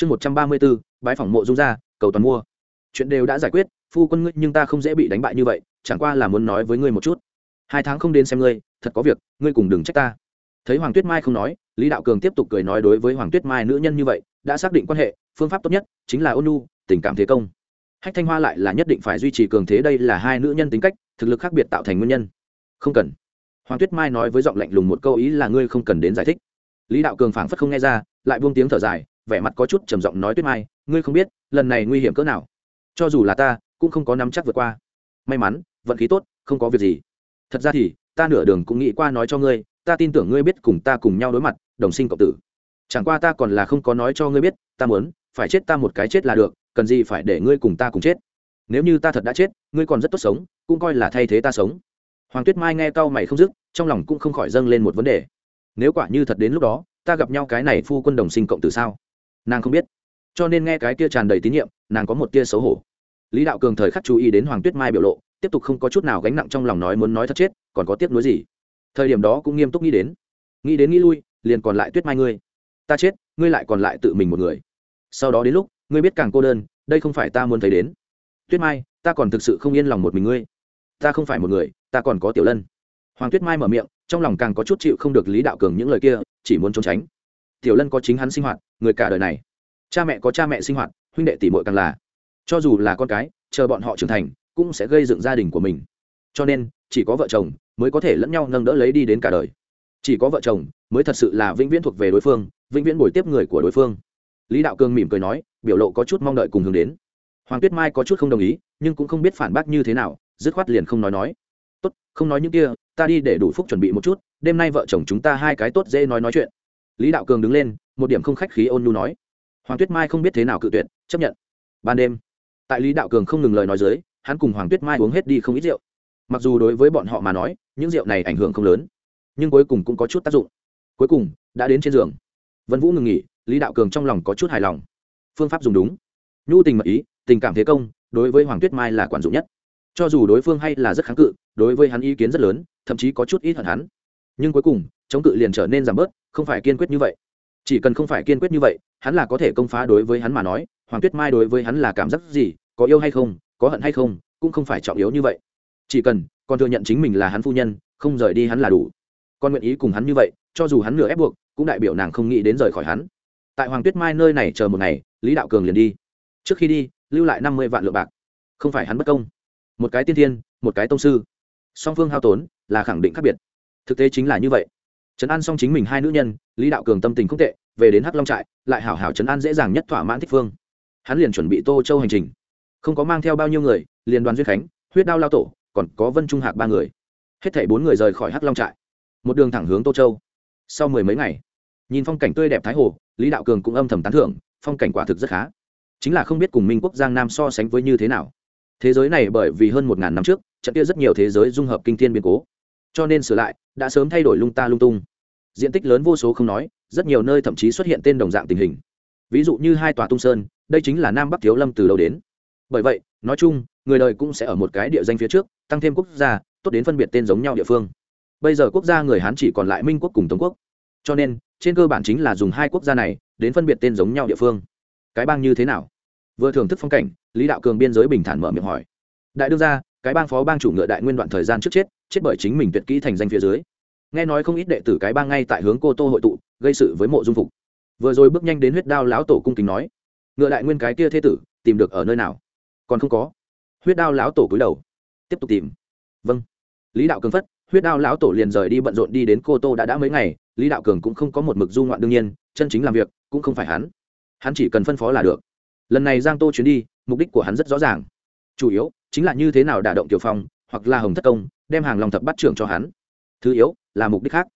chương một trăm ba mươi bốn bãi phòng mộ dung ra cầu toàn mua. Chuyện đều đã giải quyết, phu quân ngươi nhưng ta không dễ bị đánh bại như vậy, chẳng qua là muốn nói với ngươi một chút. Hai tháng không đến xem ngươi, thật có việc, ngươi cùng đừng trách ta. Thấy hoàng tuyết mai không nói, lý đạo cường tiếp tục cười nói đối với hoàng tuyết mai nữ nhân như vậy, đã xác định quan hệ, phương pháp tốt nhất chính là ôn nhu, tình cảm thế công. Hách thanh hoa lại là nhất định phải duy trì cường thế đây là hai nữ nhân tính cách, thực lực khác biệt tạo thành nguyên nhân. Không cần. Hoàng tuyết mai nói với giọng lạnh lùng một câu ý là ngươi không cần đến giải thích. Lý đạo cường phảng phất không nghe ra, lại buông tiếng thở dài vẻ mặt có chút trầm giọng nói tuyết mai, ngươi không biết, lần này nguy hiểm cỡ nào. Cho dù là ta, cũng không có nắm chắc vượt qua. May mắn, vận khí tốt, không có việc gì. Thật ra thì, ta nửa đường cũng nghĩ qua nói cho ngươi, ta tin tưởng ngươi biết cùng ta cùng nhau đối mặt, đồng sinh cộng tử. Chẳng qua ta còn là không có nói cho ngươi biết, ta muốn, phải chết ta một cái chết là được, cần gì phải để ngươi cùng ta cùng chết. Nếu như ta thật đã chết, ngươi còn rất tốt sống, cũng coi là thay thế ta sống. Hoàng tuyết mai nghe cau mày không dứt, trong lòng cũng không khỏi dâng lên một vấn đề. Nếu quả như thật đến lúc đó, ta gặp nhau cái này phu quân đồng sinh cộng tử sao? Nàng không biết. Cho nên nghe cái kia tràn đầy tín nhiệm, nàng có một tia xấu hổ. Lý đạo cường thời khắc chú ý đến hoàng tuyết mai biểu lộ, tiếp tục không có chút nào gánh nặng trong lòng nói muốn nói thật chết, còn có tiếc nuối gì? Thời điểm đó cũng nghiêm túc nghĩ đến. Nghĩ đến nghĩ lui, liền còn lại tuyết mai ngươi. Ta chết, ngươi lại còn lại tự mình một người. Sau đó đến lúc, ngươi biết càng cô đơn, đây không phải ta muốn thấy đến. Tuyết mai, ta còn thực sự không yên lòng một mình ngươi. Ta không phải một người, ta còn có tiểu lân. Hoàng tuyết mai mở miệng, trong lòng càng có chút chịu không được lý đạo cường những lời kia, chỉ muốn trốn tránh tiểu lân có chính hắn sinh hoạt, người cả đời này. Cha mẹ có cha mẹ sinh hoạt, huynh đệ tỷ muội càng là. Cho dù là con cái, chờ bọn họ trưởng thành, cũng sẽ gây dựng gia đình của mình. Cho nên, chỉ có vợ chồng mới có thể lẫn nhau nâng đỡ lấy đi đến cả đời. Chỉ có vợ chồng mới thật sự là vĩnh viễn thuộc về đối phương, vĩnh viễn bồi tiếp người của đối phương. Lý đạo cường mỉm cười nói, biểu lộ có chút mong đợi cùng hướng đến. Hoàng tuyết mai có chút không đồng ý, nhưng cũng không biết phản bác như thế nào, dứt khoát liền không nói nói. Tốt, không nói những kia, ta đi để đủ phúc chuẩn bị một chút, đêm nay vợ chồng chúng ta hai cái tốt dễ nói nói chuyện lý đạo cường đứng lên, một điểm không khách khí ôn nhu nói. Hoàng tuyết mai không biết thế nào cự tuyệt, chấp nhận. Ban đêm, tại lý đạo cường không ngừng lời nói dưới, hắn cùng hoàng tuyết mai uống hết đi không ít rượu. Mặc dù đối với bọn họ mà nói, những rượu này ảnh hưởng không lớn, nhưng cuối cùng cũng có chút tác dụng. Cuối cùng, đã đến trên giường. Vân vũ ngừng nghỉ, lý đạo cường trong lòng có chút hài lòng. Phương pháp dùng đúng. Nhu tình mật ý, tình cảm thế công, đối với hoàng tuyết mai là quản dụng nhất. Cho dù đối phương hay là rất kháng cự, đối với hắn ý kiến rất lớn, thậm chí có chút ít hận hắn nhưng cuối cùng, chống cự liền trở nên giảm bớt, không phải kiên quyết như vậy. Chỉ cần không phải kiên quyết như vậy, hắn là có thể công phá đối với hắn mà nói, hoàng tuyết mai đối với hắn là cảm giác gì, có yêu hay không, có hận hay không, cũng không phải trọng yếu như vậy. Chỉ cần, còn thừa nhận chính mình là hắn phu nhân, không rời đi hắn là đủ. Con nguyện ý cùng hắn như vậy, cho dù hắn nửa ép buộc, cũng đại biểu nàng không nghĩ đến rời khỏi hắn. Tại hoàng tuyết mai nơi này chờ một ngày, lý đạo cường liền đi. Trước khi đi, lưu lại năm mươi vạn lượng bạc. Không phải hắn bất công. Một cái tiên thiên, một cái tông sư. Song phương hao tốn, là khẳng định khác biệt thực tế chính là như vậy. Trấn an xong chính mình hai nữ nhân, lý đạo cường tâm tình không tệ, về đến hắc long trại, lại hảo hảo trấn an dễ dàng nhất thỏa mãn thích phương. Hắn liền chuẩn bị tô châu hành trình. Không có mang theo bao nhiêu người, liền đoàn duyên khánh, huyết đao lao tổ, còn có vân trung hạc ba người. Hết thảy bốn người rời khỏi hắc long trại. Một đường thẳng hướng tô châu. Sau mười mấy ngày, nhìn phong cảnh tươi đẹp thái hồ, lý đạo cường cũng âm thầm tán thưởng, phong cảnh quả thực rất khá. Chính là không biết cùng minh quốc giang nam so sánh với như thế nào. Thế giới này bởi vì hơn một ngàn năm trước, trận kia rất nhiều thế giới dung hợp kinh thiên biến cố cho nên sửa lại, đã sớm thay đổi lung ta lung tung. Diện tích lớn vô số không nói, rất nhiều nơi thậm chí xuất hiện tên đồng dạng tình hình. Ví dụ như hai tòa tung sơn, đây chính là nam bắc thiếu lâm từ đầu đến. Bởi vậy, nói chung, người đời cũng sẽ ở một cái địa danh phía trước, tăng thêm quốc gia, tốt đến phân biệt tên giống nhau địa phương. Bây giờ quốc gia người hán chỉ còn lại minh quốc cùng tống quốc. Cho nên, trên cơ bản chính là dùng hai quốc gia này, đến phân biệt tên giống nhau địa phương. Cái bang như thế nào? Vừa thưởng thức phong cảnh, lý đạo cường biên giới bình thản mở miệng hỏi. Đại đương gia cái bang phó bang chủ ngựa đại nguyên đoạn thời gian trước chết chết bởi chính mình tuyệt kỹ thành danh phía dưới. Nghe nói không ít đệ tử cái bang ngay tại hướng cô tô hội tụ, gây sự với mộ dung phục. Vừa rồi bước nhanh đến huyết đao lão tổ cung kính nói, ngựa đại nguyên cái kia thế tử, tìm được ở nơi nào? Còn không có. Huyết đao lão tổ cúi đầu, tiếp tục tìm. Vâng. Lý đạo cường phất, huyết đao lão tổ liền rời đi bận rộn đi đến cô tô đã đã mấy ngày, lý đạo cường cũng không có một mực du ngoạn đương nhiên, chân chính làm việc cũng không phải hắn. Hắn chỉ cần phân phó là được. Lần này giang tô chuyến đi, mục đích của hắn rất rõ ràng chủ yếu chính là như thế nào đả động tiểu phong hoặc là hồng thất công, đem hàng lòng thập bắt trưởng cho hắn. Thứ yếu là mục đích khác.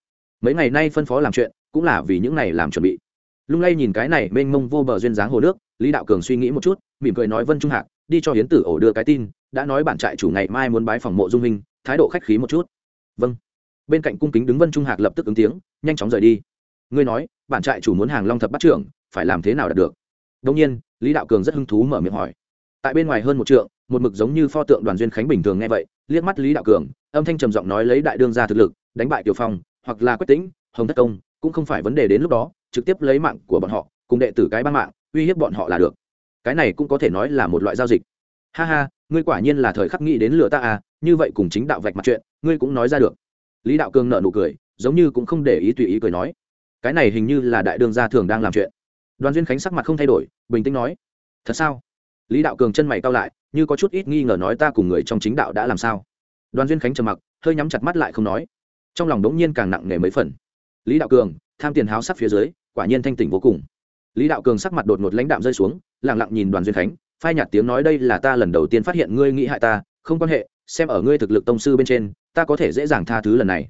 Mấy ngày nay phân phó làm chuyện cũng là vì những này làm chuẩn bị. Lung lay nhìn cái này mênh mông vô bờ duyên dáng hồ nước, lý đạo cường suy nghĩ một chút, mỉm cười nói vân trung hạc, đi cho hiến tử ổ đưa cái tin, đã nói bản trại chủ ngày mai muốn bái phòng mộ dung hình thái độ khách khí một chút. Vâng. Bên cạnh cung kính đứng vân trung hạc lập tức ứng tiếng, nhanh chóng rời đi. Ngươi nói, bản trại chủ muốn hàng long thập bắt trưởng, phải làm thế nào đạt được? Đông nhiên, lý đạo cường rất hứng thú mở miệng hỏi. Tại bên ngoài hơn một trượng một mực giống như pho tượng đoàn duyên khánh bình thường nghe vậy, liếc mắt lý đạo cường, âm thanh trầm giọng nói lấy đại đương ra thực lực, đánh bại tiểu phong, hoặc là quyết tĩnh, hồng thất công, cũng không phải vấn đề đến lúc đó, trực tiếp lấy mạng của bọn họ, cùng đệ tử cái băng mạng, uy hiếp bọn họ là được. Cái này cũng có thể nói là một loại giao dịch. Ha ha, ngươi quả nhiên là thời khắc nghĩ đến lừa ta à như vậy cùng chính đạo vạch mặt chuyện, ngươi cũng nói ra được. Lý đạo cường nợ nụ cười, giống như cũng không để ý tùy ý cười nói. Cái này hình như là đại đương gia thường đang làm chuyện. Đoàn duyên khánh sắc mặt không thay đổi, bình tĩnh nói. Thật sao? Lý đạo cường chân mày cao lại, như có chút ít nghi ngờ nói ta cùng người trong chính đạo đã làm sao? Đoàn duyên khánh trầm mặc, hơi nhắm chặt mắt lại không nói. Trong lòng đống nhiên càng nặng nề mấy phần. Lý đạo cường, tham tiền háo sắc phía dưới, quả nhiên thanh tỉnh vô cùng. Lý đạo cường sắc mặt đột ngột lãnh đạm rơi xuống lẳng lặng nhìn đoàn duyên khánh, phai nhạt tiếng nói đây là ta lần đầu tiên phát hiện ngươi nghĩ hại ta, không quan hệ, xem ở ngươi thực lực tông sư bên trên, ta có thể dễ dàng tha thứ lần này.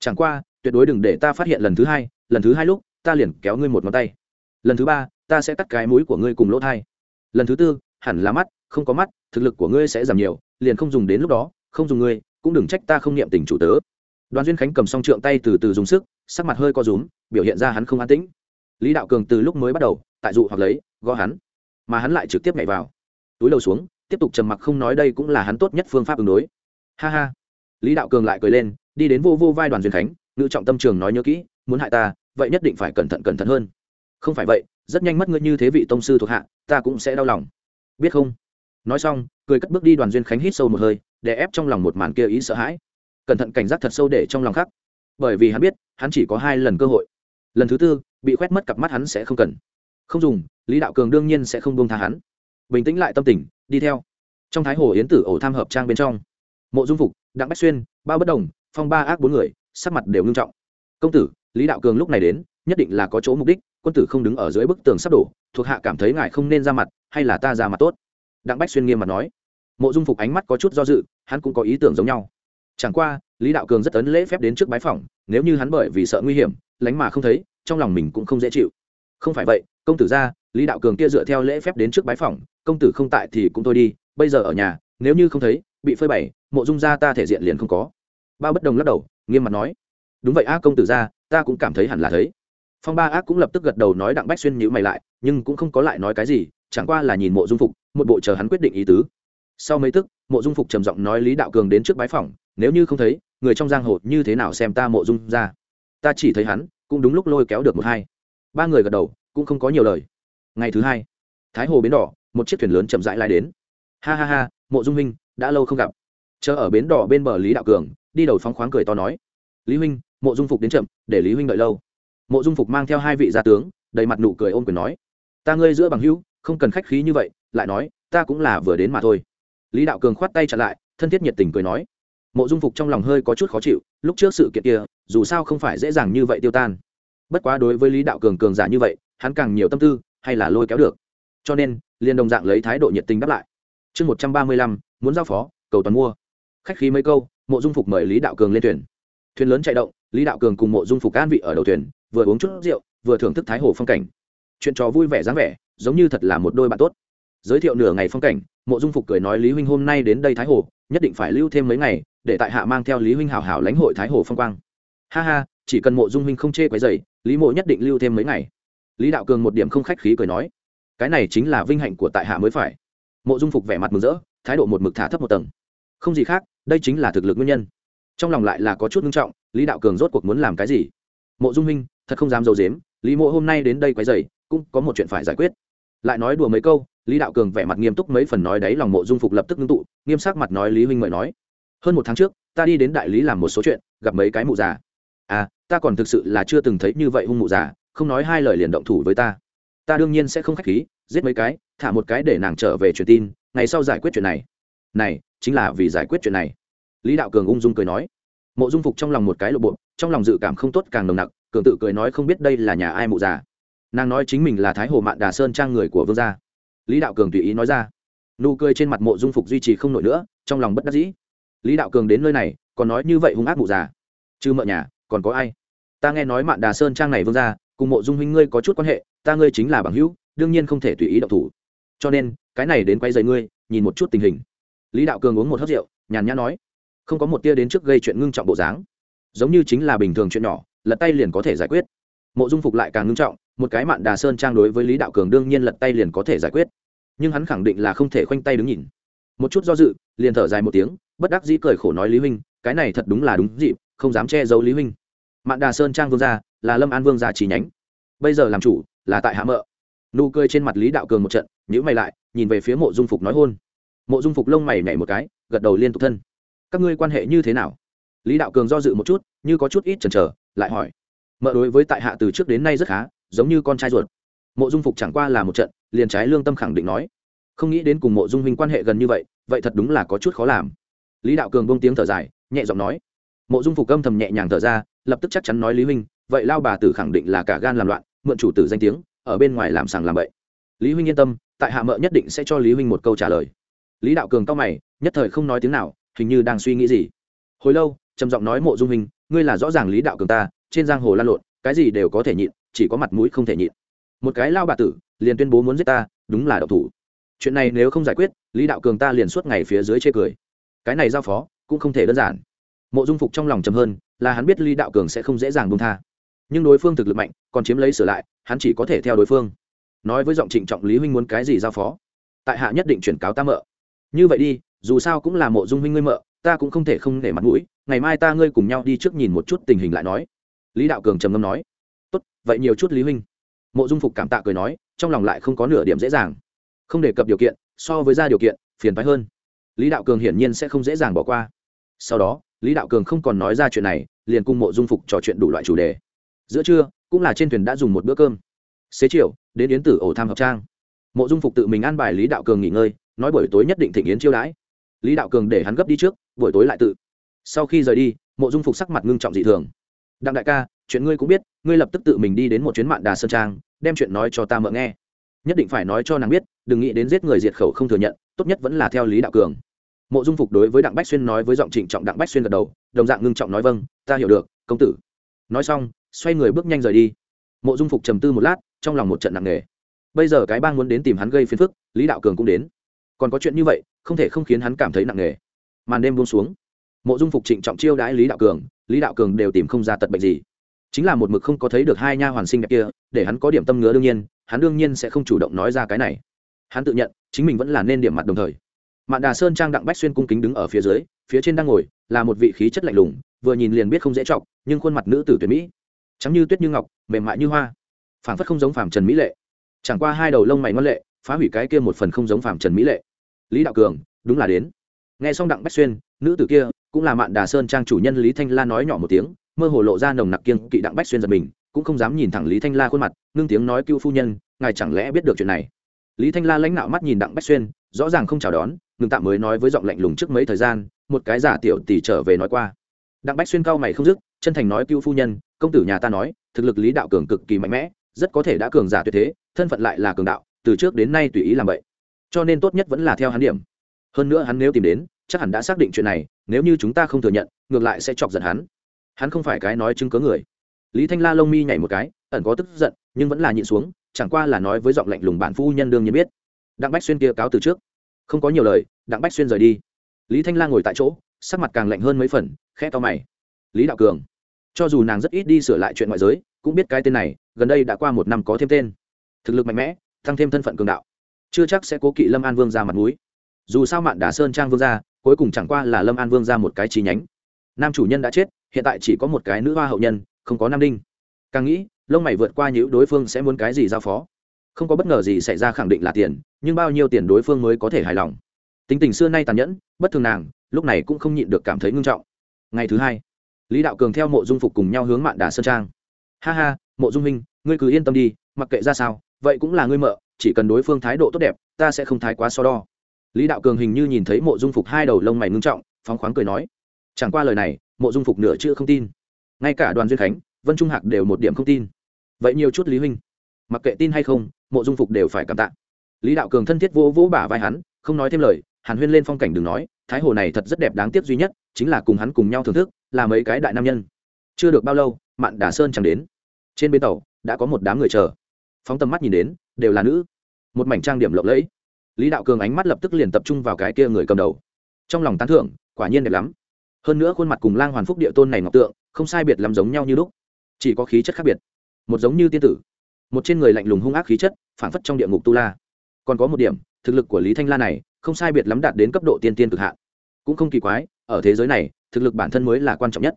Chẳng qua, tuyệt đối đừng để ta phát hiện lần thứ hai, lần thứ hai lúc, ta liền kéo ngươi một ngón tay. Lần thứ ba, ta sẽ cắt cái mũi của ngươi cùng lỗ thai. Lần thứ tư hẳn là mắt, không có mắt, thực lực của ngươi sẽ giảm nhiều, liền không dùng đến lúc đó, không dùng ngươi, cũng đừng trách ta không niệm tình chủ tớ. Đoàn duyên khánh cầm song trượng tay từ từ dùng sức, sắc mặt hơi co rúm, biểu hiện ra hắn không an tĩnh. Lý đạo cường từ lúc mới bắt đầu, tại dụ hoặc lấy, gõ hắn, mà hắn lại trực tiếp nhảy vào. Túi đầu xuống, tiếp tục trầm mặc không nói đây cũng là hắn tốt nhất phương pháp ứng đối. Ha ha. Lý đạo cường lại cười lên, đi đến vô vô vai đoàn duyên khánh, ngự trọng tâm trường nói nhớ kỹ, muốn hại ta, vậy nhất định phải cẩn thận cẩn thận hơn. Không phải vậy, rất nhanh mất ngươi như thế vị tông sư thuộc hạ, ta cũng sẽ đau lòng biết không? Nói xong, cười cất bước đi đoàn duyên khánh hít sâu một hơi để ép trong lòng một màn kia ý sợ hãi. Cẩn thận cảnh giác thật sâu để trong lòng khắc. Bởi vì hắn biết, hắn chỉ có hai lần cơ hội. Lần thứ tư, bị khoét mất cặp mắt hắn sẽ không cần. Không dùng, lý đạo cường đương nhiên sẽ không buông tha hắn. Bình tĩnh lại tâm tình, đi theo. Trong thái hồ yến tử ổ tham hợp trang bên trong. Mộ dung phục, đặng bách xuyên, bao bất đồng, phong ba ác bốn người, sắc mặt đều nghiêm trọng. Công tử, lý đạo cường lúc này đến, nhất định là có chỗ mục đích quân tử không đứng ở dưới bức tường sắp đổ, thuộc hạ cảm thấy ngài không nên ra mặt, hay là ta ra mặt tốt? Đặng bách xuyên nghiêm mặt nói. Mộ dung phục ánh mắt có chút do dự, hắn cũng có ý tưởng giống nhau. Chẳng qua, lý đạo cường rất ấn lễ phép đến trước bái phòng nếu như hắn bởi vì sợ nguy hiểm, lánh mà không thấy, trong lòng mình cũng không dễ chịu. Không phải vậy, công tử ra, lý đạo cường kia dựa theo lễ phép đến trước bái phòng công tử không tại thì cũng thôi đi, bây giờ ở nhà, nếu như không thấy, bị phơi bày, mộ dung ra ta thể diện liền không có. Ba bất đồng lắc đầu, nghiêm mặt nói. Đúng vậy a công tử ra, ta cũng cảm thấy hẳn là thấy phong ba ác cũng lập tức gật đầu nói đặng bách xuyên nhữ mày lại, nhưng cũng không có lại nói cái gì, chẳng qua là nhìn mộ dung phục, một bộ chờ hắn quyết định ý tứ. Sau mấy tức, mộ dung phục trầm giọng nói lý đạo cường đến trước bái phòng nếu như không thấy, người trong giang hồ như thế nào xem ta mộ dung ra? Ta chỉ thấy hắn, cũng đúng lúc lôi kéo được một hai. Ba người gật đầu, cũng không có nhiều lời. Ngày thứ hai, thái hồ bến đỏ, một chiếc thuyền lớn chậm rãi lai đến. Ha ha ha, mộ dung huynh, đã lâu không gặp. Chờ ở bến đỏ bên bờ lý đạo cường, đi đầu phóng khoáng cười to nói. Lý huynh, mộ dung phục đến chậm, để lý huynh đợi lâu mộ dung phục mang theo hai vị gia tướng, đầy mặt nụ cười ôm quyền nói, ta ngươi giữa bằng hữu, không cần khách khí như vậy, lại nói, ta cũng là vừa đến mà thôi. Lý đạo cường khoát tay chặn lại, thân thiết nhiệt tình cười nói, mộ dung phục trong lòng hơi có chút khó chịu, lúc trước sự kiện kia, dù sao không phải dễ dàng như vậy tiêu tan. Bất quá đối với lý đạo cường cường giả như vậy, hắn càng nhiều tâm tư, hay là lôi kéo được. Cho nên, liền đồng dạng lấy thái độ nhiệt tình đáp lại. Chương một trăm ba mươi lăm, muốn giao phó, cầu toàn mua. Khách khí mấy câu, mộ dung phục mời lý đạo cường lên thuyền. Thuyền lớn chạy động, lý đạo cường cùng mộ dung phục an vị ở đầu thuyền vừa uống chút rượu, vừa thưởng thức thái hồ phong cảnh. Chuyện trò vui vẻ dáng vẻ, giống như thật là một đôi bạn tốt. Giới thiệu nửa ngày phong cảnh, mộ dung phục cười nói lý huynh hôm nay đến đây thái hồ, nhất định phải lưu thêm mấy ngày, để tại hạ mang theo lý huynh hảo hảo lãnh hội thái hồ phong quang. Ha ha, chỉ cần mộ dung huynh không chê quấy dày lý mộ nhất định lưu thêm mấy ngày. Lý đạo cường một điểm không khách khí cười nói, cái này chính là vinh hạnh của tại hạ mới phải. Mộ dung phục vẻ mặt mừng rỡ, thái độ một mực thả thấp một tầng. Không gì khác, đây chính là thực lực nguyên nhân. Trong lòng lại là có chút nghiêm trọng, lý đạo cường rốt cuộc muốn làm cái gì? Mộ dung Minh, thật không dám d i ấ u dếm lý mộ hôm nay đến đây quấy dày cũng có một chuyện phải giải quyết. Lại nói đùa mấy câu lý đạo cường vẻ mặt nghiêm túc mấy phần nói đấy lòng mộ dung phục lập tức ngưng tụ nghiêm sắc mặt nói lý huynh mời nói. Hơn một tháng trước ta đi đến đại lý làm một số chuyện gặp mấy cái mụ già. À ta còn thực sự là chưa từng thấy như vậy hung mụ già không nói hai lời liền động thủ với ta. Ta đương nhiên sẽ không k h á c h khí giết mấy cái thả một cái để nàng trở về truyền tin ngày sau giải quyết chuyện này. Này chính là vì giải quyết chuyện này. Lý đạo cường ung dung cười nói mộ dung phục trong lòng một cái lộ bộ, trong lòng dự cảm không tốt càng nồng nặc, cường tự cười nói không biết đây là nhà ai mụ già. Nàng nói chính mình là thái hồ mạn đà sơn trang người của vương gia. Lý đạo cường tùy ý nói ra. Nụ cười trên mặt mộ dung phục duy trì không nổi nữa, trong lòng bất đắc dĩ. Lý đạo cường đến nơi này, còn nói như vậy hung ác mụ già. Chứ mợ nhà, còn có ai? Ta nghe nói mạn đà sơn trang này vương gia, cùng mộ dung huynh ngươi có chút quan hệ, ta ngươi chính là bằng hữu, đương nhiên không thể tùy ý động thủ. Cho nên, cái này đến quay dày ngươi, nhìn một chút tình hình. Lý đạo cường uống một hớt rượu, nhàn nhã nói không có một tia đến trước gây chuyện ngưng trọng bộ dáng. Giống như chính là bình thường chuyện nhỏ, lật tay liền có thể giải quyết. Mộ dung phục lại càng ngưng trọng, một cái mạn đà sơn trang đối với lý đạo cường đương nhiên lật tay liền có thể giải quyết. Nhưng hắn khẳng định là không thể khoanh tay đứng nhìn. Một chút do dự, liền thở dài một tiếng, bất đắc dĩ cười khổ nói lý huynh, cái này thật đúng là đúng dịp, không dám che giấu lý huynh. Mạn đà sơn trang vương gia, là lâm an vương gia chỉ nhánh. Bây giờ làm chủ, là tại hạ mợ. Nụ cười trên mặt lý đạo cường một trận nhữ mày lại, nhìn về phía mộ dung phục nói hôn. Mộ dung phục lông mày nhảy một cái, gật đầu liên tục thân các ngươi quan hệ như thế nào? Lý đạo cường do dự một chút, như có chút ít chần chờ, lại hỏi. Mợ đối với tại hạ từ trước đến nay rất khá, giống như con trai ruột. Mộ dung phục chẳng qua là một trận, liền trái lương tâm khẳng định nói. Không nghĩ đến cùng mộ dung huynh quan hệ gần như vậy vậy thật đúng là có chút khó làm. Lý đạo cường bông tiếng thở dài, nhẹ giọng nói. Mộ dung phục âm thầm nhẹ nhàng thở ra, lập tức chắc chắn nói lý huynh, vậy lao bà tử khẳng định là cả gan làm loạn, mượn chủ tử danh tiếng, ở bên ngoài làm sàng làm bậy. Lý huynh yên tâm, tại hạ mợ nhất định sẽ cho lý huynh một câu trả lời. Lý đạo cường cao mày, nhất thời không nói tiếng nào hình như đang suy nghĩ gì. Hồi lâu, trầm giọng nói mộ dung hình, ngươi là rõ ràng lý đạo cường ta, trên giang hồ lan lộn, cái gì đều có thể nhịn, chỉ có mặt mũi không thể nhịn. Một cái lao bà tử liền tuyên bố muốn giết ta, đúng là độc thủ. Chuyện này nếu không giải quyết, lý đạo cường ta liền suốt ngày phía dưới chê cười. Cái này giao phó cũng không thể đơn giản. Mộ dung phục trong lòng trầm hơn, là hắn biết lý đạo cường sẽ không dễ dàng buông tha. Nhưng đối phương thực lực mạnh, còn chiếm lấy sửa lại, hắn chỉ có thể theo đối phương. Nói với giọng trịnh trọng lý huynh muốn cái gì giao phó, tại hạ nhất định chuyển cáo ta mợ. Như vậy đi dù sao cũng là mộ dung huynh ngươi mợ, ta cũng không thể không để mặt mũi, ngày mai ta ngươi cùng nhau đi trước nhìn một chút tình hình lại nói. Lý đạo cường trầm ngâm nói. Tốt, vậy nhiều chút lý huynh. Mộ dung phục cảm tạ cười nói, trong lòng lại không có nửa điểm dễ dàng. Không đề cập điều kiện, so với ra điều kiện, phiền phái hơn. Lý đạo cường hiển nhiên sẽ không dễ dàng bỏ qua. Sau đó, lý đạo cường không còn nói ra chuyện này, liền cùng mộ dung phục trò chuyện đủ loại chủ đề. Giữa trưa, cũng là trên thuyền đã dùng một bữa cơm. Xế chiều, đến yến tử ổ tham hợp trang. Mộ dung phục tự mình an bài lý đạo cường nghỉ ngơi, nói buổi tối nhất định thịnh yến chiêu đãi lý đạo cường để hắn gấp đi trước, buổi tối lại tự. Sau khi rời đi, mộ dung phục sắc mặt ngưng trọng dị thường. Đặng đại ca, chuyện ngươi cũng biết, ngươi lập tức tự mình đi đến một chuyến mạn đà sơn trang, đem chuyện nói cho ta mợ nghe. Nhất định phải nói cho nàng biết, đừng nghĩ đến giết người diệt khẩu không thừa nhận, tốt nhất vẫn là theo lý đạo cường. Mộ dung phục đối với đặng bách xuyên nói với giọng trịnh trọng đặng bách xuyên gật đầu, đồng dạng ngưng trọng nói vâng ta hiểu được, công tử. Nói xong, xoay người bước nhanh rời đi. Mộ dung phục trầm tư một lát, trong lòng một trận nặng nề. Bây giờ cái bang muốn đến tìm hắn gây phiền phức, lý đạo cường cũng đến. Còn có chuyện như vậy không thể không khiến hắn cảm thấy nặng nề. Màn đêm buông xuống, mộ dung phục trịnh trọng chiêu đãi lý đạo cường, lý đạo cường đều tìm không ra tật bệnh gì. Chính là một mực không có thấy được hai nha hoàn sinh đẹp kia, để hắn có điểm tâm ngứa đương nhiên, hắn đương nhiên sẽ không chủ động nói ra cái này. Hắn tự nhận, chính mình vẫn là nên điểm mặt đồng thời. Mạn đà sơn trang đặng bách xuyên cung kính đứng ở phía dưới, phía trên đang ngồi, là một vị khí chất lạnh lùng, vừa nhìn liền biết không dễ chọc, nhưng khuôn mặt nữ tử tuyệt mỹ. Trắng như tuyết như ngọc, mềm mại như hoa. Phảng phất không giống phàm trần mỹ lệ. Chẳng qua hai đầu lông mày ngoan lệ, phá hủy cái kia một phần không giống phàm trần mỹ lệ lý đạo cường, đúng là đến. Nghe xong đặng bách xuyên, nữ tử kia, cũng là mạn đà sơn trang chủ nhân lý thanh la nói nhỏ một tiếng, mơ hồ lộ ra nồng nặc kiêng kỵ đặng bách xuyên giật mình, cũng không dám nhìn thẳng lý thanh la khuôn mặt, ngưng tiếng nói cưu phu nhân, ngài chẳng lẽ biết được chuyện này? Lý thanh la lãnh nạo mắt nhìn đặng bách xuyên, rõ ràng không chào đón, ngừng tạm mới nói với giọng lạnh lùng trước mấy thời gian, một cái giả tiểu tỷ trở về nói qua. Đặng bách xuyên cao mày không dứt, chân thành nói cưu phu nhân, công tử nhà ta nói, thực lực lý đạo cường cực kỳ mạnh mẽ, rất có thể đã cường giả tuyệt thế, thân phận lại là cường đạo, từ trước đến nay tùy ý làm vậy cho nên tốt nhất vẫn là theo hắn điểm. Hơn nữa hắn nếu tìm đến, chắc hẳn đã xác định chuyện này, nếu như chúng ta không thừa nhận, ngược lại sẽ chọc giận hắn. Hắn không phải cái nói chứng cớ người. Lý thanh la lông mi nhảy một cái, ẩn có tức giận, nhưng vẫn là nhịn xuống, chẳng qua là nói với giọng lạnh lùng bản phu nhân đương nhiên biết. Đặng bách xuyên kia cáo từ trước. Không có nhiều lời, đặng bách xuyên rời đi. Lý thanh la ngồi tại chỗ, sắc mặt càng lạnh hơn mấy phần, khẽ to mày. Lý đạo cường, cho dù nàng rất ít đi sửa lại chuyện ngoại giới, cũng biết cái tên này, gần đây đã qua một năm có thêm tên. Thực lực mạnh mẽ, tăng thêm thân phận cường đạo chưa chắc sẽ cố kỵ lâm an vương ra mặt mũi. Dù sao mạn đà sơn trang vương ra cuối cùng chẳng qua là lâm an vương ra một cái chi nhánh. Nam chủ nhân đã chết, hiện tại chỉ có một cái nữ hoa hậu nhân, không có nam đinh. Càng nghĩ, lông mày vượt qua những đối phương sẽ muốn cái gì giao phó. Không có bất ngờ gì xảy ra khẳng định là tiền, nhưng bao nhiêu tiền đối phương mới có thể hài lòng. Tính tình xưa nay tàn nhẫn, bất thường nàng, lúc này cũng không nhịn được cảm thấy ngưng trọng. Ngày thứ hai, lý đạo cường theo mộ dung phục cùng nhau hướng mạn đà sơn trang. Ha ha, mộ dung minh ngươi cứ yên tâm đi, mặc kệ ra sao vậy cũng là ngươi mợ, chỉ cần đối phương thái độ tốt đẹp, ta sẽ không thái quá so đo. Lý đạo cường hình như nhìn thấy mộ dung phục hai đầu lông mày ngưng trọng, phóng khoáng cười nói, chẳng qua lời này, mộ dung phục nửa chưa không tin. Ngay cả đoàn duyên khánh, vân trung hạc đều một điểm không tin. Vậy nhiều chút lý huynh, mặc kệ tin hay không, mộ dung phục đều phải cảm tạ. Lý đạo cường thân thiết vỗ vỗ bả vai hắn, không nói thêm lời, hàn huyên lên phong cảnh đừng nói, thái hồ này thật rất đẹp đáng tiếc duy nhất, chính là cùng hắn cùng nhau thưởng thức, là mấy cái đại nam nhân. Chưa được bao lâu, mạn đà sơn chẳng đến. Trên bến tàu, đã có một đám người chờ phóng tầm mắt nhìn đến, đều là nữ. Một mảnh trang điểm lộng lẫy. Lý đạo cường ánh mắt lập tức liền tập trung vào cái kia người cầm đầu. Trong lòng tán thưởng, quả nhiên đẹp lắm. Hơn nữa khuôn mặt cùng lang hoàn phúc địa tôn này ngọc tượng, không sai biệt lắm giống nhau như lúc. Chỉ có khí chất khác biệt. Một giống như tiên tử. Một trên người lạnh lùng hung ác khí chất phản phất trong địa ngục tu la. Còn có một điểm, thực lực của lý thanh la này, không sai biệt lắm đạt đến cấp độ tiên tiên cực hạn. Cũng không kỳ quái, ở thế giới này, thực lực bản thân mới là quan trọng nhất.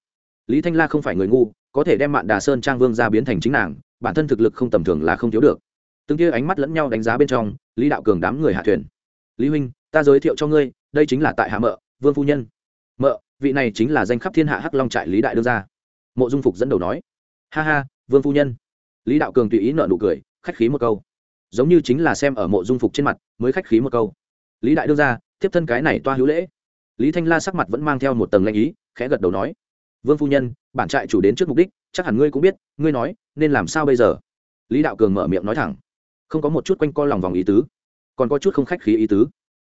Lý thanh la không phải người ngu, có thể đem mạn đà sơn trang vương ra biến thành chính nàng bản thân thực lực không tầm thường là không thiếu được. Từng kia ánh mắt lẫn nhau đánh giá bên trong, lý đạo cường đám người hạ thuyền. Lý huynh, ta giới thiệu cho ngươi, đây chính là tại hạ mợ, vương phu nhân. Mợ, vị này chính là danh khắp thiên hạ hắc long trại lý đại đương gia. Mộ dung phục dẫn đầu nói. Ha ha, vương phu nhân. Lý đạo cường tùy ý nợ nụ cười, khách khí một câu. Giống như chính là xem ở mộ dung phục trên mặt, mới khách khí một câu. Lý đại đương gia tiếp thân cái này toa hữu lễ. Lý thanh la sắc mặt vẫn mang theo một tầng lanh ý, khẽ gật đầu nói. Vương phu nhân, bản trại chủ đến trước mục đích, chắc hẳn ngươi cũng biết, ngươi nói nên làm sao bây giờ? Lý đạo cường mở miệng nói thẳng. Không có một chút quanh co lòng vòng ý tứ, còn có chút không khách khí ý tứ.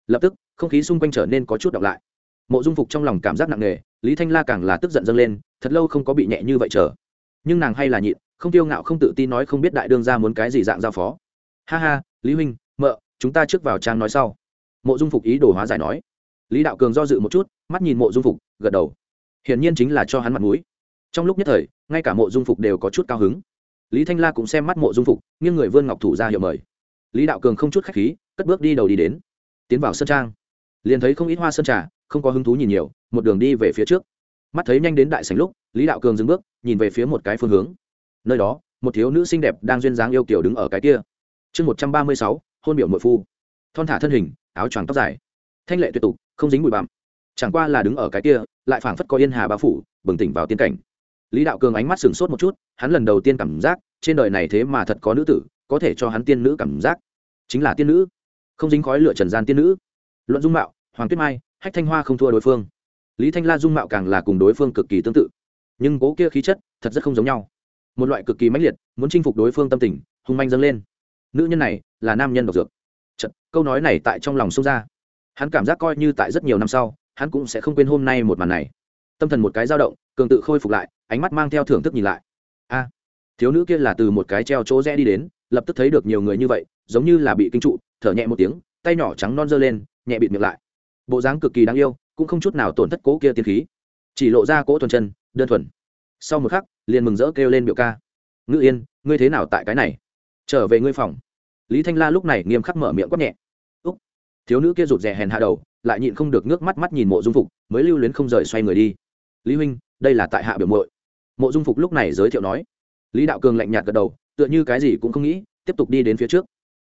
Lập tức, không khí xung quanh trở nên có chút đọc lại. Mộ dung phục trong lòng cảm giác nặng nề, lý thanh la càng là tức giận dâng lên, thật lâu không có bị nhẹ như vậy chờ. Nhưng nàng hay là nhịn, không tiêu ngạo không tự tin nói không biết đại đương ra muốn cái gì dạng giao phó. Ha ha, lý huynh, mợ, chúng ta trước vào trang nói sau. Mộ dung phục ý đồ hóa giải nói. Lý đạo cường do dự một chút, mắt nhìn mộ dung phục, gật đầu. Hiển nhiên chính là cho hắn mặt mũi. Trong lúc nhất thời, ngay cả mộ dung phục đều có chút cao hứng lý thanh la cũng xem mắt mộ dung phục, nghiêng người vươn ngọc thủ ra hiệu mời. Lý đạo cường không chút khách khí, cất bước đi đầu đi đến. Tiến vào sân trang. Liền thấy không ít hoa sơn trà, không có hứng thú nhìn nhiều, một đường đi về phía trước. Mắt thấy nhanh đến đại sảnh lúc, lý đạo cường dừng bước, nhìn về phía một cái phương hướng. Nơi đó, một thiếu nữ xinh đẹp đang duyên dáng yêu kiểu đứng ở cái kia. Chương một trăm ba mươi sáu, hôn biểu nội phu. Thon thả thân hình, áo choàng tóc dài. Thanh lệ tuyệt tục, không dính bụi bặm. Chẳng qua là đứng ở cái kia, lại phảng phất có yên hà bao phủ, bừng tỉnh vào tiên cảnh lý đạo cường ánh mắt sửng sốt một chút hắn lần đầu tiên cảm giác trên đời này thế mà thật có nữ tử có thể cho hắn tiên nữ cảm giác. Chính là tiên nữ. Không dính khói lựa trần gian tiên nữ. Luận dung mạo hoàng tuyết mai hách thanh hoa không thua đối phương. Lý thanh la dung mạo càng là cùng đối phương cực kỳ tương tự. Nhưng cố kia khí chất thật rất không giống nhau. Một loại cực kỳ mãnh liệt muốn chinh phục đối phương tâm tình hung manh dâng lên. Nữ nhân này là nam nhân độc dược. Chật, câu nói này tại trong lòng sâu ra. Hắn cảm giác coi như tại rất nhiều năm sau hắn cũng sẽ không quên hôm nay một màn này. Tâm thần một cái dao động cường tự khôi phục lại ánh mắt mang theo thưởng thức nhìn lại. A, thiếu nữ kia là từ một cái treo chỗ rẽ đi đến, lập tức thấy được nhiều người như vậy, giống như là bị kinh trụ, thở nhẹ một tiếng, tay nhỏ trắng non giơ lên, nhẹ bịt miệng lại. Bộ dáng cực kỳ đáng yêu, cũng không chút nào tổn thất cố kia tiên khí. Chỉ lộ ra cỗ thuần chân, đơn thuần. Sau một khắc, liền mừng rỡ kêu lên biểu ca. Ngự yên, ngươi thế nào tại cái này? Trở về ngươi phòng. Lý thanh la lúc này nghiêm khắc mở miệng quát nhẹ. Úc. Thiếu nữ kia rụt rè hèn hạ đầu, lại nhịn không được nước mắt mắt nhìn mộ dung phục, mới lưu luyến không rời xoay người đi. Lý huynh, đây là tại hạ biểu mội mộ dung phục lúc này giới thiệu nói. Lý đạo cường lạnh nhạt gật đầu, tựa như cái gì cũng không nghĩ, tiếp tục đi đến phía trước.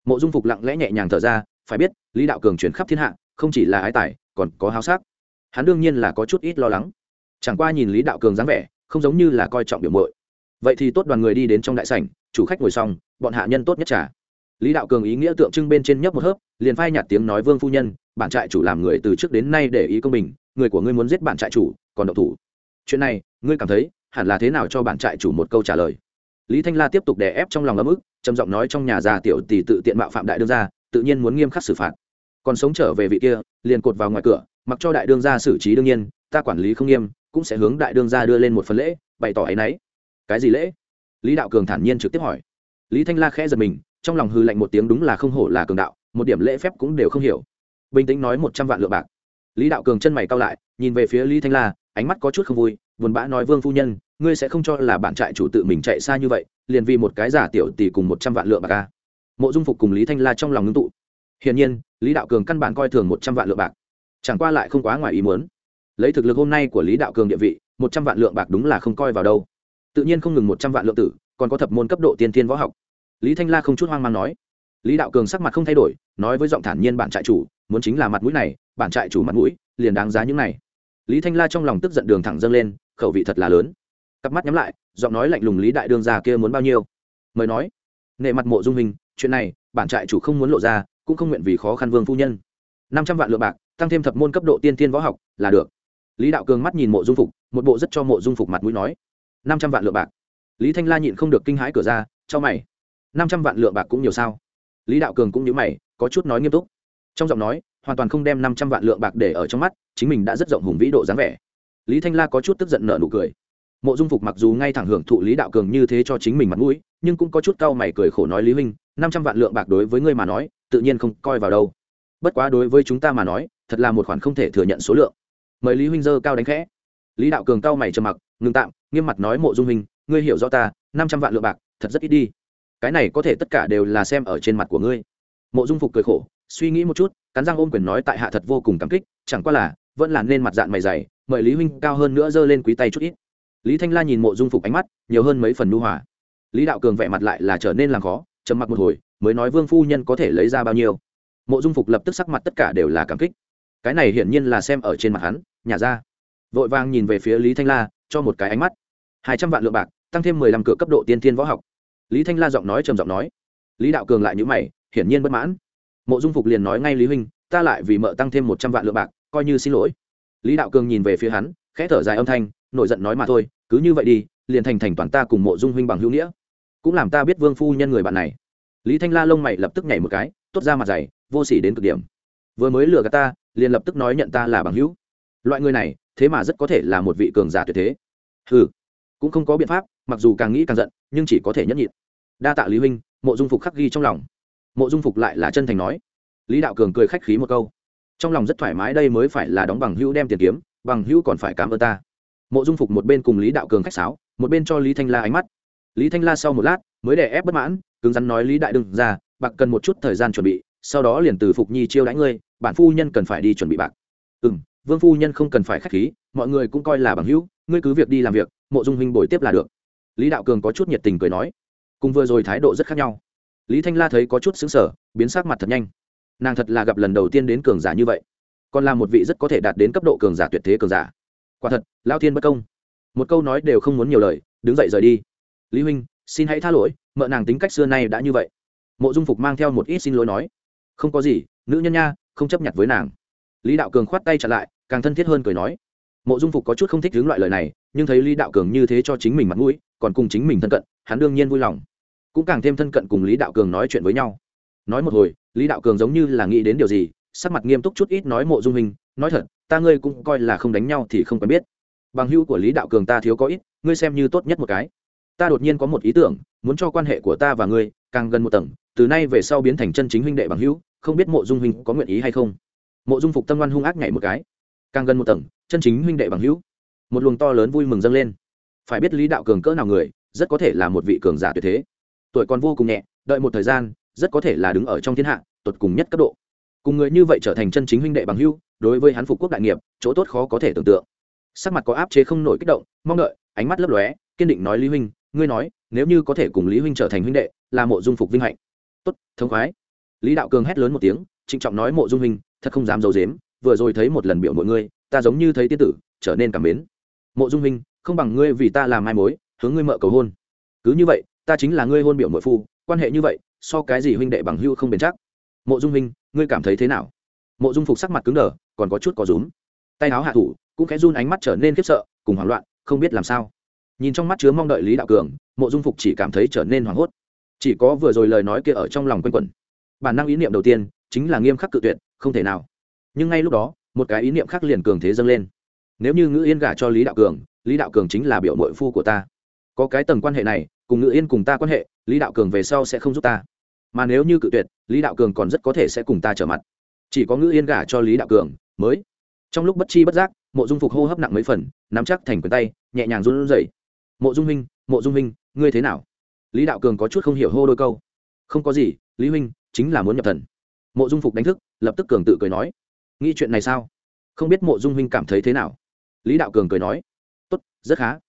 Mộ dung phục lặng lẽ nhẹ nhàng thở ra, phải biết, lý đạo cường chuyển khắp thiên hạ, không chỉ là ái tài, còn có háo sắc. Hắn đương nhiên là có chút ít lo lắng. Chẳng qua nhìn lý đạo cường dáng vẻ, không giống như là coi trọng biểu mội vậy thì tốt đoàn người đi đến trong đại sảnh, chủ khách ngồi xong, bọn hạ nhân tốt nhất trả lý đạo cường ý nghĩa tượng trưng bên trên nhấp một hớp, liền phai nhạt tiếng nói vương phu nhân, bản trại chủ làm người từ trước đến nay để ý công bình, người của ngươi muốn giết bản trại chủ, còn độc thủ. Chuyện này, ngươi cảm thấy hẳn là thế nào cho bản trại chủ một câu trả lời. Lý thanh la tiếp tục đè ép trong lòng ấm ức, trầm giọng nói trong nhà già tiểu tỷ tự tiện mạo phạm đại đương gia, tự nhiên muốn nghiêm khắc xử phạt. Còn sống trở về vị kia, liền cột vào ngoài cửa, mặc cho đại đương gia xử trí đương nhiên, ta quản lý không nghiêm, cũng sẽ hướng đại đương gia đưa lên một phần lễ, bày tỏ ấ y n ấ y cái gì lễ? Lý đạo cường thản nhiên trực tiếp hỏi. Lý thanh la khẽ giật mình, trong lòng hư lạnh một tiếng đúng là không hổ là cường đạo, một điểm lễ phép cũng đều không hiểu. Bình tĩnh nói một trăm vạn lượng bạc. Lý đạo cường chân mày cao lại, nhìn về phía lý thanh la, ánh mắt có chút không vui, buồn bã nói vương phu nhân ngươi sẽ không cho là bạn trại chủ tự mình chạy xa như vậy, liền vì một cái giả tiểu tỷ cùng một trăm vạn lượng bạc ca mộ dung phục cùng lý thanh la trong lòng ngưng tụ. Hiển nhiên, lý đạo cường căn bản coi thường một trăm vạn lượng bạc. Chẳng qua lại không quá ngoài ý muốn. Lấy thực lực hôm nay của lý đạo cường địa vị, một trăm vạn lượng bạc đúng là không coi vào đâu. Tự nhiên không ngừng một trăm vạn lượng tử, còn có thập môn cấp độ tiên thiên võ học. Lý thanh la không chút hoang mang nói. Lý đạo cường sắc mặt không thay đổi, nói với giọng thản nhiên bản trại chủ, muốn chính là mặt mũi này, bản trại chủ mặt mũi, liền đáng giá những này. Lý thanh la trong lòng tức giận đường thẳng dâng lên, khẩu vị thật là lớn cặp mắt nhắm lại, giọng nói lạnh lùng lý đại đương già kia muốn bao nhiêu? Mời nói. Nệ mặt mộ dung hình, chuyện này, bản trại chủ không muốn lộ ra, cũng không nguyện vì khó khăn vương phu nhân. Năm trăm vạn lượng bạc, tăng thêm thập môn cấp độ tiên tiên võ học, là được. Lý đạo cường mắt nhìn mộ dung phục, một bộ rất cho mộ dung phục mặt mũi nói. Năm trăm vạn lượng bạc. Lý thanh la nhịn không được kinh hãi cửa ra, cho mày. Năm trăm vạn lượng bạc cũng nhiều sao? Lý đạo cường cũng nhớ mày, có chút nói nghiêm túc. Trong giọng nói, hoàn toàn không đem năm trăm vạn lượng bạc để ở trong mắt, chính mình đã rất rộng hùng vĩ độ dáng vẻ. Lý thanh la có chút tức giận nợ nụ cười mộ dung phục mặc dù ngay thẳng hưởng thụ lý đạo cường như thế cho chính mình mặt mũi, nhưng cũng có chút cau mày cười khổ nói, lý huynh, năm trăm vạn lượng bạc đối với ngươi mà nói, tự nhiên không coi vào đâu. Bất quá đối với chúng ta mà nói, thật là một khoản không thể thừa nhận số lượng. Mời lý huynh dơ cao đánh khẽ. Lý đạo cường cau mày trầm mặc ngừng tạm, nghiêm mặt nói, mộ dung huynh, ngươi hiểu rõ ta, năm trăm vạn lượng bạc, thật rất ít đi. Cái này có thể tất cả đều là xem ở trên mặt của ngươi. Mộ dung phục cười khổ, suy nghĩ một chút, cắn răng ôm quyền nói, tại hạ thật vô cùng cảm kích, chẳng qua là, vẫn là nên mặt dạng mày dày, mời lý huynh cao hơn nữa dơ lên quý tay chút ít lý thanh la nhìn mộ dung phục ánh mắt, nhiều hơn mấy phần nu hòa. Lý đạo cường vẻ mặt lại là trở nên làm khó, trầm mặc một hồi, mới nói vương phu nhân có thể lấy ra bao nhiêu. Mộ dung phục lập tức sắc mặt tất cả đều là cảm kích. Cái này hiển nhiên là xem ở trên mặt hắn, nhà ra. Vội vàng nhìn về phía lý thanh la, cho một cái ánh mắt. Hai trăm vạn lượng bạc, tăng thêm mười lăm cửa cấp độ tiên thiên võ học. Lý thanh la giọng nói trầm giọng nói. Lý đạo cường lại nhữ mày, hiển nhiên bất mãn. Mộ dung phục liền nói ngay lý huynh, ta lại vì mợ tăng thêm một trăm vạn lượng bạc, coi như xin lỗi. Lý đạo cường nhìn về phía hắn, khẽ thở dài âm thanh nổi giận nói mà thôi, cứ như vậy đi, liền thành thành toàn ta cùng mộ dung huynh bằng hữu nghĩa. Cũng làm ta biết vương phu nhân người bạn này. Lý thanh la lông mày lập tức nhảy một cái tốt ra mặt dày, vô s ỉ đến cực điểm. Vừa mới lừa gạt ta, liền lập tức nói nhận ta là bằng hữu. Loại người này, thế mà rất có thể là một vị cường giả tuyệt thế. Ừ cũng không có biện pháp, mặc dù càng nghĩ càng giận, nhưng chỉ có thể nhẫn nhịn. Đa tạ lý huynh, mộ dung phục khắc ghi trong lòng. Mộ dung phục lại là chân thành nói. Lý đạo cường cười khách khí một câu. Trong lòng rất thoải mái đây mới phải là đóng bằng hữu đem tiền kiếm, bằng hữu còn phải cảm ơn ta mộ dung phục một bên cùng lý đạo cường khách sáo, một bên cho lý thanh la ánh mắt. Lý thanh la sau một lát, mới đè ép bất mãn, cứng rắn nói, lý đại đừng ra, bạc cần một chút thời gian chuẩn bị, sau đó liền từ phục nhi chiêu đãi ngươi, bản phu nhân cần phải đi chuẩn bị bạc. Ừ m vương phu nhân không cần phải k h á c h khí, mọi người cũng coi là bằng hữu, ngươi cứ việc đi làm việc, mộ dung huynh bồi tiếp là được. Lý đạo cường có chút nhiệt tình cười nói. Cùng vừa rồi thái độ rất khác nhau. Lý thanh la thấy có chút xứng sở biến sắc mặt thật nhanh. Nàng thật là gặp lần đầu tiên đến cường giả như vậy. Còn là một vị rất có thể đạt đến cấp độ cường giả tuyệt thế cường giả quả thật lao thiên bất công. Một câu nói đều không muốn nhiều lời, đứng dậy rời đi. Lý huynh, xin hãy tha lỗi, mợ nàng tính cách xưa nay đã như vậy. Mộ dung phục mang theo một ít xin lỗi nói. Không có gì, nữ nhân nha, không chấp nhận với nàng. Lý đạo cường khoát tay trả lại, càng thân thiết hơn cười nói. Mộ dung phục có chút không thích hướng loại lời này, nhưng thấy lý đạo cường như thế cho chính mình mặt mũi, còn cùng chính mình thân cận, hắn đương nhiên vui lòng. Cũng càng thêm thân cận cùng lý đạo cường nói chuyện với nhau. Nói một hồi, lý đạo cường giống như là nghĩ đến điều gì, sắc mặt nghiêm túc chút ít nói mộ dung hình nói thật ta ngươi cũng coi là không đánh nhau thì không quen biết. Bằng hữu của lý đạo cường ta thiếu có ít, ngươi xem như tốt nhất một cái. Ta đột nhiên có một ý tưởng, muốn cho quan hệ của ta và ngươi càng gần một tầng, từ nay về sau biến thành chân chính huynh đệ bằng hữu, không biết mộ dung huynh có nguyện ý hay không. Mộ dung phục tâm ngoan hung ác nhảy một cái. Càng gần một tầng, chân chính huynh đệ bằng hữu. Một luồng to lớn vui mừng dâng lên. Phải biết lý đạo cường cỡ nào người, rất có thể là một vị cường giả tuyệt thế. Tuổi còn vô cùng nhẹ, đợi một thời gian, rất có thể là đứng ở trong thiên hạ tột cùng nhất cấp độ cùng người như vậy trở thành chân chính huynh đệ bằng hữu, đối với hắn phục quốc đại nghiệp, chỗ tốt khó có thể tưởng tượng. Sắc mặt có áp chế không nổi kích động, mong đợi, ánh mắt lấp lóe, kiên định nói lý huynh, ngươi nói, nếu như có thể cùng lý huynh trở thành huynh đệ, là mộ dung phục vinh hạnh. Tốt, thông khoái. Lý đạo cường hét lớn một tiếng, trịnh trọng nói mộ dung huynh, thật không dám d i ấ u dếm vừa rồi thấy một lần biểu mọi ngươi, ta giống như thấy tiên tử, trở nên cảm mến. Mộ dung huynh, không bằng ngươi vì ta làm mai mối, hướng ngươi mợ cầu hôn. Cứ như vậy, ta chính là ngươi hôn biểu mội phu, quan hệ như vậy, so cái gì huynh đệ bằng hưu không bền chắc. Mộ dung huynh ngươi cảm thấy thế nào? Mộ dung phục sắc mặt cứng đờ, còn có chút có rúm. Tay áo hạ thủ, cũng khẽ run ánh mắt trở nên khiếp sợ, cùng hoảng loạn, không biết làm sao. Nhìn trong mắt chứa mong đợi lý đạo cường, mộ dung phục chỉ cảm thấy trở nên hoảng hốt. Chỉ có vừa rồi lời nói kia ở trong lòng quanh quẩn. Bản năng ý niệm đầu tiên, chính là nghiêm khắc cự tuyệt, không thể nào. Nhưng ngay lúc đó, một cái ý niệm khác liền cường thế dâng lên. Nếu như ngữ yên gả cho lý đạo cường, lý đạo cường chính là biểu mội phu của ta. Có cái tầng quan hệ này, cùng ngữ yên cùng ta quan hệ, lý đạo cường về sau sẽ không giúp ta mà nếu như cự tuyệt, lý đạo cường còn rất có thể sẽ cùng ta trở mặt. Chỉ có ngữ yên gả cho lý đạo cường mới. Trong lúc bất chi bất giác, mộ dung phục hô hấp nặng mấy phần, nắm chắc thành quyền tay, nhẹ nhàng run rẩy. Mộ dung huynh, mộ dung huynh, ngươi thế nào? Lý đạo cường có chút không hiểu hô đôi câu. Không có gì, lý huynh, chính là muốn nhập thần. Mộ dung phục đánh thức, lập tức cường tự cười nói. Nghĩ chuyện này sao? Không biết mộ dung huynh cảm thấy thế nào? Lý đạo cường cười nói. Tốt, rất khá.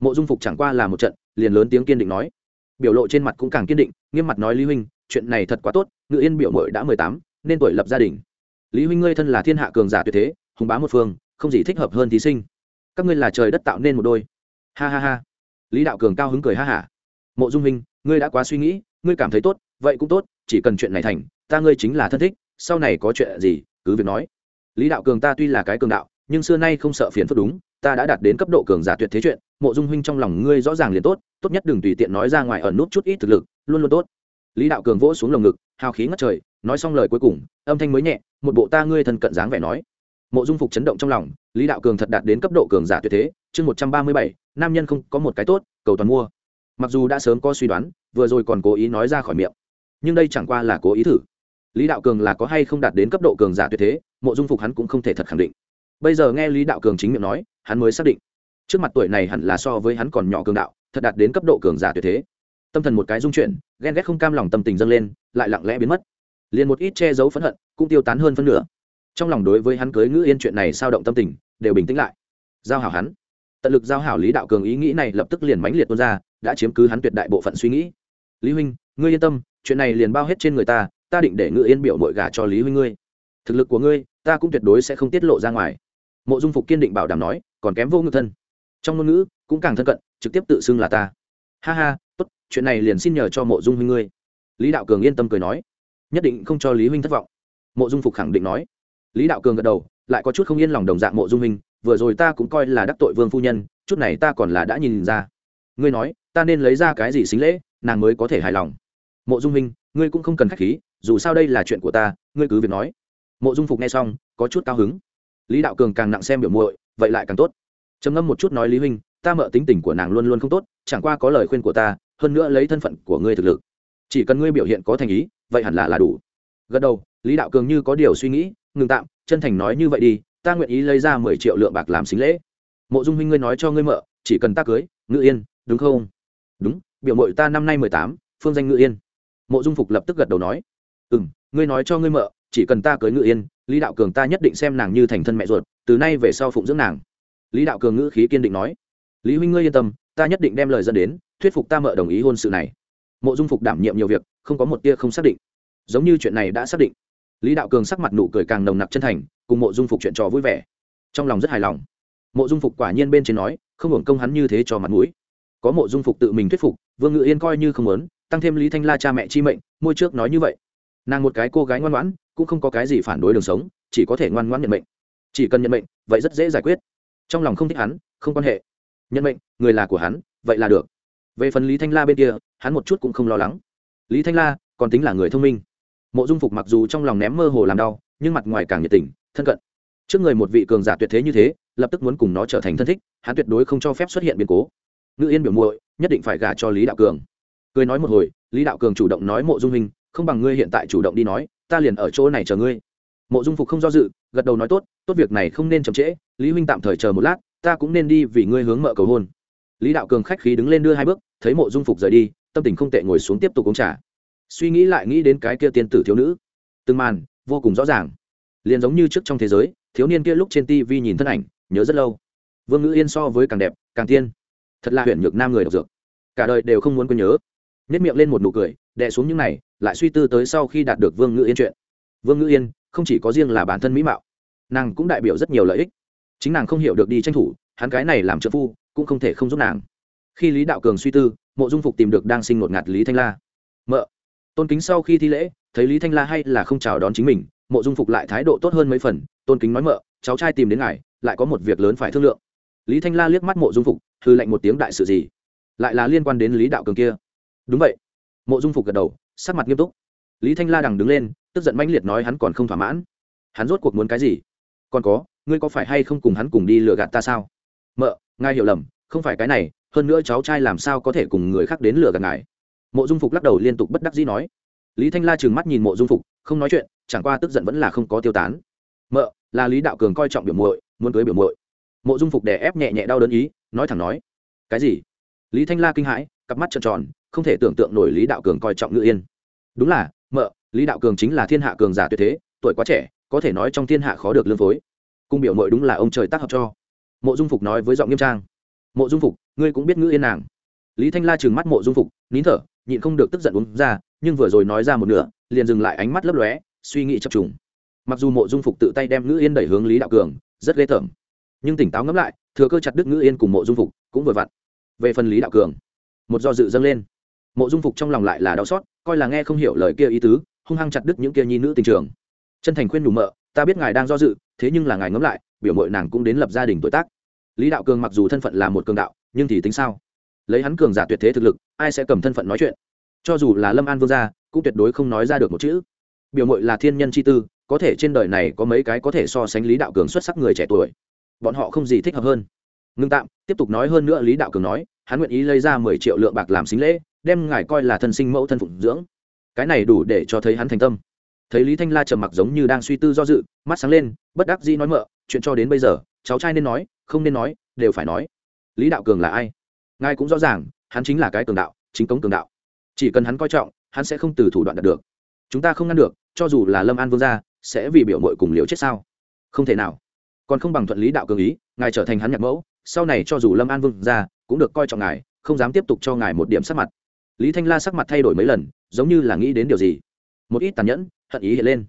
Mộ dung phục chẳng qua là một trận, liền lớn tiếng kiên định nói. Biểu lộ trên mặt cũng càng kiên định, nghiêm mặt nói, lý huynh chuyện này thật quá tốt, ngự yên biểu mội đã mười tám, nên tuổi lập gia đình. Lý huynh ngươi thân là thiên hạ cường giả tuyệt thế, hùng bá một phương, không gì thích hợp hơn thí sinh. Các ngươi là trời đất tạo nên một đôi. Ha ha ha. Lý đạo cường cao hứng cười ha hả. Mộ dung huynh, ngươi đã quá suy nghĩ, ngươi cảm thấy tốt, vậy cũng tốt, chỉ cần chuyện này thành, ta ngươi chính là thân thích, sau này có chuyện gì, cứ việc nói. Lý đạo cường ta tuy là cái cường đạo, nhưng xưa nay không sợ phiền phức đúng, ta đã đạt đến cấp độ cường giả tuyệt thế chuyện, mộ dung huynh trong lòng ngươi rõ ràng liền tốt tốt nhất đừng tùy tiện nói ra ngoài ẩn nút chút ít thực lực, luôn luôn tốt lý đạo cường vỗ xuống lồng ngực, hào khí ngất trời, nói xong lời cuối cùng, âm thanh mới nhẹ, một bộ ta ngươi thân cận dáng vẻ nói. Mộ dung phục chấn động trong lòng, lý đạo cường thật đạt đến cấp độ cường giả tuyệt thế, chương một trăm ba mươi bảy, nam nhân không có một cái tốt, cầu toàn mua. Mặc dù đã sớm có suy đoán, vừa rồi còn cố ý nói ra khỏi miệng, nhưng đây chẳng qua là cố ý thử. Lý đạo cường là có hay không đạt đến cấp độ cường giả tuyệt thế, mộ dung phục hắn cũng không thể thật khẳng định. Bây giờ nghe lý đạo cường chính miệng nói, hắn mới xác định. Trước mặt tuổi này hẳn là so với hắn còn nhỏ cường đạo, thật đạt đến cấp độ cường giả tuyệt thế. Tâm thần một cái dung chuyển ghen ghét không cam lòng tâm tình dâng lên, lại lặng lẽ biến mất. Liền một ít che giấu phẫn hận, cũng tiêu tán hơn phân nửa. Trong lòng đối với hắn cưới ngữ yên chuyện này sao động tâm tình, đều bình tĩnh lại. Giao hảo hắn. Tận lực giao hảo lý đạo cường ý nghĩ này lập tức liền mãnh liệt tuôn ra, đã chiếm cứ hắn tuyệt đại bộ phận suy nghĩ. Lý huynh, ngươi yên tâm, chuyện này liền bao hết trên người ta ta định để ngự yên biểu mội gả cho lý huynh ngươi. Thực lực của ngươi, ta cũng tuyệt đối sẽ không tiết lộ ra ngoài. Mộ dung phục kiên định bảo đảm nói, còn kém vô ngự thân. Trong ngôn ngữ, cũng càng thân cận, trực tiếp tự xưng là ta. Ha ha chuyện này liền xin nhờ cho mộ dung huynh ngươi. Lý đạo cường yên tâm cười nói. Nhất định không cho lý huynh thất vọng. Mộ dung phục khẳng định nói. Lý đạo cường gật đầu, lại có chút không yên lòng đồng dạng mộ dung huynh, vừa rồi ta cũng coi là đắc tội vương phu nhân, chút này ta còn là đã nhìn ra. Ngươi nói, ta nên lấy ra cái gì xính lễ, nàng mới có thể hài lòng. Mộ dung huynh, ngươi cũng không cần k h á c h khí, dù sao đây là chuyện của ta, ngươi cứ việc nói. Mộ dung phục nghe xong, có chút cao hứng. Lý đạo cường càng nặng xem biểu muội, vậy lại càng tốt. Trầm ngâm một chút nói lý huynh, ta mợ tính tình của nàng luôn luôn không tốt, chẳng qua có lời khuyên của ta hơn nữa lấy thân phận của ngươi thực lực. Chỉ cần ngươi biểu hiện có thành ý, vậy hẳn là là đủ. Gật đầu, lý đạo cường như có điều suy nghĩ, ngừng tạm, chân thành nói như vậy đi, ta nguyện ý lấy ra mười triệu lượng bạc làm xính lễ. Mộ dung huynh ngươi nói cho ngươi mợ, chỉ cần ta cưới, ngự yên, đúng không? Đúng, biểu mội ta năm nay mười tám, phương danh ngự yên. Mộ dung phục lập tức gật đầu nói ừ m ngươi nói cho ngươi mợ, chỉ cần ta cưới ngự yên, lý đạo cường ta nhất định xem nàng như thành thân mẹ ruột, từ nay về sau phụng dưỡng nàng. Lý đạo cường ngữ khí kiên định nói, lý huynh ngươi yên tâm ta nhất định đem lời dẫn đến, thuyết phục ta mợ đồng ý hôn sự này. Mộ dung phục đảm nhiệm nhiều việc, không có một tia không xác định. Giống như chuyện này đã xác định. Lý đạo cường sắc mặt nụ cười càng nồng nặc chân thành, cùng mộ dung phục chuyện trò vui vẻ. Trong lòng rất hài lòng. Mộ dung phục quả nhiên bên trên nói, không hưởng công hắn như thế cho mặt mũi. Có mộ dung phục tự mình thuyết phục, vương ngự yên coi như không muốn, tăng thêm lý thanh la cha mẹ chi mệnh, môi trước nói như vậy. Nàng một cái cô gái ngoan ngoãn, cũng không có cái gì phản đối đường sống, chỉ có thể ngoan ngoãn nhận mệnh. Chỉ cần nhận mệnh, vậy rất dễ giải quyết. Trong lòng không thích hắn, không quan hệ nhận mệnh, người là của hắn, vậy là được. Về phần lý thanh la bên kia, hắn một chút cũng không lo lắng. Lý thanh la còn tính là người thông minh. Mộ dung phục mặc dù trong lòng ném mơ hồ làm đau, nhưng mặt ngoài càng nhiệt tình, thân cận. Trước người một vị cường giả tuyệt thế như thế, lập tức muốn cùng nó trở thành thân thích, hắn tuyệt đối không cho phép xuất hiện biến cố. Ngự yên biểu muội, nhất định phải gả cho lý đạo cường. Cười nói một hồi, lý đạo cường chủ động nói mộ dung hình, không bằng ngươi hiện tại chủ động đi nói, ta liền ở chỗ này chờ ngươi. Mộ dung phục không do dự, gật đầu nói, tốt tốt việc này không nên chậm trễ, lý huynh tạm thời chờ một lát ta cũng nên đi vì ngươi hướng mợ cầu hôn. Lý đạo cường khách khí đứng lên đưa hai bước, thấy mộ dung phục rời đi, tâm tình không tệ ngồi xuống tiếp tục uống trà. Suy nghĩ lại nghĩ đến cái kia tiên tử thiếu nữ. Từng màn, vô cùng rõ ràng. Liền giống như trước trong thế giới, thiếu niên kia lúc trên tv nhìn thân ảnh, nhớ rất lâu. Vương ngữ yên so với càng đẹp, càng tiên. Thật là huyện nhược nam người đọc dược. Cả đời đều không muốn quên nhớ. Nhất miệng lên một nụ cười, đè xuống những này, lại suy tư tới sau khi đạt được vương ngữ yên chuyện. Vương ngữ yên, không chỉ có riêng là bản thân mỹ mạo, nàng cũng đại biểu rất nhiều lợi ích chính nàng không hiểu được đi tranh thủ, hắn cái này làm trợ phu, cũng không thể không giúp nàng. Khi lý đạo cường suy tư, mộ dung phục tìm được đang sinh ngột ngạt lý thanh la. Mợ, tôn kính sau khi thi lễ, thấy lý thanh la hay là không chào đón chính mình, mộ dung phục lại thái độ tốt hơn mấy phần, tôn kính nói, mợ, cháu trai tìm đến ngài, lại có một việc lớn phải thương lượng. Lý thanh la liếc mắt mộ dung phục hư lệnh một tiếng, đại sự gì? Lại là liên quan đến lý đạo cường kia. Đúng vậy. Mộ dung phục gật đầu, sắc mặt nghiêm túc. Lý thanh la đằng đứng lên, tức giận mãnh liệt nói, hắn còn không thỏa mãn. Hắn rốt cuộc muốn cái gì? Còn có ngươi có phải hay không cùng hắn cùng đi lừa gạt ta sao? Mợ, ngài hiểu lầm, không phải cái này, hơn nữa cháu trai làm sao có thể cùng người khác đến lừa gạt ngài? Mộ dung phục lắc đầu liên tục bất đắc dĩ nói. Lý thanh la trừng mắt nhìn mộ dung phục, không nói chuyện, chẳng qua tức giận vẫn là không có tiêu tán. Mợ, là lý đạo cường coi trọng biểu muội, muốn cưới biểu muội. Mộ dung phục đè ép nhẹ nhẹ đau đớn ý, nói thẳng nói. Cái gì? Lý thanh la kinh hãi, cặp mắt trợn tròn, không thể tưởng tượng nổi lý đạo cường coi trọng ngự yên. Đúng là, mợ, lý đạo cường chính là thiên hạ cường giả tuyệt thế, tuổi quá trẻ, có thể nói trong thiên hạ khó được lương phối cung biểu mội đúng là ông trời tác hợp cho. Mộ dung phục nói với giọng nghiêm trang. Mộ dung phục, ngươi cũng biết ngữ yên nàng. Lý thanh la trừng mắt mộ dung phục, nín thở, nhịn không được tức giận uống ra, nhưng vừa rồi nói ra một nửa, liền dừng lại ánh mắt lấp lóe, suy nghĩ chập trùng. Mặc dù mộ dung phục tự tay đem ngữ yên đẩy hướng lý đạo cường, rất ghê tởm. Nhưng tỉnh táo ngẫm lại, thừa cơ chặt đứt ngữ yên cùng mộ dung phục, cũng vừa vặn. Về phần lý đạo cường, một do dự dâng lên. Mộ dung phục trong lòng lại là đau xót, coi là nghe không hiểu lời kia ý tứ, hung hăng chặt đứt những kia nhi nữ tình trường. Chân thành khuyên đủ mợ ta biết ngài đang do dự, thế nhưng là ngài ngẫm lại, biểu mội nàng cũng đến lập gia đình tuổi tác. Lý đạo cường mặc dù thân phận là một cường đạo, nhưng thì tính sao? Lấy hắn cường giả tuyệt thế thực lực, ai sẽ cầm thân phận nói chuyện? Cho dù là lâm an vương gia, cũng tuyệt đối không nói ra được một chữ. Biểu mội là thiên nhân chi tư, có thể trên đời này có mấy cái có thể so sánh lý đạo cường xuất sắc người trẻ tuổi. Bọn họ không gì thích hợp hơn. Ngưng tạm, tiếp tục nói hơn nữa lý đạo cường nói, hắn nguyện ý lấy ra mười triệu lượng bạc làm xính lễ, đem ngài coi là thân sinh mẫu thân phụng dưỡng. Cái này đủ để cho thấy hắn thành tâm thấy lý thanh la trầm mặc giống như đang suy tư do dự, mắt sáng lên, bất đắc dĩ nói mợ, chuyện cho đến bây giờ, cháu trai nên nói, không nên nói, đều phải nói. Lý đạo cường là ai? Ngài cũng rõ ràng, hắn chính là cái cường đạo, chính cống cường đạo. Chỉ cần hắn coi trọng, hắn sẽ không từ thủ đoạn đạt được. Chúng ta không ngăn được, cho dù là lâm an vương gia, sẽ vì biểu mội cùng liều chết sao? Không thể nào. Còn không bằng thuận lý đạo cường ý, ngài trở thành hắn nhạc mẫu, sau này cho dù lâm an vương gia cũng được coi trọng ngài, không dám tiếp tục cho ngài một điểm sắc mặt. Lý thanh la sắc mặt thay đổi mấy lần, giống như là nghĩ đến điều gì. Một ít tàn nhẫn hận ý hiện lên.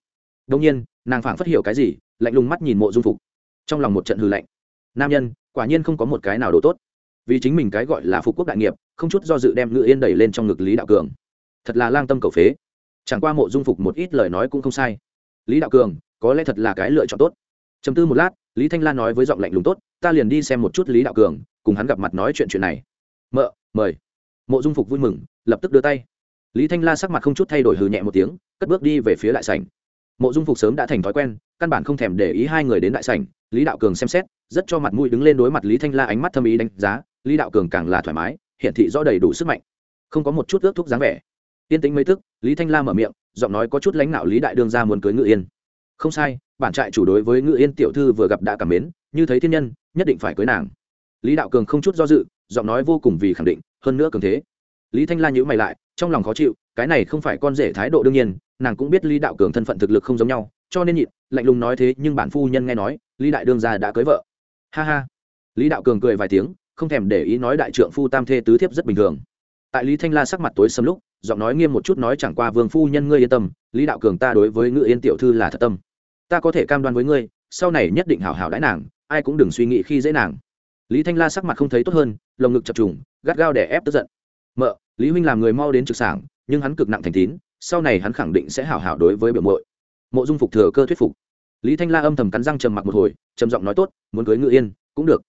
Đông nhiên, nàng phảng phất hiểu cái gì, lạnh lùng mắt nhìn mộ dung phục. Trong lòng một trận hư lạnh. Nam nhân, quả nhiên không có một cái nào đồ tốt. Vì chính mình cái gọi là phục quốc đại nghiệp, không chút do dự đem ngự yên đẩy lên trong ngực lý đạo cường. Thật là lang tâm cầu phế. Chẳng qua mộ dung phục một ít lời nói cũng không sai. Lý đạo cường, có lẽ thật là cái lựa chọn tốt. Chấm tư một lát, lý thanh lan nói với giọng lạnh lùng tốt, ta liền đi xem một chút lý đạo cường, cùng hắn gặp mặt nói chuyện chuyện này. Mợ, mời. Mộ dung phục vui mừng, lập tức đưa tay lý thanh la sắc mặt không chút thay đổi hừ nhẹ một tiếng cất bước đi về phía đại sảnh. Mộ dung phục sớm đã thành thói quen căn bản không thèm để ý hai người đến đại sảnh. Lý đạo cường xem xét rất cho mặt mũi đứng lên đối mặt lý thanh la ánh mắt thâm ý đánh giá lý đạo cường càng là thoải mái hiện thị rõ đầy đủ sức mạnh. Không có một chút ước thúc dáng vẻ. Tiên Tĩnh mấy thức, lý thanh la mở miệng giọng nói có chút lãnh đạo lý đại đương ra muốn cưới ngự yên. Không sai bản trại chủ đối với ngự yên tiểu thư vừa gặp đã cảm mến như thấy thiên nhân nhất định phải cưới nàng. Lý đạo cường không chút do dự giọng nói vô cùng vì khẳng định hơn nữa cường thế lý thanh la nhữ mày lại, trong lòng khó chịu, cái này không phải con rể thái độ đương nhiên, nàng cũng biết lý đạo cường thân phận thực lực không giống nhau, cho nên nhịn, lạnh lùng nói thế, nhưng bản phu nhân nghe nói, lý đại đương gia đã cưới vợ. Ha ha. Lý đạo cường cười vài tiếng, không thèm để ý nói đại trượng phu tam thê tứ thiếp rất bình thường. Tại lý thanh la sắc mặt tối sầm lúc, giọng nói nghiêm một chút nói chẳng qua vương phu nhân ngươi yên tâm, lý đạo cường ta đối với ngự yên tiểu thư là thật tâm. Ta có thể cam đoan với ngươi, sau này nhất định hảo hảo đãi nàng, ai cũng đừng suy nghĩ khi dễ nàng. Lý thanh la sắc mặt không thấy tốt hơn, lồng ngực chập trùng, gắt gao để ép tức giận. Mợ lý huynh làm người mau đến trực sảng, nhưng hắn cực nặng thành tín, sau này hắn khẳng định sẽ hảo hảo đối với biểu mội mộ dung phục thừa cơ thuyết phục. Lý thanh la âm thầm cắn răng trầm mặc một hồi, trầm giọng nói tốt, muốn cưới ngự yên, cũng được.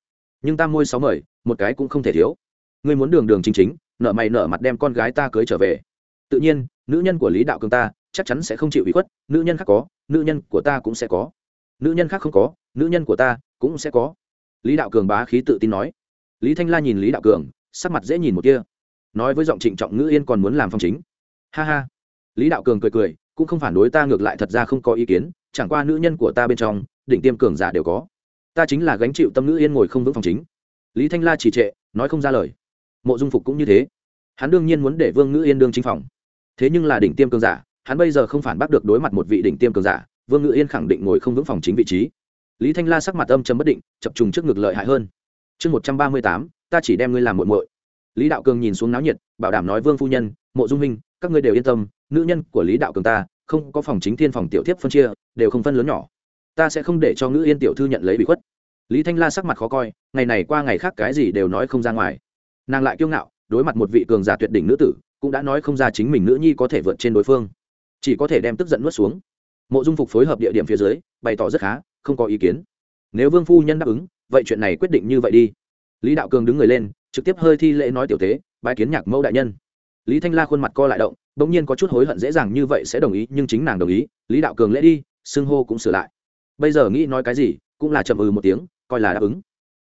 Nhưng ta môi sáu mời, một cái cũng không thể thiếu. Ngươi muốn đường đường chính chính, nợ mày nợ mặt đem con gái ta cưới trở về. Tự nhiên, nữ nhân của lý đạo cường ta, chắc chắn sẽ không chịu ủy khuất, nữ nhân khác có, nữ nhân của ta cũng sẽ có. Nữ nhân khác không có, nữ nhân của ta cũng sẽ có. Lý đạo cường bá khí tự tin nói. Lý thanh la nhìn lý đạo cường, sắc mặt dễ nhìn một kia nói với giọng trịnh trọng ngữ yên còn muốn làm phong chính. Ha ha. Lý đạo cường cười cười, cũng không phản đối ta ngược lại thật ra không có ý kiến, chẳng qua nữ nhân của ta bên trong, đỉnh tiêm cường giả đều có. Ta chính là gánh chịu tâm nữ yên ngồi không vững phòng chính. Lý thanh la trì trệ, nói không ra lời. Mộ dung phục cũng như thế. Hắn đương nhiên muốn để vương ngữ yên đương chính phòng. Thế nhưng là đỉnh tiêm cường giả, hắn bây giờ không phản bác được đối mặt một vị đỉnh tiêm cường giả, vương ngữ yên khẳng định ngồi không vững phòng chính vị trí. Lý thanh la sắc mặt âm chấm bất định, chập trùng trước ngực lợi hại hơn. Chương một trăm ba mươi tám, ta chỉ đem ngươi làm muội muội lý đạo cường nhìn xuống náo nhiệt, bảo đảm nói vương phu nhân, mộ dung minh các ngươi đều yên tâm, nữ nhân của lý đạo cường ta, không có phòng chính thiên phòng tiểu thiếp phân chia, đều không phân lớn nhỏ. Ta sẽ không để cho ngữ yên tiểu thư nhận lấy bị khuất. Lý thanh la sắc mặt khó coi, ngày này qua ngày khác cái gì đều nói không ra ngoài. Nàng lại kiêu ngạo, đối mặt một vị cường giả tuyệt đỉnh nữ tử, cũng đã nói không ra chính mình nữ nhi có thể vượt trên đối phương. Chỉ có thể đem tức giận nuốt xuống. Mộ dung phục phối hợp địa điểm phía dưới, bày tỏ rất khá, không có ý kiến. Nếu vương phu nhân đáp ứng, vậy chuyện này quyết định như vậy đi. Lý đạo cường đứng người lên trực tiếp hơi thi lễ nói tiểu tế, bái kiến nhạc mẫu đại nhân. Lý thanh la khuôn mặt co lại động đ ỗ n g nhiên có chút hối hận dễ dàng như vậy sẽ đồng ý, nhưng chính nàng đồng ý, lý đạo cường lễ đi, xưng hô cũng sửa lại. Bây giờ nghĩ nói cái gì, cũng là chậm ừ một tiếng, coi là đáp ứng.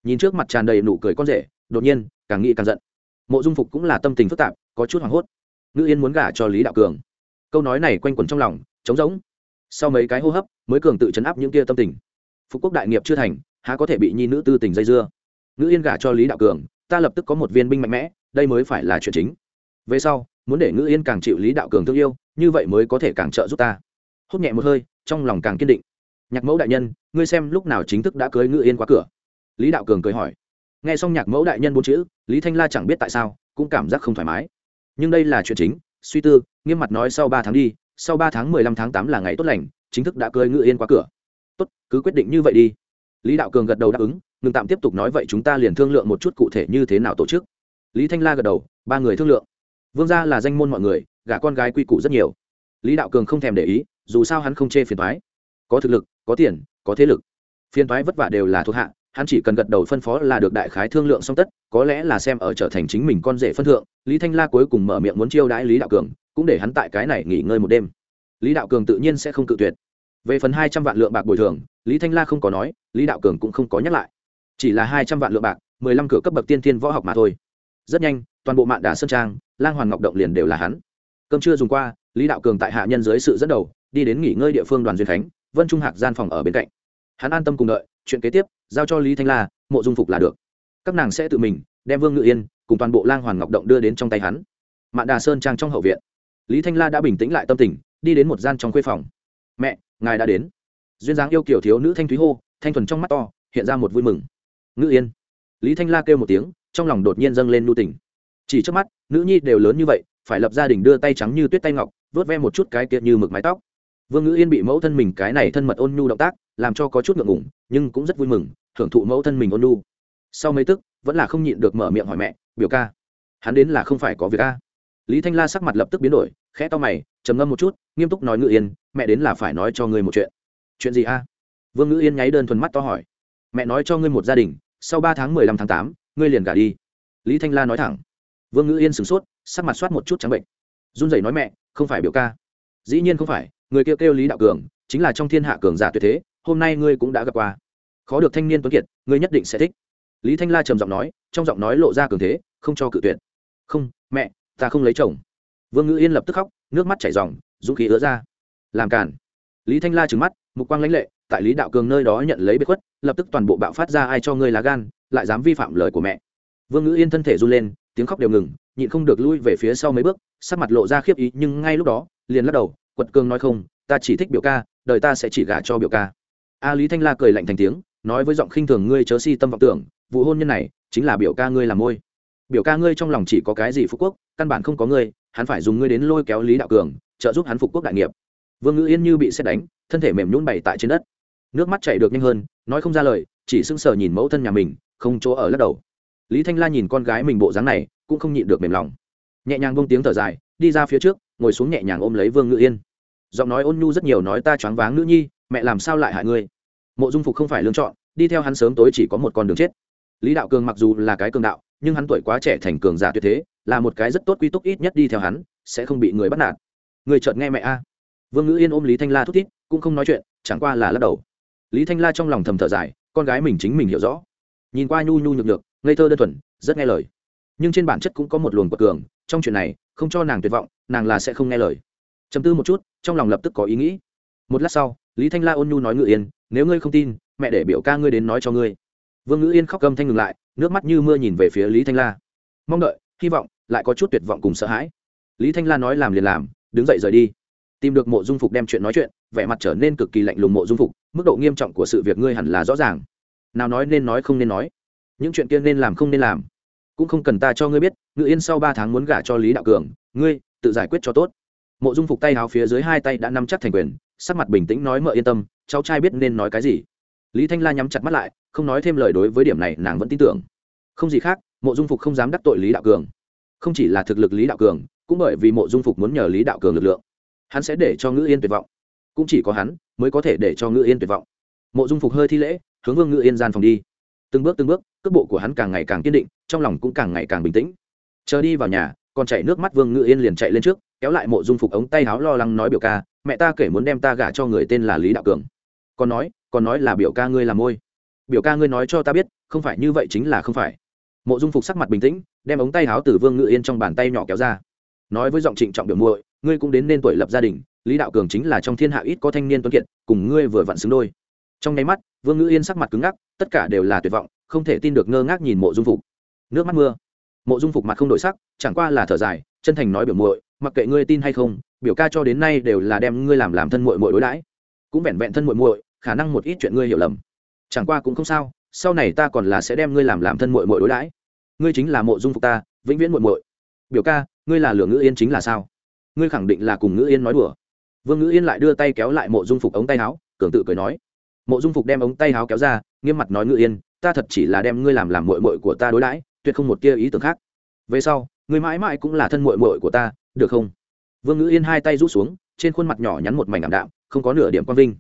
Nhìn trước mặt tràn đầy nụ cười con rể, đột nhiên, càng nghĩ càng giận. Mộ dung phục cũng là tâm tình phức tạp, có chút hoảng hốt. Ngữ yên muốn gả cho lý đạo cường. Câu nói này quanh quẩn trong lòng, trống rỗng. Sau mấy cái hô hấp, mới cường tự chấn áp những kia tâm tình. Phục quốc đại nghiệp chưa thành, há có thể bị nhi nữ tư tình dây dưa. Ngữ yên gả cho lý đạo cường ta lập tức có một viên binh mạnh mẽ, đây mới phải là chuyện chính. Về sau, muốn để ngữ yên càng chịu lý đạo cường thương yêu, như vậy mới có thể càng trợ giúp ta. Hút nhẹ một hơi, trong lòng càng kiên định. Nhạc mẫu đại nhân, ngươi xem lúc nào chính thức đã cưới ngữ yên qua cửa? Lý đạo cường cười hỏi. Nghe xong nhạc mẫu đại nhân bốn chữ, lý thanh la chẳng biết tại sao, cũng cảm giác không thoải mái. Nhưng đây là chuyện chính, suy tư, nghiêm mặt nói sau ba tháng đi, sau ba tháng mười lăm tháng tám là ngày tốt lành, chính thức đã cưới ngữ yên qua cửa. Tốt, cứ quyết định như vậy đi. Lý đạo cường gật đầu đáp ứng ngừng tạm tiếp tục nói vậy chúng ta liền thương lượng một chút cụ thể như thế nào tổ chức. Lý thanh la gật đầu, ba người thương lượng. Vương gia là danh môn mọi người, gả con gái quy củ rất nhiều. Lý đạo cường không thèm để ý, dù sao hắn không chê phiền thoái có thực lực, có tiền, có thế lực. Phiền thoái vất vả đều là thuộc hạ, hắn chỉ cần gật đầu phân phó là được đại khái thương lượng song tất, có lẽ là xem ở trở thành chính mình con rể phân thượng, lý thanh la cuối cùng mở miệng muốn chiêu đãi lý đạo cường, cũng để hắn tại cái này nghỉ ngơi một đêm. Lý đạo cường tự nhiên sẽ không cự tuyệt. Về phần hai trăm vạn lượng bạc bồi thường, lý thanh la không có nói, lý đạo cường cũng không có nhắc lại chỉ là hai trăm vạn lượng bạc, mười lăm cửa cấp bậc tiên thiên võ học mà thôi. Rất nhanh, toàn bộ mạng đà sơn trang, lang hoàn ngọc động liền đều là hắn. Cơm chưa dùng qua, lý đạo cường tại hạ nhân dưới sự dẫn đầu, đi đến nghỉ ngơi địa phương đoàn duyên khánh, vân trung hạc gian phòng ở bên cạnh. Hắn an tâm cùng đợi, chuyện kế tiếp, giao cho lý thanh la, mộ dung phục là được. Các nàng sẽ tự mình, đem vương ngự yên cùng toàn bộ lang hoàn ngọc động đưa đến trong tay hắn. Mạn đà sơn trang trong hậu viện. Lý thanh la đã bình tĩnh lại tâm tình, đi đến một gian trong khuê phòng. Mẹ, ngài đã đến. Duyên dáng yêu kiểu thiếu nữ thanh thúy hô, thanh thuần trong mắt to, hiện ra một vui mừng. Ngữ yên lý thanh la kêu một tiếng trong lòng đột nhiên dâng lên nu tỉnh chỉ trước mắt nữ nhi đều lớn như vậy phải lập gia đình đưa tay trắng như tuyết tay ngọc vớt ve một chút cái kiệt như mực mái tóc vương ngữ yên bị mẫu thân mình cái này thân mật ôn nhu động tác làm cho có chút ngượng ngủng nhưng cũng rất vui mừng thưởng thụ mẫu thân mình ôn nhu sau mấy tức vẫn là không nhịn được mở miệng hỏi mẹ biểu ca hắn đến là không phải có việc ca lý thanh la sắc mặt lập tức biến đổi khẽ to mày trầm ngâm một chút nghiêm túc nói ngự yên mẹ đến là phải nói cho ngươi một chuyện chuyện gì a vương ngữ yên nháy đơn thuần mắt to hỏi mẹ nói cho ngươi một gia đình, sau ba tháng mười lăm tháng tám, ngươi liền gả đi. Lý thanh la nói thẳng. Vương ngữ yên sửng sốt, sắc mặt soát một chút trắng bệnh. Run rẩy nói mẹ, không phải biểu ca. Dĩ nhiên không phải, người kêu kêu lý đạo cường, chính là trong thiên hạ cường giả tuyệt thế, hôm nay ngươi cũng đã gặp qua. Khó được thanh niên tuấn kiệt, ngươi nhất định sẽ thích. Lý thanh la trầm giọng nói, trong giọng nói lộ ra cường thế, không cho cự tuyệt. Không, mẹ, ta không lấy chồng. Vương ngữ yên lập tức khóc, nước mắt chảy r dũng khí ứa ra. Làm cản lý thanh la trừng mắt, mục quang lãnh lệ, tại lý đạo cường nơi đó nhận lấy bế khuất lập tức toàn bộ bạo phát ra ai cho ngươi lá gan, lại dám vi phạm lời của mẹ. Vương ngữ yên thân thể run lên, tiếng khóc đều ngừng, nhịn không được lui về phía sau mấy bước, sắc mặt lộ ra khiếp ý, nhưng ngay lúc đó, liền lắc đầu, quật cường nói không, ta chỉ thích biểu ca, đời ta sẽ chỉ gả cho biểu ca. A lý thanh la cười lạnh thành tiếng, nói với giọng khinh thường, ngươi chớ si tâm vọng tưởng, vụ hôn nhân này, chính là biểu ca ngươi làm môi. Biểu ca ngươi trong lòng chỉ có cái gì phú quốc, căn bản không có ngươi, hắn phải dùng ngươi đến lôi kéo lý đạo cường, trợ giúp hắn phục quốc đại nghiệp. Vương ngữ yên như bị xét đánh, thân thể mềm nhún bày tại trên đất nước mắt chảy được nhanh hơn, nói không ra lời, chỉ sững sờ nhìn mẫu thân nhà mình, không chỗ ở lắc đầu. Lý thanh la nhìn con gái mình bộ dáng này, cũng không nhịn được mềm lòng. Nhẹ nhàng bông tiếng thở dài, đi ra phía trước, ngồi xuống nhẹ nhàng ôm lấy vương ngự yên. Giọng nói ôn nhu rất nhiều nói ta choáng váng nữ nhi, mẹ làm sao lại hại ngươi? Mộ dung phục không phải lương chọn, đi theo hắn sớm tối chỉ có một con đường chết. Lý đạo cường mặc dù là cái cường đạo, nhưng hắn tuổi quá trẻ thành cường giả tuyệt thế, là một cái rất tốt quy túc ít nhất đi theo hắn, sẽ không bị người bắt nạt. Người chợt nghe mẹ a. Vương ngữ yên ôm lý thanh la thút thít, cũng không nói chuyện, chẳng qua là lắc đầu lý thanh la trong lòng thầm thở dài, con gái mình chính mình hiểu rõ. Nhìn qua nhu nhu nhược nhược, ngây thơ đơn thuần, rất nghe lời. Nhưng trên bản chất cũng có một luồng quật cường, trong chuyện này, không cho nàng tuyệt vọng, nàng là sẽ không nghe lời. Chầm tư một chút, trong lòng lập tức có ý nghĩ. Một lát sau, lý thanh la ôn nhu nói ngự yên, nếu ngươi không tin, mẹ để biểu ca ngươi đến nói cho ngươi. Vương ngữ yên khóc gầm thanh ngừng lại, nước mắt như mưa nhìn về phía lý thanh la. Mong đợi, hy vọng, lại có chút tuyệt vọng cùng sợ hãi. Lý thanh la nói làm liền làm, đứng dậy rời đi tìm được mộ dung phục đem chuyện nói chuyện, vẻ mặt trở nên cực kỳ lạnh lùng mộ dung phục, mức độ nghiêm trọng của sự việc ngươi hẳn là rõ ràng. Nào nói nên nói không nên nói, những chuyện kia nên làm không nên làm. Cũng không cần ta cho ngươi biết, ngự yên sau ba tháng muốn gả cho lý đạo cường, ngươi, tự giải quyết cho tốt. Mộ dung phục tay háo phía dưới hai tay đã nắm chắc thành quyền, sắc mặt bình tĩnh nói mợ yên tâm, cháu trai biết nên nói cái gì. Lý thanh la nhắm chặt mắt lại, không nói thêm lời đối với điểm này nàng vẫn tin tưởng. Không gì khác, mộ dung phục không dám đắc tội lý đạo cường. Không chỉ là thực lực lý đạo cường, cũng bởi vì mộ dung phục muốn nhờ lý đạo cường lực lượng hắn sẽ để cho ngữ yên tuyệt vọng. Cũng chỉ có hắn mới có thể để cho ngữ yên tuyệt vọng. Mộ dung phục hơi thi lễ, hướng vương ngữ yên gian phòng đi. Từng bước từng bước, cước bộ của hắn càng ngày càng kiên định, trong lòng cũng càng ngày càng bình tĩnh. Chờ đi vào nhà, còn chạy nước mắt vương ngữ yên liền chạy lên trước, kéo lại mộ dung phục ống tay háo lo lắng nói biểu ca, mẹ ta kể muốn đem ta gả cho người tên là lý đạo cường. Còn nói còn nói là biểu ca ngươi làm môi. Biểu ca ngươi nói cho ta biết, không phải như vậy chính là không phải. Mộ dung phục sắc mặt bình tĩnh, đem ống tay háo từ vương ngự yên trong bàn tay nhỏ kéo ra nói với giọng trịnh trọng biểu muội, ngươi cũng đến nên tuổi lập gia đình, lý đạo cường chính là trong thiên hạ ít có thanh niên tuấn kiệt, cùng ngươi vừa vặn xứng đôi. Trong nháy mắt, vương ngữ yên sắc mặt cứng ngắc, tất cả đều là tuyệt vọng, không thể tin được ngơ ngác nhìn mộ dung phục. Nước mắt mưa. Mộ dung phục mặt không đổi sắc, chẳng qua là thở dài, chân thành nói biểu muội, mặc kệ ngươi tin hay không, biểu ca cho đến nay đều là đem ngươi làm làm thân muội muội đối đãi. Cũng vẹn vẹn thân muội muội, khả năng một ít chuyện ngươi hiểu lầm. Chẳng qua cũng không sao, sau này ta còn là sẽ đem ngươi làm làm thân muội muội đối đãi. Ngươi chính là mộ dung phục ta, vĩnh viễn muội muội. Biểu ca ngươi là lửa ngữ yên chính là sao? Ngươi khẳng định là cùng ngữ yên nói đùa. Vương ngữ yên lại đưa tay kéo lại mộ dung phục ống tay áo, cường tự cười nói. Mộ dung phục đem ống tay áo kéo ra, nghiêm mặt nói ngữ yên, ta thật chỉ là đem ngươi làm làm muội muội của ta đối đãi, tuyệt không một tia ý tưởng khác. Về sau, ngươi mãi mãi cũng là thân muội muội của ta, được không? Vương ngữ yên hai tay rút xuống, trên khuôn mặt nhỏ nhắn một mảnh ảm đạm, không có nửa điểm quang vinh.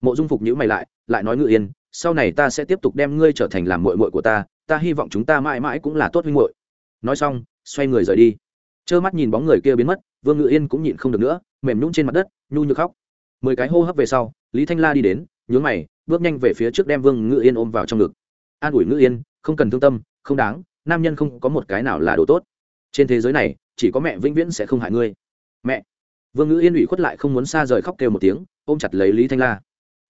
Mộ dung phục nhữ mày lại lại nói ngữ yên, sau này ta sẽ tiếp tục đem ngươi trở thành làm muội muội của ta ta hy vọng chúng ta mãi mãi cũng là tốt huynh muội. Nói xong, xoay người rời đi trơ mắt nhìn bóng người kia biến mất, vương ngự yên cũng nhịn không được nữa, mềm nhún trên mặt đất, nhu như khóc. Mười cái hô hấp về sau, lý thanh la đi đến, nhướng mày, bước nhanh về phía trước đem vương ngự yên ôm vào trong ngực. An ủi ngự yên, không cần thương tâm, không đáng, nam nhân không có một cái nào là đồ tốt. Trên thế giới này, chỉ có mẹ vĩnh viễn sẽ không hại ngươi. Mẹ. Vương ngữ yên ủy khuất lại không muốn xa rời khóc kêu một tiếng, ôm chặt lấy lý thanh la.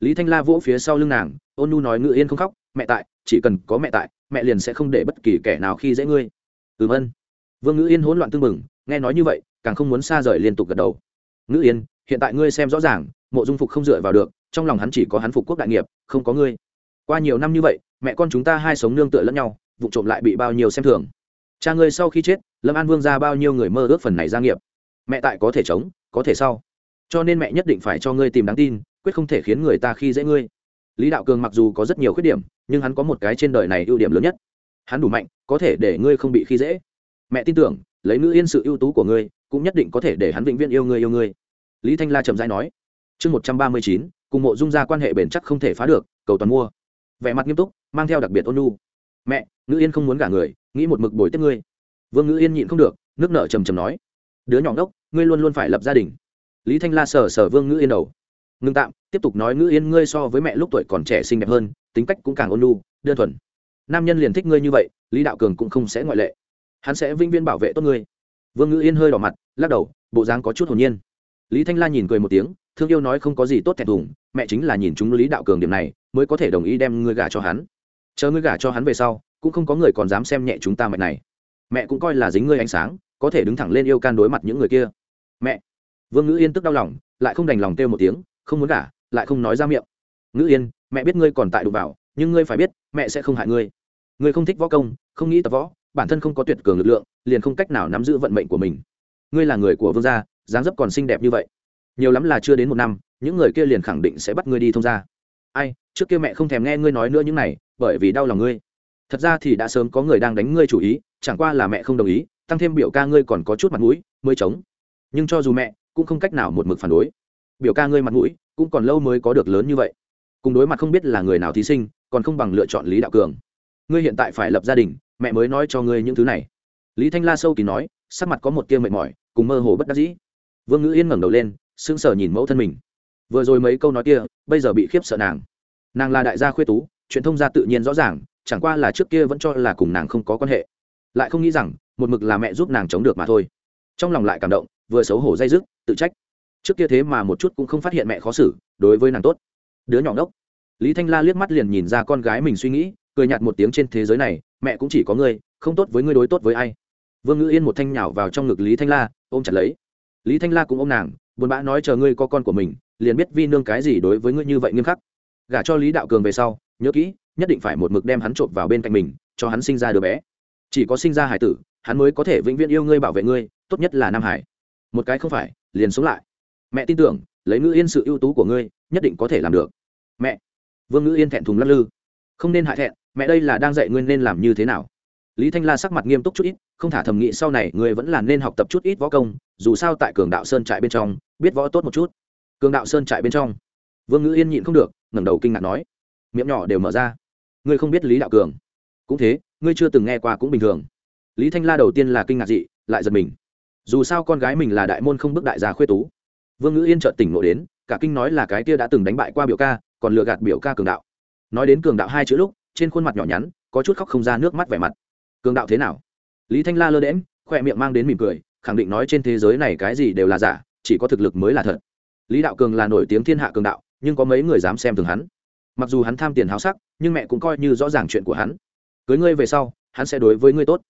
Lý thanh la vỗ phía sau lưng nàng, ôn nu nói ngữ yên không khóc, mẹ tại, chỉ cần có mẹ tại, mẹ liền sẽ không để bất kỳ kẻ nào khi dễ ngươi. Ừm ân vương ngữ yên hỗn loạn tưng bừng, nghe nói như vậy, càng không muốn xa rời liên tục gật đầu. Ngữ yên, hiện tại ngươi xem rõ ràng, mộ dung phục không dựa vào được, trong lòng hắn chỉ có hắn phục quốc đại nghiệp, không có ngươi. Qua nhiều năm như vậy, mẹ con chúng ta hai sống nương tựa lẫn nhau, vụ trộm lại bị bao nhiêu xem thường. Cha ngươi sau khi chết, lâm an vương ra bao nhiêu người mơ ước phần này gia nghiệp. Mẹ tại có thể chống, có thể sau. Cho nên mẹ nhất định phải cho ngươi tìm đáng tin, quyết không thể khiến người ta khi dễ ngươi. Lý đạo cường mặc dù có rất nhiều khuyết điểm, nhưng hắn có một cái trên đời này ưu điểm lớn nhất. Hắn đủ mạnh, có thể để ngươi không bị khi dễ mẹ tin tưởng, lấy nữ yên sự ưu tú của ngươi, cũng nhất định có thể để hắn vĩnh viễn yêu ngươi yêu ngươi. Lý thanh la trầm dai nói. Chương một trăm ba mươi chín, cùng mộ dung ra quan hệ bền chắc không thể phá được, cầu toàn mua. Vẻ mặt nghiêm túc, mang theo đặc biệt ôn nu mẹ nữ yên không muốn gả người, nghĩ một mực bồi tiếp ngươi. Vương ngữ yên nhịn không được, nước nợ trầm trầm nói. Đứa nhỏ ngốc, ngươi luôn luôn phải lập gia đình. Lý thanh la sờ sờ vương ngữ yên đầu. Ngưng tạm, tiếp tục nói ngữ yên ngươi so với mẹ lúc tuổi còn trẻ xinh đẹp hơn, tính cách cũng càng ôn nu đơn thuần. Nam nhân liền thích ngươi như vậy, lý đạo cường cũng không sẽ ngoại lệ hắn sẽ vĩnh viên bảo vệ tốt ngươi. Vương ngữ yên hơi đỏ mặt, lắc đầu, bộ dáng có chút hồn nhiên. Lý thanh la nhìn cười một tiếng, thương yêu nói không có gì tốt thẹn thùng, mẹ chính là nhìn chúng lý đạo cường điểm này, mới có thể đồng ý đem ngươi gả cho hắn. Chờ ngươi gả cho hắn về sau, cũng không có người còn dám xem nhẹ chúng ta mẹ này. Mẹ cũng coi là dính ngươi ánh sáng, có thể đứng thẳng lên yêu can đối mặt những người kia. Mẹ! Vương ngữ yên tức đau lòng, lại không đành lòng kêu một tiếng, không muốn gả, lại không nói ra miệng. Ngữ yên, mẹ biết ngươi còn tại đụng vào, nhưng ngươi phải biết, mẹ sẽ không hại ngươi. Ngươi không thích võ công, không nghĩ tập võ bản thân không có tuyệt cường lực lượng, liền không cách nào nắm giữ vận mệnh của mình. Ngươi là người của vương gia, dáng dấp còn xinh đẹp như vậy. Nhiều lắm là chưa đến một năm, những người kia liền khẳng định sẽ bắt ngươi đi thông gia. Ai, trước kia mẹ không thèm nghe ngươi nói nữa những này, bởi vì đau lòng ngươi. Thật ra thì đã sớm có người đang đánh ngươi chủ ý, chẳng qua là mẹ không đồng ý, tăng thêm biểu ca ngươi còn có chút mặt mũi, mới chống nhưng cho dù mẹ, cũng không cách nào một mực phản đối. Biểu ca ngươi mặt mũi, cũng còn lâu mới có được lớn như vậy. Cùng đối mặt không biết là người nào thí sinh, còn không bằng lựa chọn lý đạo cường. Ngươi hiện tại phải lập gia đình mẹ mới nói cho ngươi những thứ này. Lý thanh la sâu kỳ nói, sắc mặt có một tia mệt mỏi, cùng mơ hồ bất đắc dĩ. Vương ngữ yên ngẩng đầu lên, sững sờ nhìn mẫu thân mình. Vừa rồi mấy câu nói kia, bây giờ bị khiếp sợ nàng. Nàng là đại gia khuê tú truyền thông gia tự nhiên rõ ràng, chẳng qua là trước kia vẫn cho là cùng nàng không có quan hệ. Lại không nghĩ rằng, một mực là mẹ giúp nàng chống được mà thôi. Trong lòng lại cảm động, vừa xấu hổ dây dứt, tự trách. Trước kia thế mà một chút cũng không phát hiện mẹ khó xử, đối với nàng tốt. Đứa nhỏ ngốc. Lý thanh la liếc mắt liền nhìn ra con gái mình suy nghĩ cười nhạt một tiếng trên thế giới này, mẹ cũng chỉ có ngươi, không tốt với ngươi đối tốt với ai. Vương ngữ yên một thanh nhào vào trong ngực lý thanh la, ôm chặt lấy. Lý thanh la cũng ôm nàng, buồn bã nói chờ ngươi có con của mình, liền biết vi nương cái gì đối với ngươi như vậy nghiêm khắc. Gả cho lý đạo cường về sau, nhớ kỹ, nhất định phải một mực đem hắn trộm vào bên cạnh mình, cho hắn sinh ra đứa bé. Chỉ có sinh ra hải tử, hắn mới có thể vĩnh viễn yêu ngươi bảo vệ ngươi, tốt nhất là nam hải. Một cái không phải, liền sống lại. Mẹ tin tưởng, lấy ngữ yên sự ưu tú của ngươi, nhất định có thể làm được. Mẹ. Vương ngữ yên thẹn thùng lắc lư. Không nên hại thẹn mẹ đây là đang dạy ngươi nên làm như thế nào. Lý thanh la sắc mặt nghiêm túc chút ít, không thả thầm nghĩ sau này ngươi vẫn là nên học tập chút ít võ công, dù sao tại cường đạo sơn trại bên trong, biết võ tốt một chút. Cường đạo sơn trại bên trong. Vương ngữ yên nhịn không được, ngẩng đầu kinh ngạc nói. Miệng nhỏ đều mở ra. Ngươi không biết lý đạo cường. Cũng thế, ngươi chưa từng nghe qua cũng bình thường. Lý thanh la đầu tiên là kinh ngạc dị, lại giật mình. Dù sao con gái mình là đại môn không bước đại gia khuê tú. Vương ngữ yên trợt tỉnh ngộ đến, cả kinh nói là cái kia đã từng đánh bại qua biểu ca, còn lừa gạt biểu ca cường đạo. Nói đến cường đạo hai chữ lúc trên khuôn mặt nhỏ nhắn, có chút khóc không ra nước mắt vẻ mặt. Cường đạo thế nào? Lý thanh la lơ đễm khoe miệng mang đến mỉm cười, khẳng định nói trên thế giới này cái gì đều là giả, chỉ có thực lực mới là thật. Lý đạo cường là nổi tiếng thiên hạ cường đạo, nhưng có mấy người dám xem thường hắn. Mặc dù hắn tham tiền háo sắc, nhưng mẹ cũng coi như rõ ràng chuyện của hắn. Cưới ngươi về sau, hắn sẽ đối với ngươi tốt.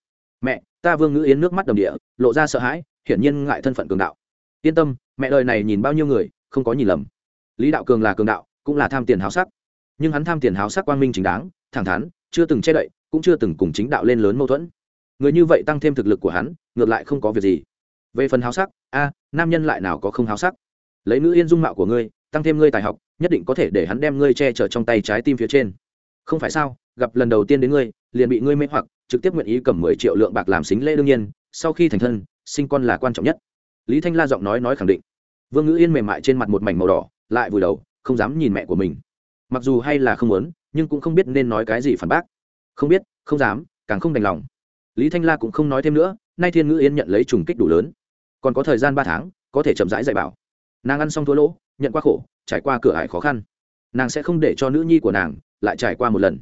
Mẹ, ta vương ngữ yến nước mắt đầm địa, lộ ra sợ hãi, hiển nhiên ngại thân phận cường đạo. Yên tâm, mẹ đời này nhìn bao nhiêu người, không có nhìn lầm. Lý đạo cường là cường đạo, cũng là tham tiền háo sắc nhưng hắn tham tiền háo sắc quang minh chính đáng, thẳng thắn, chưa từng che đậy, cũng chưa từng cùng chính đạo lên lớn mâu thuẫn. Người như vậy tăng thêm thực lực của hắn, ngược lại không có việc gì. Về phần háo sắc, a, nam nhân lại nào có không háo sắc? Lấy nữ yên dung mạo của ngươi, tăng thêm ngươi tài học, nhất định có thể để hắn đem ngươi che chở trong tay trái tim phía trên. Không phải sao, gặp lần đầu tiên đến ngươi, liền bị ngươi mê hoặc, trực tiếp nguyện ý cầm mười triệu lượng bạc làm xính lễ đương nhiên, sau khi thành thân, sinh con là quan trọng nhất. Lý thanh la giọng nói nói khẳng định. Vương ngữ yên mềm mại trên mặt một mảnh màu đỏ, lại vùi đầu, không dám nhìn mẹ của mình mặc dù hay là không muốn, nhưng cũng không biết nên nói cái gì phản bác. Không biết, không dám, càng không đành lòng. Lý thanh la cũng không nói thêm nữa, nay thiên ngữ yên nhận lấy trùng kích đủ lớn. Còn có thời gian ba tháng, có thể chậm rãi dạy bảo. Nàng ăn xong thua lỗ, nhận qua khổ, trải qua cửa ải khó khăn. Nàng sẽ không để cho nữ nhi của nàng lại trải qua một lần.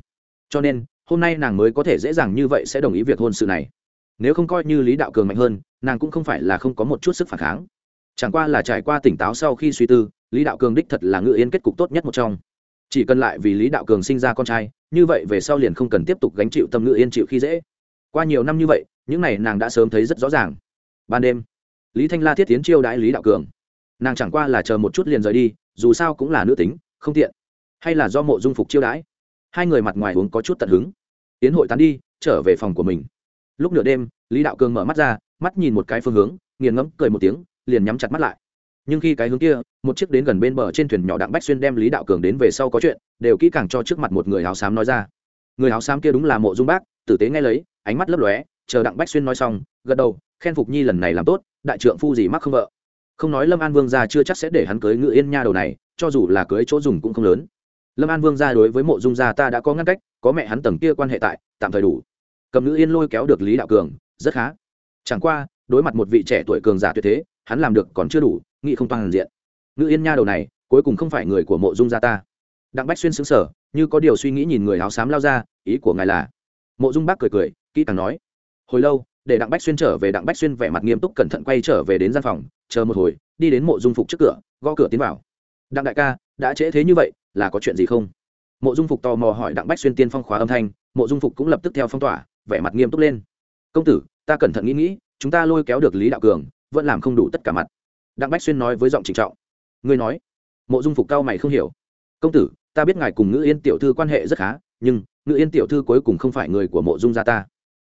Cho nên, hôm nay nàng mới có thể dễ dàng như vậy sẽ đồng ý việc hôn sự này. Nếu không coi như lý đạo cường mạnh hơn, nàng cũng không phải là không có một chút sức phản kháng. Chẳng qua là trải qua tỉnh táo sau khi suy tư, lý đạo cường đích thật là ngự yên kết cục tốt nhất một trong chỉ cần lại vì lý đạo cường sinh ra con trai, như vậy về sau liền không cần tiếp tục gánh chịu tâm ngữ yên chịu khi dễ. Qua nhiều năm như vậy, những này nàng đã sớm thấy rất rõ ràng. Ban đêm, lý thanh la thiết tiến chiêu đãi lý đạo cường. Nàng chẳng qua là chờ một chút liền rời đi, dù sao cũng là nữ tính, không tiện. Hay là do mộ dung phục chiêu đãi. Hai người mặt ngoài uống có chút tận hứng. Tiến hội tán đi, trở về phòng của mình. Lúc nửa đêm, lý đạo cường mở mắt ra, mắt nhìn một cái phương hướng, nghiền ngẫm, cười một tiếng, liền nhắm chặt mắt lại nhưng khi cái hướng kia, một chiếc đến gần bên bờ trên thuyền nhỏ đặng bách xuyên đem lý đạo cường đến về sau có chuyện, đều kỹ càng cho trước mặt một người áo xám nói ra. Người áo xám kia đúng là mộ dung bác, tử tế nghe lấy, ánh mắt lấp lóe, chờ đặng bách xuyên nói xong, gật đầu, khen phục nhi lần này làm tốt, đại trượng phu gì mắc không vợ. Không nói lâm an vương gia chưa chắc sẽ để hắn cưới ngự yên nha đầu này, cho dù là cưới chỗ dùng cũng không lớn. Lâm an vương gia đối với mộ dung gia ta đã có ngăn cách, có mẹ hắn tầng kia quan hệ tại, tạm thời đủ. Cầm ngự yên lôi kéo được lý đạo cường, rất khá. Chẳng qua, đối mặt một vị trẻ tuổi cường giả tuyệt thế, hắn làm được còn chưa đủ nghĩ không toàn diện. Ngự yên nha đầu này, cuối cùng không phải người của mộ dung gia ta. Đặng bách xuyên xứng sở như có điều suy nghĩ nhìn người áo xám lao ra, ý của ngài là? Mộ dung bác cười cười, kỹ càng nói. Hồi lâu, để đặng bách xuyên trở về, đặng bách xuyên vẻ mặt nghiêm túc cẩn thận quay trở về đến gian phòng, chờ một hồi, đi đến mộ dung phục trước cửa, gõ cửa tiến vào. Đặng đại ca, đã trễ thế như vậy, là có chuyện gì không? Mộ dung phục tò mò hỏi đặng bách xuyên tiên phong khóa âm thanh, mộ dung phục cũng lập tức theo phong tỏa, vẻ mặt nghiêm túc lên. Công tử, ta cẩn thận nghĩ nghĩ, chúng ta lôi kéo được lý đạo cường, vẫn làm không đủ tất cả mặt đặng bách xuyên nói với giọng trịnh trọng. Ngươi nói. Mộ dung phục cao mày không hiểu. Công tử, ta biết ngài cùng ngữ yên tiểu thư quan hệ rất khá, nhưng ngữ yên tiểu thư cuối cùng không phải người của mộ dung gia ta.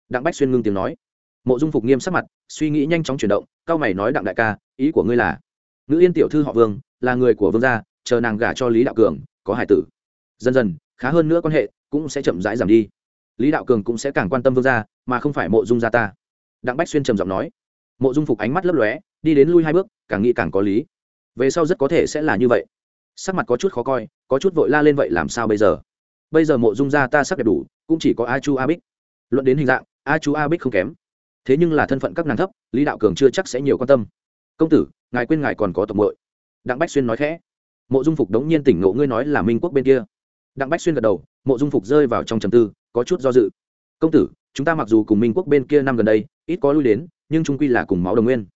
Đặng bách xuyên ngưng tiếng nói. Mộ dung phục nghiêm sắc mặt, suy nghĩ nhanh chóng chuyển động, cao mày nói đặng đại ca, ý của ngươi là, ngữ yên tiểu thư họ vương, là người của vương gia, chờ nàng gả cho lý đạo cường, có hải tử. Dần dần, khá hơn nữa quan hệ cũng sẽ chậm rãi giảm đi. Lý đạo cường cũng sẽ càng quan tâm vương gia, mà không phải mộ dung gia ta. Đặng bách xuyên trầm giọng nói mộ dung phục ánh mắt lấp lóe, đi đến lui hai bước, càng nghĩ càng có lý. Về sau rất có thể sẽ là như vậy. Sắc mặt có chút khó coi, có chút vội la lên vậy làm sao bây giờ? Bây giờ mộ dung gia ta sắc đẹp đủ, cũng chỉ có a chu a bích luận đến hình dạng a chu a bích không kém. Thế nhưng là thân phận các nàng thấp, lý đạo cường chưa chắc sẽ nhiều quan tâm. Công tử, ngài quên ngài còn có tộc mội đặng bách xuyên nói khẽ. Mộ dung phục đống nhiên tỉnh ngộ ngươi nói là minh quốc bên kia. Đặng bách xuyên gật đầu, mộ dung phục rơi vào trong trầm tư, có chút do dự. Công tử, chúng ta mặc dù cùng minh quốc bên kia năm gần đây, ít có lui đến nhưng trung quy là cùng máu đồng nguyên.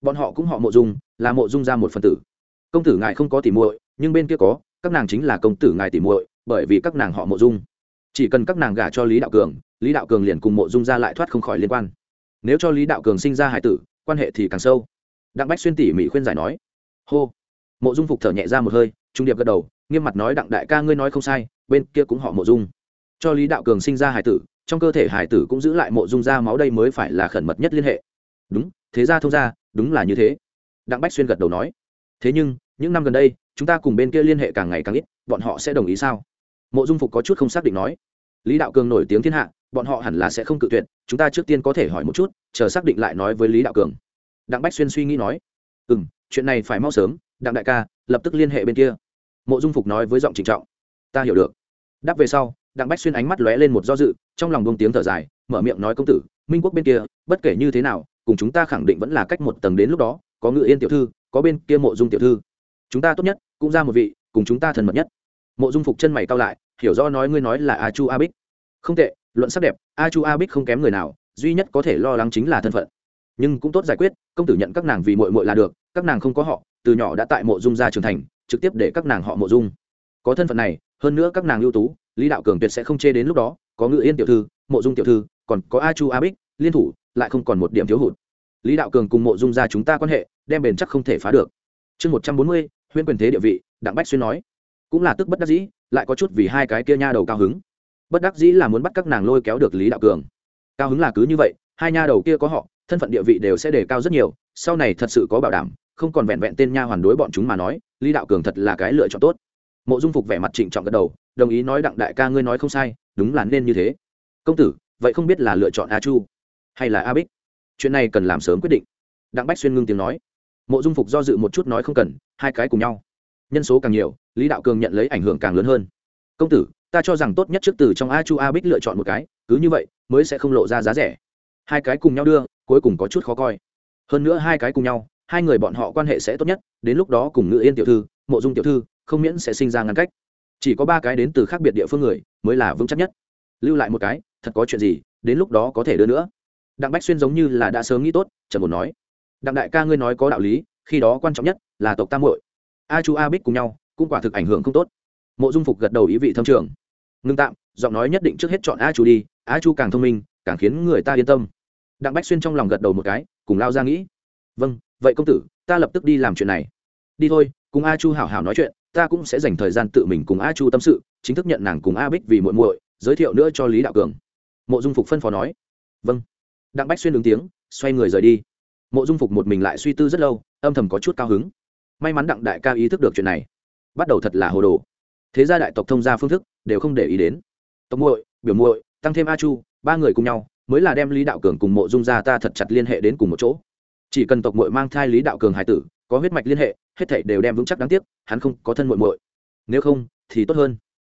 Bọn họ cũng họ mộ dung, là mộ dung ra một phần tử. Công tử ngài không có tỉ muội, nhưng bên kia có, các nàng chính là công tử ngài tỉ muội, bởi vì các nàng họ mộ dung. Chỉ cần các nàng gả cho lý đạo cường, lý đạo cường liền cùng mộ dung ra lại thoát không khỏi liên quan. Nếu cho lý đạo cường sinh ra hải tử, quan hệ thì càng sâu. Đặng bách xuyên tỉ mỉ khuyên giải nói. Hô. Mộ dung phục thở nhẹ ra một hơi, trung điệp gật đầu, nghiêm mặt nói, đặng đại ca ngươi nói không sai, bên kia cũng họ mộ dung. Cho lý đạo cường sinh ra hải tử, trong cơ thể hải tử cũng giữ lại mộ dung ra máu đây mới phải là khẩn mật nhất liên hệ đúng, thế ra thông ra, đúng là như thế. Đặng bách xuyên gật đầu nói. Thế nhưng, những năm gần đây, chúng ta cùng bên kia liên hệ càng ngày càng ít, bọn họ sẽ đồng ý sao? Mộ dung phục có chút không xác định nói. Lý đạo cường nổi tiếng thiên hạ, bọn họ hẳn là sẽ không cự tuyệt, chúng ta trước tiên có thể hỏi một chút, chờ xác định lại nói với lý đạo cường. Đặng bách xuyên suy nghĩ nói. Ừ m chuyện này phải mau sớm, đặng đại ca, lập tức liên hệ bên kia. Mộ dung phục nói với giọng trịnh trọng. Ta hiểu được. Đáp về sau, đặng bách xuyên ánh mắt lóe lên một do dự, trong lòng bông tiếng thở dài, mở miệng nói công tử, minh quốc bên kia, bất kể như thế nào cùng chúng ta khẳng định vẫn là cách một tầng đến lúc đó, có ngự yên tiểu thư, có bên kia mộ dung tiểu thư. Chúng ta tốt nhất, cũng ra một vị, cùng chúng ta thân mật nhất. Mộ dung phục chân mày cao lại, hiểu rõ nói ngươi nói là a chu a bích. Không tệ, luận sắc đẹp, a chu a bích không kém người nào, duy nhất có thể lo lắng chính là thân phận. Nhưng cũng tốt giải quyết, công tử nhận các nàng vì mội mội là được, các nàng không có họ, từ nhỏ đã tại mộ dung ra trưởng thành, trực tiếp để các nàng họ mộ dung. Có thân phận này, hơn nữa các nàng ưu tú, lý đạo cường tuyệt sẽ không chê đến lúc đó, có ngự yên tiểu thư, mộ dung tiểu thư, còn có a chu a bích liên thủ, lại không còn một điểm thiếu hụt. Lý đạo cường cùng mộ dung gia chúng ta quan hệ, đem bền chắc không thể phá được. Chương một trăm bốn mươi, huyễn quyền thế địa vị, đặng bách xuyên nói. Cũng là tức bất đắc dĩ, lại có chút vì hai cái kia nha đầu cao hứng. Bất đắc dĩ là muốn bắt các nàng lôi kéo được lý đạo cường. Cao hứng là cứ như vậy, hai nha đầu kia có họ, thân phận địa vị đều sẽ đề cao rất nhiều, sau này thật sự có bảo đảm, không còn vẹn vẹn tên nha hoàn đối bọn chúng mà nói, lý đạo cường thật là cái lựa chọn tốt. Mộ dung phục vẻ mặt trịnh trọng gật đầu, đồng ý nói đặng đại ca ngươi nói không sai, đúng là nên như thế. Công tử, vậy không biết là lựa chọn a chu hay là a bích? Chuyện này cần làm sớm quyết định. Đặng bách xuyên ngưng tiếng nói. Mộ dung phục do dự một chút nói không cần, hai cái cùng nhau. Nhân số càng nhiều, lý đạo cường nhận lấy ảnh hưởng càng lớn hơn. Công tử, ta cho rằng tốt nhất trước từ trong a chu a bích lựa chọn một cái, cứ như vậy mới sẽ không lộ ra giá rẻ. Hai cái cùng nhau đưa, cuối cùng có chút khó coi. Hơn nữa hai cái cùng nhau, hai người bọn họ quan hệ sẽ tốt nhất, đến lúc đó cùng ngự yên tiểu thư, mộ dung tiểu thư, không miễn sẽ sinh ra ngăn cách. Chỉ có ba cái đến từ khác biệt địa phương người, mới là vững chắc nhất. Lưu lại một cái, thật có chuyện gì, đến lúc đó có thể đưa nữa đặng bách xuyên giống như là đã sớm nghĩ tốt trần một nói. Đặng đại ca ngươi nói có đạo lý, khi đó quan trọng nhất là tộc tam hội a chu a bích cùng nhau, cũng quả thực ảnh hưởng không tốt. Mộ dung phục gật đầu ý vị thâm trường. Ngưng tạm, giọng nói nhất định trước hết chọn a chu đi, a chu càng thông minh, càng khiến người ta yên tâm. Đặng bách xuyên trong lòng gật đầu một cái, cùng lao ra nghĩ. Vâng vậy công tử, ta lập tức đi làm chuyện này. Đi thôi, cùng a chu hảo hảo nói chuyện, ta cũng sẽ dành thời gian tự mình cùng a chu tâm sự, chính thức nhận nàng cùng a bích vì muội muội, giới thiệu nữa cho lý đạo cường. Mộ dung phục phân phó nói. Vâng đặng bách xuyên ứng tiếng, xoay người rời đi. Mộ dung phục một mình lại suy tư rất lâu, âm thầm có chút cao hứng. May mắn đặng đại ca ý thức được chuyện này. Bắt đầu thật là hồ đồ. Thế gia đại tộc thông gia phương thức, đều không để ý đến. Tộc muội, biểu muội, tăng thêm a chu, ba người cùng nhau, mới là đem lý đạo cường cùng mộ dung gia ta thật chặt liên hệ đến cùng một chỗ. Chỉ cần tộc muội mang thai lý đạo cường hải tử, có huyết mạch liên hệ, hết thảy đều đem vững chắc đáng tiếc, hắn không có thân muội muội. Nếu không, thì tốt hơn.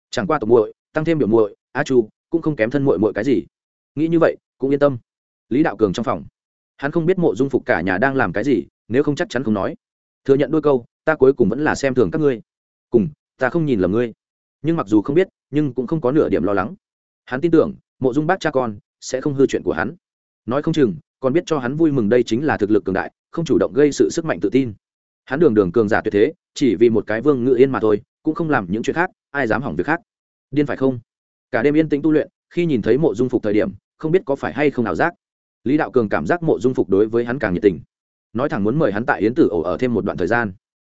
Chẳng qua tộc muội, tăng thêm biểu muội, a chu, cũng không kém thân muội muội cái gì. Nghĩ như vậy, cũng yên tâm lý đạo cường trong phòng. Hắn không biết mộ dung phục cả nhà đang làm cái gì, nếu không chắc chắn không nói. Thừa nhận đôi câu, ta cuối cùng vẫn là xem thường các ngươi. Cùng, ta không nhìn lầm ngươi. Nhưng mặc dù không biết, nhưng cũng không có nửa điểm lo lắng. Hắn tin tưởng, mộ dung bác cha con sẽ không hư chuyện của hắn. Nói không chừng, còn biết cho hắn vui mừng đây chính là thực lực cường đại, không chủ động gây sự sức mạnh tự tin. Hắn đường đường cường giả tuyệt thế, chỉ vì một cái vương ngự yên mà thôi, cũng không làm những chuyện khác, ai dám hỏng việc khác. Điên phải không? Cả đêm yên tĩnh tu luyện, khi nhìn thấy mộ dung phục thời điểm, không biết có phải hay không nào giác lý đạo cường cảm giác mộ dung phục đối với hắn càng nhiệt tình. Nói thẳng muốn mời hắn tại yến tử ổ ở thêm một đoạn thời gian.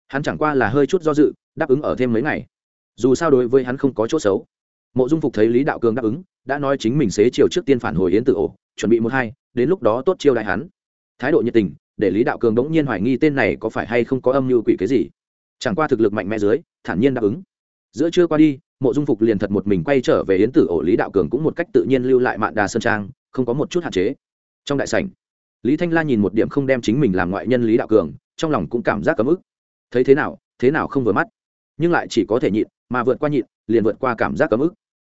Hắn chẳng qua là hơi chút do dự, đáp ứng ở thêm mấy ngày. Dù sao đối với hắn không có chỗ xấu. Mộ dung phục thấy lý đạo cường đáp ứng, đã nói chính mình xế chiều trước tiên phản hồi yến tử ổ, chuẩn bị một hai, đến lúc đó tốt chiêu đại hắn. Thái độ nhiệt tình, để lý đạo cường đống nhiên hoài nghi tên này có phải hay không có âm mưu quỷ cái gì. Chẳng qua thực lực mạnh mẽ dưới, thản nhiên đáp ứng. Giữa trưa qua đi, mộ dung phục liền thật một mình quay trở về yến tử ổ, lý đạo cường cũng một cách tự nhiên lưu lại mạn đà sơn trang, không có một chút hạn chế trong đại sảnh, lý thanh la nhìn một điểm không đem chính mình làm ngoại nhân lý đạo cường, trong lòng cũng cảm giác cấm ức. Thấy thế nào thế nào không vừa mắt. Nhưng lại chỉ có thể nhịn, mà vượt qua nhịn, liền vượt qua cảm giác cấm ức.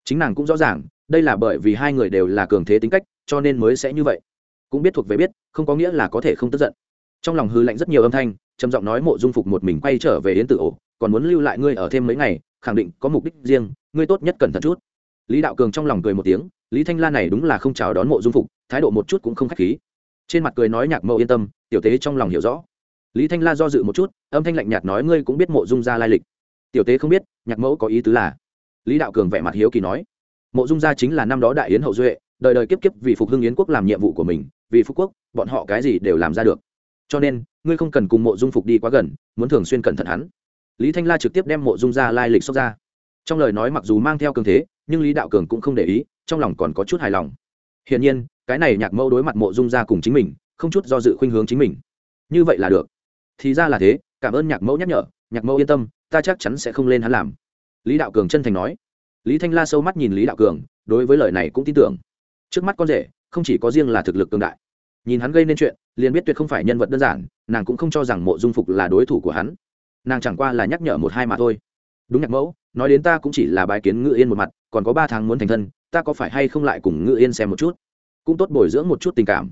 Chính nàng cũng rõ ràng, đây là bởi vì hai người đều là cường thế tính cách, cho nên mới sẽ như vậy. Cũng biết thuộc về biết, không có nghĩa là có thể không tức giận. Trong lòng hư lạnh rất nhiều âm thanh, trầm giọng nói mộ dung phục một mình quay trở về yến tử ổ, còn muốn lưu lại ngươi ở thêm mấy ngày, khẳng định có mục đích riêng, ngươi tốt nhất cẩn thận chút. Lý đạo cường trong lòng cười một tiếng lý thanh la này đúng là không chào đón mộ dung phục, thái độ một chút cũng không k h á c h khí. Trên mặt cười nói nhạc mẫu yên tâm, tiểu tế trong lòng hiểu rõ. Lý thanh la do dự một chút, âm thanh lạnh nhạt nói ngươi cũng biết mộ dung gia lai lịch. Tiểu tế không biết, nhạc mẫu có ý tứ là? Lý đạo cường vẻ mặt hiếu kỳ nói. Mộ dung gia chính là năm đó đại yến hậu duệ, đời đời kiếp kiếp vì phục hưng yến quốc làm nhiệm vụ của mình, vì phú quốc, bọn họ cái gì đều làm ra được. Cho nên, ngươi không cần cùng mộ dung phục đi quá gần, muốn thường xuyên cẩn thận hắn. Lý thanh la trực tiếp đem mộ dung gia lai lịch xuất ra. Trong lời nói mặc dù mang theo cường thế nhưng lý đạo cường cũng không để ý, trong lòng còn có chút hài lòng. Hiển nhiên, cái này nhạc mẫu đối mặt mộ dung gia cùng chính mình, không chút do dự khuynh hướng chính mình. Như vậy là được. Thì ra là thế, cảm ơn nhạc mẫu nhắc nhở, nhạc mẫu yên tâm, ta chắc chắn sẽ không lên hắn làm. Lý đạo cường chân thành nói. Lý thanh la sâu mắt nhìn lý đạo cường, đối với lời này cũng tin tưởng. Trước mắt con rể, không chỉ có riêng là thực lực cường đại. Nhìn hắn gây nên chuyện, liền biết tuyệt không phải nhân vật đơn giản, nàng cũng không cho rằng mộ dung phục là đối thủ của hắn. Nàng chẳng qua là nhắc nhở một hai mà thôi. Đúng nhạc mẫu nói đến ta cũng chỉ là bài kiến ngự yên một mặt, còn có ba tháng muốn thành thân, ta có phải hay không lại cùng ngự yên xem một chút? Cũng tốt bồi dưỡng một chút tình cảm.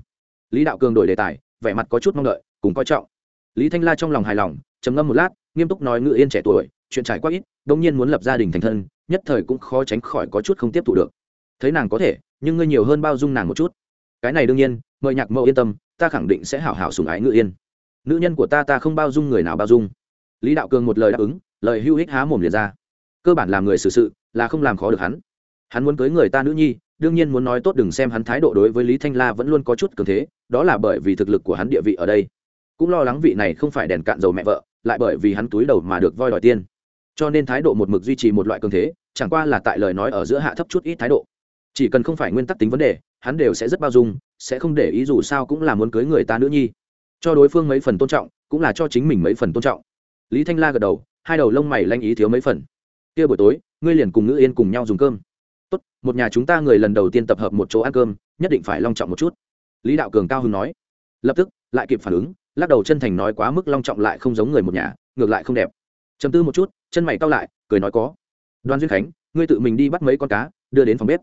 Lý đạo cường đổi đề tài, vẻ mặt có chút mong đợi, cùng coi trọng. Lý thanh la trong lòng hài lòng, trầm ngâm một lát, nghiêm túc nói ngự yên trẻ tuổi, chuyện trải qua ít đông nhiên muốn lập gia đình thành thân, nhất thời cũng khó tránh khỏi có chút không tiếp thu được. Thấy nàng có thể, nhưng ngươi nhiều hơn bao dung nàng một chút. Cái này đương nhiên, mời nhạc mẫu yên tâm, ta khẳng định sẽ hảo hảo sùng ái ngự yên. Nữ nhân của ta ta không bao dung người nào bao dung. Lý đạo cường một lời đáp ứng, lời hưu hích há mồm liền ra cơ bản làm người xử sự là không làm khó được hắn. Hắn muốn cưới người ta nữ nhi, đương nhiên muốn nói tốt đừng xem hắn thái độ đối với lý thanh la vẫn luôn có chút cường thế, đó là bởi vì thực lực của hắn địa vị ở đây. Cũng lo lắng vị này không phải đèn cạn dầu mẹ vợ, lại bởi vì hắn túi đầu mà được voi đòi tiên cho nên thái độ một mực duy trì một loại cường thế, chẳng qua là tại lời nói ở giữa hạ thấp chút ít thái độ. Chỉ cần không phải nguyên tắc tính vấn đề, hắn đều sẽ rất bao dung, sẽ không để ý dù sao cũng là muốn cưới người ta nữ nhi. Cho đối phương mấy phần tôn trọng, cũng là cho chính mình mấy phần tôn trọng. Lý thanh la gật đầu, hai đầu lông mày lanh ý thiếu mấy phần kia buổi tối, ngươi liền cùng ngữ yên cùng nhau dùng cơm. Tốt, một nhà chúng ta người lần đầu tiên tập hợp một chỗ ăn cơm, nhất định phải long trọng một chút. Lý đạo cường cao hưng nói. Lập tức, lại kịp phản ứng, lắc đầu chân thành nói quá mức long trọng lại không giống người một nhà, ngược lại không đẹp. Chấm tư một chút, chân mày cao lại, cười nói có. Đoan duyên khánh, ngươi tự mình đi bắt mấy con cá, đưa đến phòng bếp.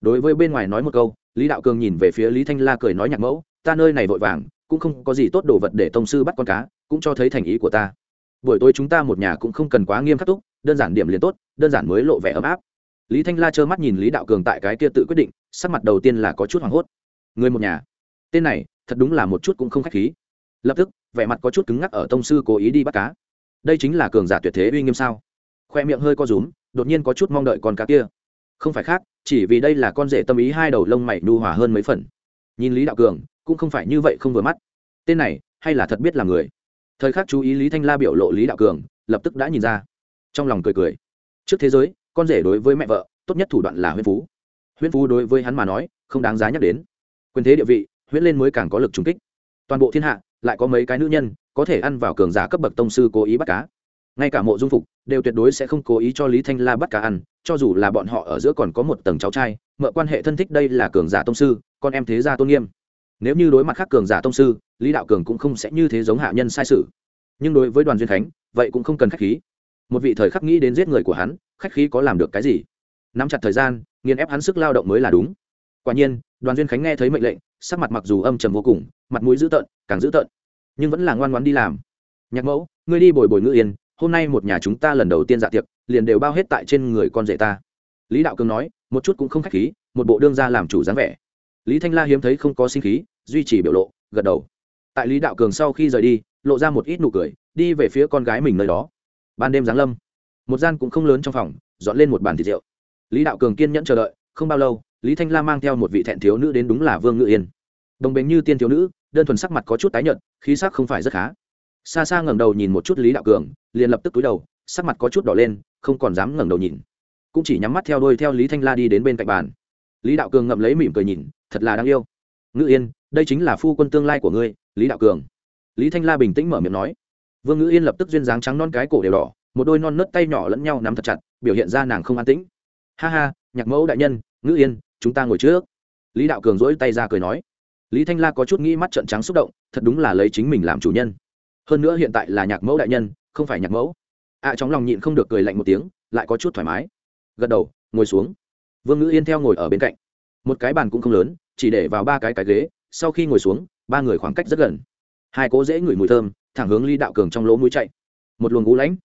Đối với bên ngoài nói một câu, lý đạo cường nhìn về phía lý thanh la cười nói nhạc mẫu, ta nơi này vội vàng, cũng không có gì tốt đồ vật để tông sư bắt con cá, cũng cho thấy thành ý của ta. Buổi tối chúng ta một nhà cũng không cần quá nghiêm khắc túc đơn giản điểm liền tốt, đơn giản mới lộ vẻ ấm áp. Lý thanh la trơ mắt nhìn lý đạo cường tại cái kia tự quyết định, sắc mặt đầu tiên là có chút hoảng hốt. Người một nhà. Tên này, thật đúng là một chút cũng không k h á c h khí. Lập tức, vẻ mặt có chút cứng ngắc ở tông sư cố ý đi bắt cá. Đây chính là cường giả tuyệt thế uy nghiêm sao? Khoe miệng hơi co rúm, đột nhiên có chút mong đợi con cá kia. Không phải khác, chỉ vì đây là con rể tâm ý hai đầu lông mày nu hòa hơn mấy phần. Nhìn lý đạo cường, cũng không phải như vậy không vừa mắt. Tên này, hay là thật biết là người? Thời khắc chú ý lý thanh la biểu lộ lý đạo cường, lập tức đã nhìn ra trong lòng cười cười. Trước thế giới, con rể đối với mẹ vợ, tốt nhất thủ đoạn là huyễn phú. Huyễn phú đối với hắn mà nói, không đáng giá nhắc đến. Quyền thế địa vị, huyễn lên mới càng có lực trung kích. Toàn bộ thiên hạ, lại có mấy cái nữ nhân, có thể ăn vào cường giả cấp bậc tông sư cố ý bắt cá. Ngay cả mộ dung phục, đều tuyệt đối sẽ không cố ý cho lý thanh la bắt cá ăn, cho dù là bọn họ ở giữa còn có một tầng cháu trai, mợ quan hệ thân thích đây là cường giả tông sư, con em thế gia tôn nghiêm. Nếu như đối mặt khác cường giả tông sư, lý đạo cường cũng không sẽ như thế giống hạ nhân sai sự. Nhưng đối với đoàn duyên khánh vậy cũng không cần khách khí một vị thời khắc nghĩ đến giết người của hắn, khách khí có làm được cái gì? Nắm chặt thời gian, nghiền ép hắn sức lao động mới là đúng. Quả nhiên, đoàn duyên khánh nghe thấy mệnh lệnh, sắc mặt mặc dù âm trầm vô cùng, mặt mũi dữ tợn, càng dữ tợn. Nhưng vẫn là ngoan ngoan đi làm. Nhạc mẫu, ngươi đi bồi bồi ngữ yên, hôm nay một nhà chúng ta lần đầu tiên dạ tiệc, liền đều bao hết tại trên người con rể ta. Lý đạo cường nói, một chút cũng không khách khí, một bộ đương ra làm chủ dáng vẻ. Lý thanh la hiếm thấy không có sinh khí, duy trì biểu lộ, gật đầu. Tại lý đạo cường sau khi rời đi, lộ ra một ít nụ cười, đi về phía con gái mình nơi đó ban đêm giáng lâm. Một gian cũng không lớn trong phòng, dọn lên một bàn thịt rượu. Lý đạo cường kiên nhẫn chờ đợi, không bao lâu, lý thanh la mang theo một vị thẹn thiếu nữ đến đúng là vương ngự yên. Đồng bình như tiên thiếu nữ, đơn thuần sắc mặt có chút tái nhợt, khí sắc không phải rất khá. Xa xa ngẩng đầu nhìn một chút lý đạo cường, liền lập tức túi đầu, sắc mặt có chút đỏ lên, không còn dám ngẩng đầu nhìn. Cũng chỉ nhắm mắt theo đôi theo lý thanh la đi đến bên cạnh bàn. Lý đạo cường ngậm lấy mỉm cười nhìn, thật là đáng yêu. Ngự yên, đây chính là phu quân tương lai của ngươi, lý đạo cường. Lý thanh la bình tĩnh mở miệng nói vương ngữ yên lập tức duyên dáng trắng non cái cổ đều đỏ một đôi non nớt tay nhỏ lẫn nhau nắm thật chặt biểu hiện ra nàng không an tĩnh. Ha ha nhạc mẫu đại nhân ngữ yên chúng ta ngồi trước. Lý đạo cường dỗi tay ra cười nói. Lý thanh la có chút nghĩ mắt trận trắng xúc động thật đúng là lấy chính mình làm chủ nhân. Hơn nữa hiện tại là nhạc mẫu đại nhân không phải nhạc mẫu. Ạ à, trong lòng nhịn không được cười lạnh một tiếng lại có chút thoải mái. Gật đầu ngồi xuống. Vương ngữ yên theo ngồi ở bên cạnh. Một cái bàn cũng không lớn chỉ để vào ba cái cái ghế sau khi ngồi xuống ba người khoảng cách rất gần. Hai cố dễ ngửi mùi thơm thẳng hướng lý đạo cường trong lỗ mũi chạy. Một luồng ngũ lãnh,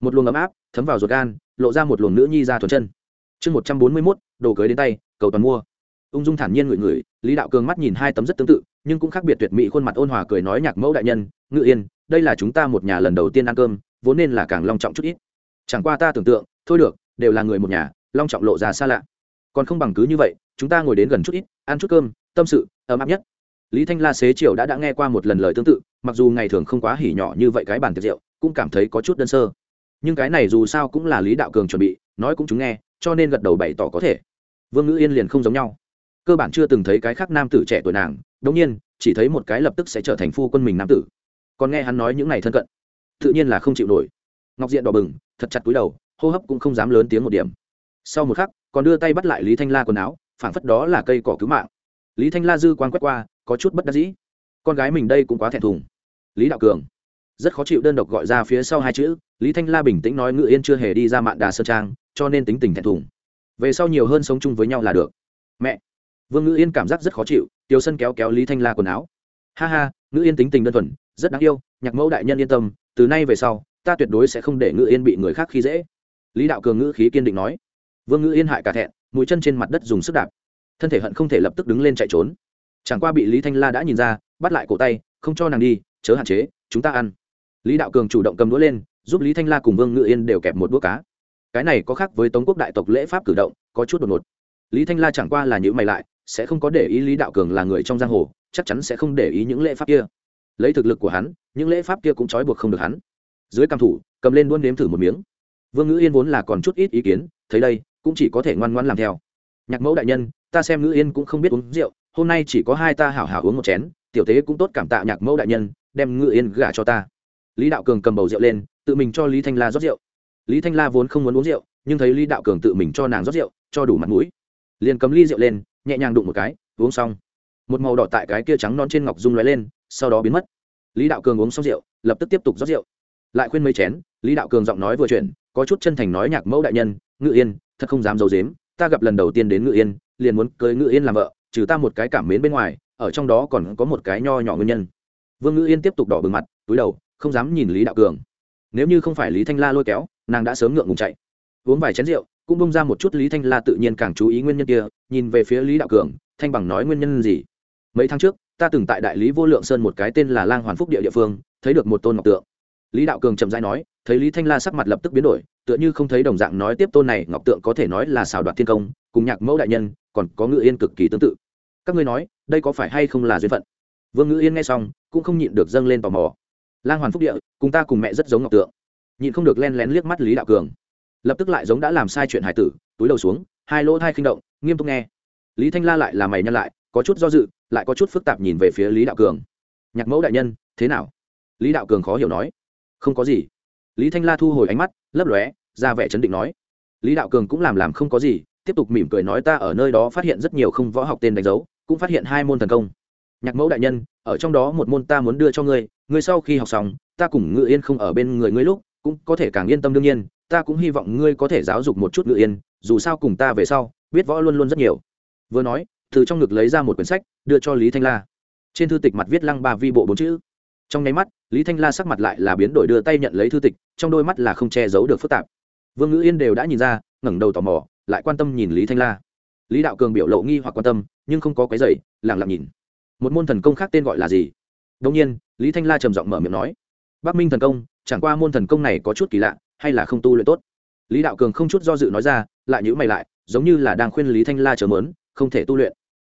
một luồng ấm áp thấm vào ruột gan, lộ ra một luồng nữ nhi ra thuần chân. Chương một trăm bốn mươi mốt, đồ cưới đến tay, cầu toàn mua. Ung dung thản nhiên ngửi ngửi, lý đạo cường mắt nhìn hai tấm rất tương tự, nhưng cũng khác biệt tuyệt mỹ khuôn mặt ôn hòa cười nói nhạc mẫu đại nhân, ngự yên, đây là chúng ta một nhà lần đầu tiên ăn cơm, vốn nên là càng long trọng chút ít. Chẳng qua ta tưởng tượng, thôi được, đều là người một nhà, long trọng lộ ra xa lạ. Còn không bằng cứ như vậy, chúng ta ngồi đến gần chút ít, ăn chút cơm, tâm sự, ấm áp nhất. Lý thanh la xế chiều đã đã nghe qua một lần lời tương tự mặc dù ngày thường không quá hỉ nhỏ như vậy cái bàn tiệc rượu, cũng cảm thấy có chút đơn sơ. Nhưng cái này dù sao cũng là lý đạo cường chuẩn bị, nói cũng chúng nghe, cho nên gật đầu bày tỏ có thể. Vương ngữ yên liền không giống nhau. Cơ bản chưa từng thấy cái khác nam tử trẻ tuổi nàng đống nhiên, chỉ thấy một cái lập tức sẽ trở thành phu quân mình nam tử. Còn nghe hắn nói những này thân cận, tự nhiên là không chịu nổi. Ngọc diện đỏ bừng, thật chặt túi đầu, hô hấp cũng không dám lớn tiếng một điểm. Sau một khắc, còn đưa tay bắt lại lý thanh la quần áo, phảng phất đó là cây cỏ cứu mạng. Lý thanh la dư quan quét qua, có chút bất đắc dĩ. Con gái mình đây cũng quá thẹn thùng lý đạo cường rất khó chịu đơn độc gọi ra phía sau hai chữ lý thanh la bình tĩnh nói ngự yên chưa hề đi ra mạn đà sơn trang cho nên tính tình thẹn thùng về sau nhiều hơn sống chung với nhau là được mẹ vương ngự yên cảm giác rất khó chịu tiêu sân kéo kéo lý thanh la quần áo ha ha ngự yên tính tình đơn thuần rất đáng yêu nhạc mẫu đại nhân yên tâm từ nay về sau ta tuyệt đối sẽ không để ngự yên bị người khác khi dễ lý đạo cường ngữ khí kiên định nói vương ngự yên hại cả thẹn mũi chân trên mặt đất dùng sức đạp thân thể hận không thể lập tức đứng lên chạy trốn chẳng qua bị lý thanh la đã nhìn ra bắt lại cổ tay không cho nàng đi chớ hạn chế, chúng ta ăn. Lý đạo cường chủ động cầm đũa lên, giúp lý thanh la cùng vương ngự yên đều kẹp một đũa cá. Cái này có khác với tống quốc đại tộc lễ pháp cử động, có chút đột ngột. Lý thanh la chẳng qua là những mày lại, sẽ không có để ý lý đạo cường là người trong giang hồ, chắc chắn sẽ không để ý những lễ pháp kia. Lấy thực lực của hắn, những lễ pháp kia cũng trói buộc không được hắn. Dưới cam thủ, cầm lên luôn nếm thử một miếng. Vương ngữ yên vốn là còn chút ít ý kiến, thấy đây, cũng chỉ có thể ngoan ngoan làm theo. Nhạc mẫu đại nhân, ta xem ngữ yên cũng không biết uống rượu, hôm nay chỉ có hai ta hảo hảo uống một chén, tiểu tế cũng tốt cảm tạ nhạc mẫu đại nhân đem ngự yên gả cho ta. Lý đạo cường cầm bầu rượu lên, tự mình cho lý thanh la rót rượu. Lý thanh la vốn không muốn uống rượu, nhưng thấy lý đạo cường tự mình cho nàng rót rượu, cho đủ mặt mũi. Liền cầm ly rượu lên, nhẹ nhàng đụng một cái, uống xong. Một màu đỏ tại cái kia trắng non trên ngọc rung lóe lên, sau đó biến mất. Lý đạo cường uống xong rượu, lập tức tiếp tục rót rượu. Lại khuyên mấy chén, lý đạo cường giọng nói vừa chuyển, có chút chân thành nói nhạc mẫu đại nhân, ngự yên, thật không dám d i ấ u dếm ta gặp lần đầu tiên đến ngự yên, liền muốn cưới ngự yên làm vợ, trừ ta một cái cảm mến bên ngoài, ở trong đó còn có một cái nho nhỏ nguyên nhân vương ngữ yên tiếp tục đỏ bừng mặt túi đầu không dám nhìn lý đạo cường nếu như không phải lý thanh la lôi kéo nàng đã sớm ngượng ngùng chạy uống vài chén rượu cũng bông ra một chút lý thanh la tự nhiên càng chú ý nguyên nhân kia nhìn về phía lý đạo cường thanh bằng nói nguyên nhân gì mấy tháng trước ta từng tại đại lý vô lượng sơn một cái tên là lang hoàn phúc địa địa phương thấy được một tôn ngọc tượng lý đạo cường chậm rãi nói thấy lý thanh la sắc mặt lập tức biến đổi tựa như không thấy đồng dạng nói tiếp tôn này ngọc tượng có thể nói là xào đoạt thiên công cùng nhạc mẫu đại nhân còn có ngự yên cực kỳ tương tự các ngươi nói đây có phải hay không là duyên phận vương ngữ yên nghe xong, cũng không nhịn được dâng lên tò mò. Lang hoàn phúc địa, cùng ta cùng mẹ rất giống ngọc tượng. Nhịn không được len lén liếc mắt lý đạo cường. Lập tức lại giống đã làm sai chuyện hải tử, túi đầu xuống, hai lỗ thai khinh động, nghiêm túc nghe. Lý thanh la lại là mày nhăn lại, có chút do dự, lại có chút phức tạp nhìn về phía lý đạo cường. Nhạc mẫu đại nhân, thế nào? Lý đạo cường khó hiểu nói. Không có gì. Lý thanh la thu hồi ánh mắt, lấp lóe, ra vẻ chấn định nói. Lý đạo cường cũng làm làm không có gì, tiếp tục mỉm cười nói ta ở nơi đó phát hiện rất nhiều không võ học tên đánh dấu, cũng phát hiện hai môn thần công nhạc mẫu đại nhân, ở trong đó một môn ta muốn đưa cho ngươi ngươi sau khi học xong, ta cùng ngự yên không ở bên người ngươi lúc, cũng có thể càng yên tâm đương nhiên, ta cũng hy vọng ngươi có thể giáo dục một chút ngự yên, dù sao cùng ta về sau, biết võ luôn luôn rất nhiều. Vừa nói, từ trong ngực lấy ra một quyển sách, đưa cho lý thanh la. Trên thư tịch mặt viết lăng ba vi bộ bốn chữ. Trong nháy mắt, lý thanh la sắc mặt lại là biến đổi đưa tay nhận lấy thư tịch, trong đôi mắt là không che giấu được phức tạp. Vương ngữ yên đều đã nhìn ra, ngẩng đầu tò mò, lại quan tâm nhìn lý thanh la. Lý đạo cường biểu lộ nghi hoặc quan tâm, nhưng không có cái giày lẳng lặng nhìn một môn thần công khác tên gọi là gì? Đông nhiên, lý thanh la trầm giọng mở miệng nói, bắc minh thần công, chẳng qua môn thần công này có chút kỳ lạ, hay là không tu luyện tốt. Lý đạo cường không chút do dự nói ra, lại nhữ mày lại, giống như là đang khuyên lý thanh la chờ mớn, không thể tu luyện.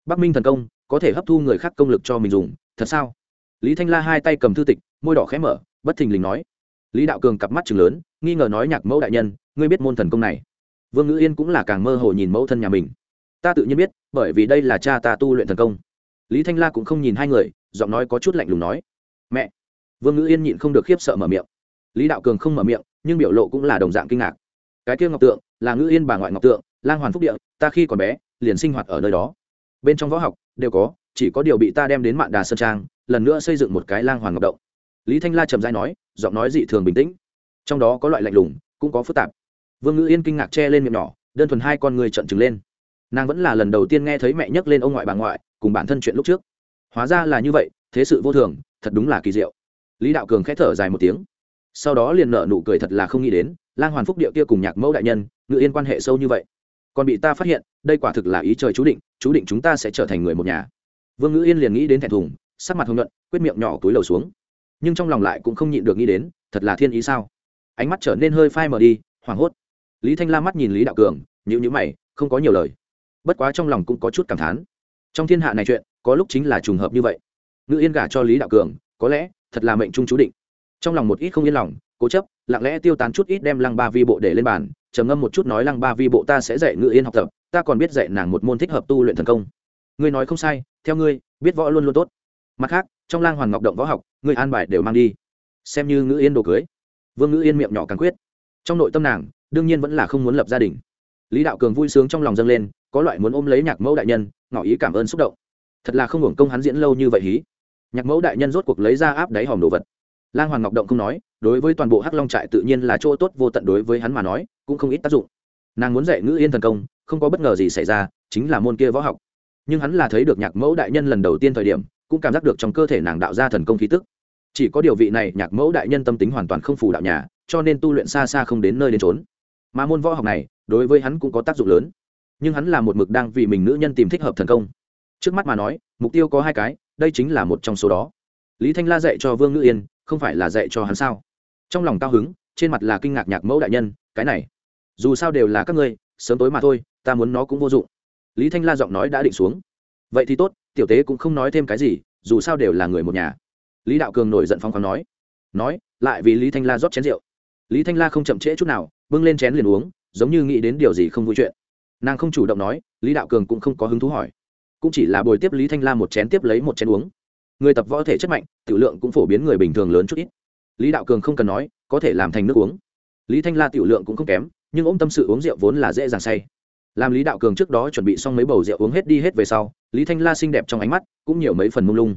Bắc minh thần công, có thể hấp thu người khác công lực cho mình dùng, thật sao? Lý thanh la hai tay cầm thư tịch, môi đỏ khẽ mở, bất thình lình nói. Lý đạo cường cặp mắt chừng lớn, nghi ngờ nói nhạc mẫu đại nhân, ngươi biết môn thần công này? Vương ngữ yên cũng là càng mơ hồ nhìn mẫu thân nhà mình. Ta tự nhiên biết, bởi vì đây là cha ta tu luyện thần công lý thanh la cũng không nhìn hai người, giọng nói có chút lạnh lùng nói, mẹ. Vương ngữ yên nhịn không được khiếp sợ mở miệng. Lý đạo cường không mở miệng, nhưng biểu lộ cũng là đồng dạng kinh ngạc. Cái kia ngọc tượng, là ngữ yên bà ngoại ngọc tượng, lang hoàn phúc địa, ta khi còn bé, liền sinh hoạt ở nơi đó. Bên trong võ học, đều có, chỉ có điều bị ta đem đến mạn đà sơn trang, lần nữa xây dựng một cái lang hoàn ngọc động. Lý thanh la trầm dai nói, giọng nói dị thường bình tĩnh. Trong đó có loại lạnh lùng, cũng có phức tạp. Vương ngữ yên kinh ngạc che lên miệng nhỏ, đơn thuần hai con người trận trừng lên. Nàng vẫn là lần đầu tiên nghe thấy mẹ nhắc lên ông ngoại bà ngoại cùng bản thân chuyện lúc trước. Hóa ra là như vậy, thế sự vô thường, thật đúng là kỳ diệu. Lý đạo cường k h ẽ thở dài một tiếng. Sau đó liền nợ nụ cười thật là không nghĩ đến, lang hoàn phúc điệu kia cùng nhạc mẫu đại nhân, ngự yên quan hệ sâu như vậy. Còn bị ta phát hiện, đây quả thực là ý trời chú định chú định chúng ta sẽ trở thành người một nhà. Vương ngữ yên liền nghĩ đến thẹn thùng, sắc mặt hồng nhuận, quyết miệng nhỏ túi lầu xuống. Nhưng trong lòng lại cũng không nhịn được nghĩ đến, thật là thiên ý sao? Ánh mắt trở nên hơi phai mờ đi, hoảng hốt. Lý thanh la mắt nhìn lý đạo cường nhữ nhữ mày, không có nhiều lời. Bất quá trong lòng cũng có chút cảm thán trong thiên hạ này chuyện, có lúc chính là trùng hợp như vậy. Ngự yên gả cho lý đạo cường, có lẽ, thật là mệnh trung chú định. Trong lòng một ít không yên lòng, cố chấp, lặng lẽ tiêu tán chút ít đem lăng ba vi bộ để lên bàn, trầm ngâm một chút nói lăng ba vi bộ ta sẽ dạy ngự yên học tập, ta còn biết dạy nàng một môn thích hợp tu luyện thần công. Ngươi nói không sai, theo ngươi, biết võ luôn luôn tốt. Mặt khác, trong lang hoàn ngọc động võ học, ngươi an bài đều mang đi. Xem như ngữ yên đồ cưới. Vương ngữ yên miệng nhỏ càng quyết. Trong nội tâm nàng, đương nhiên vẫn là không muốn lập gia đình. Lý đạo cường vui sướng trong lòng dâng lên có loại muốn ôm lấy nhạc mẫu đại nhân, ngỏ ý cảm ơn xúc động. Thật là không hưởng công hắn diễn lâu như vậy hí. Nhạc mẫu đại nhân rốt cuộc lấy ra áp đáy hòm đồ vật. Lang hoàng ngọc động không nói, đối với toàn bộ hắc long trại tự nhiên là chỗ tốt vô tận đối với hắn mà nói, cũng không ít tác dụng. Nàng muốn dạy ngữ yên thần công, không có bất ngờ gì xảy ra, chính là môn kia võ học. Nhưng hắn là thấy được nhạc mẫu đại nhân lần đầu tiên thời điểm, cũng cảm giác được trong cơ thể nàng đạo ra thần công khí tức. Chỉ có điều vị này nhạc mẫu đại nhân tâm tính hoàn toàn không phù đạo nhà, cho nên tu luyện xa xa không đến nơi đến trốn mà môn võ học này, đối với hắn cũng có tác dụng lớn nhưng hắn là một mực đang vì mình nữ nhân tìm thích hợp thần công. Trước mắt mà nói, mục tiêu có hai cái, đây chính là một trong số đó. Lý thanh la dạy cho vương ngữ yên, không phải là dạy cho hắn sao? Trong lòng cao hứng, trên mặt là kinh ngạc nhạc mẫu đại nhân, cái này, dù sao đều là các ngươi, sớm tối mà thôi, ta muốn nó cũng vô dụng. Lý thanh la giọng nói đã định xuống. Vậy thì tốt, tiểu tế cũng không nói thêm cái gì, dù sao đều là người một nhà. Lý đạo cường nổi giận phong khoáng nói. Nói, lại vì lý thanh la rót chén rượu. Lý thanh la không chậm trễ chút nào, bưng lên chén liền uống, giống như nghĩ đến điều gì không vui chuyện nàng không chủ động nói, lý đạo cường cũng không có hứng thú hỏi. Cũng chỉ là bồi tiếp lý thanh la một chén tiếp lấy một chén uống. Người tập võ thể chất mạnh, tiểu lượng cũng phổ biến người bình thường lớn chút ít. Lý đạo cường không cần nói, có thể làm thành nước uống. Lý thanh la tiểu lượng cũng không kém, nhưng ôm tâm sự uống rượu vốn là dễ dàng say. Làm lý đạo cường trước đó chuẩn bị xong mấy bầu rượu uống hết đi hết về sau, lý thanh la xinh đẹp trong ánh mắt, cũng nhiều mấy phần mông lung.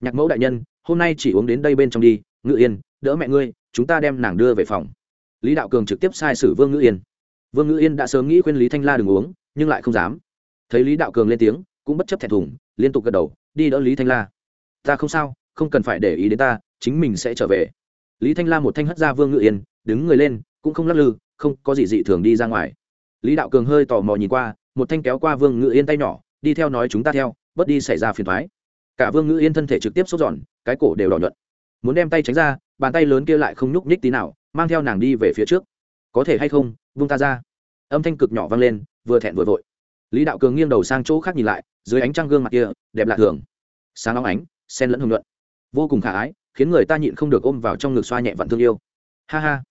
Nhạc mẫu đại nhân, hôm nay chỉ uống đến đây bên trong đi, ngự yên, đỡ mẹ ngươi, chúng ta đem nàng đưa về phòng. Lý đạo cường trực tiếp sai sử vương ngự yên vương Ngữ yên đã sớm nghĩ khuyên lý thanh la đừng uống, nhưng lại không dám. Thấy lý đạo cường lên tiếng, cũng bất chấp thẹn thùng, liên tục gật đầu, đi đỡ lý thanh la. Ta không sao, không cần phải để ý đến ta, chính mình sẽ trở về. Lý thanh la một thanh hất ra vương ngự yên, đứng người lên, cũng không lắc lư, không có gì dị thường đi ra ngoài. Lý đạo cường hơi tò mò nhìn qua, một thanh kéo qua vương ngự yên tay nhỏ, đi theo nói chúng ta theo, bớt đi xảy ra phiền thoái cả vương ngự yên thân thể trực tiếp sốt giòn cái cổ đều đỏ nhuận. Muốn đem tay tránh ra, bàn tay lớn kia lại không nhúc nhích tí nào, mang theo nàng đi về phía trước. Có thể hay không vung ta ra. Âm thanh cực nhỏ vang lên, vừa thẹn vừa vội. Lý đạo cường nghiêng đầu sang chỗ khác nhìn lại, dưới ánh trăng gương mặt kia, đẹp lạ thường. Sáng óng ánh, sen lẫn hưng luận vô cùng khả ái, khiến người ta nhịn không được ôm vào trong ngực xoa nhẹ vặn thương yêu. Ha ha.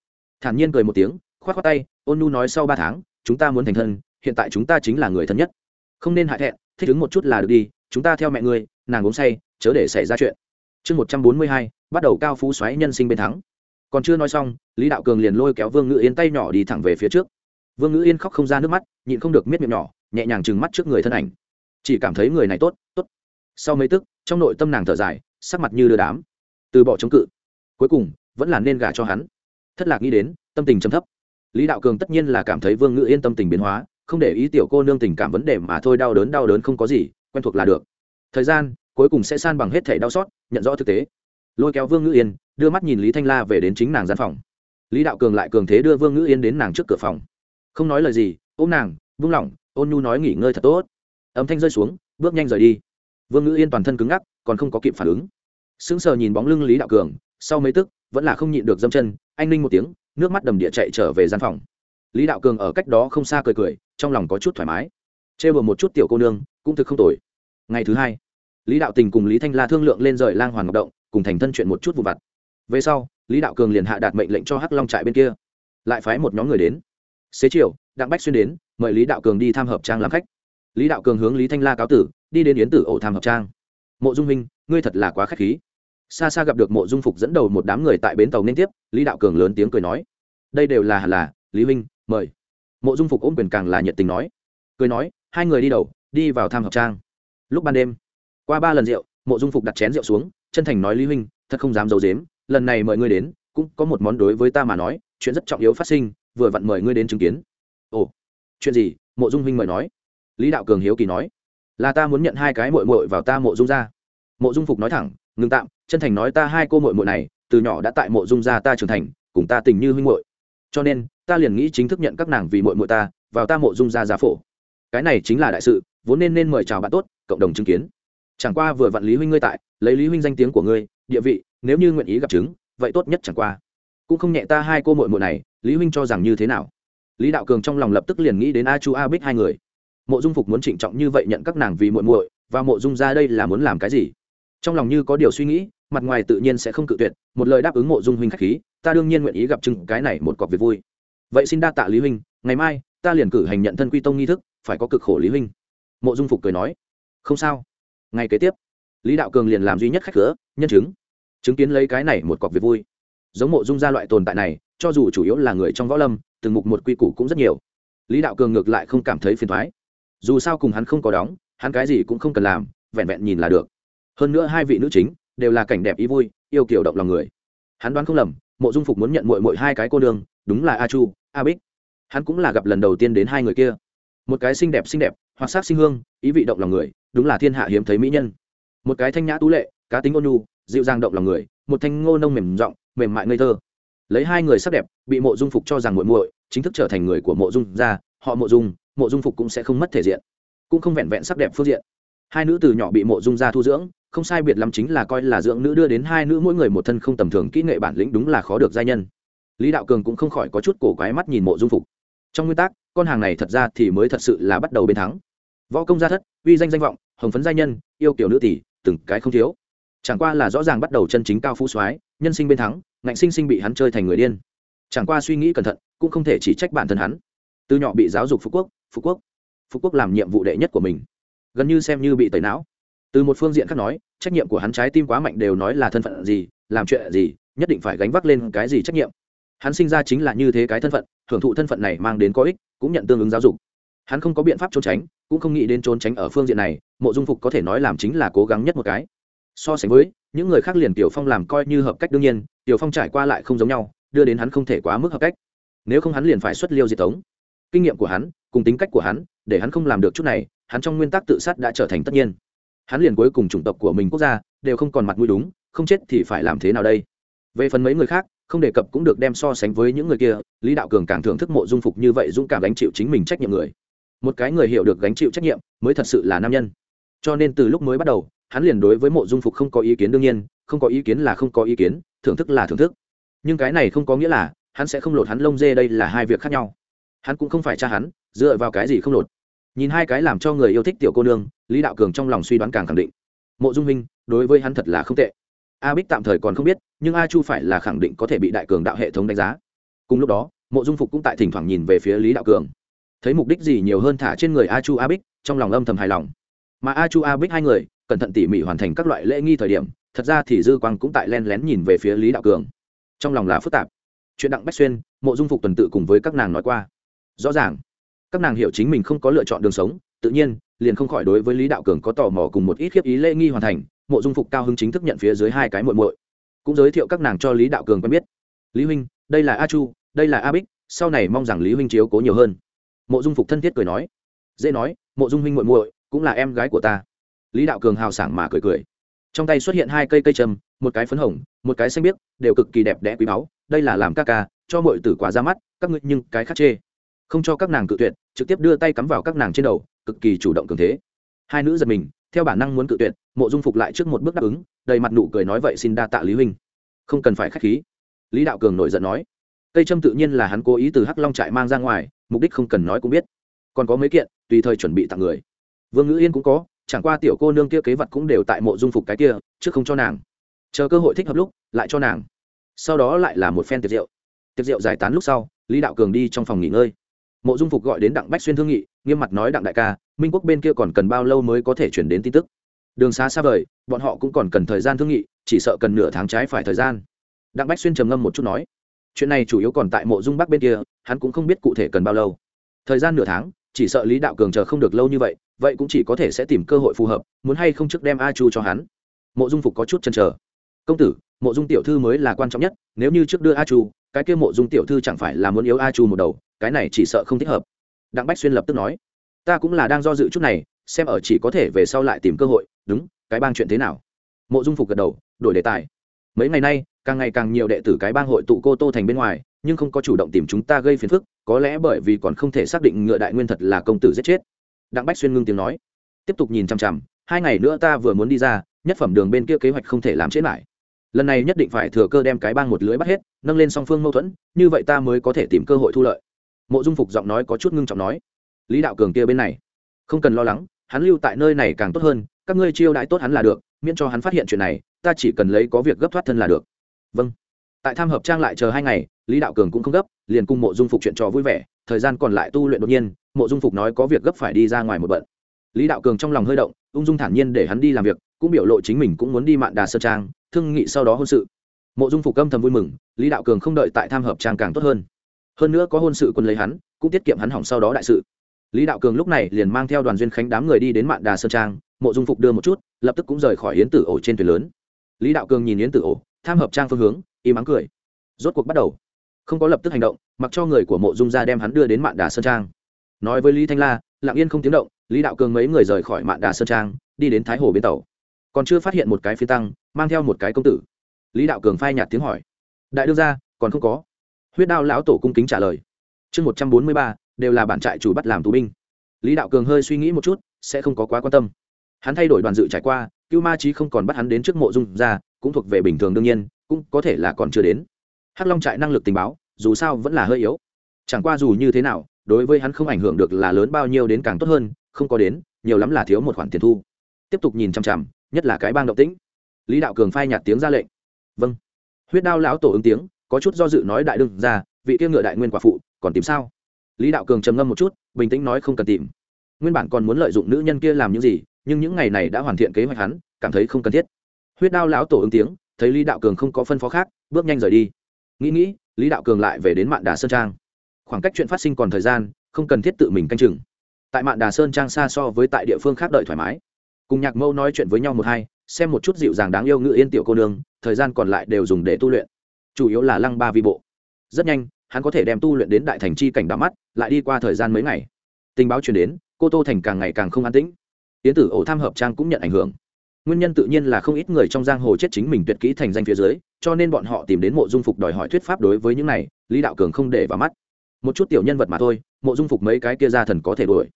Thản nhiên cười một tiếng k h o á t k h o á tay, ôn nu nói sau ba tháng, chúng ta muốn thành thân, hiện tại chúng ta chính là người thân nhất. Không nên hại thẹn, thích ứng một chút là được đi, chúng ta theo mẹ ngươi, nàng uống say, chớ để xảy ra chuyện. Chương một trăm bốn mươi hai, bắt đầu cao phú xoáy nhân sinh bên thắng còn chưa nói xong, lý đạo cường liền lôi kéo vương ngữ yên tay nhỏ đi thẳng về phía trước. Vương ngữ yên khóc không ra nước mắt, nhịn không được miết miệng nhỏ, nhẹ nhàng trừng mắt trước người thân ảnh. Chỉ cảm thấy người này tốt tốt. Sau mấy tức, trong nội tâm nàng thở dài, sắc mặt như đưa đám. Từ bỏ chống cự. Cuối cùng, vẫn là nên gả cho hắn. Thất lạc nghĩ đến, tâm tình chấm thấp. Lý đạo cường tất nhiên là cảm thấy vương ngữ yên tâm tình biến hóa, không để ý tiểu cô nương tình cảm vấn đề mà thôi đau đớn đau đớn không có gì, quen thuộc là được. Thời gian, cuối cùng sẽ san bằng hết thể đau xót, nhận rõ thực tế. Lôi kéo vương ngữ yên đưa mắt nhìn lý thanh la về đến chính nàng gian phòng lý đạo cường lại cường thế đưa vương ngữ yên đến nàng trước cửa phòng không nói lời gì ôm nàng vung lỏng, ôn nhu nói nghỉ ngơi thật tốt. âm thanh rơi xuống, bước nhanh rời đi. vương ngữ yên toàn thân cứng ngắc, còn không có kịp phản ứng. sững sờ nhìn bóng lưng lý đạo cường, sau mấy tức, vẫn là không nhịn được dâm chân, anh ninh một tiếng, nước mắt đầm địa chạy trở về gian phòng. lý đạo cường ở cách đó không xa cười cười, trong lòng có chút thoải mái. chê bừa một chút tiểu cô nương, cũng thực không tồi. ngày thứ hai, lý đạo tình cùng lý thanh la thương lượng lên rời lang hoàn ngọc động, cùng thành thân chuyện một chút vụ vặt về sau lý đạo cường liền hạ đạt mệnh lệnh cho hắc long trại bên kia lại phái một nhóm người đến. Xế chiều đặng bách xuyên đến mời lý đạo cường đi tham hợp trang làm khách. Lý đạo cường hướng lý thanh la cáo tử đi đến yến tử ổ tham hợp trang. Mộ dung minh ngươi thật là quá k h á c h khí. Xa xa gặp được mộ dung phục dẫn đầu một đám người tại bến tàu liên tiếp lý đạo cường lớn tiếng cười nói đây đều là là lý minh, mời. Mộ dung phục ôm quyền càng là nhiệt tình nói cười nói hai người đi đầu đi vào tham hợp trang. Lúc ban đêm qua ba lần rượu mộ dung phục đặt chén rượu xuống chân thành nói lý huynh thật không dám d i ấ u dếm lần này mời ngươi đến, cũng có một món đối với ta mà nói, chuyện rất trọng yếu phát sinh, vừa vặn mời ngươi đến chứng kiến. Ồ, chuyện gì? Mộ dung huynh mời nói. Lý đạo cường hiếu kỳ nói. Là ta muốn nhận hai cái mội mội vào ta mộ dung ra mộ dung phục nói thẳng ngừng tạm, chân thành nói ta hai cô mội mội này, từ nhỏ đã tại mộ dung ra ta trưởng thành, cùng ta tình như huynh mội cho nên, ta liền nghĩ chính thức nhận các nàng vì mội mội ta, vào ta mộ dung ra giá phổ. Cái này chính là đại sự, vốn nên nên mời chào bạn tốt, cộng đồng chứng kiến. Chẳng qua vừa vặn lý huynh ngươi tại, lấy lý huynh danh tiếng của ngươi, địa vị nếu như nguyện ý gặp chứng, vậy tốt nhất chẳng qua. Cũng không nhẹ ta hai cô mội mội này, lý huynh cho rằng như thế nào? Lý đạo cường trong lòng lập tức liền nghĩ đến a chu, a bích hai người. Mộ dung phục muốn trịnh trọng như vậy nhận các nàng vì muội muội, và mộ dung ra đây là muốn làm cái gì? Trong lòng như có điều suy nghĩ, mặt ngoài tự nhiên sẽ không cự tuyệt, một lời đáp ứng mộ dung huynh khách khí, ta đương nhiên nguyện ý gặp chừng cái này một cọc việc vui. Vậy xin đa tạ lý huynh, ngày mai, ta liền cử hành nhận thân quy tông nghi thức, phải có cực khổ lý huynh. Mộ dung phục cười nói. Không sao. Ngày kế tiếp, lý đạo cường liền làm duy nhất khách cửa, nhân chứng chứng kiến lấy cái này một cọc việc vui. Giống mộ dung gia loại tồn tại này, cho dù chủ yếu là người trong võ lâm, từng mục một quy củ cũng rất nhiều. Lý đạo cường ngược lại không cảm thấy phiền thoái. Dù sao cùng hắn không có đóng, hắn cái gì cũng không cần làm, vẹn vẹn nhìn là được. Hơn nữa hai vị nữ chính, đều là cảnh đẹp ý vui, yêu kiểu động lòng người. Hắn đoán không lầm, mộ dung phục muốn nhận mội mội hai cái cô đường đúng là a chu, a bích. Hắn cũng là gặp lần đầu tiên đến hai người kia. Một cái xinh đẹp xinh đẹp, hoặc sắc sinh hương, ý vị động lòng người, đúng là thiên hạ hiếm thấy mỹ nhân. Một cái thanh nhã tú lệ, cá tính ôn nhu dịu dàng động lòng người, một thanh ngô nông mềm giọng, mềm mại ngây thơ. Lấy hai người sắc đẹp, bị mộ dung phục cho rằng muội muội, chính thức trở thành người của mộ dung ra họ mộ dung mộ dung phục cũng sẽ không mất thể diện, cũng không vẹn vẹn sắc đẹp phương diện. Hai nữ từ nhỏ bị mộ dung ra thu dưỡng, không sai biệt lắm chính là coi là dưỡng nữ đưa đến hai nữ mỗi người một thân không tầm thường kỹ nghệ bản lĩnh đúng là khó được giai nhân. Lý đạo cường cũng không khỏi có chút cổ quái mắt nhìn mộ dung phục. Trong nguyên tắc, con hàng này thật ra thì mới thật sự là bắt đầu bên thắng. Võ công gia thất, uy danh danh vọng, hồng phấn giai nhân, yêu kiểu nữ tỷ, từng cái không thiếu chẳng qua là rõ ràng bắt đầu chân chính cao phú soái, nhân sinh bên thắng, ngạnh sinh sinh bị hắn chơi thành người điên. Chẳng qua suy nghĩ cẩn thận, cũng không thể chỉ trách bản thân hắn. Từ nhỏ bị giáo dục phú quốc phú quốc phú quốc làm nhiệm vụ đệ nhất của mình. Gần như xem như bị tẩy não. Từ một phương diện khác nói, trách nhiệm của hắn trái tim quá mạnh đều nói là thân phận gì, làm chuyện gì, nhất định phải gánh vác lên cái gì trách nhiệm. Hắn sinh ra chính là như thế cái thân phận, hưởng thụ thân phận này mang đến có ích, cũng nhận tương ứng giáo dục. Hắn không có biện pháp trốn tránh, cũng không nghĩ đến trốn tránh ở phương diện này, mộ dung phục có thể nói làm chính là cố gắng nhất một cái so sánh với, những người khác liền tiểu phong làm coi như hợp cách đương nhiên, tiểu phong trải qua lại không giống nhau, đưa đến hắn không thể quá mức hợp cách. Nếu không hắn liền phải xuất liêu diệt tống. Kinh nghiệm của hắn, cùng tính cách của hắn, để hắn không làm được chút này, hắn trong nguyên tắc tự sát đã trở thành tất nhiên. Hắn liền cuối cùng chủng tộc của mình quốc gia, đều không còn mặt mũi đúng, không chết thì phải làm thế nào đây? Về phần mấy người khác, không đề cập cũng được đem so sánh với những người kia, lý đạo cường càng thưởng thức mộ dung phục như vậy dũng cảm gánh chịu chính mình trách nhiệm người. Một cái người hiểu được gánh chịu trách nhiệm, mới thật sự là nam nhân. Cho nên từ lúc mới bắt đầu hắn liền đối với mộ dung phục không có ý kiến đương nhiên, không có ý kiến là không có ý kiến, thưởng thức là thưởng thức. Nhưng cái này không có nghĩa là hắn sẽ không lột hắn lông dê đây là hai việc khác nhau. Hắn cũng không phải cha hắn, dựa vào cái gì không lột. Nhìn hai cái làm cho người yêu thích tiểu cô nương, lý đạo cường trong lòng suy đoán càng khẳng định. Mộ dung minh, đối với hắn thật là không tệ. A bích tạm thời còn không biết, nhưng a chu phải là khẳng định có thể bị đại cường đạo hệ thống đánh giá. Cùng lúc đó, mộ dung phục cũng tại thỉnh thoảng nhìn về phía lý đạo cường. Thấy mục đích gì nhiều hơn thả trên người a chu a bích, trong lòng âm thầm hài lòng. Mà a chu a bích hai người cẩn thận tỉ mỉ hoàn thành các loại lễ nghi thời điểm, thật ra thì dư quang cũng tại len lén nhìn về phía lý đạo cường. Trong lòng là phức tạp. Chuyện đặng bách xuyên, mộ dung phục tuần tự cùng với các nàng nói qua. Rõ ràng, các nàng hiểu chính mình không có lựa chọn đường sống, tự nhiên, liền không khỏi đối với lý đạo cường có tò mò cùng một ít khiếp ý lễ nghi hoàn thành, mộ dung phục cao hứng chính thức nhận phía dưới hai cái muội muội. Cũng giới thiệu các nàng cho lý đạo cường quen biết. Lý huynh, đây là a chu, đây là a bích, sau này mong rằng lý huynh chiếu cố nhiều hơn. Mộ dung phục thân thiết cười nói. Dễ nói, mộ dung huynh muội muội cũng là em gái của ta lý đạo cường hào sảng mà cười cười. Trong tay xuất hiện hai cây cây trầm một cái phấn hồng, một cái xanh biếc, đều cực kỳ đẹp đẽ quý báu, đây là làm ca ca, cho mọi tử quả ra mắt, các ngươi nhưng cái khác chê. Không cho các nàng cự tuyệt, trực tiếp đưa tay cắm vào các nàng trên đầu, cực kỳ chủ động cường thế. Hai nữ giật mình, theo bản năng muốn cự tuyệt, mộ dung phục lại trước một bước đáp ứng, đầy mặt nụ cười nói vậy xin đa tạ lý huynh. Không cần phải k h á c h khí. Lý đạo cường nổi giận nói. Cây trâm tự nhiên là hắn cố ý từ hắc long trại mang ra ngoài, mục đích không cần nói cũng biết. Còn có mấy kiện, tùy thời chuẩn bị tặng người. Vương ngữ yên cũng có chẳng qua tiểu cô nương kia kế vật cũng đều tại mộ dung phục cái kia chứ không cho nàng. Chờ cơ hội thích hợp lúc, lại cho nàng. Sau đó lại là một phen tiệc rượu. Tiệc rượu giải tán lúc sau, lý đạo cường đi trong phòng nghỉ ngơi. Mộ dung phục gọi đến đặng bách xuyên thương nghị, nghiêm mặt nói đặng đại ca, minh quốc bên kia còn cần bao lâu mới có thể chuyển đến tin tức? Đường xa xa vời, bọn họ cũng còn cần thời gian thương nghị, chỉ sợ cần nửa tháng trái phải thời gian. Đặng bách xuyên trầm ngâm một chút nói, chuyện này chủ yếu còn tại mộ dung bắc bên kia, hắn cũng không biết cụ thể cần bao lâu. Thời gian nửa tháng chỉ sợ lý đạo cường chờ không được lâu như vậy vậy cũng chỉ có thể sẽ tìm cơ hội phù hợp, muốn hay không trước đem a chu cho hắn. Mộ dung phục có chút chần chờ. Công tử, mộ dung tiểu thư mới là quan trọng nhất, nếu như trước đưa a chu, cái kia mộ dung tiểu thư chẳng phải là muốn yếu a chu một đầu, cái này chỉ sợ không thích hợp. Đặng bách xuyên lập tức nói, ta cũng là đang do dự chút này, xem ở chỉ có thể về sau lại tìm cơ hội, đúng, cái bang chuyện thế nào? Mộ dung phục gật đầu, đổi đề tài. Mấy ngày nay, càng ngày càng nhiều đệ tử cái bang hội tụ cô tô thành bên ngoài nhưng không có chủ động tìm chúng ta gây phiền phức, có lẽ bởi vì còn không thể xác định ngựa đại nguyên thật là công tử giết chết. Đặng bách xuyên ngưng tiếng nói. Tiếp tục nhìn chằm chằm, hai ngày nữa ta vừa muốn đi ra, nhất phẩm đường bên kia kế hoạch không thể làm chết lại. Lần này nhất định phải thừa cơ đem cái bang một lưới bắt hết, nâng lên song phương mâu thuẫn, như vậy ta mới có thể tìm cơ hội thu lợi. Mộ dung phục giọng nói có chút ngưng trọng nói. Lý đạo cường kia bên này, không cần lo lắng, hắn lưu tại nơi này càng tốt hơn, các ngươi chiêu đãi tốt hắn là được, miễn cho hắn phát hiện chuyện này, ta chỉ cần lấy có việc gấp thoát thân là được. Vâng tại tham hợp trang lại chờ hai ngày, lý đạo cường cũng không gấp, liền cùng mộ dung phục chuyện trò vui vẻ, thời gian còn lại tu luyện đột nhiên, mộ dung phục nói có việc gấp phải đi ra ngoài một bận. Lý đạo cường trong lòng hơi động, ung dung thản nhiên để hắn đi làm việc, cũng biểu lộ chính mình cũng muốn đi mạn đà sơ trang, thương nghị sau đó hôn sự. Mộ dung phục âm thầm vui mừng, lý đạo cường không đợi tại tham hợp trang càng tốt hơn. Hơn nữa có hôn sự quân lấy hắn, cũng tiết kiệm hắn hỏng sau đó đại sự. Lý đạo cường lúc này liền mang theo đoàn duyên khánh đám người đi đến mạn đà sơn trang, mộ dung phục đưa một chút, lập tức cũng rời khỏi yến tử ổ trên thuyền lớn. Lý đạo cường nhìn yến tử ổ tham hợp trang phương hướng im ắng cười. Rốt cuộc bắt đầu. Không có lập tức hành động mặc cho người của mộ dung gia đem hắn đưa đến mạn đà sơn trang. Nói với lý thanh la lặng yên không tiếng động lý đạo cường mấy người rời khỏi mạn đà sơn trang đi đến thái hồ bến tàu. Còn chưa phát hiện một cái phi tăng mang theo một cái công tử. Lý đạo cường phai nhạt tiếng hỏi. Đại đương gia, còn không có. Huyết đao lão tổ cung kính trả lời. Chương một trăm bốn mươi ba đều là bản trại chủ bắt làm tù binh. Lý đạo cường hơi suy nghĩ một chút sẽ không có quá quan tâm. Hắn thay đổi đoàn dự trải qua cưu ma trí không còn bắt hắn đến trước mộ dung ra cũng thuộc về bình thường đương nhiên, cũng có thể là còn chưa đến. Hắc long trại năng lực tình báo, dù sao vẫn là hơi yếu. Chẳng qua dù như thế nào, đối với hắn không ảnh hưởng được là lớn bao nhiêu đến càng tốt hơn, không có đến, nhiều lắm là thiếu một khoản tiền thu. Tiếp tục nhìn chằm chằm, nhất là cái bang động tĩnh. Lý đạo cường phai nhạt tiếng ra lệnh. Vâng. Huyết đao lão tổ ứng tiếng, có chút do dự nói đại đương ra, vị kia ngựa đại nguyên quả phụ, còn tìm sao? Lý đạo cường trầm ngâm một chút, bình tĩnh nói không cần tìm. Nguyên bản còn muốn lợi dụng nữ nhân kia làm những gì, nhưng những ngày này đã hoàn thiện kế hoạch hắn, cảm thấy không cần thiết huyết đao lão tổ ứng tiếng, thấy lý đạo cường không có phân phó khác, bước nhanh rời đi. Nghĩ nghĩ, lý đạo cường lại về đến mạn đà sơn trang. Khoảng cách chuyện phát sinh còn thời gian, không cần thiết tự mình canh chừng. Tại mạn đà sơn trang xa so với tại địa phương khác đợi thoải mái. Cùng nhạc mâu nói chuyện với nhau một hai, xem một chút dịu dàng đáng yêu ngự yên tiểu cô nương, thời gian còn lại đều dùng để tu luyện. Chủ yếu là lăng ba vi bộ. Rất nhanh, hắn có thể đem tu luyện đến đại thành chi cảnh đắm mắt, lại đi qua thời gian mấy ngày. Tình báo truyền đến, cô tô thành càng ngày càng không an tĩnh. Tiến tử ổ tham hợp trang cũng nhận ảnh hưởng nguyên nhân tự nhiên là không ít người trong giang hồ chết chính mình tuyệt kỹ thành danh phía dưới, cho nên bọn họ tìm đến mộ dung phục đòi hỏi thuyết pháp đối với những này, lý đạo cường không để vào mắt. Một chút tiểu nhân vật mà thôi, mộ dung phục mấy cái kia ra thần có thể đuổi.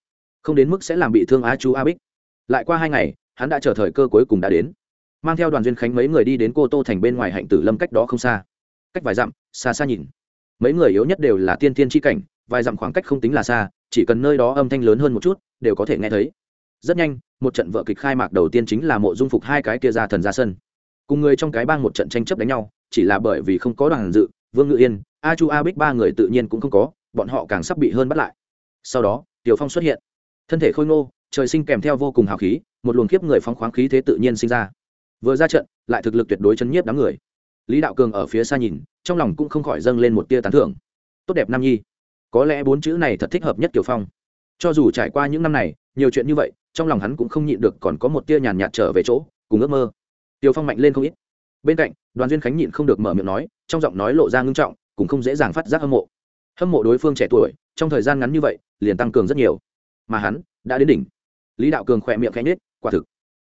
Không đến mức sẽ làm bị thương á chú a bích. Lại qua hai ngày, hắn đã chờ thời cơ cuối cùng đã đến. Mang theo đoàn duyên khánh mấy người đi đến cô tô thành bên ngoài hạnh tử lâm cách đó không xa. Cách vài dặm, xa xa nhìn. Mấy người yếu nhất đều là tiên tiên tri cảnh, vài dặm khoảng cách không tính là xa, chỉ cần nơi đó âm thanh lớn hơn một chút, đều có thể nghe thấy rất nhanh, một trận vợ kịch khai mạc đầu tiên chính là mộ dung phục hai cái kia ra thần ra sân. Cùng người trong cái bang một trận tranh chấp đánh nhau, chỉ là bởi vì không có đoàn dự, vương ngự yên, a chu a bích ba người tự nhiên cũng không có, bọn họ càng sắp bị hơn bắt lại. Sau đó, tiểu phong xuất hiện. Thân thể khôi ngô, trời sinh kèm theo vô cùng hào khí, một luồng khiếp người phóng khoáng khí thế tự nhiên sinh ra. Vừa ra trận, lại thực lực tuyệt đối chấn nhiếp đám người. Lý đạo cường ở phía xa nhìn, trong lòng cũng không khỏi dâng lên một tia tán thưởng. Tốt đẹp nam nhi. Có lẽ bốn chữ này thật thích hợp nhất tiểu phong. Cho dù trải qua những năm này, nhiều chuyện như vậy trong lòng hắn cũng không nhịn được còn có một tia nhàn nhạt trở về chỗ, cùng ước mơ. Tiêu phong mạnh lên không ít. Bên cạnh, đoàn duyên khánh nhịn không được mở miệng nói, trong giọng nói lộ ra ngưng trọng, cũng không dễ dàng phát giác hâm mộ. Hâm mộ đối phương trẻ tuổi, trong thời gian ngắn như vậy, liền tăng cường rất nhiều. Mà hắn, đã đến đỉnh. Lý đạo cường khỏe miệng khẽ nhết quả thực.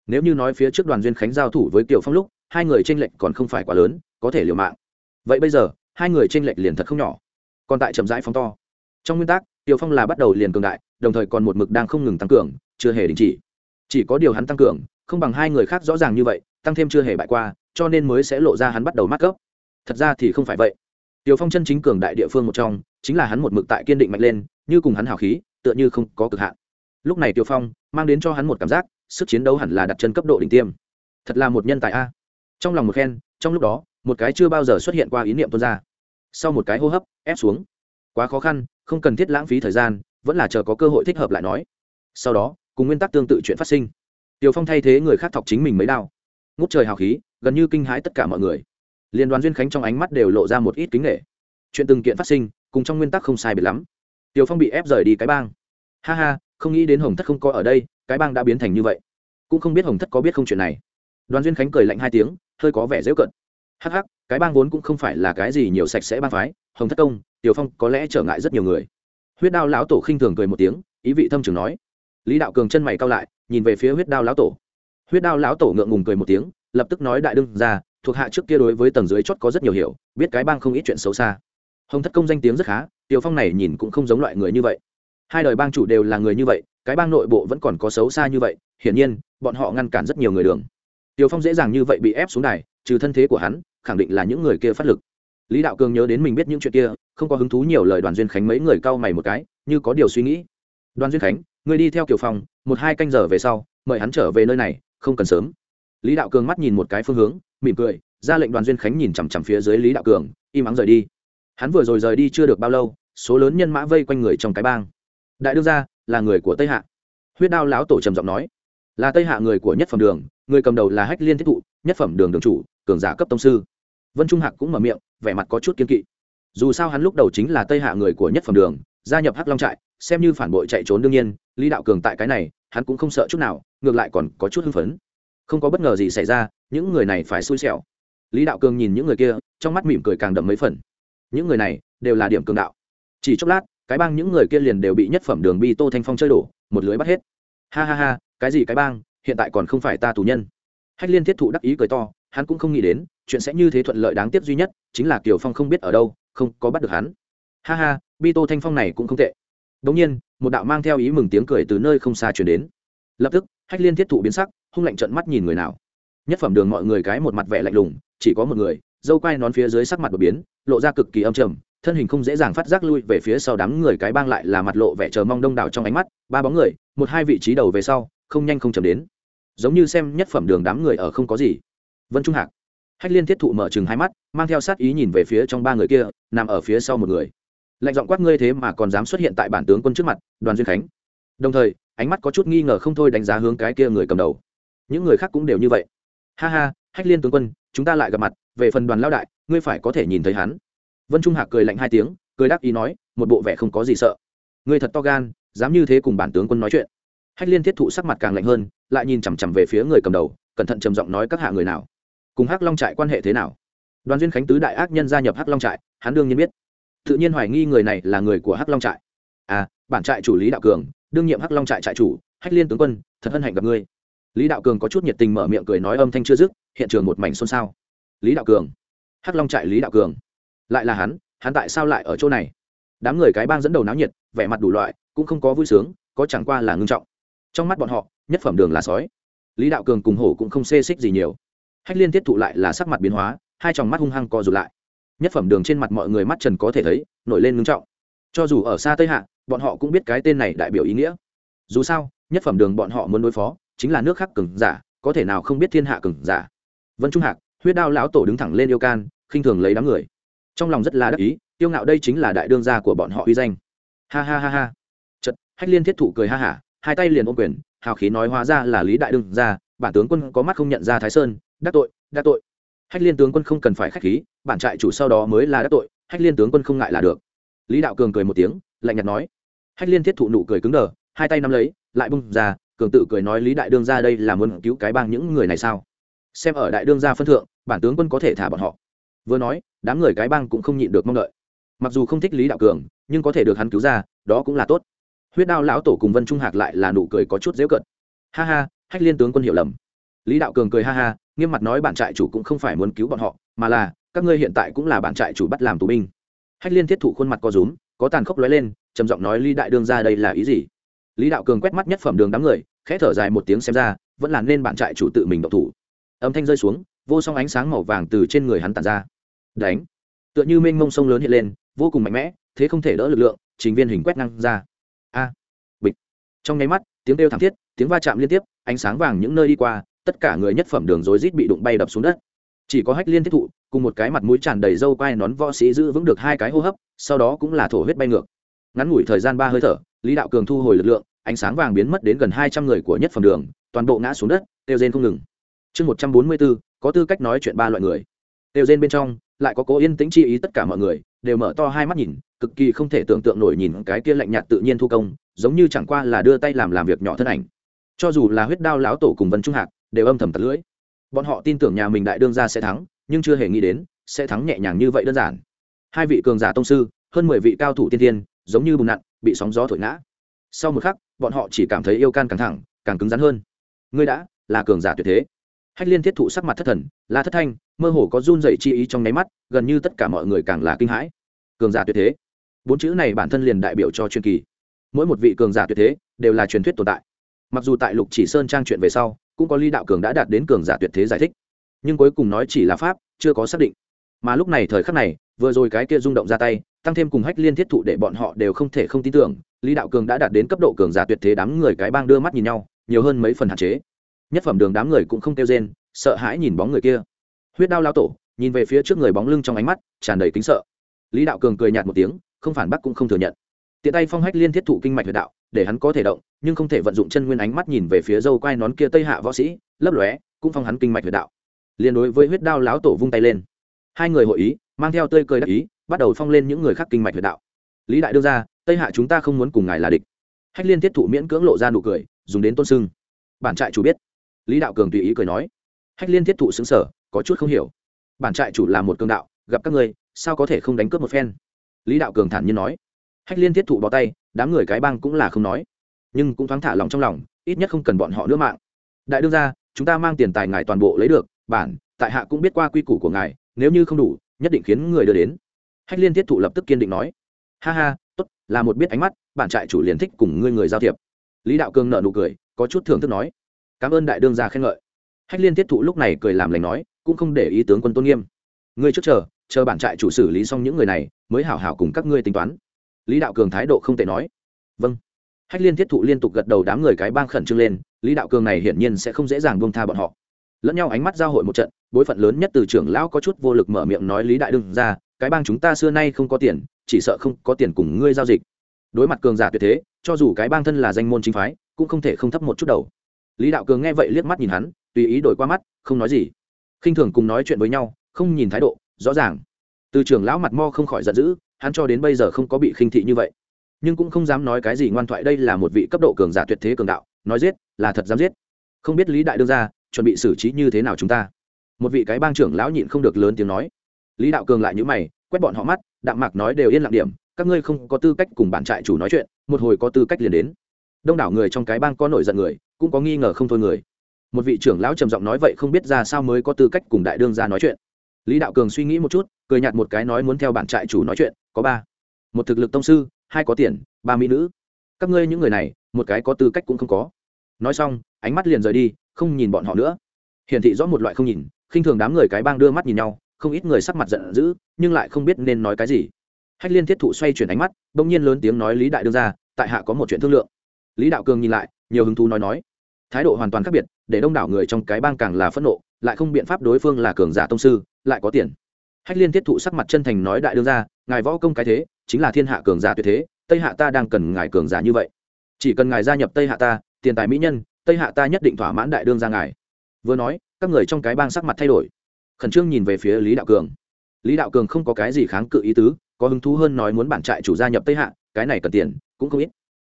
Nếu như nói phía trước đoàn duyên khánh giao thủ với kiều phong lúc, hai người tranh lệch còn không phải quá lớn, có thể liều mạng. Vậy bây giờ, hai người tranh lệch liền thật không nhỏ. Còn tại chậm rãi phóng to. Trong nguyên tắc tiều phong là bắt đầu liền cường đại, đồng thời còn một mực đang không ngừng tăng cường chưa hề đình chỉ. Chỉ có điều hắn tăng cường, không bằng hai người khác rõ ràng như vậy, tăng thêm chưa hề bại qua, cho nên mới sẽ lộ ra hắn bắt đầu mắc cấp thật ra thì không phải vậy. Tiểu phong chân chính cường đại địa phương một trong, chính là hắn một mực tại kiên định mạnh lên, như cùng hắn hào khí, tựa như không có cực hạn. Lúc này Tiểu phong mang đến cho hắn một cảm giác, sức chiến đấu hẳn là đặt chân cấp độ đỉnh tiêm. Thật là một nhân tài a. Trong lòng một khen, trong lúc đó, một cái chưa bao giờ xuất hiện qua ý niệm tuôn ra. Sau một cái hô hấp, ép xuống. Quá khó khăn, không cần thiết lãng phí thời gian, vẫn là chờ có cơ hội thích hợp lại nói. Sau đó cùng nguyên tắc tương tự chuyện phát sinh. Tiều phong thay thế người khác thọc chính mình mấy đao. Ngút trời hào khí, gần như kinh hãi tất cả mọi người. Liên đoàn duyên khánh trong ánh mắt đều lộ ra một ít kính nghệ chuyện từng kiện phát sinh, cùng trong nguyên tắc không sai biệt lắm. Tiều phong bị ép rời đi cái bang. Ha ha, không nghĩ đến hồng thất không có ở đây, cái bang đã biến thành như vậy. Cũng không biết hồng thất có biết không chuyện này. Đoàn duyên khánh cười lạnh hai tiếng, hơi có vẻ dễu cận. Hắc hắc, cái bang vốn cũng không phải là cái gì nhiều sạch sẽ bang phái, hồng thất công, tiểu phong có lẽ trở ngại rất nhiều người. Huyết đao lão tổ khinh thường cười một tiếng, ý vị thâm trường nói lý đạo cường chân mày cao lại, nhìn về phía huyết đao lão tổ. Huyết đao lão tổ ngượng ngùng cười một tiếng, lập tức nói đại đương ra, thuộc hạ trước kia đối với tầng dưới chót có rất nhiều hiểu, biết cái bang không ít chuyện xấu xa. Hồng thất công danh tiếng rất khá, tiểu phong này nhìn cũng không giống loại người như vậy. Hai đời bang chủ đều là người như vậy, cái bang nội bộ vẫn còn có xấu xa như vậy, hiển nhiên, bọn họ ngăn cản rất nhiều người đường. Tiểu phong dễ dàng như vậy bị ép xuống đài, trừ thân thế của hắn, khẳng định là những người kia phát lực. Lý đạo cường nhớ đến mình biết những chuyện kia, không có hứng thú nhiều lời đoàn duyên khánh mấy người cau mày một cái, như có điều suy nghĩ. Đoàn duyên khánh Ngươi đi theo kiểu phòng một hai canh giờ về sau, mời hắn trở về nơi này, không cần sớm. Lý đạo cường mắt nhìn một cái phương hướng, mỉm cười, ra lệnh đoàn duyên khánh nhìn chằm chằm phía dưới lý đạo cường, im ắng rời đi. Hắn vừa rồi rời đi chưa được bao lâu, số lớn nhân mã vây quanh người trong cái bang. Đại đương gia, là người của tây hạ. Huyết đao lão tổ trầm giọng nói, là tây hạ người của nhất phẩm đường, người cầm đầu là hách liên thiết thụ, nhất phẩm đường đường chủ, cường giả cấp tông sư. Vân trung hạc cũng mở miệng, vẻ mặt có chút kiên kỵ. Dù sao hắn lúc đầu chính là tây hạ người của nhất phẩm đường, gia nhập hắc long trại xem như phản bội chạy trốn đương nhiên, lý đạo cường tại cái này, hắn cũng không sợ chút nào, ngược lại còn có chút hưng phấn. Không có bất ngờ gì xảy ra, những người này phải xui xẻo. Lý đạo cường nhìn những người kia, trong mắt mỉm cười càng đậm mấy phần. Những người này đều là điểm cường đạo. Chỉ chốc lát, cái bang những người kia liền đều bị nhất phẩm đường bi tô thanh phong chơi đổ, một lưới bắt hết. Ha ha ha, cái gì cái bang, hiện tại còn không phải ta tù nhân. Hách liên thiết thụ đắc ý cười to, hắn cũng không nghĩ đến, chuyện sẽ như thế thuận lợi đáng tiếc duy nhất, chính là kiều phong không biết ở đâu, không có bắt được hắn. Ha ha, bi tô thanh phong này cũng không tệ. Đống nhiên, một đạo mang theo ý mừng tiếng cười từ nơi không xa truyền đến. Lập tức, hách liên thiết thụ biến sắc, hung lạnh trợn mắt nhìn người nào. Nhất phẩm đường mọi người cái một mặt vẻ lạnh lùng, chỉ có một người, dâu quai nón phía dưới sắc mặt đột biến, lộ ra cực kỳ âm trầm, thân hình không dễ dàng phát giác lui về phía sau đám người cái bang lại là mặt lộ vẻ chờ mong đông đảo trong ánh mắt, ba bóng người, một hai vị trí đầu về sau, không nhanh không chậm đến. Giống như xem nhất phẩm đường đám người ở không có gì. Vân trung hạc. Hách liên thiết thụ mở trừng hai mắt, mang theo sát ý nhìn về phía trong ba người kia, nằm ở phía sau một người lạnh giọng quát ngươi thế mà còn dám xuất hiện tại bản tướng quân trước mặt, đoàn duyên khánh. Đồng thời, ánh mắt có chút nghi ngờ không thôi đánh giá hướng cái kia người cầm đầu. Những người khác cũng đều như vậy. Ha ha, hách liên tướng quân, chúng ta lại gặp mặt, về phần đoàn lao đại, ngươi phải có thể nhìn thấy hắn. Vân trung hạc cười lạnh hai tiếng, cười đáp ý nói, một bộ vẻ không có gì sợ. Ngươi thật to gan, dám như thế cùng bản tướng quân nói chuyện. Hách liên thiết thụ sắc mặt càng lạnh hơn, lại nhìn chằm chằm về phía người cầm đầu, cẩn thận trầm giọng nói các hạ người nào. Cùng hắc long trại quan hệ thế nào? Đoàn duyên khánh tứ đại ác nhân gia nhập hắc long trại, hắn đương nhiên biết tự nhiên hoài nghi người này là người của hắc long trại. À bản trại chủ lý đạo cường, đương nhiệm hắc long trại trại chủ, hách liên tướng quân, thật hân hạnh gặp ngươi. Lý đạo cường có chút nhiệt tình mở miệng cười nói âm thanh chưa dứt, hiện trường một mảnh xôn xao. Lý đạo cường, hắc long trại lý đạo cường. Lại là hắn hắn tại sao lại ở chỗ này? Đám người cái bang dẫn đầu náo nhiệt, vẻ mặt đủ loại, cũng không có vui sướng, có chẳng qua là ngưng trọng. Trong mắt bọn họ, nhất phẩm đường là sói. Lý đạo cường cùng hổ cũng không xê xích gì nhiều. Hách liên tiếp thụ lại là sắc mặt biến hóa, hai tròng mắt hung hăng co rụt lại nhất phẩm đường trên mặt mọi người mắt trần có thể thấy nổi lên ngưng trọng. Cho dù ở xa tây hạ bọn họ cũng biết cái tên này đại biểu ý nghĩa. Dù sao nhất phẩm đường bọn họ muốn đối phó chính là nước khác cừng giả có thể nào không biết thiên hạ cừng giả. Vân trung hạc huyết đao lão tổ đứng thẳng lên yêu can khinh thường lấy đám người. Trong lòng rất là đắc ý tiêu ngạo đây chính là đại đương gia của bọn họ uy danh. Ha ha ha ha. Chật hách liên thiết thụ cười ha hả hai tay liền ôm quyền hào khí nói hóa ra là lý đại đương gia, bản tướng quân có mắt không nhận ra thái sơn đắc tội đắc tội hách liên tướng quân không cần phải khách khí, bản trại chủ sau đó mới là đắc tội, hách liên tướng quân không ngại là được. Lý đạo cường cười một tiếng, lạnh nhạt nói. Hách liên thiết thụ nụ cười cứng đờ, hai tay nắm lấy, lại bung ra, cường tự cười nói lý đại đương ra đây là muốn cứu cái bang những người này sao? Xem ở đại đương gia phân thượng, bản tướng quân có thể thả bọn họ. Vừa nói, đám người cái bang cũng không nhịn được mong đợi. Mặc dù không thích lý đạo cường, nhưng có thể được hắn cứu ra, đó cũng là tốt. Huyết đao lão tổ cùng vân trung hạc lại là nụ cười có chút dễu cận. Ha ha, hách liên tướng quân hiểu lầm. Lý đạo cường cười ha ha nghiêm mặt nói bản trại chủ cũng không phải muốn cứu bọn họ, mà là, các ngươi hiện tại cũng là bản trại chủ bắt làm tù binh. Hách liên thiết thụ khuôn mặt co rúm, có tàn khốc lóe lên, trầm giọng nói lý đại đương ra đây là ý gì? Lý đạo cường quét mắt nhất phẩm đường đám người, khẽ thở dài một tiếng xem ra, vẫn là nên bản trại chủ tự mình độc thủ. Âm thanh rơi xuống, vô song ánh sáng màu vàng từ trên người hắn tàn ra. Đánh! Tựa như mênh mông sông lớn hiện lên, vô cùng mạnh mẽ, thế không thể đỡ lực lượng chính viên hình quét năng ra. A! Bịch! Trong nháy mắt, tiếng kêu thảm thiết, tiếng va chạm liên tiếp, ánh sáng vàng những nơi đi qua tất cả người nhất phẩm đường rối rít bị đụng bay đập xuống đất. Chỉ có hách liên thiết thụ, cùng một cái mặt mũi tràn đầy râu quai nón võ sĩ giữ vững được hai cái hô hấp, sau đó cũng là thổ huyết bay ngược. Ngắn ngủi thời gian ba hơi thở, lý đạo cường thu hồi lực lượng, ánh sáng vàng biến mất đến gần hai trăm người của nhất phẩm đường, toàn bộ ngã xuống đất, kêu rên không ngừng. Chương một trăm bốn mươi bốn, có tư cách nói chuyện ba loại người. Kêu rên bên trong, lại có cố yên tĩnh chi ý tất cả mọi người, đều mở to hai mắt nhìn, cực kỳ không thể tưởng tượng nổi nhìn cái kia lạnh nhạt tự nhiên thu công, giống như chẳng qua là đưa tay làm làm việc nhỏ thân ảnh. Cho dù là huyết đao lão tổ cùng vân trung hạc đều âm thầm tật lưỡi. Bọn họ tin tưởng nhà mình đại đương gia sẽ thắng, nhưng chưa hề nghĩ đến, sẽ thắng nhẹ nhàng như vậy đơn giản. Hai vị cường giả tông sư, hơn mười vị cao thủ tiên tiên giống như bùn nặn, bị sóng gió thổi ngã. Sau một khắc, bọn họ chỉ cảm thấy yêu can càng thẳng, càng cứng rắn hơn. Ngươi đã là cường giả tuyệt thế. Hách liên thiết thụ sắc mặt thất thần, la thất thanh, mơ hồ có run dậy chi ý trong nháy mắt, gần như tất cả mọi người càng là kinh hãi. Cường giả tuyệt thế. Bốn chữ này bản thân liền đại biểu cho truyền kỳ. Mỗi một vị cường giả tuyệt thế đều là truyền thuyết tồn tại. Mặc dù tại lục chỉ sơn trang chuyện về sau cũng có ly đạo cường đã đạt đến cường giả tuyệt thế giải thích. Nhưng cuối cùng nói chỉ là pháp, chưa có xác định. Mà lúc này thời khắc này, vừa rồi cái kia rung động ra tay, tăng thêm cùng hách liên thiết thụ để bọn họ đều không thể không tin tưởng, lý đạo cường đã đạt đến cấp độ cường giả tuyệt thế đám người cái bang đưa mắt nhìn nhau, nhiều hơn mấy phần hạn chế. Nhất phẩm đường đám người cũng không kêu rên, sợ hãi nhìn bóng người kia. Huyết đao lao tổ, nhìn về phía trước người bóng lưng trong ánh mắt, tràn đầy kính sợ. Lý đạo cường cười nhạt một tiếng, không phản bác cũng không thừa nhận. Tiện tay phong hách liên thiết thụ kinh mạch huyệt đạo để hắn có thể động, nhưng không thể vận dụng chân nguyên ánh mắt nhìn về phía dâu quai nón kia tây hạ võ sĩ, lấp lóe, cũng phong hắn kinh mạch huyệt đạo. Liền đối với huyết đao láo tổ vung tay lên. Hai người hội ý, mang theo tơi cười đắc ý, bắt đầu phong lên những người khác kinh mạch huyệt đạo. Lý đại đưa ra tây hạ chúng ta không muốn cùng ngài là địch. Hách liên thiết thụ miễn cưỡng lộ ra nụ cười, dùng đến tôn sưng. Bản trại chủ biết. Lý đạo cường tùy ý cười nói. Hách liên thiết thụ xứng sở có chút không hiểu. Bản trại chủ là một cường đạo, gặp các ngươi, sao có thể không đánh cướp một phen? Lý đạo cường thản nhiên nói. Hách liên thiết thụ bỏ tay đám người cái bang cũng là không nói. Nhưng cũng thoáng thả lòng trong lòng, ít nhất không cần bọn họ nữa mạng. Đại đương ra chúng ta mang tiền tài ngài toàn bộ lấy được, bản, tại hạ cũng biết qua quy củ của ngài, nếu như không đủ, nhất định khiến người đưa đến. Hách liên thiết thụ lập tức kiên định nói. Ha ha, tốt, là một biết ánh mắt bản trại chủ liền thích cùng ngươi người giao thiệp. Lý đạo cương nợ nụ cười, có chút thưởng thức nói. Cảm ơn đại đương gia khen ngợi. Hách liên thiết thụ lúc này cười làm lành nói, cũng không để ý tướng quân tôn nghiêm. Ngươi trước chờ chờ bản trại chủ xử lý xong những người này, mới hảo hảo cùng các ngươi tính toán lý đạo cường thái độ không tệ nói. Vâng. Hách liên thiết thụ liên tục gật đầu đám người cái bang khẩn trương lên, lý đạo cường này hiển nhiên sẽ không dễ dàng buông tha bọn họ. Lẫn nhau ánh mắt giao hội một trận, bối phận lớn nhất từ trưởng lão có chút vô lực mở miệng nói lý đại đương ra, cái bang chúng ta xưa nay không có tiền, chỉ sợ không có tiền cùng ngươi giao dịch. Đối mặt cường giả tuyệt thế, cho dù cái bang thân là danh môn chính phái, cũng không thể không thấp một chút đầu. Lý đạo cường nghe vậy liếc mắt nhìn hắn, tùy ý đổi qua mắt, không nói gì. Khinh thường cùng nói chuyện với nhau, không nhìn thái độ, rõ ràng. Từ trưởng lão mặt mo không khỏi giận dữ hắn cho đến bây giờ không có bị khinh thị như vậy. Nhưng cũng không dám nói cái gì ngoan thoại, đây là một vị cấp độ cường giả tuyệt thế cường đạo, nói giết, là thật dám giết. Không biết lý đại đương ra chuẩn bị xử trí như thế nào chúng ta. Một vị cái bang trưởng lão nhịn không được lớn tiếng nói. Lý đạo cường lại nhữ mày, quét bọn họ mắt, đạm mạc nói đều yên lặng điểm, các ngươi không có tư cách cùng bản trại chủ nói chuyện, một hồi có tư cách liền đến. Đông đảo người trong cái bang có nổi giận người, cũng có nghi ngờ không thôi người. Một vị trưởng lão trầm giọng nói vậy không biết ra sao mới có tư cách cùng đại đương ra nói chuyện. Lý đạo cường suy nghĩ một chút cười nhạt một cái nói muốn theo bản trại chủ nói chuyện, có ba. Một thực lực tông sư, hai có tiền, ba mỹ nữ. Các ngươi những người này, một cái có tư cách cũng không có. Nói xong, ánh mắt liền rời đi, không nhìn bọn họ nữa. Hiển thị rõ một loại không nhìn, khinh thường đám người cái bang đưa mắt nhìn nhau, không ít người sắc mặt giận dữ, nhưng lại không biết nên nói cái gì. Hách liên thiết thụ xoay chuyển ánh mắt, bỗng nhiên lớn tiếng nói lý đại đương ra, tại hạ có một chuyện thương lượng. Lý đạo cường nhìn lại, nhiều hứng thú nói nói. Thái độ hoàn toàn khác biệt, để đông đảo người trong cái bang càng là phẫn nộ, lại không biện pháp đối phương là cường giả tông sư, lại có tiền hách liên tiết thụ sắc mặt chân thành nói đại đương ra ngài võ công cái thế, chính là thiên hạ cường giả tuyệt thế, tây hạ ta đang cần ngài cường giả như vậy. Chỉ cần ngài gia nhập tây hạ ta, tiền tài mỹ nhân, tây hạ ta nhất định thỏa mãn đại đương ra ngài. Vừa nói, các người trong cái bang sắc mặt thay đổi. Khẩn trương nhìn về phía lý đạo cường. Lý đạo cường không có cái gì kháng cự ý tứ, có hứng thú hơn nói muốn bản trại chủ gia nhập tây hạ, cái này cần tiền, cũng không ít.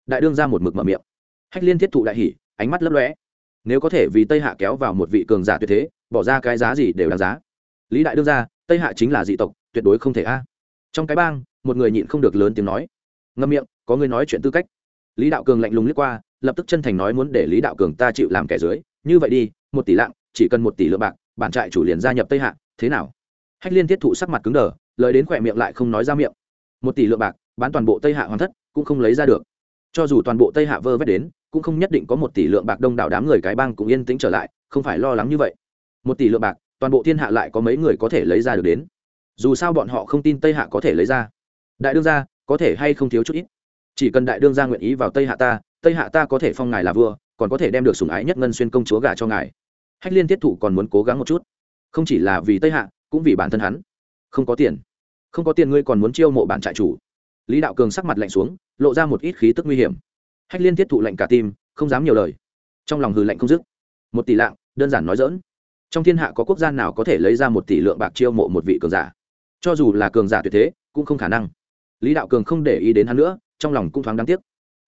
Đại đương ra một mực mở miệng. Hách liên thiết thụ đại hỉ, ánh mắt lấp lóe. Nếu có thể vì tây hạ kéo vào một vị cường giả tuyệt thế, bỏ ra cái giá gì đều đáng giá. Lý đại đương ra tây hạ chính là dị tộc, tuyệt đối không thể a. Trong cái bang, một người nhịn không được lớn tiếng nói. Ngâm miệng, có người nói chuyện tư cách. Lý đạo cường lạnh lùng liếc qua, lập tức chân thành nói muốn để lý đạo cường ta chịu làm kẻ dưới. Như vậy đi, một tỷ lạng, chỉ cần một tỷ lượng bạc, bản trại chủ liền gia nhập tây hạ, thế nào? Hách liên thiết thụ sắc mặt cứng đờ, lời đến khỏe miệng lại không nói ra miệng. Một tỷ lượng bạc, bán toàn bộ tây hạ hoàn thất, cũng không lấy ra được. Cho dù toàn bộ tây hạ vơ vét đến, cũng không nhất định có một tỷ lượng bạc đông đảo đám người cái bang cũng yên tĩnh trở lại, không phải lo lắng như vậy. Một tỷ lượng bạc toàn bộ thiên hạ lại có mấy người có thể lấy ra được đến. Dù sao bọn họ không tin tây hạ có thể lấy ra. Đại đương gia, có thể hay không thiếu chút ít? Chỉ cần đại đương gia nguyện ý vào tây hạ ta, tây hạ ta có thể phong ngài là vua, còn có thể đem được sủng ái nhất ngân xuyên công chúa gà cho ngài. Hách liên tiết thủ còn muốn cố gắng một chút. Không chỉ là vì tây hạ, cũng vì bản thân hắn. Không có tiền. Không có tiền ngươi còn muốn chiêu mộ bản trại chủ. Lý đạo cường sắc mặt lạnh xuống, lộ ra một ít khí tức nguy hiểm. Hách liên tiết thụ lạnh cả tim, không dám nhiều lời. Trong lòng hừ lạnh không dứt. Một tỷ lạng, đơn giản nói dỡn trong thiên hạ có quốc gia nào có thể lấy ra một tỷ lượng bạc chiêu mộ một vị cường giả? Cho dù là cường giả tuyệt thế, cũng không khả năng. Lý đạo cường không để ý đến hắn nữa, trong lòng cũng thoáng đáng tiếc.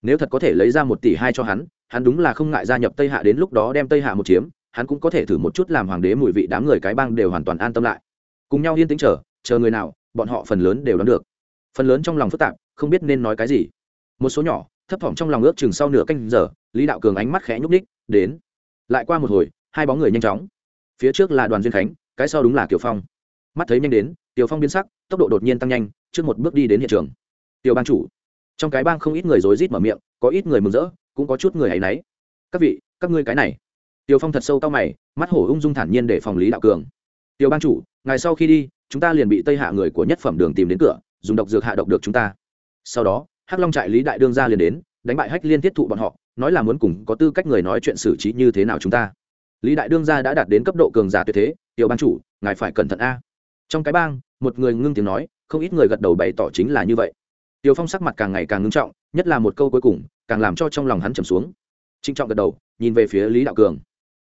Nếu thật có thể lấy ra một tỷ hai cho hắn hắn đúng là không ngại gia nhập tây hạ đến lúc đó đem tây hạ một chiếm, hắn cũng có thể thử một chút làm hoàng đế mùi vị đám người cái bang đều hoàn toàn an tâm lại. Cùng nhau yên tĩnh chờ chờ người nào, bọn họ phần lớn đều đoán được. Phần lớn trong lòng phức tạp, không biết nên nói cái gì. Một số nhỏ, thấp thỏm trong lòng ước chừng sau nửa canh giờ, lý đạo cường ánh mắt khẽ nhúc ních đến. Lại qua một hồi, hai bóng người nhanh chóng phía trước là đoàn duyên khánh, cái sau đúng là kiều phong. Mắt thấy nhanh đến tiểu phong biến sắc, tốc độ đột nhiên tăng nhanh, trước một bước đi đến hiện trường. Tiểu bang chủ. Trong cái bang không ít người rối rít mở miệng, có ít người mừng rỡ, cũng có chút người hay náy. Các vị, các ngươi cái này. Tiểu phong thật sâu cao mày, mắt hổ ung dung thản nhiên để phòng lý đạo cường. Tiểu bang chủ ngày sau khi đi, chúng ta liền bị tây hạ người của nhất phẩm đường tìm đến cửa, dùng độc dược hạ độc được chúng ta. Sau đó, hắc long trại lý đại đương ra liền đến, đánh bại hách liên thiết thụ bọn họ, nói là muốn cùng có tư cách người nói chuyện xử trí như thế nào chúng ta lý đại đương gia đã đạt đến cấp độ cường giả tuyệt thế, tiểu ban chủ, ngài phải cẩn thận a. Trong cái bang, một người ngưng tiếng nói, không ít người gật đầu bày tỏ chính là như vậy. Tiểu phong sắc mặt càng ngày càng ngưng trọng, nhất là một câu cuối cùng, càng làm cho trong lòng hắn trầm xuống. Trinh trọng gật đầu, nhìn về phía lý đạo cường.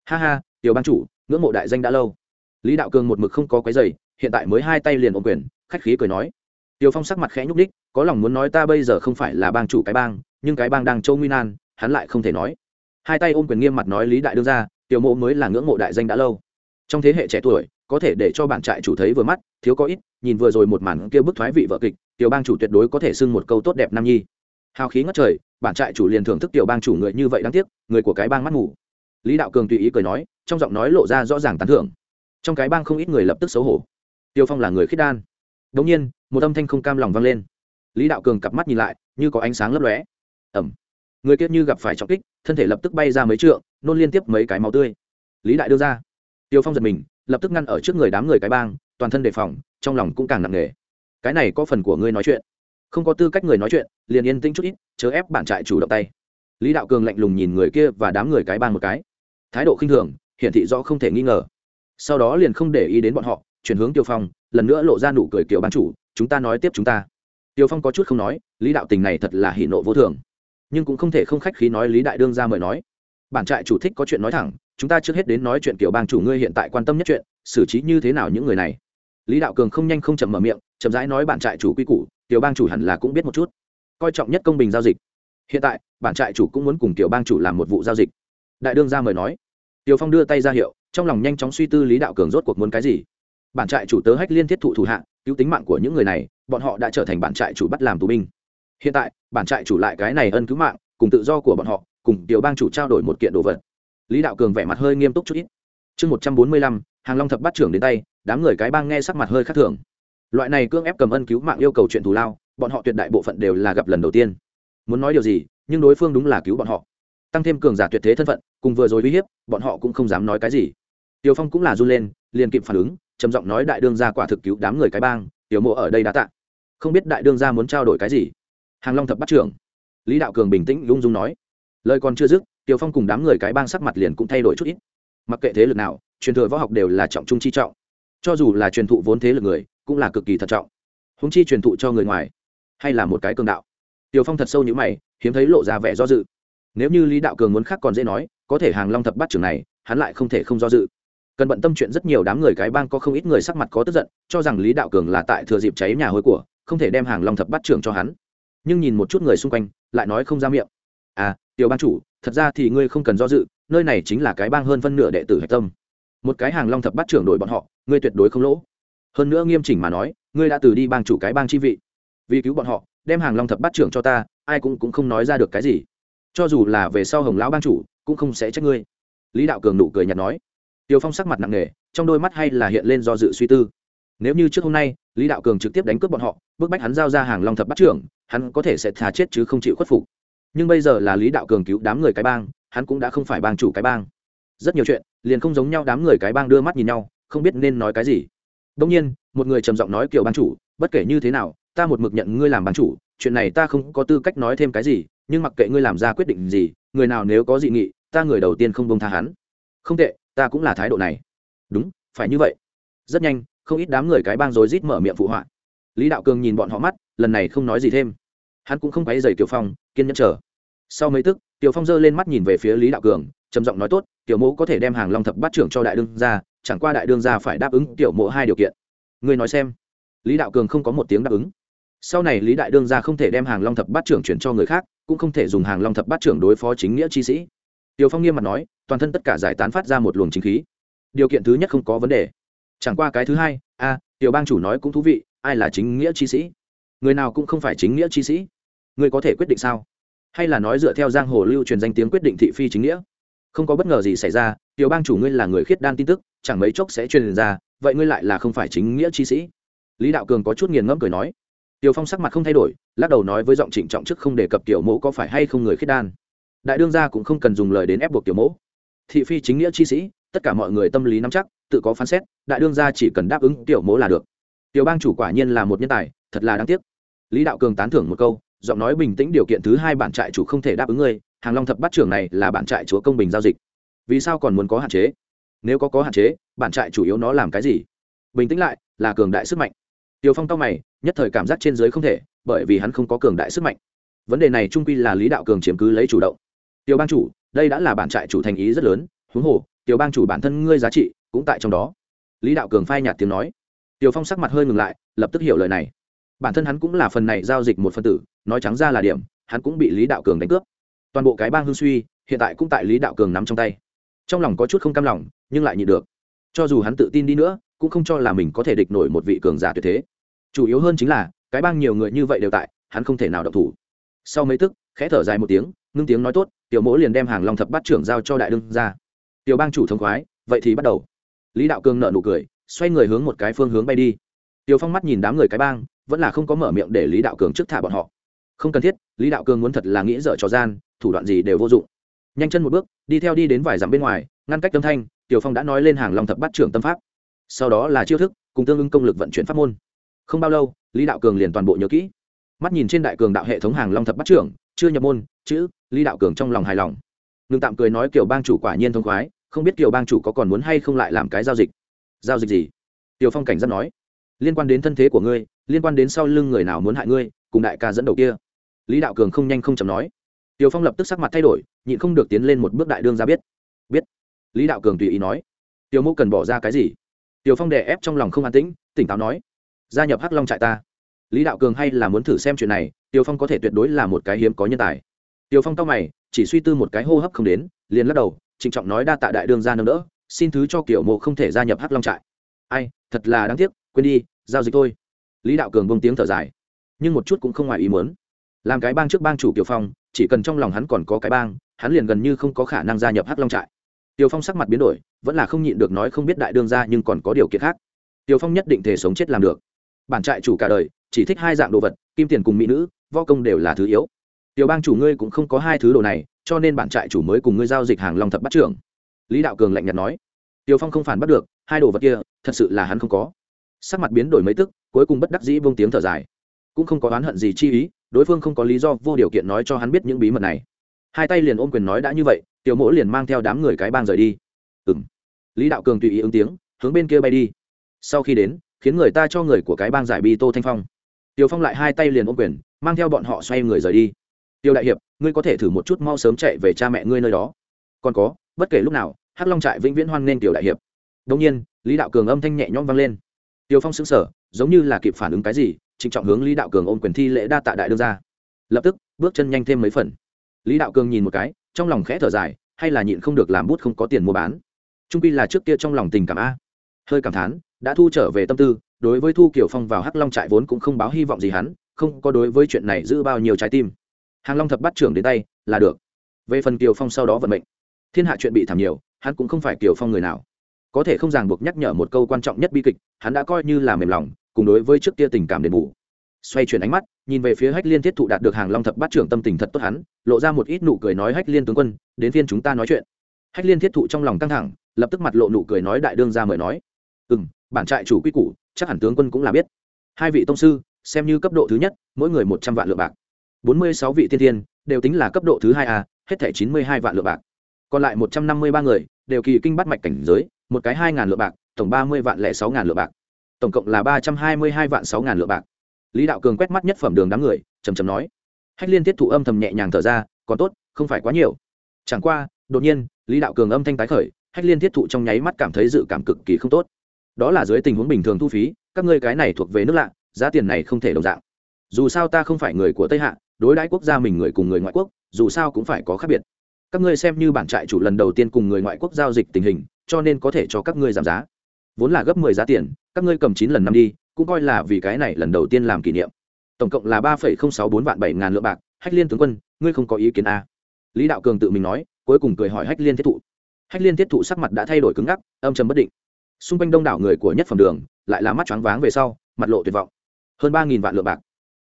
Ha ha, tiểu ban chủ, ngưỡng mộ đại danh đã lâu. Lý đạo cường một mực không có cái giày hiện tại mới hai tay liền ôm quyền, khách khí cười nói. Tiểu phong sắc mặt khẽ nhúc đích có lòng muốn nói ta bây giờ không phải là bang chủ cái bang, nhưng cái bang đang châu nguy nan, hắn lại không thể nói. Hai tay ôm quyền nghiêm mặt nói lý đại đương ra tiểu mộ mới là ngưỡng mộ đại danh đã lâu. Trong thế hệ trẻ tuổi, có thể để cho bản trại chủ thấy vừa mắt, thiếu có ít, nhìn vừa rồi một màn kia bức thoái vị vợ kịch, tiểu bang chủ tuyệt đối có thể xưng một câu tốt đẹp nam nhi. Hào khí ngất trời bản trại chủ liền thưởng thức tiểu bang chủ người như vậy đáng tiếc, người của cái bang mắt ngủ lý đạo cường tùy ý cười nói, trong giọng nói lộ ra rõ ràng tán thưởng. Trong cái bang không ít người lập tức xấu hổ. Tiêu phong là người khiết đan. Đống nhiên, một âm thanh không cam lòng vang lên. Lý đạo cường cặp mắt nhìn lại, như có ánh sáng lấp lóe. Ẩm người kia như gặp phải trọng kích, thân thể lập tức bay ra mấy trượng nôn liên tiếp mấy cái máu tươi. Lý đại đưa ra. Tiêu phong giật mình, lập tức ngăn ở trước người đám người cái bang, toàn thân đề phòng, trong lòng cũng càng nặng nề. Cái này có phần của ngươi nói chuyện. Không có tư cách người nói chuyện, liền yên tĩnh chút ít, chớ ép bản trại chủ động tay. Lý đạo cường lạnh lùng nhìn người kia và đám người cái bang một cái. Thái độ khinh thường, hiển thị rõ không thể nghi ngờ. Sau đó liền không để ý đến bọn họ, chuyển hướng tiêu phong, lần nữa lộ ra nụ cười kiểu bán chủ, chúng ta nói tiếp chúng ta. Tiêu phong có chút không nói, lý đạo tình này thật là hỉ nộ vô thường. Nhưng cũng không thể không khách khí nói lý đại đương ra mời nói bản trại chủ thích có chuyện nói thẳng, chúng ta trước hết đến nói chuyện kiểu bang chủ ngươi hiện tại quan tâm nhất chuyện, xử trí như thế nào những người này. Lý đạo cường không nhanh không chậm mở miệng, chậm rãi nói bản trại chủ quy củ, tiểu bang chủ hẳn là cũng biết một chút. Coi trọng nhất công bình giao dịch. Hiện tại, bản trại chủ cũng muốn cùng tiểu bang chủ làm một vụ giao dịch. Đại đương ra mời nói. Tiểu phong đưa tay ra hiệu, trong lòng nhanh chóng suy tư lý đạo cường rốt cuộc muốn cái gì. Bản trại chủ tớ hách liên thiết thụ thủ hạ, cứu tính mạng của những người này, bọn họ đã trở thành bản trại chủ bắt làm tù binh. Hiện tại, bản trại chủ lại cái này ân cứu mạng, cùng tự do của bọn họ cùng tiểu bang chủ trao đổi một kiện đồ vật. Lý đạo cường vẻ mặt hơi nghiêm túc chút ít. Chương một trăm bốn mươi lăm, hàng long thập bắt trưởng đến tay, đám người cái bang nghe sắc mặt hơi khác thường. Loại này cưỡng ép cầm ân cứu mạng yêu cầu chuyện thù lao, bọn họ tuyệt đại bộ phận đều là gặp lần đầu tiên. Muốn nói điều gì, nhưng đối phương đúng là cứu bọn họ. Tăng thêm cường giả tuyệt thế thân phận, cùng vừa rồi uy hiếp, bọn họ cũng không dám nói cái gì. Tiểu phong cũng là run lên, liền kịp phản ứng, trầm giọng nói đại đương gia quả thực cứu đám người cái bang, tiểu mộ ở đây đã tạ. Không biết đại đương gia muốn trao đổi cái gì. Hàng long thập bắt trưởng. Lý đạo cường bình tĩnh lung dung nói lời còn chưa dứt tiều phong cùng đám người cái bang sắc mặt liền cũng thay đổi chút ít. Mặc kệ thế lực nào, truyền thừa võ học đều là trọng trung chi trọng. Cho dù là truyền thụ vốn thế lực người, cũng là cực kỳ thận trọng. Húng chi truyền thụ cho người ngoài, hay là một cái cường đạo. Tiều phong thật sâu như mày, hiếm thấy lộ ra vẻ do dự. Nếu như lý đạo cường muốn khác còn dễ nói, có thể hàng long thập bát trưởng này, hắn lại không thể không do dự. Cần bận tâm chuyện rất nhiều đám người cái bang có không ít người sắc mặt có tức giận, cho rằng lý đạo cường là tại thừa dịp cháy nhà hôi của, không thể đem hàng long thập bát trưởng cho hắn. Nhưng nhìn một chút người xung quanh, lại nói không ra miệng. À tiểu ban chủ, thật ra thì ngươi không cần do dự, nơi này chính là cái bang hơn phân nửa đệ tử hạch tâm. Một cái hàng long thập bát trưởng đổi bọn họ, ngươi tuyệt đối không lỗ. Hơn nữa nghiêm chỉnh mà nói, ngươi đã từ đi bang chủ cái bang chi vị. Vì cứu bọn họ, đem hàng long thập bát trưởng cho ta, ai cũng cũng không nói ra được cái gì. Cho dù là về sau hồng lão bang chủ, cũng không sẽ trách ngươi. Lý đạo cường nụ cười nhạt nói. Tiều phong sắc mặt nặng nề, trong đôi mắt hay là hiện lên do dự suy tư. Nếu như trước hôm nay, lý đạo cường trực tiếp đánh cướp bọn họ, bức bách hắn giao ra hàng long thập bắt trưởng, hắn có thể sẽ thà chết chứ không chịu khuất phục nhưng bây giờ là lý đạo cường cứu đám người cái bang, hắn cũng đã không phải bang chủ cái bang. Rất nhiều chuyện, liền không giống nhau đám người cái bang đưa mắt nhìn nhau, không biết nên nói cái gì. Đông nhiên, một người trầm giọng nói kiểu bang chủ, bất kể như thế nào, ta một mực nhận ngươi làm bang chủ, chuyện này ta không có tư cách nói thêm cái gì, nhưng mặc kệ ngươi làm ra quyết định gì, người nào nếu có dị nghị, ta người đầu tiên không bông tha hắn. Không tệ, ta cũng là thái độ này. Đúng, phải như vậy. Rất nhanh, không ít đám người cái bang rồi rít mở miệng phụ họa. Lý đạo cường nhìn bọn họ mắt, lần này không nói gì thêm hắn cũng không quấy dày tiểu phong, kiên nhẫn chờ. Sau mấy tức, tiểu phong giơ lên mắt nhìn về phía lý đạo cường, trầm giọng nói tốt, tiểu mẫu có thể đem hàng long thập bát trưởng cho đại đương ra chẳng qua đại đương ra phải đáp ứng tiểu mẫu hai điều kiện. Người nói xem. Lý đạo cường không có một tiếng đáp ứng. Sau này lý đại đương ra không thể đem hàng long thập bát trưởng chuyển cho người khác, cũng không thể dùng hàng long thập bát trưởng đối phó chính nghĩa chi sĩ. Tiểu phong nghiêm mặt nói, toàn thân tất cả giải tán phát ra một luồng chính khí. Điều kiện thứ nhất không có vấn đề. Chẳng qua cái thứ hai, a, tiểu bang chủ nói cũng thú vị, ai là chính nghĩa chi sĩ? Người nào cũng không phải chính nghĩa chi sĩ ngươi có thể quyết định sao? Hay là nói dựa theo giang hồ lưu truyền danh tiếng quyết định thị phi chính nghĩa? Không có bất ngờ gì xảy ra, tiểu bang chủ ngươi là người khiết đan tin tức, chẳng mấy chốc sẽ truyền ra, vậy ngươi lại là không phải chính nghĩa chi sĩ. Lý đạo cường có chút nghiền ngẫm cười nói. Tiểu phong sắc mặt không thay đổi, lắc đầu nói với giọng trịnh trọng trước không đề cập tiểu mẫu có phải hay không người khiết đan. Đại đương gia cũng không cần dùng lời đến ép buộc tiểu mẫu. Thị phi chính nghĩa chi sĩ, tất cả mọi người tâm lý nắm chắc, tự có phán xét, đại đương gia chỉ cần đáp ứng tiểu mẫu là được. Tiểu bang chủ quả nhiên là một nhân tài, thật là đáng tiếc. Lý đạo cường tán thưởng một câu giọng nói bình tĩnh điều kiện thứ hai bản trại chủ không thể đáp ứng ngươi, hàng long thập bát trưởng này là bản trại chúa công bình giao dịch. Vì sao còn muốn có hạn chế? Nếu có có hạn chế, bản trại chủ yếu nó làm cái gì? Bình tĩnh lại, là cường đại sức mạnh. Tiều phong cao mày, nhất thời cảm giác trên dưới không thể, bởi vì hắn không có cường đại sức mạnh. Vấn đề này trung quy là lý đạo cường chiếm cứ lấy chủ động. Tiểu bang chủ, đây đã là bản trại chủ thành ý rất lớn, huống hồ tiểu bang chủ bản thân ngươi giá trị cũng tại trong đó. Lý đạo cường phai nhạt tiếng nói. Tiểu phong sắc mặt hơi ngừng lại, lập tức hiểu lời này. Bản thân hắn cũng là phần này giao dịch một phân tử nói trắng ra là điểm, hắn cũng bị lý đạo cường đánh cướp. Toàn bộ cái bang hương suy, hiện tại cũng tại lý đạo cường nắm trong tay. Trong lòng có chút không cam lòng, nhưng lại nhịn được. Cho dù hắn tự tin đi nữa, cũng không cho là mình có thể địch nổi một vị cường giả tuyệt thế. Chủ yếu hơn chính là, cái bang nhiều người như vậy đều tại, hắn không thể nào độc thủ. Sau mấy tức, khẽ thở dài một tiếng, ngưng tiếng nói tốt, tiểu mỗ liền đem hàng long thập bát trưởng giao cho đại đương ra tiểu bang chủ thông khoái, vậy thì bắt đầu. Lý đạo cường nợ nụ cười, xoay người hướng một cái phương hướng bay đi. Tiểu phong mắt nhìn đám người cái bang, vẫn là không có mở miệng để lý đạo cường trước thả bọn họ không cần thiết, lý đạo cường muốn thật là nghĩ dở trò gian, thủ đoạn gì đều vô dụng. Nhanh chân một bước, đi theo đi đến vài dặm bên ngoài, ngăn cách tâm thanh, tiểu phong đã nói lên hàng long thập bát trưởng tâm pháp. Sau đó là chiêu thức, cùng tương ứng công lực vận chuyển pháp môn. Không bao lâu, lý đạo cường liền toàn bộ nhớ kỹ. Mắt nhìn trên đại cường đạo hệ thống hàng long thập bát trưởng, chưa nhập môn, chữ, lý đạo cường trong lòng hài lòng. Ngừng tạm cười nói kiểu bang chủ quả nhiên thông khoái, không biết kiểu bang chủ có còn muốn hay không lại làm cái giao dịch. Giao dịch gì? Tiểu phong cảnh giác nói. Liên quan đến thân thế của ngươi, liên quan đến sau lưng người nào muốn hại ngươi, cùng đại ca dẫn đầu kia lý đạo cường không nhanh không chậm nói. Tiều phong lập tức sắc mặt thay đổi, nhịn không được tiến lên một bước đại đương ra biết. Biết. Lý đạo cường tùy ý nói. Tiểu mẫu cần bỏ ra cái gì? Tiều phong đè ép trong lòng không an tĩnh, tỉnh táo nói. Gia nhập hắc long trại ta. Lý đạo cường hay là muốn thử xem chuyện này tiều phong có thể tuyệt đối là một cái hiếm có nhân tài. Tiều phong tao mày, chỉ suy tư một cái hô hấp không đến, liền lắc đầu, trịnh trọng nói đa tạ đại đương ra nâng đỡ, xin thứ cho kiểu mộ không thể gia nhập hắc long trại. Ai, thật là đáng tiếc, quên đi, giao dịch thôi. Lý đạo cường bông tiếng thở dài, nhưng một chút cũng không ngoài ý muốn làm cái bang trước bang chủ kiều phong, chỉ cần trong lòng hắn còn có cái bang, hắn liền gần như không có khả năng gia nhập hắc long trại. Tiều phong sắc mặt biến đổi, vẫn là không nhịn được nói không biết đại đương ra nhưng còn có điều kiện khác. Tiều phong nhất định thể sống chết làm được. Bản trại chủ cả đời, chỉ thích hai dạng đồ vật, kim tiền cùng mỹ nữ vo công đều là thứ yếu. Tiểu bang chủ ngươi cũng không có hai thứ đồ này, cho nên bản trại chủ mới cùng ngươi giao dịch hàng long thập bắt trưởng. Lý đạo cường lạnh nhạt nói. Tiểu phong không phản bắt được, hai đồ vật kia, thật sự là hắn không có. Sắc mặt biến đổi mấy tức, cuối cùng bất đắc dĩ vông tiếng thở dài. Cũng không có oán hận gì chi ý đối phương không có lý do vô điều kiện nói cho hắn biết những bí mật này. Hai tay liền ôm quyền nói đã như vậy, tiểu mỗ liền mang theo đám người cái bang rời đi. Ừ m lý đạo cường tùy ý ứng tiếng, hướng bên kia bay đi. Sau khi đến, khiến người ta cho người của cái bang giải bi tô thanh phong. Tiểu phong lại hai tay liền ôm quyền, mang theo bọn họ xoay người rời đi. Tiêu đại hiệp, ngươi có thể thử một chút mau sớm chạy về cha mẹ ngươi nơi đó. Còn có, bất kể lúc nào, hắc long trại vĩnh viễn hoan nên tiểu đại hiệp. Đông nhiên, lý đạo cường âm thanh nhẹ nhõm vang lên. Tiêu phong xứng sở giống như là kịp phản ứng cái gì trịnh trọng hướng lý đạo cường ôm quyền thi lễ đa tạ đại đương ra lập tức, bước chân nhanh thêm mấy phần. Lý đạo cường nhìn một cái, trong lòng khẽ thở dài, hay là nhịn không được làm bút không có tiền mua bán. Trung pi là trước kia trong lòng tình cảm a. Hơi cảm thán, đã thu trở về tâm tư, đối với thu kiểu phong vào hắc long trại vốn cũng không báo hy vọng gì hắn, không có đối với chuyện này giữ bao nhiêu trái tim. Hàng long thập bắt trưởng đến tay, là được. Về phần kiều phong sau đó vận mệnh, thiên hạ chuyện bị thảm nhiều, hắn cũng không phải kiều phong người nào. Có thể không ràng buộc nhắc nhở một câu quan trọng nhất bi kịch, hắn đã coi như là mềm lòng cùng đối với trước kia tình cảm đền bù. Xoay chuyển ánh mắt, nhìn về phía hách liên thiết thụ đạt được hàng long thập bát trưởng tâm tình thật tốt hắn, lộ ra một ít nụ cười nói, hách liên tướng quân, đến phiên chúng ta nói chuyện. Hách liên thiết thụ trong lòng căng thẳng, lập tức mặt lộ nụ cười nói, đại đương ra mời nói. Ừ m bản trại chủ quy củ, chắc hẳn tướng quân cũng là biết. Hai vị tông sư, xem như cấp độ thứ nhất, mỗi người một trăm vạn lượng bạc. Bốn mươi sáu vị tiên tiên đều tính là cấp độ thứ hai a, hết thẻ chín mươi hai vạn lượng bạc. Còn lại một trăm năm mươi ba người, đều kỳ kinh bắt mạch cảnh giới, một cái hai ngàn lượng bạc, tổng ba mươi vạn lẻ sáu ngàn lượng bạc tổng cộng là ba trăm hai mươi hai vạn sáu ngàn lượng bạc. Lý đạo cường quét mắt nhất phẩm đường đám người trầm trầm nói. Hách liên tiết thụ âm thầm nhẹ nhàng thở ra, còn tốt, không phải quá nhiều. Chẳng qua, đột nhiên, lý đạo cường âm thanh tái khởi, hách liên tiết thụ trong nháy mắt cảm thấy dự cảm cực kỳ không tốt. Đó là dưới tình huống bình thường thu phí, các ngươi cái này thuộc về nước lạ, giá tiền này không thể đồng dạng. Dù sao ta không phải người của tây hạ, đối đãi quốc gia mình người cùng người ngoại quốc, dù sao cũng phải có khác biệt. Các ngươi xem như bản trại chủ lần đầu tiên cùng người ngoại quốc giao dịch tình hình, cho nên có thể cho các ngươi giảm giá. Vốn là gấp mười giá tiền các ngươi cầm chín lần năm đi, cũng coi là vì cái này lần đầu tiên làm kỷ niệm. Tổng cộng là ba phẩy không sáu bốn vạn bảy ngàn lượng bạc. Hách liên tướng quân, ngươi không có ý kiến a à? lý đạo cường tự mình nói, cuối cùng cười hỏi hách liên thiết thụ. Hách liên thiết thụ sắc mặt đã thay đổi cứng ngắc, âm trầm bất định. Xung quanh đông đảo người của nhất phẩm đường, lại là mắt choáng váng về sau, mặt lộ tuyệt vọng. Hơn ba nghìn vạn lượng bạc.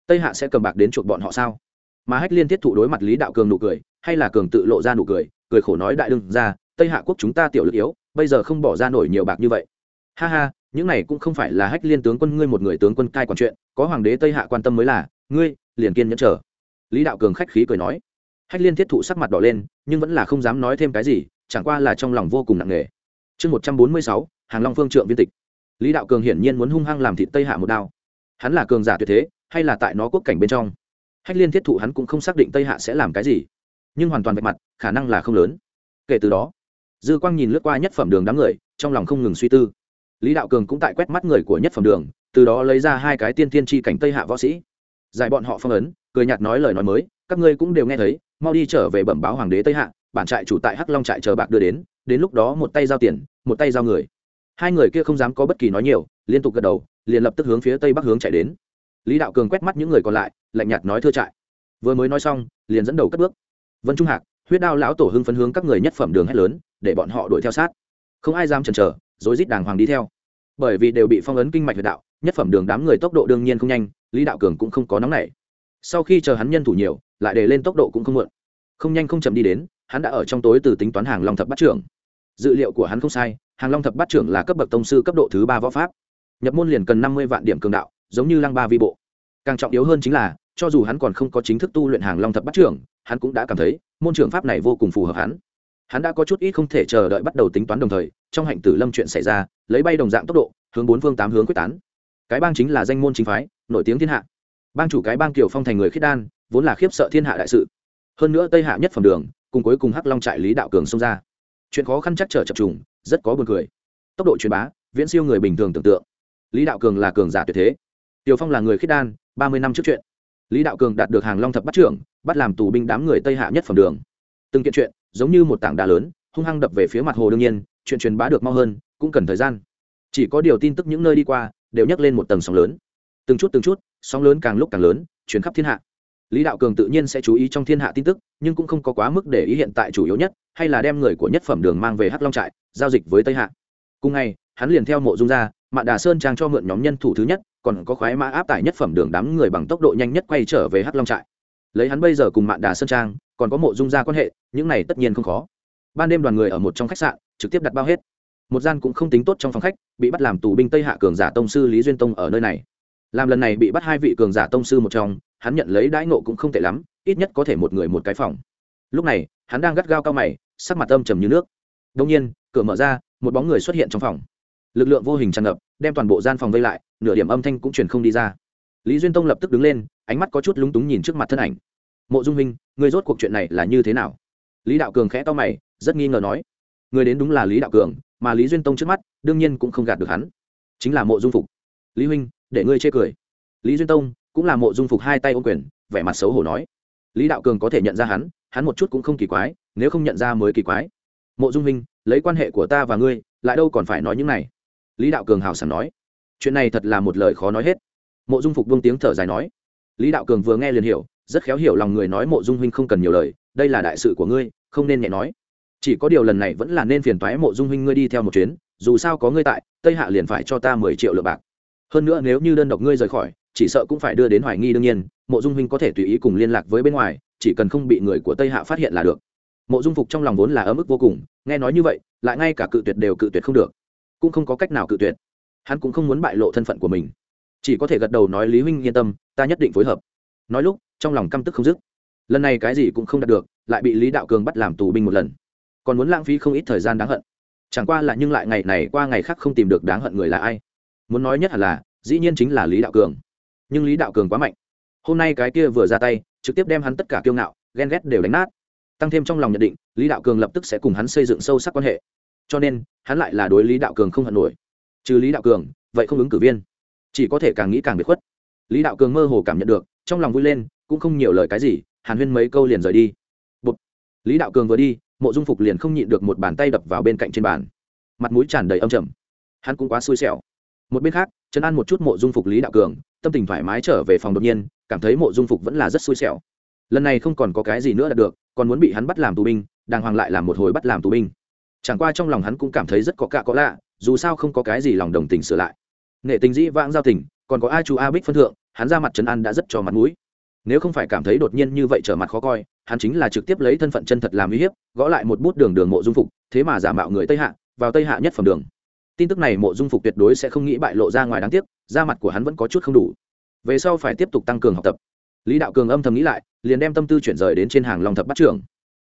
Tây hạ sẽ cầm bạc đến chuộc bọn họ sao? Mà hách liên thiết thụ đối mặt lý đạo cường nụ cười, hay là cường tự lộ ra nụ cười cười khổ nói đại đương ra, tây hạ quốc chúng ta tiểu lực yếu, bây giờ không bỏ ra nổi nhiều bạc như vậy. Ha ha những này cũng không phải là hách liên tướng quân, ngươi một người tướng quân cai quản chuyện, có hoàng đế tây hạ quan tâm mới là, ngươi, liền kiên nhẫn chờ. Lý đạo cường khách khí cười nói. Hách liên thiết thụ sắc mặt đỏ lên, nhưng vẫn là không dám nói thêm cái gì, chẳng qua là trong lòng vô cùng nặng nề. Chương một trăm bốn mươi sáu, hàng long phương trượng viên tịch. Lý đạo cường hiển nhiên muốn hung hăng làm thịt tây hạ một đao. Hắn là cường giả tuyệt thế, hay là tại nó quốc cảnh bên trong? Hách liên thiết thụ hắn cũng không xác định tây hạ sẽ làm cái gì, nhưng hoàn toàn vạch mặt, khả năng là không lớn. Kể từ đó, dư quang nhìn lướt qua nhất phẩm đường đám người, trong lòng không ngừng suy tư lý đạo cường cũng tại quét mắt người của nhất phẩm đường, từ đó lấy ra hai cái tiên tiên tri cảnh tây hạ võ sĩ. Giải bọn họ phong ấn, cười nhạt nói lời nói mới, các ngươi cũng đều nghe thấy, mau đi trở về bẩm báo hoàng đế tây hạ, bản trại chủ tại hắc long trại chờ bạc đưa đến đến lúc đó một tay giao tiền, một tay giao người. Hai người kia không dám có bất kỳ nói nhiều, liên tục gật đầu, liền lập tức hướng phía tây bắc hướng chạy đến. Lý đạo cường quét mắt những người còn lại, lạnh nhạt nói thưa trại. Vừa mới nói xong, liền dẫn đầu cất bước. Vân trung hạc, huyết đao lão tổ hưng phấn hướng các người nhất phẩm đường hét lớn, để bọn họ đuổi theo sát. Không ai dám chần chờ rối rít đàng hoàng đi theo. Bởi vì đều bị phong ấn kinh mạch huyệt đạo, nhất phẩm đường đám người tốc độ đương nhiên không nhanh, lý đạo cường cũng không có nóng nảy. Sau khi chờ hắn nhân thủ nhiều, lại để lên tốc độ cũng không muộn. Không nhanh không chậm đi đến, hắn đã ở trong tối từ tính toán hàng long thập bát trưởng. Dự liệu của hắn không sai, hàng long thập bát trưởng là cấp bậc tông sư cấp độ thứ ba võ pháp. Nhập môn liền cần năm mươi vạn điểm cường đạo, giống như lăng ba vi bộ. Càng trọng yếu hơn chính là, cho dù hắn còn không có chính thức tu luyện hàng long thập bát trưởng, hắn cũng đã cảm thấy, môn trưởng pháp này vô cùng phù hợp hắn hắn đã có chút ít không thể chờ đợi bắt đầu tính toán đồng thời, trong hạnh tử lâm chuyện xảy ra, lấy bay đồng dạng tốc độ, hướng bốn phương tám hướng quyết tán. Cái bang chính là danh môn chính phái, nổi tiếng thiên hạ. Bang chủ cái bang kiều phong thành người khiết đan, vốn là khiếp sợ thiên hạ đại sự. Hơn nữa tây hạ nhất phẩm đường, cùng cuối cùng hắc long trại lý đạo cường xông ra. Chuyện khó khăn chắc trở chập trùng, rất có buồn cười. Tốc độ truyền bá, viễn siêu người bình thường tưởng tượng. Lý đạo cường là cường giả tuyệt thế. Tiều phong là người khiết đan, ba mươi năm trước chuyện. Lý đạo cường đạt được hàng long thập bắt trưởng, bắt làm tù binh đám người tây hạ nhất phẩm đường. Từng kiện chuyện giống như một tảng đá lớn, hung hăng đập về phía mặt hồ đương nhiên, chuyện truyền bá được mau hơn, cũng cần thời gian. Chỉ có điều tin tức những nơi đi qua, đều nhắc lên một tầng sóng lớn. Từng chút từng chút, sóng lớn càng lúc càng lớn chuyển khắp thiên hạ. Lý đạo cường tự nhiên sẽ chú ý trong thiên hạ tin tức, nhưng cũng không có quá mức để ý hiện tại chủ yếu nhất, hay là đem người của nhất phẩm đường mang về hắc long trại, giao dịch với tây hạ. Cùng ngày, hắn liền theo mộ dung ra, mạn đà sơn trang cho mượn nhóm nhân thủ thứ nhất, còn có khoái mã áp tải nhất phẩm đường đám người bằng tốc độ nhanh nhất quay trở về hắc long trại. Lấy hắn bây giờ cùng mạn đà sơn trang còn có mộ dung gia quan hệ, những này tất nhiên không khó. Ban đêm đoàn người ở một trong khách sạn, trực tiếp đặt bao hết. Một gian cũng không tính tốt trong phòng khách, bị bắt làm tù binh tây hạ cường giả tông sư lý duyên tông ở nơi này. Làm lần này bị bắt hai vị cường giả tông sư một trong, hắn nhận lấy đãi ngộ cũng không tệ lắm, ít nhất có thể một người một cái phòng. Lúc này, hắn đang gắt gao cao mày, sắc mặt âm trầm như nước. Đông nhiên, cửa mở ra, một bóng người xuất hiện trong phòng. Lực lượng vô hình tràn ngập, đem toàn bộ gian phòng vây lại, nửa điểm âm thanh cũng truyền không đi ra. Lý duyên tông lập tức đứng lên, ánh mắt có chút lúng túng nhìn trước mặt thân ảnh mộ dung huynh, ngươi rốt cuộc chuyện này là như thế nào? Lý đạo cường khẽ to mày, rất nghi ngờ nói. Người đến đúng là lý đạo cường, mà lý duyên tông trước mắt, đương nhiên cũng không gạt được hắn. Chính là mộ dung phục. Lý huynh, để ngươi chê cười. Lý duyên tông cũng là mộ dung phục hai tay ô quyền, vẻ mặt xấu hổ nói. Lý đạo cường có thể nhận ra hắn hắn một chút cũng không kỳ quái, nếu không nhận ra mới kỳ quái. Mộ dung huynh, lấy quan hệ của ta và ngươi, lại đâu còn phải nói những này. Lý đạo cường hào sảng nói. Chuyện này thật là một lời khó nói hết. Mộ dung phục buông tiếng thở dài nói. Lý đạo cường vừa nghe liền hiểu rất khéo hiểu lòng người nói mộ dung huynh không cần nhiều lời, đây là đại sự của ngươi, không nên nhẹ nói. Chỉ có điều lần này vẫn là nên phiền toái mộ dung huynh ngươi đi theo một chuyến, dù sao có ngươi tại, tây hạ liền phải cho ta mười triệu lượng bạc. Hơn nữa nếu như đơn độc ngươi rời khỏi, chỉ sợ cũng phải đưa đến hoài nghi đương nhiên, mộ dung huynh có thể tùy ý cùng liên lạc với bên ngoài, chỉ cần không bị người của tây hạ phát hiện là được. Mộ dung phục trong lòng vốn là ấm ức vô cùng, nghe nói như vậy, lại ngay cả cự tuyệt đều cự tuyệt không được. Cũng không có cách nào cự tuyệt. Hắn cũng không muốn bại lộ thân phận của mình. Chỉ có thể gật đầu nói, lý huynh yên tâm, ta nhất định phối hợp. Nói lúc trong lòng căm tức không dứt. Lần này cái gì cũng không đạt được, lại bị lý đạo cường bắt làm tù binh một lần. Còn muốn lãng phí không ít thời gian đáng hận. Chẳng qua là nhưng lại ngày này qua ngày khác không tìm được đáng hận người là ai. Muốn nói nhất hẳn là, dĩ nhiên chính là lý đạo cường. Nhưng lý đạo cường quá mạnh. Hôm nay cái kia vừa ra tay, trực tiếp đem hắn tất cả kiêu ngạo, ghen ghét đều đánh nát. Tăng thêm trong lòng nhận định, lý đạo cường lập tức sẽ cùng hắn xây dựng sâu sắc quan hệ. Cho nên, hắn lại là đối lý đạo cường không hận nổi. Trừ lý đạo cường, vậy không ứng cử viên. Chỉ có thể càng nghĩ càng bị khuất. Lý đạo cường mơ hồ cảm nhận được, trong lòng vui lên cũng không nhiều lời cái gì, hàn huyên mấy câu liền rời đi. Bụt. lý đạo cường vừa đi, mộ dung phục liền không nhịn được một bàn tay đập vào bên cạnh trên bàn. Mặt mũi tràn đầy âm trầm. Hắn cũng quá xui xẻo. Một bên khác, trấn an một chút mộ dung phục lý đạo cường, tâm tình thoải mái trở về phòng đột nhiên, cảm thấy mộ dung phục vẫn là rất xui xẻo. Lần này không còn có cái gì nữa đạt được, còn muốn bị hắn bắt làm tù binh, đàng hoàng lại làm một hồi bắt làm tù binh. Chẳng qua trong lòng hắn cũng cảm thấy rất có cạ có lạ, dù sao không có cái gì lòng đồng tình sửa lại. Nghệ tình dĩ vãng giao tình, còn có a chú a bích phân thượng, hắn ra mặt trấn an đã rất cho mặt mũi nếu không phải cảm thấy đột nhiên như vậy trở mặt khó coi, hắn chính là trực tiếp lấy thân phận chân thật làm uy hiếp, gõ lại một bút đường đường mộ dung phục, thế mà giả mạo người tây hạ, vào tây hạ nhất phẩm đường. Tin tức này mộ dung phục tuyệt đối sẽ không nghĩ bại lộ ra ngoài đáng tiếc, da mặt của hắn vẫn có chút không đủ. Về sau phải tiếp tục tăng cường học tập. Lý đạo cường âm thầm nghĩ lại, liền đem tâm tư chuyển rời đến trên hàng long thập bát trưởng.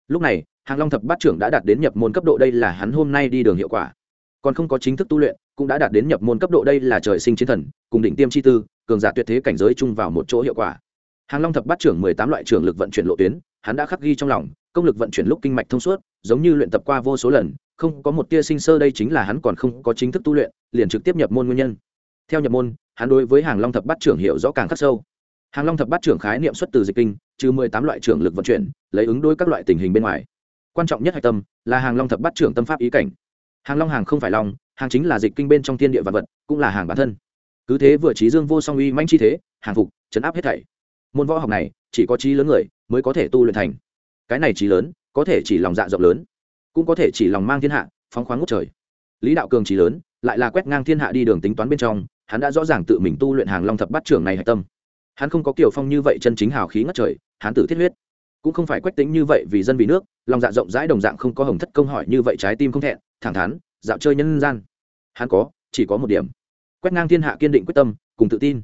Lúc này, hàng long thập bát trưởng đã đạt đến nhập môn cấp độ đây là hắn hôm nay đi đường hiệu quả. Còn không có chính thức tu luyện, cũng đã đạt đến nhập môn cấp độ đây là trời sinh chiến thần, cùng đỉnh tiêm chi tư, cường giả tuyệt thế cảnh giới chung vào một chỗ hiệu quả hàng long thập bát trưởng mười tám loại trưởng lực vận chuyển lộ tuyến, hắn đã khắc ghi trong lòng, công lực vận chuyển lúc kinh mạch thông suốt, giống như luyện tập qua vô số lần, không có một tia sinh sơ đây chính là hắn còn không có chính thức tu luyện, liền trực tiếp nhập môn nguyên nhân. Theo nhập môn, hắn đối với hàng long thập bát trưởng hiểu rõ càng khắc sâu. Hàng long thập bát trưởng khái niệm xuất từ dịch kinh, trừ mười tám loại trưởng lực vận chuyển, lấy ứng đối các loại tình hình bên ngoài. Quan trọng nhất hạch tâm là hàng long thập bát trưởng tâm pháp ý cảnh. Hàng long hàng không phải long, hàng chính là dịch kinh bên trong thiên địa vật vật, cũng là hàng bản thân. Cứ thế vừa trí dương vô song uy manh chi thế, hàng phục, chấn áp hết thảy môn võ học này chỉ có trí lớn người mới có thể tu luyện thành. Cái này trí lớn có thể chỉ lòng dạ rộng lớn, cũng có thể chỉ lòng mang thiên hạ, phóng khoáng ngút trời. Lý đạo cường trí lớn, lại là quét ngang thiên hạ đi đường tính toán bên trong, hắn đã rõ ràng tự mình tu luyện hàng long thập bát trưởng này hạch tâm. Hắn không có kiểu phong như vậy chân chính hào khí ngất trời, hắn tử thiết huyết. Cũng không phải quách tính như vậy vì dân vì nước, lòng dạ rộng rãi đồng dạng không có hồng thất công hỏi như vậy trái tim không thẹn, thẳng thắn, dạo chơi nhân gian. Hắn có, chỉ có một điểm. Quét ngang thiên hạ kiên định quyết tâm, cùng tự tin.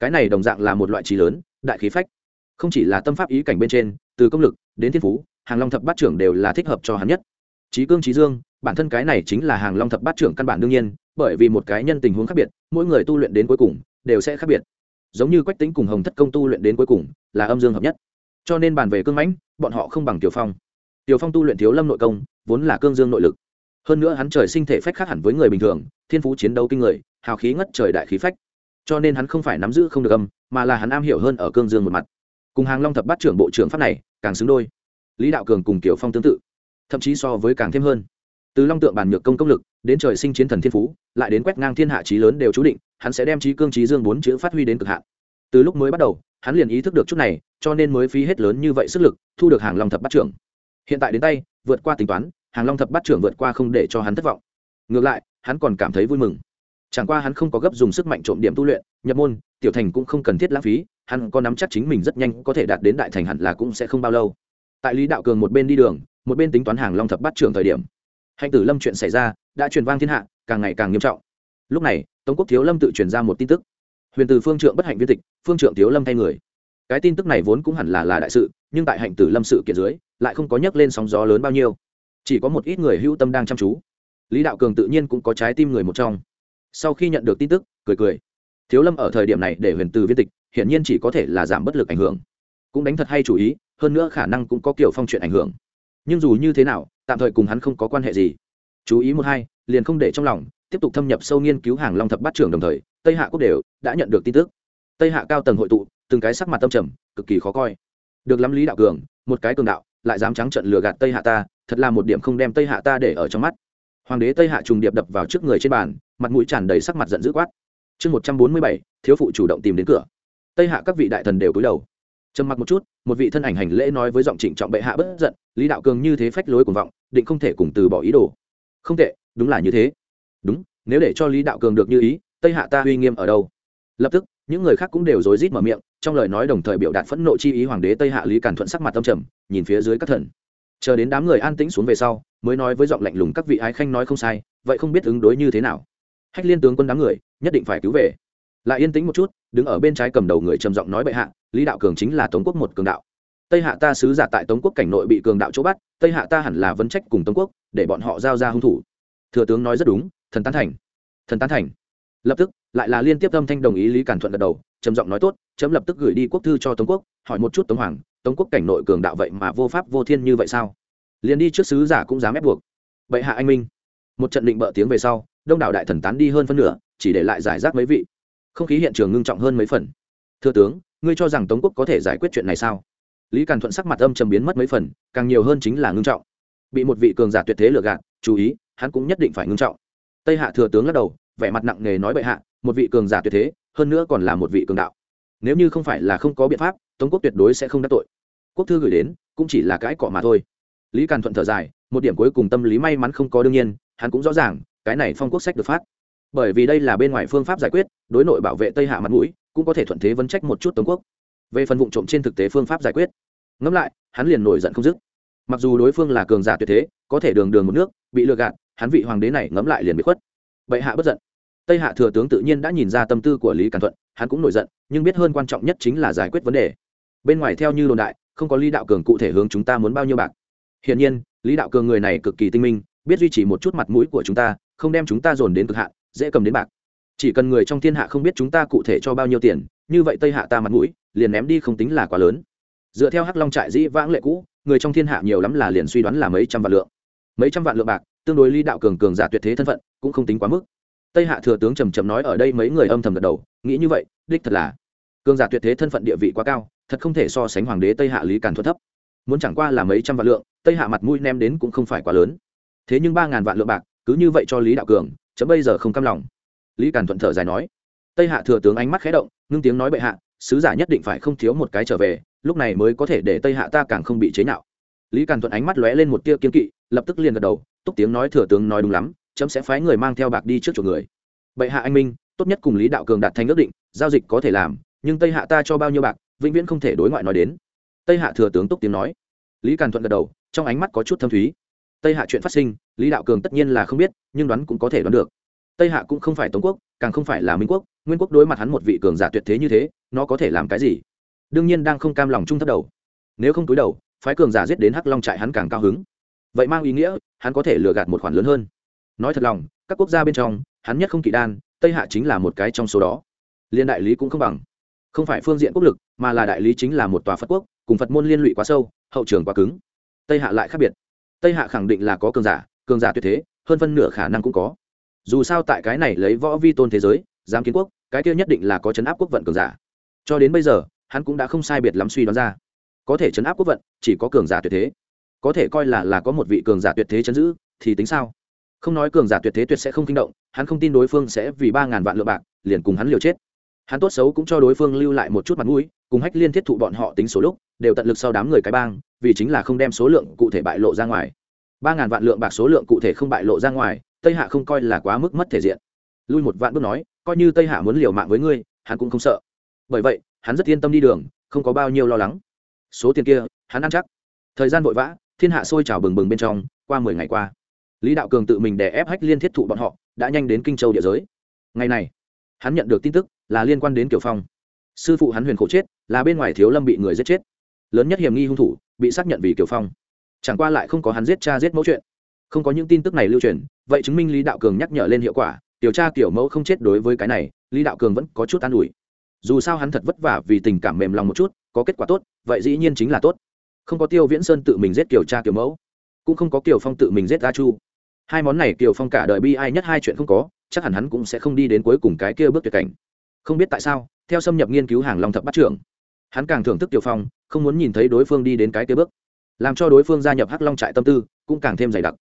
Cái này đồng dạng là một loại trí lớn đại khí phách. Không chỉ là tâm pháp ý cảnh bên trên, từ công lực đến thiên phú, hàng long thập bát trưởng đều là thích hợp cho hắn nhất. Trí cương trí dương, bản thân cái này chính là hàng long thập bát trưởng căn bản đương nhiên, bởi vì một cái nhân tình huống khác biệt, mỗi người tu luyện đến cuối cùng đều sẽ khác biệt. Giống như quách tính cùng hồng thất công tu luyện đến cuối cùng là âm dương hợp nhất. Cho nên bàn về cương mãnh, bọn họ không bằng tiểu phong. Tiểu phong tu luyện thiếu lâm nội công, vốn là cương dương nội lực. Hơn nữa hắn trời sinh thể phách khác hẳn với người bình thường, thiên phú chiến đấu kinh người, hào khí ngất trời đại khí phách cho nên hắn không phải nắm giữ không được âm, mà là hắn am hiểu hơn ở cương dương một mặt. Cùng hàng long thập bát trưởng bộ trưởng pháp này, càng xứng đôi. Lý đạo cường cùng kiểu phong tương tự, thậm chí so với càng thêm hơn. Từ long tượng bàn nhược công công lực, đến trời sinh chiến thần thiên phú, lại đến quét ngang thiên hạ trí lớn đều chú định, hắn sẽ đem trí cương trí dương bốn chữ phát huy đến cực hạn. Từ lúc mới bắt đầu, hắn liền ý thức được chút này, cho nên mới phí hết lớn như vậy sức lực, thu được hàng long thập bát trưởng. Hiện tại đến tay, vượt qua tính toán, hàng long thập bát trưởng vượt qua không để cho hắn thất vọng. Ngược lại, hắn còn cảm thấy vui mừng chẳng qua hắn không có gấp dùng sức mạnh trộm điểm tu luyện, nhập môn, tiểu thành cũng không cần thiết lãng phí, hắn có nắm chắc chính mình rất nhanh có thể đạt đến đại thành hẳn là cũng sẽ không bao lâu. Tại lý đạo cường một bên đi đường, một bên tính toán hàng long thập bắt trưởng thời điểm, hạnh tử lâm chuyện xảy ra đã truyền vang thiên hạ, càng ngày càng nghiêm trọng. Lúc này, tống quốc thiếu lâm tự truyền ra một tin tức. Huyền từ phương trượng bất hạnh viên tịch, phương trượng thiếu lâm thay người. Cái tin tức này vốn cũng hẳn là là đại sự, nhưng tại hạnh tử lâm sự kiện dưới, lại không có nhấc lên sóng gió lớn bao nhiêu. Chỉ có một ít người hữu tâm đang chăm chú. Lý đạo cường tự nhiên cũng có trái tim người một trong sau khi nhận được tin tức, cười cười. Thiếu lâm ở thời điểm này để huyền từ viên tịch, hiển nhiên chỉ có thể là giảm bất lực ảnh hưởng. Cũng đánh thật hay chủ ý, hơn nữa khả năng cũng có kiểu phong chuyện ảnh hưởng. Nhưng dù như thế nào, tạm thời cùng hắn không có quan hệ gì. Chú ý một hai, liền không để trong lòng, tiếp tục thâm nhập sâu nghiên cứu hàng long thập bát trưởng đồng thời, tây hạ quốc đều đã nhận được tin tức. Tây hạ cao tầng hội tụ, từng cái sắc mặt tâm trầm, cực kỳ khó coi. Được lắm lý đạo cường, một cái cường đạo, lại dám trắng trận lừa gạt tây hạ ta, thật là một điểm không đem tây hạ ta để ở trong mắt hoàng đế tây hạ trùng điệp đập vào trước người trên bàn, mặt mũi tràn đầy sắc mặt giận dữ quát. Chương một trăm bốn mươi bảy, thiếu phụ chủ động tìm đến cửa. Tây hạ các vị đại thần đều cúi đầu. Trầm mặc một chút, một vị thân ảnh hành lễ nói với giọng trịnh trọng bệ hạ bất giận, lý đạo cường như thế phách lối cuồng vọng, định không thể cùng từ bỏ ý đồ. Không tệ, đúng là như thế. Đúng, nếu để cho lý đạo cường được như ý, tây hạ ta uy nghiêm ở đâu? Lập tức, những người khác cũng đều rối rít mở miệng, trong lời nói đồng thời biểu đạt phẫn nộ chi ý hoàng đế tây hạ lý càn thuận sắc mặt tâm trầm, nhìn phía dưới các thần chờ đến đám người an tĩnh xuống về sau, mới nói với giọng lạnh lùng các vị ái khanh nói không sai, vậy không biết ứng đối như thế nào. Hách liên tướng quân đám người, nhất định phải cứu về. Lại yên tĩnh một chút, đứng ở bên trái cầm đầu người trầm giọng nói bệ hạ, lý đạo cường chính là tống quốc một cường đạo. Tây hạ ta sứ giả tại tống quốc cảnh nội bị cường đạo chỗ bắt, tây hạ ta hẳn là vấn trách cùng tống quốc, để bọn họ giao ra hung thủ. Thừa tướng nói rất đúng, thần tán thành. Thần tán thành. Lập tức, lại là liên tiếp âm thanh đồng ý lý cản thuận gật đầu, trầm giọng nói tốt, chấm lập tức gửi đi quốc thư cho tống quốc, hỏi một chút tống hoàng tống quốc cảnh nội cường đạo vậy mà vô pháp vô thiên như vậy sao? Liền đi trước sứ giả cũng dám ép buộc. Bệ hạ anh minh. Một trận định bợ tiếng về sau, đông đảo đại thần tán đi hơn phân nửa, chỉ để lại giải rác mấy vị. Không khí hiện trường ngưng trọng hơn mấy phần. Thưa tướng, ngươi cho rằng tống quốc có thể giải quyết chuyện này sao? Lý càn thuận sắc mặt âm trầm biến mất mấy phần, càng nhiều hơn chính là ngưng trọng. Bị một vị cường giả tuyệt thế lừa gạt, chú ý, hắn cũng nhất định phải ngưng trọng. Tây hạ thừa tướng lắc đầu, vẻ mặt nặng nề nói bệ hạ, một vị cường giả tuyệt thế, hơn nữa còn là một vị cường đạo. Nếu như không phải là không có biện pháp, tống quốc tuyệt đối sẽ không đắc tội quốc thư gửi đến, cũng chỉ là cái cọ mà thôi. Lý càn thuận thở dài, một điểm cuối cùng tâm lý may mắn không có đương nhiên, hắn cũng rõ ràng, cái này phong quốc sách được phát. Bởi vì đây là bên ngoài phương pháp giải quyết, đối nội bảo vệ tây hạ mặt mũi, cũng có thể thuận thế vấn trách một chút tống quốc. Về phần vụ trộm trên thực tế phương pháp giải quyết, ngẫm lại, hắn liền nổi giận không dứt. Mặc dù đối phương là cường giả tuyệt thế, có thể đường đường một nước, bị lừa gạt, hắn vị hoàng đế này ngẫm lại liền bị khuất. Bệ hạ bất giận. Tây hạ thừa tướng tự nhiên đã nhìn ra tâm tư của lý càn thuận, hắn cũng nổi giận, nhưng biết hơn quan trọng nhất chính là giải quyết vấn đề. Bên ngoài theo như đồn đại không có lý đạo cường cụ thể hướng chúng ta muốn bao nhiêu bạc. Hiển nhiên, lý đạo cường người này cực kỳ tinh minh, biết duy trì một chút mặt mũi của chúng ta, không đem chúng ta dồn đến cực hạn, dễ cầm đến bạc. Chỉ cần người trong thiên hạ không biết chúng ta cụ thể cho bao nhiêu tiền, như vậy tây hạ ta mặt mũi, liền ném đi không tính là quá lớn. Dựa theo hắc long trại dĩ vãng lệ cũ, người trong thiên hạ nhiều lắm là liền suy đoán là mấy trăm vạn lượng. Mấy trăm vạn lượng bạc, tương đối lý đạo cường cường giả tuyệt thế thân phận, cũng không tính quá mức. Tây hạ thừa tướng trầm trầm nói ở đây mấy người âm thầm gật đầu, nghĩ như vậy, đích thật là. Cường giả tuyệt thế thân phận địa vị quá cao thật không thể so sánh hoàng đế tây hạ lý càn thuật thấp. Muốn chẳng qua là mấy trăm vạn lượng, tây hạ mặt mũi nem đến cũng không phải quá lớn. Thế nhưng ba ngàn vạn lượng bạc, cứ như vậy cho lý đạo cường, chấm bây giờ không cam lòng. Lý càn thuận thở dài nói, tây hạ thừa tướng ánh mắt khé động, ngưng tiếng nói bệ hạ, sứ giả nhất định phải không thiếu một cái trở về, lúc này mới có thể để tây hạ ta càng không bị chế nhạo. Lý càn thuận ánh mắt lóe lên một tia kiên kỵ, lập tức liền gật đầu, túc tiếng nói thừa tướng nói đúng lắm, chấm sẽ phái người mang theo bạc đi trước chỗ người. Bệ hạ anh minh, tốt nhất cùng lý đạo cường đạt thành ước định, giao dịch có thể làm, nhưng tây hạ ta cho bao nhiêu bạc vĩnh viễn không thể đối ngoại nói đến. Tây hạ thừa tướng túc tiếng nói. Lý càn thuận gật đầu, trong ánh mắt có chút thâm thúy. Tây hạ chuyện phát sinh, lý đạo cường tất nhiên là không biết, nhưng đoán cũng có thể đoán được. Tây hạ cũng không phải tống quốc, càng không phải là minh quốc, nguyên quốc đối mặt hắn một vị cường giả tuyệt thế như thế, nó có thể làm cái gì? Đương nhiên đang không cam lòng trung thấp đầu. Nếu không túi đầu, phái cường giả giết đến hắc long trại hắn càng cao hứng. Vậy mang ý nghĩa, hắn có thể lừa gạt một khoản lớn hơn. Nói thật lòng, các quốc gia bên trong, hắn nhất không kỵ đan, tây hạ chính là một cái trong số đó. Liên đại lý cũng không bằng không phải phương diện quốc lực, mà là đại lý chính là một tòa phật quốc, cùng phật môn liên lụy quá sâu, hậu trường quá cứng. Tây hạ lại khác biệt. Tây hạ khẳng định là có cường giả cường giả tuyệt thế, hơn phân nửa khả năng cũng có. Dù sao tại cái này lấy võ vi tôn thế giới, giám kiến quốc, cái kia nhất định là có chấn áp quốc vận cường giả. Cho đến bây giờ, hắn cũng đã không sai biệt lắm suy đoán ra. Có thể chấn áp quốc vận, chỉ có cường giả tuyệt thế. Có thể coi là là có một vị cường giả tuyệt thế chấn giữ, thì tính sao? Không nói cường giả tuyệt thế tuyệt sẽ không kinh động, hắn không tin đối phương sẽ vì ba ngàn vạn lượng bạc, liền cùng hắn liều chết hắn tốt xấu cũng cho đối phương lưu lại một chút mặt mũi, cùng hách liên thiết thụ bọn họ tính số lúc, đều tận lực sau đám người cái bang, vì chính là không đem số lượng cụ thể bại lộ ra ngoài. Ba ngàn vạn lượng bạc số lượng cụ thể không bại lộ ra ngoài, tây hạ không coi là quá mức mất thể diện. Lui một vạn bước nói, coi như tây hạ muốn liều mạng với ngươi, hắn cũng không sợ. Bởi vậy, hắn rất yên tâm đi đường, không có bao nhiêu lo lắng. Số tiền kia, hắn ăn chắc. Thời gian vội vã, thiên hạ sôi trào bừng bừng bên trong, qua mười ngày qua. Lý đạo cường tự mình đè ép hách liên thiết thụ bọn họ, đã nhanh đến kinh châu địa giới. Ngày này, hắn nhận được tin tức là liên quan đến kiểu phong. Sư phụ hắn huyền khổ chết, là bên ngoài thiếu lâm bị người giết chết. Lớn nhất hiểm nghi hung thủ, bị xác nhận vì kiểu phong. Chẳng qua lại không có hắn giết cha giết mẫu chuyện. Không có những tin tức này lưu truyền, vậy chứng minh lý đạo cường nhắc nhở lên hiệu quả điều tra kiểu mẫu không chết đối với cái này, lý đạo cường vẫn có chút an ủi. Dù sao hắn thật vất vả vì tình cảm mềm lòng một chút, có kết quả tốt, vậy dĩ nhiên chính là tốt. Không có tiêu viễn sơn tự mình giết kiều cha kiều mẫu, cũng không có kiều phong tự mình giết a chu. Hai món này kiều phong cả đời bi ai nhất hai chuyện không có, chắc hẳn hắn cũng sẽ không đi đến cuối cùng cái kia bước tuyệt cảnh không biết tại sao, theo xâm nhập nghiên cứu hàng long thập bắt trưởng, hắn càng thưởng thức tiểu phong, không muốn nhìn thấy đối phương đi đến cái kế bước, làm cho đối phương gia nhập hắc long trại tâm tư cũng càng thêm dày đặc.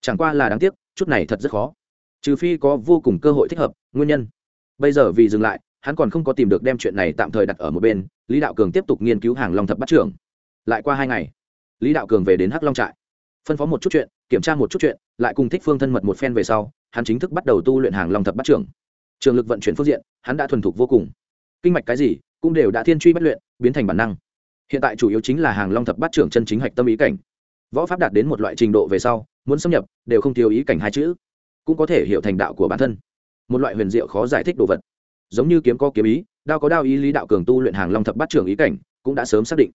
Chẳng qua là đáng tiếc, chút này thật rất khó. Trừ phi có vô cùng cơ hội thích hợp, nguyên nhân. Bây giờ vì dừng lại, hắn còn không có tìm được đem chuyện này tạm thời đặt ở một bên, lý đạo cường tiếp tục nghiên cứu hàng long thập bắt trưởng. Lại qua hai ngày, lý đạo cường về đến hắc long trại. Phân phó một chút chuyện, kiểm tra một chút chuyện, lại cùng thích phương thân mật một phen về sau, hắn chính thức bắt đầu tu luyện hàng long thập bắt trưởng trường lực vận chuyển phương diện, hắn đã thuần thục vô cùng. Kinh mạch cái gì, cũng đều đã thiên truy bất luyện, biến thành bản năng. Hiện tại chủ yếu chính là hàng long thập bát trưởng chân chính hạch tâm ý cảnh. Võ pháp đạt đến một loại trình độ về sau, muốn xâm nhập, đều không thiếu ý cảnh hai chữ. Cũng có thể hiểu thành đạo của bản thân. Một loại huyền diệu khó giải thích đồ vật. Giống như kiếm có kiếm ý, đao có đao ý, lý đạo cường tu luyện hàng long thập bát trưởng ý cảnh, cũng đã sớm xác định.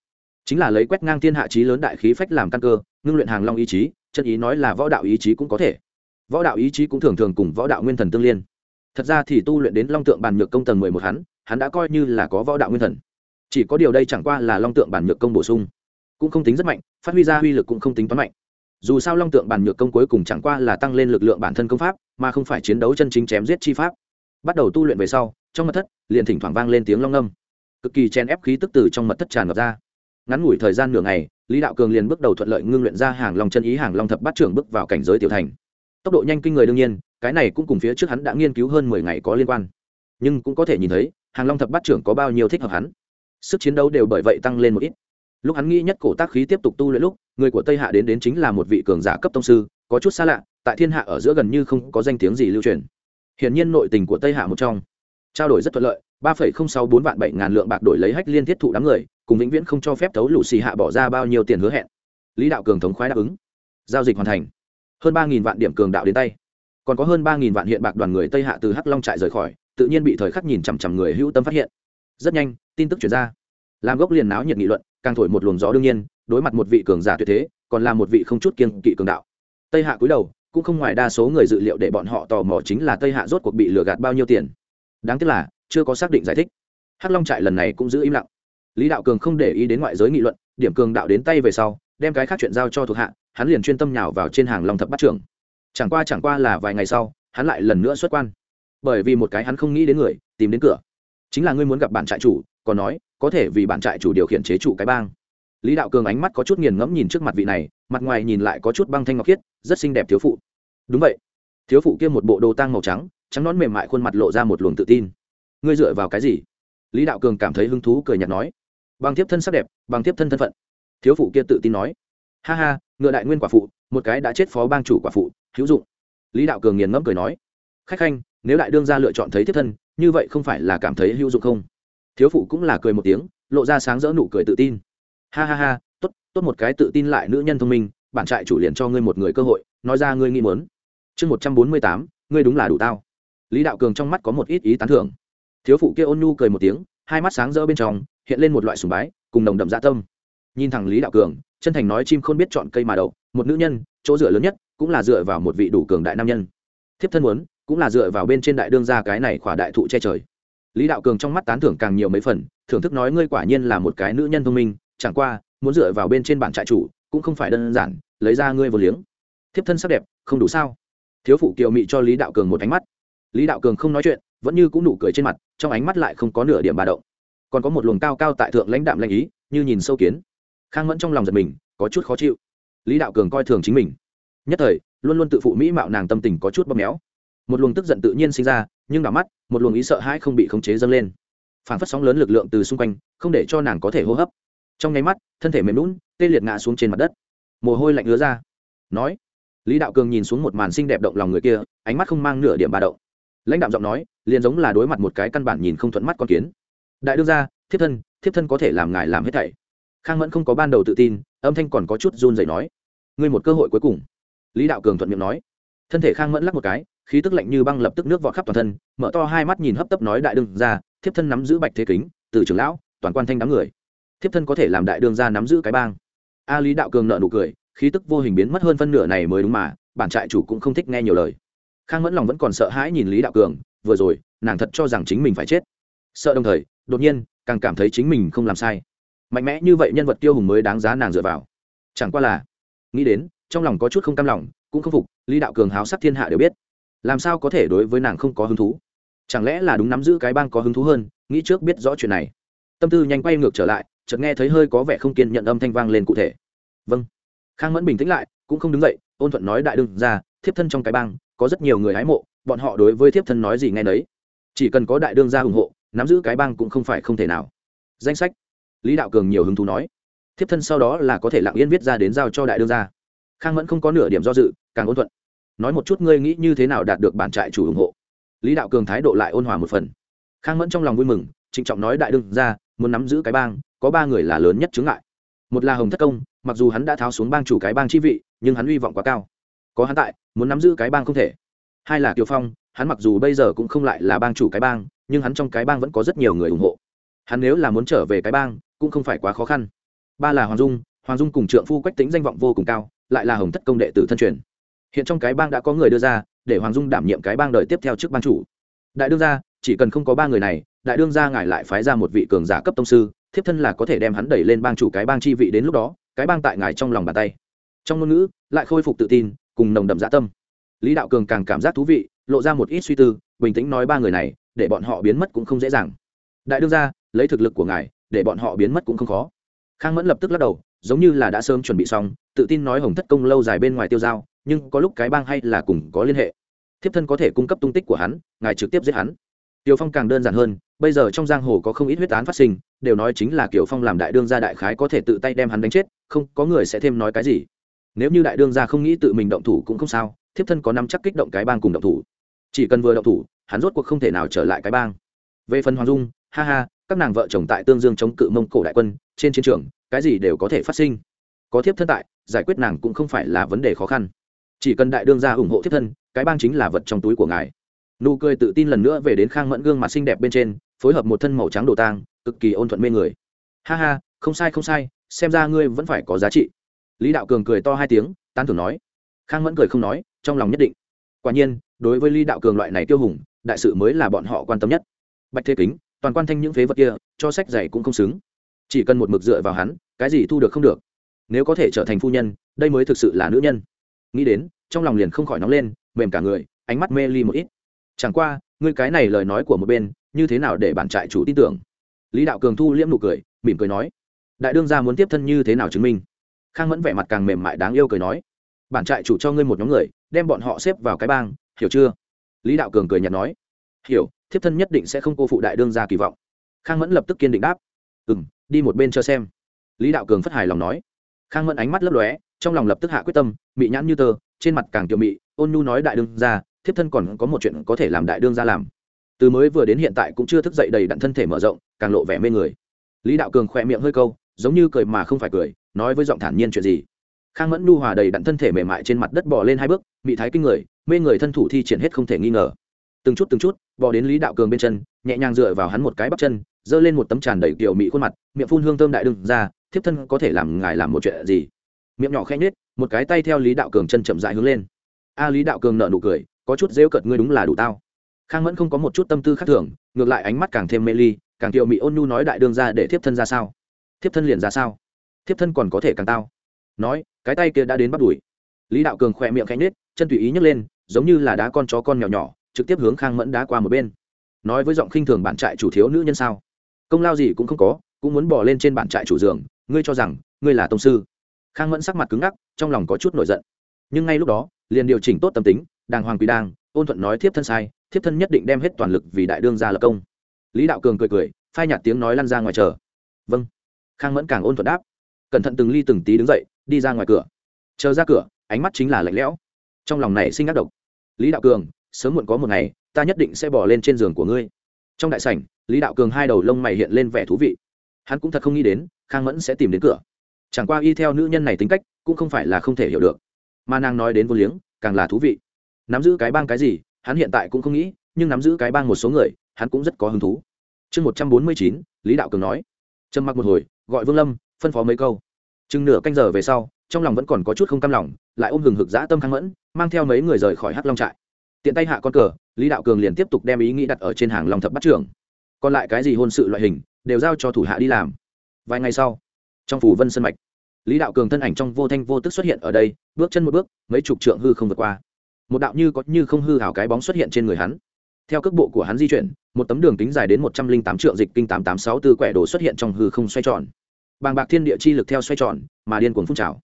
Chính là lấy quét ngang thiên hạ trí lớn đại khí phách làm căn cơ, ngưng luyện hàng long ý chí, chân ý nói là võ đạo ý chí cũng có thể. Võ đạo ý chí cũng thường thường cùng võ đạo nguyên thần tương liên thật ra thì tu luyện đến long tượng bàn nhược công tầng mười một hắn hắn đã coi như là có võ đạo nguyên thần. Chỉ có điều đây chẳng qua là long tượng Bàn nhược công bổ sung. Cũng không tính rất mạnh, phát huy ra uy lực cũng không tính toán mạnh. Dù sao long tượng Bàn nhược công cuối cùng chẳng qua là tăng lên lực lượng bản thân công pháp, mà không phải chiến đấu chân chính chém giết chi pháp. Bắt đầu tu luyện về sau, trong mật thất, liền thỉnh thoảng vang lên tiếng long âm cực kỳ chen ép khí tức từ trong mật thất tràn ngập ra. Ngắn ngủi thời gian nửa ngày, lý đạo cường liền bước đầu thuận lợi ngưng luyện ra hàng long chân ý hàng long thập bát trưởng bước vào cảnh giới tiểu thành. Tốc độ nhanh kinh người đương nhiên cái này cũng cùng phía trước hắn đã nghiên cứu hơn mười ngày có liên quan. Nhưng cũng có thể nhìn thấy, hàng long thập bát trưởng có bao nhiêu thích hợp hắn. Sức chiến đấu đều bởi vậy tăng lên một ít. Lúc hắn nghĩ nhất cổ tác khí tiếp tục tu luyện lúc, người của tây hạ đến đến chính là một vị cường giả cấp tông sư, có chút xa lạ, tại thiên hạ ở giữa gần như không có danh tiếng gì lưu truyền. Hiển nhiên nội tình của tây hạ một trong. Trao đổi rất thuận lợi, ba phẩy không sáu bốn vạn bảy ngàn lượng bạc đổi lấy hách liên thiết thụ đám người, cùng vĩnh viễn không cho phép thấu lũ xì hạ bỏ ra bao nhiêu tiền hứa hẹn. Lý đạo cường thống khoái đáp ứng. Giao dịch hoàn thành. Hơn ba nghìn vạn điểm cường đạo đến tay còn có hơn ba nghìn vạn hiện bạc đoàn người tây hạ từ hắc long trại rời khỏi, tự nhiên bị thời khắc nhìn chằm chằm người hữu tâm phát hiện. Rất nhanh, tin tức chuyển ra. Làm gốc liền náo nhiệt nghị luận, càng thổi một luồng gió đương nhiên, đối mặt một vị cường giả tuyệt thế, còn là một vị không chút kiên kỵ cường đạo. Tây hạ cúi đầu, cũng không ngoài đa số người dự liệu để bọn họ tò mò chính là tây hạ rốt cuộc bị lừa gạt bao nhiêu tiền. Đáng tiếc là, chưa có xác định giải thích. Hắc long trại lần này cũng giữ im lặng. Lý đạo cường không để ý đến ngoại giới nghị luận, điểm cường đạo đến tay về sau, đem cái khác chuyện giao cho thuộc hạ, hắn liền chuyên tâm nhào vào trên hàng long thập Bát trưởng chẳng qua chẳng qua là vài ngày sau, hắn lại lần nữa xuất quan. Bởi vì một cái hắn không nghĩ đến người, tìm đến cửa. Chính là ngươi muốn gặp bản trại chủ, còn nói, có thể vì bản trại chủ điều khiển chế chủ cái bang. Lý đạo cường ánh mắt có chút nghiền ngẫm nhìn trước mặt vị này, mặt ngoài nhìn lại có chút băng thanh ngọc khiết, rất xinh đẹp thiếu phụ. Đúng vậy. Thiếu phụ kia một bộ đồ tang màu trắng trắng nón mềm mại khuôn mặt lộ ra một luồng tự tin. Ngươi dựa vào cái gì? Lý đạo cường cảm thấy hứng thú cười nhạt nói. Bằng tiếp thân sắc đẹp bằng tiếp thân thân phận. Thiếu phụ kia tự tin nói. Ha ha ngựa đại nguyên quả phụ, một cái đã chết phó bang chủ quả phụ, hữu dụng. Lý đạo cường nghiền ngẫm cười nói, khách khanh, nếu đại đương gia lựa chọn thấy thiết thân, như vậy không phải là cảm thấy hữu dụng không? Thiếu phụ cũng là cười một tiếng, lộ ra sáng rỡ nụ cười tự tin. Ha ha ha, tốt tốt một cái tự tin lại nữ nhân thông minh, bản trại chủ liền cho ngươi một người cơ hội, nói ra ngươi nghĩ muốn. Chương một trăm bốn mươi tám, ngươi đúng là đủ tao. Lý đạo cường trong mắt có một ít ý tán thưởng. Thiếu phụ kia ôn nhu cười một tiếng, hai mắt sáng rỡ bên trong, hiện lên một loại sùng bái, cùng nồng đậm dạ tâm. Nhìn thẳng lý đạo cường chân thành nói chim không biết chọn cây mà đậu, một nữ nhân, chỗ dựa lớn nhất cũng là dựa vào một vị đủ cường đại nam nhân. Thiếp thân muốn, cũng là dựa vào bên trên đại đương gia cái này khỏa đại thụ che trời. Lý đạo cường trong mắt tán thưởng càng nhiều mấy phần, thưởng thức nói ngươi quả nhiên là một cái nữ nhân thông minh, chẳng qua, muốn dựa vào bên trên bản trại chủ, cũng không phải đơn giản, lấy ra ngươi vô liếng. Thiếp thân sắc đẹp, không đủ sao? Thiếu phụ kiều mị cho lý đạo cường một ánh mắt. Lý đạo cường không nói chuyện, vẫn như cũng nụ cười trên mặt, trong ánh mắt lại không có nửa điểm bà động. Còn có một luồng cao cao tại thượng lãnh đạm lãnh ý, như nhìn sâu kiến khang mẫn trong lòng giật mình, có chút khó chịu. Lý đạo cường coi thường chính mình. Nhất thời, luôn luôn tự phụ mỹ mạo nàng tâm tình có chút bóp méo. Một luồng tức giận tự nhiên sinh ra, nhưng đảo mắt, một luồng ý sợ hãi không bị khống chế dâng lên. Phản phất sóng lớn lực lượng từ xung quanh, không để cho nàng có thể hô hấp. Trong nháy mắt, thân thể mềm lún tê liệt ngã xuống trên mặt đất. Mồ hôi lạnh ứa ra. Nói, lý đạo cường nhìn xuống một màn xinh đẹp động lòng người kia, ánh mắt không mang nửa điểm bà động. Lãnh đạo giọng nói, liền giống là đối mặt một cái căn bản nhìn không thuận mắt con kiến. Đại đương gia, thiếp thân thiếp thân có thể làm ngài làm hết thảy khang mẫn không có ban đầu tự tin, âm thanh còn có chút run rẩy nói, ngươi một cơ hội cuối cùng. Lý đạo cường thuận miệng nói. Thân thể khang mẫn lắc một cái, khí tức lạnh như băng lập tức nước vọt khắp toàn thân, mở to hai mắt nhìn hấp tấp nói đại đương ra thiếp thân nắm giữ bạch thế kính, từ trưởng lão, toàn quan thanh đám người. Thiếp thân có thể làm đại đương ra nắm giữ cái bang. A lý đạo cường nợ nụ cười, khí tức vô hình biến mất hơn phân nửa này mới đúng mà, bản trại chủ cũng không thích nghe nhiều lời. Khang mẫn lòng vẫn còn sợ hãi nhìn lý đạo cường, vừa rồi, nàng thật cho rằng chính mình phải chết. Sợ đồng thời, đột nhiên, càng cảm thấy chính mình không làm sai mạnh mẽ như vậy nhân vật tiêu hùng mới đáng giá nàng dựa vào. Chẳng qua là, nghĩ đến, trong lòng có chút không cam lòng, cũng không phục, lý đạo cường háo sắc thiên hạ đều biết. Làm sao có thể đối với nàng không có hứng thú? Chẳng lẽ là đúng nắm giữ cái bang có hứng thú hơn, nghĩ trước biết rõ chuyện này. Tâm tư nhanh quay ngược trở lại, chợt nghe thấy hơi có vẻ không kiên nhận âm thanh vang lên cụ thể. Vâng. Khang mẫn bình tĩnh lại, cũng không đứng dậy, ôn thuận nói đại đương ra, thiếp thân trong cái bang, có rất nhiều người hái mộ, bọn họ đối với thiếp thân nói gì nghe đấy chỉ cần có đại đương gia ủng hộ, nắm giữ cái bang cũng không phải không thể nào. Danh sách lý đạo cường nhiều hứng thú nói, thiếp thân sau đó là có thể lặng yên viết ra đến giao cho đại đương gia. Khang mẫn không có nửa điểm do dự, càng ôn thuận. Nói một chút ngươi nghĩ như thế nào đạt được bản trại chủ ủng hộ? Lý đạo cường thái độ lại ôn hòa một phần. Khang mẫn trong lòng vui mừng, trịnh trọng nói đại đương gia, muốn nắm giữ cái bang, có ba người là lớn nhất chứng ngại. Một là hồng thất công, mặc dù hắn đã tháo xuống bang chủ cái bang chi vị, nhưng hắn hy vọng quá cao. Có hắn tại, muốn nắm giữ cái bang không thể. Hai là kiều phong, hắn mặc dù bây giờ cũng không lại là bang chủ cái bang, nhưng hắn trong cái bang vẫn có rất nhiều người ủng hộ. Hắn nếu là muốn trở về cái bang cũng không phải quá khó khăn. Ba là hoàng dung hoàng dung cùng trượng phu quách tính danh vọng vô cùng cao, lại là hồng thất công đệ tử thân truyền. Hiện trong cái bang đã có người đưa ra, để hoàng dung đảm nhiệm cái bang đời tiếp theo trước bang chủ. Đại đương gia, chỉ cần không có ba người này, đại đương gia ngài lại phái ra một vị cường giả cấp tông sư, thiếp thân là có thể đem hắn đẩy lên bang chủ cái bang chi vị đến lúc đó, cái bang tại ngài trong lòng bàn tay. Trong ngôn ngữ, lại khôi phục tự tin, cùng nồng đậm dạ tâm. Lý đạo cường càng cảm giác thú vị, lộ ra một ít suy tư, bình tĩnh nói ba người này, để bọn họ biến mất cũng không dễ dàng. Đại đương gia, lấy thực lực của ngài để bọn họ biến mất cũng không khó khang mẫn lập tức lắc đầu giống như là đã sớm chuẩn bị xong tự tin nói hồng thất công lâu dài bên ngoài tiêu dao nhưng có lúc cái bang hay là cùng có liên hệ thiếp thân có thể cung cấp tung tích của hắn ngài trực tiếp giết hắn Kiều Phong càng đơn giản hơn, bây giờ trong giang hồ có không ít huyết án phát sinh, đều nói chính là Kiều Phong làm đại đương gia đại khái có thể tự tay đem hắn đánh chết, không, có người sẽ thêm nói cái gì. Nếu như đại đương gia không nghĩ tự mình động thủ cũng không sao, thiếp thân có nắm chắc kích động cái bang cùng động thủ. Chỉ cần vừa động thủ, hắn rốt cuộc không thể nào trở lại cái bang. Về phần Hoàng Dung, ha ha, các nàng vợ chồng tại Tương Dương chống cự Mông Cổ đại quân, trên chiến trường, cái gì đều có thể phát sinh. Có thiếp thân tại, giải quyết nàng cũng không phải là vấn đề khó khăn. Chỉ cần đại đương gia ủng hộ thiếp thân, cái bang chính là vật trong túi của ngài. Nụ cười tự tin lần nữa về đến khang mẫn gương mặt xinh đẹp bên trên phối hợp một thân màu trắng đồ tang cực kỳ ôn thuận mê người. Ha ha không sai không sai xem ra ngươi vẫn phải có giá trị. Lý đạo cường cười to hai tiếng tán thưởng nói. Khang mẫn cười không nói trong lòng nhất định. Quả nhiên đối với lý đạo cường loại này tiêu hùng đại sự mới là bọn họ quan tâm nhất. Bạch thế kính toàn quan thanh những phế vật kia, cho sách dạy cũng không xứng. Chỉ cần một mực dựa vào hắn, cái gì thu được không được. Nếu có thể trở thành phu nhân, đây mới thực sự là nữ nhân. Nghĩ đến, trong lòng liền không khỏi nóng lên, mềm cả người, ánh mắt mê ly một ít. Chẳng qua, ngươi cái này lời nói của một bên, như thế nào để bản trại chủ tin tưởng? Lý đạo cường thu liễm nụ cười, mỉm cười nói, đại đương gia muốn tiếp thân như thế nào chứng minh? Khang mẫn vẻ mặt càng mềm mại đáng yêu cười nói, bản trại chủ cho ngươi một nhóm người, đem bọn họ xếp vào cái bang, hiểu chưa? Lý đạo cường cười nhạt nói hiểu, thiếp thân nhất định sẽ không cô phụ đại đương gia kỳ vọng. Khang mẫn lập tức kiên định đáp. Ừ m đi một bên cho xem. Lý đạo cường phất hài lòng nói. Khang mẫn ánh mắt lấp lóe, trong lòng lập tức hạ quyết tâm, mị nhãn như tơ, trên mặt càng kiểu mị, ôn nhu nói đại đương gia, thiếp thân còn có một chuyện có thể làm đại đương ra làm. Từ mới vừa đến hiện tại cũng chưa thức dậy đầy đặn thân thể mở rộng, càng lộ vẻ mê người. Lý đạo cường khỏe miệng hơi câu, giống như cười mà không phải cười, nói với giọng thản nhiên chuyện gì. Khang mẫn nu hòa đầy đặn thân thể mềm mại trên mặt đất bỏ lên hai bước bị thái kinh người, mê người thân thủ thi triển hết không thể nghi ngờ từng chút từng chút, bò đến lý đạo cường bên chân, nhẹ nhàng dựa vào hắn một cái bắp chân, giơ lên một tấm tràn đầy kiểu mỹ khuôn mặt, miệng phun hương thơm đại đừng ra, thiếp thân có thể làm ngài làm một chuyện gì? Miệng nhỏ khẽ nhết một cái tay theo lý đạo cường chân chậm dại hướng lên. A lý đạo cường nợ nụ cười, có chút rêu cợt ngươi đúng là đủ tao. Khang mẫn không có một chút tâm tư khác thường, ngược lại ánh mắt càng thêm mê ly, càng kiệu mỹ ôn nhu nói đại đương ra để thiếp thân ra sao? Thiếp thân liền ra sao? Thiếp thân còn có thể càng tao. Nói, cái tay kia đã đến bắt đuổi. Lý đạo cường khỏe miệng khẽ nết chân tùy ý nhấc lên, giống như là đá con chó con nhỏ nhỏ trực tiếp hướng khang mẫn đá qua một bên. Nói với giọng khinh thường bản trại chủ thiếu nữ nhân sao? Công lao gì cũng không có, cũng muốn bỏ lên trên bản trại chủ giường, ngươi cho rằng, ngươi là tông sư. Khang mẫn sắc mặt cứng ngắc, trong lòng có chút nổi giận. Nhưng ngay lúc đó, liền điều chỉnh tốt tâm tính, đàng hoàng quỳ đang, ôn thuận nói thiếp thân sai, thiếp thân nhất định đem hết toàn lực vì đại đương ra lập công. Lý đạo cường cười cười, phai nhạt tiếng nói lăn ra ngoài chờ. Vâng. Khang mẫn càng ôn thuận đáp. Cẩn thận từng ly từng tí đứng dậy, đi ra ngoài cửa. Chờ ra cửa, ánh mắt chính là lạnh lẽo. Trong lòng này sinh ác độc. Lý đạo cường sớm muộn có một ngày, ta nhất định sẽ bỏ lên trên giường của ngươi. Trong đại sảnh, lý đạo cường hai đầu lông mày hiện lên vẻ thú vị. Hắn cũng thật không nghĩ đến, khang mẫn sẽ tìm đến cửa. Chẳng qua y theo nữ nhân này tính cách, cũng không phải là không thể hiểu được. Mà nàng nói đến vô liếng, càng là thú vị. Nắm giữ cái bang cái gì, hắn hiện tại cũng không nghĩ, nhưng nắm giữ cái bang một số người, hắn cũng rất có hứng thú. Chương một trăm bốn mươi chín, lý đạo cường nói. Trầm mặc một hồi, gọi vương lâm, phân phó mấy câu. Chừng nửa canh giờ về sau, trong lòng vẫn còn có chút không cam lòng, lại ôm hừng hực dã tâm Khang mẫn, mang theo mấy người rời khỏi hắc long trại tiện tay hạ con cờ, lý đạo cường liền tiếp tục đem ý nghĩ đặt ở trên hàng long thập bắt trưởng. Còn lại cái gì hôn sự loại hình, đều giao cho thủ hạ đi làm. Vài ngày sau, trong phủ vân sân mạch, lý đạo cường thân ảnh trong vô thanh vô tức xuất hiện ở đây, bước chân một bước, mấy chục trượng hư không vượt qua. Một đạo như có như không hư hào cái bóng xuất hiện trên người hắn. Theo cước bộ của hắn di chuyển, một tấm đường kính dài đến một trăm linh tám trượng dịch kinh tám tám sáu tư quẻ đồ xuất hiện trong hư không xoay tròn. Bàng bạc thiên địa chi lực theo xoay tròn, mà điên cuồng phun trào.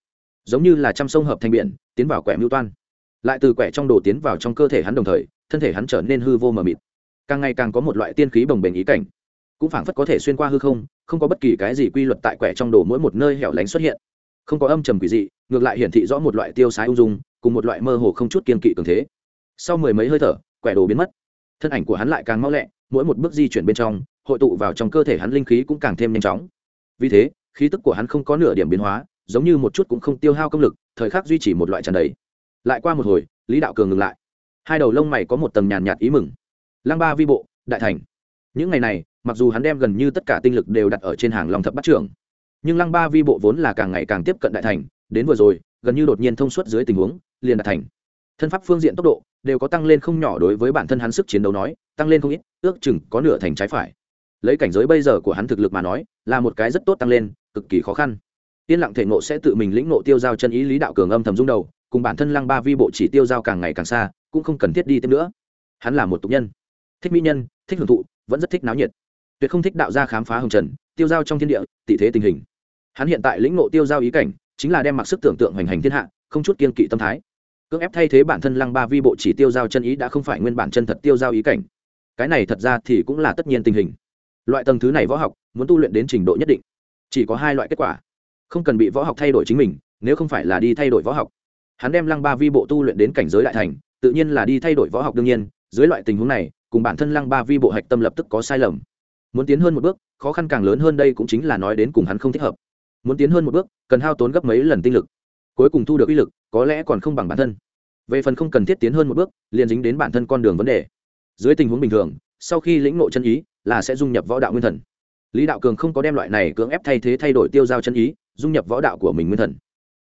Giống như là trăm sông hợp thành biển, tiến vào quẻ mưu toan lại từ quẻ trong đồ tiến vào trong cơ thể hắn đồng thời, thân thể hắn trở nên hư vô mờ mịt. Càng ngày càng có một loại tiên khí bồng bềnh ý cảnh. Cũng phảng phất có thể xuyên qua hư không không có bất kỳ cái gì quy luật tại quẻ trong đồ mỗi một nơi hẻo lánh xuất hiện. Không có âm trầm quỷ dị, ngược lại hiển thị rõ một loại tiêu sái ung dung, cùng một loại mơ hồ không chút kiên kỵ cường thế. Sau mười mấy hơi thở, quẻ đồ biến mất. Thân ảnh của hắn lại càng mau lẹ, mỗi một bước di chuyển bên trong, hội tụ vào trong cơ thể hắn linh khí cũng càng thêm nhanh chóng. Vì thế, khí tức của hắn không có nửa điểm biến hóa, giống như một chút cũng không tiêu hao công lực, thời khắc duy trì một loại tràn đầy lại qua một hồi, lý đạo cường ngừng lại. Hai đầu lông mày có một tầng nhàn nhạt ý mừng. Lăng ba vi bộ, đại thành. Những ngày này, mặc dù hắn đem gần như tất cả tinh lực đều đặt ở trên hàng lòng thập bắt trưởng, nhưng lăng ba vi bộ vốn là càng ngày càng tiếp cận đại thành, đến vừa rồi, gần như đột nhiên thông suốt dưới tình huống, liền đạt thành. Thân pháp phương diện tốc độ đều có tăng lên không nhỏ đối với bản thân hắn sức chiến đấu nói, tăng lên không ít, ước chừng có nửa thành trái phải. Lấy cảnh giới bây giờ của hắn thực lực mà nói, là một cái rất tốt tăng lên, cực kỳ khó khăn. Yên lặng thể Nộ sẽ tự mình lĩnh nộ tiêu giao chân ý lý đạo cường âm thầm rung đầu cùng bản thân lăng ba vi bộ chỉ tiêu giao càng ngày càng xa, cũng không cần thiết đi thêm nữa. Hắn là một tục nhân. Thích mỹ nhân, thích hưởng thụ, vẫn rất thích náo nhiệt. Tuyệt không thích đạo gia khám phá hồng trần, tiêu giao trong thiên địa tỷ thế tình hình. Hắn hiện tại lĩnh ngộ tiêu giao ý cảnh, chính là đem mặc sức tưởng tượng hoành hành thiên hạ, không chút kiên kỵ tâm thái. Cưỡng ép thay thế bản thân lăng ba vi bộ chỉ tiêu giao chân ý đã không phải nguyên bản chân thật tiêu giao ý cảnh. Cái này thật ra thì cũng là tất nhiên tình hình. Loại tầng thứ này võ học, muốn tu luyện đến trình độ nhất định. Chỉ có hai loại kết quả. Không cần bị võ học thay đổi chính mình, nếu không phải là đi thay đổi võ học hắn đem lăng ba vi bộ tu luyện đến cảnh giới đại thành, tự nhiên là đi thay đổi võ học đương nhiên, dưới loại tình huống này, cùng bản thân lăng ba vi bộ hạch tâm lập tức có sai lầm. Muốn tiến hơn một bước, khó khăn càng lớn hơn đây cũng chính là nói đến cùng hắn không thích hợp. Muốn tiến hơn một bước, cần hao tốn gấp mấy lần tinh lực, cuối cùng thu được uy lực, có lẽ còn không bằng bản thân. Về phần không cần thiết tiến hơn một bước, liền dính đến bản thân con đường vấn đề. Dưới tình huống bình thường, sau khi lĩnh ngộ chân ý, là sẽ dung nhập võ đạo nguyên thần. Lý đạo cường không có đem loại này cưỡng ép thay thế thay đổi tiêu giao chân ý, dung nhập võ đạo của mình nguyên thần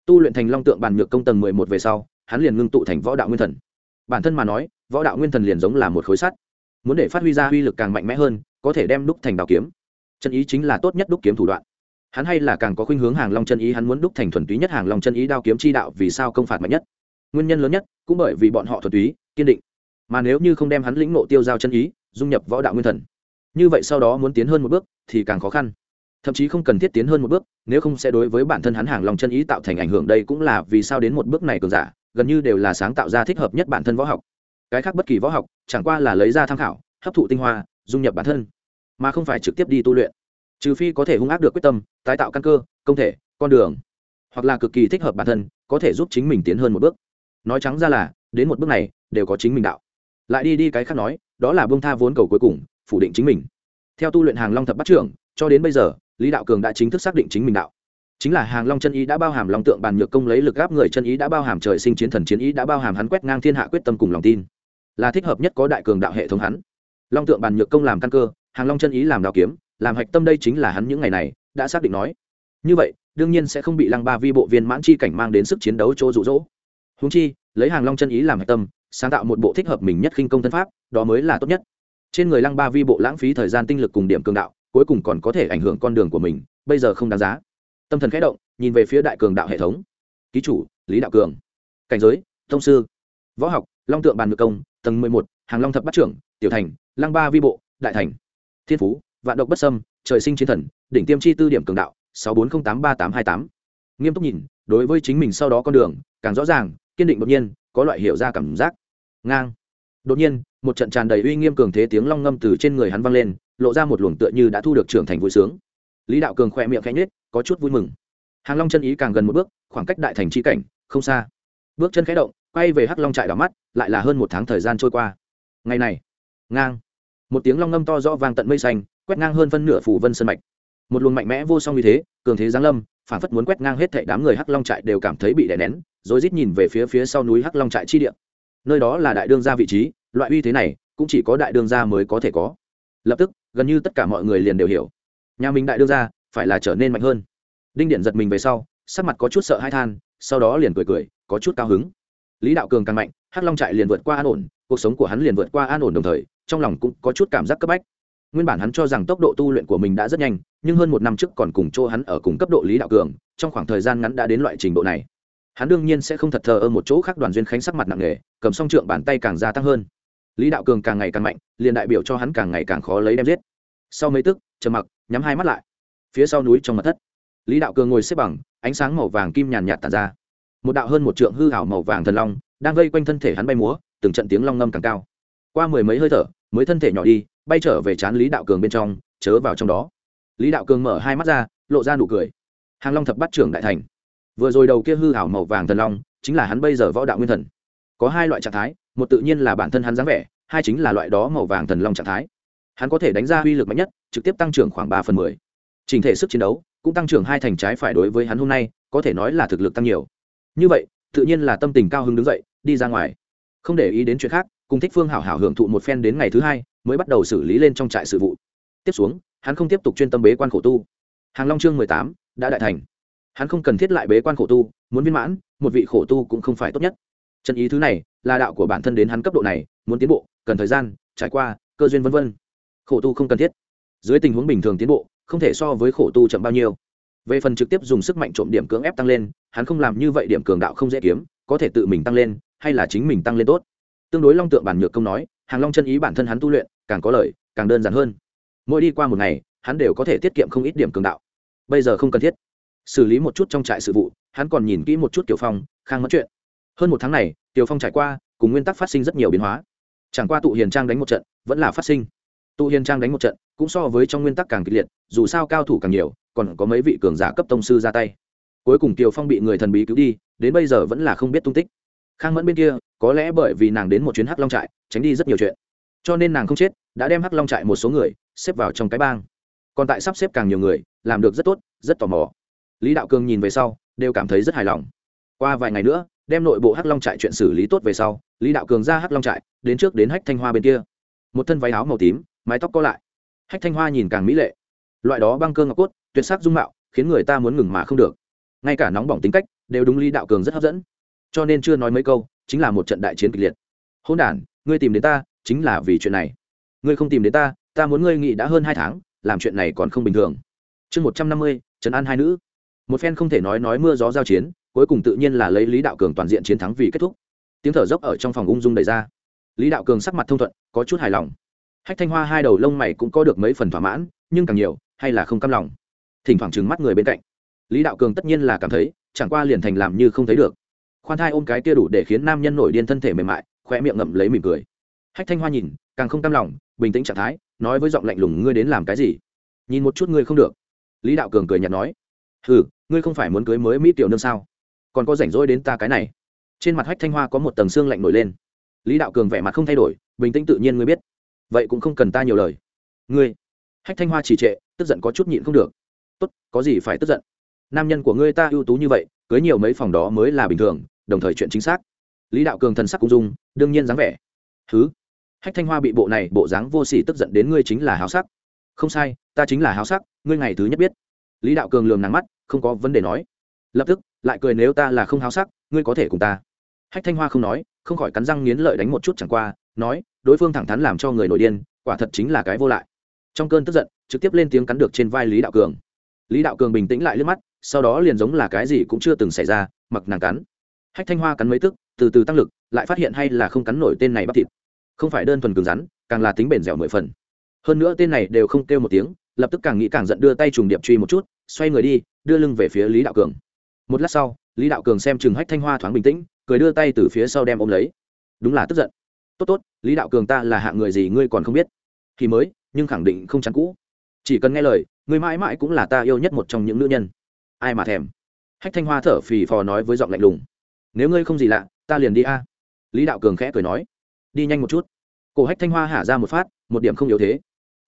tu luyện thành long tượng bàn nhược công tầng mười một về sau, hắn liền ngưng tụ thành võ đạo nguyên thần. Bản thân mà nói, võ đạo nguyên thần liền giống là một khối sắt. Muốn để phát huy ra uy lực càng mạnh mẽ hơn, có thể đem đúc thành đào kiếm. Chân ý chính là tốt nhất đúc kiếm thủ đoạn. Hắn hay là càng có khuynh hướng hàng long chân ý, hắn muốn đúc thành thuần túy nhất hàng long chân ý đao kiếm chi đạo, vì sao công phạt mạnh nhất? Nguyên nhân lớn nhất, cũng bởi vì bọn họ thuần túy, kiên định. Mà nếu như không đem hắn lĩnh nộ tiêu giao chân ý, dung nhập võ đạo nguyên thần, như vậy sau đó muốn tiến hơn một bước, thì càng khó khăn thậm chí không cần thiết tiến hơn một bước, nếu không sẽ đối với bản thân hắn hàng lòng chân ý tạo thành ảnh hưởng, đây cũng là vì sao đến một bước này cường giả, gần như đều là sáng tạo ra thích hợp nhất bản thân võ học. Cái khác bất kỳ võ học, chẳng qua là lấy ra tham khảo, hấp thụ tinh hoa, dung nhập bản thân, mà không phải trực tiếp đi tu luyện. Trừ phi có thể hung ác được quyết tâm, tái tạo căn cơ, công thể, con đường, hoặc là cực kỳ thích hợp bản thân, có thể giúp chính mình tiến hơn một bước. Nói trắng ra là, đến một bước này, đều có chính mình đạo. Lại đi đi cái khác nói, đó là bông tha vốn cầu cuối cùng, phủ định chính mình. Theo tu luyện hàng long thập bắt trưởng, cho đến bây giờ lý đạo cường đã chính thức xác định chính mình đạo. Chính là hàng long chân ý đã bao hàm long tượng bàn nhược công lấy lực gáp người chân ý đã bao hàm trời sinh chiến thần chiến ý đã bao hàm hắn quét ngang thiên hạ quyết tâm cùng lòng tin. Là thích hợp nhất có đại cường đạo hệ thống hắn. Long tượng bàn nhược công làm căn cơ, hàng long chân ý làm đạo kiếm, làm hạch tâm đây chính là hắn những ngày này, đã xác định nói. Như vậy, đương nhiên sẽ không bị lăng ba vi bộ viên mãn chi cảnh mang đến sức chiến đấu chỗ rụ rỗ húng chi, lấy hàng long chân ý làm hạch tâm, sáng tạo một bộ thích hợp mình nhất khinh công thân pháp, đó mới là tốt nhất. Trên người lăng ba vi bộ lãng phí thời gian tinh lực cùng điểm cường đạo cuối cùng còn có thể ảnh hưởng con đường của mình, bây giờ không đáng giá. Tâm thần khẽ động, nhìn về phía đại cường đạo hệ thống. Ký chủ, lý đạo cường. Cảnh giới, thông sư. Võ học, long tượng bàn ngự công, tầng mười một, hàng long thập Bát trưởng, tiểu thành, lăng ba vi bộ, đại thành. Thiên phú, vạn độc bất sâm trời sinh chiến thần, đỉnh tiêm chi tư điểm cường đạo, sáu bốn không tám ba tám hai tám. Nghiêm túc nhìn, đối với chính mình sau đó con đường, càng rõ ràng, kiên định đột nhiên, có loại hiểu ra cảm giác. Ngang. Đột nhiên, một trận tràn đầy uy nghiêm cường thế tiếng long ngâm từ trên người hắn vang lên lộ ra một luồng tựa như đã thu được trưởng thành vui sướng. Lý đạo cường khỏe miệng khẽ nhết có chút vui mừng. Hàng long chân ý càng gần một bước, khoảng cách đại thành chi cảnh, không xa. Bước chân khẽ động, quay về hắc long trại đỏ mắt, lại là hơn một tháng thời gian trôi qua. Ngày này, ngang. Một tiếng long ngâm to rõ vang tận mây xanh, quét ngang hơn phân nửa phủ vân sân mạch. Một luồng mạnh mẽ vô song như thế, cường thế giáng lâm phản phất muốn quét ngang hết thảy đám người hắc long trại đều cảm thấy bị đè nén rồi rít nhìn về phía phía sau núi hắc long trại chi địa. Nơi đó là đại đương gia vị trí, loại uy thế này, cũng chỉ có đại đương gia mới có thể có. Lập tức gần như tất cả mọi người liền đều hiểu. Nhà mình đại đương ra, phải là trở nên mạnh hơn. Đinh điện giật mình về sau, sắc mặt có chút sợ hãi than, sau đó liền cười cười, có chút cao hứng. Lý đạo cường càng mạnh, hắc long trại liền vượt qua an ổn, cuộc sống của hắn liền vượt qua an ổn đồng thời, trong lòng cũng có chút cảm giác cấp bách. Nguyên bản hắn cho rằng tốc độ tu luyện của mình đã rất nhanh, nhưng hơn một năm trước còn cùng chỗ hắn ở cùng cấp độ lý đạo cường, trong khoảng thời gian ngắn đã đến loại trình độ này. Hắn đương nhiên sẽ không thật thờ ơ một chỗ khác, đoàn duyên khánh sắc mặt nặng nề, cầm song trượng bàn tay càng gia tăng hơn lý đạo cường càng ngày càng mạnh, liền đại biểu cho hắn càng ngày càng khó lấy đem giết. Sau mấy tức, trầm mặc nhắm hai mắt lại. Phía sau núi trong mặt thất, lý đạo cường ngồi xếp bằng, ánh sáng màu vàng kim nhàn nhạt tàn ra. Một đạo hơn một trượng hư hảo màu vàng thần long đang vây quanh thân thể hắn bay múa, từng trận tiếng long ngâm càng cao. Qua mười mấy hơi thở, mới thân thể nhỏ đi, bay trở về chán lý đạo cường bên trong, chớ vào trong đó. Lý đạo cường mở hai mắt ra, lộ ra nụ cười. Hàng long thập bắt trưởng đại thành. Vừa rồi đầu kia hư hảo màu vàng thần long, chính là hắn bây giờ võ đạo nguyên thần. Có hai loại trạng thái một tự nhiên là bản thân hắn dáng vẻ, hai chính là loại đó màu vàng thần long trạng thái. Hắn có thể đánh ra uy lực mạnh nhất, trực tiếp tăng trưởng khoảng ba phần mười. Trình thể sức chiến đấu cũng tăng trưởng hai thành trái phải đối với hắn hôm nay, có thể nói là thực lực tăng nhiều. Như vậy, tự nhiên là tâm tình cao hứng đứng dậy, đi ra ngoài. Không để ý đến chuyện khác, cùng thích phương hảo hảo hưởng thụ một phen đến ngày thứ hai, mới bắt đầu xử lý lên trong trại sự vụ. Tiếp xuống, hắn không tiếp tục chuyên tâm bế quan khổ tu. Hàng long chương mười tám đã đại thành. Hắn không cần thiết lại bế quan khổ tu, muốn viên mãn, một vị khổ tu cũng không phải tốt nhất. Chân ý thứ này là đạo của bản thân đến hắn cấp độ này, muốn tiến bộ, cần thời gian, trải qua, cơ duyên vân vân. Khổ tu không cần thiết. Dưới tình huống bình thường tiến bộ, không thể so với khổ tu chậm bao nhiêu. Về phần trực tiếp dùng sức mạnh trộm điểm cưỡng ép tăng lên, hắn không làm như vậy điểm cường đạo không dễ kiếm, có thể tự mình tăng lên, hay là chính mình tăng lên tốt. Tương đối long tượng bản nhược công nói, hàng long chân ý bản thân hắn tu luyện, càng có lợi, càng đơn giản hơn. Mỗi đi qua một ngày, hắn đều có thể tiết kiệm không ít điểm cường đạo. Bây giờ không cần thiết. Xử lý một chút trong trại sự vụ, hắn còn nhìn kỹ một chút kiểu phong, khang mất chuyện hơn một tháng này tiều phong trải qua, cùng nguyên tắc phát sinh rất nhiều biến hóa. Chẳng qua tụ hiền trang đánh một trận, vẫn là phát sinh. Tụ hiền trang đánh một trận, cũng so với trong nguyên tắc càng kịch liệt, dù sao cao thủ càng nhiều, còn có mấy vị cường giả cấp tông sư ra tay. Cuối cùng tiều phong bị người thần bí cứu đi, đến bây giờ vẫn là không biết tung tích. Khang mẫn bên kia, có lẽ bởi vì nàng đến một chuyến hắc long trại, tránh đi rất nhiều chuyện. Cho nên nàng không chết, đã đem hắc long trại một số người, xếp vào trong cái bang. Còn tại sắp xếp càng nhiều người, làm được rất tốt, rất tò mò. Lý đạo cường nhìn về sau, đều cảm thấy rất hài lòng. Qua vài ngày nữa đem nội bộ hắc long trại chuyện xử lý tốt về sau, lý đạo cường ra hắc long trại, đến trước đến hách thanh hoa bên kia. Một thân váy áo màu tím, mái tóc co lại. Hách thanh hoa nhìn càng mỹ lệ. Loại đó băng cơ ngọc cốt, tuyệt sắc dung mạo, khiến người ta muốn ngừng mà không được. Ngay cả nóng bỏng tính cách, đều đúng lý đạo cường rất hấp dẫn. Cho nên chưa nói mấy câu, chính là một trận đại chiến kịch liệt. Hôn đ ngươi tìm đến ta, chính là vì chuyện này. Ngươi không tìm đến ta ta muốn ngươi nghị đã hơn hai tháng, làm chuyện này còn không bình thường. Chương một trăm năm mươi, trấn an hai nữ. Một phen không thể nói nói mưa gió giao chiến cuối cùng tự nhiên là lấy lý đạo cường toàn diện chiến thắng vì kết thúc. Tiếng thở dốc ở trong phòng ung dung đầy ra. Lý đạo cường sắc mặt thông thuận, có chút hài lòng. Hách thanh hoa hai đầu lông mày cũng có được mấy phần thỏa mãn, nhưng càng nhiều, hay là không căm lòng. Thỉnh thoảng trừng mắt người bên cạnh. Lý đạo cường tất nhiên là cảm thấy, chẳng qua liền thành làm như không thấy được. Khoan thai ôm cái kia đủ để khiến nam nhân nổi điên thân thể mềm mại khoe miệng ngậm lấy mỉm cười. Hách thanh hoa nhìn, càng không cam lòng, bình tĩnh trạng thái, nói với giọng lạnh lùng, ngươi đến làm cái gì? Nhìn một chút ngươi không được. Lý đạo cường cười nhạt nói, hừ, ngươi không phải muốn cưới mới mỹ tiểu nương sao? Còn có rảnh rỗi đến ta cái này. Trên mặt hách thanh hoa có một tầng xương lạnh nổi lên. Lý đạo cường vẻ mặt không thay đổi, bình tĩnh tự nhiên ngươi biết. Vậy cũng không cần ta nhiều lời. Ngươi. Hách thanh hoa chỉ trệ, tức giận có chút nhịn không được. Tốt, có gì phải tức giận? Nam nhân của ngươi ta ưu tú như vậy, cưới nhiều mấy phòng đó mới là bình thường, đồng thời chuyện chính xác. Lý đạo cường thần sắc cũng dung, đương nhiên dáng vẻ. Thứ hách thanh hoa bị bộ này bộ dáng vô sỉ tức giận đến ngươi chính là háo sắc. Không sai, ta chính là háo sắc, ngươi ngày thứ nhất biết. Lý đạo cường lườm nắng mắt, không có vấn đề nói lập tức, lại cười nếu ta là không háo sắc, ngươi có thể cùng ta. Hách thanh hoa không nói, không khỏi cắn răng nghiến lợi đánh một chút chẳng qua, nói, đối phương thẳng thắn làm cho người nổi điên, quả thật chính là cái vô lại. Trong cơn tức giận, trực tiếp lên tiếng cắn được trên vai lý đạo cường. Lý đạo cường bình tĩnh lại liếc mắt, sau đó liền giống là cái gì cũng chưa từng xảy ra, mặc nàng cắn. Hách thanh hoa cắn mấy tức, từ từ tăng lực, lại phát hiện hay là không cắn nổi tên này bắt thịt. Không phải đơn thuần cứng rắn, càng là tính bền dẻo mười phần. Hơn nữa tên này đều không kêu một tiếng, lập tức càng nghĩ càng giận đưa tay trùng điệp truy một chút, xoay người đi, đưa lưng về phía lý đạo cường một lát sau, lý đạo cường xem chừng hách thanh hoa thoáng bình tĩnh, cười đưa tay từ phía sau đem ôm lấy. Đúng là tức giận. Tốt tốt, lý đạo cường ta là hạng người gì ngươi còn không biết. Thì mới, nhưng khẳng định không chắn cũ. Chỉ cần nghe lời, ngươi mãi mãi cũng là ta yêu nhất một trong những nữ nhân. Ai mà thèm. Hách thanh hoa thở phì phò nói với giọng lạnh lùng. Nếu ngươi không gì lạ, ta liền đi a. Lý đạo cường khẽ cười nói. Đi nhanh một chút. Cổ hách thanh hoa hả ra một phát, một điểm không yếu thế.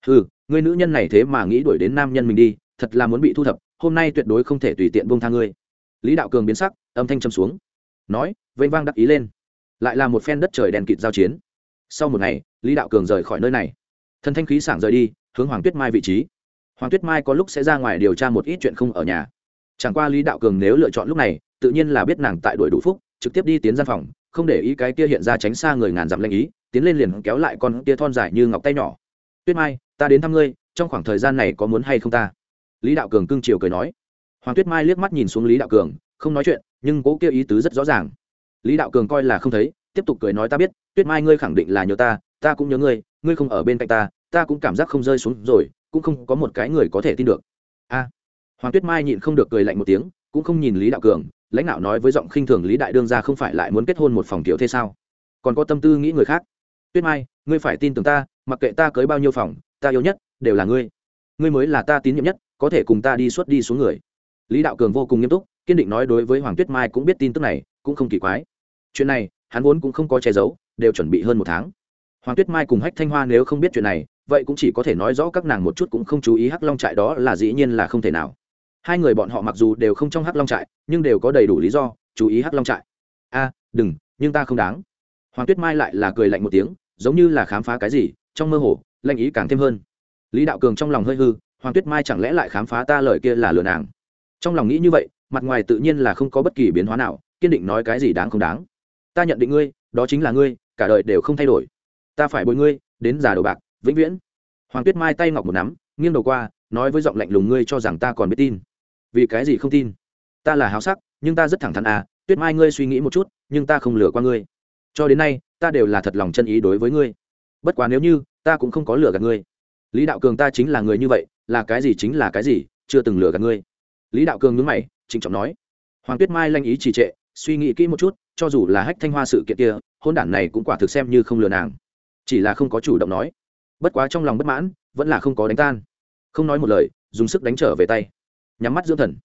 Ừ ngươi nữ nhân này thế mà nghĩ đuổi đến nam nhân mình đi, thật là muốn bị thu thập, hôm nay tuyệt đối không thể tùy tiện buông tha ngươi lý đạo cường biến sắc, âm thanh châm xuống. Nói, vênh vang đắc ý lên. Lại là một phen đất trời đèn kịt giao chiến. Sau một ngày, lý đạo cường rời khỏi nơi này. Thân thanh khí sảng rời đi, hướng hoàng tuyết mai vị trí. Hoàng tuyết mai có lúc sẽ ra ngoài điều tra một ít chuyện không ở nhà. Chẳng qua lý đạo cường nếu lựa chọn lúc này, tự nhiên là biết nàng tại đuổi đủ phúc, trực tiếp đi tiến gian phòng, không để ý cái kia hiện ra tránh xa người ngàn dặm lanh ý, tiến lên liền kéo lại con kia thon dài như ngọc tay nhỏ. Tuyết mai, ta đến thăm ngươi, trong khoảng thời gian này có muốn hay không ta? Lý đạo cường cưng chiều cười nói hoàng tuyết mai liếc mắt nhìn xuống lý đạo cường, không nói chuyện, nhưng cố kêu ý tứ rất rõ ràng. Lý đạo cường coi là không thấy, tiếp tục cười nói ta biết, tuyết mai ngươi khẳng định là nhớ ta ta cũng nhớ ngươi ngươi không ở bên cạnh ta ta cũng cảm giác không rơi xuống rồi, cũng không có một cái người có thể tin được. A. Hoàng tuyết mai nhịn không được cười lạnh một tiếng, cũng không nhìn lý đạo cường, lãnh đạo nói với giọng khinh thường lý đại đương ra không phải lại muốn kết hôn một phòng kiểu thế sao? Còn có tâm tư nghĩ người khác. Tuyết mai, ngươi phải tin tưởng ta, mặc kệ ta cưới bao nhiêu phòng, ta yêu nhất đều là ngươi. Ngươi mới là ta tín nhiệm nhất, có thể cùng ta đi suốt đi xuống người lý đạo cường vô cùng nghiêm túc, kiên định nói đối với hoàng tuyết mai cũng biết tin tức này, cũng không kỳ quái. Chuyện này, hắn vốn cũng không có che giấu, đều chuẩn bị hơn một tháng. Hoàng tuyết mai cùng hách thanh hoa nếu không biết chuyện này, vậy cũng chỉ có thể nói rõ các nàng một chút cũng không chú ý hắc long trại đó là dĩ nhiên là không thể nào. Hai người bọn họ mặc dù đều không trong hắc long trại, nhưng đều có đầy đủ lý do, chú ý hắc long trại. A, đừng, nhưng ta không đáng. Hoàng tuyết mai lại là cười lạnh một tiếng, giống như là khám phá cái gì, trong mơ hồ lanh ý càng thêm hơn. Lý đạo cường trong lòng hơi hư, hoàng tuyết mai chẳng lẽ lại khám phá ta lời kia là lừa nàng? Trong lòng nghĩ như vậy, mặt ngoài tự nhiên là không có bất kỳ biến hóa nào, kiên định nói cái gì đáng không đáng. Ta nhận định ngươi, đó chính là ngươi, cả đời đều không thay đổi. Ta phải bồi ngươi, đến già đầu bạc, vĩnh viễn. Hoàng tuyết mai tay ngọc một nắm, nghiêng đầu qua, nói với giọng lạnh lùng ngươi cho rằng ta còn biết tin. Vì cái gì không tin? Ta là háo sắc, nhưng ta rất thẳng thắn à tuyết mai ngươi suy nghĩ một chút, nhưng ta không lừa qua ngươi. Cho đến nay, ta đều là thật lòng chân ý đối với ngươi. Bất quá nếu như, ta cũng không có lừa gạt ngươi. Lý đạo cường ta chính là người như vậy, là cái gì chính là cái gì, chưa từng lừa gạt ngươi lý đạo cường nhướng mày, trịnh trọng nói, hoàng tuyết mai lanh ý trì trệ, suy nghĩ kỹ một chút, cho dù là hách thanh hoa sự kiện kia, hôn đản này cũng quả thực xem như không lừa nàng. Chỉ là không có chủ động nói. Bất quá trong lòng bất mãn, vẫn là không có đánh tan. Không nói một lời, dùng sức đánh trở về tay. Nhắm mắt dưỡng thần.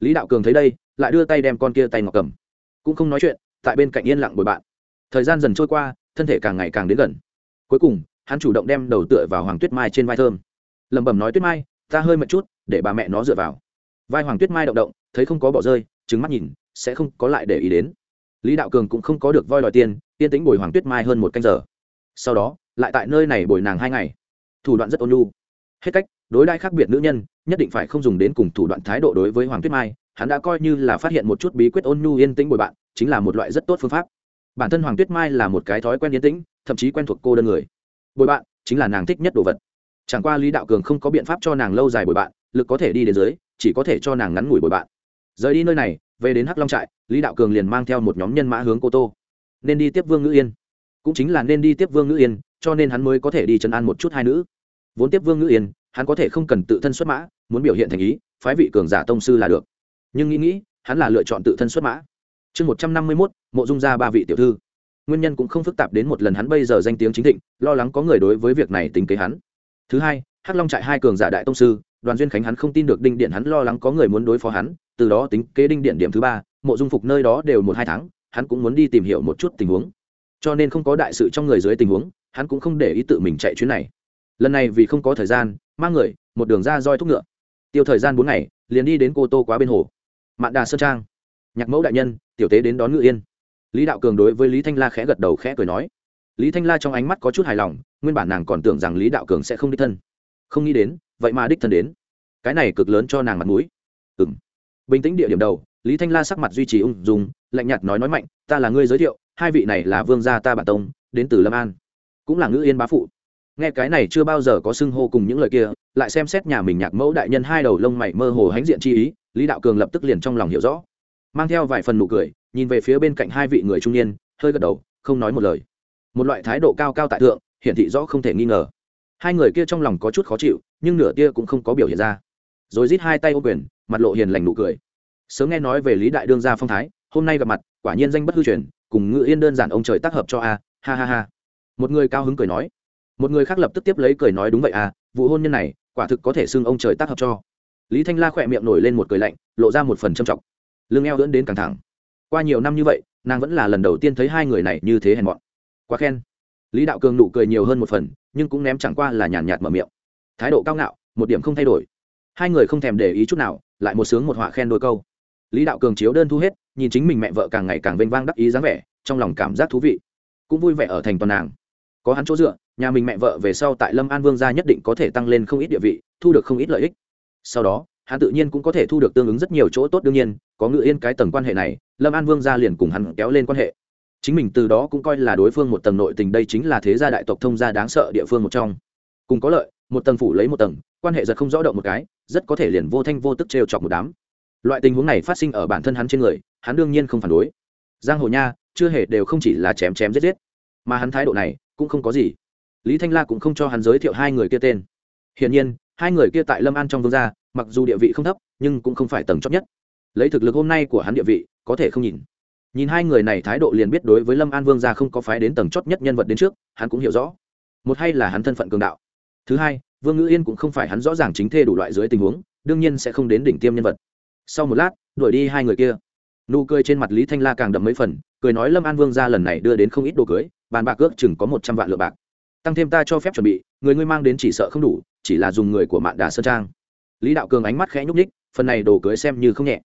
Lý đạo cường thấy đây, lại đưa tay đem con kia tay ngọc cầm. Cũng không nói chuyện, tại bên cạnh yên lặng bồi bạn. Thời gian dần trôi qua, thân thể càng ngày càng đến gần. Cuối cùng, hắn chủ động đem đầu tựa vào hoàng tuyết mai trên vai thơm. Lẩm bẩm nói, tuyết mai, ta hơi mệt chút, để bà mẹ nó dựa vào vai hoàng tuyết mai động động, thấy không có bỏ rơi trứng mắt nhìn, sẽ không có lại để ý đến. Lý đạo cường cũng không có được voi đòi tiền, yên tĩnh bồi hoàng tuyết mai hơn một canh giờ. Sau đó, lại tại nơi này bồi nàng hai ngày. Thủ đoạn rất ôn nhu. Hết cách, đối đãi khác biệt nữ nhân, nhất định phải không dùng đến cùng thủ đoạn thái độ đối với hoàng tuyết mai, hắn đã coi như là phát hiện một chút bí quyết ôn nhu yên tĩnh bồi bạn, chính là một loại rất tốt phương pháp. Bản thân hoàng tuyết mai là một cái thói quen yên tĩnh, thậm chí quen thuộc cô đơn người. Bồi bạn, chính là nàng thích nhất đồ vật. Chẳng qua lý đạo cường không có biện pháp cho nàng lâu dài bồi bạn, lực có thể đi đến dưới chỉ có thể cho nàng ngắn ngủi bồi bạn. Rời đi nơi này, về đến hắc long trại, lý đạo cường liền mang theo một nhóm nhân mã hướng cô tô. Nên đi tiếp vương ngữ yên. Cũng chính là nên đi tiếp vương ngữ yên, cho nên hắn mới có thể đi chân an một chút hai nữ. Vốn tiếp vương ngữ yên, hắn có thể không cần tự thân xuất mã, muốn biểu hiện thành ý, phái vị cường giả tông sư là được. Nhưng nghĩ nghĩ, hắn là lựa chọn tự thân xuất mã. Chương một trăm năm mươi mốt, mộ dung ra ba vị tiểu thư. Nguyên nhân cũng không phức tạp đến một lần hắn bây giờ danh tiếng chính thịnh, lo lắng có người đối với việc này tính kế hắn. Thứ hai, hắc long trại hai cường giả đại tông sư đoàn duyên khánh hắn không tin được đinh điện hắn lo lắng có người muốn đối phó hắn, từ đó tính kế đinh điện điểm thứ ba, mộ dung phục nơi đó đều một hai tháng, hắn cũng muốn đi tìm hiểu một chút tình huống. Cho nên không có đại sự trong người dưới tình huống, hắn cũng không để ý tự mình chạy chuyến này. Lần này vì không có thời gian, mang người, một đường ra roi thúc ngựa. Tiêu thời gian bốn ngày, liền đi đến cô tô quá bên hồ. Mạn đà sơn trang. Nhạc mẫu đại nhân, tiểu tế đến đón ngự yên. Lý đạo cường đối với lý thanh la khẽ gật đầu khẽ cười nói. Lý thanh la trong ánh mắt có chút hài lòng, nguyên bản nàng còn tưởng rằng lý đạo cường sẽ không đích thân. Không nghĩ đến vậy mà đích thân đến. Cái này cực lớn cho nàng mặt mũi. Ừng bình tĩnh địa điểm đầu, lý thanh la sắc mặt duy trì ung dung, lạnh nhạt nói nói mạnh, ta là ngươi giới thiệu, hai vị này là vương gia ta bản tông, đến từ lâm an. Cũng là ngữ yên bá phụ. Nghe cái này chưa bao giờ có xưng hô cùng những lời kia, lại xem xét nhà mình nhạc mẫu đại nhân hai đầu lông mày mơ hồ hãnh diện chi ý, lý đạo cường lập tức liền trong lòng hiểu rõ. Mang theo vài phần nụ cười, nhìn về phía bên cạnh hai vị người trung niên, hơi gật đầu, không nói một lời. Một loại thái độ cao cao tại thượng, hiển thị rõ không thể nghi ngờ. Hai người kia trong lòng có chút khó chịu nhưng nửa tia cũng không có biểu hiện ra. Rồi rít hai tay ô quyền, mặt lộ hiền lành nụ cười. Sớm nghe nói về lý đại đương gia phong thái, hôm nay gặp mặt, quả nhiên danh bất hư truyền, cùng ngự yên đơn giản ông trời tác hợp cho a, ha ha ha. Một người cao hứng cười nói. Một người khác lập tức tiếp lấy cười nói đúng vậy à vụ hôn nhân này, quả thực có thể xưng ông trời tác hợp cho. Lý thanh la khỏe miệng nổi lên một cười lạnh, lộ ra một phần trầm trọng. Lưng eo dẫn đến căng thẳng. Qua nhiều năm như vậy, nàng vẫn là lần đầu tiên thấy hai người này như thế hèn mọn. Quá khen. Lý đạo cường nụ cười nhiều hơn một phần, nhưng cũng ném chẳng qua là nhàn nhạt mở miệng thái độ cao ngạo, một điểm không thay đổi. Hai người không thèm để ý chút nào, lại một sướng một họa khen đôi câu. Lý đạo cường chiếu đơn thu hết, nhìn chính mình mẹ vợ càng ngày càng vênh vang đắc ý dáng vẻ, trong lòng cảm giác thú vị. Cũng vui vẻ ở thành toàn nàng. Có hắn chỗ dựa, nhà mình mẹ vợ về sau tại lâm an vương gia nhất định có thể tăng lên không ít địa vị, thu được không ít lợi ích. Sau đó, hắn tự nhiên cũng có thể thu được tương ứng rất nhiều chỗ tốt đương nhiên, có ngự yên cái tầng quan hệ này, lâm an vương gia liền cùng hắn kéo lên quan hệ. Chính mình từ đó cũng coi là đối phương một tầng nội tình, đây chính là thế gia đại tộc thông gia đáng sợ địa phương một trong. Cùng có lợi một tầng phủ lấy một tầng, quan hệ giật không rõ động một cái, rất có thể liền vô thanh vô tức t chọc một đám. Loại tình huống này phát sinh ở bản thân hắn trên người, hắn đương nhiên không phản đối. Giang hồ nha, chưa hề đều không chỉ là chém chém giết giết, mà hắn thái độ này cũng không có gì. Lý thanh la cũng không cho hắn giới thiệu hai người kia tên. Hiển nhiên, hai người kia tại lâm an trong vương gia, mặc dù địa vị không thấp, nhưng cũng không phải tầng chót nhất. Lấy thực lực hôm nay của hắn địa vị, có thể không nhìn. Nhìn hai người này thái độ liền biết đối với lâm an vương gia không có phái đến tầng chót nhất nhân vật đến trước, hắn cũng hiểu rõ. Một hay là hắn thân phận cường đạo thứ hai, vương ngữ yên cũng không phải hắn rõ ràng chính thê đủ loại dưới tình huống, đương nhiên sẽ không đến đỉnh tiêm nhân vật. Sau một lát, đuổi đi hai người kia. Nụ cười trên mặt lý thanh la càng đậm mấy phần, cười nói lâm an vương gia lần này đưa đến không ít đồ cưới, bàn bạc ước chừng có một trăm vạn lựa bạc. Tăng thêm ta cho phép chuẩn bị, người ngươi mang đến chỉ sợ không đủ, chỉ là dùng người của mạn đà sơn trang. Lý đạo cường ánh mắt khẽ nhúc ních phần này đồ cưới xem như không nhẹ.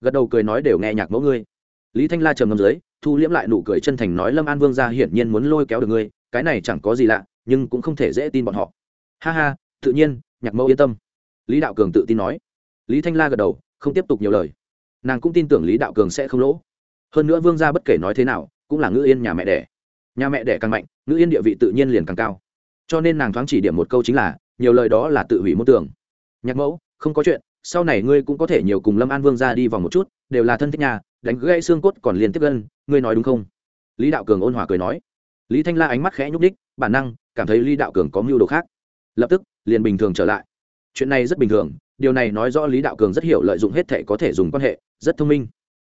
Gật đầu cười nói đều nghe nhạc mẫu ngươi. Lý thanh la trầm ngâm dưới, thu liễm lại nụ cười chân thành nói lâm an vương gia hiển nhiên muốn lôi kéo được ngươi, cái này chẳng có gì lạ, nhưng cũng không thể dễ tin bọn họ ha ha, tự nhiên, nhạc mẫu yên tâm. Lý đạo cường tự tin nói. Lý thanh la gật đầu, không tiếp tục nhiều lời. Nàng cũng tin tưởng lý đạo cường sẽ không lỗ. Hơn nữa vương gia bất kể nói thế nào, cũng là ngữ yên nhà mẹ đẻ. Nhà mẹ đẻ càng mạnh, ngữ yên địa vị tự nhiên liền càng cao. Cho nên nàng thoáng chỉ điểm một câu chính là, nhiều lời đó là tự hủy môn tưởng nhạc mẫu, không có chuyện, sau này ngươi cũng có thể nhiều cùng lâm an vương ra đi vòng một chút, đều là thân thích nhà, đánh gãy xương cốt còn liên tiếp gân, ngươi nói đúng không? Lý đạo cường ôn hòa cười nói. Lý thanh la ánh mắt khẽ nhúc đích bản năng cảm thấy lý đạo cường có mưu đồ khác lập tức, liền bình thường trở lại. Chuyện này rất bình thường, điều này nói rõ lý đạo cường rất hiểu lợi dụng hết thệ có thể dùng quan hệ, rất thông minh.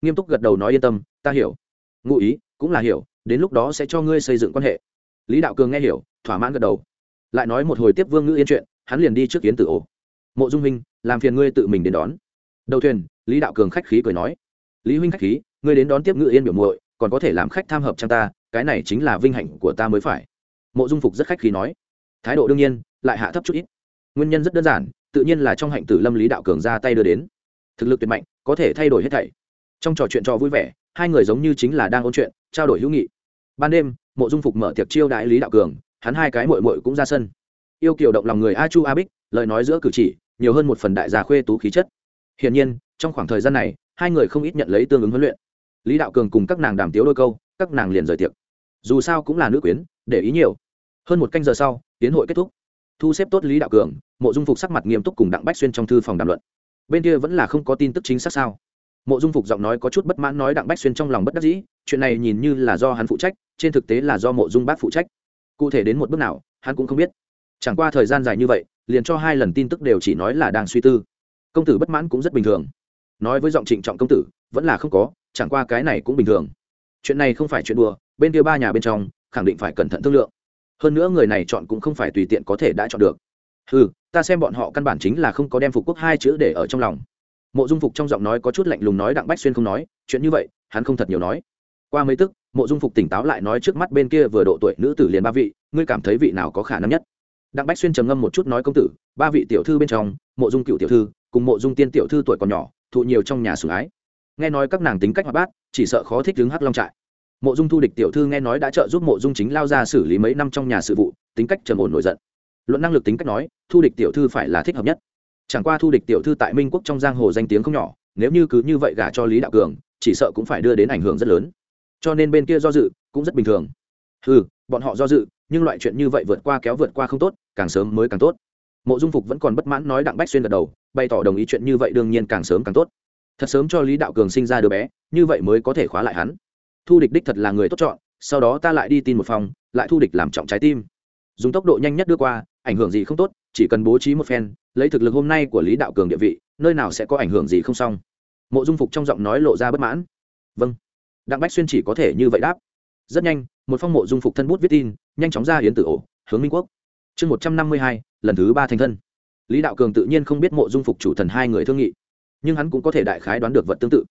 Nghiêm túc gật đầu nói yên tâm, ta hiểu. Ngụ ý, cũng là hiểu, đến lúc đó sẽ cho ngươi xây dựng quan hệ. Lý đạo cường nghe hiểu, thỏa mãn gật đầu. Lại nói một hồi tiếp vương ngữ yên chuyện, hắn liền đi trước kiến tử ổ. Mộ dung huynh, làm phiền ngươi tự mình đến đón. Đầu thuyền, lý đạo cường khách khí cười nói. Lý huynh khách khí, ngươi đến đón tiếp ngữ yên biểu muội, còn có thể làm khách tham hợp trang ta, cái này chính là vinh hạnh của ta mới phải. Mộ dung phục rất khách khí nói thái độ đương nhiên, lại hạ thấp chút ít. Nguyên nhân rất đơn giản, tự nhiên là trong hạnh tử lâm lý đạo cường ra tay đưa đến. Thực lực tuyệt mạnh, có thể thay đổi hết thảy. Trong trò chuyện trò vui vẻ, hai người giống như chính là đang ôn chuyện, trao đổi hữu nghị. Ban đêm, mộ dung phục mở tiệc chiêu đại lý đạo cường, hắn hai cái mội mội cũng ra sân. Yêu kiều động lòng người a chu a bích, lời nói giữa cử chỉ, nhiều hơn một phần đại gia khuê tú khí chất. Hiển nhiên, trong khoảng thời gian này, hai người không ít nhận lấy tương ứng huấn luyện. Lý đạo cường cùng các nàng đàm tiếu đôi câu, các nàng liền rời tiệc. Dù sao cũng là nữ quyến, để ý nhiều. Hơn một canh giờ sau tiến hội kết thúc. Thu xếp tốt lý đạo cường, mộ dung phục sắc mặt nghiêm túc cùng đặng bách xuyên trong thư phòng đàm luận. Bên kia vẫn là không có tin tức chính xác sao? Mộ dung phục giọng nói có chút bất mãn nói đặng bách xuyên trong lòng bất đắc dĩ, chuyện này nhìn như là do hắn phụ trách, trên thực tế là do mộ dung bác phụ trách. Cụ thể đến một bước nào, hắn cũng không biết. Chẳng qua thời gian dài như vậy, liền cho hai lần tin tức đều chỉ nói là đang suy tư. Công tử bất mãn cũng rất bình thường. Nói với giọng trịnh trọng công tử, vẫn là không có, chẳng qua cái này cũng bình thường. Chuyện này không phải chuyện đùa, bên kia ba nhà bên trong, khẳng định phải cẩn thận thương lượng hơn nữa người này chọn cũng không phải tùy tiện có thể đã chọn được. Ừ ta xem bọn họ căn bản chính là không có đem phục quốc hai chữ để ở trong lòng. Mộ dung phục trong giọng nói có chút lạnh lùng nói đặng bách xuyên không nói, chuyện như vậy, hắn không thật nhiều nói. Qua mấy tức, mộ dung phục tỉnh táo lại nói trước mắt bên kia vừa độ tuổi nữ tử liền ba vị, ngươi cảm thấy vị nào có khả năng nhất? Đặng bách xuyên trầm ngâm một chút nói công tử, ba vị tiểu thư bên trong, mộ dung cựu tiểu thư cùng mộ dung tiên tiểu thư tuổi còn nhỏ, thụ nhiều trong nhà sủng ái. Nghe nói các nàng tính cách hoạt bát, chỉ sợ khó thích đứng hắc long trại mộ dung thu địch tiểu thư nghe nói đã trợ giúp mộ dung chính lao ra xử lý mấy năm trong nhà sự vụ, tính cách trầm ổn nổi giận. Luận năng lực tính cách nói, thu địch tiểu thư phải là thích hợp nhất. Chẳng qua thu địch tiểu thư tại minh quốc trong giang hồ danh tiếng không nhỏ, nếu như cứ như vậy gả cho lý đạo cường, chỉ sợ cũng phải đưa đến ảnh hưởng rất lớn. Cho nên bên kia do dự, cũng rất bình thường. Ừ bọn họ do dự, nhưng loại chuyện như vậy vượt qua kéo vượt qua không tốt, càng sớm mới càng tốt. Mộ dung phục vẫn còn bất mãn nói đặng bách xuyên gật đầu, bày tỏ đồng ý chuyện như vậy đương nhiên càng sớm càng tốt. Thật sớm cho lý đạo cường sinh ra đứa bé, như vậy mới có thể khóa lại hắn thu địch đích thật là người tốt chọn, sau đó ta lại đi tin một phòng, lại thu địch làm trọng trái tim. Dùng tốc độ nhanh nhất đưa qua, ảnh hưởng gì không tốt, chỉ cần bố trí một phen, lấy thực lực hôm nay của lý đạo cường địa vị, nơi nào sẽ có ảnh hưởng gì không xong. Mộ dung phục trong giọng nói lộ ra bất mãn. Vâng. Đặng bách xuyên chỉ có thể như vậy đáp. Rất nhanh, một phong mộ dung phục thân bút viết tin, nhanh chóng ra hiến tử ổ, hướng minh quốc. Chương một trăm năm mươi hai, lần thứ ba thành thân. Lý đạo cường tự nhiên không biết mộ dung phục chủ thần hai người thương nghị, nhưng hắn cũng có thể đại khái đoán được vật tương tự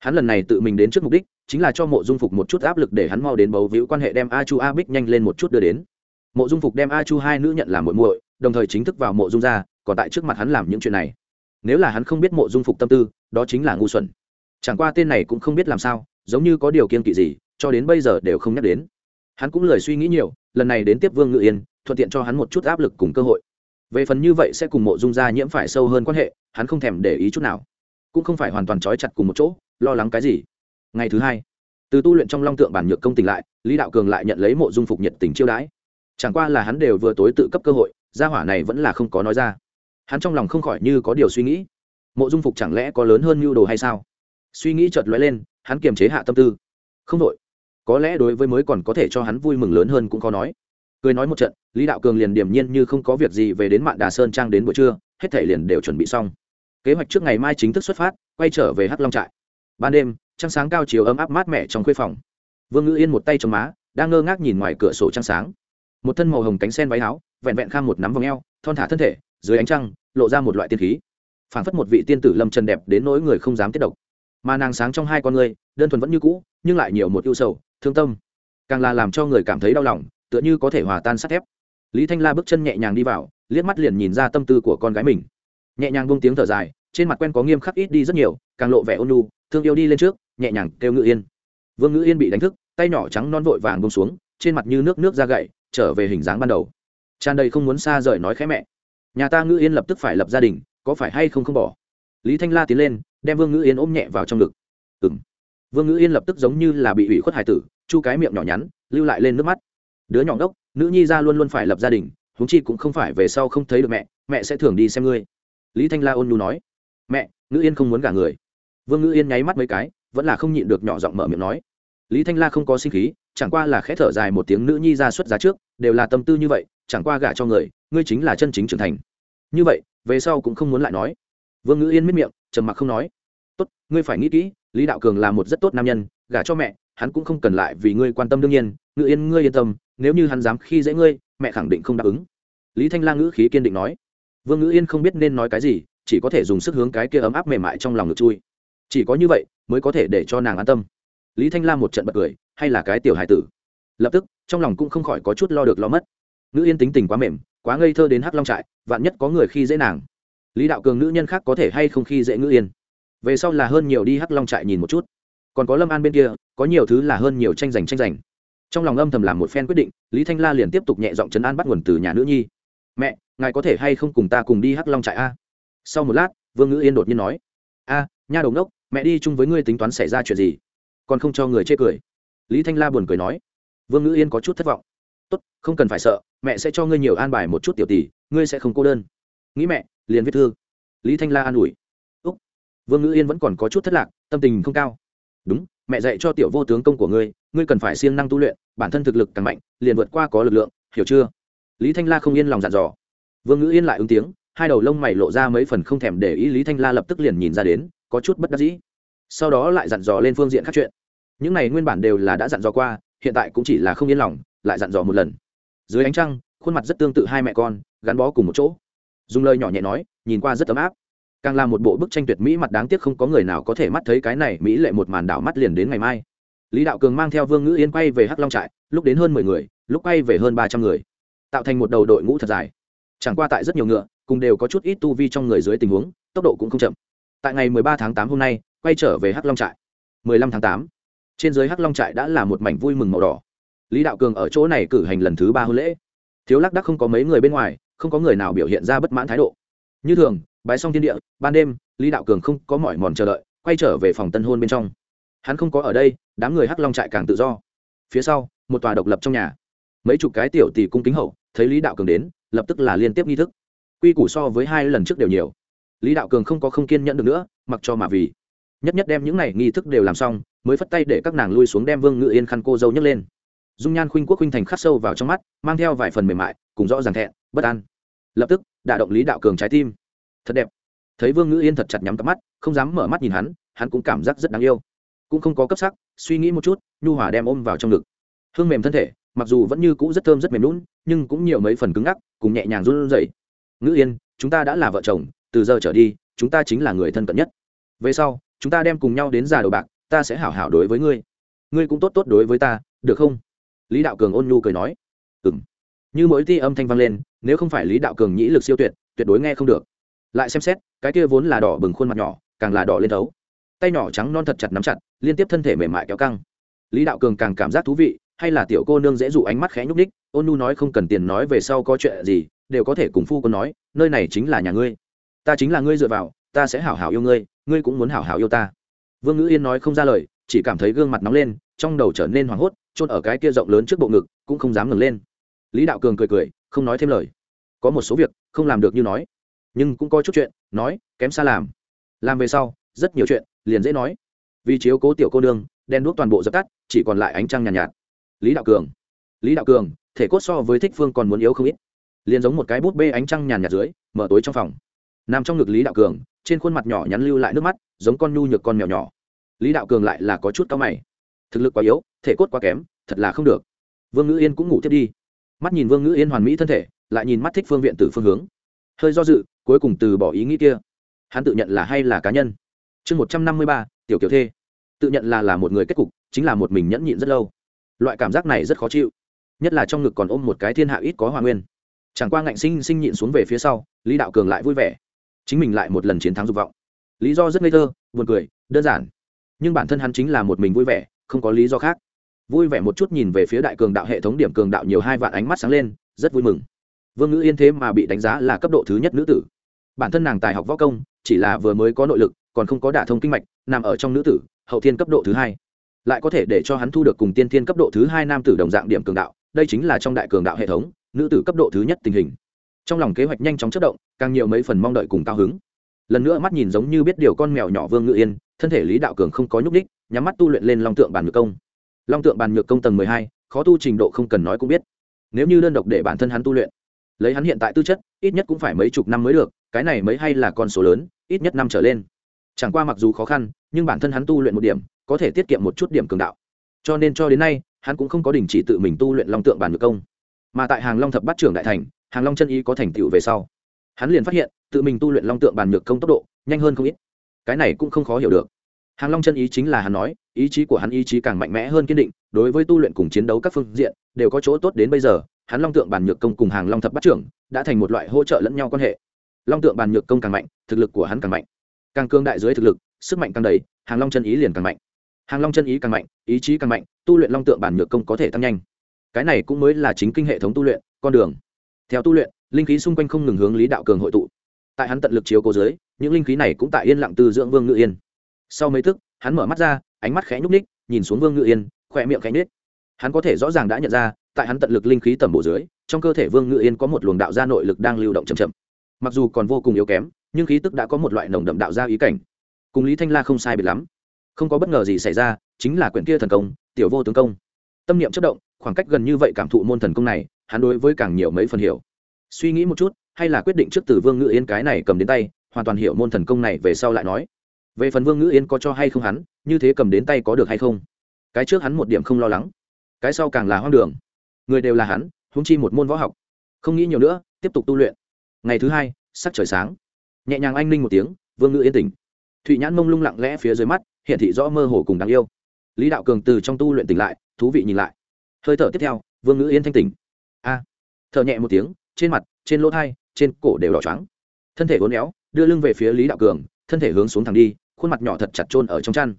hắn lần này tự mình đến trước mục đích, chính là cho mộ dung phục một chút áp lực để hắn mau đến bầu víu quan hệ đem a chu a bích nhanh lên một chút đưa đến. Mộ dung phục đem a chu hai nữ nhận làm muội muội, đồng thời chính thức vào mộ dung ra, còn tại trước mặt hắn làm những chuyện này. Nếu là hắn không biết mộ dung phục tâm tư, đó chính là ngu xuẩn. Chẳng qua tên này cũng không biết làm sao, giống như có điều kiên kỵ gì, cho đến bây giờ đều không nhắc đến. Hắn cũng lời suy nghĩ nhiều, lần này đến tiếp vương ngự yên, thuận tiện cho hắn một chút áp lực cùng cơ hội. Về phần như vậy sẽ cùng mộ dung gia nhiễm phải sâu hơn quan hệ, hắn không thèm để ý chút nào cũng không phải hoàn toàn trói chặt cùng một chỗ, lo lắng cái gì. Ngày thứ hai, từ tu luyện trong long tượng bản nhược công tỉnh lại, lý đạo cường lại nhận lấy mộ dung phục nhiệt tình chiêu đãi. Chẳng qua là hắn đều vừa tối tự cấp cơ hội, gia hỏa này vẫn là không có nói ra. Hắn trong lòng không khỏi như có điều suy nghĩ. Mộ dung phục chẳng lẽ có lớn hơn mưu đồ hay sao? Suy nghĩ chợt lóe lên, hắn kiềm chế hạ tâm tư. Không đội có lẽ đối với mới còn có thể cho hắn vui mừng lớn hơn cũng có nói. Cười nói một trận, lý đạo cường liền điềm nhiên như không có việc gì về đến mạn đà sơn trang đến buổi trưa, hết thể liền đều chuẩn bị xong kế hoạch trước ngày mai chính thức xuất phát, quay trở về hắc long trại. Ban đêm, trăng sáng cao chiều ấm áp mát mẻ trong khuê phòng. Vương ngữ yên một tay trong má, đang ngơ ngác nhìn ngoài cửa sổ trăng sáng. Một thân màu hồng cánh sen váy áo, vẹn vẹn kham một nắm vòng eo, thon thả thân thể, dưới ánh trăng, lộ ra một loại tiên khí. Phảng phất một vị tiên tử lâm trần đẹp đến nỗi người không dám tiết độc. Mà nàng sáng trong hai con người, đơn thuần vẫn như cũ, nhưng lại nhiều một ưu sầu, thương tâm. Càng là làm cho người cảm thấy đau lòng, tựa như có thể hòa tan sắt thép. Lý thanh la bước chân nhẹ nhàng đi vào, liếc mắt liền nhìn ra tâm tư của con gái mình nhẹ nhàng bông tiếng thở dài, trên mặt quen có nghiêm khắc ít đi rất nhiều, càng lộ vẻ ôn lu thương yêu đi lên trước, nhẹ nhàng kêu ngự yên. Vương ngự yên bị đánh thức, tay nhỏ trắng non vội vàng bông xuống, trên mặt như nước nước ra gậy, trở về hình dáng ban đầu. Tràn đầy không muốn xa rời nói khẽ mẹ. Nhà ta ngự yên lập tức phải lập gia đình, có phải hay không không bỏ? Lý thanh la tiến lên, đem vương ngự yên ôm nhẹ vào trong ngực. Ừng vương ngự yên lập tức giống như là bị ủy khuất hải tử, chu cái miệng nhỏ nhắn, lưu lại lên nước mắt. Đứa nhỏ ngốc, nữ nhi ra luôn luôn phải lập gia đình, huống chi cũng không phải về sau không thấy được mẹ mẹ sẽ thường đi xem ngươi lý thanh la ôn nhu nói, mẹ, ngữ yên không muốn gả người. Vương ngữ yên nháy mắt mấy cái, vẫn là không nhịn được nhỏ giọng mở miệng nói, lý thanh la không có sinh khí, chẳng qua là khẽ thở dài một tiếng nữ nhi ra xuất giá trước, đều là tâm tư như vậy, chẳng qua gả cho người, ngươi chính là chân chính trưởng thành. Như vậy, về sau cũng không muốn lại nói. Vương ngữ yên miết miệng, trầm mặc không nói, tốt, ngươi phải nghĩ kỹ, lý đạo cường là một rất tốt nam nhân, gả cho mẹ, hắn cũng không cần lại vì ngươi quan tâm đương nhiên, ngữ yên, ngươi yên tâm, nếu như hắn dám khi dễ ngươi, mẹ khẳng định không đáp ứng. Lý thanh la ngữ khí kiên định nói vương ngữ yên không biết nên nói cái gì, chỉ có thể dùng sức hướng cái kia ấm áp mềm mại trong lòng ngực chui. Chỉ có như vậy, mới có thể để cho nàng an tâm. Lý thanh la một trận bật cười, hay là cái tiểu hải tử? Lập tức, trong lòng cũng không khỏi có chút lo được lo mất. Nữ yên tính tình quá mềm, quá ngây thơ đến hắc long trại, vạn nhất có người khi dễ nàng. Lý đạo cường nữ nhân khác có thể hay không khi dễ ngữ yên? Về sau là hơn nhiều đi hắc long trại nhìn một chút. Còn có lâm an bên kia, có nhiều thứ là hơn nhiều tranh giành tranh giành. Trong lòng âm thầm làm một phen quyết định, lý thanh la liền tiếp tục nhẹ giọng chấn an bắt nguồn từ nhà nữ nhi. Mẹ ngài có thể hay không cùng ta cùng đi hắc long trại a? Sau một lát, vương ngữ yên đột nhiên nói, a, nha đầu ngốc, mẹ đi chung với ngươi tính toán xảy ra chuyện gì? Còn không cho người chê cười. Lý thanh la buồn cười nói, vương ngữ yên có chút thất vọng. Tốt, không cần phải sợ, mẹ sẽ cho ngươi nhiều an bài một chút tiểu tỷ, ngươi sẽ không cô đơn. Nghĩ mẹ, liền viết thư. Lý thanh la an ủi, úc. Vương ngữ yên vẫn còn có chút thất lạc, tâm tình không cao. Đúng, mẹ dạy cho tiểu vô tướng công của ngươi ngươi cần phải siêng năng tu luyện, bản thân thực lực càng mạnh, liền vượt qua có lực lượng, hiểu chưa? Lý thanh la không yên lòng dặn dò vương ngữ yên lại ứng tiếng, hai đầu lông mày lộ ra mấy phần không thèm để ý, lý thanh la lập tức liền nhìn ra đến, có chút bất đắc dĩ. Sau đó lại dặn dò lên phương diện khác chuyện. Những này nguyên bản đều là đã dặn dò qua, hiện tại cũng chỉ là không yên lòng, lại dặn dò một lần. Dưới ánh trăng, khuôn mặt rất tương tự hai mẹ con, gắn bó cùng một chỗ. Dùng lời nhỏ nhẹ nói, nhìn qua rất ấm áp. Càng là một bộ bức tranh tuyệt mỹ mặt đáng tiếc không có người nào có thể mắt thấy cái này mỹ lệ một màn đảo mắt liền đến ngày mai. Lý đạo cường mang theo vương ngữ yên quay về hắc long trại, lúc đến hơn mười người, lúc quay về hơn ba trăm người. Tạo thành một đầu đội ngũ thật dài chẳng qua tại rất nhiều ngựa, cùng đều có chút ít tu vi trong người dưới tình huống, tốc độ cũng không chậm. Tại ngày mười ba tháng tám hôm nay, quay trở về hắc long trại. Mười lăm tháng tám, trên dưới hắc long trại đã là một mảnh vui mừng màu đỏ. Lý đạo cường ở chỗ này cử hành lần thứ ba hôn lễ. Thiếu lác đắc không có mấy người bên ngoài, không có người nào biểu hiện ra bất mãn thái độ. Như thường, bái xong thiên địa, ban đêm, lý đạo cường không có mỏi mòn chờ đợi, quay trở về phòng tân hôn bên trong. Hắn không có ở đây, đám người hắc long trại càng tự do. Phía sau, một tòa độc lập trong nhà. Mấy chục cái tiểu tỷ cung kính hậu, thấy lý đạo cường đến lập tức là liên tiếp nghi thức. Quy củ so với hai lần trước đều nhiều. Lý đạo cường không có không kiên nhẫn được nữa, mặc cho mà vì. Nhất nhất đem những này nghi thức đều làm xong, mới phất tay để các nàng lui xuống đem vương ngự yên khăn cô dâu nhấc lên. Dung nhan khuynh quốc khuynh thành khắc sâu vào trong mắt, mang theo vài phần mềm mại, cùng rõ ràng thẹn, bất an. Lập tức, đả động lý đạo cường trái tim. Thật đẹp. Thấy vương ngự yên thật chặt nhắm cặp mắt, không dám mở mắt nhìn hắn hắn cũng cảm giác rất đáng yêu. Cũng không có cấp sắc, suy nghĩ một chút, nhu hỏa đem ôm vào trong ngực. Hương mềm thân thể mặc dù vẫn như cũ rất thơm rất mềm lún nhưng cũng nhiều mấy phần cứng ngắc, cùng nhẹ nhàng run rẩy. Ngữ yên, chúng ta đã là vợ chồng, từ giờ trở đi, chúng ta chính là người thân cận nhất. Về sau, chúng ta đem cùng nhau đến già đầu bạc, ta sẽ hảo hảo đối với ngươi. Ngươi cũng tốt tốt đối với ta, được không? Lý đạo cường ôn nhu cười nói. Ừng như mỗi ti âm thanh vang lên, nếu không phải lý đạo cường nhĩ lực siêu tuyệt tuyệt đối nghe không được. Lại xem xét, cái kia vốn là đỏ bừng khuôn mặt nhỏ, càng là đỏ lên thấu. Tay nhỏ trắng non thật chặt nắm chặt, liên tiếp thân thể mềm mại kéo căng. Lý đạo cường càng cảm giác thú vị hay là tiểu cô nương dễ dụ ánh mắt khẽ nhúc ních ôn nu nói không cần tiền nói về sau có chuyện gì đều có thể cùng phu quân nói nơi này chính là nhà ngươi. Ta chính là ngươi dựa vào ta sẽ hảo hảo yêu ngươi ngươi cũng muốn hảo hảo yêu ta. Vương ngữ yên nói không ra lời chỉ cảm thấy gương mặt nóng lên trong đầu trở nên hoảng hốt trôn ở cái kia rộng lớn trước bộ ngực cũng không dám ngừng lên. Lý đạo cường cười cười không nói thêm lời. Có một số việc không làm được như nói. Nhưng cũng có chút chuyện nói kém xa làm. Làm về sau rất nhiều chuyện liền dễ nói. Vì chiếu cố tiểu cô nương đen đuốc toàn bộ dập tắt chỉ còn lại ánh trăng nhàn nhạt, nhạt lý đạo cường. Lý đạo cường, thể cốt so với thích phương còn muốn yếu không ít. Liền giống một cái bút bê ánh trăng nhàn nhạt dưới, mở tối trong phòng. Nằm trong ngực lý đạo cường, trên khuôn mặt nhỏ nhắn lưu lại nước mắt, giống con nhu nhược con mèo nhỏ. Lý đạo cường lại là có chút cao mày. Thực lực quá yếu, thể cốt quá kém, thật là không được. Vương ngữ yên cũng ngủ tiếp đi. Mắt nhìn vương ngữ yên hoàn mỹ thân thể, lại nhìn mắt thích phương viện từ phương hướng. Hơi do dự, cuối cùng từ bỏ ý nghĩ kia. Hắn tự nhận là hay là cá nhân. Chương một trăm năm mươi ba, tiểu kiểu thê. Tự nhận là là một người kết cục, chính là một mình nhẫn nhịn rất lâu loại cảm giác này rất khó chịu. Nhất là trong ngực còn ôm một cái thiên hạ ít có hòa nguyên. Chẳng qua ngạnh sinh sinh nhịn xuống về phía sau, lý đạo cường lại vui vẻ. Chính mình lại một lần chiến thắng dục vọng. Lý do rất ngây thơ, buồn cười, đơn giản. Nhưng bản thân hắn chính là một mình vui vẻ, không có lý do khác. Vui vẻ một chút nhìn về phía đại cường đạo hệ thống điểm cường đạo nhiều hai vạn ánh mắt sáng lên, rất vui mừng. Vương ngữ yên thế mà bị đánh giá là cấp độ thứ nhất nữ tử. Bản thân nàng tài học võ công, chỉ là vừa mới có nội lực, còn không có đả thông kinh mạch, nằm ở trong nữ tử, hậu thiên cấp độ thứ hai lại có thể để cho hắn thu được cùng tiên thiên cấp độ thứ hai nam tử đồng dạng điểm cường đạo, đây chính là trong đại cường đạo hệ thống, nữ tử cấp độ thứ nhất tình hình. Trong lòng kế hoạch nhanh chóng chất động, càng nhiều mấy phần mong đợi cùng cao hứng. Lần nữa mắt nhìn giống như biết điều con mèo nhỏ vương ngự yên, thân thể lý đạo cường không có nhúc ních nhắm mắt tu luyện lên long tượng bàn nhược công. Long tượng bàn nhược công tầng mười hai, khó tu trình độ không cần nói cũng biết. Nếu như đơn độc để bản thân hắn tu luyện, lấy hắn hiện tại tư chất, ít nhất cũng phải mấy chục năm mới được, cái này mới hay là con số lớn, ít nhất năm trở lên. Chẳng qua mặc dù khó khăn, nhưng bản thân hắn tu luyện một điểm có thể tiết kiệm một chút điểm cường đạo. Cho nên cho đến nay, hắn cũng không có đình chỉ tự mình tu luyện long tượng bàn nhược công. Mà tại hàng long thập bát trưởng đại thành, hàng long chân ý có thành tựu về sau, hắn liền phát hiện, tự mình tu luyện long tượng bàn nhược công tốc độ nhanh hơn không ít. Cái này cũng không khó hiểu được. Hàng long chân ý chính là hắn nói, ý chí của hắn ý chí càng mạnh mẽ hơn kiên định, đối với tu luyện cùng chiến đấu các phương diện, đều có chỗ tốt đến bây giờ, hắn long tượng bàn nhược công cùng hàng long thập bát trưởng đã thành một loại hỗ trợ lẫn nhau quan hệ. Long tượng bàn nhược công càng mạnh, thực lực của hắn càng mạnh. Càng cương đại dưới thực lực, sức mạnh càng đầy, hàng long chân ý liền càng mạnh hàng long chân ý càng mạnh, ý chí càng mạnh, tu luyện long tượng bản nhược công có thể tăng nhanh. Cái này cũng mới là chính kinh hệ thống tu luyện, con đường. Theo tu luyện, linh khí xung quanh không ngừng hướng lý đạo cường hội tụ. Tại hắn tận lực chiếu cố dưới, những linh khí này cũng tại yên lặng từ dưỡng vương ngự yên. Sau mấy thức, hắn mở mắt ra, ánh mắt khẽ nhúc ních nhìn xuống vương ngự yên, khỏe miệng khẽ nhếch. hắn có thể rõ ràng đã nhận ra, tại hắn tận lực linh khí tầm bộ dưới, trong cơ thể vương ngự yên có một luồng đạo gia nội lực đang lưu động chậm chậm. Mặc dù còn vô cùng yếu kém, nhưng khí tức đã có một loại nồng đậm đạo gia ý cảnh. Cùng lý thanh la không sai biệt lắm không có bất ngờ gì xảy ra, chính là quyển kia thần công, tiểu vô tướng công. Tâm niệm chất động, khoảng cách gần như vậy cảm thụ môn thần công này, hắn đối với càng nhiều mấy phần hiểu. Suy nghĩ một chút, hay là quyết định trước từ vương ngữ yên cái này cầm đến tay, hoàn toàn hiểu môn thần công này về sau lại nói. Về phần vương ngữ yên có cho hay không hắn, như thế cầm đến tay có được hay không? Cái trước hắn một điểm không lo lắng. Cái sau càng là hoang đường. Người đều là hắn húng chi một môn võ học. Không nghĩ nhiều nữa, tiếp tục tu luyện. Ngày thứ hai, sắc trời sáng. Nhẹ nhàng anh ninh một tiếng, vương ngữ yên tỉnh. Thụy nhãn mông lung lặng lẽ phía dưới mắt hiện thị rõ mơ hồ cùng đáng yêu. Lý đạo cường từ trong tu luyện tỉnh lại, thú vị nhìn lại. Hơi thở tiếp theo, vương ngữ yên thanh tỉnh. A! Thở nhẹ một tiếng, trên mặt, trên lỗ thai, trên cổ đều đỏ trắng thân thể uốn éo, đưa lưng về phía lý đạo cường, thân thể hướng xuống thẳng đi, khuôn mặt nhỏ thật chặt trôn ở trong chăn.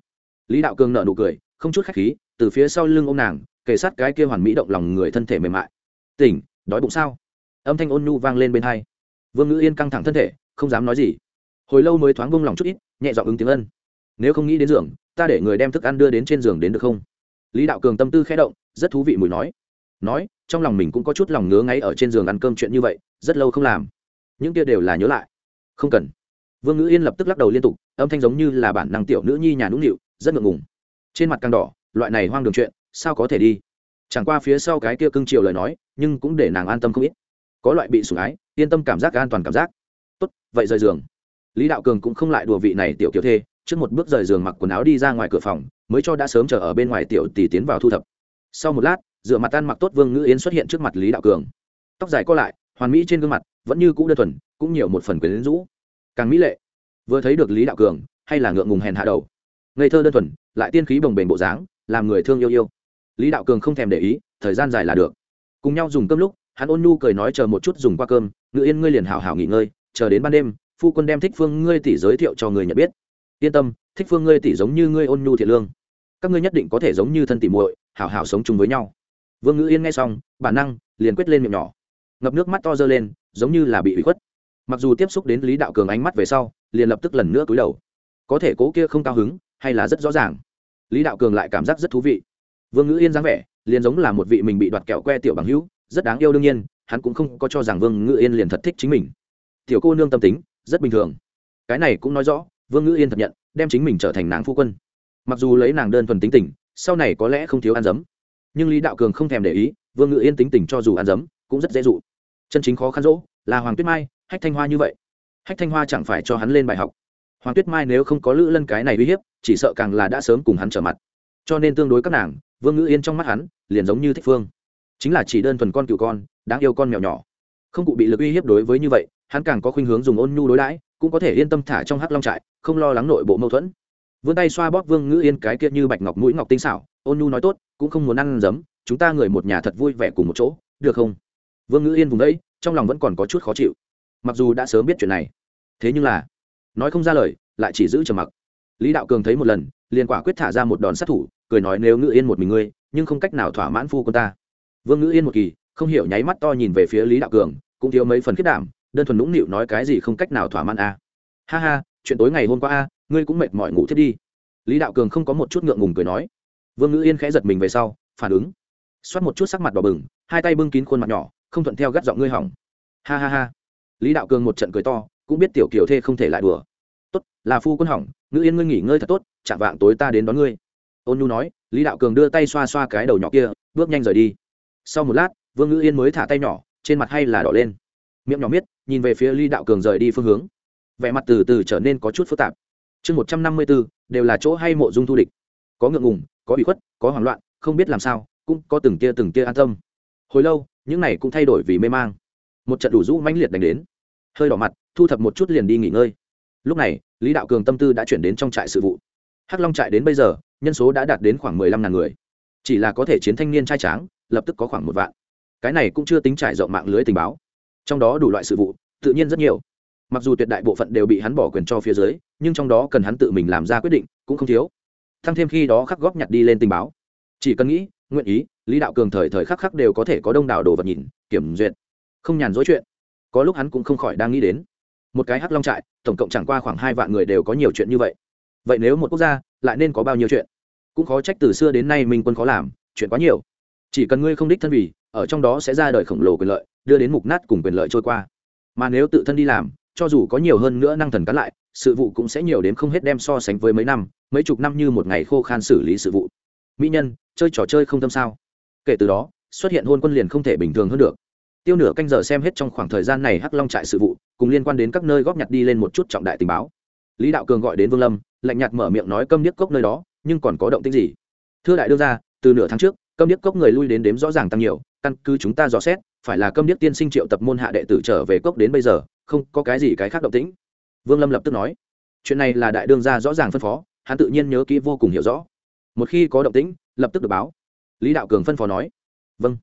Lý đạo cường nợ nụ cười, không chút khách khí, từ phía sau lưng ô m nàng, kề sát cái kia hoàn mỹ động lòng người thân thể mềm mại. Tỉnh, đói bụng sao? Âm thanh ôn nhu vang lên bên hai. Vương ngữ yên căng thẳng thân thể, không dám nói gì. Hồi lâu mới thoáng bông lòng chút ít, nhẹ dọn ứng tiếng ân nếu không nghĩ đến giường, ta để người đem thức ăn đưa đến trên giường đến được không? Lý đạo cường tâm tư khẽ động, rất thú vị mùi nói. Nói, trong lòng mình cũng có chút lòng ngứa ngáy ở trên giường ăn cơm chuyện như vậy, rất lâu không làm. Những kia đều là nhớ lại. Không cần. Vương ngữ yên lập tức lắc đầu liên tục, âm thanh giống như là bản năng tiểu nữ nhi nhà nũng nịu, rất ngượng ngùng. Trên mặt càng đỏ, loại này hoang đường chuyện, sao có thể đi? Chẳng qua phía sau cái kia cưng chiều lời nói, nhưng cũng để nàng an tâm không ít. Có loại bị sủng ái, yên tâm cảm giác, an toàn cảm giác. Tốt, vậy rời giường. Lý đạo cường cũng không lại đùa vị này tiểu kiểu thê trước một bước rời giường mặc quần áo đi ra ngoài cửa phòng, mới cho đã sớm chờ ở bên ngoài tiểu tỷ tiến vào thu thập. Sau một lát dựa mặt tan mặc tốt vương ngữ yến xuất hiện trước mặt lý đạo cường. Tóc dài co lại, hoàn mỹ trên gương mặt, vẫn như cũ đơn thuần, cũng nhiều một phần quyến rũ. Càng mỹ lệ, vừa thấy được lý đạo cường, hay là ngượng ngùng hèn hạ đầu. Ngây thơ đơn thuần, lại tiên khí bồng bềnh bộ dáng, làm người thương yêu yêu. Lý đạo cường không thèm để ý, thời gian dài là được. Cùng nhau dùng cơm lúc, hắn ôn nhu cười nói chờ một chút dùng qua cơm ngự yên ngươi liền hảo hảo nghỉ ngơi, chờ đến ban đêm, phu quân đem thích phương ngươi tỷ giới thiệu cho người nhận biết yên tâm, thích phương ngươi tỷ giống như ngươi ôn nhu thiện lương. Các ngươi nhất định có thể giống như thân tỷ muội, hảo hảo sống chung với nhau. Vương ngữ yên nghe xong, bản năng liền quyết lên miệng nhỏ. Ngập nước mắt to dơ lên, giống như là bị hủy khuất. Mặc dù tiếp xúc đến lý đạo cường ánh mắt về sau, liền lập tức lần nữa cúi đầu. Có thể cố kia không cao hứng, hay là rất rõ ràng. Lý đạo cường lại cảm giác rất thú vị. Vương ngữ yên dáng vẻ, liền giống là một vị mình bị đoạt kẹo que tiểu bằng hữu, rất đáng yêu đương nhiên, hắn cũng không có cho rằng vương Ngữ yên liền thật thích chính mình. Tiểu cô nương tâm tính, rất bình thường. Cái này cũng nói rõ vương Ngữ yên thật nhận, đem chính mình trở thành nàng phu quân. Mặc dù lấy nàng đơn thuần tính tình, sau này có lẽ không thiếu ăn dấm. Nhưng lý đạo cường không thèm để ý, vương Ngữ yên tính tình cho dù ăn dấm, cũng rất dễ dụ. Chân chính khó khăn rỗ, là hoàng tuyết mai, hách thanh hoa như vậy. Hách thanh hoa chẳng phải cho hắn lên bài học. Hoàng tuyết mai nếu không có lữ lân cái này uy hiếp, chỉ sợ càng là đã sớm cùng hắn trở mặt. Cho nên tương đối các nàng, vương ngữ yên trong mắt hắn, liền giống như thích phương. Chính là chỉ đơn thuần con cựu con, đáng yêu con mèo nhỏ. Không cụ bị lực uy hiếp đối với như vậy, hắn càng có khuynh hướng dùng ôn nhu đối đãi cũng có thể yên tâm thả trong hắc long trại, không lo lắng nội bộ mâu thuẫn. Vươn tay xoa bóp vương ngữ yên cái kia như bạch ngọc mũi ngọc tinh xảo, ôn nhu nói tốt, cũng không muốn ăn giấm, chúng ta người một nhà thật vui vẻ cùng một chỗ, được không? Vương ngữ yên vùng đấy, trong lòng vẫn còn có chút khó chịu. Mặc dù đã sớm biết chuyện này, thế nhưng là, nói không ra lời, lại chỉ giữ trầm mặc. Lý đạo cường thấy một lần, liền quả quyết thả ra một đòn sát thủ, cười nói nếu ngữ yên một mình ngươi, nhưng không cách nào thỏa mãn phu quân ta. Vương ngữ yên một kỳ, không hiểu nháy mắt to nhìn về phía lý đạo cường, cũng thiếu mấy phần khiết đảm đơn thuần nũng nịu nói cái gì không cách nào thỏa mãn a. À. ha ha, chuyện tối ngày hôm qua a, ngươi cũng mệt mỏi ngủ thiết đi. Lý đạo cường không có một chút ngượng ngùng cười nói. Vương ngữ yên khẽ giật mình về sau, phản ứng. Xoát một chút sắc mặt đỏ bừng, hai tay bưng kín khuôn mặt nhỏ, không thuận theo gắt giọng ngươi hỏng. Ha ha ha. Lý đạo cường một trận cười to, cũng biết tiểu kiều thê không thể lại đùa. Tốt, là phu quân hỏng, ngữ yên ngươi nghỉ ngơi thật tốt chạm vạng tối ta đến đón ngươi. Ôn nhu nói, lý đạo cường đưa tay xoa xoa cái đầu nhỏ kia, bước nhanh rời đi. Sau một lát, vương ngữ yên mới thả tay nhỏ, trên mặt hay là đỏ lên. Miệng nhỏ miết nhìn về phía lý đạo cường rời đi phương hướng. Vẻ mặt từ từ trở nên có chút phức tạp. Chương một trăm năm mươi bốn, đều là chỗ hay mộ dung thu địch. Có ngượng ngùng, có bị khuất, có hoảng loạn, không biết làm sao, cũng có từng tia từng tia an tâm. Hồi lâu, những này cũng thay đổi vì mê mang. Một trận đủ rũ mãnh liệt đánh đến. Hơi đỏ mặt, thu thập một chút liền đi nghỉ ngơi. Lúc này, lý đạo cường tâm tư đã chuyển đến trong trại sự vụ. Hắc long trại đến bây giờ, nhân số đã đạt đến khoảng mười lăm ngàn người. Chỉ là có thể chiến thanh niên trai tráng, lập tức có khoảng một vạn. Cái này cũng chưa tính trải rộng mạng lưới tình báo trong đó đủ loại sự vụ, tự nhiên rất nhiều. Mặc dù tuyệt đại bộ phận đều bị hắn bỏ quyền cho phía dưới, nhưng trong đó cần hắn tự mình làm ra quyết định cũng không thiếu. Thăng thêm khi đó khắc góp nhặt đi lên tình báo. Chỉ cần nghĩ, nguyện ý, lý đạo cường thời thời khắc khắc đều có thể có đông đảo đồ vật nhìn, kiểm duyệt. Không nhàn dối chuyện. Có lúc hắn cũng không khỏi đang nghĩ đến. Một cái hắc long trại, tổng cộng chẳng qua khoảng hai vạn người đều có nhiều chuyện như vậy. Vậy nếu một quốc gia lại nên có bao nhiêu chuyện? Cũng khó trách từ xưa đến nay minh quân khó làm, chuyện quá nhiều. Chỉ cần ngươi không đích thân vì, ở trong đó sẽ ra đời khổng lồ quyền lợi đưa đến mục nát cùng quyền lợi trôi qua. Mà nếu tự thân đi làm, cho dù có nhiều hơn nữa năng thần cắn lại, sự vụ cũng sẽ nhiều đến không hết đem so sánh với mấy năm, mấy chục năm như một ngày khô khan xử lý sự vụ. Mỹ nhân, chơi trò chơi không tâm sao? Kể từ đó, xuất hiện hôn quân liền không thể bình thường hơn được. Tiêu nửa canh giờ xem hết trong khoảng thời gian này hắc long trại sự vụ, cùng liên quan đến các nơi góp nhặt đi lên một chút trọng đại tình báo. Lý đạo cường gọi đến vương lâm, lạnh nhạt mở miệng nói câm điếc cốc nơi đó, nhưng còn có động tĩnh gì? Thưa đại đương ra từ nửa tháng trước, câm điếc cốc người lui đến đếm rõ ràng tăng nhiều, căn cứ chúng ta dò xét phải là câm điếc tiên sinh triệu tập môn hạ đệ tử trở về cốc đến bây giờ, không có cái gì cái khác động tĩnh. Vương lâm lập tức nói, chuyện này là đại đương gia rõ ràng phân phó, hắn tự nhiên nhớ kỹ vô cùng hiểu rõ. Một khi có động tĩnh, lập tức được báo. Lý đạo cường phân phó nói vâng.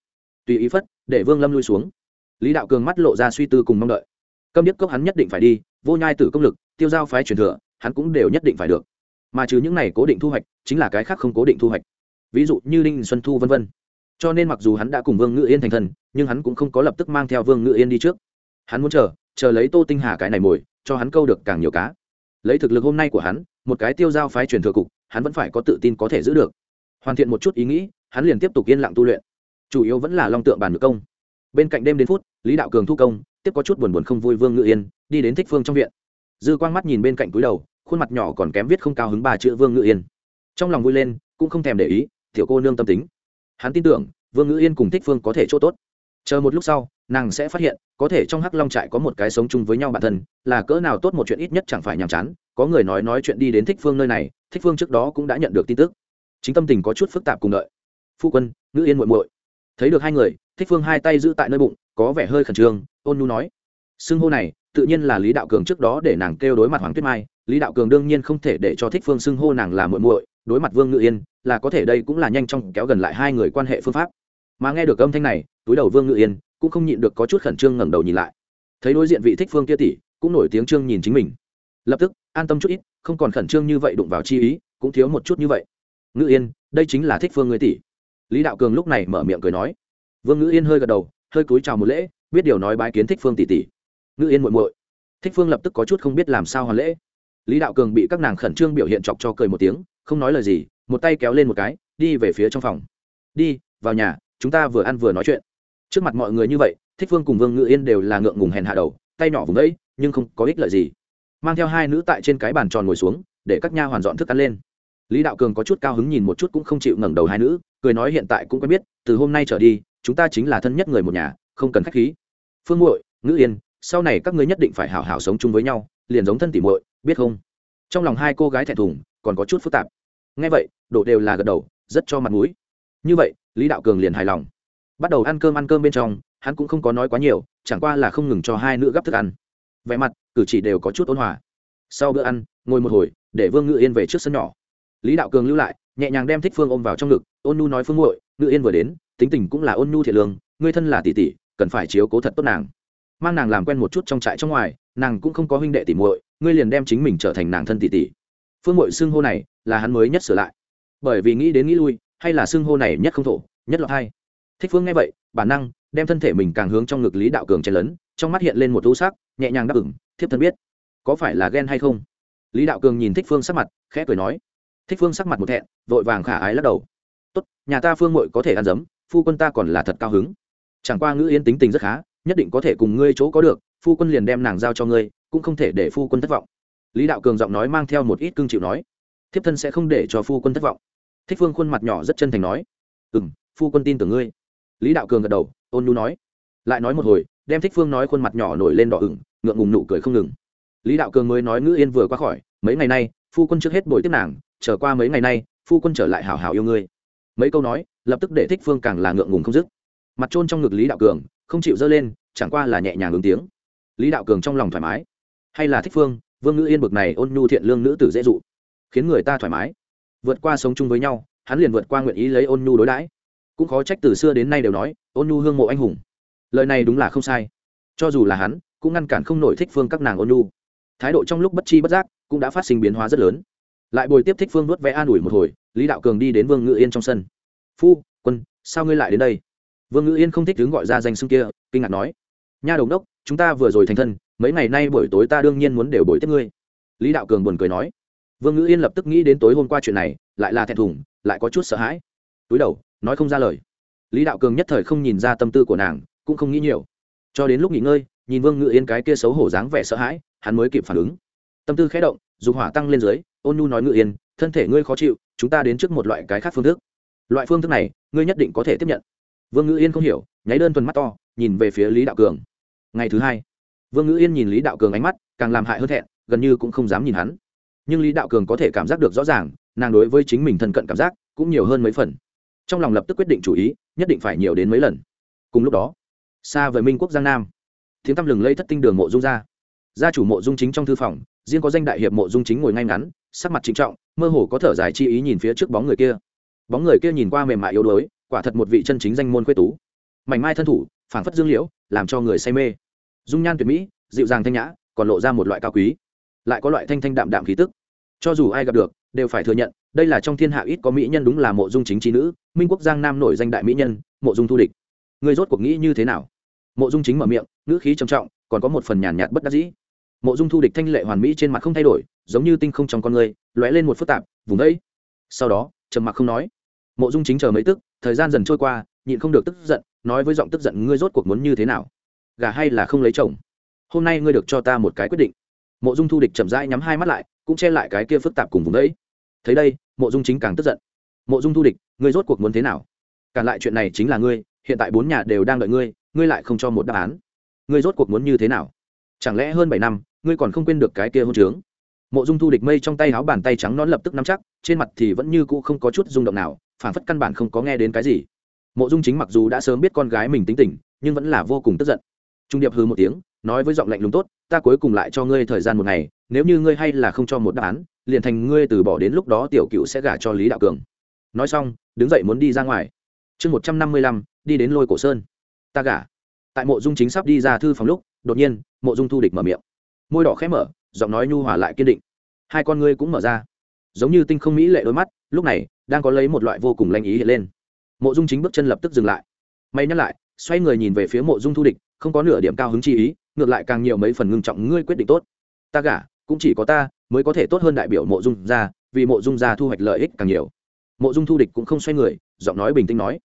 Tùy ý phất, để vương lâm lui xuống. Lý đạo cường mắt lộ ra suy tư cùng mong đợi. Câm điếc cốc hắn nhất định phải đi, vô nhai tử công lực, tiêu giao phái truyền thừa, hắn cũng đều nhất định phải được. Mà trừ những này cố định thu hoạch, chính là cái khác không cố định thu hoạch. Ví dụ như đinh xuân thu v v cho nên mặc dù hắn đã cùng vương ngự yên thành thần, nhưng hắn cũng không có lập tức mang theo vương ngự yên đi trước. Hắn muốn chờ chờ lấy tô tinh hà cái này mồi cho hắn câu được càng nhiều cá. Lấy thực lực hôm nay của hắn một cái tiêu giao phái truyền thừa cục hắn vẫn phải có tự tin có thể giữ được. Hoàn thiện một chút ý nghĩ hắn liền tiếp tục yên lặng tu luyện. Chủ yếu vẫn là long tượng bàn ngự công. Bên cạnh đêm đến phút lý đạo cường thu công tiếp có chút buồn buồn không vui vương ngự yên đi đến thích phương trong viện. Dư quang mắt nhìn bên cạnh túi đầu khuôn mặt nhỏ còn kém viết không cao hứng ba chữ vương ngự yên. Trong lòng vui lên cũng không thèm để ý tiểu cô nương tâm tính hắn tin tưởng, vương ngữ yên cùng thích phương có thể chỗ tốt. Chờ một lúc sau, nàng sẽ phát hiện, có thể trong hắc long trại có một cái sống chung với nhau bản thân, là cỡ nào tốt một chuyện ít nhất chẳng phải nhàm chán. Có người nói nói chuyện đi đến thích phương nơi này, thích phương trước đó cũng đã nhận được tin tức. Chính tâm tình có chút phức tạp cùng đợi. Phu quân, ngữ yên muội muội. Thấy được hai người, thích phương hai tay giữ tại nơi bụng, có vẻ hơi khẩn trương, ôn nhu nói. Xưng hô này, tự nhiên là lý đạo cường trước đó để nàng kêu đối mặt hoàng tuyết mai. Lý đạo cường đương nhiên không thể để cho thích phương xưng hô nàng là muội muội đối mặt vương ngự yên là có thể đây cũng là nhanh chóng kéo gần lại hai người quan hệ phương pháp mà nghe được âm thanh này túi đầu vương ngự yên cũng không nhịn được có chút khẩn trương ngẩng đầu nhìn lại thấy đối diện vị thích phương kia tỷ cũng nổi tiếng trương nhìn chính mình lập tức an tâm chút ít không còn khẩn trương như vậy đụng vào chi ý cũng thiếu một chút như vậy ngự yên đây chính là thích phương người tỷ lý đạo cường lúc này mở miệng cười nói vương Ngự yên hơi gật đầu hơi cúi chào một lễ biết điều nói bái kiến thích phương tỷ tỷ Ngự yên muội muội thích phương lập tức có chút không biết làm sao hoàn lễ lý đạo cường bị các nàng khẩn trương biểu hiện chọc cho cười một tiếng không nói lời gì một tay kéo lên một cái đi về phía trong phòng. Đi vào nhà chúng ta vừa ăn vừa nói chuyện. Trước mặt mọi người như vậy thích phương cùng vương ngự yên đều là ngượng ngùng hèn hạ đầu tay nhỏ vùng đấy, nhưng không có ích lợi gì. Mang theo hai nữ tại trên cái bàn tròn ngồi xuống để các nha hoàn dọn thức ăn lên. Lý đạo cường có chút cao hứng nhìn một chút cũng không chịu ngẩng đầu hai nữ cười nói hiện tại cũng quen biết từ hôm nay trở đi chúng ta chính là thân nhất người một nhà không cần khách khí. Phương muội ngữ yên sau này các ngươi nhất định phải hảo hảo sống chung với nhau liền giống thân tỉ muội biết không? Trong lòng hai cô gái thẹn thùng còn có chút phức tạp. Nghe vậy đổ đều là gật đầu, rất cho mặt mũi. Như vậy, lý đạo cường liền hài lòng. Bắt đầu ăn cơm ăn cơm bên trong, hắn cũng không có nói quá nhiều, chẳng qua là không ngừng cho hai nữ gấp thức ăn. Vẻ mặt, cử chỉ đều có chút ôn hòa. Sau bữa ăn, ngồi một hồi, để vương ngự yên về trước sân nhỏ. Lý đạo cường lưu lại, nhẹ nhàng đem thích phương ôm vào trong ngực, ôn nu nói phương muội, ngự yên vừa đến, tính tình cũng là ôn nu thiệt lương, ngươi thân là tỷ tỷ, cần phải chiếu cố thật tốt nàng. Mang nàng làm quen một chút trong trại trong ngoài, nàng cũng không có huynh đệ tỷ muội, ngươi liền đem chính mình trở thành nàng thân tỷ tỷ phương Mội xưng hô này là hắn mới nhất sửa lại. Bởi vì nghĩ đến nghĩ lui, hay là xưng hô này nhất không thổ, nhất lọt hay thích phương nghe vậy, bản năng đem thân thể mình càng hướng trong ngực lý đạo cường chen lấn, trong mắt hiện lên một lũ sắc, nhẹ nhàng đáp ứng. thiếp thân biết, có phải là ghen hay không? Lý đạo cường nhìn thích phương sắc mặt, khẽ cười nói. Thích phương sắc mặt một thẹn, vội vàng khả ái lắc đầu. Tốt, nhà ta phương mội có thể ăn dấm phu quân ta còn là thật cao hứng. Chẳng qua ngữ yên tính tình rất khá, nhất định có thể cùng ngươi chỗ có được, phu quân liền đem nàng giao cho ngươi, cũng không thể để phu quân thất vọng lý đạo cường giọng nói mang theo một ít cương chịu nói, thiếp thân sẽ không để cho phu quân thất vọng. Thích phương khuôn mặt nhỏ rất chân thành nói ừ m phu quân tin tưởng ngươi. Lý đạo cường gật đầu, ôn nhu nói, lại nói một hồi, đem thích phương nói khuôn mặt nhỏ nổi lên đỏ ửng, ngượng ngùng nụ cười không ngừng. Lý đạo cường mới nói ngữ yên vừa qua khỏi, mấy ngày nay, phu quân trước hết bồi tiếp nàng trở qua mấy ngày nay, phu quân trở lại hảo hảo yêu ngươi. Mấy câu nói, lập tức để thích phương càng là ngượng ngùng không dứt. Mặt trôn trong ngực lý đạo cường, không chịu dơ lên, chẳng qua là nhẹ nhàng ứng tiếng. Lý đạo cường trong lòng thoải mái. Hay là thích phương vương ngữ yên bực này ôn nhu thiện lương nữ tử dễ dụ, khiến người ta thoải mái. Vượt qua sống chung với nhau, hắn liền vượt qua nguyện ý lấy ôn nhu đối đãi. Cũng khó trách từ xưa đến nay đều nói, ôn nhu hương mộ anh hùng. Lời này đúng là không sai. Cho dù là hắn, cũng ngăn cản không nổi thích phương các nàng ôn nhu. Thái độ trong lúc bất chi bất giác cũng đã phát sinh biến hóa rất lớn. Lại bồi tiếp thích phương nuốt vẽ an ủi một hồi, lý đạo cường đi đến vương ngự yên trong sân. Phu, quân, sao ngươi lại đến đây? Vương ngự yên không thích đứng gọi ra danh xưng kia, kinh ngạc nói. Nha đồng đốc, chúng ta vừa rồi thành thân mấy ngày nay buổi tối ta đương nhiên muốn đều bồi tiếp ngươi. Lý đạo cường buồn cười nói. Vương Ngữ yên lập tức nghĩ đến tối hôm qua chuyện này, lại là thẹn thùng, lại có chút sợ hãi. Túi đầu, nói không ra lời. Lý đạo cường nhất thời không nhìn ra tâm tư của nàng, cũng không nghĩ nhiều. Cho đến lúc nghỉ ngơi, nhìn vương ngự yên cái kia xấu hổ dáng vẻ sợ hãi, hắn mới kịp phản ứng. Tâm tư khẽ động dùng hỏa tăng lên dưới, ôn nhu nói ngự yên, thân thể ngươi khó chịu, chúng ta đến trước một loại cái khác phương thức. Loại phương thức này, ngươi nhất định có thể tiếp nhận. Vương ngự yên không hiểu, nháy đơn thuần mắt to, nhìn về phía lý đạo cường. Ngày thứ hai vương Ngữ yên nhìn lý đạo cường ánh mắt, càng làm hại hơn thẹn, gần như cũng không dám nhìn hắn. Nhưng lý đạo cường có thể cảm giác được rõ ràng, nàng đối với chính mình thân cận cảm giác cũng nhiều hơn mấy phần. Trong lòng lập tức quyết định chủ ý, nhất định phải nhiều đến mấy lần. Cùng lúc đó, xa về minh quốc giang nam, tiếng tăm lừng lây thất tinh đường mộ dung ra. Gia chủ mộ dung chính trong thư phòng, riêng có danh đại hiệp mộ dung chính ngồi ngay ngắn, sắc mặt trịnh trọng, mơ hồ có thở dài chi ý nhìn phía trước bóng người kia. Bóng người kia nhìn qua mềm mại yếu đuối, quả thật một vị chân chính danh môn quê tú. Mảnh mai thân thủ, phảng phất dương liễu, làm cho người say mê dung nhan tuyệt mỹ, dịu dàng thanh nhã, còn lộ ra một loại cao quý. Lại có loại thanh thanh đạm đạm khí tức. Cho dù ai gặp được, đều phải thừa nhận, đây là trong thiên hạ ít có mỹ nhân đúng là mộ dung chính trí nữ, minh quốc giang nam nổi danh đại mỹ nhân, mộ dung thu địch. Người rốt cuộc nghĩ như thế nào? Mộ dung chính mở miệng, ngữ khí trầm trọng, còn có một phần nhàn nhạt bất đắc dĩ. Mộ dung thu địch thanh lệ hoàn mỹ trên mặt không thay đổi, giống như tinh không trong con người, lóe lên một phức tạp, vùng đấy sau đó, trầm mặc không nói. Mộ dung chính chờ mấy tức, thời gian dần trôi qua, nhịn không được tức giận, nói với giọng tức giận, ngươi rốt cuộc muốn như thế nào? Gà hay là không lấy chồng? Hôm nay ngươi được cho ta một cái quyết định. Mộ dung thu địch chậm rãi nhắm hai mắt lại, cũng che lại cái kia phức tạp cùng vùng đấy. Thấy đây, mộ dung chính càng tức giận. Mộ dung thu địch, ngươi rốt cuộc muốn thế nào? Cản lại chuyện này chính là ngươi, hiện tại bốn nhà đều đang đợi ngươi ngươi lại không cho một đáp án. Ngươi rốt cuộc muốn như thế nào? Chẳng lẽ hơn bảy năm, ngươi còn không quên được cái kia hôn trướng? Mộ dung thu địch mây trong tay áo bàn tay trắng nón lập tức nắm chắc, trên mặt thì vẫn như cũ không có chút rung động nào phản phất căn bản không có nghe đến cái gì. Mộ dung chính mặc dù đã sớm biết con gái mình tính tình, nhưng vẫn là vô cùng tức giận trung điệp hư một tiếng, nói với giọng lạnh lùng tốt, ta cuối cùng lại cho ngươi thời gian một ngày, nếu như ngươi hay là không cho một đáp án, liền thành ngươi từ bỏ đến lúc đó tiểu cựu sẽ gả cho lý đạo cường. Nói xong, đứng dậy muốn đi ra ngoài. Chương một trăm năm mươi lăm, đi đến lôi cổ sơn. Ta gả. Tại mộ dung chính sắp đi ra thư phòng lúc, đột nhiên, mộ dung thu địch mở miệng. Môi đỏ khẽ mở, giọng nói nhu hòa lại kiên định. Hai con ngươi cũng mở ra. Giống như tinh không mỹ lệ đôi mắt, lúc này, đang có lấy một loại vô cùng lanh ý hiện lên. Mộ dung chính bước chân lập tức dừng lại. May nhắc lại, xoay người nhìn về phía mộ dung thu địch không có nửa điểm cao hứng chi ý ngược lại càng nhiều mấy phần ngưng trọng ngươi quyết định tốt. Ta gả cũng chỉ có ta mới có thể tốt hơn đại biểu mộ dung gia, vì mộ dung gia thu hoạch lợi ích càng nhiều. Mộ dung thu địch cũng không xoay người giọng nói bình tĩnh nói.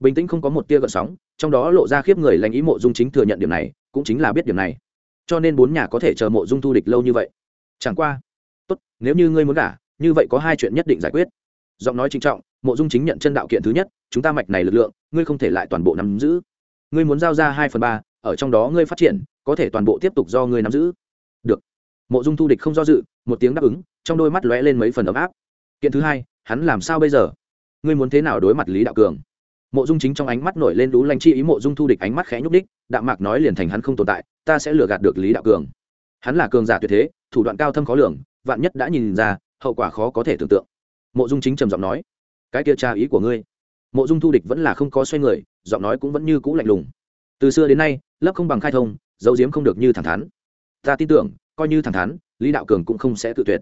Bình tĩnh không có một tia gợn sóng trong đó lộ ra khiếp người lãnh ý mộ dung chính thừa nhận điểm này cũng chính là biết điểm này. Cho nên bốn nhà có thể chờ mộ dung thu địch lâu như vậy. Chẳng qua tốt nếu như ngươi muốn gả như vậy có hai chuyện nhất định giải quyết. Giọng nói trinh trọng mộ dung chính nhận chân đạo kiện thứ nhất chúng ta mạch này lực lượng ngươi không thể lại toàn bộ nắm giữ. Ngươi muốn giao ra hai phần ba ở trong đó ngươi phát triển, có thể toàn bộ tiếp tục do ngươi nắm giữ. Được. Mộ dung thu địch không do dự, một tiếng đáp ứng, trong đôi mắt lóe lên mấy phần ấm áp. Kiện thứ hai, hắn làm sao bây giờ? Ngươi muốn thế nào đối mặt lý đạo cường? Mộ dung chính trong ánh mắt nổi lên đú lanh chi ý, mộ dung thu địch ánh mắt khẽ nhúc đích, đạm mạc nói liền thành hắn không tồn tại, ta sẽ lừa gạt được lý đạo cường. Hắn là cường giả tuyệt thế, thủ đoạn cao thâm khó lường, vạn nhất đã nhìn ra, hậu quả khó có thể tưởng tượng. Mộ dung chính trầm giọng nói, cái kia tra ý của ngươi. Mộ dung thu địch vẫn là không có xoay người, giọng nói cũng vẫn như cũ lạnh lùng từ xưa đến nay lấp không bằng khai thông, dấu diếm không được như thẳng thắn. Ta tin tưởng, coi như thẳng thắn, lý đạo cường cũng không sẽ tự tuyệt.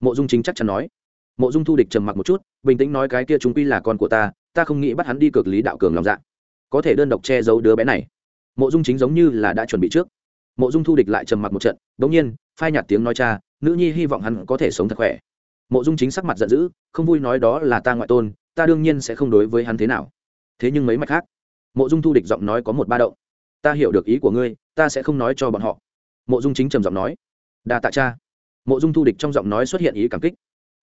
Mộ dung chính chắc chắn nói. Mộ dung thu địch trầm mặc một chút, bình tĩnh nói cái kia chúng quy là con của ta ta không nghĩ bắt hắn đi cực lý đạo cường lòng dạ. Có thể đơn độc che giấu đứa bé này. Mộ dung chính giống như là đã chuẩn bị trước. Mộ dung thu địch lại trầm mặc một trận đ ỗ n g nhiên, phai nhạt tiếng nói cha, nữ nhi hy vọng hắn có thể sống thật khỏe. Mộ dung chính sắc mặt giận dữ, không vui nói đó là ta ngoại tôn, ta đương nhiên sẽ không đối với hắn thế nào. Thế nhưng mấy mạch khác mộ dung thu địch giọng nói có một ba động. Ta hiểu được ý của ngươi, ta sẽ không nói cho bọn họ. Mộ dung chính trầm giọng nói. Đa tạ cha. Mộ dung thu địch trong giọng nói xuất hiện ý cảm kích.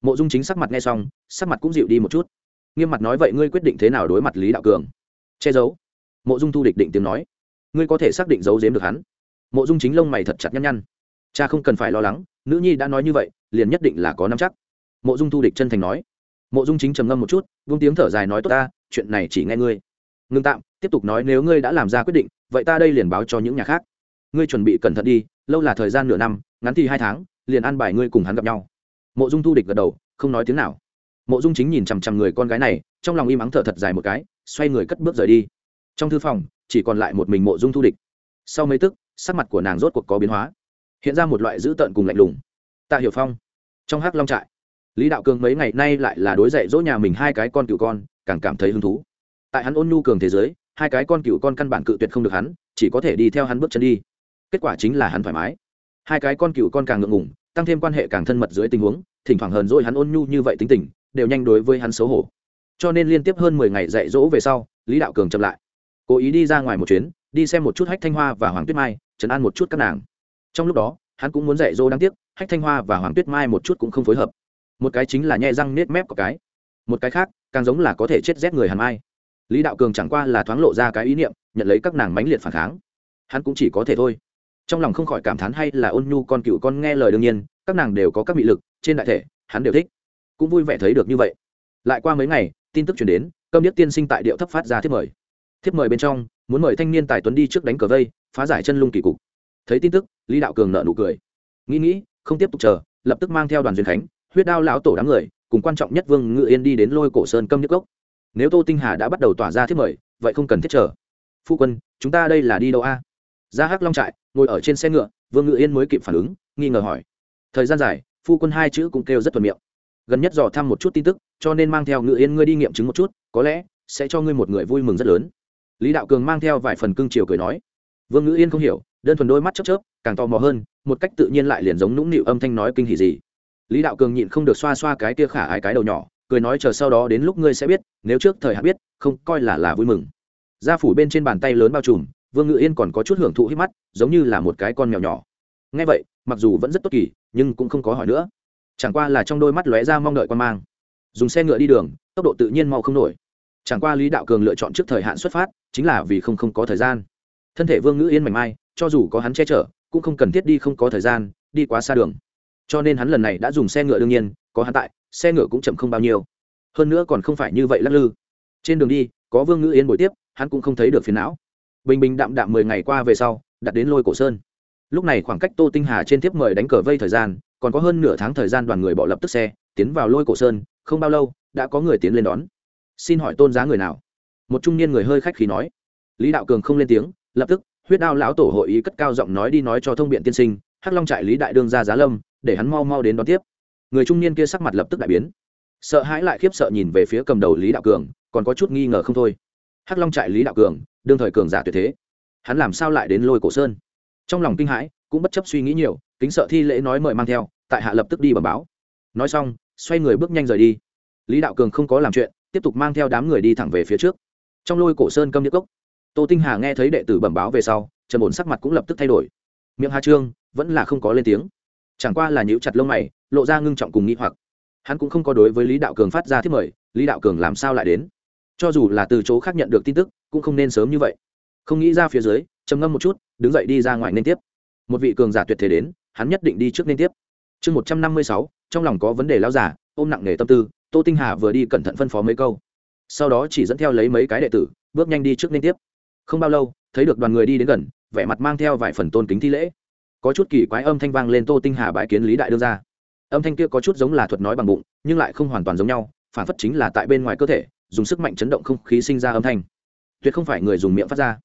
Mộ dung chính sắc mặt nghe xong, sắc mặt cũng dịu đi một chút. Nghiêm mặt nói vậy ngươi quyết định thế nào đối mặt lý đạo cường? Che giấu. Mộ dung thu địch định tiếng nói. Ngươi có thể xác định giấu giếm được hắn. Mộ dung chính lông mày thật chặt nhăn nhăn. Cha không cần phải lo lắng, nữ nhi đã nói như vậy, liền nhất định là có năm chắc. Mộ dung thu địch chân thành nói. Mộ dung chính trầm ngâm một chút vung tiếng thở dài nói tốt ta, chuyện này chỉ nghe ngươi ngưng tạm, tiếp tục nói nếu ngươi đã làm ra quyết định, vậy ta đây liền báo cho những nhà khác. Ngươi chuẩn bị cẩn thận đi, lâu là thời gian nửa năm, ngắn thì hai tháng, liền ăn bài ngươi cùng hắn gặp nhau. Mộ dung thu địch gật đầu, không nói tiếng nào. Mộ dung chính nhìn chằm chằm người con gái này, trong lòng im ắng thở thật dài một cái, xoay người cất bước rời đi. Trong thư phòng, chỉ còn lại một mình mộ dung thu địch. Sau mấy tức, sắc mặt của nàng rốt cuộc có biến hóa. Hiện ra một loại dữ tợn cùng lạnh lùng. Tạ hiểu phong, trong hắc long trại, lý đạo cường mấy ngày nay lại là đối dạy dỗ nhà mình hai cái con cựu con, càng cảm thấy hứng thú tại hắn ôn nhu cường thế giới, hai cái con cựu con căn bản cự tuyệt không được hắn, chỉ có thể đi theo hắn bước chân đi. Kết quả chính là hắn thoải mái. Hai cái con cựu con càng ngượng ngùng, tăng thêm quan hệ càng thân mật dưới tình huống, thỉnh thoảng hờn dỗi hắn ôn nhu như vậy tính tình, đều nhanh đối với hắn xấu hổ. Cho nên liên tiếp hơn mười ngày dạy dỗ về sau, lý đạo cường chậm lại. Cố ý đi ra ngoài một chuyến, đi xem một chút hách thanh hoa và hoàng tuyết mai chấn an một chút các nàng. Trong lúc đó, hắn cũng muốn dạy dỗ đáng tiếc, hách thanh hoa và hoàng tuyết mai một chút cũng không phối hợp. Một cái chính là nhẹ răng nết mép của cái. Một cái khác, càng giống là có thể chết rét người hàn mai lý đạo cường chẳng qua là thoáng lộ ra cái ý niệm, nhận lấy các nàng mãnh liệt phản kháng. Hắn cũng chỉ có thể thôi. Trong lòng không khỏi cảm thán hay là ôn nhu con cựu con nghe lời đương nhiên, các nàng đều có các bị lực, trên đại thể, hắn đều thích. Cũng vui vẻ thấy được như vậy. Lại qua mấy ngày, tin tức chuyển đến, câm nhất tiên sinh tại điệu thấp phát ra thiếp mời. Thiếp mời bên trong, muốn mời thanh niên tài tuấn đi trước đánh cờ vây, phá giải chân lung kỳ cục. Thấy tin tức, lý đạo cường nợ nụ cười. Nghĩ nghĩ, không tiếp tục chờ, lập tức mang theo đoàn duyên khánh, huyết đao lão tổ đám người, cùng quan trọng nhất vương ngự yên đi đến lôi cổ sơn câm nhất gốc nếu tô tinh hà đã bắt đầu tỏa ra thiết mời, vậy không cần thiết chờ. Phu quân, chúng ta đây là đi đâu a? Ra hắc long trại, ngồi ở trên xe ngựa, vương ngự yên mới kịp phản ứng, nghi ngờ hỏi. Thời gian dài, phu quân hai chữ cũng kêu rất thuận miệng. Gần nhất dò thăm một chút tin tức, cho nên mang theo ngự yên ngươi đi nghiệm chứng một chút, có lẽ sẽ cho ngươi một người vui mừng rất lớn. Lý đạo cường mang theo vài phần cưng chiều cười nói. Vương ngự yên không hiểu, đơn thuần đôi mắt chớp chớp, càng tò mò hơn, một cách tự nhiên lại liền giống nũng nịu âm thanh nói kinh hỉ gì. Lý đạo cường nhịn không được xoa xoa cái kia khả ái cái đầu nhỏ cười nói chờ sau đó đến lúc ngươi sẽ biết, nếu trước thời hạn biết, không, coi là là vui mừng. Gia phủ bên trên bàn tay lớn bao trùm, vương ngự yên còn có chút hưởng thụ hít mắt, giống như là một cái con mèo nhỏ. Ngay vậy, mặc dù vẫn rất tốt kỳ, nhưng cũng không có hỏi nữa. Chẳng qua là trong đôi mắt lóe ra mong đợi quan mang. Dùng xe ngựa đi đường, tốc độ tự nhiên mau không nổi. Chẳng qua lý đạo cường lựa chọn trước thời hạn xuất phát, chính là vì không không có thời gian. Thân thể vương ngữ yên mảnh mai, cho dù có hắn che chở, cũng không cần thiết đi không có thời gian, đi quá xa đường. Cho nên hắn lần này đã dùng xe ngựa đương nhiên, có hắn tại xe ngựa cũng chậm không bao nhiêu. Hơn nữa còn không phải như vậy lắc lư. Trên đường đi, có vương ngữ yên buổi tiếp, hắn cũng không thấy được phiền não. Bình bình đạm đạm mười ngày qua về sau, đặt đến lôi cổ sơn. Lúc này khoảng cách tô tinh hà trên tiếp mời đánh cờ vây thời gian, còn có hơn nửa tháng thời gian đoàn người bỏ lập tức xe, tiến vào lôi cổ sơn, không bao lâu, đã có người tiến lên đón. Xin hỏi tôn giá người nào? Một trung niên người hơi khách khí nói. Lý đạo cường không lên tiếng, lập tức, huyết đao lão tổ hội ý cất cao giọng nói đi nói cho thông biện tiên sinh, hắc long trại lý đại đương ra giá lâm, để hắn mau mau đến đón tiếp người trung niên kia sắc mặt lập tức đại biến. Sợ hãi lại khiếp sợ nhìn về phía cầm đầu lý đạo cường, còn có chút nghi ngờ không thôi. Hắc long trại lý đạo cường, đương thời cường giả tuyệt thế. Hắn làm sao lại đến lôi cổ sơn? Trong lòng kinh hãi, cũng bất chấp suy nghĩ nhiều, kính sợ thi lễ nói mời mang theo, tại hạ lập tức đi bẩm báo. Nói xong, xoay người bước nhanh rời đi. Lý đạo cường không có làm chuyện, tiếp tục mang theo đám người đi thẳng về phía trước. Trong lôi cổ sơn câm địa cốc, tô tinh hà nghe thấy đệ tử bẩm báo về sau trần ổn sắc mặt cũng lập tức thay đổi. Miệng hà trương vẫn là không có lên tiếng chẳng qua là nhíu chặt lông mày, lộ ra ngưng trọng cùng nghi hoặc. Hắn cũng không có đối với lý đạo cường phát ra thiết mời, lý đạo cường làm sao lại đến? Cho dù là từ chỗ khác nhận được tin tức, cũng không nên sớm như vậy. Không nghĩ ra phía dưới, trầm ngâm một chút, đứng dậy đi ra ngoài nên tiếp. Một vị cường giả tuyệt thế đến, hắn nhất định đi trước nên tiếp. Chương một trăm năm mươi sáu, trong lòng có vấn đề lao giả, ôm nặng nề tâm tư, tô tinh hà vừa đi cẩn thận phân phó mấy câu. Sau đó chỉ dẫn theo lấy mấy cái đệ tử, bước nhanh đi trước nên tiếp. Không bao lâu, thấy được đoàn người đi đến gần, vẻ mặt mang theo vài phần tôn kính thi lễ có chút kỳ quái âm thanh vang lên tô tinh hà bãi kiến lý đại đương ra. Âm thanh kia có chút giống là thuật nói bằng bụng, nhưng lại không hoàn toàn giống nhau, phản phất chính là tại bên ngoài cơ thể, dùng sức mạnh chấn động không khí sinh ra âm thanh. Tuyệt không phải người dùng miệng phát ra.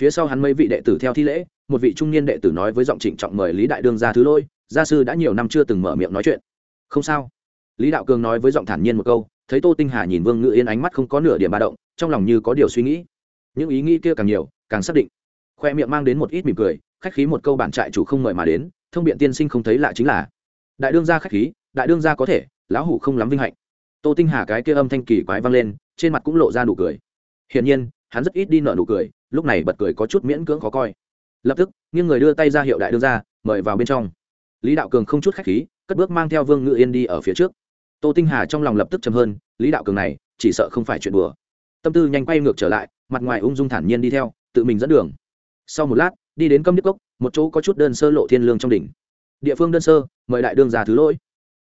Phía sau hắn mấy vị đệ tử theo thi lễ, một vị trung niên đệ tử nói với giọng trịnh trọng mời lý đại đương ra thứ lôi, gia sư đã nhiều năm chưa từng mở miệng nói chuyện. Không sao. Lý đạo cường nói với giọng thản nhiên một câu, thấy tô tinh hà nhìn vương ngự yên ánh mắt không có nửa điểm ba động, trong lòng như có điều suy nghĩ. Những ý nghĩ kia càng nhiều, càng xác định. Khoe miệng mang đến một ít mỉm cười khách khí một câu bản trại chủ không mời mà đến, thông biện tiên sinh không thấy lạ chính là, đại đương gia khách khí, đại đương gia có thể, lão hủ không lắm vinh hạnh. Tô tinh hà cái kia âm thanh kỳ quái vang lên, trên mặt cũng lộ ra nụ cười. Hiển nhiên, hắn rất ít đi nợ nụ cười, lúc này bật cười có chút miễn cưỡng khó coi. Lập tức, nghiêng người đưa tay ra hiệu đại đương gia, mời vào bên trong. Lý đạo cường không chút khách khí, cất bước mang theo vương ngự yên đi ở phía trước. Tô tinh hà trong lòng lập tức chầm hơn, lý đạo cường này, chỉ sợ không phải chuyện đùa. Tâm tư nhanh quay ngược trở lại, mặt ngoài ung dung thản nhiên đi theo, tự mình dẫn đường. Sau một lát đi đến câm điếc cốc, một chỗ có chút đơn sơ lộ thiên lương trong đỉnh. Địa phương đơn sơ, mời đại đương ra thứ lỗi.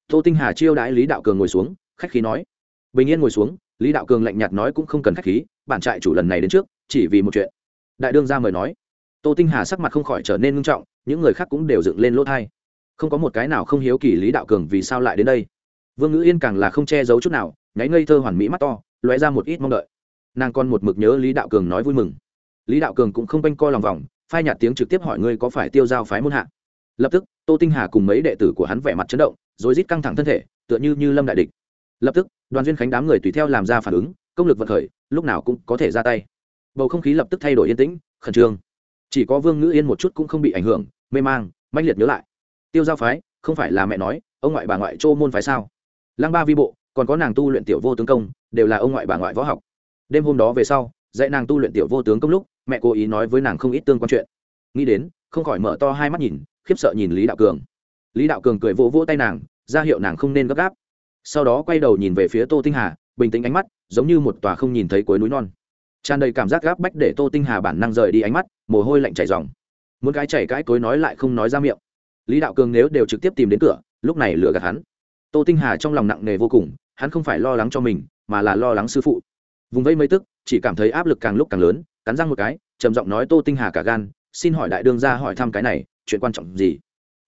Tô tinh hà chiêu đãi lý đạo cường ngồi xuống, khách khí nói. Bình yên ngồi xuống, lý đạo cường lạnh nhạt nói cũng không cần khách khí bản trại chủ lần này đến trước, chỉ vì một chuyện. Đại đương ra mời nói. Tô tinh hà sắc mặt không khỏi trở nên ngưng trọng, những người khác cũng đều dựng lên lỗ thai. Không có một cái nào không hiếu kỳ lý đạo cường vì sao lại đến đây. Vương ngữ yên càng là không che giấu chút nào, nháy ngây thơ hoàn mỹ mắt to, lóe ra một ít mong đợi. Nàng còn một mực nhớ lý đạo cường nói vui mừng. Lý đạo cường cũng không quanh coi lòng vòng phai nhạt tiếng trực tiếp hỏi ngươi có phải tiêu giao phái môn hạ? Lập tức, tô tinh hà cùng mấy đệ tử của hắn vẻ mặt chấn động, rồi rít căng thẳng thân thể, tựa như như lâm đại địch. Lập tức, đoàn duyên khánh đám người tùy theo làm ra phản ứng, công lực vận khởi, lúc nào cũng có thể ra tay. Bầu không khí lập tức thay đổi yên tĩnh, khẩn trương. Chỉ có vương ngữ yên một chút cũng không bị ảnh hưởng, mê mang manh liệt nhớ lại. Tiêu giao phái, không phải là mẹ nói, ông ngoại bà ngoại châu môn phái sao? Lăng ba vi bộ, còn có nàng tu luyện tiểu vô tướng công, đều là ông ngoại bà ngoại võ học. Đêm hôm đó về sau, dạy nàng tu luyện tiểu vô tướng công lúc mẹ cố ý nói với nàng không ít tương quan chuyện. Nghĩ đến, không khỏi mở to hai mắt nhìn, khiếp sợ nhìn lý đạo cường. Lý đạo cường cười vỗ vỗ tay nàng, ra hiệu nàng không nên gấp gáp. Sau đó quay đầu nhìn về phía tô tinh hà, bình tĩnh ánh mắt, giống như một tòa không nhìn thấy cuối núi non. Tràn đầy cảm giác gáp bách để tô tinh hà bản năng rời đi ánh mắt, mồ hôi lạnh chảy dòng muốn cái chảy cái cối nói lại không nói ra miệng. Lý đạo cường nếu đều trực tiếp tìm đến cửa, lúc này lừa gạt hắn. Tô tinh hà trong lòng nặng nề vô cùng, hắn không phải lo lắng cho mình, mà là lo lắng sư phụ. Vùng vây mấy tức, chỉ cảm thấy áp lực càng lúc càng lớn cắn răng một cái, trầm giọng nói, tô tinh hà cả gan, xin hỏi đại đương ra hỏi thăm cái này, chuyện quan trọng gì?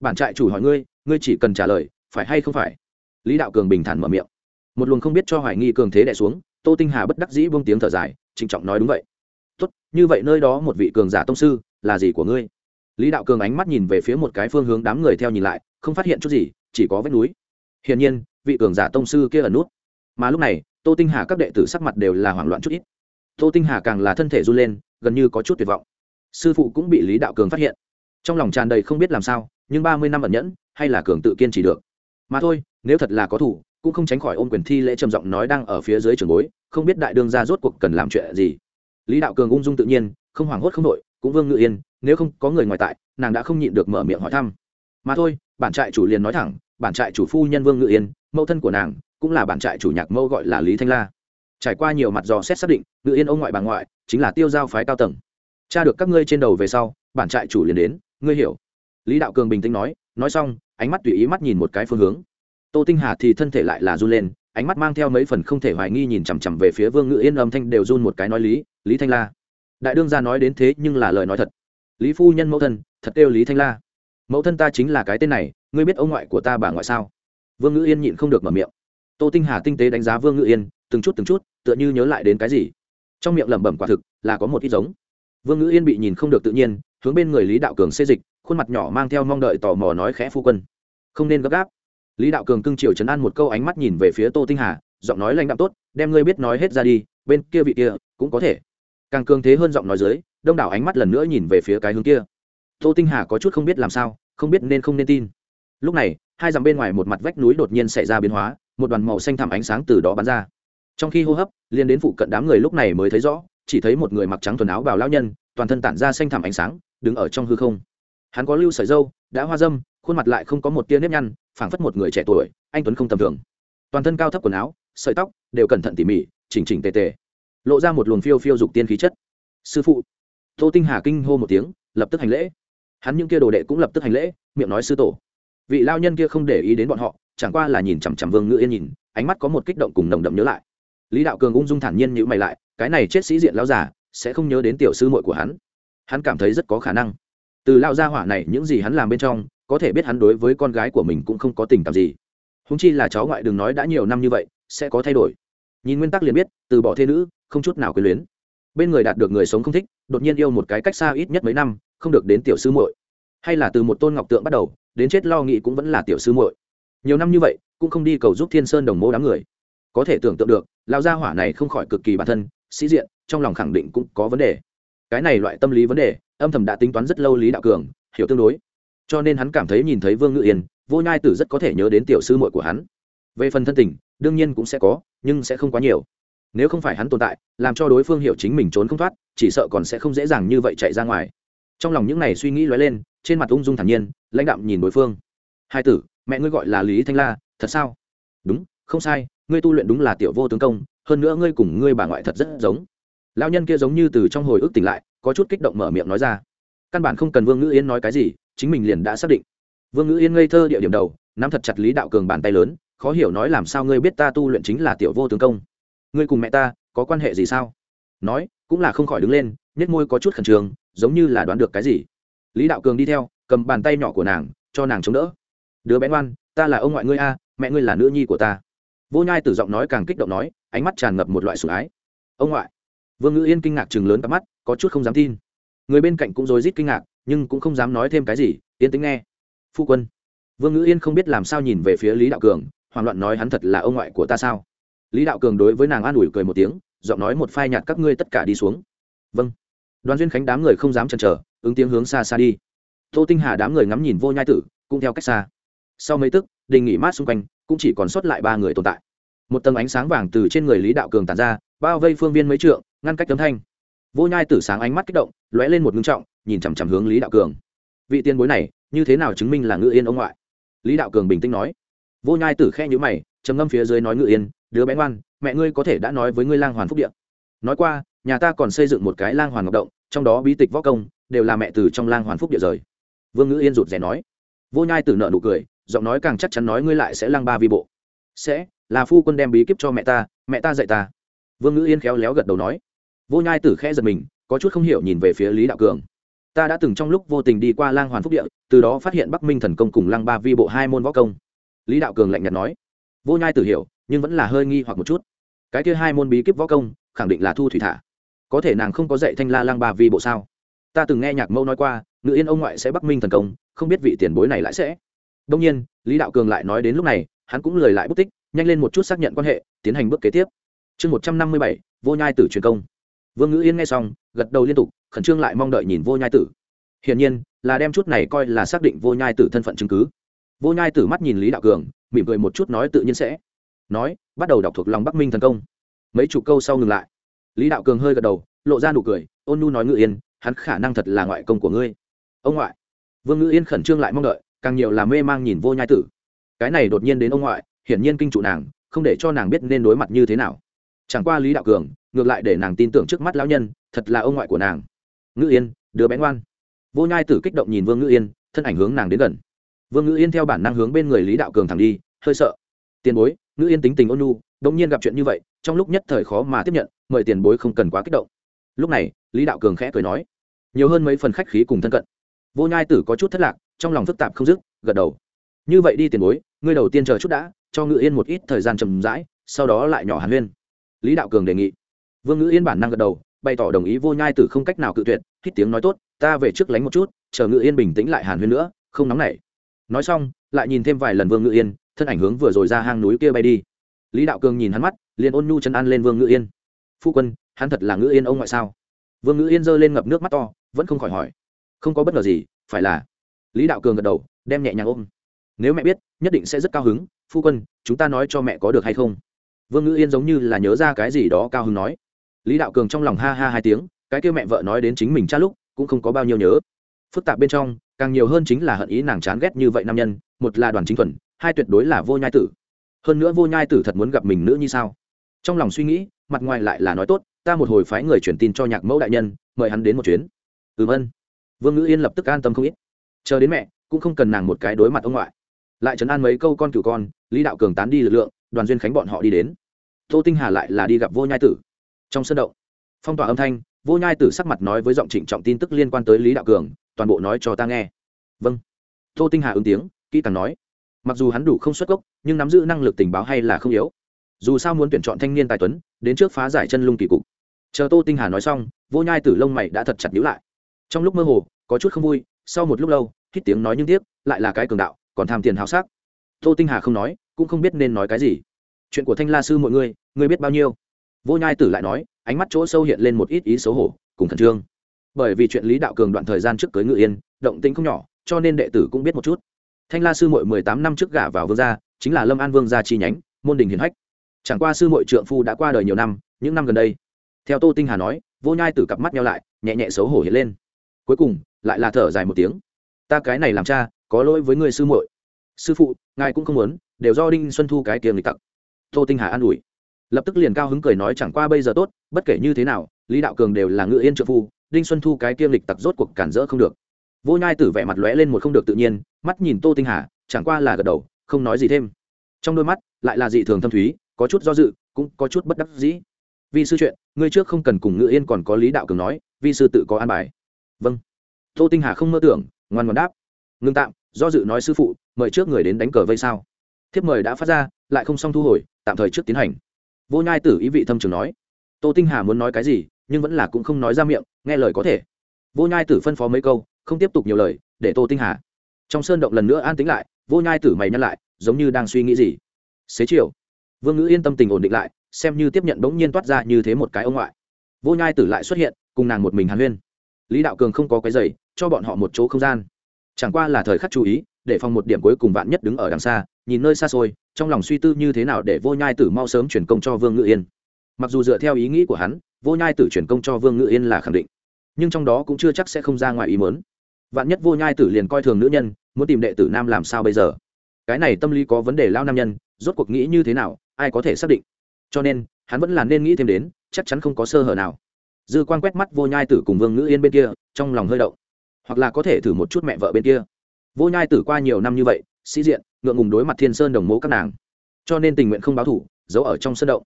Bản trại chủ hỏi ngươi ngươi chỉ cần trả lời, phải hay không phải? Lý đạo cường bình thản mở miệng. Một luồng không biết cho hoài nghi cường thế đẻ xuống, tô tinh hà bất đắc dĩ buông tiếng thở dài, trịnh trọng nói, đúng vậy. Tốt, như vậy nơi đó một vị cường giả tông sư, là gì của ngươi? Lý đạo cường ánh mắt nhìn về phía một cái phương hướng đám người theo nhìn lại, không phát hiện chút gì, chỉ có vết núi. Hiển nhiên, vị cường giả tông sư kia ẩn nút. Mà lúc này, tô tinh hà các đệ tử sắc mặt đều là hoảng loạn chút ít tô tinh hà càng là thân thể run lên, gần như có chút tuyệt vọng. Sư phụ cũng bị lý đạo cường phát hiện. Trong lòng tràn đầy không biết làm sao, nhưng ba mươi năm ẩn nhẫn, hay là cường tự kiên trì được. Mà thôi, nếu thật là có thủ, cũng không tránh khỏi ôm quyền thi lễ trầm giọng nói đang ở phía dưới trường bối, không biết đại đương ra rốt cuộc cần làm chuyện gì. Lý đạo cường ung dung tự nhiên, không hoảng hốt không đội cũng vương ngự yên, nếu không có người ngoài tại, nàng đã không nhịn được mở miệng hỏi thăm. Mà thôi, bản trại chủ liền nói thẳng, bản trại chủ phu nhân vương ngự yên, mẫu thân của nàng, cũng là bản trại chủ nhạc mẫu gọi là lý thanh la trải qua nhiều mặt dò xét xác định, ngự yên ông ngoại bà ngoại chính là tiêu giao phái cao tầng. Cha được các ngươi trên đầu về sau, bản trại chủ liền đến, ngươi hiểu. Lý đạo cường bình tĩnh nói nói xong, ánh mắt tùy ý mắt nhìn một cái phương hướng. Tô tinh hà thì thân thể lại là run lên, ánh mắt mang theo mấy phần không thể hoài nghi nhìn chằm chằm về phía vương ngự yên âm thanh đều run một cái nói lý lý thanh la. Đại đương gia nói đến thế nhưng là lời nói thật. Lý phu nhân mẫu thân, thật kêu lý thanh la. Mẫu thân ta chính là cái tên này, ngươi biết ông ngoại của ta bà ngoại sao? Vương Ngự yên nhịn không được mở miệng. Tô tinh hà tinh tế đánh giá vương Ngự yên từng chút từng chút, tựa như nhớ lại đến cái gì. Trong miệng lẩm bẩm quả thực là có một ít giống. Vương ngữ yên bị nhìn không được tự nhiên, hướng bên người lý đạo cường xê dịch, khuôn mặt nhỏ mang theo mong đợi tò mò nói khẽ phu quân. Không nên gấp gáp. Lý đạo cường cưng chiều chấn an một câu ánh mắt nhìn về phía tô tinh hà, giọng nói lãnh đạm tốt, đem ngươi biết nói hết ra đi, bên kia vị kia cũng có thể. Càng cường thế hơn giọng nói dưới, đông đảo ánh mắt lần nữa nhìn về phía cái hướng kia. Tô tinh hà có chút không biết làm sao, không biết nên không nên tin. Lúc này, hai dặm bên ngoài một mặt vách núi đột nhiên xảy ra biến hóa, một đoàn màu xanh thẳm ánh sáng từ đó bắn ra trong khi hô hấp liên đến phụ cận đám người lúc này mới thấy rõ, chỉ thấy một người mặc trắng thuần áo bào lao nhân, toàn thân tản ra xanh thẳm ánh sáng, đứng ở trong hư không. Hắn có lưu sợi dâu, đã hoa dâm, khuôn mặt lại không có một tia nếp nhăn, phảng phất một người trẻ tuổi, anh tuấn không tầm thường. Toàn thân cao thấp quần áo, sợi tóc đều cẩn thận tỉ mỉ, chỉnh chỉnh tề tề, lộ ra một luồng phiêu phiêu dục tiên khí chất. Sư phụ. Tô tinh hà kinh hô một tiếng, lập tức hành lễ. Hắn những kia đồ đệ cũng lập tức hành lễ, miệng nói sư tổ. Vị lao nhân kia không để ý đến bọn họ, chẳng qua là nhìn chằm chằm vương ngữ yên nhìn, ánh mắt có một kích động cùng nồng đậm nhớ lại lý đạo cường ung dung thản nhiên nhữ mày lại, cái này chết sĩ diện lao giả sẽ không nhớ đến tiểu sư muội của hắn. Hắn cảm thấy rất có khả năng. Từ lao gia hỏa này những gì hắn làm bên trong, có thể biết hắn đối với con gái của mình cũng không có tình cảm gì. Húng chi là cháu ngoại đừng nói đã nhiều năm như vậy, sẽ có thay đổi. Nhìn nguyên tắc liền biết, từ bỏ thê nữ, không chút nào quyền luyến. Bên người đạt được người sống không thích, đột nhiên yêu một cái cách xa ít nhất mấy năm, không được đến tiểu sư muội. Hay là từ một tôn ngọc tượng bắt đầu, đến chết lo nghĩ cũng vẫn là tiểu sư muội. Nhiều năm như vậy, cũng không đi cầu giúp thiên sơn đồng mô đám người. Có thể tưởng tượng được lao gia hỏa này không khỏi cực kỳ bản thân, sĩ diện, trong lòng khẳng định cũng có vấn đề. Cái này loại tâm lý vấn đề, âm thầm đã tính toán rất lâu lý đạo cường, hiểu tương đối. Cho nên hắn cảm thấy nhìn thấy vương ngự yên, vô nhai tử rất có thể nhớ đến tiểu sư muội của hắn. Về phần thân tình, đương nhiên cũng sẽ có, nhưng sẽ không quá nhiều. Nếu không phải hắn tồn tại, làm cho đối phương hiểu chính mình trốn không thoát, chỉ sợ còn sẽ không dễ dàng như vậy chạy ra ngoài. Trong lòng những này suy nghĩ lóe lên, trên mặt ung dung thản nhiên, lãnh đạm nhìn đối phương. Hai tử, mẹ ngươi gọi là lý thanh la, thật sao? Đúng, không sai ngươi tu luyện đúng là tiểu vô tướng công, hơn nữa ngươi cùng ngươi bà ngoại thật rất giống. Lao nhân kia giống như từ trong hồi ức tỉnh lại, có chút kích động mở miệng nói ra. Căn bản không cần vương ngữ yên nói cái gì, chính mình liền đã xác định. Vương ngữ yên ngây thơ địa điểm đầu, nắm thật chặt lý đạo cường bàn tay lớn, khó hiểu nói làm sao ngươi biết ta tu luyện chính là tiểu vô tướng công. Ngươi cùng mẹ ta, có quan hệ gì sao? Nói, cũng là không khỏi đứng lên nhét môi có chút khẩn trương, giống như là đoán được cái gì. Lý đạo cường đi theo, cầm bàn tay nhỏ của nàng, cho nàng chống đỡ. Đứa bé ngoan, ta là ông ngoại ngươi a, mẹ ngươi là nữ nhi của ta vô nhai tử giọng nói càng kích động nói, ánh mắt tràn ngập một loại sủng ái. Ông ngoại. Vương ngữ yên kinh ngạc chừng lớn cặp mắt, có chút không dám tin. Người bên cạnh cũng rối rít kinh ngạc, nhưng cũng không dám nói thêm cái gì, yên tính nghe. Phu quân. Vương ngữ yên không biết làm sao nhìn về phía lý đạo cường, hoảng loạn nói hắn thật là ông ngoại của ta sao? Lý đạo cường đối với nàng an ủi cười một tiếng, giọng nói một phai nhạt các ngươi tất cả đi xuống. Vâng. Đoàn duyên khánh đám người không dám chần chờ, ứng tiếng hướng xa xa đi. Tô tinh hà đám người ngắm nhìn vô nhai tử, cũng theo cách xa. Sau mấy tức, đình nghỉ mát xung quanh cũng chỉ còn sót lại ba người tồn tại. Một tầng ánh sáng vàng từ trên người lý đạo cường tàn ra, bao vây phương viên mấy trượng, ngăn cách tấm thanh. Vô nhai tử sáng ánh mắt kích động, lóe lên một ngưng trọng, nhìn chằm chằm hướng lý đạo cường. Vị tiền bối này, như thế nào chứng minh là ngự yên ông ngoại? Lý đạo cường bình tĩnh nói. Vô nhai tử khe nhữ mày, trầm ngâm phía dưới nói ngự yên, đứa bé ngoan, mẹ ngươi có thể đã nói với ngươi lang hoàn phúc điện nói qua, nhà ta còn xây dựng một cái lang hoàn ngọc động, trong đó bí tịch võ công đều là mẹ từ trong lang hoàn phúc địa rời. Vương ngữ yên rụt rè nói. Vô nhai tử nợ nụ cười giọng nói càng chắc chắn nói ngươi lại sẽ lang ba vi bộ. Sẽ, là phu quân đem bí kíp cho mẹ ta mẹ ta dạy ta. Vương ngữ yên khéo léo gật đầu nói. Vô nhai tử khẽ giật mình, có chút không hiểu nhìn về phía lý đạo cường. Ta đã từng trong lúc vô tình đi qua lang hoàn phúc địa, từ đó phát hiện bắc minh thần công cùng lăng ba vi bộ hai môn võ công. Lý đạo cường lạnh nhạt nói. Vô nhai tử hiểu, nhưng vẫn là hơi nghi hoặc một chút. Cái kia hai môn bí kíp võ công, khẳng định là thu thủy thả. Có thể nàng không có dạy thanh la lăng ba vi bộ sao? Ta từng nghe nhạc mẫu nói qua ngự yên ông ngoại sẽ bắc minh thần công, không biết vị tiền bối này lại sẽ đông nhiên, lý đạo cường lại nói đến lúc này, hắn cũng lời lại bút tích, nhanh lên một chút xác nhận quan hệ, tiến hành bước kế tiếp. Chương một trăm năm mươi bảy, vô nhai tử truyền công. Vương ngữ yên nghe xong, gật đầu liên tục, khẩn trương lại mong đợi nhìn vô nhai tử. Hiển nhiên, là đem chút này coi là xác định vô nhai tử thân phận chứng cứ. Vô nhai tử mắt nhìn lý đạo cường, mỉm cười một chút nói tự nhiên sẽ. Nói, bắt đầu đọc thuộc lòng bắc minh thần công. Mấy chục câu sau ngừng lại. Lý đạo cường hơi gật đầu, lộ ra nụ cười, ôn nu nói ngự yên, hắn khả năng thật là ngoại công của ngươi. Ông ngoại. Vương ngự yên khẩn trương lại mong đợi càng nhiều là mê mang nhìn vô nhai tử. Cái này đột nhiên đến ông ngoại, hiển nhiên kinh trụ nàng, không để cho nàng biết nên đối mặt như thế nào. Chẳng qua lý đạo cường, ngược lại để nàng tin tưởng trước mắt lão nhân, thật là ông ngoại của nàng. Ngữ yên, đứa bé ngoan. Vô nhai tử kích động nhìn vương ngữ yên, thân ảnh hướng nàng đến gần. Vương ngữ yên theo bản năng hướng bên người lý đạo cường thẳng đi, hơi sợ. Tiền bối, ngữ yên tính tình ôn nhu đông nhiên gặp chuyện như vậy, trong lúc nhất thời khó mà tiếp nhận, mời tiền bối không cần quá kích động. Lúc này, lý đạo cường khẽ cười nói, nhiều hơn mấy phần khách khí cùng thân cận. Vô nhai tử có chút thất lạc trong lòng phức tạp không dứt, gật đầu. Như vậy đi tiền bối, ngươi đầu tiên chờ chút đã, cho ngự yên một ít thời gian chầm rãi, sau đó lại nhỏ hàn huyên. Lý đạo cường đề nghị. Vương ngữ yên bản năng gật đầu, bày tỏ đồng ý vô nhai tử không cách nào cự tuyệt, hít tiếng nói tốt, ta về trước lánh một chút, chờ ngự yên bình tĩnh lại hàn huyên nữa, không nóng nảy. Nói xong, lại nhìn thêm vài lần vương ngự yên, thân ảnh hướng vừa rồi ra hang núi kia bay đi. Lý đạo cường nhìn hắn mắt, liền ôn nhu chân an lên vương ngự yên. Phu quân, hắn thật là ngự yên ông ngoại sao? Vương ngự yên giơ lên ngập nước mắt to, vẫn không khỏi hỏi. Không có bất ngờ gì, phải là lý đạo cường gật đầu, đem nhẹ nhàng ôm. Nếu mẹ biết, nhất định sẽ rất cao hứng. Phu quân, chúng ta nói cho mẹ có được hay không? Vương ngữ yên giống như là nhớ ra cái gì đó cao hứng nói. Lý đạo cường trong lòng ha ha hai tiếng, cái kêu mẹ vợ nói đến chính mình cha lúc, cũng không có bao nhiêu nhớ. Phức tạp bên trong, càng nhiều hơn chính là hận ý nàng chán ghét như vậy nam nhân, một là đoàn chính thuần, hai tuyệt đối là vô nhai tử. Hơn nữa vô nhai tử thật muốn gặp mình nữa như sao? Trong lòng suy nghĩ, mặt ngoài lại là nói tốt, ta một hồi phái người truyền tin cho nhạc mẫu đại nhân, mời hắn đến một chuyến. Ừm ân vương ngữ yên lập tức an tâm không ít chờ đến mẹ, cũng không cần nàng một cái đối mặt ông ngoại. Lại chấn an mấy câu con cửu con, lý đạo cường tán đi lực lượng, đoàn duyên khánh bọn họ đi đến. Tô tinh hà lại là đi gặp vô nhai tử. Trong sân động, phong tỏa âm thanh, vô nhai tử sắc mặt nói với giọng trịnh trọng tin tức liên quan tới lý đạo cường, toàn bộ nói cho ta nghe. Vâng. Tô tinh hà ứng tiếng, kỹ càng nói. Mặc dù hắn đủ không xuất gốc, nhưng nắm giữ năng lực tình báo hay là không yếu. Dù sao muốn tuyển chọn thanh niên tài tuấn, đến trước phá giải chân lung kỳ cục. Chờ tô tinh hà nói xong, vô nhai tử lông mày đã thật chặt nhíu lại. Trong lúc mơ hồ, có chút không vui, sau một lúc lâu hít tiếng nói nhưng tiếc, lại là cái cường đạo, còn tham tiền hào sắc. Tô tinh hà không nói, cũng không biết nên nói cái gì. Chuyện của thanh la sư mọi người ngươi biết bao nhiêu? Vô nhai tử lại nói, ánh mắt chỗ sâu hiện lên một ít ý xấu hổ, cùng khẩn trương. Bởi vì chuyện lý đạo cường đoạn thời gian trước cưới ngự yên, động tính không nhỏ, cho nên đệ tử cũng biết một chút. Thanh la sư mội mười tám năm trước gả vào vương gia, chính là lâm an vương gia chi nhánh, môn đình hiền hách. Chẳng qua sư mội trượng phu đã qua đời nhiều năm, những năm gần đây. Theo tô tinh hà nói, vô nhai tử cặp mắt nhau lại, nhẹ nhẹ xấu hổ hiện lên. Cuối cùng, lại là thở dài một tiếng ta cái này làm cha, có lỗi với người sư muội. Sư phụ, ngài cũng không muốn, đều do đinh xuân thu cái kiềm lịch tặc. Tô tinh hà an ủi. Lập tức liền cao hứng cười nói chẳng qua bây giờ tốt, bất kể như thế nào, lý đạo cường đều là ngự yên trợ phu, đinh xuân thu cái kiêm lịch tặc rốt cuộc cản rỡ không được. Vô nhai tử vẻ mặt lóe lên một không được tự nhiên, mắt nhìn tô tinh hà, chẳng qua là gật đầu, không nói gì thêm. Trong đôi mắt, lại là dị thường thâm thúy, có chút do dự, cũng có chút bất đắc dĩ. Vì sư chuyện, ngươi trước không cần cùng ngự yên còn có lý đạo cường nói vì sư tự có an bài. Vâng. Tô tinh hà không mơ tưởng ngoan ngoan đáp. Ngưng tạm, do dự nói sư phụ, mời trước người đến đánh cờ vây sao. Thiếp mời đã phát ra, lại không xong thu hồi, tạm thời trước tiến hành. Vô nhai tử ý vị thâm trường nói. Tô tinh hà muốn nói cái gì, nhưng vẫn là cũng không nói ra miệng, nghe lời có thể. Vô nhai tử phân phó mấy câu, không tiếp tục nhiều lời, để tô tinh hà. Trong sơn động lần nữa an tính lại, vô nhai tử mày nhăn lại, giống như đang suy nghĩ gì. Xế chiều, vương ngữ yên tâm tình ổn định lại, xem như tiếp nhận bỗng nhiên toát ra như thế một cái ông ngoại. Vô nhai tử lại xuất hiện, cùng nàng một mình hàn huyên. Lý đạo cường không có cái giày cho bọn họ một chỗ không gian. Chẳng qua là thời khắc chú ý, để phòng một điểm cuối cùng vạn nhất đứng ở đằng xa, nhìn nơi xa xôi, trong lòng suy tư như thế nào để vô nhai tử mau sớm chuyển công cho vương ngự yên. Mặc dù dựa theo ý nghĩ của hắn, vô nhai tử chuyển công cho vương ngự yên là khẳng định, nhưng trong đó cũng chưa chắc sẽ không ra ngoài ý mớn vạn nhất vô nhai tử liền coi thường nữ nhân, muốn tìm đệ tử nam làm sao bây giờ? Cái này tâm lý có vấn đề lao nam nhân, rốt cuộc nghĩ như thế nào, ai có thể xác định? Cho nên, hắn vẫn là nên nghĩ thêm đến, chắc chắn không có sơ hở nào. Dư quan quét mắt vô nhai tử cùng vương ngữ yên bên kia, trong lòng hơi động hoặc là có thể thử một chút mẹ vợ bên kia. Vô nhai tử qua nhiều năm như vậy, sĩ diện, ngượng ngùng đối mặt thiên sơn đồng mố các nàng. Cho nên tình nguyện không báo thủ, giấu ở trong sân động.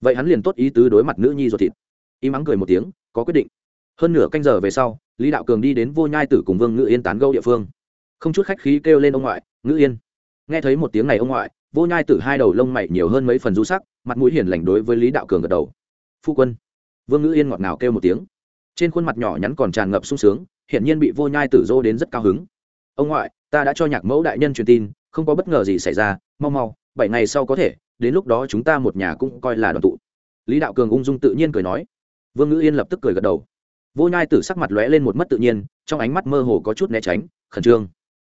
Vậy hắn liền tốt ý tứ đối mặt nữ nhi ruột thịt. Im mắng cười một tiếng, có quyết định. Hơn nửa canh giờ về sau, lý đạo cường đi đến vô nhai tử cùng vương ngữ yên tán gâu địa phương. Không chút khách khí kêu lên ông ngoại ngữ yên. Nghe thấy một tiếng này ông ngoại, vô nhai tử hai đầu lông mày nhiều hơn mấy phần du sắc, mặt mũi hiền lành đối với lý đạo cường gật đầu. Phu quân. Vương ngữ yên ngọt ngào kêu một tiếng. Trên khuôn mặt nhỏ nhắn còn tràn ngập sung sướng hiện nhiên bị vô nhai tử dô đến rất cao hứng. Ông ngoại, ta đã cho nhạc mẫu đại nhân truyền tin, không có bất ngờ gì xảy ra, mau mau, bảy ngày sau có thể, đến lúc đó chúng ta một nhà cũng coi là đoàn tụ. Lý đạo cường ung dung tự nhiên cười nói. Vương ngữ yên lập tức cười gật đầu. Vô nhai tử sắc mặt lóe lên một mất tự nhiên, trong ánh mắt mơ hồ có chút né tránh, khẩn trương.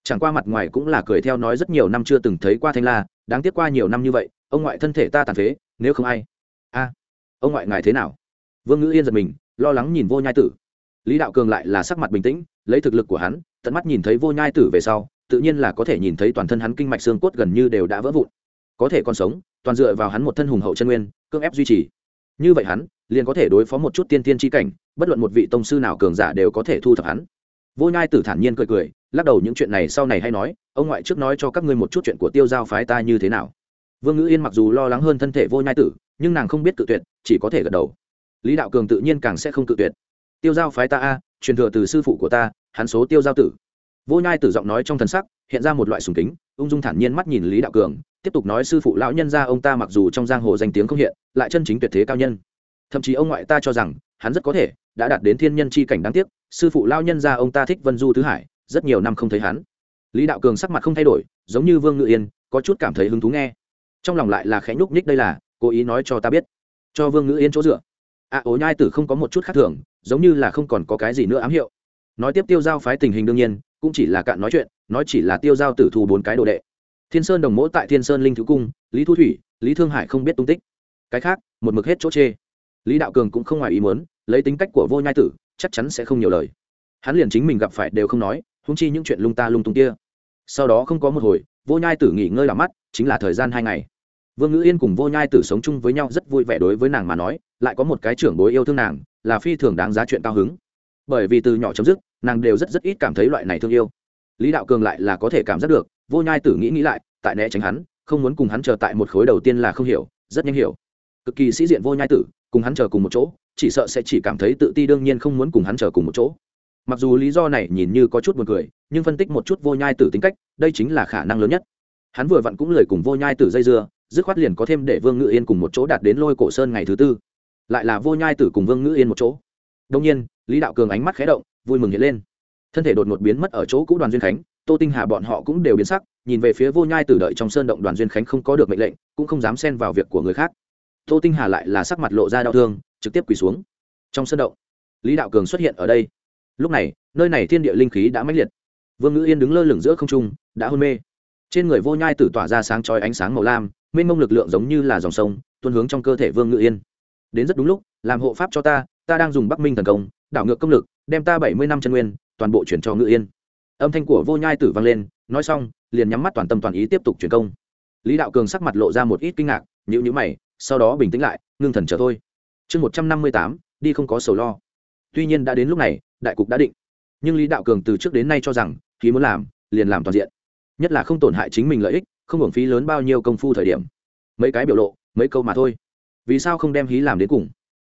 Chẳng qua mặt ngoài cũng là cười theo nói rất nhiều năm chưa từng thấy qua thanh la, đáng tiếc qua nhiều năm như vậy, ông ngoại thân thể ta tàn phế, nếu không ai. A, ông ngoại ngài thế nào? Vương ngữ yên giật mình, lo lắng nhìn vô nhai tử lý đạo cường lại là sắc mặt bình tĩnh, lấy thực lực của hắn, tận mắt nhìn thấy vô nhai tử về sau, tự nhiên là có thể nhìn thấy toàn thân hắn kinh mạch xương cốt gần như đều đã vỡ vụn. Có thể còn sống, toàn dựa vào hắn một thân hùng hậu chân nguyên, cưỡng ép duy trì. Như vậy hắn, liền có thể đối phó một chút tiên tiên tri cảnh, bất luận một vị tông sư nào cường giả đều có thể thu thập hắn. Vô nhai tử thản nhiên cười cười, lắc đầu những chuyện này sau này hay nói, ông ngoại trước nói cho các ngươi một chút chuyện của tiêu giao phái ta như thế nào. Vương ngữ yên mặc dù lo lắng hơn thân thể vô nhai tử, nhưng nàng không biết cự tuyệt, chỉ có thể gật đầu. Lý đạo cường tự nhiên càng sẽ không cự tuyệt tiêu giao phái ta a truyền thừa từ sư phụ của ta hắn số tiêu giao tử. Vô nhai tử giọng nói trong thần sắc hiện ra một loại sùng kính ung dung thản nhiên mắt nhìn lý đạo cường tiếp tục nói sư phụ lão nhân ra ông ta mặc dù trong giang hồ danh tiếng không hiện lại chân chính tuyệt thế cao nhân. Thậm chí ông ngoại ta cho rằng hắn rất có thể đã đạt đến thiên nhân c h i cảnh đáng tiếc sư phụ lão nhân ra ông ta thích vân du thứ hải rất nhiều năm không thấy hắn. Lý đạo cường sắc mặt không thay đổi giống như vương ngự yên có chút cảm thấy hứng thú nghe. Trong lòng lại là khẽ nhúc nhích đây là cố ý nói cho ta biết. Cho vương ngự yên chỗ dựa. Ạ à, ố nhai tử không có một chút khác thường giống như là không còn có cái gì nữa ám hiệu. Nói tiếp tiêu giao phái tình hình đương nhiên, cũng chỉ là cạn nói chuyện, nói chỉ là tiêu giao tử thù bốn cái đồ đệ. Thiên sơn đồng mỗ tại thiên sơn linh thứ cung, lý thu thủy, lý thương hải không biết tung tích. Cái khác, một mực hết chỗ chê. Lý đạo cường cũng không ngoài ý muốn, lấy tính cách của vô nhai tử, chắc chắn sẽ không nhiều lời. Hắn liền chính mình gặp phải đều không nói húng chi những chuyện lung ta lung tung kia. Sau đó không có một hồi, vô nhai tử nghỉ ngơi làm mắt, chính là thời gian hai ngày. Vương ngữ yên cùng vô nhai tử sống chung với nhau rất vui vẻ đối với nàng mà nói, lại có một cái trưởng bối yêu thương nàng là phi thường đáng giá chuyện cao hứng. Bởi vì từ nhỏ chấm dứt, nàng đều rất rất ít cảm thấy loại này thương yêu. Lý đạo cường lại là có thể cảm giác được, vô nhai tử nghĩ nghĩ lại, tại né tránh hắn, không muốn cùng hắn chờ tại một khối đầu tiên là không hiểu, rất nhanh hiểu. Cực kỳ sĩ diện vô nhai tử, cùng hắn chờ cùng một chỗ, chỉ sợ sẽ chỉ cảm thấy tự ti đương nhiên không muốn cùng hắn chờ cùng một chỗ. Mặc dù lý do này nhìn như có chút b u ồ n cười, nhưng phân tích một chút vô nhai tử tính cách, đây chính là khả năng lớn nhất. Hắn vừa vặn cũng lời cùng vô nhai tử dây dưa, dứt khoát liền có thêm để vương ngự yên cùng một chỗ đạt đến lôi cổ sơn ngày thứ tư lại là vô nhai tử cùng vương ngữ yên một chỗ. Đông nhiên, lý đạo cường ánh mắt khé động, vui mừng hiện lên. Thân thể đột ngột biến mất ở chỗ cũ đoàn duyên khánh, tô tinh hà bọn họ cũng đều biến sắc, nhìn về phía vô nhai tử đợi trong sơn động đoàn duyên khánh không có được mệnh lệnh, cũng không dám xen vào việc của người khác. Tô tinh hà lại là sắc mặt lộ ra đau thương, trực tiếp quỳ xuống. Trong sơn động, lý đạo cường xuất hiện ở đây. Lúc này, nơi này thiên địa linh khí đã mãnh liệt. Vương ngữ yên đứng lơ lửng giữa không trung, đã hôn mê. Trên người vô nhai tử tỏa ra sáng chói ánh sáng màu lam, mênh mông lực lượng giống như là dòng sông, tuôn hướng trong cơ thể vương ngữ yên đến rất đúng lúc, làm hộ pháp cho ta ta đang dùng bắc minh thần công, đảo ngược công lực, đem ta bảy mươi năm chân nguyên, toàn bộ chuyển cho Ngự yên. Âm thanh của vô nhai tử vang lên, nói xong, liền nhắm mắt toàn tâm toàn ý tiếp tục chuyển công. Lý đạo cường sắc mặt lộ ra một ít kinh ngạc nhữ nhữ mày, sau đó bình tĩnh lại, ngưng thần chờ thôi. Chương một trăm năm mươi tám, đi không có sầu lo. Tuy nhiên đã đến lúc này, đại cục đã định. Nhưng lý đạo cường từ trước đến nay cho rằng, khi muốn làm, liền làm toàn diện. Nhất là không tổn hại chính mình lợi ích, không hưởng phí lớn bao nhiêu công phu thời điểm. Mấy cái biểu lộ, mấy câu mà thôi vì sao không đem hí làm đến cùng?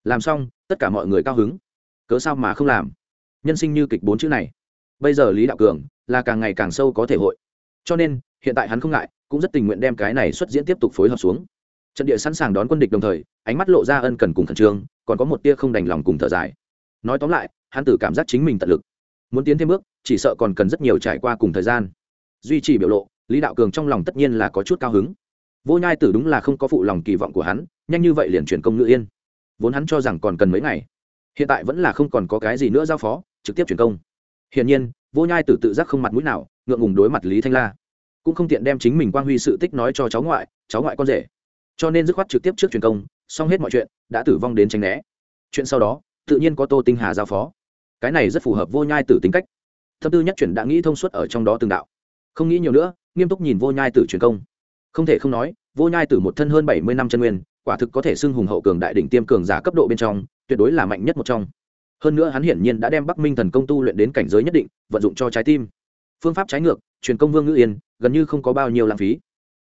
Làm xong, tất cả mọi người cao hứng. Cớ sao mà không làm? Nhân sinh như kịch bốn chữ này. Bây giờ lý đạo cường là càng ngày càng sâu có thể hội. Cho nên, hiện tại hắn không ngại, cũng rất tình nguyện đem cái này xuất diễn tiếp tục phối hợp xuống. Trận địa sẵn sàng đón quân địch đồng thời, ánh mắt lộ ra ân cần cùng khẩn trương, còn có một tia không đành lòng cùng thở dài. Nói tóm lại, hắn tự cảm giác chính mình tận lực. Muốn tiến thêm bước, chỉ sợ còn cần rất nhiều trải qua cùng thời gian. Duy trì biểu lộ, lý đạo cường trong lòng tất nhiên là có chút cao hứng vô nhai tử đúng là không có phụ lòng kỳ vọng của hắn, nhanh như vậy liền chuyển công ngự yên. Vốn hắn cho rằng còn cần mấy ngày, hiện tại vẫn là không còn có cái gì nữa giao phó, trực tiếp chuyển công. Hiển nhiên, vô nhai tử tự giác không mặt mũi nào, ngượng ngùng đối mặt lý thanh la. Cũng không tiện đem chính mình quang huy sự tích nói cho cháu ngoại cháu ngoại con rể. Cho nên dứt khoát trực tiếp trước truyền công, xong hết mọi chuyện, đã tử vong đến tránh né. Chuyện sau đó, tự nhiên có tô tinh hà giao phó. Cái này rất phù hợp vô nhai tử tính cách. Thâm tư nhất chuyển đã nghĩ thông suốt ở trong đó từng đạo. Không nghĩ nhiều nữa, nghiêm túc nhìn vô nhai tử truyền công không thể không nói, vô nhai tử một thân hơn bảy mươi năm chân nguyên, quả thực có thể xưng hùng hậu cường đại đỉnh tiêm cường giả cấp độ bên trong, tuyệt đối là mạnh nhất một trong. Hơn nữa hắn hiển nhiên đã đem bắc minh thần công tu luyện đến cảnh giới nhất định, vận dụng cho trái tim. Phương pháp trái ngược, truyền công vương ngữ yên, gần như không có bao nhiêu lãng phí.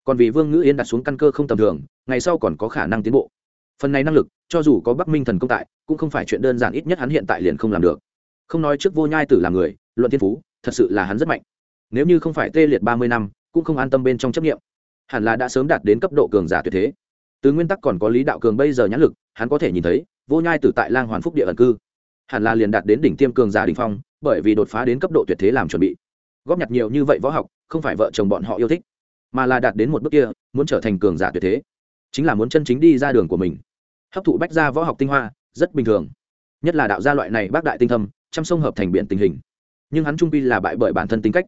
Còn vì vương ngữ yên đặt xuống căn cơ không tầm thường, ngày sau còn có khả năng tiến bộ. Phần này năng lực, cho dù có bắc minh thần công tại, cũng không phải chuyện đơn giản, ít nhất hắn hiện tại liền không làm được. Không nói trước vô nhai tử là người, luận thiên phú, thật sự là hắn rất mạnh. Nếu như không phải tê liệt ba mươi năm, cũng không an tâm bên trong chấp nghiệm hẳn là đã sớm đạt đến cấp độ cường giả tuyệt thế. Từ nguyên tắc còn có lý đạo cường bây giờ nhãn lực, hắn có thể nhìn thấy, vô nhai tử tại lang hoàn phúc địa ẩn cư. Hẳn là liền đạt đến đỉnh tiêm cường giả đình phong, bởi vì đột phá đến cấp độ tuyệt thế làm chuẩn bị. Góp nhặt nhiều như vậy võ học, không phải vợ chồng bọn họ yêu thích, mà là đạt đến một bước kia, muốn trở thành cường giả tuyệt thế. Chính là muốn chân chính đi ra đường của mình. Hấp thụ bách ra võ học tinh hoa, rất bình thường. Nhất là đạo gia loại này bác đại tinh thâm, chăm sông hợp thành biện tình hình. Nhưng hắn trung pi là bại bởi bản thân tính cách.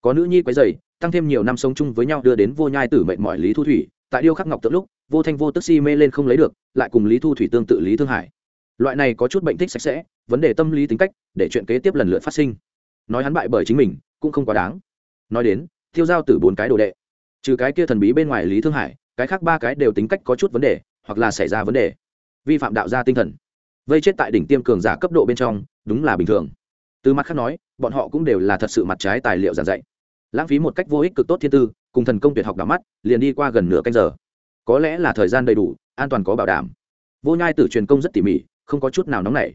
Có nữ nhi quấy dày tăng thêm nhiều năm sống chung với nhau đưa đến vô nhai tử mệnh mọi lý thu thủy, tại điêu khắc ngọc tượng lúc, vô thanh vô tức si mê lên không lấy được, lại cùng lý thu thủy tương tự lý thương hải. Loại này có chút bệnh thích sạch sẽ, vấn đề tâm lý tính cách, để chuyện kế tiếp lần lượt phát sinh. Nói hắn bại bởi chính mình, cũng không quá đáng. Nói đến, thiêu giao từ bốn cái đồ đệ. Trừ cái kia thần bí bên ngoài lý thương hải, cái khác ba cái đều tính cách có chút vấn đề, hoặc là xảy ra vấn đề. Vi phạm đạo gia tinh thần. Vây chết tại đỉnh tiêm cường giả cấp độ bên trong, đúng là bình thường. Từ mặt khác nói, bọn họ cũng đều là thật sự mặt trái tài liệu giảng dạy lãng phí một cách vô ích cực tốt thiên tư, cùng thần công tuyệt học đ mắt, liền đi qua gần nửa canh giờ. Có lẽ là thời gian đầy đủ, an toàn có bảo đảm. Vô nhai tử truyền công rất tỉ mỉ, không có chút nào nóng nảy.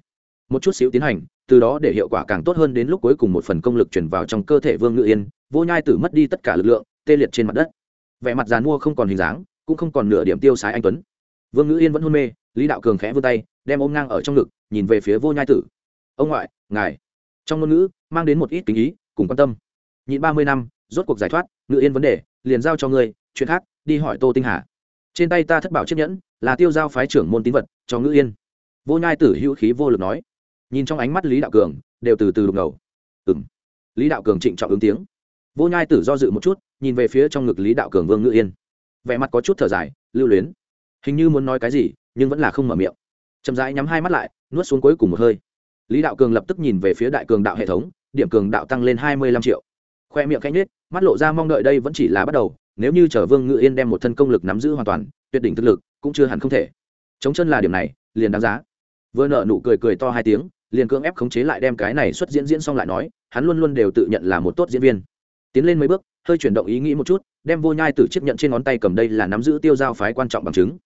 Một chút xíu tiến hành, từ đó để hiệu quả càng tốt hơn đến lúc cuối cùng một phần công lực chuyển vào trong cơ thể vương ngự yên, vô nhai tử mất đi tất cả lực lượng, tê liệt trên mặt đất. Vẻ mặt dàn mua không còn hình dáng, cũng không còn nửa điểm tiêu sái anh tuấn. Vương ngự yên vẫn hôn mê, lý đạo cường khẽ vươn tay, đem ôm ngang ở trong ngực, nhìn về phía vô nhai tử. Ông ngoại, ngài. Trong ngôn ngữ, mang đến một ít kính ý, cùng quan tâm nhịn ba mươi năm, rốt cuộc giải thoát, ngự yên vấn đề, liền giao cho ngươi, chuyện khác, đi hỏi tô tinh hà. Trên tay ta thất bảo chiếc nhẫn, là tiêu giao phái trưởng môn tín vật, cho ngự yên. Vô nhai tử hữu khí vô lực nói. Nhìn trong ánh mắt lý đạo cường, đều từ từ đục ngầu. Ừng lý đạo cường trịnh trọng ứng tiếng. Vô nhai tử do dự một chút, nhìn về phía trong ngực lý đạo cường vương ngự yên. Vẻ mặt có chút thở dài, lưu luyến. Hình như muốn nói cái gì, nhưng vẫn là không mở miệng. Chậm rãi nhắm hai mắt lại, nuốt xuống cuối cùng một hơi. Lý đạo cường lập tức nhìn về phía đại cường đạo hệ thống, điểm cường đạo tăng lên hai mươi lăm triệu khoe miệng khẽ nết mắt lộ ra mong đợi đây vẫn chỉ là bắt đầu, nếu như chở vương ngự yên đem một thân công lực nắm giữ hoàn toàn, tuyệt đỉnh thực lực cũng chưa hẳn không thể. Chống chân là điểm này, liền đáng giá. Vừa nợ nụ cười cười to hai tiếng, liền cưỡng ép khống chế lại đem cái này xuất diễn diễn xong lại nói, hắn luôn luôn đều tự nhận là một tốt diễn viên. Tiến lên mấy bước, hơi chuyển động ý nghĩ một chút, đem vô nhai từ chiếc nhận trên ngón tay cầm đây là nắm giữ tiêu giao phái quan trọng bằng chứng.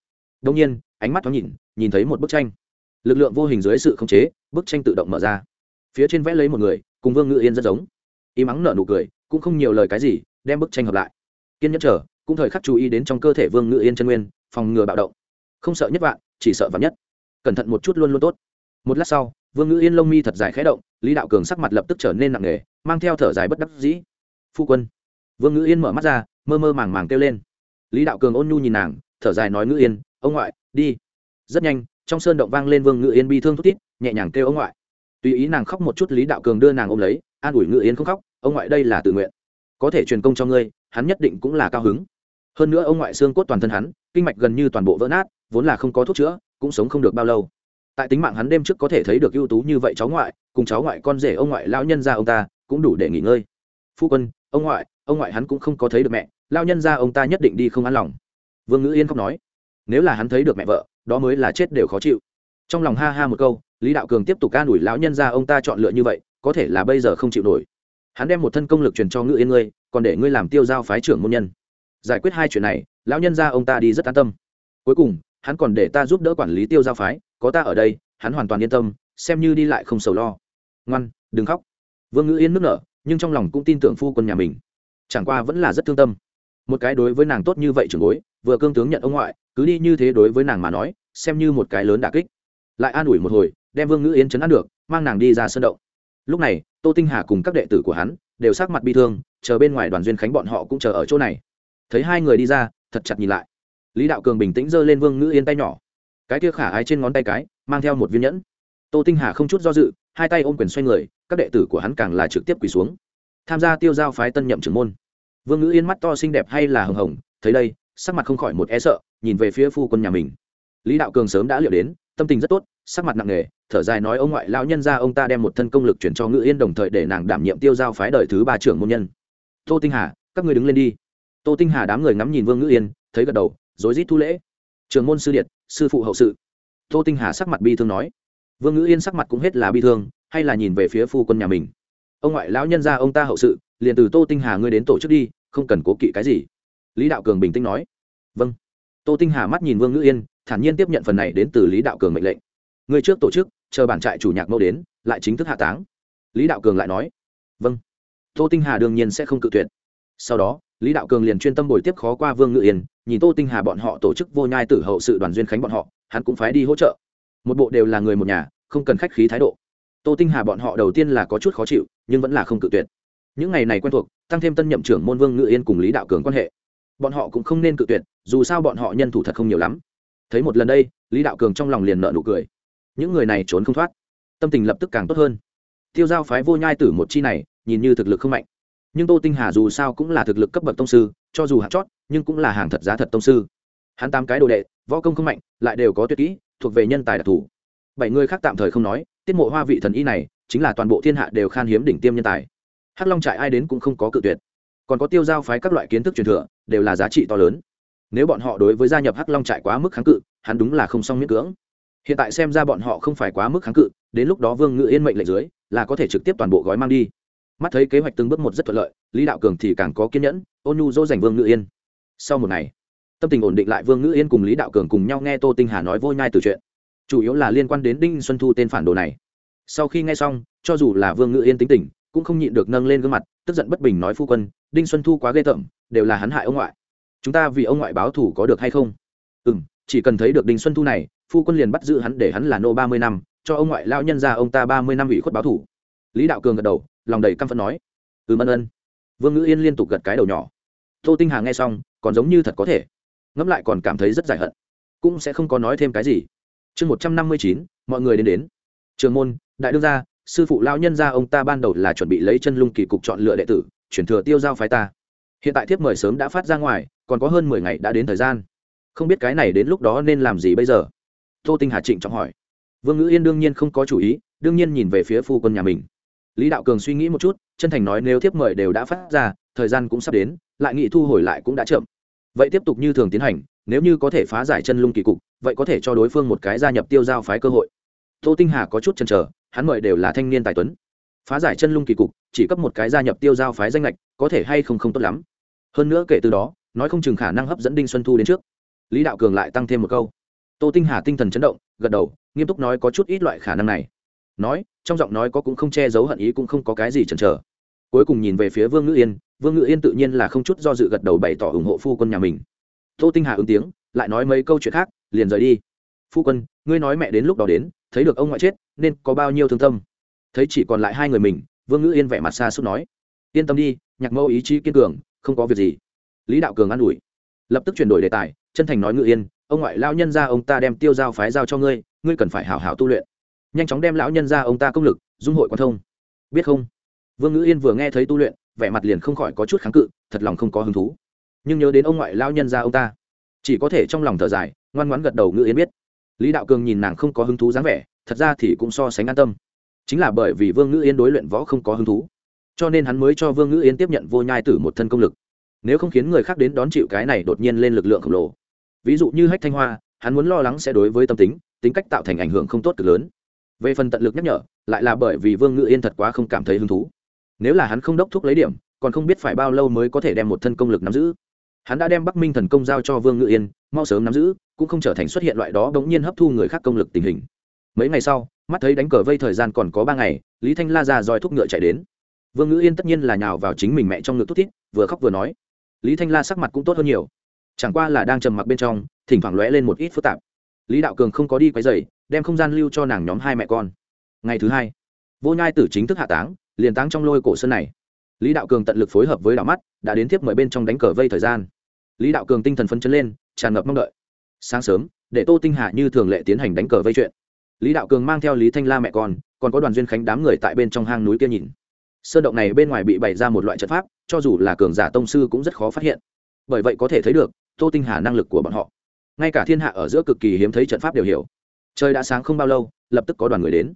Đông nhiên, ánh mắt thoáng nhìn nhìn thấy một bức tranh. Lực lượng vô hình dưới sự khống chế, bức tranh tự động mở ra. Phía trên vẽ lấy một người, cùng vương ngự yên rất giống. Y mắng nở nụ cười cũng không nhiều lời cái gì, đem bức tranh hợp lại. Kiên nhẫn chờ, cũng thời khắc chú ý đến trong cơ thể vương ngự yên chân nguyên, phòng ngừa bạo động. Không sợ nhất vạn, chỉ sợ vạn nhất. Cẩn thận một chút luôn luôn tốt. Một lát sau, vương ngự yên lông mi thật dài khẽ động, lý đạo cường sắc mặt lập tức trở nên nặng nề, mang theo thở dài bất đắc dĩ. Phu quân. Vương ngự yên mở mắt ra, mơ mơ màng màng kêu lên. Lý đạo cường ôn nhu nhìn nàng, thở dài nói, ngự yên, ông ngoại, đi. Rất nhanh, trong sơn động vang lên vương ngự yên bi thương thút tít nhẹ nhàng kêu ông ngoại. Tùy ý nàng khóc một chút, lý đạo cường đưa nàng ôm lấy, an ủi ngự yên không khóc ông ngoại đây là tự nguyện. Có thể truyền công cho ngươi, hắn nhất định cũng là cao hứng. Hơn nữa ông ngoại xương cốt toàn thân hắn, kinh mạch gần như toàn bộ vỡ nát, vốn là không có thuốc chữa, cũng sống không được bao lâu. Tại tính mạng hắn đêm trước có thể thấy được ưu tú như vậy cháu ngoại, cùng cháu ngoại con rể ông ngoại lão nhân ra ông ta, cũng đủ để nghỉ ngơi. Phu quân, ông ngoại ông ngoại hắn cũng không có thấy được mẹ lao nhân ra ông ta nhất định đi không an lòng. Vương ngữ yên khóc nói, nếu là hắn thấy được mẹ vợ, đó mới là chết đều khó chịu. Trong lòng ha ha một câu, lý đạo cường tiếp tục ca đuổi lão nhân ra ông ta chọn lựa như vậy, có thể là bây giờ không chịu nổi hắn đem một thân công lực truyền cho ngự yên ngươi, còn để ngươi làm tiêu giao phái trưởng môn nhân. Giải quyết hai chuyện này, lão nhân ra ông ta đi rất an tâm. Cuối cùng, hắn còn để ta giúp đỡ quản lý tiêu giao phái, có ta ở đây, hắn hoàn toàn yên tâm, xem như đi lại không sầu lo. Ngoan, đừng khóc. Vương ngữ yên nước nở, nhưng trong lòng cũng tin tưởng phu quân nhà mình. Chẳng qua vẫn là rất thương tâm. Một cái đối với nàng tốt như vậy trường bối, vừa cương tướng nhận ông ngoại, cứ đi như thế đối với nàng mà nói, xem như một cái lớn đà kích. Lại an ủi một hồi, đem vương ngữ yên chấn an được, mang nàng đi ra sân động. Lúc này tô tinh hà cùng các đệ tử của hắn đều sắc mặt bi thương, chờ bên ngoài đoàn duyên khánh bọn họ cũng chờ ở chỗ này. Thấy hai người đi ra, thật chặt nhìn lại. Lý đạo cường bình tĩnh giơ lên vương ngữ yên tay nhỏ. Cái kia khả ái trên ngón tay cái, mang theo một viên nhẫn. Tô tinh hà không chút do dự, hai tay ôm quyền xoay người, các đệ tử của hắn càng là trực tiếp quỳ xuống. Tham gia tiêu giao phái tân nhậm trưởng môn. Vương ngữ yên mắt to xinh đẹp hay là hồng hồng, thấy đây, sắc mặt không khỏi một e sợ, nhìn về phía phu quân nhà mình. Lý đạo cường sớm đã liệu đến tâm tình rất tốt, sắc mặt nặng nề, thở dài nói ông ngoại lão nhân ra ông ta đem một thân công lực chuyển cho ngự yên đồng thời để nàng đảm nhiệm tiêu giao phái đời thứ ba trưởng môn nhân. Tô tinh hà, các người đứng lên đi. Tô tinh hà đám người ngắm nhìn vương ngự yên, thấy gật đầu, rối rít thu lễ. Trường môn sư điện, sư phụ hậu sự. Tô tinh hà sắc mặt bi thương nói. Vương ngữ yên sắc mặt cũng hết là bi thương, hay là nhìn về phía phu quân nhà mình. Ông ngoại lão nhân ra ông ta hậu sự, liền từ tô tinh hà ngươi đến tổ chức đi, không cần cố kỵ cái gì. Lý đạo cường bình tĩnh nói. Vâng. Tô tinh hà mắt nhìn vương ngữ yên thản nhiên tiếp nhận phần này đến từ lý đạo cường mệnh lệnh. Người trước tổ chức, chờ bản trại chủ nhạc mẫu đến, lại chính thức hạ táng. Lý đạo cường lại nói vâng. Tô tinh hà đương nhiên sẽ không cự tuyệt. Sau đó, lý đạo cường liền chuyên tâm bồi tiếp khó qua vương ngự yên, nhìn tô tinh hà bọn họ tổ chức vô nhai tử hậu sự đoàn duyên khánh bọn họ, hắn cũng phải đi hỗ trợ. Một bộ đều là người một nhà, không cần khách khí thái độ. Tô tinh hà bọn họ đầu tiên là có chút khó chịu, nhưng vẫn là không cự tuyệt. Những ngày này quen thuộc, tăng thêm tân nhậm trưởng môn vương ngự yên cùng lý đạo cường quan hệ. Bọn họ cũng không nên cự tuyệt, dù sao bọn họ nhân thủ thật không nhiều lắm thấy một lần đây, lý đạo cường trong lòng liền nợ nụ cười. Những người này trốn không thoát, tâm tình lập tức càng tốt hơn. Tiêu giao phái vô nhai tử một chi này, nhìn như thực lực không mạnh. Nhưng tô tinh hà dù sao cũng là thực lực cấp bậc tông sư, cho dù hạt chót, nhưng cũng là hàng thật giá thật tông sư. Hắn tám cái đồ đệ, võ công không mạnh, lại đều có tuyệt kỹ, thuộc về nhân tài đặc thù. Bảy người khác tạm thời không nói, tiết mộ hoa vị thần y này, chính là toàn bộ thiên hạ đều khan hiếm đỉnh tiêm nhân tài. Hắc long trại ai đến cũng không có cự tuyệt. Còn có tiêu giao phái các loại kiến thức truyền thừa, đều là giá trị to lớn nếu bọn họ đối với gia nhập hắc long trại quá mức kháng cự, hắn đúng là không xong miễn cưỡng. Hiện tại xem ra bọn họ không phải quá mức kháng cự, đến lúc đó vương ngự yên mệnh lệnh dưới, là có thể trực tiếp toàn bộ gói mang đi. Mắt thấy kế hoạch từng bước một rất thuận lợi, lý đạo cường thì càng có kiên nhẫn, ôn nhu dỗ dành vương ngự yên. Sau một ngày, tâm tình ổn định lại, vương ngự yên cùng lý đạo cường cùng nhau nghe tô tinh hà nói vô nhai từ chuyện. Chủ yếu là liên quan đến đinh xuân thu tên phản đồ này. Sau khi nghe xong, cho dù là vương ngự yên tính tình, cũng không nhịn được nâng lên gương mặt, tức giận bất bình nói phu quân, đinh xuân thu quá ghê tởm, đều là hắn hại ông ngoại chúng ta vì ông ngoại báo thủ có được hay không? Ừ m chỉ cần thấy được đinh xuân thu này, phu quân liền bắt giữ hắn để hắn là nô ba mươi năm, cho ông ngoại lao nhân ra ông ta ba mươi năm ủy khuất báo thủ lý đạo cường gật đầu, lòng đầy căm phẫn nói ừ mân ân. Vương ngữ yên liên tục gật cái đầu nhỏ. Tô tinh hà nghe xong, còn giống như thật có thể. Ngẫm lại còn cảm thấy rất giải hận. Cũng sẽ không có nói thêm cái gì. Chương một trăm năm mươi chín, mọi người đến đến. Trường môn, đại đương gia, sư phụ lao nhân gia ông ta ban đầu là chuẩn bị lấy chân lung kỳ cục chọn lựa đệ tử, chuyển thừa tiêu giao phái ta. Hiện tại thiếp mời sớm đã phát ra ngoài còn có hơn mười ngày đã đến thời gian. Không biết cái này đến lúc đó nên làm gì bây giờ? Tô tinh hà trịnh trọng hỏi. Vương ngữ yên đương nhiên không có chủ ý, đương nhiên nhìn về phía phu quân nhà mình. Lý đạo cường suy nghĩ một chút, chân thành nói nếu thiếp mời đều đã phát ra, thời gian cũng sắp đến, lại nghị thu hồi lại cũng đã chậm. Vậy tiếp tục như thường tiến hành, nếu như có thể phá giải chân lung kỳ cục, vậy có thể cho đối phương một cái gia nhập tiêu giao phái cơ hội. Tô tinh hà có chút chần chờ, hắn mời đều là thanh niên tài tuấn. Phá giải chân lung kỳ cục, chỉ cấp một cái gia nhập tiêu giao phái danh lệch có thể hay không không tốt lắm. Hơn nữa kể từ đó nói không chừng khả năng hấp dẫn đinh xuân thu đến trước. Lý đạo cường lại tăng thêm một câu. Tô tinh hà tinh thần chấn động, gật đầu, nghiêm túc nói có chút ít loại khả năng này. Nói, trong giọng nói có cũng không che giấu hận ý cũng không có cái gì chần chờ. Cuối cùng nhìn về phía vương ngữ yên, vương ngữ yên tự nhiên là không chút do dự gật đầu bày tỏ ủng hộ phu quân nhà mình. Tô tinh hà ứng tiếng, lại nói mấy câu chuyện khác, liền rời đi. Phu quân, ngươi nói mẹ đến lúc đó đến, thấy được ông ngoại chết, nên có bao nhiêu thương tâm? Thấy chỉ còn lại hai người mình, vương ngữ yên vẻ mặt xa suốt nói. Yên tâm đi, nhạc mẫu ý chí kiên cường, không có việc gì lý đạo cường an ủi. Lập tức chuyển đổi đề tài, chân thành nói ngự yên, ông ngoại lao nhân ra ông ta đem tiêu giao phái giao cho ngươi ngươi cần phải hảo hảo tu luyện. Nhanh chóng đem lão nhân ra ông ta công lực, dung hội quan thông. Biết không? Vương ngữ yên vừa nghe thấy tu luyện, vẻ mặt liền không khỏi có chút kháng cự, thật lòng không có hứng thú. Nhưng nhớ đến ông ngoại lao nhân ra ông ta, chỉ có thể trong lòng thở dài, ngoan ngoãn gật đầu ngữ yên biết. Lý đạo cường nhìn nàng không có hứng thú dáng vẻ, thật ra thì cũng so sánh an tâm. Chính là bởi vì vương ngữ yên đối luyện võ không có hứng thú, cho nên hắn mới cho vương ngữ yên tiếp nhận vô nhai tử một thân công lực nếu không khiến người khác đến đón chịu cái này đột nhiên lên lực lượng khổng lồ. Ví dụ như hách thanh hoa, hắn muốn lo lắng sẽ đối với tâm tính tính cách tạo thành ảnh hưởng không tốt cực lớn. Về phần tận lực nhắc nhở, lại là bởi vì vương Ngự yên thật quá không cảm thấy hứng thú. Nếu là hắn không đốc thúc lấy điểm, còn không biết phải bao lâu mới có thể đem một thân công lực nắm giữ. Hắn đã đem bắc minh thần công giao cho vương ngự yên, mau sớm nắm giữ, cũng không trở thành xuất hiện loại đó bỗng nhiên hấp thu người khác công lực tình hình. Mấy ngày sau, mắt thấy đánh cờ vây thời gian còn có ba ngày, lý thanh la ra roi thúc ngựa chạy đến. Vương Ngự yên tất nhiên là nhào vào chính mình mẹ trong ngực thúc thiết vừa khóc vừa nói lý thanh la sắc mặt cũng tốt hơn nhiều. Chẳng qua là đang trầm mặc bên trong, thỉnh thoảng lóe lên một ít phức tạp. Lý đạo cường không có đi quấy dày đem không gian lưu cho nàng nhóm hai mẹ con. Ngày thứ hai, vô nhai tử chính thức hạ táng, liền táng trong lôi cổ sơn này. Lý đạo cường tận lực phối hợp với đạo mắt, đã đến tiếp mời bên trong đánh cờ vây thời gian. Lý đạo cường tinh thần phấn chấn lên, tràn ngập mong đợi. Sáng sớm, để tô tinh hạ như thường lệ tiến hành đánh cờ vây chuyện. Lý đạo cường mang theo lý thanh la mẹ con, còn có đoàn duyên khánh đám người tại bên trong hang núi kia nhìn. Sơn động này bên ngoài bị bày ra một loại trận pháp cho dù là cường giả tông sư cũng rất khó phát hiện. Bởi vậy có thể thấy được, tô tinh hà năng lực của bọn họ. Ngay cả thiên hạ ở giữa cực kỳ hiếm thấy trận pháp đều hiểu. Trời đã sáng không bao lâu, lập tức có đoàn người đến.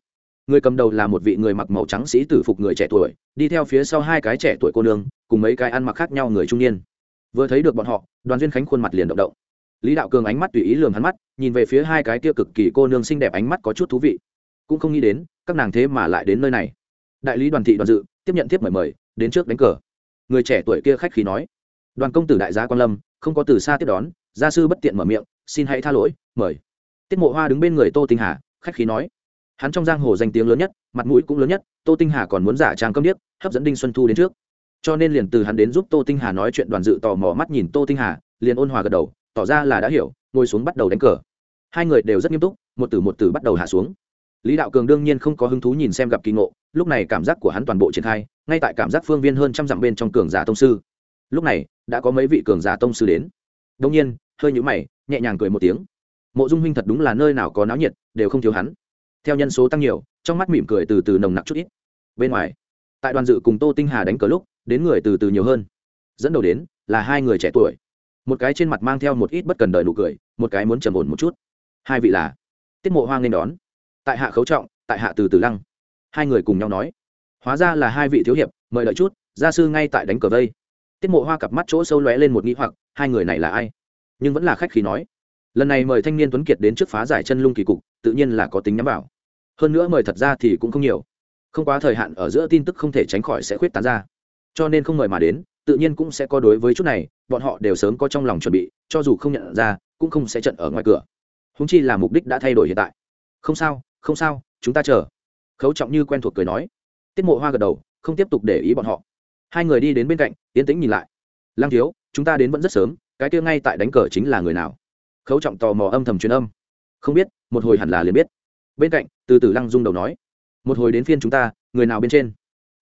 Người cầm đầu là một vị người mặc màu trắng sĩ tử phục người trẻ tuổi, đi theo phía sau hai cái trẻ tuổi cô nương, cùng mấy cái ăn mặc khác nhau người trung niên. Vừa thấy được bọn họ, đoàn duyên khánh khuôn mặt liền động động. Lý đạo cường ánh mắt tùy ý lường hắn mắt, nhìn về phía hai cái kia cực kỳ cô nương xinh đẹp ánh mắt có chút thú vị. Cũng không nghĩ đến, các nàng thế mà lại đến nơi này. Đại lý đoàn thị đoàn dự, tiếp nhận tiếp mời mời, đến trước đánh cờ người trẻ tuổi kia khách khí nói, đoàn công tử đại gia quan lâm, không có từ xa tiếp đón, gia sư bất tiện mở miệng, xin hãy tha lỗi, mời. Tiết mộ hoa đứng bên người tô tinh hà, khách khí nói, hắn trong giang hồ danh tiếng lớn nhất, mặt mũi cũng lớn nhất, tô tinh hà còn muốn giả trang câm điếc, hấp dẫn đinh xuân thu đến trước. Cho nên liền từ hắn đến giúp tô tinh hà nói chuyện, đoàn dự tò mò mắt nhìn tô tinh hà, liền ôn hòa gật đầu, tỏ ra là đã hiểu, ngồi xuống bắt đầu đánh cờ. Hai người đều rất nghiêm túc, một từ một từ bắt đầu hạ xuống lý đạo cường đương nhiên không có hứng thú nhìn xem gặp kỳ ngộ, lúc này cảm giác của hắn toàn bộ triển khai, ngay tại cảm giác phương viên hơn trăm dặm bên trong cường giả tông sư. Lúc này, đã có mấy vị cường giả tông sư đến. Đông nhiên, hơi nhũ mày, nhẹ nhàng cười một tiếng. Mộ dung huynh thật đúng là nơi nào có náo nhiệt, đều không thiếu hắn. Theo nhân số tăng nhiều, trong mắt mỉm cười từ từ nồng nặc chút ít. Bên ngoài, tại đoàn dự cùng tô tinh hà đánh cờ lúc, đến người từ từ nhiều hơn. Dẫn đầu đến, là hai người trẻ tuổi. Một cái trên mặt mang theo một ít bất cần đời nụ cười, một cái muốn trầm ổn một chút. Hai vị là tiết mộ hoang nên đón tại hạ khấu trọng, tại hạ từ từ lăng. Hai người cùng nhau nói. Hóa ra là hai vị thiếu hiệp, mời đợi chút, gia sư ngay tại đánh cờ vây. Tiết mộ hoa cặp mắt chỗ sâu lóe lên một nghĩ hoặc, hai người này là ai? Nhưng vẫn là khách khí nói. Lần này mời thanh niên tuấn kiệt đến trước phá giải chân lung kỳ cục, tự nhiên là có tính nhắm vào. Hơn nữa mời thật ra thì cũng không nhiều. Không quá thời hạn ở giữa tin tức không thể tránh khỏi sẽ khuyết tán ra. Cho nên không mời mà đến, tự nhiên cũng sẽ có đối với chút này, bọn họ đều sớm có trong lòng chuẩn bị, cho dù không nhận ra, cũng không sẽ trận ở ngoài cửa. Húng chi là mục đích đã thay đổi hiện tại. Không sao không sao, chúng ta chờ. Khấu trọng như quen thuộc cười nói. Tiết mộ hoa gật đầu, không tiếp tục để ý bọn họ. Hai người đi đến bên cạnh tiến tĩnh nhìn lại. Lăng thiếu, chúng ta đến vẫn rất sớm, cái kia ngay tại đánh cờ chính là người nào? Khấu trọng tò mò âm thầm truyền âm. Không biết, một hồi hẳn là liền biết. Bên cạnh, từ từ lăng dung đầu nói. Một hồi đến phiên chúng ta, người nào bên trên?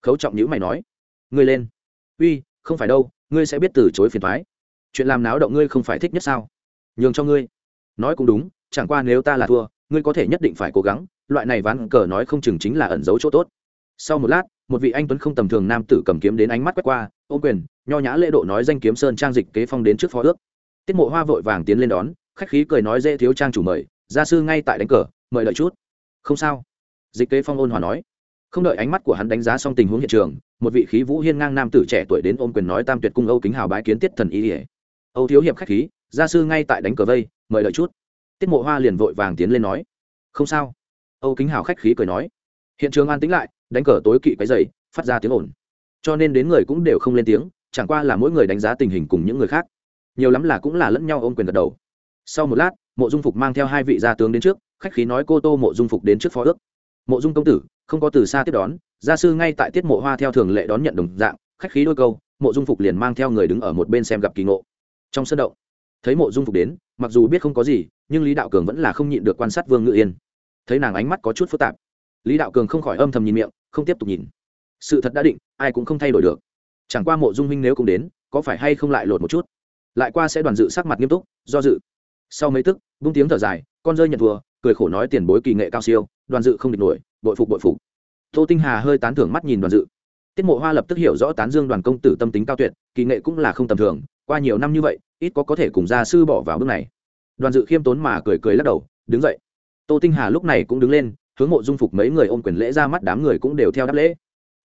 Khấu trọng nhữ mày nói. Ngươi lên. Uy, không phải đâu, ngươi sẽ biết từ chối phiền thoái chuyện làm náo động ngươi không phải thích nhất sao? Nhường cho ngươi. Nói cũng đúng, chẳng qua nếu ta là thua ngươi có thể nhất định phải cố gắng, loại này ván cờ nói không chừng chính là ẩn dấu chỗ tốt. Sau một lát, một vị anh tuấn không tầm thường nam tử cầm kiếm đến ánh mắt quét qua, ô quyền, nho nhã lễ độ nói danh kiếm sơn trang dịch kế phong đến trước phó ước. Tiết mộ hoa vội vàng tiến lên đón, khách khí cười nói dễ thiếu trang chủ mời, gia sư ngay tại đánh cờ, mời đợi chút. Không sao. Dịch kế phong ôn hòa nói. Không đợi ánh mắt của hắn đánh giá xong tình huống hiện trường, một vị khí vũ hiên ngang nam tử trẻ tuổi đến ôm quyền nói tam tuyệt cung âu kính hào bái kiến tiết thần y ỉa âu thiếu hiệp khách khí, gia sư ngay tại đánh cờ vây, mời đợi chút tiết mộ hoa liền vội vàng tiến lên nói, không sao. Âu kính hào khách khí cười nói, hiện trường an tĩnh lại, đánh cờ tối kỵ cái dày phát ra tiếng ồn. Cho nên đến người cũng đều không lên tiếng, chẳng qua là mỗi người đánh giá tình hình cùng những người khác. Nhiều lắm là cũng là lẫn nhau ôm quyền gật đầu. Sau một lát, mộ dung phục mang theo hai vị gia tướng đến trước, khách khí nói, cô tô mộ dung phục đến trước phó ước. Mộ dung công tử, không có từ xa tiếp đón, gia sư ngay tại tiết mộ hoa theo thường lệ đón nhận đồng dạng. Khách khí đôi câu, mộ dung phục liền mang theo người đứng ở một bên xem gặp kỳ ngộ. Trong sân động, thấy mộ dung phục đến, mặc dù biết không có gì nhưng lý đạo cường vẫn là không nhịn được quan sát vương ngự yên thấy nàng ánh mắt có chút phức tạp lý đạo cường không khỏi âm thầm nhìn miệng không tiếp tục nhìn sự thật đã định ai cũng không thay đổi được chẳng qua mộ dung huynh nếu cũng đến có phải hay không lại lột một chút lại qua sẽ đoàn dự sắc mặt nghiêm túc do dự sau mấy tức bung tiếng thở dài con rơi nhận thua cười khổ nói tiền bối kỳ nghệ cao siêu đoàn dự không địch nổi bội phục bội phục tô tinh hà hơi tán thưởng mắt nhìn đoàn dự tiết mộ hoa lập tức hiểu rõ tán dương đoàn công tử tâm tính cao tuyệt kỳ nghệ cũng là không tầm thường qua nhiều năm như vậy ít có có thể cùng gia sư bỏ vào bước này đoàn dự khiêm tốn mà cười cười lắc đầu, đứng dậy. Tô tinh hà lúc này cũng đứng lên, hướng mộ dung phục mấy người ôm quyền lễ ra mắt, đám người cũng đều theo đáp lễ.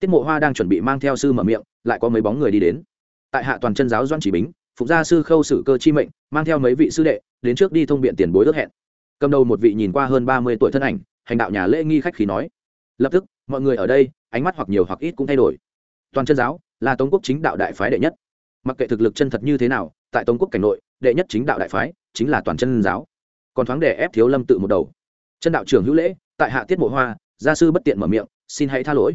Tiết mộ hoa đang chuẩn bị mang theo sư mở miệng, lại có mấy bóng người đi đến. Tại hạ toàn chân giáo doan chỉ bính, phục gia sư khâu sử cơ chi mệnh, mang theo mấy vị sư đệ, đến trước đi thông biện tiền bối ước hẹn. Cầm đầu một vị nhìn qua hơn ba mươi tuổi thân ảnh, hành đạo nhà lễ nghi khách khí nói. Lập tức, mọi người ở đây, ánh mắt hoặc nhiều hoặc ít cũng thay đổi. Toàn chân giáo là tống quốc chính đạo đại phái đệ nhất. Mặc kệ thực lực chân thật như thế nào, tại tống quốc cảnh nội, đệ nhất chính đạo đại phái chính là toàn chân giáo. Còn thoáng để ép thiếu lâm tự một đầu. Chân đạo trưởng hữu lễ, tại hạ tiết mộ hoa, gia sư bất tiện mở miệng, xin hãy tha lỗi.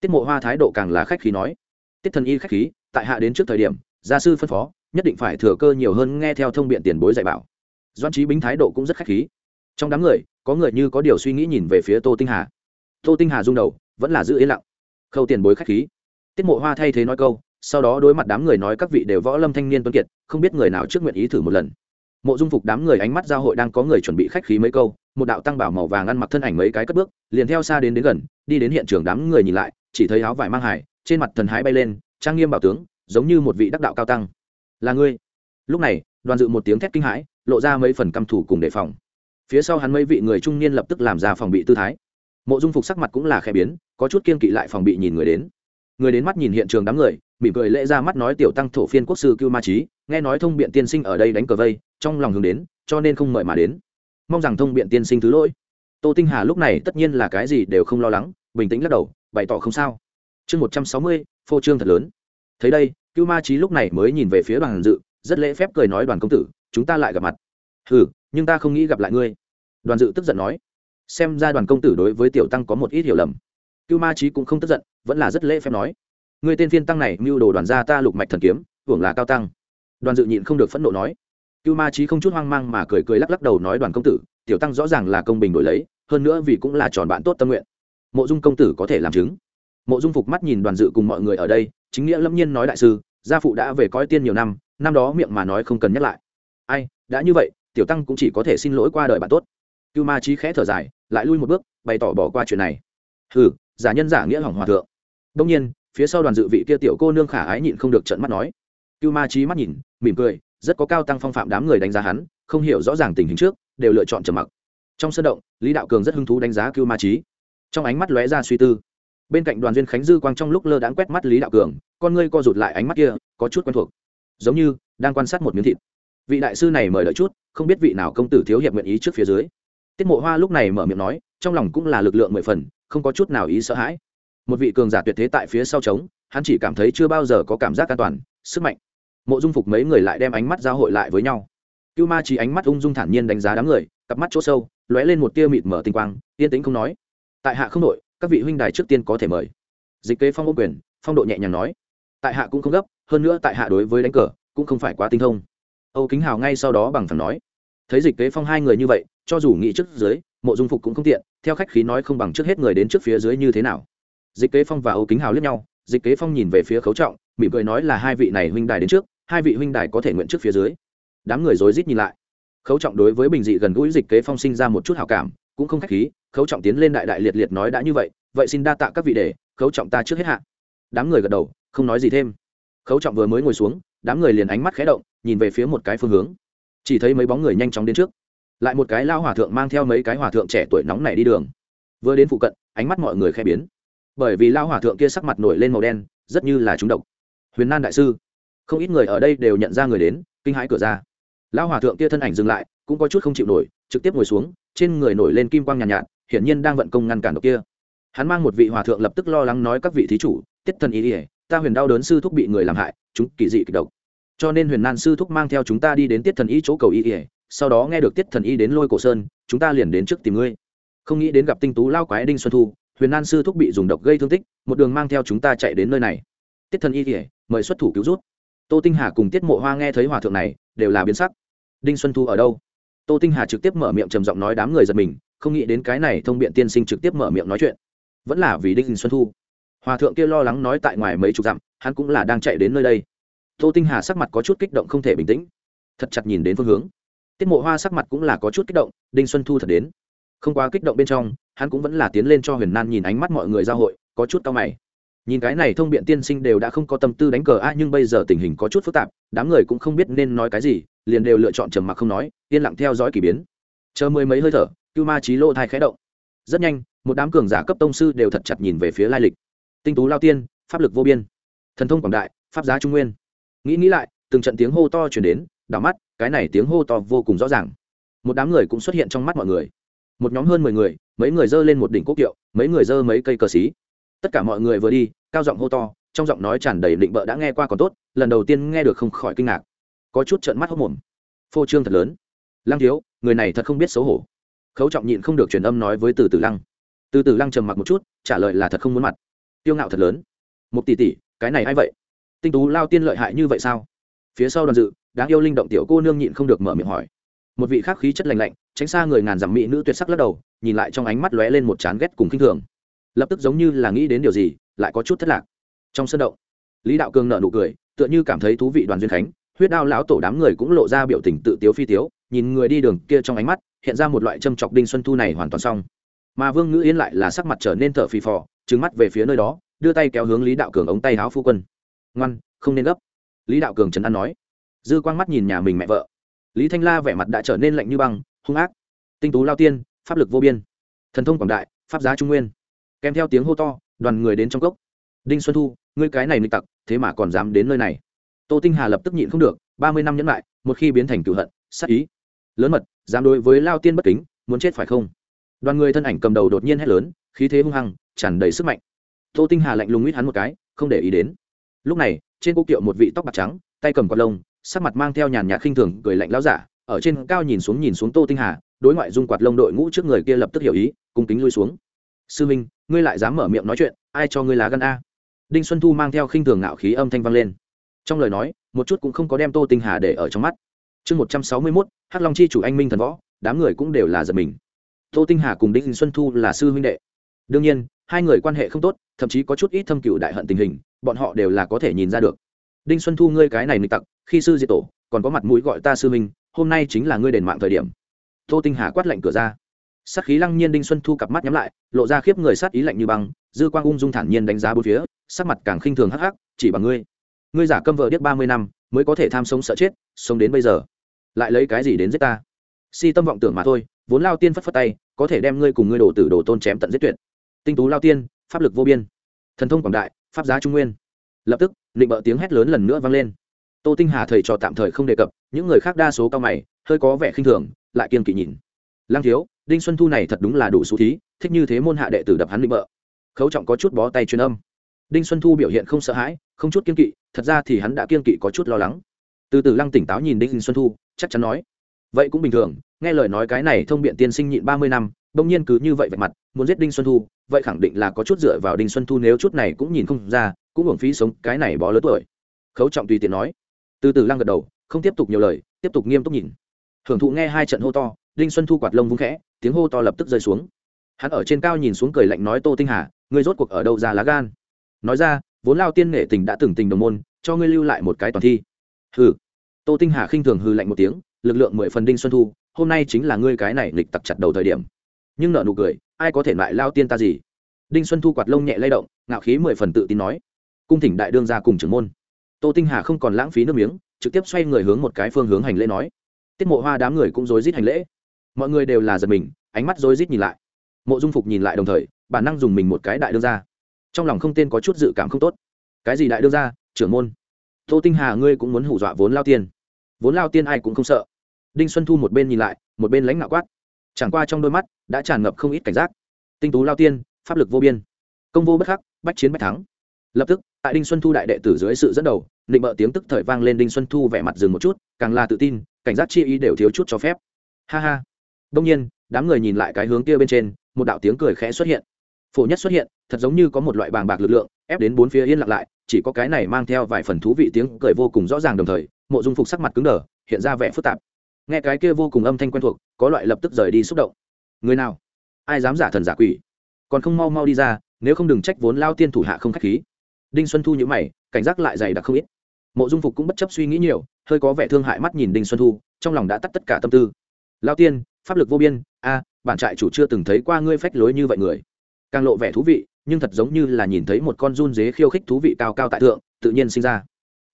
Tiết mộ hoa thái độ càng là khách khí nói. Tiết thần y khách khí, tại hạ đến trước thời điểm, gia sư phân phó, nhất định phải thừa cơ nhiều hơn nghe theo thông biện tiền bối dạy bảo. Doan trí bính thái độ cũng rất khách khí. Trong đám người, có người như có điều suy nghĩ nhìn về phía tô tinh hà. Tô tinh hà rung đầu, vẫn là giữ yên lặng. Khâu tiền bối khách khí. Tiết mộ hoa thay thế nói câu, sau đó đối mặt đám người nói các vị đều võ lâm thanh niên tuân kiệt, không biết người nào trước nguyện ý thử một lần mộ dung phục đám người ánh mắt giao hội đang có người chuẩn bị khách khí mấy câu, một đạo tăng bảo màu vàng ăn mặc thân ảnh mấy cái cất bước, liền theo xa đến đến gần, đi đến hiện trường đám người nhìn lại, chỉ thấy áo vải mang hải, trên mặt thần hái bay lên, trang nghiêm bảo tướng, giống như một vị đắc đạo cao tăng. Là ngươi? Lúc này, đoàn dự một tiếng thét kinh hãi, lộ ra mấy phần căm thủ cùng đề phòng. Phía sau hắn mấy vị người trung niên lập tức làm ra phòng bị tư thái. Mộ dung phục sắc mặt cũng là khẽ biến, có chút kiên kỵ lại phòng bị nhìn người đến. Người đến mắt nhìn hiện trường đám người, mỉm cười lễ ra mắt nói tiểu tăng thổ phiên quốc sư cưu ma trí nghe nói thông biện tiên sinh ở đây đánh cờ vây trong lòng hướng đến, cho nên không mời mà đến. Mong rằng thông biện tiên sinh thứ lỗi. Tô tinh hà lúc này tất nhiên là cái gì đều không lo lắng, bình tĩnh lắc đầu, bày tỏ không sao. Chương một trăm sáu mươi, phô trương thật lớn. Thấy đây, cưu ma trí lúc này mới nhìn về phía đoàn dự, rất lễ phép cười nói đoàn công tử, chúng ta lại gặp mặt. Ừ nhưng ta không nghĩ gặp lại ngươi. Đoàn dự tức giận nói. Xem ra đoàn công tử đối với tiểu tăng có một ít hiểu lầm. Cưu ma trí cũng không tức giận, vẫn là rất lễ phép nói. Người tên phiên tăng này mưu đồ đoàn gia ta lục mạch thần kiếm, hưởng là cao tăng. Đoàn dự nhịn không được phẫn nộ nói cưu ma trí không chút hoang mang mà cười cười lắc lắc đầu nói đoàn công tử, tiểu tăng rõ ràng là công bình đổi lấy, hơn nữa vì cũng là tròn bạn tốt tâm nguyện. Mộ dung công tử có thể làm chứng. Mộ dung phục mắt nhìn đoàn dự cùng mọi người ở đây, chính nghĩa lâm nhiên nói đại sư, gia phụ đã về coi tiên nhiều năm năm đó miệng mà nói không cần nhắc lại. Ai, đã như vậy, tiểu tăng cũng chỉ có thể xin lỗi qua đời bạn tốt. Cưu ma trí khẽ thở dài, lại lui một bước, bày tỏ bỏ qua chuyện này. Hừ, giả nhân giả nghĩa hỏng hòa thượng. Đông nhiên, phía sau đoàn dự vị kia tiểu cô nương khả ái nhịn không được trận mắt nói. Cưu ma trí mắt nhìn, mỉm cười rất có cao tăng phong phạm đám người đánh giá hắn, không hiểu rõ ràng tình hình trước, đều lựa chọn trầm mặc. Trong sân động, lý đạo cường rất hứng thú đánh giá cưu ma trí trong ánh mắt lóe ra suy tư. Bên cạnh đoàn duyên khánh dư quang trong lúc lơ đãng quét mắt lý đạo cường, con ngươi co rụt lại ánh mắt kia, có chút quen thuộc. Giống như, đang quan sát một miếng thịt. Vị đại sư này mời đợi chút, không biết vị nào công tử thiếu hiệp nguyện ý trước phía dưới. Tiết mộ hoa lúc này mở miệng nói, trong lòng cũng là lực lượng mười phần, không có chút nào ý sợ hãi. Một vị cường giả tuyệt thế tại phía sau trống, hắn chỉ cảm thấy chưa bao giờ có cảm giác an toàn, sức mạnh mộ dung phục mấy người lại đem ánh mắt giao hội lại với nhau. Cưu ma chỉ ánh mắt ung dung thản nhiên đánh giá đám người, cặp mắt chỗ sâu, lóe lên một tia mịt mở tinh quang, yên tĩnh không nói. Tại hạ không đội, các vị huynh đài trước tiên có thể mời. Dịch kế phong ô quyền, phong độ nhẹ nhàng nói. Tại hạ cũng không gấp, hơn nữa tại hạ đối với đánh cờ, cũng không phải quá tinh thông. Âu kính hào ngay sau đó bằng thẳng nói. Thấy dịch kế phong hai người như vậy, cho dù nghĩ trước dưới, mộ dung phục cũng không tiện, theo khách khí nói không bằng trước hết người đến trước phía dưới như thế nào. Dịch kế phong và âu kính hào liếc nhau, dịch kế phong nhìn về phía khấu trọng, mỉm cười nói là hai vị này huynh đài đến trước hai vị huynh đài có thể nguyện trước phía dưới. Đám người rối rít nhìn lại. Khấu trọng đối với bình dị gần gũi dịch kế phong sinh ra một chút hào cảm, cũng không khách khí, khấu trọng tiến lên đại đại liệt liệt nói đã như vậy vậy xin đa tạ các vị để, khấu trọng ta trước hết hạ. Đám người gật đầu, không nói gì thêm. Khấu trọng vừa mới ngồi xuống, đám người liền ánh mắt khé động, nhìn về phía một cái phương hướng. Chỉ thấy mấy bóng người nhanh chóng đến trước. Lại một cái lao hòa thượng mang theo mấy cái hòa thượng trẻ tuổi nóng này đi đường. Vừa đến phụ cận, ánh mắt mọi người khẽ biến. Bởi vì lao hòa thượng kia sắc mặt nổi lên màu đen, rất như là trúng độc. Huyền nan đại sư không ít người ở đây đều nhận ra người đến kinh hãi cửa ra. Lao hòa thượng kia thân ảnh dừng lại cũng có chút không chịu nổi trực tiếp ngồi xuống trên người nổi lên kim quang nhàn nhạt, nhạt hiển nhiên đang vận công ngăn cản độc kia. Hắn mang một vị hòa thượng lập tức lo lắng nói các vị thí chủ tiết thần ý ỉa ta huyền đau đớn sư thúc bị người làm hại chúng kỳ dị kịch độc. Cho nên huyền nan sư thúc mang theo chúng ta đi đến tiết thần y chỗ cầu y ỉa sau đó nghe được tiết thần y đến lôi cổ sơn chúng ta liền đến trước tìm ngươi. Không nghĩ đến gặp tinh tú lao quái đinh xuân thu huyền nan sư thúc bị dùng độc gây thương tích một đường mang theo chúng ta chạy đến nơi này. Tiết thần y ỉa mời xuất thủ cứu rút tô tinh hà cùng tiết mộ hoa nghe thấy hòa thượng này, đều là biến sắc. Đinh xuân thu ở đâu? Tô tinh hà trực tiếp mở miệng trầm giọng nói đám người giật mình, không nghĩ đến cái này thông biện tiên sinh trực tiếp mở miệng nói chuyện. Vẫn là vì đinh xuân thu. Hòa thượng kia lo lắng nói tại ngoài mấy chục dặm, hắn cũng là đang chạy đến nơi đây. Tô tinh hà sắc mặt có chút kích động không thể bình tĩnh. Thật chặt nhìn đến phương hướng. Tiết mộ hoa sắc mặt cũng là có chút kích động, đinh xuân thu thật đến. Không quá kích động bên trong, hắn cũng vẫn là tiến lên cho huyền nan nhìn ánh mắt mọi người giao hội, có chút cao mày nhìn cái này thông biện tiên sinh đều đã không có tâm tư đánh cờ a nhưng bây giờ tình hình có chút phức tạp, đám người cũng không biết nên nói cái gì, liền đều lựa chọn trầm mặc không nói, yên lặng theo dõi k ỳ biến. Chờ mười mấy hơi thở, cưu ma trí lô thai khẽ động. Rất nhanh, một đám cường giả cấp tông sư đều thật chặt nhìn về phía lai lịch. Tinh tú lao tiên, pháp lực vô biên. Thần thông quảng đại, pháp giá trung nguyên. Nghĩ nghĩ lại, từng trận tiếng hô to chuyển đến, đảo mắt, cái này tiếng hô to vô cùng rõ ràng. Một đám người cũng xuất hiện trong mắt mọi người. Một nhóm hơn mười người, mấy người dơ lên một đỉnh quốc kiệu, mấy người dơ mấy cây cờ xí tất cả mọi người vừa đi, cao giọng hô to, trong giọng nói tràn đầy định bợ đã nghe qua còn tốt, lần đầu tiên nghe được không khỏi kinh ngạc. Có chút trợn mắt hốc mồm phô trương thật lớn. Lăng thiếu, người này thật không biết xấu hổ. Khấu trọng nhịn không được truyền âm nói với từ tử lăng. Từ tử lăng trầm mặc một chút, trả lời là thật không muốn mặt. Tiêu ngạo thật lớn. Một tỷ tỷ, cái này a i vậy? Tinh tú lao tiên lợi hại như vậy sao? Phía sau đoàn dự, đáng yêu linh động tiểu cô nương nhịn không được mở miệng hỏi. Một vị khắc khí chất lành lạnh, tránh xa người ngàn dặm mỹ nữ tuyệt sắc lắc đầu, nhìn lại trong ánh mắt lóe lên một chán ghét cùng k i n h thường lập tức giống như là nghĩ đến điều gì, lại có chút thất lạc. Trong sân động, lý đạo cường nợ nụ cười, tựa như cảm thấy thú vị đoàn duyên khánh, huyết đao lão tổ đám người cũng lộ ra biểu tình tự tiếu phi tiếu, nhìn người đi đường kia trong ánh mắt, hiện ra một loại châm chọc đinh xuân thu này hoàn toàn xong. Mà vương ngữ yên lại là sắc mặt trở nên thở phì phò trứng mắt về phía nơi đó, đưa tay kéo hướng lý đạo cường ống tay áo phu quân. Ngoan, không nên gấp. Lý đạo cường trấn an nói. Dư quang mắt nhìn nhà mình mẹ vợ. Lý thanh la vẻ mặt đã trở nên lạnh như băng, hung ác. Tinh tú lao tiên, pháp lực vô biên. Thần thông quảng đại, pháp giá trung nguyên kèm theo tiếng hô to, đoàn người đến trong cốc. Đinh xuân thu, ngươi cái này nịch tặc, thế mà còn dám đến nơi này. Tô tinh hà lập tức nhịn không được, ba mươi năm nhẫn lại, một khi biến thành cựu hận sắc ý. Lớn mật, dám đối với lao tiên bất kính, muốn chết phải không? Đoàn người thân ảnh cầm đầu đột nhiên hét lớn, khí thế hung hăng, tràn đầy sức mạnh. Tô tinh hà lạnh lùng nguyết hắn một cái, không để ý đến. Lúc này, trên cô kiệu một vị tóc bạc trắng, tay cầm quạt lông, sắc mặt mang theo nhàn nhạt khinh thường, cười lạnh lão giả, ở trên cao nhìn xuống nhìn xuống tô tinh hà, đối ngoại dung quạt lông đội ngũ trước người kia lập tức hiểu ý, cung kính lui xuống. Sư minh ngươi lại dám mở miệng nói chuyện, ai cho ngươi lá gan a? Đinh xuân thu mang theo khinh thường ngạo khí âm thanh vang lên. Trong lời nói, một chút cũng không có đem tô tinh hà để ở trong mắt. Chương một trăm sáu mươi mốt, hắc long chi chủ anh minh thần võ, đám người cũng đều là giật mình. Tô tinh hà cùng đinh xuân thu là sư huynh đệ. Đương nhiên, hai người quan hệ không tốt, thậm chí có chút ít thâm cựu đại hận tình hình, bọn họ đều là có thể nhìn ra được. Đinh xuân thu, ngươi cái này nịch tặc, khi sư diệt tổ, còn có mặt mũi gọi ta sư minh hôm nay chính là ngươi đền mạng thời điểm. Tô tinh hà quát lạnh cửa ra sát khí lăng nhiên đinh xuân thu cặp mắt nhắm lại, lộ ra khiếp người sát ý lạnh như băng, dư quang ung dung thản nhiên đánh giá bốn phía, sắc mặt càng khinh thường hắc hắc, chỉ bằng ngươi. Ngươi giả câm vợ điếc ba mươi năm, mới có thể tham sống sợ chết, sống đến bây giờ. Lại lấy cái gì đến giết ta? Si tâm vọng tưởng mà thôi, vốn lao tiên phất phất tay, có thể đem ngươi cùng ngươi đổ tử đồ tôn chém tận giết tuyệt. Tinh tú lao tiên, pháp lực vô biên. Thần thông quảng đại, pháp giá trung nguyên. Lập tức định bợ tiếng hét lớn lần nữa vang lên. Tô tinh hà thầy trò tạm thời không đề cập, những người khác đa số cao mày, hơi có vẻ khinh thường, lại kiên kỵ nhìn. Lang thiếu đinh xuân thu này thật đúng là đủ xú thí, thích như thế môn hạ đệ tử đập hắn định bợ. Khấu trọng có chút bó tay truyền âm. Đinh xuân thu biểu hiện không sợ hãi, không chút kiên kỵ, thật ra thì hắn đã kiên kỵ có chút lo lắng. Từ từ lăng tỉnh táo nhìn đinh xuân thu, chắc chắn nói, vậy cũng bình thường, nghe lời nói cái này thông biện tiên sinh nhịn ba mươi năm, bỗng nhiên cứ như vậy vạch mặt, muốn giết đinh xuân thu, vậy khẳng định là có chút dựa vào đinh xuân thu nếu chút này cũng nhìn không ra, cũng hưởng phí sống cái này bó lớn tuổi. Khấu trọng tùy tiện nói. Từ từ lăng gật đầu, không tiếp tục nhiều lời, tiếp tục nghiêm túc nhìn. Hưởng thụ nghe hai trận hô to, đinh xuân thu quạt lông vung khẽ tiếng hô to lập tức rơi xuống. Hắn ở trên cao nhìn xuống cười lạnh nói, tô tinh hà, ngươi rốt cuộc ở đâu ra lá gan? Nói ra, vốn lao tiên nghệ tình đã từng tình đồng môn, cho ngươi lưu lại một cái toàn thi. Hừ. Tô tinh hà khinh thường hư lạnh một tiếng, lực lượng mười phần đinh xuân thu, hôm nay chính là ngươi cái này lịch tặc chặt đầu thời điểm. Nhưng nợ nụ cười, ai có thể lại lao tiên ta gì? Đinh xuân thu quạt lông nhẹ lay động, ngạo khí mười phần tự tin nói, cung thỉnh đại đương ra cùng trưởng môn. Tô tinh hà không còn lãng phí nước miếng, trực tiếp xoay người hướng một cái phương hướng hành lễ nói, tiết mộ hoa đám người cũng rối rít hành lễ mọi người đều là giật mình, ánh mắt rối rít nhìn lại. Mộ dung phục nhìn lại đồng thời, bản năng dùng mình một cái đại đương ra trong lòng không tên có chút dự cảm không tốt. Cái gì đại đương ra trưởng môn? Tô tinh hà, ngươi cũng muốn hủ dọa vốn lao tiên. Vốn lao tiên ai cũng không sợ. Đinh xuân thu một bên nhìn lại, một bên lãnh ngạo quát. Chẳng qua trong đôi mắt đã tràn ngập không ít cảnh giác. Tinh tú lao tiên, pháp lực vô biên. Công vô bất khắc, bách chiến bách thắng. Lập tức, tại đinh xuân thu đại đệ tử dưới sự dẫn đầu, định bợ tiếng tức thời vang lên đinh xuân thu vẻ mặt dừng một chút, càng là tự tin, cảnh giác chi ý đều thiếu chút cho phép. Ha ha đông nhiên, đám người nhìn lại cái hướng kia bên trên, một đạo tiếng cười khẽ xuất hiện. Phổ nhất xuất hiện, thật giống như có một loại bàng bạc lực lượng, ép đến bốn phía yên lặng lại, chỉ có cái này mang theo vài phần thú vị tiếng cười vô cùng rõ ràng đồng thời, mộ dung phục sắc mặt cứng đờ, hiện ra vẻ phức tạp. Nghe cái kia vô cùng âm thanh quen thuộc, có loại lập tức rời đi xúc động. Người nào? Ai dám giả thần giả quỷ? Còn không mau mau đi ra, nếu không đừng trách vốn lao tiên thủ hạ không k h á c h khí. Đinh xuân thu nhữ mày, cảnh giác lại dày đặc không ít. Mộ dung phục cũng bất chấp suy nghĩ nhiều, hơi có vẻ thương hại mắt nhìn đinh xuân thu, trong lòng đã tắt tất cả tâm tư. Lao tiên pháp lực vô biên, a, bản trại chủ chưa từng thấy qua ngươi phách lối như vậy người. Càng lộ vẻ thú vị, nhưng thật giống như là nhìn thấy một con run dế khiêu khích thú vị cao cao tại thượng, tự nhiên sinh ra.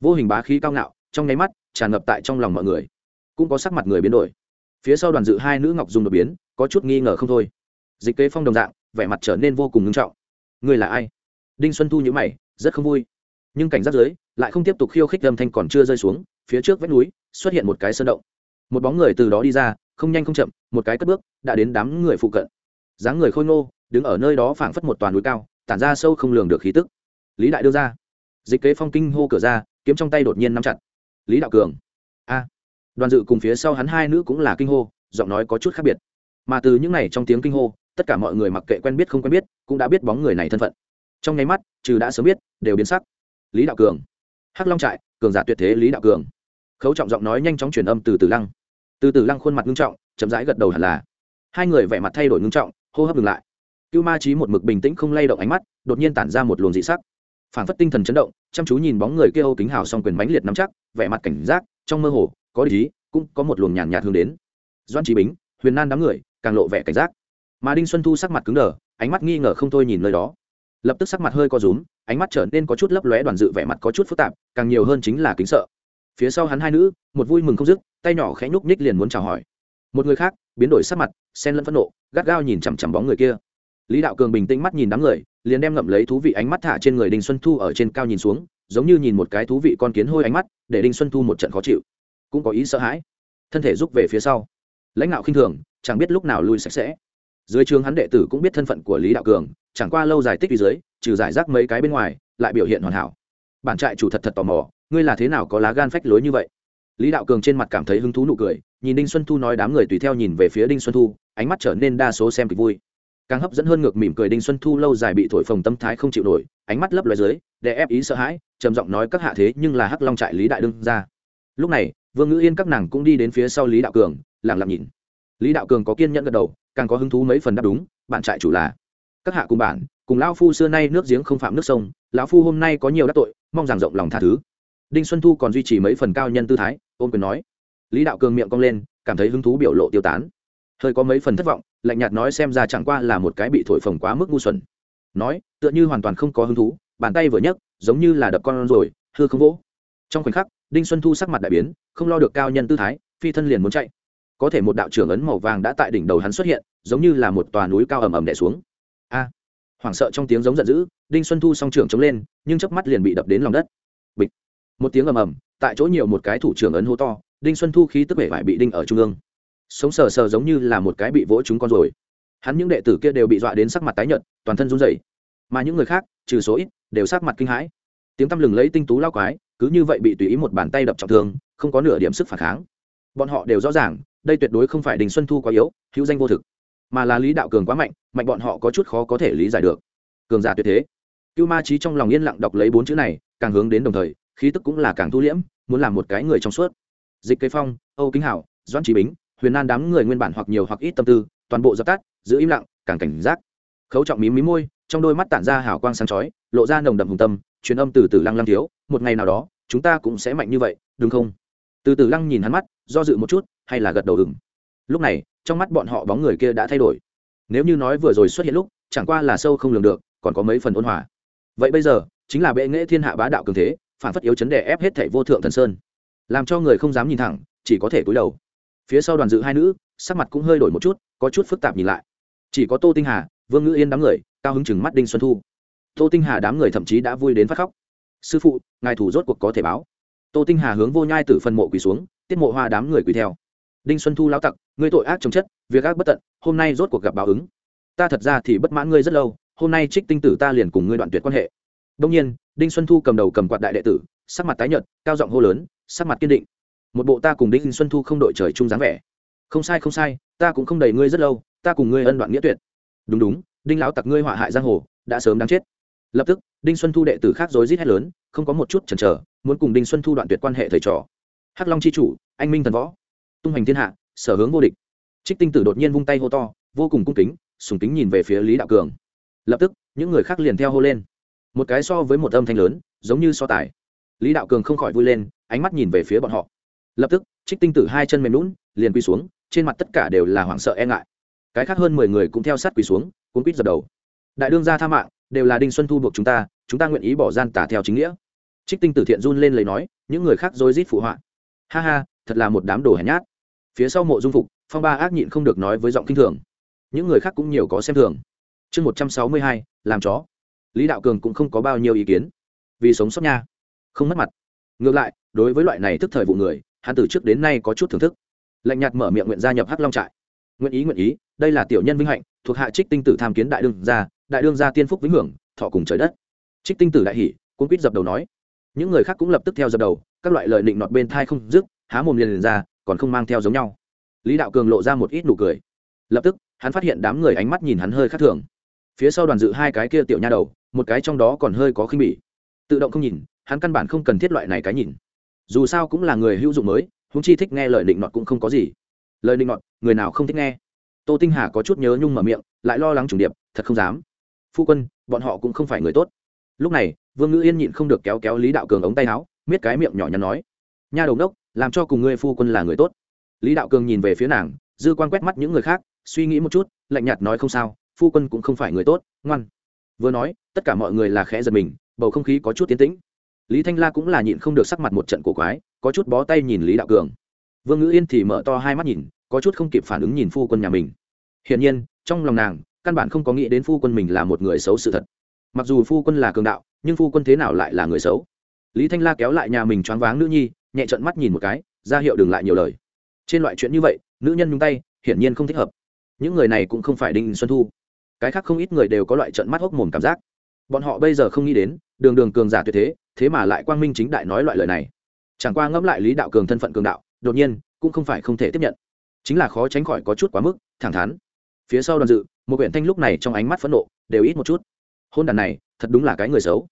Vô hình bá khí cao ngạo, trong nháy mắt, tràn ngập tại trong lòng mọi người. Cũng có sắc mặt người biến đổi. Phía sau đoàn dự hai nữ ngọc dung đột biến, có chút nghi ngờ không thôi. Dịch kế phong đồng dạng, vẻ mặt trở nên vô cùng ngưng trọng. Người là ai? Đinh xuân thu nhữ mày, rất không vui. Nhưng cảnh giác dưới, lại không tiếp tục khiêu khích âm thanh còn chưa rơi xuống, phía trước vách núi, xuất hiện một cái sơn động. Một bóng người từ đó đi ra không nhanh không chậm, một cái cất bước, đã đến đám người phụ cận. Dáng người khôi ngô, đứng ở nơi đó phảng phất một toàn núi cao, tản ra sâu không lường được khí tức. Lý đại đưa ra. Dịch kế phong kinh hô cửa ra, kiếm trong tay đột nhiên nắm chặt. Lý đạo cường. A. Đoàn dự cùng phía sau hắn hai nữ cũng là kinh hô, giọng nói có chút khác biệt. Mà từ những này trong tiếng kinh hô, tất cả mọi người mặc kệ quen biết không quen biết, cũng đã biết bóng người này thân phận. Trong nháy mắt, trừ đã sớm biết, đều biến sắc. Lý đạo cường. Hắc long trại, cường giả tuyệt thế lý đạo cường. Khấu trọng giọng nói nhanh chóng truyền âm từ từ lăng từ từ lăng khuôn mặt ngưng trọng, chậm rãi gật đầu hẳn là. Hai người vẻ mặt thay đổi ngưng trọng, hô hấp ngừng lại. Cưu ma trí một mực bình tĩnh không lay động ánh mắt, đột nhiên tản ra một luồng dị sắc. Phản phất tinh thần chấn động, chăm chú nhìn bóng người kia âu kính hào s o n g quyền mánh liệt nắm chắc, vẻ mặt cảnh giác, trong mơ hồ, có lý cũng có một luồng nhàn nhạt hướng đến. Doan trí bính, huyền nan đám người, càng lộ vẻ cảnh giác. Mà đinh xuân thu sắc mặt cứng đờ, ánh mắt nghi ngờ không thôi nhìn nơi đó. Lập tức sắc mặt hơi co rúm, ánh mắt trở nên có chút lấp lóe, đoàn dự vẻ mặt có chút phức tạp, càng nhiều hơn chính là kính sợ. Phía sau hắn hai nữ, một vui mừng không dứt tay nhỏ khẽ nhúc nhích liền muốn chào hỏi. Một người khác, biến đổi sắc mặt, sen lẫn phẫn nộ, gắt gao nhìn chằm chằm bóng người kia. Lý đạo cường bình tĩnh mắt nhìn đám người, liền đem ngậm lấy thú vị ánh mắt thả trên người đinh xuân thu ở trên cao nhìn xuống, giống như nhìn một cái thú vị con kiến hôi ánh mắt, để đinh xuân thu một trận khó chịu. Cũng có ý sợ hãi. Thân thể rút về phía sau. Lãnh đạo khinh thường, chẳng biết lúc nào lui sạch sẽ. Dưới trường hắn đệ tử cũng biết thân phận của lý đạo cường, chẳng qua lâu dài tích dưới, trừ giải rác mấy cái bên ngoài, lại biểu hiện hoàn hảo. Bản trại chủ thật thật tò mò, ngươi là thế nào có lá gan phách lối như vậy? Lý đạo cường trên mặt cảm thấy hứng thú nụ cười, nhìn đinh xuân thu nói đám người tùy theo nhìn về phía đinh xuân thu, ánh mắt trở nên đa số xem kịch vui. Càng hấp dẫn hơn ngược mỉm cười đinh xuân thu lâu dài bị thổi phồng tâm thái không chịu nổi, ánh mắt lấp loài dưới, để ép ý sợ hãi, trầm giọng nói các hạ thế nhưng là hắc long trại lý đại đương ra lúc này, vương ngữ yên các nàng cũng đi đến phía sau lý đạo cường lẳng lặng nhìn. Lý đạo cường có kiên nhẫn gật đầu, càng có hứng thú mấy phần đáp đúng, bạn trại chủ là các hạ cùng bản cùng lão phu xưa nay nước giếng không phạm nước sông, lão phu hôm nay có nhiều đắc tội, mong rằng rộng lòng tha thứ đinh xuân thu còn duy trì mấy phần cao nhân tư thái ôm quyền nói. Lý đạo cường miệng cong lên, cảm thấy hứng thú biểu lộ tiêu tán. Hơi có mấy phần thất vọng, lạnh nhạt nói xem ra chẳng qua là một cái bị thổi phồng quá mức ngu xuẩn. Nói, tựa như hoàn toàn không có hứng thú, bàn tay vừa nhấc, giống như là đập con rồi, hư không vỗ. Trong khoảnh khắc, đinh xuân thu sắc mặt đại biến, không lo được cao nhân tư thái, phi thân liền muốn chạy. Có thể một đạo trưởng ấn màu vàng đã tại đỉnh đầu hắn xuất hiện, giống như là một tòa núi cao ầm ầm đè xuống. A! Hoảng sợ trong tiếng giống giận dữ, đinh xuân thu song trưởng chống lên, nhưng chớp mắt liền bị đập đến lòng đất một tiếng ầm ầm, tại chỗ nhiều một cái thủ trưởng ấn hô to, đinh xuân thu khí tức vẻ vải bị đinh ở trung ương. Sống sờ sờ giống như là một cái bị vỗ chúng con rồi. Hắn những đệ tử kia đều bị dọa đến sắc mặt tái nhợt, toàn thân run rẩy. Mà những người khác, trừ số ít, đều sắc mặt kinh hãi. Tiếng tăm lừng lấy tinh tú lao quái, cứ như vậy bị tùy ý một bàn tay đập trọng thương, không có nửa điểm sức phản kháng. Bọn họ đều rõ ràng, đây tuyệt đối không phải đình xuân thu quá yếu, hữu danh vô thực. Mà là lý đạo cường quá mạnh mạnh bọn họ có chút khó có thể lý giải được. Cường giả tuyệt thế. Cưu ma trí trong lòng yên lặng đọc lấy bốn chữ này, càng hướng đến đồng thời khí tức cũng là càng thu liễm, muốn làm một cái người trong suốt. Dịch cây phong, âu kính hảo, doãn trí bính, huyền nan đám người nguyên bản hoặc nhiều hoặc ít tâm tư, toàn bộ dập tắt, giữ im lặng, càng cảnh giác. Khấu trọng mí mí môi, trong đôi mắt tản ra hào quang sáng chói, lộ ra nồng đậm hùng tâm, truyền âm từ từ lăng lăng thiếu, một ngày nào đó, chúng ta cũng sẽ mạnh như vậy, đúng không? Từ từ lăng nhìn hắn mắt, do dự một chút, hay là gật đầu ừng lúc này, trong mắt bọn họ bóng người kia đã thay đổi. Nếu như nói vừa rồi xuất hiện lúc, chẳng qua là sâu không lường được, còn có mấy phần ôn hòa. Vậy bây giờ, chính là bệ nghệ thiên hạ bá đạo cường thế phản phất yếu chấn đè ép hết thảy vô thượng thần sơn, làm cho người không dám nhìn thẳng, chỉ có thể cúi đầu. Phía sau đoàn dự hai nữ, sắc mặt cũng hơi đổi một chút, có chút phức tạp nhìn lại. Chỉ có tô tinh hà, vương ngữ yên đám người, cao hứng chừng mắt đinh xuân thu. Tô tinh hà đám người thậm chí đã vui đến phát khóc. Sư phụ, ngài thủ rốt cuộc có thể báo. Tô tinh hà hướng vô nhai từ phần mộ quỳ xuống, tiết mộ hoa đám người quỳ theo. Đinh xuân thu lao tặc, ngươi tội ác chồng chất, việc ác bất tận, hôm nay rốt cuộc gặp báo ứng. Ta thật ra thì bất mãn ngươi rất lâu, hôm nay trích tinh tử ta liền cùng ngươi đoạn tuyệt quan hệ đông nhiên, đinh xuân thu cầm đầu cầm quạt đại đệ tử, sắc mặt tái nhợt, cao giọng hô lớn, sắc mặt kiên định. Một bộ ta cùng đinh xuân thu không đội trời chung dáng vẻ. Không sai không sai, ta cũng không đầy ngươi rất lâu, ta cùng ngươi ân đoạn nghĩa tuyệt. Đúng đúng, đinh lão tặc ngươi họa hại giang hồ, đã sớm đáng chết. Lập tức, đinh xuân thu đệ tử khác rối rít hét lớn, không có một chút chần chờ, muốn cùng đinh xuân thu đoạn tuyệt quan hệ thầy trò. Hắc long c h i chủ, anh minh thần võ. Tung hành thiên hạ, sở hướng vô địch. Trích tinh tử đột nhiên vung tay hô to, vô cùng cung kính, sùng kính nhìn về phía lý đạo cường. Lập tức, những người khác liền theo hô lên một cái so với một âm thanh lớn, giống như so tài. Lý đạo cường không khỏi vui lên, ánh mắt nhìn về phía bọn họ. Lập tức, trích tinh tử hai chân mềm lún liền quỳ xuống, trên mặt tất cả đều là hoảng sợ e ngại. Cái khác hơn mười người cũng theo sát quỳ xuống, cuốn quýt dập đầu. Đại đương gia tha mạng, đều là đinh xuân thu buộc chúng ta chúng ta nguyện ý bỏ gian tả theo chính nghĩa. Trích tinh tử thiện run lên lấy nói, những người khác dối rít phụ họa. Ha ha, thật là một đám đồ hèn nhát. Phía sau mộ dung phục, phong ba ác nhịn không được nói với giọng kinh thường. Những người khác cũng nhiều có xem thường. Chương một trăm sáu mươi hai, làm chó lý đạo cường cũng không có bao nhiêu ý kiến. Vì sống sót nha. Không mất mặt. Ngược lại đối với loại này thức thời vụ người hắn từ trước đến nay có chút thưởng thức. Lạnh nhạt mở miệng nguyện gia nhập hắc long trại. Nguyện ý nguyện ý đây là tiểu nhân vinh hạnh thuộc hạ trích tinh tử tham kiến đại đương gia đại đương gia tiên phúc vĩnh hưởng thọ cùng trời đất. Trích tinh tử đại hỉ cuốn quýt dập đầu nói. Những người khác cũng lập tức theo dập đầu các loại lợi định nọt bên thai không dứt há mồm liền, liền ra còn không mang theo giống nhau. Lý đạo cường lộ ra một ít nụ cười. Lập tức hắn phát hiện đám người ánh mắt nhìn hắn hơi khác thường. Phía sau đoàn dự hai cái kia tiểu nha đầu một cái trong đó còn hơi có khinh bỉ. Tự động không nhìn, hắn căn bản không cần thiết loại này cái nhìn. Dù sao cũng là người hữu dụng mới húng chi thích nghe lời định nọt cũng không có gì. Lời định nọt, người nào không thích nghe? Tô tinh hà có chút nhớ nhung mở miệng, lại lo lắng trùng điệp, thật không dám. Phu quân, bọn họ cũng không phải người tốt. Lúc này, vương ngữ yên nhịn không được kéo kéo lý đạo cường ống tay áo, miết cái miệng nhỏ nhắn nói, nha đầu đốc làm cho cùng ngươi phu quân là người tốt. Lý đạo cường nhìn về phía nàng, dư quan quét mắt những người khác, suy nghĩ một chút, lạnh nhạt nói không sao, phu quân cũng không phải người tốt, ngoan vừa nói, tất cả mọi người là khẽ giật mình, bầu không khí có chút tiến tĩnh. Lý thanh la cũng là nhịn không được sắc mặt một trận cổ quái, có chút bó tay nhìn lý đạo cường. Vương ngữ yên thì mở to hai mắt nhìn, có chút không kịp phản ứng nhìn phu quân nhà mình. Hiển nhiên, trong lòng nàng, căn bản không có nghĩ đến phu quân mình là một người xấu sự thật. Mặc dù phu quân là cường đạo, nhưng phu quân thế nào lại là người xấu? Lý thanh la kéo lại nhà mình choáng váng nữ nhi, nhẹ trận mắt nhìn một cái, ra hiệu đừng lại nhiều lời. Trên loại chuyện như vậy, nữ nhân nhung tay, hiển nhiên không thích hợp. Những người này cũng không phải đinh xuân thu cái khác không ít người đều có loại trận mắt hốc mồm cảm giác. Bọn họ bây giờ không nghĩ đến, đường đường cường giả tuyệt thế thế mà lại quang minh chính đại nói loại lời này. Chẳng qua ngẫm lại lý đạo cường thân phận cường đạo, đột nhiên, cũng không phải không thể tiếp nhận. Chính là khó tránh khỏi có chút quá mức, thẳng thắn. Phía sau đoàn dự, một huyện thanh lúc này trong ánh mắt phẫn nộ, đều ít một chút. Hôn đàn này, thật đúng là cái người xấu.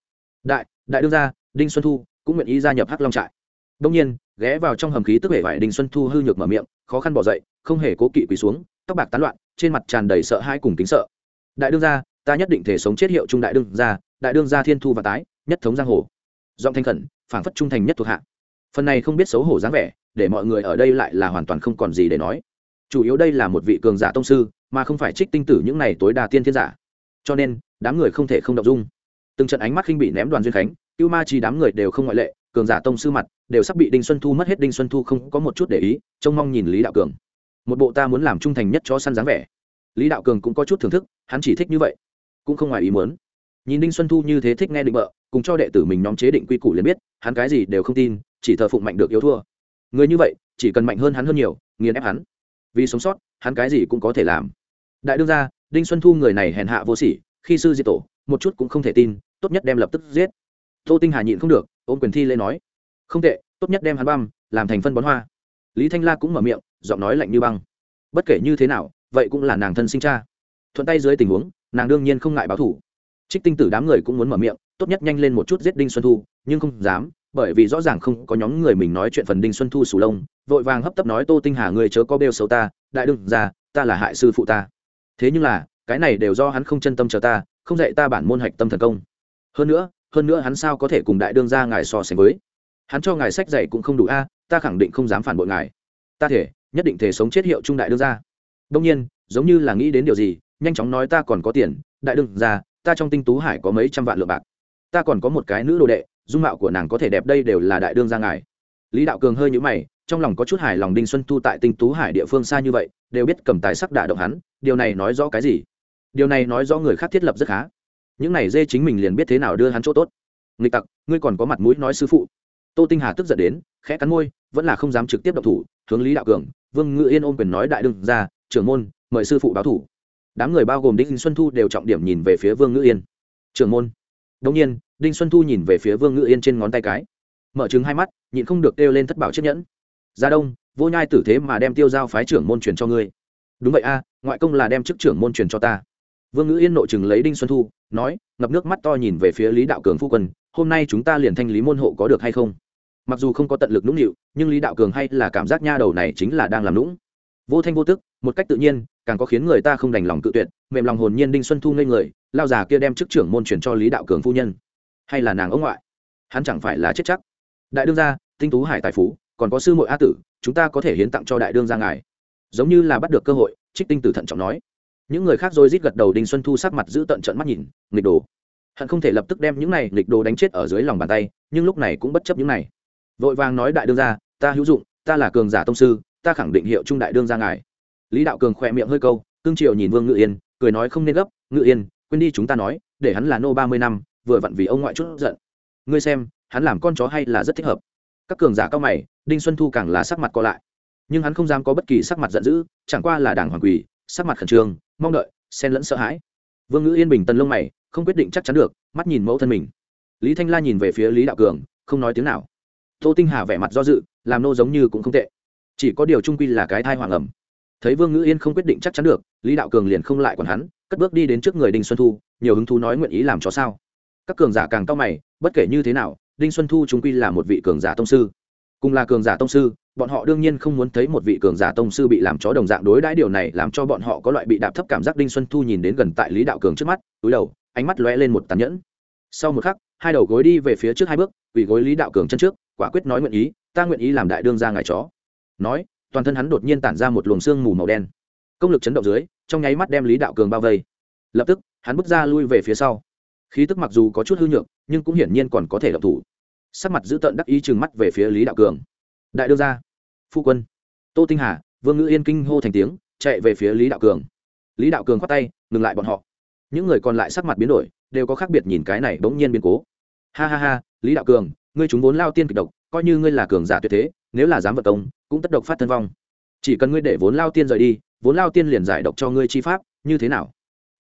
Đại đại đương gia, đinh xuân thu, cũng nguyện ý gia nhập hắc long trại. Đông nhiên, ghé vào trong hầm khí tức hệ vải đinh xuân thu hư nhược mở miệng, khó khăn bỏ dậy, không hề cố kỵ quỳ xuống, tóc bạc tán loạn, trên mặt tràn đầy sợ hãi cùng kính sợ đại đương gia, ta nhất định thể sống chết hiệu trung đại đương gia, đại đương gia thiên thu và tái, nhất thống giang hồ. Giọng thanh khẩn, phảng phất trung thành nhất thuộc hạ. Phần này không biết xấu hổ dáng vẻ, để mọi người ở đây lại là hoàn toàn không còn gì để nói. Chủ yếu đây là một vị cường giả tông sư, mà không phải trích tinh tử những này tối đa tiên thiên giả. Cho nên, đám người không thể không động dung. Từng trận ánh mắt khinh bị ném đoàn duyên khánh, cưu ma chi đám người đều không ngoại lệ, cường giả tông sư mặt, đều sắp bị đinh xuân thu mất hết, đinh xuân thu không có một chút để ý, trông mong nhìn lý đạo cường. Một bộ ta muốn làm trung thành nhất cho săn dáng vẻ lý đạo cường cũng có chút thưởng thức, hắn chỉ thích như vậy, cũng không ngoài ý muốn. Nhìn đinh xuân thu như thế thích nghe định bợ, cùng cho đệ tử mình nhóm chế định quy củ liền biết, hắn cái gì đều không tin, chỉ thờ phụng mạnh được yếu thua. Người như vậy, chỉ cần mạnh hơn hắn hơn nhiều, nghiền ép hắn. Vì sống sót, hắn cái gì cũng có thể làm. Đại đương ra đinh xuân thu người này hèn hạ vô sỉ, khi sư diệt tổ, một chút cũng không thể tin, tốt nhất đem lập tức giết. Tô tinh hà nhịn không được, ôm quyền thi lên nói. Không tệ, tốt nhất đem hắn băm, làm thành phân bón hoa. Lý thanh la cũng mở miệng, giọng nói lạnh như băng. Bất kể như thế nào vậy cũng là nàng thân sinh cha. Thuận tay dưới tình huống, nàng đương nhiên không ngại báo thủ. Trích tinh tử đám người cũng muốn mở miệng, tốt nhất nhanh lên một chút giết đinh xuân thu, nhưng không dám, bởi vì rõ ràng không có nhóm người mình nói chuyện phần đinh xuân thu sù lông, vội vàng hấp tấp nói, tô tinh hà người chớ có bêu xấu ta, đại đừng ra ta là hại sư phụ ta. Thế nhưng là, cái này đều do hắn không chân tâm chờ ta, không dạy ta bản môn hạch tâm thần công. Hơn nữa hơn nữa hắn sao có thể cùng đại đương gia ngài so sánh với? Hắn cho ngài sách dạy cũng không đủ a, ta khẳng định không dám phản bội ngài. Ta thể, nhất định thể sống chết hiệu trung đại đương gia đông nhiên, giống như là nghĩ đến điều gì, nhanh chóng nói ta còn có tiền, đại đương gia, ta trong tinh tú hải có mấy trăm vạn lượng bạc. Ta còn có một cái nữ đồ đệ, dung mạo của nàng có thể đẹp đây đều là đại đương gia ngài. Lý đạo cường hơi nhũ mày, trong lòng có chút hài lòng đinh xuân thu tại tinh tú hải địa phương xa như vậy, đều biết cầm tài sắc đả động hắn, điều này nói rõ cái gì? Điều này nói rõ người khác thiết lập rất khá. Những này dê chính mình liền biết thế nào đưa hắn chỗ tốt. Nghịch tặc, ngươi còn có mặt mũi nói sư phụ. Tô tinh hà tức giận đến, khẽ cắn môi, vẫn là không dám trực tiếp độc thủ, hướng lý đạo cường, vương ngự yên ôm quyền nói đại đương ra trưởng môn, mời sư phụ báo thủ. Đám người bao gồm đinh xuân thu đều trọng điểm nhìn về phía vương Ngữ yên. Trưởng môn. Đông nhiên, đinh xuân thu nhìn về phía vương Ngữ yên trên ngón tay cái. Mở trứng hai mắt, nhịn không được kêu lên thất bảo chiếc nhẫn. Gia đông, vô nhai tử thế mà đem tiêu giao phái trưởng môn truyền cho ngươi. Đúng vậy a, ngoại công là đem chức trưởng môn truyền cho ta. Vương ngữ yên nội chừng lấy đinh xuân thu, nói, ngập nước mắt to nhìn về phía lý đạo cường phu quân, hôm nay chúng ta liền thanh lý môn hộ có được hay không? Mặc dù không có tận lực nũng nịu, nhưng lý đạo cường hay là cảm giác nha đầu này chính là đang làm nũng vô thanh vô tức, một cách tự nhiên, càng có khiến người ta không đành lòng cự tuyệt, mềm lòng hồn nhiên đinh xuân thu ngây người, lao già kia đem chức trưởng môn truyền cho lý đạo cường phu nhân. Hay là nàng ông ngoại? Hắn chẳng phải là chết chắc. Đại đương gia, tinh tú hải tài phú, còn có sư mội a tử, chúng ta có thể hiến tặng cho đại đương gia ngài. Giống như là bắt được cơ hội, trích tinh tử thận trọng nói. Những người khác rồi rít gật đầu, đinh xuân thu sắc mặt giữ tận trận mắt nhìn, nghịch đồ. Hắn không thể lập tức đem những này nghịch đồ đánh chết ở dưới lòng bàn tay, nhưng lúc này cũng bất chấp những này. Vội vàng nói đại đương gia, ta hữu dụng, ta là cường giả tông sư ta khẳng định hiệu trung đại đương gia ngài. Lý đạo cường khỏe miệng hơi câu cương triều nhìn vương ngự yên, cười nói không nên gấp, ngự yên, quên đi chúng ta nói, để hắn là nô ba mươi năm, vừa vặn vì ông ngoại chút giận. Ngươi xem, hắn làm con chó hay là rất thích hợp. Các cường giả cao mày, đinh xuân thu càng là sắc mặt co lại. Nhưng hắn không dám có bất kỳ sắc mặt giận dữ, chẳng qua là đảng hoàng quỳ, sắc mặt khẩn trương, mong đợi, xen lẫn sợ hãi. Vương ngữ yên bình tần lông mày, không quyết định chắc chắn được, mắt nhìn mẫu thân mình. Lý thanh la nhìn về phía lý đạo cường, không nói tiếng nào. Tô tinh hà vẻ mặt do dự, làm nô giống như cũng không tệ chỉ có điều trung quy là cái thai hoàng ẩm. Thấy vương ngữ yên không quyết định chắc chắn được, lý đạo cường liền không lại còn hắn, cất bước đi đến trước người đinh xuân thu, nhiều hứng thú nói nguyện ý làm cho sao. Các cường giả càng cao mày, bất kể như thế nào, đinh xuân thu trung quy là một vị cường giả tông sư. Cùng là cường giả tông sư, bọn họ đương nhiên không muốn thấy một vị cường giả tông sư bị làm chó đồng dạng đối đãi điều này làm cho bọn họ có loại bị đạp thấp cảm giác đinh xuân thu nhìn đến gần tại lý đạo cường trước mắt, túi đầu, ánh mắt lóe lên một tàn nhẫn. Sau một khắc, hai đầu gối đi về phía trước hai bước, quỳ gối lý đạo cường chân trước, quả quyết nói nguyện ý, ta nguyện ý làm đại đương ra ngài chó nói, toàn thân hắn đột nhiên tản ra một luồng xương mù màu đen. Công lực chấn động dưới, trong nháy mắt đem lý đạo cường bao vây. Lập tức, hắn bước ra lui về phía sau. Khí tức mặc dù có chút hư nhược, nhưng cũng hiển nhiên còn có thể độc thủ. Sắc mặt giữ tợn đắc ý chừng mắt về phía lý đạo cường. Đại đương gia, phu quân. Tô tinh hà, vương ngữ yên kinh hô thành tiếng, chạy về phía lý đạo cường. Lý đạo cường khoát tay, ngừng lại bọn họ. Những người còn lại sắc mặt biến đổi, đều có khác biệt nhìn cái này bỗng nhiên biến cố. Ha ha ha, lý đạo cường, ngươi chúng vốn lao tiên kịch độc, coi như ngươi là cường giả tuyệt thế nếu là dám vật công, cũng tất độc phát thân vong. Chỉ cần ngươi để vốn lao tiên rời đi, vốn lao tiên liền giải độc cho ngươi chi pháp, như thế nào?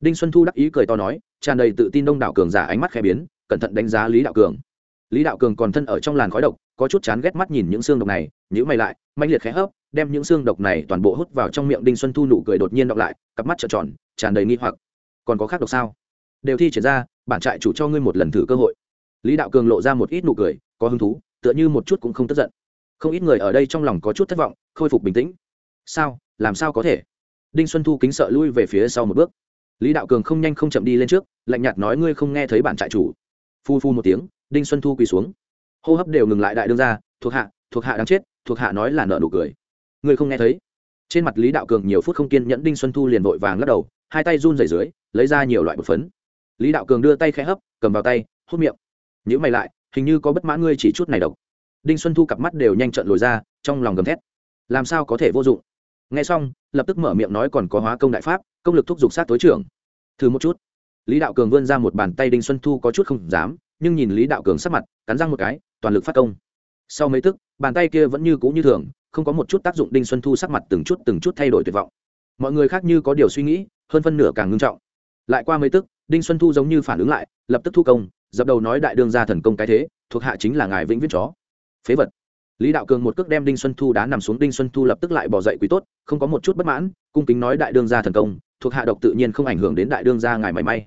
Đinh xuân thu đắc ý cười to nói, tràn đầy tự tin đông đảo cường giả ánh mắt khẽ biến, cẩn thận đánh giá lý đạo cường. Lý đạo cường còn thân ở trong làn khói độc, có chút chán ghét mắt nhìn những xương độc này nhữ mày lại mạnh liệt khẽ hấp đem những xương độc này toàn bộ hút vào trong miệng đinh xuân thu nụ cười đột nhiên đọc lại, cặp mắt trợn tròn, tràn đầy nghi hoặc. Còn có khác độc sao? Đều thi triển ra, bản trại chủ cho ngươi một lần thử cơ hội. Lý đạo cường lộ ra một ít nụ cười, có hứng thú, tựa như một chút cũng không tức giận không ít người ở đây trong lòng có chút thất vọng, khôi phục bình tĩnh. Sao? Làm sao có thể? Đinh xuân thu kính sợ lui về phía sau một bước. Lý đạo cường không nhanh không chậm đi lên trước, lạnh nhạt nói ngươi không nghe thấy bản trại chủ. Phu phu một tiếng, đinh xuân thu quỳ xuống. Hô hấp đều ngừng lại đại đương ra thuộc hạ thuộc hạ đáng chết, thuộc hạ nói là nợ nụ cười. Ngươi không nghe thấy? Trên mặt lý đạo cường nhiều phút không kiên nhẫn, đinh xuân thu liền vội vàng lắc đầu, hai tay run rẩy dưới, lấy ra nhiều loại bột phấn. Lý đạo cường đưa tay khẽ hấp, cầm vào tay, hút miệng. Nhữ mày lại, hình như có bất mãn ngươi chỉ chút này độc đinh xuân thu cặp mắt đều nhanh trận lồi ra, trong lòng gầm thét. Làm sao có thể vô dụng? Nghe xong, lập tức mở miệng nói còn có hóa công đại pháp, công lực thúc giục sát tối trưởng. Thử một chút. Lý đạo cường vươn ra một bàn tay đinh xuân thu có chút không dám, nhưng nhìn lý đạo cường sắc mặt, cắn răng một cái, toàn lực phát công. Sau mấy tức, bàn tay kia vẫn như cũ như thường, không có một chút tác dụng đinh xuân thu sắc mặt từng chút từng chút thay đổi tuyệt vọng. Mọi người khác như có điều suy nghĩ, hơn phân nửa càng ngưng trọng. Lại qua mấy tức, đinh xuân thu giống như phản ứng lại, lập tức thu công, dập đầu nói đại đương ra thần công cái thế, thuộc hạ chính là ngài vĩnh viễn chó phế vật. Lý đạo cường một cước đem đinh xuân thu đá nằm xuống, đinh xuân thu lập tức lại bỏ dậy quý tốt, không có một chút bất mãn, cung kính nói đại đương gia thần công, thuộc hạ độc tự nhiên không ảnh hưởng đến đại đương gia ngài mảy may.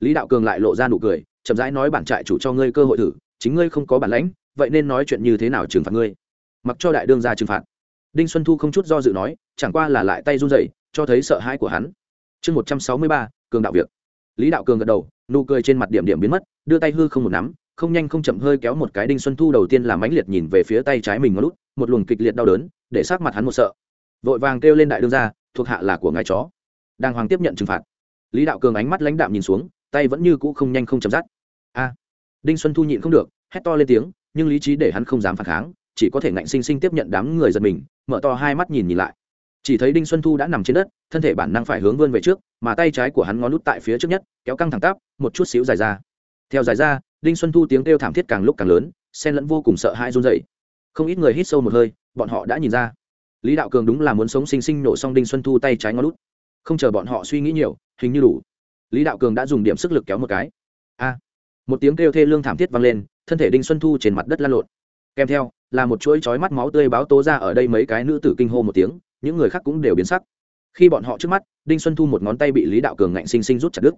Lý đạo cường lại lộ ra nụ cười, chậm rãi nói bản trại chủ cho ngươi cơ hội thử, chính ngươi không có bản lãnh, vậy nên nói chuyện như thế nào trừng phạt ngươi? Mặc cho đại đương gia trừng phạt. Đinh xuân thu không chút do dự nói, chẳng qua là lại tay run rẩy, cho thấy sợ hãi của hắn. Chương một trăm sáu mươi ba, cường đạo việc. Lý đạo cường gật đầu, nụ cười trên mặt điểm điểm biến mất, đưa tay hư không một nắm không nhanh không chậm hơi kéo một cái đinh xuân thu đầu tiên là mãnh liệt nhìn về phía tay trái mình ngó lút một luồng kịch liệt đau đớn, để sát mặt hắn một sợ. Vội vàng kêu lên đại đương gia, thuộc hạ là của ngài chó. Đang hoàng tiếp nhận trừng phạt. Lý đạo cường ánh mắt lãnh đạm nhìn xuống, tay vẫn như cũ không nhanh không chậm dắt. A, đinh xuân thu nhịn không được, hét to lên tiếng, nhưng lý trí để hắn không dám phản kháng, chỉ có thể ngạnh sinh sinh tiếp nhận đám người giật mình, mở to hai mắt nhìn nhìn lại. Chỉ thấy đinh xuân thu đã nằm trên đất, thân thể bản năng phải hướng vươn về trước, mà tay trái của hắn ngón nút tại phía trước nhất, kéo căng thẳng tắp, một chút xíu dài ra. Theo dài ra đinh xuân thu tiếng kêu thảm thiết càng lúc càng lớn sen lẫn vô cùng sợ hãi run dậy không ít người hít sâu một hơi, bọn họ đã nhìn ra. Lý đạo cường đúng là muốn sống sinh sinh nổ xong đinh xuân thu tay trái ngón lút không chờ bọn họ suy nghĩ nhiều, hình như đủ. Lý đạo cường đã dùng điểm sức lực kéo một cái. A! Một tiếng kêu thê lương thảm thiết vang lên, thân thể đinh xuân thu trên mặt đất lăn lộn. Kèm theo, là một chuỗi chói mắt máu tươi báo tố ra ở đây mấy cái nữ tử kinh hô một tiếng, những người khác cũng đều biến sắc. Khi bọn họ trước mắt, đinh xuân thu một ngón tay bị lý đạo cường ngạnh sinh sinh rút chặt đứt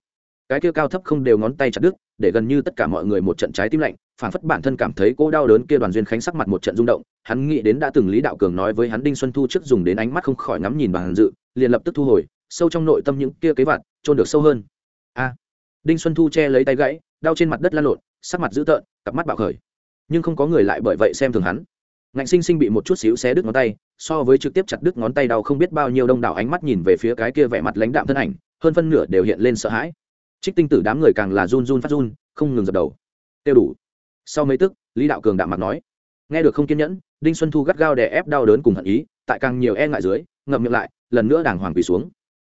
cái kia cao thấp không đều ngón tay chặt đứt, để gần như tất cả mọi người một trận trái tim lạnh phản phất bản thân cảm thấy cô đau đớn kia đoàn duyên khánh sắc mặt một trận rung động, hắn nghĩ đến đã từng lý đạo cường nói với hắn đinh xuân thu trước dùng đến ánh mắt không khỏi ngắm nhìn bằng dự, liền lập tức thu hồi, sâu trong nội tâm những kia kế vặt trôn được sâu hơn. A. Đinh xuân thu che lấy tay gãy, đau trên mặt đất lăn lộn, sắc mặt dữ tợn, cặp mắt bạo khởi. Nhưng không có người lại bởi vậy xem thường hắn. Ngạnh sinh sinh bị một chút xíu xé đứt ngón tay, so với trực tiếp chặt đứt ngón tay đau không biết bao nhiêu đông đảo ánh mắt nhìn về phía cái kia vẻ mặt lãnh đạm thân ảnh, hơn phân nửa đều hiện lên sợ hãi trích tinh tử đám người càng là run run phát run, không ngừng dập đầu. Tiêu đủ. Sau mấy tức, lý đạo cường đạm mặt nói, nghe được không kiên nhẫn, đinh xuân thu gắt gao đè ép đau đớn cùng hận ý, tại càng nhiều e ngại dưới, ngậm miệng lại, lần nữa đàng hoàng quỳ xuống.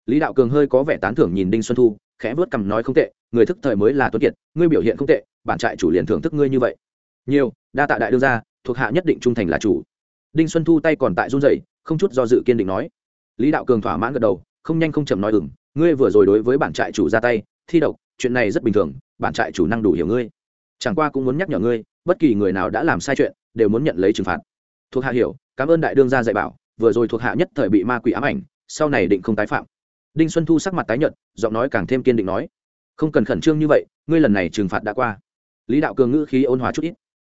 Lý đạo cường hơi có vẻ tán thưởng nhìn đinh xuân thu, khẽ vớt cằm nói không tệ, người thức thời mới là tuấn kiệt, ngươi biểu hiện không tệ, bản trại chủ liền thưởng thức ngươi như vậy. Nhiều, đa tạ đại đương gia, thuộc hạ nhất định trung thành là chủ. Đinh xuân thu tay còn tại run rẩy, không chút do dự kiên định nói. Lý đạo cường thỏa mãn gật đầu, không nhanh không chậm nói ừng ngươi vừa rồi đối với bản trại chủ ra tay thi độc, chuyện này rất bình thường, bản trại chủ năng đủ hiểu ngươi. Chẳng qua cũng muốn nhắc nhở ngươi, bất kỳ người nào đã làm sai chuyện, đều muốn nhận lấy trừng phạt. Thuộc hạ hiểu, cảm ơn đại đương gia dạy bảo, vừa rồi thuộc hạ nhất thời bị ma quỷ ám ảnh, sau này định không tái phạm. Đinh xuân thu sắc mặt tái nhợt, giọng nói càng thêm kiên định nói, không cần khẩn trương như vậy, ngươi lần này trừng phạt đã qua. Lý đạo cường ngữ khí ôn hòa chút ít.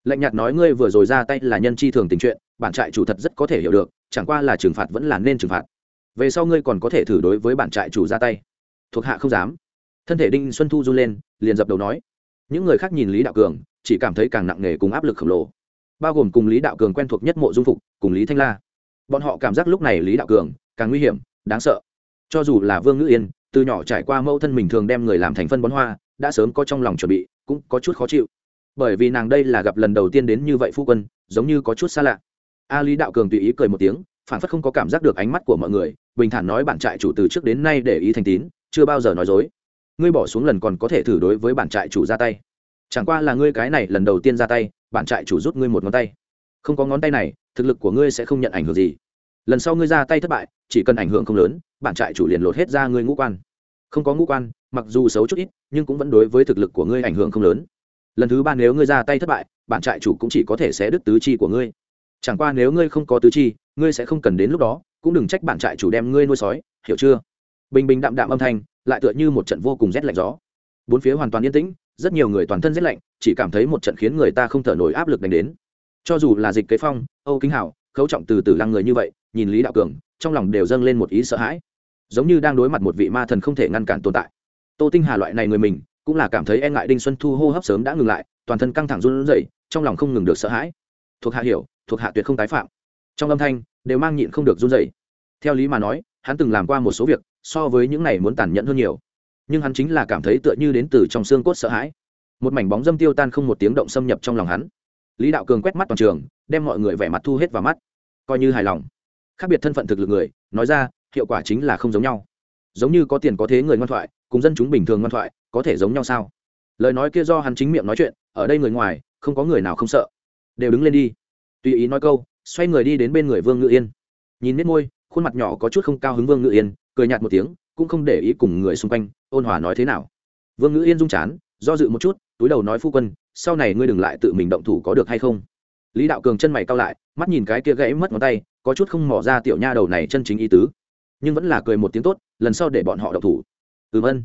Lạnh nhạt nói, ngươi vừa rồi ra tay là nhân chi thường tình chuyện, bản trại chủ thật rất có thể hiểu được, chẳng qua là trừng phạt vẫn là nên trừng phạt. Về sau ngươi còn có thể thử đối với bản trại chủ ra tay. Thuộc hạ không dám thân thể đinh xuân thu run lên, liền dập đầu nói. Những người khác nhìn lý đạo cường, chỉ cảm thấy càng nặng nề cùng áp lực khổng lồ. Bao gồm cùng lý đạo cường quen thuộc nhất mộ dung phục, cùng lý thanh la. Bọn họ cảm giác lúc này lý đạo cường càng nguy hiểm, đáng sợ. Cho dù là vương ngữ yên, từ nhỏ trải qua mẫu thân mình thường đem người làm thành phân bón hoa, đã sớm có trong lòng chuẩn bị, cũng có chút khó chịu. Bởi vì nàng đây là gặp lần đầu tiên đến như vậy phu quân, giống như có chút xa lạ. A lý đạo cường tùy ý cười một tiếng, phản phất không có cảm giác được ánh mắt của mọi người, bình thản nói bạn trại chủ từ trước đến nay để ý thành tín, chưa bao giờ nói dối ngươi bỏ xuống lần còn có thể thử đối với bản trại chủ ra tay. Chẳng qua là ngươi cái này lần đầu tiên ra tay, bản trại chủ rút ngươi một ngón tay. Không có ngón tay này, thực lực của ngươi sẽ không nhận ảnh hưởng gì. Lần sau ngươi ra tay thất bại, chỉ cần ảnh hưởng không lớn, bản trại chủ liền lột hết ra ngươi ngũ quan. Không có ngũ quan, mặc dù xấu chút ít, nhưng cũng vẫn đối với thực lực của ngươi ảnh hưởng không lớn. Lần thứ ba nếu ngươi ra tay thất bại, bản trại chủ cũng chỉ có thể sẽ đứt tứ chi của ngươi. Chẳng qua nếu ngươi không có tứ chi, ngươi sẽ không cần đến lúc đó, cũng đừng trách bản trại chủ đem ngươi nuôi sói, hiểu chưa? Bình bình đạm đạm âm thanh lại tựa như một trận vô cùng rét lạnh gió. Bốn phía hoàn toàn yên tĩnh, rất nhiều người toàn thân rét lạnh, chỉ cảm thấy một trận khiến người ta không thở nổi áp lực đánh đến. Cho dù là dịch kế phong, âu kính hảo, khấu trọng từ từ lăng người như vậy, nhìn lý đạo cường, trong lòng đều dâng lên một ý sợ hãi. Giống như đang đối mặt một vị ma thần không thể ngăn cản tồn tại. Tô tinh hà loại này người mình, cũng là cảm thấy e ngại đinh xuân thu hô hấp sớm đã ngừng lại, toàn thân căng thẳng run rẩy, trong lòng không ngừng được sợ hãi. Thuộc hạ hiểu, thuộc hạ tuyệt không tái phạm. Trong âm thanh, đều mang nhịn không được run rẩy. Theo lý mà nói, hắn từng làm qua một số việc so với những này muốn tàn nhẫn hơn nhiều. Nhưng hắn chính là cảm thấy tựa như đến từ trong xương cốt sợ hãi. Một mảnh bóng dâm tiêu tan không một tiếng động xâm nhập trong lòng hắn. Lý đạo cường quét mắt toàn trường, đem mọi người vẻ mặt thu hết vào mắt. Coi như hài lòng. Khác biệt thân phận thực lực người, nói ra, hiệu quả chính là không giống nhau. Giống như có tiền có thế người ngoan thoại, cùng dân chúng bình thường ngoan thoại, có thể giống nhau sao? Lời nói kia do hắn chính miệng nói chuyện, ở đây người ngoài, không có người nào không sợ. Đều đứng lên đi. Tùy ý nói câu, xoay người đi đến bên người vương ngự yên. Nhìn nết môi, khuôn mặt nhỏ có chút không cao hứng vương ngự yên cười nhạt một tiếng, cũng không để ý cùng người xung quanh, ôn hòa nói thế nào. Vương ngữ yên rung chán, do dự một chút, túi đầu nói phu quân, sau này ngươi đừng lại tự mình động thủ có được hay không? Lý đạo cường chân mày cao lại, mắt nhìn cái kia gãy mất ngón tay, có chút không mỏ ra tiểu nha đầu này chân chính ý tứ. Nhưng vẫn là cười một tiếng tốt, lần sau để bọn họ động thủ. Ừm ân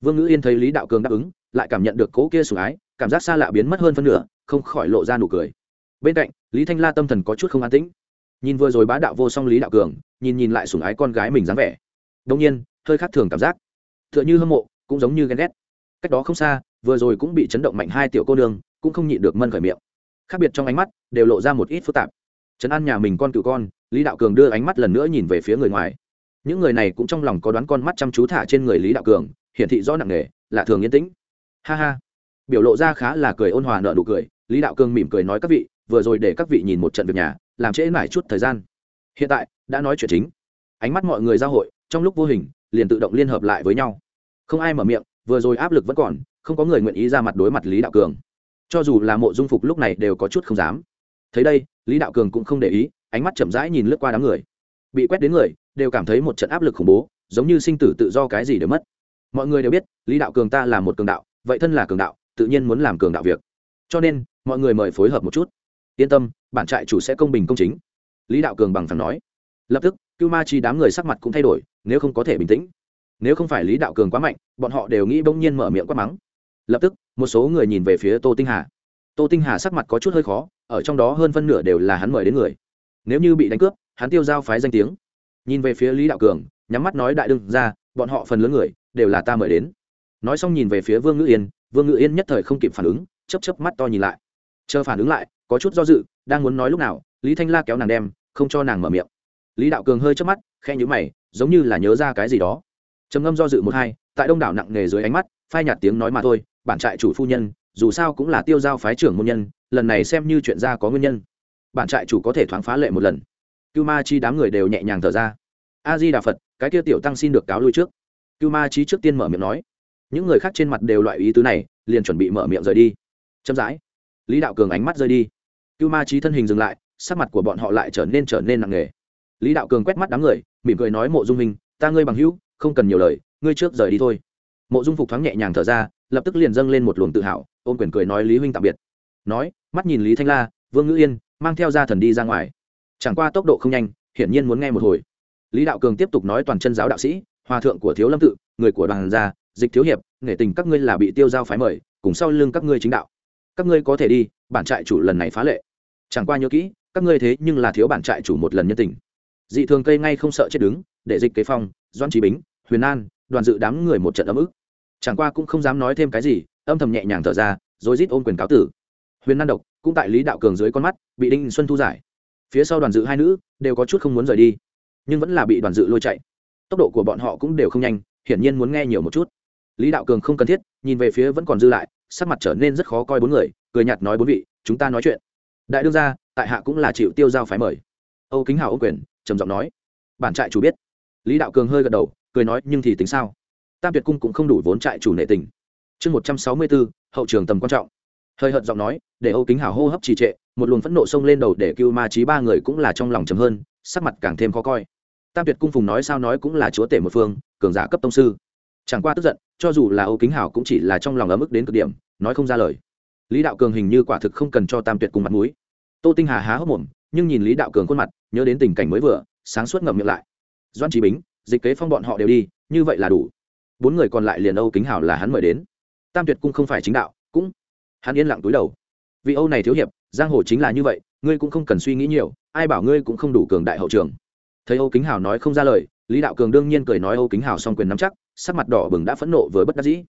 vương ngữ yên thấy lý đạo cường đáp ứng, lại cảm nhận được cố kia sủng ái, cảm giác xa lạ biến mất hơn phân nửa, không khỏi lộ ra nụ cười. Bên cạnh, lý thanh la tâm thần có chút không an tĩnh. Nhìn vừa rồi bá đạo vô song lý đạo cường, nhìn nhìn lại sủng ái con gái mình dáng vẻ đông nhiên hơi khác thường cảm giác. T h ư ợ n h ư hâm mộ cũng giống như ghen ghét. Cách đó không xa vừa rồi cũng bị chấn động mạnh hai tiểu cô đường, cũng không nhịn được mân khởi miệng. Khác biệt trong ánh mắt đều lộ ra một ít phức tạp. Trấn an nhà mình con cựu con lý đạo cường đưa ánh mắt lần nữa nhìn về phía người ngoài. Những người này cũng trong lòng có đoán con mắt chăm chú thả trên người lý đạo cường hiển thị rõ nặng nề là thường yên tĩnh. Ha ha. Biểu lộ ra khá là cười ôn hòa nợ nụ cười lý đạo cường mỉm cười nói các vị vừa rồi để các vị nhìn một trận việc nhà làm trễ mãi chút thời gian. Hiện tại đã nói chuyện chính. Ánh mắt mọi người giao hội trong lúc vô hình, liền tự động liên hợp lại với nhau. Không ai mở miệng, vừa rồi áp lực vẫn còn, không có người nguyện ý ra mặt đối mặt lý đạo cường. Cho dù là mộ dung phục lúc này đều có chút không dám. Thấy đây, lý đạo cường cũng không để ý, ánh mắt chậm rãi nhìn lướt qua đám người. Bị quét đến người, đều cảm thấy một trận áp lực khủng bố, giống như sinh tử tự do cái gì đều mất. Mọi người đều biết, lý đạo cường ta là một cường đạo, vậy thân là cường đạo, tự nhiên muốn làm cường đạo việc. Cho nên, mọi người mời phối hợp một chút. Yên tâm, bản trại chủ sẽ công bình công chính. Lý đạo cường bằng phẳng nói. Lập tức cưu ma chi đám người sắc mặt cũng thay đổi, nếu không có thể bình tĩnh, nếu không phải lý đạo cường quá mạnh, bọn họ đều nghĩ bỗng nhiên mở miệng quát mắng. Lập tức, một số người nhìn về phía tô tinh hà. Tô tinh hà sắc mặt có chút hơi khó, ở trong đó hơn phân nửa đều là hắn mời đến người. Nếu như bị đánh cướp, hắn tiêu giao phái danh tiếng. Nhìn về phía lý đạo cường, nhắm mắt nói đại đương ra, bọn họ phần lớn người, đều là ta mời đến. Nói xong nhìn về phía vương ngữ yên, vương ngữ yên nhất thời không kịp phản ứng chấp chấp mắt to nhìn lại. Chờ phản ứng lại, có chút do dự, đang muốn nói lúc nào, lý thanh la kéo nàng đem, không cho nàng mở miệng lý đạo cường hơi chớp mắt khe nhữ mày, giống như là nhớ ra cái gì đó. Trầm ngâm do dự một hai, tại đông đảo nặng nề dưới ánh mắt, phai nhạt tiếng nói mà thôi, bản trại chủ phu nhân, dù sao cũng là tiêu giao phái trưởng môn nhân, lần này xem như chuyện ra có nguyên nhân. Bản trại chủ có thể thoáng phá lệ một lần. Cưu ma chi đám người đều nhẹ nhàng thở ra. A di đà phật, cái kia tiểu tăng xin được cáo lui trước. Cưu ma chi trước tiên mở miệng nói. Những người khác trên mặt đều loại ý tứ này, liền chuẩn bị mở miệng rời đi. Chậm rãi, lý đạo cường ánh mắt rơi đi. Cưu ma chi thân hình dừng lại, sắc mặt của bọn họ lại trở nên trở nên nặng nề lý đạo cường quét mắt đám người, mỉm cười nói, mộ dung hình ta ngươi bằng hữu, không cần nhiều lời, ngươi trước rời đi thôi. Mộ dung phục thoáng nhẹ nhàng thở ra, lập tức liền dâng lên một luồng tự hào ôm quyền cười nói, lý huynh tạm biệt. Nói, mắt nhìn lý thanh la, vương ngữ yên, mang theo gia thần đi ra ngoài. Chẳng qua tốc độ không nhanh, hiển nhiên muốn nghe một hồi. Lý đạo cường tiếp tục nói, toàn chân giáo đạo sĩ, hòa thượng của thiếu lâm tự, người của đoàn gia, dịch thiếu hiệp nghệ tình các ngươi là bị tiêu giao phái mời, cùng sau lưng các ngươi chính đạo. Các ngươi có thể đi, bản trại chủ lần này phá lệ. Chẳng qua nhớ kỹ, các ngươi thế nhưng là thiếu bản trại chủ một lần nhân tình dị thường cây ngay không sợ chết đứng, để dịch kế phong doan trí bính, huyền an, đoàn dự đám người một trận ấm ức. Chẳng qua cũng không dám nói thêm cái gì, âm thầm nhẹ nhàng thở ra, rồi rít ôm quyền cáo tử. Huyền nan độc, cũng tại lý đạo cường dưới con mắt, bị đinh xuân thu giải. Phía sau đoàn dự hai nữ, đều có chút không muốn rời đi, nhưng vẫn là bị đoàn dự lôi chạy. Tốc độ của bọn họ cũng đều không nhanh, hiển nhiên muốn nghe nhiều một chút. Lý đạo cường không cần thiết, nhìn về phía vẫn còn dư lại, sắc mặt trở nên rất khó coi bốn người, cười nhạt nói bốn vị, chúng ta nói chuyện. Đại đương gia, tại hạ cũng là chịu tiêu giao phái mời. Âu kính hào ô quyền trầm giọng nói, bản trại chủ biết. Lý đạo cường hơi gật đầu, cười nói, nhưng thì tính sao? Tam tuyệt cung cũng không đủ vốn trại chủ nệ tình. Chương một trăm sáu mươi bốn, hậu trường tầm quan trọng. Hơi hợt giọng nói, để âu kính hảo hô hấp trì trệ, một luồng phẫn nộ xông lên đầu để cưu ma trí ba người cũng là trong lòng chấm hơn, sắc mặt càng thêm khó coi. Tam tuyệt cung phùng nói sao nói cũng là chúa tể một phương, cường giả cấp tông sư. Chẳng qua tức giận, cho dù là âu kính hảo cũng chỉ là trong lòng ấm ức đến cực điểm, nói không ra lời. Lý đạo cường hình như quả thực không cần cho tam tuyệt cung mặt mũi. Tô tinh hà há hốc mồm, nhưng nhìn lý đạo cường khuôn mặt nhớ đến tình cảnh mới vừa, sáng suốt ngậm miệng lại. Doan trí bính, dịch kế phong bọn họ đều đi, như vậy là đủ. Bốn người còn lại liền âu kính hảo là hắn mời đến. Tam tuyệt cung không phải chính đạo, cũng hắn yên lặng túi đầu. Vị âu này thiếu hiệp, giang hồ chính là như vậy, ngươi cũng không cần suy nghĩ nhiều, ai bảo ngươi cũng không đủ cường đại hậu trường. Thấy âu kính hảo nói không ra lời, lý đạo cường đương nhiên cười nói âu kính hảo song quyền nắm chắc, sắc mặt đỏ bừng đã phẫn nộ với bất đắc dĩ.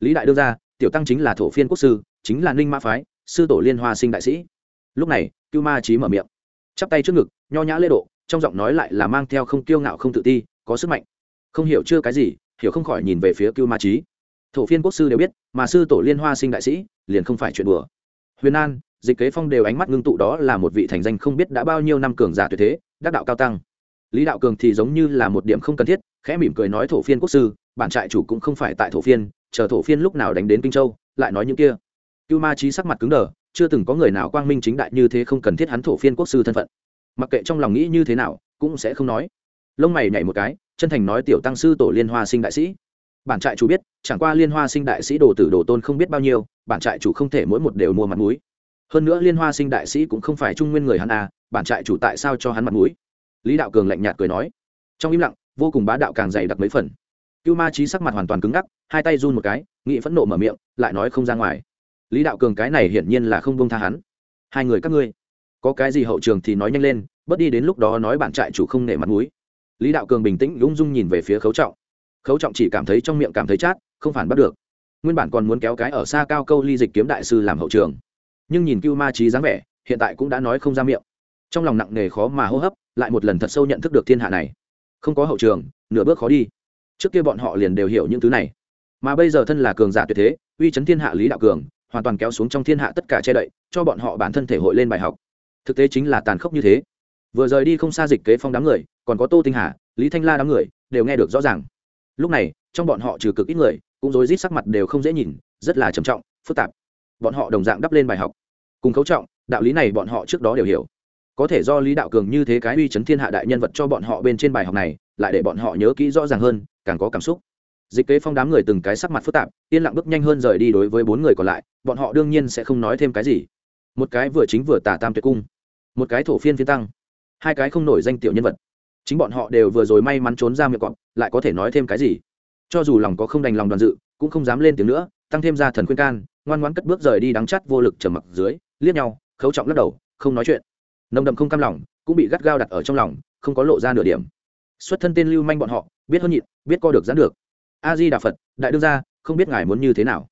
Lý đại đưa ra, tiểu tăng chính là thổ phiên quốc sư, chính là ninh mã phái, sư tổ liên hoa sinh đại sĩ. Lúc này, cưu ma trí mở miệng chắp tay trước ngực, nho nhã lễ độ, trong giọng nói lại là mang theo không kiêu ngạo không tự ti, có sức mạnh. Không hiểu chưa cái gì, hiểu không khỏi nhìn về phía cưu ma trí thổ phiên quốc sư đều biết, mà sư tổ liên hoa sinh đại sĩ, liền không phải chuyện đùa. Huyền an, dịch kế phong đều ánh mắt ngưng tụ đó là một vị thành danh không biết đã bao nhiêu năm cường giả tuyệt thế, đắc đạo cao tăng. Lý đạo cường thì giống như là một điểm không cần thiết, khẽ mỉm cười nói thổ phiên quốc sư, bản trại chủ cũng không phải tại thổ phiên, chờ thổ phiên lúc nào đánh đến kinh châu, lại nói những kia. Cưu ma trí sắc mặt cứng đờ chưa từng có người nào quang minh chính đại như thế không cần thiết hắn thổ phiên quốc sư thân phận. Mặc kệ trong lòng nghĩ như thế nào, cũng sẽ không nói. Lông mày nhảy một cái, chân thành nói tiểu tăng sư tổ liên hoa sinh đại sĩ. Bản trại chủ biết, chẳng qua liên hoa sinh đại sĩ đồ tử đồ tôn không biết bao nhiêu, bản trại chủ không thể mỗi một đều mua mặt mũi. Hơn nữa liên hoa sinh đại sĩ cũng không phải trung nguyên người hắn à bản trại chủ tại sao cho hắn mặt mũi? Lý đạo cường lạnh nhạt cười nói. Trong im lặng, vô cùng bá đạo càng dày đặc mấy phần. Cưu ma trí sắc mặt hoàn toàn cứng ngắc, hai tay run một cái, nghị phẫn nộ mở miệng, lại nói không ra ngoài lý đạo cường cái này hiển nhiên là không bông tha hắn. Hai người các ngươi, có cái gì hậu trường thì nói nhanh lên, bớt đi đến lúc đó nói bản trại chủ không nể mặt mũi. Lý đạo cường bình tĩnh ung dung nhìn về phía khấu trọng. Khấu trọng chỉ cảm thấy trong miệng cảm thấy chát, không phản bắt được. Nguyên bản còn muốn kéo cái ở xa cao câu ly dịch kiếm đại sư làm hậu trường. Nhưng nhìn cưu ma trí dáng vẻ, hiện tại cũng đã nói không ra miệng. Trong lòng nặng nề khó mà hô hấp, lại một lần thật sâu nhận thức được thiên hạ này. Không có hậu trường, nửa bước khó đi. Trước kia bọn họ liền đều hiểu những thứ này. Mà bây giờ thân là cường giả tuyệt thế, uy chấn thiên hạ lý đạo cường hoàn toàn kéo xuống trong thiên hạ tất cả che đậy, cho bọn họ bản thân thể hội lên bài học. Thực tế chính là tàn khốc như thế. Vừa rời đi không xa dịch kế phong đám người, còn có tô tinh hà, lý thanh la đám người, đều nghe được rõ ràng. Lúc này, trong bọn họ trừ cực ít người, cũng rối rít sắc mặt đều không dễ nhìn, rất là trầm trọng, phức tạp. Bọn họ đồng dạng đắp lên bài học. Cùng cấu trọng, đạo lý này bọn họ trước đó đều hiểu. Có thể do lý đạo cường như thế cái uy chấn thiên hạ đại nhân vật cho bọn họ bên trên bài học này, lại để bọn họ nhớ kỹ rõ ràng hơn, càng có cảm xúc. Dịch kế phong đám người từng cái sắc mặt phức tạp, yên lặng bước nhanh hơn rời đi đối với bốn người còn lại bọn họ đương nhiên sẽ không nói thêm cái gì. Một cái vừa chính vừa tả tam tuyệt cung, một cái thổ phiên phiên tăng, hai cái không nổi danh tiểu nhân vật. Chính bọn họ đều vừa rồi may mắn trốn ra miệng cọp, lại có thể nói thêm cái gì? Cho dù lòng có không đành lòng đoàn dự, cũng không dám lên tiếng nữa, tăng thêm ra thần khuyên can, ngoan ngoãn cất bước rời đi đắng chắt vô lực trầm mặc dưới, liếc nhau, khấu trọng lắc đầu, không nói chuyện. Nồng đậm không cam lòng, cũng bị gắt gao đặt ở trong lòng, không có lộ ra nửa điểm. Xuất thân tên lưu manh bọn họ, biết hơn nhịn, biết co được gián được. A di đà phật, đại đương gia, không biết ngài muốn như thế nào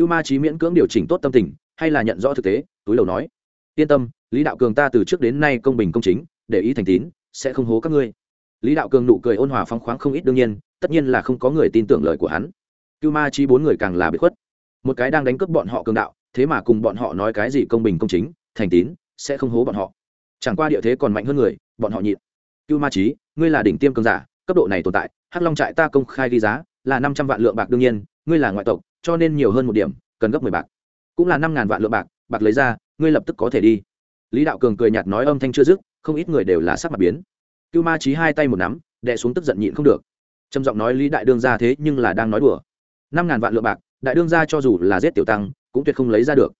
cưu ma trí miễn cưỡng điều chỉnh tốt tâm tình, hay là nhận rõ thực tế, túi đầu nói. Yên tâm, lý đạo cường ta từ trước đến nay công bình công chính, để ý thành tín, sẽ không hố các ngươi. Lý đạo cường nụ cười ôn hòa phóng khoáng không ít đương nhiên, tất nhiên là không có người tin tưởng lời của hắn. Cưu ma trí bốn người càng là bị khuất. Một cái đang đánh cướp bọn họ cường đạo, thế mà cùng bọn họ nói cái gì công bình công chính, thành tín, sẽ không hố bọn họ. Chẳng qua địa thế còn mạnh hơn người, bọn họ nhịn. Cưu ma trí ngươi là đỉnh tiêm cường giả, cấp độ này tồn tại, hắc long trại ta công khai ghi giá, là năm trăm vạn lượng bạc đương nhiên, ngươi là ngoại tộc cho nên nhiều hơn một điểm, cần gấp mười bạc. Cũng là năm ngàn vạn lượng bạc bạc lấy ra, ngươi lập tức có thể đi. Lý đạo cường cười nhạt nói âm thanh chưa dứt, không ít người đều là sắc mặt biến. Cưu ma trí hai tay một nắm, đè xuống tức giận nhịn không được. Trầm giọng nói lý đại đương ra thế nhưng là đang nói đùa. Năm ngàn vạn lượng bạc, đại đương ra cho dù là giết tiểu tăng, cũng tuyệt không lấy ra được.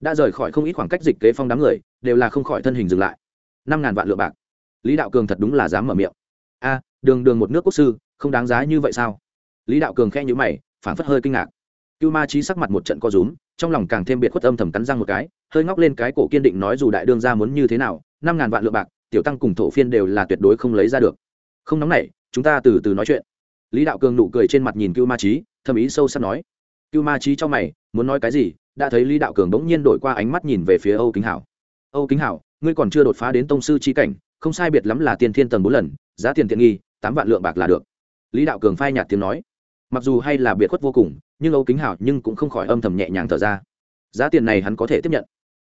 Đã rời khỏi không ít khoảng cách dịch kế phong đám người, đều là không khỏi thân hình dừng lại. Năm ngàn vạn lượng bạc. Lý đạo cường thật đúng là dám mở miệng. A, đường đường một nước quốc sư, không đáng giá như vậy sao? Lý đạo cường khe nhữ mày phản phất hơi kinh ngạc cưu ma trí sắc mặt một trận co rúm, trong lòng càng thêm biệt khuất âm thầm cắn răng một cái, hơi ngóc lên cái cổ kiên định nói dù đại đương ra muốn như thế nào, năm ngàn vạn lượng bạc, tiểu tăng cùng thổ phiên đều là tuyệt đối không lấy ra được. Không nóng nảy, chúng ta từ từ nói chuyện. Lý đạo cường nụ cười trên mặt nhìn cưu ma trí thầm ý sâu sắc nói. Cưu ma trí cho mày, muốn nói cái gì, đã thấy lý đạo cường bỗng nhiên đổi qua ánh mắt nhìn về phía âu kính hảo. Âu kính hảo, ngươi còn chưa đột phá đến tông sư trí cảnh, không sai biệt lắm là tiền thiên tầng bốn lần, giá tiền tiện nghi, tám vạn lượng bạc là được. Lý đạo cường phai nhạt tiếng nói. Mặc dù hay là biệt khuất vô cùng nhưng âu kính hảo nhưng cũng không khỏi âm thầm nhẹ nhàng thở ra. Giá tiền này hắn có thể tiếp nhận.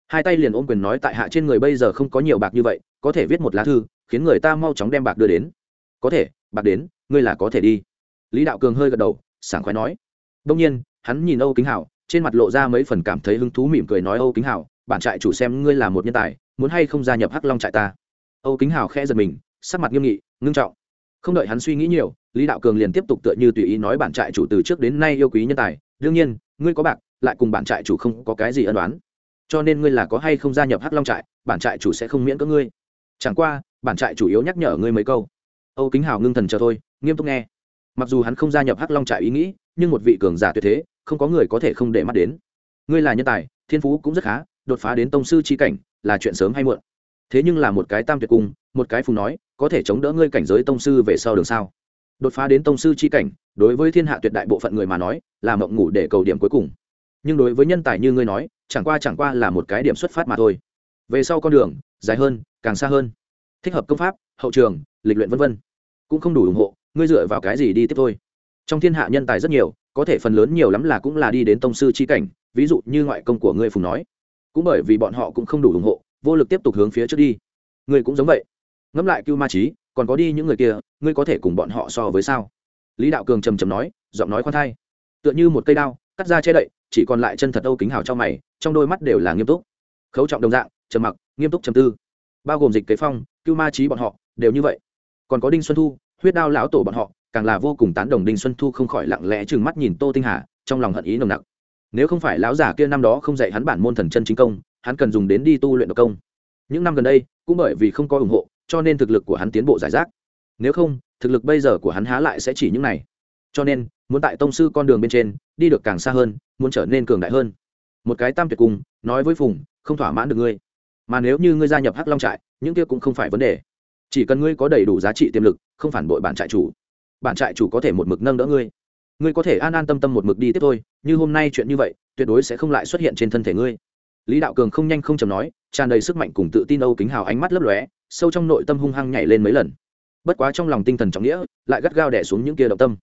Hai tay liền ôm quyền nói tại hạ trên người bây giờ không có nhiều bạc như vậy, có thể viết một lá thư, khiến người ta mau chóng đem bạc đưa đến. Có thể, bạc đến, ngươi là có thể đi. Lý đạo cường hơi gật đầu, sảng khoái nói. Đông nhiên, hắn nhìn âu kính hảo, trên mặt lộ ra mấy phần cảm thấy hứng thú mỉm cười nói âu kính hảo, bản trại chủ xem ngươi là một nhân tài, muốn hay không gia nhập hắc long trại ta? Âu kính hảo khẽ giật mình, sắc mặt nghiêm nghị, ngưng trọng. Không đợi hắn suy nghĩ nhiều lý đạo cường liền tiếp tục tựa như tùy ý nói bản trại chủ từ trước đến nay yêu quý nhân tài, đương nhiên, ngươi có bạc, lại cùng bản trại chủ không có cái gì ân đoán cho nên ngươi là có hay không gia nhập hắc long trại, bản trại chủ sẽ không miễn cưỡng ngươi. Chẳng qua, bản trại chủ yếu nhắc nhở ngươi mấy câu. Âu kính hào ngưng thần chờ thôi, nghiêm túc nghe. Mặc dù hắn không gia nhập hắc long trại ý nghĩ, nhưng một vị cường giả tuyệt thế, không có người có thể không để mắt đến. Ngươi là nhân tài, thiên phú cũng rất khá, đột phá đến tông sư chi cảnh, là chuyện sớm hay muộn. Thế nhưng là một cái tam tuyệt cung, một cái phùng nói, có thể chống đỡ ngươi cảnh giới tông sư về sau đường sao? Đột phá đến tông sư c h i cảnh, đối với thiên hạ tuyệt đại bộ phận người mà nói, là mộng ngủ để cầu điểm cuối cùng. Nhưng đối với nhân tài như ngươi nói, chẳng qua chẳng qua là một cái điểm xuất phát mà thôi. Về sau con đường, dài hơn, càng xa hơn. Thích hợp công pháp, hậu trường, lịch luyện v v cũng không đủ ủng hộ, ngươi dựa vào cái gì đi tiếp thôi. Trong thiên hạ nhân tài rất nhiều, có thể phần lớn nhiều lắm là cũng là đi đến tông sư c h i cảnh, ví dụ như ngoại công của ngươi phùng nói. Cũng bởi vì bọn họ cũng không đủ ủng hộ, vô lực tiếp tục hướng phía trước đi. Ngươi cũng giống vậy. Ngẫm lại cưu ma trí còn có đi những người kia, ngươi có thể cùng bọn họ so với sao? Lý đạo cường trầm trầm nói, giọng nói khoan thai. Tựa như một cây đao, cắt ra che đậy, chỉ còn lại chân thật âu kính hào trong mày, trong đôi mắt đều là nghiêm túc. Khấu trọng đồng dạng, trầm mặc, nghiêm túc trầm tư. Bao gồm dịch kế phong, cưu ma trí bọn họ, đều như vậy. Còn có đinh xuân thu, huyết đao lão tổ bọn họ, càng là vô cùng tán đồng đinh xuân thu không khỏi lặng lẽ trừng mắt nhìn tô tinh hà, trong lòng hận ý nồng nặc. Nếu không phải lão giả kia năm đó không dạy hắn bản môn thần chân chính công, hắn cần dùng đến đi tu luyện độc công. Những năm gần đây, cũng bởi vì không có ủng hộ cho nên thực lực của hắn tiến bộ giải rác. Nếu không, thực lực bây giờ của hắn há lại sẽ chỉ những này. Cho nên, muốn tại tông sư con đường bên trên, đi được càng xa hơn, muốn trở nên cường đại hơn. Một cái tam tuyệt cùng, nói với phùng, không thỏa mãn được ngươi. Mà nếu như ngươi gia nhập hắc long trại, những kia cũng không phải vấn đề. Chỉ cần ngươi có đầy đủ giá trị tiềm lực, không phản bội bản trại chủ. Bản trại chủ có thể một mực nâng đỡ ngươi. Ngươi có thể an an tâm tâm một mực đi tiếp thôi, như hôm nay chuyện như vậy, tuyệt đối sẽ không lại xuất hiện trên thân thể ngươi. Lý đạo cường không nhanh không chầm nói, tràn đầy sức mạnh cùng tự tin âu kính hào ánh mắt lấp lóe sâu trong nội tâm hung hăng nhảy lên mấy lần. Bất quá trong lòng tinh thần trọng nghĩa, lại gắt gao đẻ xuống những kia động tâm.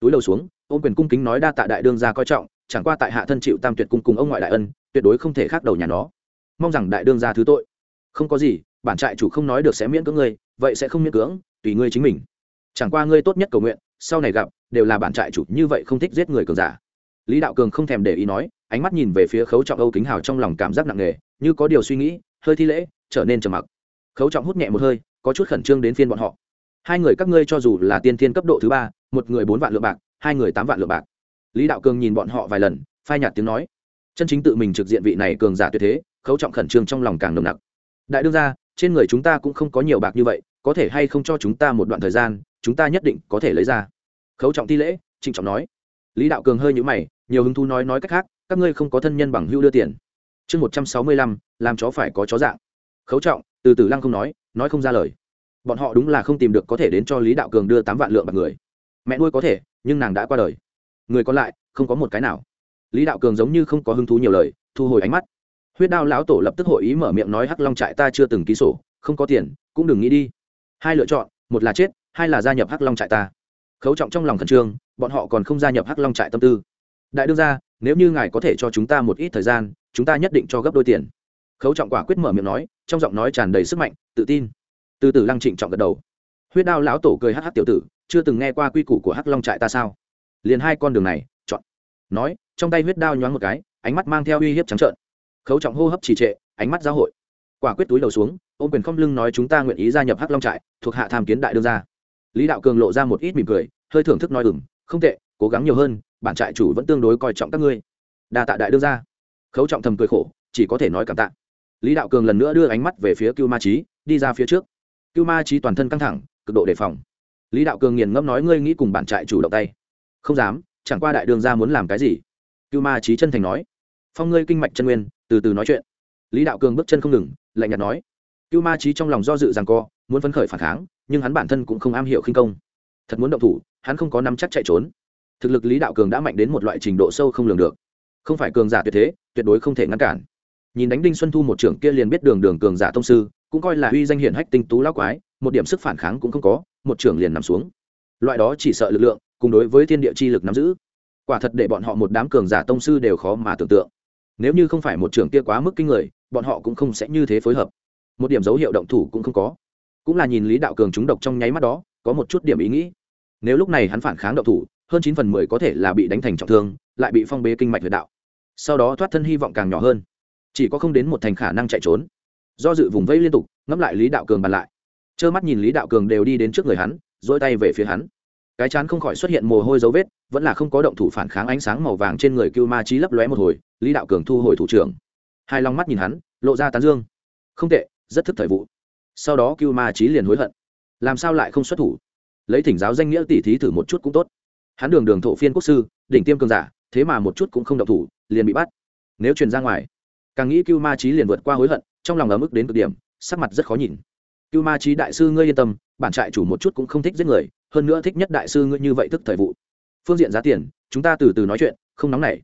Túi đầu xuống, ôm quyền cung kính nói đa tạ đại đương gia coi trọng, chẳng qua tại hạ thân chịu tam tuyệt cung cùng ông ngoại đại ân, tuyệt đối không thể khác đầu nhà nó. Mong rằng đại đương gia thứ tội. Không có gì, bản trại chủ không nói được sẽ miễn cưỡng ngươi, vậy sẽ không miễn cưỡng, tùy ngươi chính mình. Chẳng qua ngươi tốt nhất cầu nguyện, sau này gặp, đều là bản trại chủ, như vậy không thích giết người cường giả. Lý đạo cường không thèm để ý nói, ánh mắt nhìn về phía khấu trọng âu kính hào trong lòng cảm giác nặng nề, như có điều suy nghĩ, hơi thi lễ, trở nên trầm mặc khấu trọng hút nhẹ một hơi, có chút khẩn trương đến phiên bọn họ. Hai người các ngươi cho dù là tiên thiên cấp độ thứ ba, một người bốn vạn lượng bạc, hai người tám vạn lượng bạc. Lý đạo cường nhìn bọn họ vài lần, phai nhạt tiếng nói. Chân chính tự mình trực diện vị này cường giả tuyệt thế, khấu trọng khẩn trương trong lòng càng nồng nặc. Đại đương ra trên người chúng ta cũng không có nhiều bạc như vậy, có thể hay không cho chúng ta một đoạn thời gian, chúng ta nhất định có thể lấy ra. Khấu trọng thi lễ, trịnh trọng nói. Lý đạo cường hơi nhũ mày, nhiều hứng thú nói nói cách khác, các ngươi không có thân nhân bằng hưu đưa tiền. Chương một trăm sáu mươi lăm, làm chó phải có chó dạng. Khấu trọng từ từ lăng không nói nói không ra lời. Bọn họ đúng là không tìm được có thể đến cho lý đạo cường đưa tám vạn lượng bạc người. Mẹ nuôi có thể, nhưng nàng đã qua đời. Người còn lại, không có một cái nào. Lý đạo cường giống như không có hứng thú nhiều lời, thu hồi ánh mắt. Huyết đao lão tổ lập tức hội ý mở miệng nói hắc long trại ta chưa từng ký sổ, không có tiền, cũng đừng nghĩ đi. Hai lựa chọn, một là chết, hai là gia nhập hắc long trại ta. Khấu trọng trong lòng khẩn trương, bọn họ còn không gia nhập hắc long trại tâm tư. Đại đương ra nếu như ngài có thể cho chúng ta một ít thời gian, chúng ta nhất định cho gấp đôi tiền khấu trọng quả quyết mở miệng nói, trong giọng nói tràn đầy sức mạnh, tự tin. Từ từ lăng trịnh trọng gật đầu. Huyết đao lão tổ cười hh tiểu tử, chưa từng nghe qua quy củ của hắc long trại ta sao? Liền hai con đường này, chọn. Nói, trong tay huyết đao nhoáng một cái, ánh mắt mang theo uy hiếp trắng trợn. Khấu trọng hô hấp trì trệ, ánh mắt giáo hội. Quả quyết túi đầu xuống, ôm quyền không lưng nói chúng ta nguyện ý gia nhập hắc long trại, thuộc hạ tham kiến đại đương gia. Lý đạo cường lộ ra một ít mỉm cười, hơi thưởng thức nói ừng không tệ, cố gắng nhiều hơn, bản trại chủ vẫn tương đối coi trọng các ngươi. Đa tạ đại đương gia. Khấu trọng thầm cười khổ, chỉ có thể nói cảm tạ lý đạo cường lần nữa đưa ánh mắt về phía cưu ma trí đi ra phía trước. Cưu ma trí toàn thân căng thẳng, cực độ đề phòng. Lý đạo cường nghiền ngẫm nói, ngươi nghĩ cùng bản trại chủ động tay? Không dám, chẳng qua đại đường gia muốn làm cái gì? Cưu ma trí chân thành nói. Phong ngươi kinh mạch chân nguyên, từ từ nói chuyện. Lý đạo cường bước chân không ngừng, lạnh nhạt nói. Cưu ma trí trong lòng do dự rằng co, muốn phấn khởi phản kháng, nhưng hắn bản thân cũng không am hiểu khinh công. Thật muốn động thủ, hắn không có nắm chắc chạy trốn. Thực lực lý đạo cường đã mạnh đến một loại trình độ sâu không lường được. Không phải cường giả tuyệt thế, tuyệt đối không thể ngăn cản nhìn đánh đinh xuân thu một trưởng kia liền biết đường đường cường giả thông sư, cũng coi là uy danh hiển hách tinh tú lão quái, một điểm sức phản kháng cũng không có, một trưởng liền nằm xuống. Loại đó chỉ sợ lực lượng, cùng đối với thiên địa chi lực nắm giữ. Quả thật để bọn họ một đám cường giả tông sư đều khó mà tưởng tượng. Nếu như không phải một trưởng kia quá mức kinh người, bọn họ cũng không sẽ như thế phối hợp. Một điểm dấu hiệu động thủ cũng không có. Cũng là nhìn lý đạo cường trúng độc trong nháy mắt đó, có một chút điểm ý nghĩ. Nếu lúc này hắn phản kháng động thủ, hơn chín phần mười có thể là bị đánh thành trọng thương, lại bị phong bế kinh mạch huyệt đạo. Sau đó thoát thân hy vọng càng nhỏ hơn chỉ có không đến một thành khả năng chạy trốn. Do dự vùng vây liên tục, ngẫm lại lý đạo cường bàn lại. Trơ mắt nhìn lý đạo cường đều đi đến trước người hắn dỗi tay về phía hắn. Cái chán không khỏi xuất hiện mồ hôi dấu vết, vẫn là không có động thủ phản kháng ánh sáng màu vàng trên người cưu ma trí lấp lóe một hồi, lý đạo cường thu hồi thủ trưởng. Hai lòng mắt nhìn hắn, lộ ra tán dương. Không tệ, rất thức thời vụ. Sau đó cưu ma trí liền hối hận. Làm sao lại không xuất thủ? Lấy thỉnh giáo danh nghĩa tỉ thí thử một chút cũng tốt. Hắn đường đường thổ phiên quốc sư, đỉnh tiêm cường giả, thế mà một chút cũng không động thủ, liền bị bắt. Nếu truyền ra ngoài càng nghĩ cưu ma trí liền vượt qua hối hận, trong lòng ấm ức đến cực điểm, sắc mặt rất khó nhìn. Cưu ma trí đại sư ngươi yên tâm, bản trại chủ một chút cũng không thích giết người, hơn nữa thích nhất đại sư ngươi như vậy thức thời vụ. Phương diện giá tiền, chúng ta từ từ nói chuyện, không nóng nảy.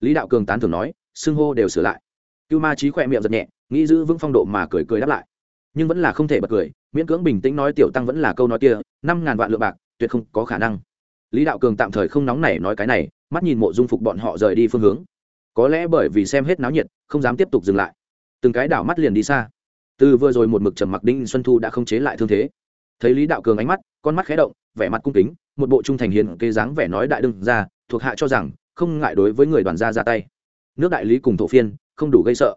Lý đạo cường tán thường nói, xưng hô đều sửa lại. Cưu ma trí khỏe miệng giật nhẹ, nghĩ giữ vững phong độ mà cười cười đáp lại. Nhưng vẫn là không thể bật cười, miễn cưỡng bình tĩnh nói tiểu tăng vẫn là câu nói kia, năm ngàn vạn lượng bạc, tuyệt không có khả năng. Lý đạo cường tạm thời không nóng nảy nói cái này, mắt nhìn mộ dung phục bọn họ rời đi phương hướng có lẽ bởi vì xem hết náo nhiệt, không dám tiếp tục dừng lại. Từng cái đảo mắt liền đi xa. Từ vừa rồi một mực trầm mặc đinh xuân thu đã không chế lại thương thế. Thấy lý đạo cường ánh mắt, con mắt khé động, vẻ mặt cung kính, một bộ trung thành hiền kê dáng vẻ nói đại đương ra thuộc hạ cho rằng, không ngại đối với người đoàn gia ra tay. Nước đại lý cùng thổ phiên, không đủ gây sợ.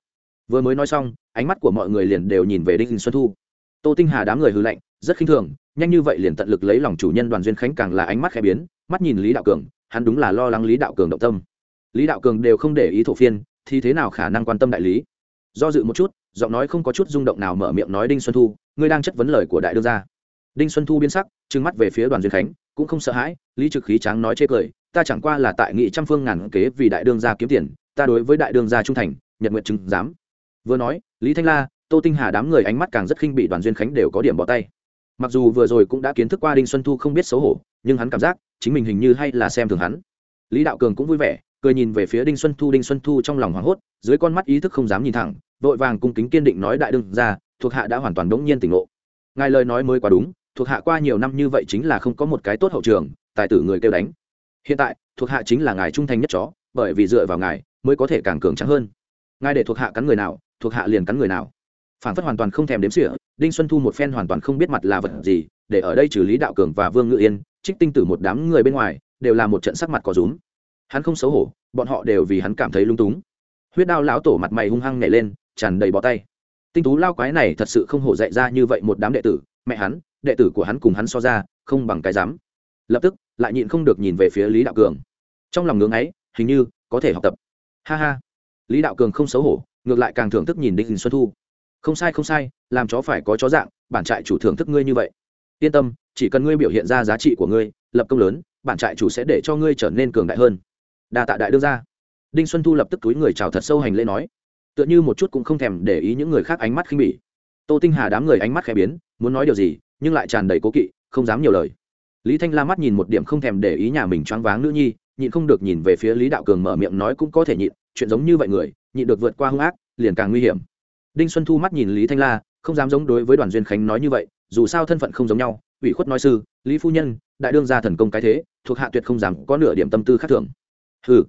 Vừa mới nói xong, ánh mắt của mọi người liền đều nhìn về đinh xuân thu. Tô tinh hà đám người hư lạnh, rất khinh thường, nhanh như vậy liền tận lực lấy lòng chủ nhân đoàn duyên khánh càng là ánh mắt khẽ biến, mắt nhìn lý đạo cường, hắn đúng là lo lắng lý đạo cường động tâm lý đạo cường đều không để ý thổ phiên, thì thế nào khả năng quan tâm đại lý? Do dự một chút, giọng nói không có chút rung động nào mở miệng nói đinh xuân thu, ngươi đang chất vấn lời của đại đương gia. Đinh xuân thu biến sắc, trừng mắt về phía đoàn duyên khánh, cũng không sợ hãi, lý trực khí tráng nói chê cười, ta chẳng qua là tại nghị trăm phương ngàn kế vì đại đương gia kiếm tiền, ta đối với đại đương gia trung thành, nhật nguyện chứng giám. Vừa nói, lý thanh la, tô tinh hà đám người ánh mắt càng rất khinh bị đoàn duyên khánh đều có điểm bỏ tay. Mặc dù vừa rồi cũng đã kiến thức qua đinh xuân thu không biết xấu hổ, nhưng hắn cảm giác, chính mình hình như hay là xem thường hắn. Lý đạo cường cũng vui vẻ cười nhìn về phía đinh xuân thu, đinh xuân thu trong lòng hoảng hốt, dưới con mắt ý thức không dám nhìn thẳng, vội vàng cung kính kiên định nói đại đương ra, thuộc hạ đã hoàn toàn đống nhiên tỉnh ngộ. Ngài lời nói mới quá đúng, thuộc hạ qua nhiều năm như vậy chính là không có một cái tốt hậu trường, tài tử người kêu đánh. Hiện tại, thuộc hạ chính là ngài trung thành nhất chó, bởi vì dựa vào ngài mới có thể càng cường trắng hơn. Ngài để thuộc hạ cắn người nào, thuộc hạ liền cắn người nào. Phản phất hoàn toàn không thèm đếm sỉa đinh xuân thu một phen hoàn toàn không biết mặt là vật gì, để ở đây trừ lý đạo cường và vương ngự yên, trích tinh tử một đám người bên ngoài, đều là một trận sắc mặt có rúm hắn không xấu hổ, bọn họ đều vì hắn cảm thấy lung túng. Huyết đao lão tổ mặt mày hung hăng nhảy lên, tràn đầy bó tay. Tinh tú lao quái này thật sự không hổ dạy ra như vậy một đám đệ tử, mẹ hắn, đệ tử của hắn cùng hắn so ra, không bằng cái dám. Lập tức, lại nhịn không được nhìn về phía lý đạo cường. Trong lòng ngưỡng ấy, hình như có thể học tập. Ha ha. Lý đạo cường không xấu hổ, ngược lại càng thưởng thức nhìn đinh xuân thu. Không sai không sai, làm chó phải có chó dạng, bản trại chủ thưởng thức ngươi như vậy. Yên tâm, chỉ cần ngươi biểu hiện ra giá trị của ngươi, lập công lớn, bản trại chủ sẽ để cho ngươi trở nên cường đại hơn đa tạ đại đương gia, đinh xuân thu lập tức túi người chào thật sâu hành lễ nói tựa như một chút cũng không thèm để ý những người khác ánh mắt khinh bỉ. Tô tinh hà đám người ánh mắt khẽ biến muốn nói điều gì nhưng lại tràn đầy cố kỵ không dám nhiều lời. Lý thanh la mắt nhìn một điểm không thèm để ý nhà mình choáng váng nữ nhi nhịn không được nhìn về phía lý đạo cường mở miệng nói cũng có thể nhịn chuyện giống như vậy người nhịn được vượt qua hung ác liền càng nguy hiểm. Đinh xuân thu mắt nhìn lý thanh la không dám giống đối với đoàn duyên khánh nói như vậy dù sao thân phận không giống nhau ủy khuất nói sư lý phu nhân đại đương gia thần công cái thế thuộc hạ tuyệt không dám có nửa điểm tâm tư khác thường hừ.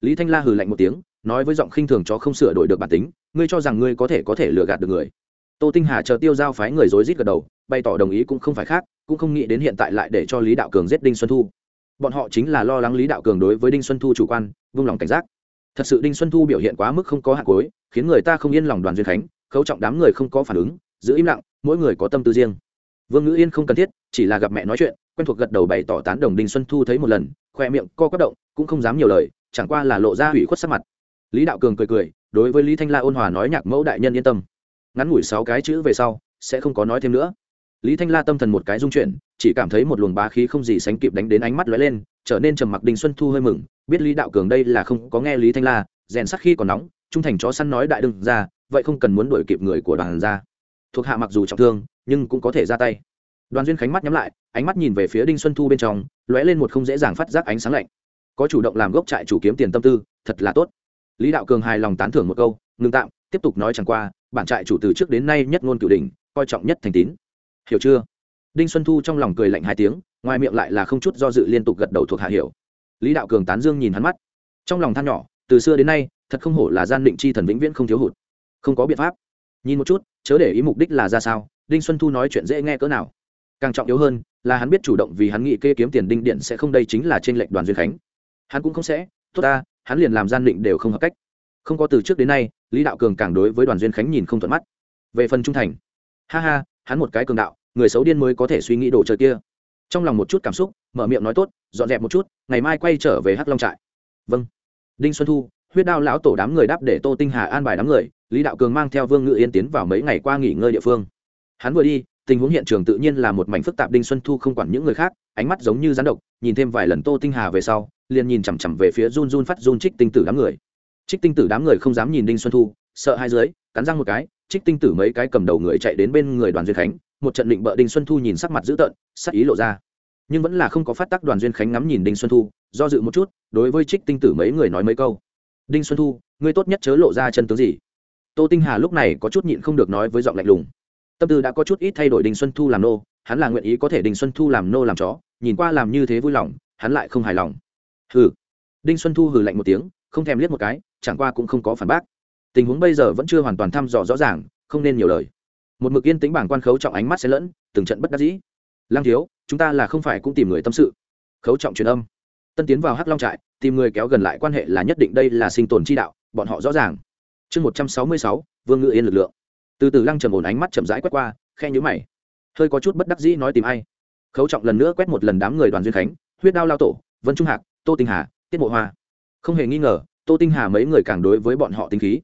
Lý thanh la hừ lạnh một tiếng, nói với giọng khinh thường cho không sửa đổi được bản tính, ngươi cho rằng ngươi có thể có thể lừa gạt được người. Tô tinh hà chờ tiêu giao phái người rối rít gật đầu, bày tỏ đồng ý cũng không phải khác, cũng không nghĩ đến hiện tại lại để cho lý đạo cường giết đinh xuân thu. Bọn họ chính là lo lắng lý đạo cường đối với đinh xuân thu chủ quan, vung lòng cảnh giác. Thật sự đinh xuân thu biểu hiện quá mức không có hạt cối khiến người ta không yên lòng đoàn duyên khánh, khấu trọng đám người không có phản ứng, giữ im lặng, mỗi người có tâm tư riêng. Vương ngữ yên không cần thiết, chỉ là gặp mẹ nói chuyện, quen thuộc gật đầu bày tỏ tán đồng đinh xuân thu thấy một lần khoe miệng co quất động, cũng không dám nhiều lời, chẳng qua là lộ ra hủy khuất sắc mặt. Lý đạo cường cười cười, đối với lý thanh la ôn hòa nói nhạc mẫu đại nhân yên tâm. Ngắn ngủi sáu cái chữ về sau, sẽ không có nói thêm nữa. Lý thanh la tâm thần một cái dung chuyển, chỉ cảm thấy một luồng bá khí không gì sánh kịp đánh đến ánh mắt lóe lên, trở nên trầm mặc đình xuân thu hơi mừng, biết lý đạo cường đây là không có nghe lý thanh la, rèn sắc khi còn nóng, trung thành chó săn nói đại đừng ra, vậy không cần muốn đuổi kịp người của đoàn ra. Thuộc hạ mặc dù trọng thương, nhưng cũng có thể ra tay đoàn duyên khánh mắt nhắm lại, ánh mắt nhìn về phía đinh xuân thu bên trong, lóe lên một không dễ dàng phát giác ánh sáng lạnh. Có chủ động làm gốc trại chủ kiếm tiền tâm tư, thật là tốt. Lý đạo cường hài lòng tán thưởng một câu, ngừng tạm, tiếp tục nói chẳng qua, bản trại chủ từ trước đến nay nhất ngôn cửu đình coi trọng nhất thành tín. Hiểu chưa? Đinh xuân thu trong lòng cười lạnh hai tiếng, ngoài miệng lại là không chút do dự liên tục gật đầu thuộc hạ hiểu. Lý đạo cường tán dương nhìn hắn mắt. Trong lòng than nhỏ, từ xưa đến nay, thật không hổ là gian định chi thần vĩnh viễn không thiếu hụt. Không có biện pháp. Nhìn một chút, chớ để ý mục đích là ra sao, đinh xuân thu nói chuyện dễ nghe cỡ nào càng trọng yếu hơn, là hắn biết chủ động vì hắn nghĩ kê kiếm tiền đinh điện sẽ không đây chính là trên lệnh đoàn duyên khánh. Hắn cũng không sẽ. Tốt ta, hắn liền làm gian định đều không hợp cách. Không có từ trước đến nay, lý đạo cường càng đối với đoàn duyên khánh nhìn không thuận mắt. Về phần trung thành. Ha ha, hắn một cái cường đạo, người xấu điên mới có thể suy nghĩ đồ chơi kia. Trong lòng một chút cảm xúc, mở miệng nói tốt, dọn dẹp một chút, ngày mai quay trở về hắc long trại. Vâng. Đinh xuân thu, huyết đao lão tổ đám người đáp để tô tinh hà an bài đám người, lý đạo cường mang theo vương ngự yên tiến vào mấy ngày qua nghỉ ngơi địa phương. Hắn vừa đi tình huống hiện trường tự nhiên là một mảnh phức tạp, đinh xuân thu không quản những người khác, ánh mắt giống như rắn độc, nhìn thêm vài lần tô tinh hà về sau, liền nhìn chằm chằm về phía run run phát run trích tinh tử đám người. Trích tinh tử đám người không dám nhìn đinh xuân thu, sợ hai dưới, cắn răng một cái, trích tinh tử mấy cái cầm đầu người chạy đến bên người đoàn duyên khánh, một trận định bợ đinh xuân thu nhìn sắc mặt dữ tợn, sắc ý lộ ra. Nhưng vẫn là không có phát tác đoàn duyên khánh ngắm nhìn đinh xuân thu, do dự một chút, đối với trích tinh tử mấy người nói mấy câu. Đinh xuân thu, ngươi tốt nhất chớ lộ ra chân tướng gì. Tô tinh hà lúc này có chút nhịn không được nói với giọng lạnh lùng tâm tư đã có chút ít thay đổi đinh xuân thu làm nô, hắn là nguyện ý có thể đinh xuân thu làm nô làm chó, nhìn qua làm như thế vui lòng, hắn lại không hài lòng. Hừ. Đinh xuân thu hừ lạnh một tiếng, không thèm liếc một cái, chẳng qua cũng không có phản bác. Tình huống bây giờ vẫn chưa hoàn toàn thăm dò rõ ràng, không nên nhiều lời. Một mực yên tĩnh bảng quan khấu trọng ánh mắt sẽ lẫn, từng trận bất đắc dĩ. Lang thiếu, chúng ta là không phải cũng tìm người tâm sự. Khấu trọng truyền âm. Tân tiến vào hắc long trại, tìm người kéo gần lại quan hệ là nhất định đây là sinh tồn chi đạo, bọn họ rõ ràng. Chương một trăm sáu mươi sáu, vương ngự yên lực lượng từ từ lăng trầm ổn ánh mắt chậm rãi quét qua, khe nhữ mày. Hơi có chút bất đắc dĩ nói tìm ai. Khấu trọng lần nữa quét một lần đám người đoàn duyên khánh, huyết đao lao tổ, vân trung hạc, tô tinh hà, tiết mộ hoa. Không hề nghi ngờ, tô tinh hà mấy người càng đối với bọn họ tinh khí.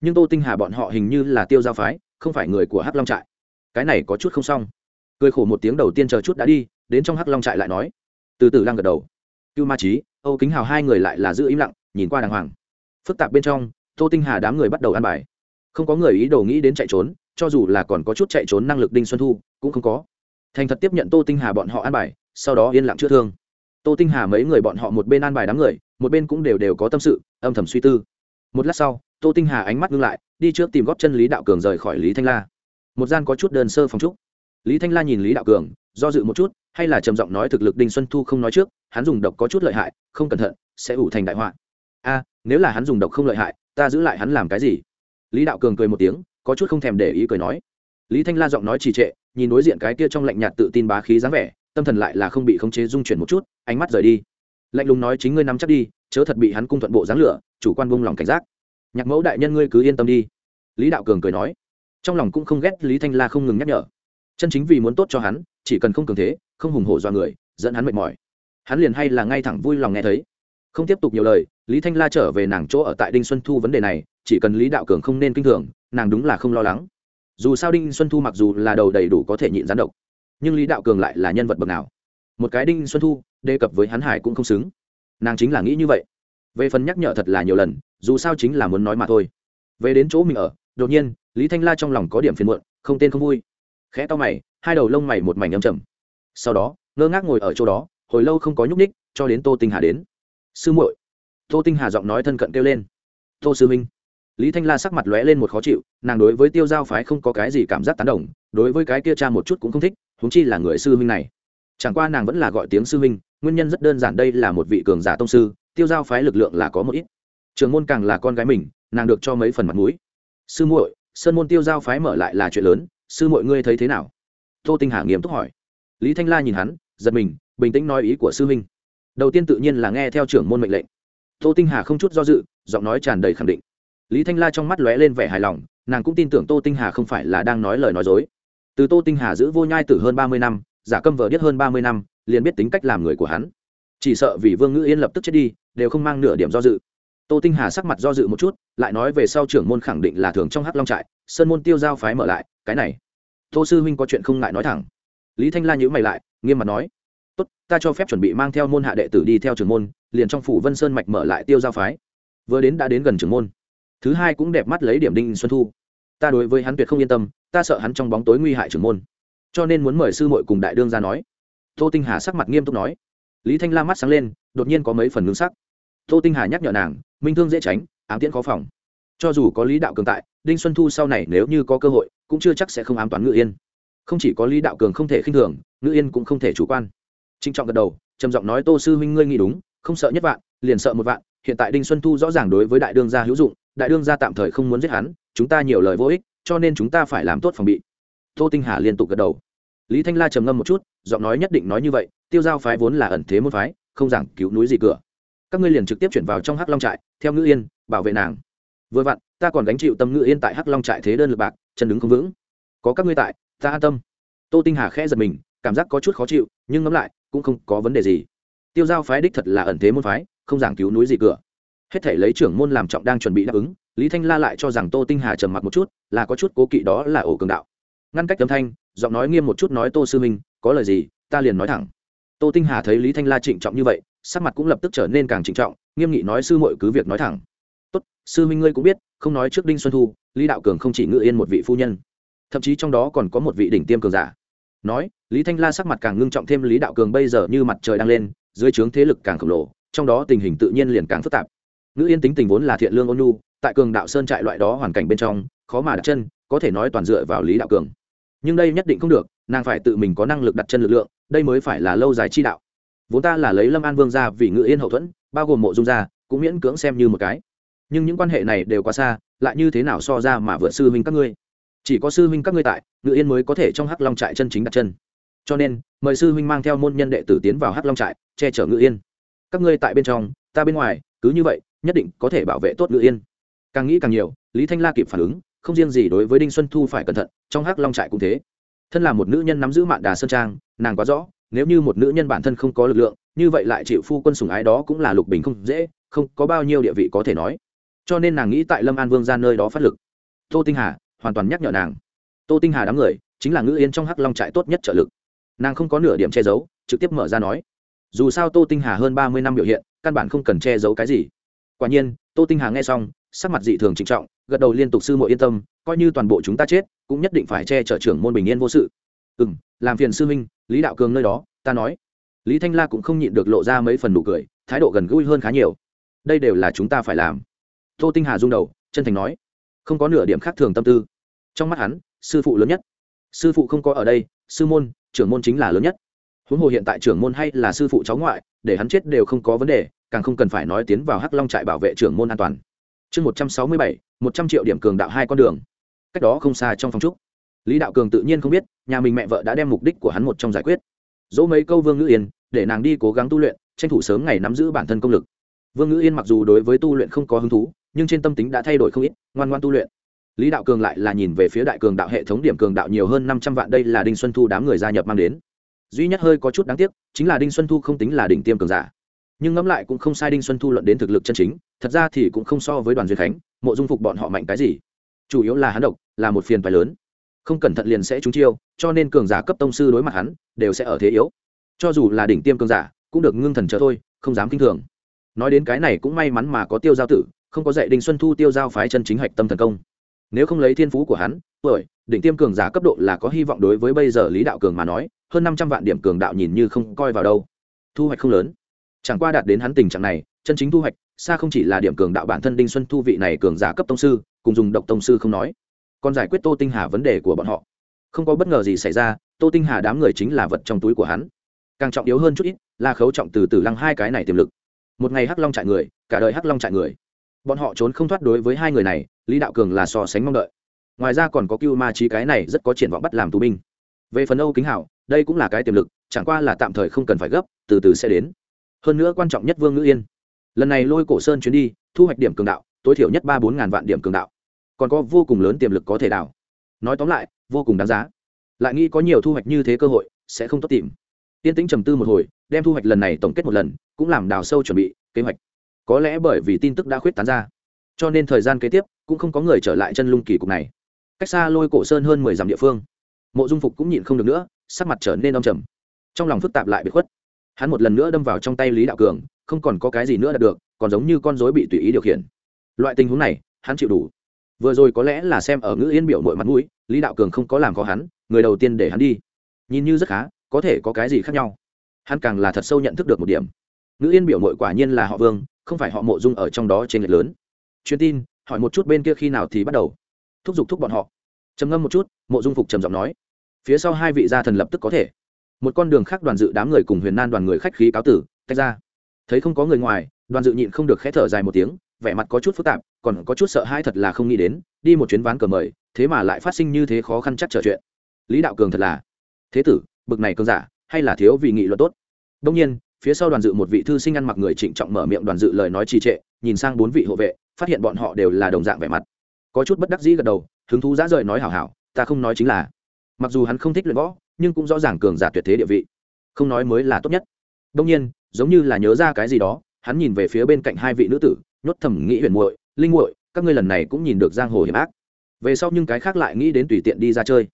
Nhưng tô tinh hà bọn họ hình như là tiêu giao phái, không phải người của hắc long trại. Cái này có chút không xong. Cười khổ một tiếng đầu tiên chờ chút đã đi, đến trong hắc long trại lại nói. Từ từ lăng gật đầu. Cưu ma trí âu kính hào hai người lại là giữ im lặng, nhìn qua đàng hoàng. Phức tạp bên trong, tô tinh hà đám người bắt đầu ăn bài không có người ý đồ nghĩ đến chạy trốn, cho dù là còn có chút chạy trốn năng lực đinh xuân thu, cũng không có. Thành thật tiếp nhận tô tinh hà bọn họ ăn bài, sau đó yên lặng chữa thương. Tô tinh hà mấy người bọn họ một bên ăn bài đám người, một bên cũng đều đều có tâm sự, âm thầm suy tư. Một lát sau, tô tinh hà ánh mắt ngưng lại, đi trước tìm góp chân lý đạo cường rời khỏi lý thanh la. Một gian có chút đơn sơ phòng trúc. Lý thanh la nhìn lý đạo cường, do dự một chút, hay là trầm giọng nói thực lực đinh xuân thu không nói trước, hắn dùng độc có chút lợi hại, không cẩn thận, sẽ ủ thành đại họa. A, nếu là hắn dùng độc không lợi hại, ta giữ lại hắn làm cái gì? Lý đạo cường cười một tiếng, có chút không thèm để ý cười nói. Lý thanh la giọng nói trì trệ, nhìn đối diện cái kia trong lạnh nhạt tự tin bá khí dáng vẻ, tâm thần lại là không bị khống chế dung chuyển một chút, ánh mắt rời đi. Lạnh lùng nói chính ngươi nắm chắc đi, chớ thật bị hắn cung thuận bộ dáng lửa, chủ quan buông lòng cảnh giác. Nhạc mẫu đại nhân ngươi cứ yên tâm đi. Lý đạo cường cười nói. Trong lòng cũng không ghét lý thanh la không ngừng nhắc nhở. Chân chính vì muốn tốt cho hắn, chỉ cần không cường thế, không hùng hổ do người, dẫn hắn mệt mỏi. Hắn liền hay là ngay thẳng vui lòng nghe thấy. Không tiếp tục nhiều lời lý thanh la trở về nàng chỗ ở tại đinh xuân thu vấn đề này, chỉ cần lý đạo cường không nên kinh thường, nàng đúng là không lo lắng. Dù sao đinh xuân thu mặc dù là đầu đầy đủ có thể nhịn gián độc, nhưng lý đạo cường lại là nhân vật bậc nào? Một cái đinh xuân thu, đề cập với hắn hải cũng không xứng. Nàng chính là nghĩ như vậy. Về phần nhắc nhở thật là nhiều lần, dù sao chính là muốn nói mà thôi. Về đến chỗ mình ở, đột nhiên, lý thanh la trong lòng có điểm phiền muộn, không tên không vui. Khẽ to mày, hai đầu lông mày một mảnh âm trầm. Sau đó, ngơ ngác ngồi ở chỗ đó, hồi lâu không có nhúc ních cho đến tô tinh hà đến. Sư muội tô tinh hà giọng nói thân cận kêu lên. Tô sư minh. Lý thanh la sắc mặt lóe lên một khó chịu, nàng đối với tiêu giao phái không có cái gì cảm giác tán đồng, đối với cái kia cha một chút cũng không thích húng chi là người sư minh này. Chẳng qua nàng vẫn là gọi tiếng sư minh nguyên nhân rất đơn giản đây là một vị cường giả tông sư, tiêu giao phái lực lượng là có một ít. Trường môn càng là con gái mình, nàng được cho mấy phần mặt mũi. Sư muội, sơn môn tiêu giao phái mở lại là chuyện lớn, sư muội ngươi thấy thế nào? Tô tinh hà nghiêm túc hỏi. Lý thanh la nhìn hắn, giật mình, bình tĩnh nói ý của sư minh đầu tiên tự nhiên là nghe theo trưởng môn mệnh lệnh tô tinh hà không chút do dự, giọng nói tràn đầy khẳng định. Lý thanh la trong mắt lóe lên vẻ hài lòng, nàng cũng tin tưởng tô tinh hà không phải là đang nói lời nói dối. Từ tô tinh hà giữ vô nhai tử hơn ba mươi năm, giả câm vờ biết hơn ba mươi năm, liền biết tính cách làm người của hắn. Chỉ sợ vì vương ngữ yên lập tức chết đi, đều không mang nửa điểm do dự. Tô tinh hà sắc mặt do dự một chút, lại nói về sau trưởng môn khẳng định là thường trong hắc long trại, sơn môn tiêu giao phái mở lại, cái này. Tô sư huynh có chuyện không ngại nói thẳng. Lý thanh la nhữ mày lại, nghiêm mặt nói tốt, ta cho phép chuẩn bị mang theo môn hạ đệ tử đi theo trưởng môn, liền trong phủ vân sơn mạch mở lại tiêu giao phái. Vừa đến đã đến gần trưởng môn. Thứ hai cũng đẹp mắt lấy điểm đinh xuân thu. Ta đối với hắn tuyệt không yên tâm, ta sợ hắn trong bóng tối nguy hại trưởng môn. Cho nên muốn mời sư muội cùng đại đương ra nói. Tô tinh hà sắc mặt nghiêm túc nói. Lý thanh la mắt sáng lên, đột nhiên có mấy phần ngưng sắc. Tô tinh hà nhắc nhở nàng, minh thương dễ tránh, ám tiễn khó phòng. Cho dù có lý đạo cường tại, đinh xuân thu sau này nếu như có cơ hội, cũng chưa chắc sẽ không ám toán ngự yên. Không chỉ có lý đạo cường không thể khinh thường, ngự yên cũng không thể chủ quan trinh trọng gật đầu, trầm giọng nói, tô sư huynh ngươi nghĩ đúng, không sợ nhất vạn, liền sợ một vạn. Hiện tại đinh xuân thu rõ ràng đối với đại đương gia hữu dụng, đại đương gia tạm thời không muốn giết hắn, chúng ta nhiều lời vô ích, cho nên chúng ta phải làm tốt phòng bị. Tô tinh hà liên tục gật đầu. Lý thanh la trầm ngâm một chút, giọng nói nhất định nói như vậy, tiêu giao phái vốn là ẩn thế môn phái, không giảng cứu núi gì cửa. Các ngươi liền trực tiếp chuyển vào trong hắc long trại, theo ngữ yên, bảo vệ nàng. Vừa vặn, ta còn gánh chịu tâm ngữ yên tại hắc long trại thế đơn lực bạc, chân đứng không vững. Có các ngươi tại, ta an tâm. Tô tinh hà khẽ giật mình cảm giác có chút khó chịu, nhưng ngẫm lại, cũng không có vấn đề gì. Tiêu giao phái đích thật là ẩn thế môn phái, không giảng cứu núi gì cửa. Hết thể lấy trưởng môn làm trọng đang chuẩn bị đáp ứng, lý thanh la lại cho rằng tô tinh hà trầm mặc một chút, là có chút cố kỵ đó là ổ cường đạo. Ngăn cách âm thanh, giọng nói nghiêm một chút nói, tô sư minh, có lời gì, ta liền nói thẳng. Tô tinh hà thấy lý thanh la trịnh trọng như vậy, sắc mặt cũng lập tức trở nên càng trịnh trọng, nghiêm nghị nói, sư muội cứ việc nói thẳng. Tốt, sư minh ngươi cũng biết, không nói trước đinh xuân thu, lý đạo cường không chỉ ngự yên một vị phu nhân, thậm chí trong đó còn có một vị đỉnh tiêm cường giả. Nói lý thanh la sắc mặt càng ngưng trọng thêm lý đạo cường bây giờ như mặt trời đang lên, dưới trướng thế lực càng khổng lồ, trong đó tình hình tự nhiên liền càng phức tạp. Ngữ yên tính tình vốn là thiện lương ôn nhu, tại cường đạo sơn trại loại đó hoàn cảnh bên trong, khó mà đặt chân, có thể nói toàn dựa vào lý đạo cường. Nhưng đây nhất định không được, nàng phải tự mình có năng lực đặt chân lực lượng, đây mới phải là lâu dài chi đạo. Vốn ta là lấy lâm an vương ra vì ngự yên hậu thuẫn, bao gồm mộ dung gia cũng miễn cưỡng xem như một cái. Nhưng những quan hệ này đều quá xa, lại như thế nào so ra mà vượt sư huynh các ngươi? Chỉ có sư huynh các ngươi tại ngự yên mới có thể trong hắc long trại chân chính đặt chân cho nên, mời sư huynh mang theo môn nhân đệ tử tiến vào hắc long trại, che chở ngự yên. Các ngươi tại bên trong, ta bên ngoài, cứ như vậy, nhất định có thể bảo vệ tốt ngự yên. Càng nghĩ càng nhiều, lý thanh la kịp phản ứng, không riêng gì đối với đinh xuân thu phải cẩn thận, trong hắc long trại cũng thế. Thân là một nữ nhân nắm giữ mạn đà sơn trang, nàng quá rõ, nếu như một nữ nhân bản thân không có lực lượng, như vậy lại chịu phu quân sùng ái đó cũng là lục bình không dễ, không có bao nhiêu địa vị có thể nói. Cho nên nàng nghĩ tại lâm an vương ra nơi đó phát lực. Tô tinh hà, hoàn toàn nhắc nhở nàng. Tô tinh hà đám người, chính là ngữ yên trong hắc long trại tốt nhất trợ lực nàng không có nửa điểm che giấu, trực tiếp mở ra nói, dù sao tô tinh hà hơn ba mươi năm biểu hiện, căn bản không cần che giấu cái gì. Quả nhiên, tô tinh hà nghe xong, sắc mặt dị thường trịnh trọng, gật đầu liên tục sư muội yên tâm, coi như toàn bộ chúng ta chết, cũng nhất định phải che chở trưởng môn bình yên vô sự. Ừ m làm phiền sư huynh, lý đạo cường nơi đó, ta nói. Lý thanh la cũng không nhịn được lộ ra mấy phần nụ cười, thái độ gần gũi hơn khá nhiều. Đây đều là chúng ta phải làm. Tô tinh hà rung đầu, chân thành nói. Không có nửa điểm khác thường tâm tư. Trong mắt hắn, sư phụ lớn nhất. Sư phụ không có ở đây, sư môn trưởng môn chính là lớn nhất. Huống hồ hiện tại trưởng môn hay là sư phụ cháu ngoại, để hắn chết đều không có vấn đề, càng không cần phải nói tiến vào hắc long trại bảo vệ trưởng môn an toàn. Chương một trăm sáu mươi bảy, một trăm triệu điểm cường đạo hai con đường. Cách đó không xa trong phòng trúc, lý đạo cường tự nhiên không biết, nhà mình mẹ vợ đã đem mục đích của hắn một trong giải quyết. Dỗ mấy câu vương ngữ yên, để nàng đi cố gắng tu luyện, tranh thủ sớm ngày nắm giữ bản thân công lực. Vương ngữ yên mặc dù đối với tu luyện không có hứng thú, nhưng trên tâm tính đã thay đổi không ít, ngoan ngoan tu luyện lý đạo cường lại là nhìn về phía đại cường đạo hệ thống điểm cường đạo nhiều hơn năm trăm vạn, đây là đinh xuân thu đám người gia nhập mang đến. Duy nhất hơi có chút đáng tiếc, chính là đinh xuân thu không tính là đỉnh tiêm cường giả. Nhưng ngẫm lại cũng không sai đinh xuân thu luận đến thực lực chân chính, thật ra thì cũng không so với đoàn duyên khánh, mộ dung phục bọn họ mạnh cái gì. Chủ yếu là hắn độc, là một phiền phái lớn. Không cẩn thận liền sẽ trúng chiêu, cho nên cường giả cấp tông sư đối mặt hắn, đều sẽ ở thế yếu. Cho dù là đỉnh tiêm cường giả, cũng được ngưng thần chờ thôi, không dám kinh thường. Nói đến cái này cũng may mắn mà có tiêu giao tử, không có dạy đinh xuân thu tiêu giao phái chân chính hạch tâm thần công nếu không lấy thiên phú của hắn bởi đỉnh tiêm cường giả cấp độ là có hy vọng đối với bây giờ lý đạo cường mà nói, hơn năm trăm vạn điểm cường đạo nhìn như không coi vào đâu. Thu hoạch không lớn. Chẳng qua đạt đến hắn tình trạng này, chân chính thu hoạch, xa không chỉ là điểm cường đạo bản thân đinh xuân thu vị này cường giả cấp tông sư, cùng dùng độc tông sư không nói. Còn giải quyết tô tinh hà vấn đề của bọn họ. Không có bất ngờ gì xảy ra, tô tinh hà đám người chính là vật trong túi của hắn. Càng trọng yếu hơn chút ít, là khấu trọng từ từ lăng hai cái này tiềm lực. Một ngày hắc long trại người, cả đời hắc long trại người bọn họ trốn không thoát đối với hai người này, lý đạo cường là so sánh mong đợi. Ngoài ra còn có cưu ma trí cái này rất có triển vọng bắt làm tù binh. Về phần âu kính hảo, đây cũng là cái tiềm lực, chẳng qua là tạm thời không cần phải gấp, từ từ sẽ đến. Hơn nữa quan trọng nhất vương ngữ yên. Lần này lôi cổ sơn chuyến đi, thu hoạch điểm cường đạo, tối thiểu nhất ba bốn ngàn vạn điểm cường đạo. Còn có vô cùng lớn tiềm lực có thể đào. nói tóm lại, vô cùng đáng giá. Lại nghĩ có nhiều thu hoạch như thế cơ hội, sẽ không tốt tìm. Tiên tĩnh trầm tư một hồi, đem thu hoạch lần này tổng kết một lần, cũng làm đào sâu chuẩn bị, kế hoạch có lẽ bởi vì tin tức đã khuyết tán ra. Cho nên thời gian kế tiếp, cũng không có người trở lại chân lung kỳ cục này. Cách xa lôi cổ sơn hơn mười dặm địa phương. Mộ dung phục cũng nhịn không được nữa, sắc mặt trở nên đông trầm. Trong lòng phức tạp lại bị khuất. Hắn một lần nữa đâm vào trong tay lý đạo cường, không còn có cái gì nữa đạt được, còn giống như con dối bị tùy ý điều khiển. Loại tình huống này, hắn chịu đủ. Vừa rồi có lẽ là xem ở ngữ yên biểu mội mặt mũi, lý đạo cường không có làm khó hắn, người đầu tiên để hắn đi. Nhìn như rất khá, có thể có cái gì khác nhau. Hắn càng là thật sâu nhận thức được một điểm. Ngữ yên biểu mội quả nhiên là họ vương không phải họ mộ dung ở trong đó trên lệch lớn. Truyền tin, hỏi một chút bên kia khi nào thì bắt đầu. Thúc giục thúc bọn họ. Trầm ngâm một chút, mộ dung phục trầm giọng nói. Phía sau hai vị gia thần lập tức có thể. Một con đường khác đoàn dự đám người cùng huyền nan đoàn người khách khí cáo tử, tách ra. Thấy không có người ngoài, đoàn dự nhịn không được khẽ thở dài một tiếng, vẻ mặt có chút phức tạp, còn có chút sợ hãi thật là không nghĩ đến, đi một chuyến ván cờ mời, thế mà lại phát sinh như thế khó khăn chắc trở chuyện. Lý đạo cường thật là, thế tử, bực này cường giả, hay là thiếu vì nghị luật tốt? Đông nhiên phía sau đoàn dự một vị thư sinh ăn mặc người trịnh trọng mở miệng đoàn dự lời nói trì trệ, nhìn sang bốn vị hộ vệ, phát hiện bọn họ đều là đồng dạng vẻ mặt. Có chút bất đắc dĩ gật đầu, hứng thú dã rời nói hảo hảo, ta không nói chính là. Mặc dù hắn không thích luyện võ, nhưng cũng rõ ràng cường giả tuyệt thế địa vị. Không nói mới là tốt nhất. Đông nhiên, giống như là nhớ ra cái gì đó, hắn nhìn về phía bên cạnh hai vị nữ tử, nhốt thẩm nghĩ huyền muội, linh muội, các ngươi lần này cũng nhìn được giang hồ hiểm ác. Về sau nhưng cái khác lại nghĩ đến tùy tiện đi ra chơi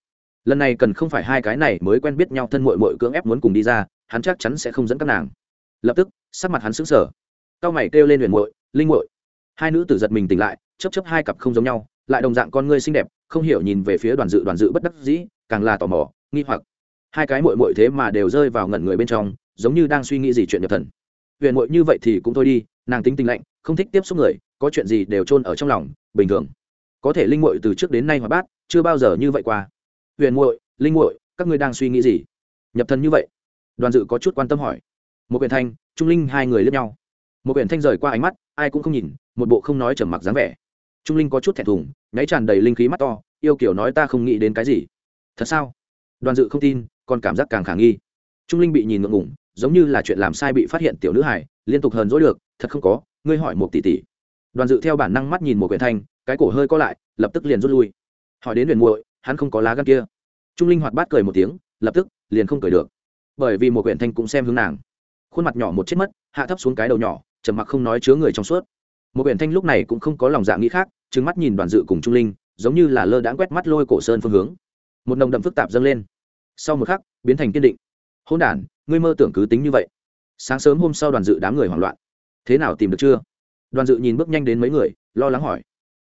lần này cần không phải hai cái này mới quen biết nhau thân mội mội cưỡng ép muốn cùng đi ra, hắn chắc chắn sẽ không dẫn các nàng. Lập tức, sắc mặt hắn sững sờ. Cao mày kêu lên huyền mội linh mội hai nữ tử giật mình tỉnh lại chấp chấp hai cặp không giống nhau, lại đồng dạng con ngươi xinh đẹp, không hiểu nhìn về phía đoàn dự đoàn dự bất đắc dĩ, càng là tò mò, nghi hoặc. Hai cái mội mội thế mà đều rơi vào ngẩn người bên trong, giống như đang suy nghĩ gì chuyện nhập thần. Huyền mội như vậy thì cũng thôi đi, nàng tính tình lạnh, không thích tiếp xúc người, có chuyện gì đều chôn ở trong lòng, bình thường. Có thể linh mội từ trước đến nay hoạt bát, chưa bao giờ như vậy qua huyền muội, linh muội, các ngươi đang suy nghĩ gì? Nhập thần như vậy? Đoàn dự có chút quan tâm hỏi. Một quyển thanh, trung linh hai người lướt nhau. Một quyển thanh rời qua ánh mắt, ai cũng không nhìn, một bộ không nói trầm mặc dáng vẻ. Trung linh có chút thẹn thùng, nháy tràn đầy linh khí mắt to, yêu kiểu nói ta không nghĩ đến cái gì. Thật sao? Đoàn dự không tin, còn cảm giác càng khả nghi. Trung linh bị nhìn ngượng ngủng giống như là chuyện làm sai bị phát hiện tiểu nữ hải liên tục hờn dỗi được, thật không có, ngươi hỏi một tỷ tỷ. Đoàn dự theo bản năng mắt nhìn một quyển thanh, cái cổ hơi co lại, lập tức liền rút lui. Hỏi đến huyền muội hắn không có lá gan kia. Trung linh hoạt bát cười một tiếng, lập tức, liền không cười được. Bởi vì một quyển thanh cũng xem hướng nàng. Khuôn mặt nhỏ một chết mất, hạ thấp xuống cái đầu nhỏ, trầm mặc không nói chứa người trong suốt. Một quyển thanh lúc này cũng không có lòng dạ nghĩ khác trứng mắt nhìn đoàn dự cùng trung linh, giống như là lơ đãng quét mắt lôi cổ sơn phương hướng. Một nồng đậm phức tạp dâng lên. Sau một khắc, biến thành kiên định. Hôn đản, ngươi mơ tưởng cứ tính như vậy. Sáng sớm hôm sau đoàn dự đám người hoảng loạn. Thế nào tìm được chưa? Đoàn dự nhìn bước nhanh đến mấy người, lo lắng hỏi.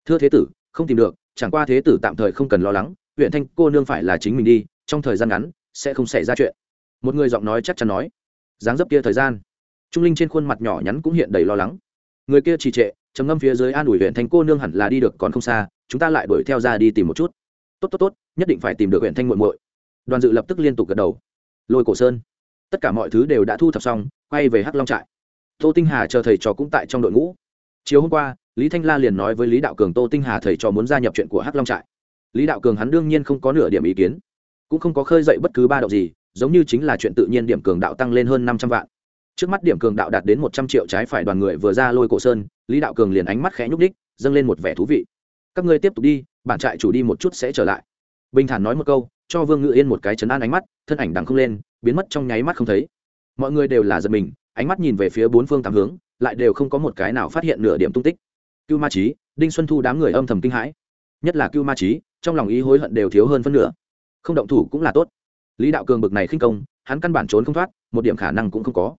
Thưa thế tử, không tìm được, chẳng qua thế tử tạm thời không cần lo lắng huyện thanh cô nương phải là chính mình đi, trong thời gian ngắn, sẽ không xảy ra chuyện. Một người giọng nói chắc chắn nói, dáng dấp kia thời gian. Trung linh trên khuôn mặt nhỏ nhắn cũng hiện đầy lo lắng. Người kia trì trệ, trầm ngâm phía dưới an ủi huyện thanh cô nương hẳn là đi được còn không xa, chúng ta lại đuổi theo ra đi tìm một chút. Tốt tốt tốt, nhất định phải tìm được huyện thanh muội muội. Đoàn dự lập tức liên tục gật đầu. Lôi cổ sơn. Tất cả mọi thứ đều đã thu thập xong, quay về hắc long trại. Tô tinh hà chờ thầy trò cũng tại trong đội ngũ. Chiều hôm qua, lý thanh la liền nói với lý đạo cường tô tinh hà thầy trò muốn gia nhập chuyện của hắc long trại lý đạo cường hắn đương nhiên không có nửa điểm ý kiến. Cũng không có khơi dậy bất cứ ba động gì, giống như chính là chuyện tự nhiên điểm cường đạo tăng lên hơn năm trăm vạn. Trước mắt điểm cường đạo đạt đến một trăm triệu trái phải đoàn người vừa ra lôi cổ sơn, lý đạo cường liền ánh mắt khẽ nhúc đích dâng lên một vẻ thú vị. Các ngươi tiếp tục đi, bản trại chủ đi một chút sẽ trở lại. Bình thản nói một câu, cho vương ngự yên một cái chấn an ánh mắt, thân ảnh đằng không lên, biến mất trong nháy mắt không thấy. Mọi người đều là giật mình, ánh mắt nhìn về phía bốn phương tám hướng, lại đều không có một cái nào phát hiện nửa điểm tung tích. Cưu ma trí đinh xuân thu đám người âm thầm kinh hãi. Nhất là cưu ma trí trong lòng ý hối hận đều thiếu hơn phân nửa. Không động thủ cũng là tốt. Lý đạo cường bực này khinh công, hắn căn bản trốn không thoát, một điểm khả năng cũng không có.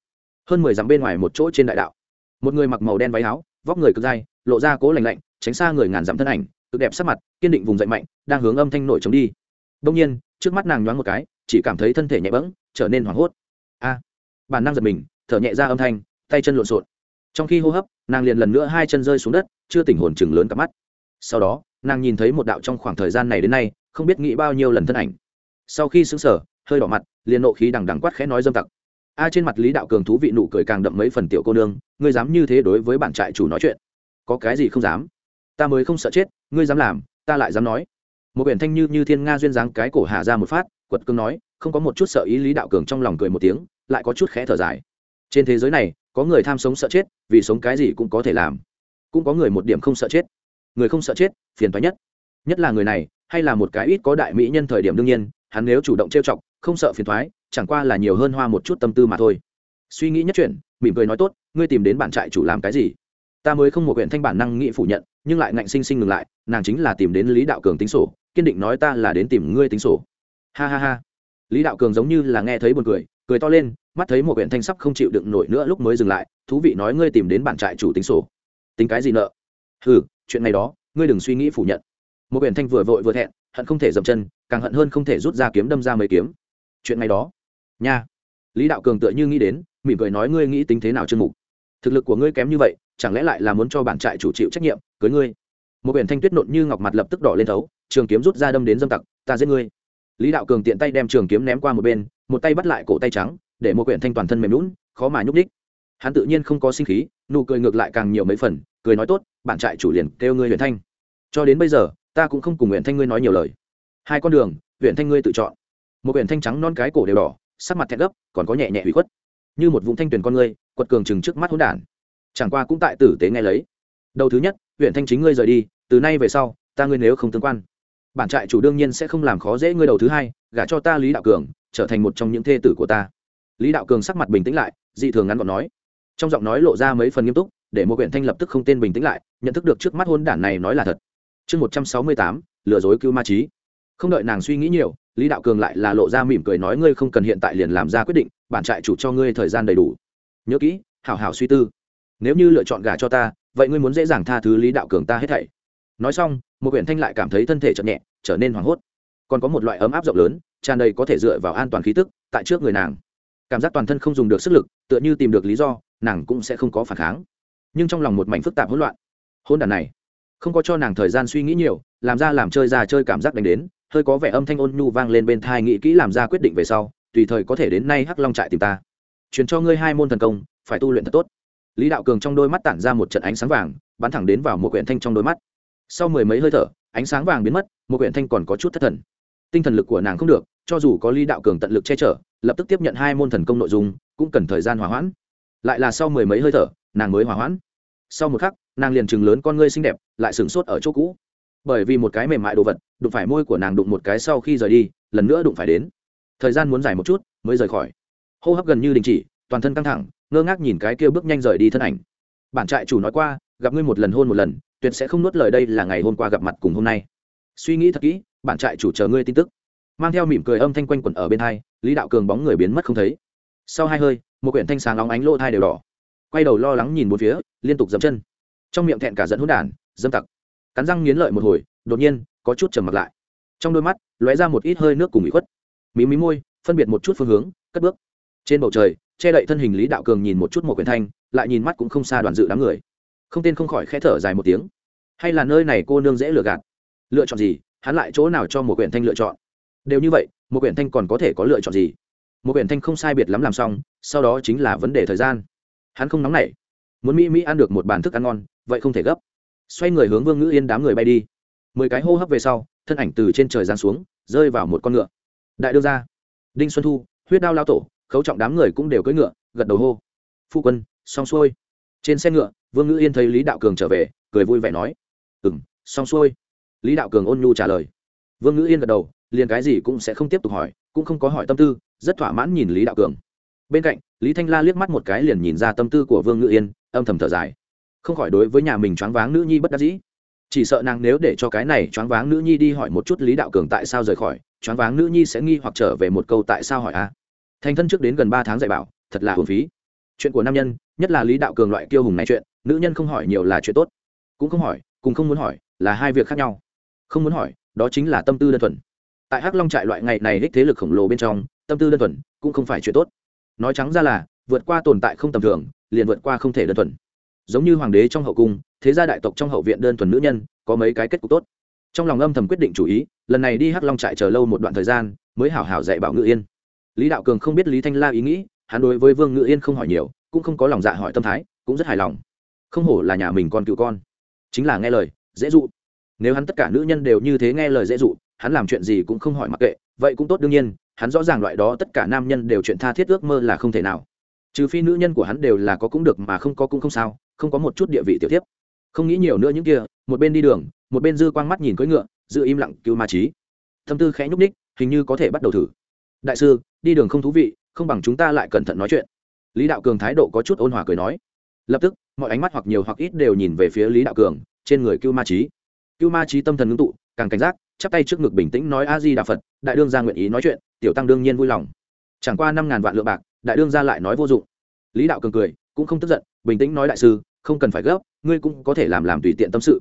Hơn mười dặm bên ngoài một chỗ trên đại đạo, một người mặc màu đen váy áo, vóc người cực dai, lộ ra cố lành lạnh, tránh xa người ngàn dặm thân ảnh, cực đẹp sắc mặt, kiên định vùng dậy mạnh, đang hướng âm thanh nổi chống đi. Đông nhiên, trước mắt nàng nhoáng một cái, chỉ cảm thấy thân thể nhẹ bẫng, trở nên hoảng hốt. A! Bản năng giật mình, thở nhẹ ra âm thanh, tay chân lộn xộn. Trong khi hô hấp, nàng liền lần nữa hai chân rơi xuống đất, chưa tỉnh hồn chừng lớn cả mắt sau đó, nàng nhìn thấy một đạo trong khoảng thời gian này đến nay, không biết nghĩ bao nhiêu lần thân ảnh. Sau khi xứng sở hơi đỏ mặt, liền nộ khí đằng đằng quát khẽ nói dâm tặc. A trên mặt lý đạo cường thú vị nụ cười càng đậm mấy phần tiểu cô nương, ngươi dám như thế đối với bản trại chủ nói chuyện? Có cái gì không dám? Ta mới không sợ chết, ngươi dám làm, ta lại dám nói. Một biển thanh như như thiên nga duyên dáng cái cổ hạ ra một phát, quật cương nói, không có một chút sợ ý lý đạo cường trong lòng cười một tiếng, lại có chút khẽ thở dài. Trên thế giới này, có người tham sống sợ chết, vì sống cái gì cũng có thể làm. Cũng có người một điểm không sợ chết người không sợ chết, phiền toái nhất. Nhất là người này, hay là một cái ít có đại mỹ nhân thời điểm đương nhiên, hắn nếu chủ động trêu chọc, không sợ phiền thoái chẳng qua là nhiều hơn hoa một chút tâm tư mà thôi. Suy nghĩ nhất chuyện, mỉm cười nói tốt, ngươi tìm đến bản trại chủ làm cái gì? Ta mới không một huyện thanh bản năng nghị phủ nhận, nhưng lại ngạnh sinh sinh ngừng lại, nàng chính là tìm đến lý đạo cường tính sổ, kiên định nói ta là đến tìm ngươi tính sổ. Ha ha ha. Lý đạo cường giống như là nghe thấy buồn cười cười to lên, mắt thấy một huyện thanh sắp không chịu đựng nổi nữa lúc mới dừng lại, thú vị nói ngươi tìm đến bản trại chủ tính sổ. Tính cái gì nợ? Ừ chuyện này đó, ngươi đừng suy nghĩ phủ nhận. Một huyện thanh vừa vội vừa thẹn, hận không thể dậm chân, càng hận hơn không thể rút ra kiếm đâm ra mấy kiếm. Chuyện này đó. Nha. Lý đạo cường tựa như nghĩ đến, mỉm cười nói ngươi nghĩ tính thế nào chưa mục? Thực lực của ngươi kém như vậy, chẳng lẽ lại là muốn cho bản trại chủ chịu trách nhiệm, cưới ngươi? Một biển thanh tuyết nộn như ngọc mặt lập tức đỏ lên thấu, trường kiếm rút ra đâm đến dâm tặc, ta giết ngươi. Lý đạo cường tiện tay đem trường kiếm ném qua một bên, một tay bắt lại cổ tay trắng, để một quyển thanh toàn thân mềm lún khó mà nhúc đích hắn tự nhiên không có sinh khí, nụ cười ngược lại càng nhiều mấy phần cười nói tốt, bản trại chủ liền kêu ngươi huyện thanh. Cho đến bây giờ, ta cũng không cùng huyện thanh ngươi nói nhiều lời. Hai con đường huyện thanh ngươi tự chọn. Một huyện thanh trắng non cái cổ đều đỏ, sắc mặt thẹn gấp, còn có nhẹ nhẹ hủy khuất. Như một vùng thanh tuyền con ngươi, quật cường chừng trước mắt hỗn đản. Chẳng qua cũng tại tử tế nghe lấy. Đầu thứ nhất huyện thanh chính ngươi rời đi, từ nay về sau, ta ngươi nếu không tương quan, bản trại chủ đương nhiên sẽ không làm khó dễ ngươi đầu thứ hai, gả cho ta lý đạo cường, trở thành một trong những thê tử của ta. Lý đạo cường sắc mặt bình tĩnh lại, dị thường ngắn gọn nói. Trong giọng nói lộ ra mấy phần nghiêm túc để một huyện thanh lập tức không tên bình tĩnh lại, nhận thức được trước mắt hôn đản này nói là thật. Chương một trăm sáu mươi tám, lừa dối cưu ma trí không đợi nàng suy nghĩ nhiều, lý đạo cường lại là lộ ra mỉm cười nói ngươi không cần hiện tại liền làm ra quyết định, bản trại chủ cho ngươi thời gian đầy đủ. Nhớ kỹ, hảo hảo suy tư. Nếu như lựa chọn gà cho ta, vậy ngươi muốn dễ dàng tha thứ lý đạo cường ta hết thảy. Nói xong, một huyện thanh lại cảm thấy thân thể chậm nhẹ, trở nên hoảng hốt. Còn có một loại ấm áp rộng lớn, tràn đầy có thể dựa vào an toàn khí tức, tại trước người nàng. Cảm giác toàn thân không dùng được sức lực, tựa như tìm được lý do, nàng cũng sẽ không có phản kháng nhưng trong lòng một mảnh phức tạp hỗn loạn. Hôn đàn này, không có cho nàng thời gian suy nghĩ nhiều, làm ra làm chơi ra chơi cảm giác đánh đến, hơi có vẻ âm thanh ôn nhu vang lên bên thai nghĩ kỹ làm ra quyết định về sau, tùy thời có thể đến nay hắc long trại tìm ta. Truyền cho ngươi hai môn thần công, phải tu luyện thật tốt. Lý đạo cường trong đôi mắt tản ra một trận ánh sáng vàng, bắn thẳng đến vào một quyển thanh trong đôi mắt. Sau mười mấy hơi thở, ánh sáng vàng biến mất, một quyển thanh còn có chút thất thần. Tinh thần lực của nàng không được, cho dù có lý đạo cường tận lực che chở, lập tức tiếp nhận hai môn thần công nội dung, cũng cần thời gian hòa hoãn lại là sau mười mấy hơi thở, nàng mới hỏa hoãn. Sau một khắc, nàng liền chừng lớn con ngươi xinh đẹp, lại sửng sốt ở chỗ cũ. Bởi vì một cái mềm mại đồ vật, đụng phải môi của nàng đụng một cái sau khi rời đi, lần nữa đụng phải đến. Thời gian muốn dài một chút, mới rời khỏi. Hô hấp gần như đình chỉ, toàn thân căng thẳng, ngơ ngác nhìn cái kia bước nhanh rời đi thân ảnh. Bản trại chủ nói qua, gặp ngươi một lần hôn một lần, tuyệt sẽ không nuốt lời đây là ngày hôm qua gặp mặt cùng hôm nay. Suy nghĩ thật kỹ, bản trại chủ chờ ngươi tin tức. Mang theo mỉm cười âm thanh quanh quẩn ở bên hai, lý đạo cường bóng người biến mất không thấy sau hai hơi, một quyển thanh sáng óng ánh lỗ thai đều đỏ. Quay đầu lo lắng nhìn một phía, liên tục dậm chân. Trong miệng thẹn cả dẫn hỗn đản, dâm tặc. Cắn răng nghiến lợi một hồi, đột nhiên, có chút trầm mặt lại. Trong đôi mắt, lóe ra một ít hơi nước cùng bị khuất. Mí mí môi, phân biệt một chút phương hướng, cất bước. Trên bầu trời, che đậy thân hình lý đạo cường nhìn một chút một quyển thanh, lại nhìn mắt cũng không xa đoàn dự đám người. Không tên không khỏi khẽ thở dài một tiếng. Hay là nơi này cô nương dễ lừa gạt? Lựa chọn gì? Hắn lại chỗ nào cho một quyển thanh lựa chọn? Đều như vậy, một quyển thanh còn có thể có lựa chọn gì? Một biển thanh không sai biệt lắm làm xong, sau đó chính là vấn đề thời gian. Hắn không nóng nảy, muốn mỹ mỹ ăn được một bàn thức ăn ngon, vậy không thể gấp. Xoay người hướng vương ngữ yên đám người bay đi. Mười cái hô hấp về sau, thân ảnh từ trên trời giáng xuống, rơi vào một con ngựa. Đại đương gia, đinh xuân thu, huyết đao lao tổ, khấu trọng đám người cũng đều cưỡi ngựa, gật đầu hô. Phu quân, xong xuôi. Trên xe ngựa, vương ngữ yên thấy lý đạo cường trở về, cười vui vẻ nói. Ừ m xong xuôi. Lý đạo cường ôn nhu trả lời. Vương ngữ yên gật đầu, liền cái gì cũng sẽ không tiếp tục hỏi, cũng không có hỏi tâm tư rất thỏa mãn nhìn lý đạo cường bên cạnh lý thanh la liếc mắt một cái liền nhìn ra tâm tư của vương ngự yên âm thầm thở dài không khỏi đối với nhà mình choáng váng nữ nhi bất đắc dĩ chỉ sợ nàng nếu để cho cái này choáng váng nữ nhi đi hỏi một chút lý đạo cường tại sao rời khỏi choáng váng nữ nhi sẽ nghi hoặc trở về một câu tại sao hỏi a à? thành thân trước đến gần ba tháng dạy bảo thật là hồn phí chuyện của nam nhân nhất là lý đạo cường loại kiêu hùng này chuyện nữ nhân không hỏi nhiều là chuyện tốt cũng không hỏi cùng không muốn hỏi là hai việc khác nhau không muốn hỏi đó chính là tâm tư đơn thuần tại hắc long trại loại ngày này đích thế lực khổng lồ bên trong tâm tư đơn thuần, cũng không phải chuyện tốt. Nói trắng ra là, vượt qua tồn tại không tầm thường, liền vượt qua không thể đơn thuần. Giống như hoàng đế trong hậu cung, thế gia đại tộc trong hậu viện đơn thuần nữ nhân, có mấy cái kết cục tốt. Trong lòng âm thầm quyết định chủ ý, lần này đi hắc long trại chờ lâu một đoạn thời gian, mới hảo hảo dạy bảo ngự yên. Lý đạo cường không biết lý thanh la ý nghĩ, hắn đối với vương ngự yên không hỏi nhiều, cũng không có lòng dạ hỏi tâm thái, cũng rất hài lòng. Không hổ là nhà mình con cựu con. Chính là nghe lời, dễ dụ. Nếu hắn tất cả nữ nhân đều như thế nghe lời dễ dụ, hắn làm chuyện gì cũng không hỏi mặc kệ, vậy cũng tốt đương nhiên hắn rõ ràng loại đó tất cả nam nhân đều chuyện tha thiết ước mơ là không thể nào. Trừ phi nữ nhân của hắn đều là có cũng được mà không có cũng không sao, không có một chút địa vị tiểu tiếp không nghĩ nhiều nữa những kia, một bên đi đường, một bên dư quang mắt nhìn cưỡi ngựa, giữ im lặng cứu ma trí. Thâm tư khẽ nhúc ních hình như có thể bắt đầu thử. Đại sư, đi đường không thú vị, không bằng chúng ta lại cẩn thận nói chuyện. Lý đạo cường thái độ có chút ôn hòa cười nói. Lập tức, mọi ánh mắt hoặc nhiều hoặc ít đều nhìn về phía lý đạo cường, trên người cưu ma trí cưu ma trí tâm thần ngưng tụ, càng cảnh giác chắp tay trước ngực bình tĩnh nói a di đà phật đại đương gia nguyện ý nói chuyện tiểu tăng đương nhiên vui lòng chẳng qua năm ngàn vạn lượng bạc đại đương gia lại nói vô dụng lý đạo cường cười cũng không tức giận bình tĩnh nói đại sư không cần phải gấp ngươi cũng có thể làm làm tùy tiện tâm sự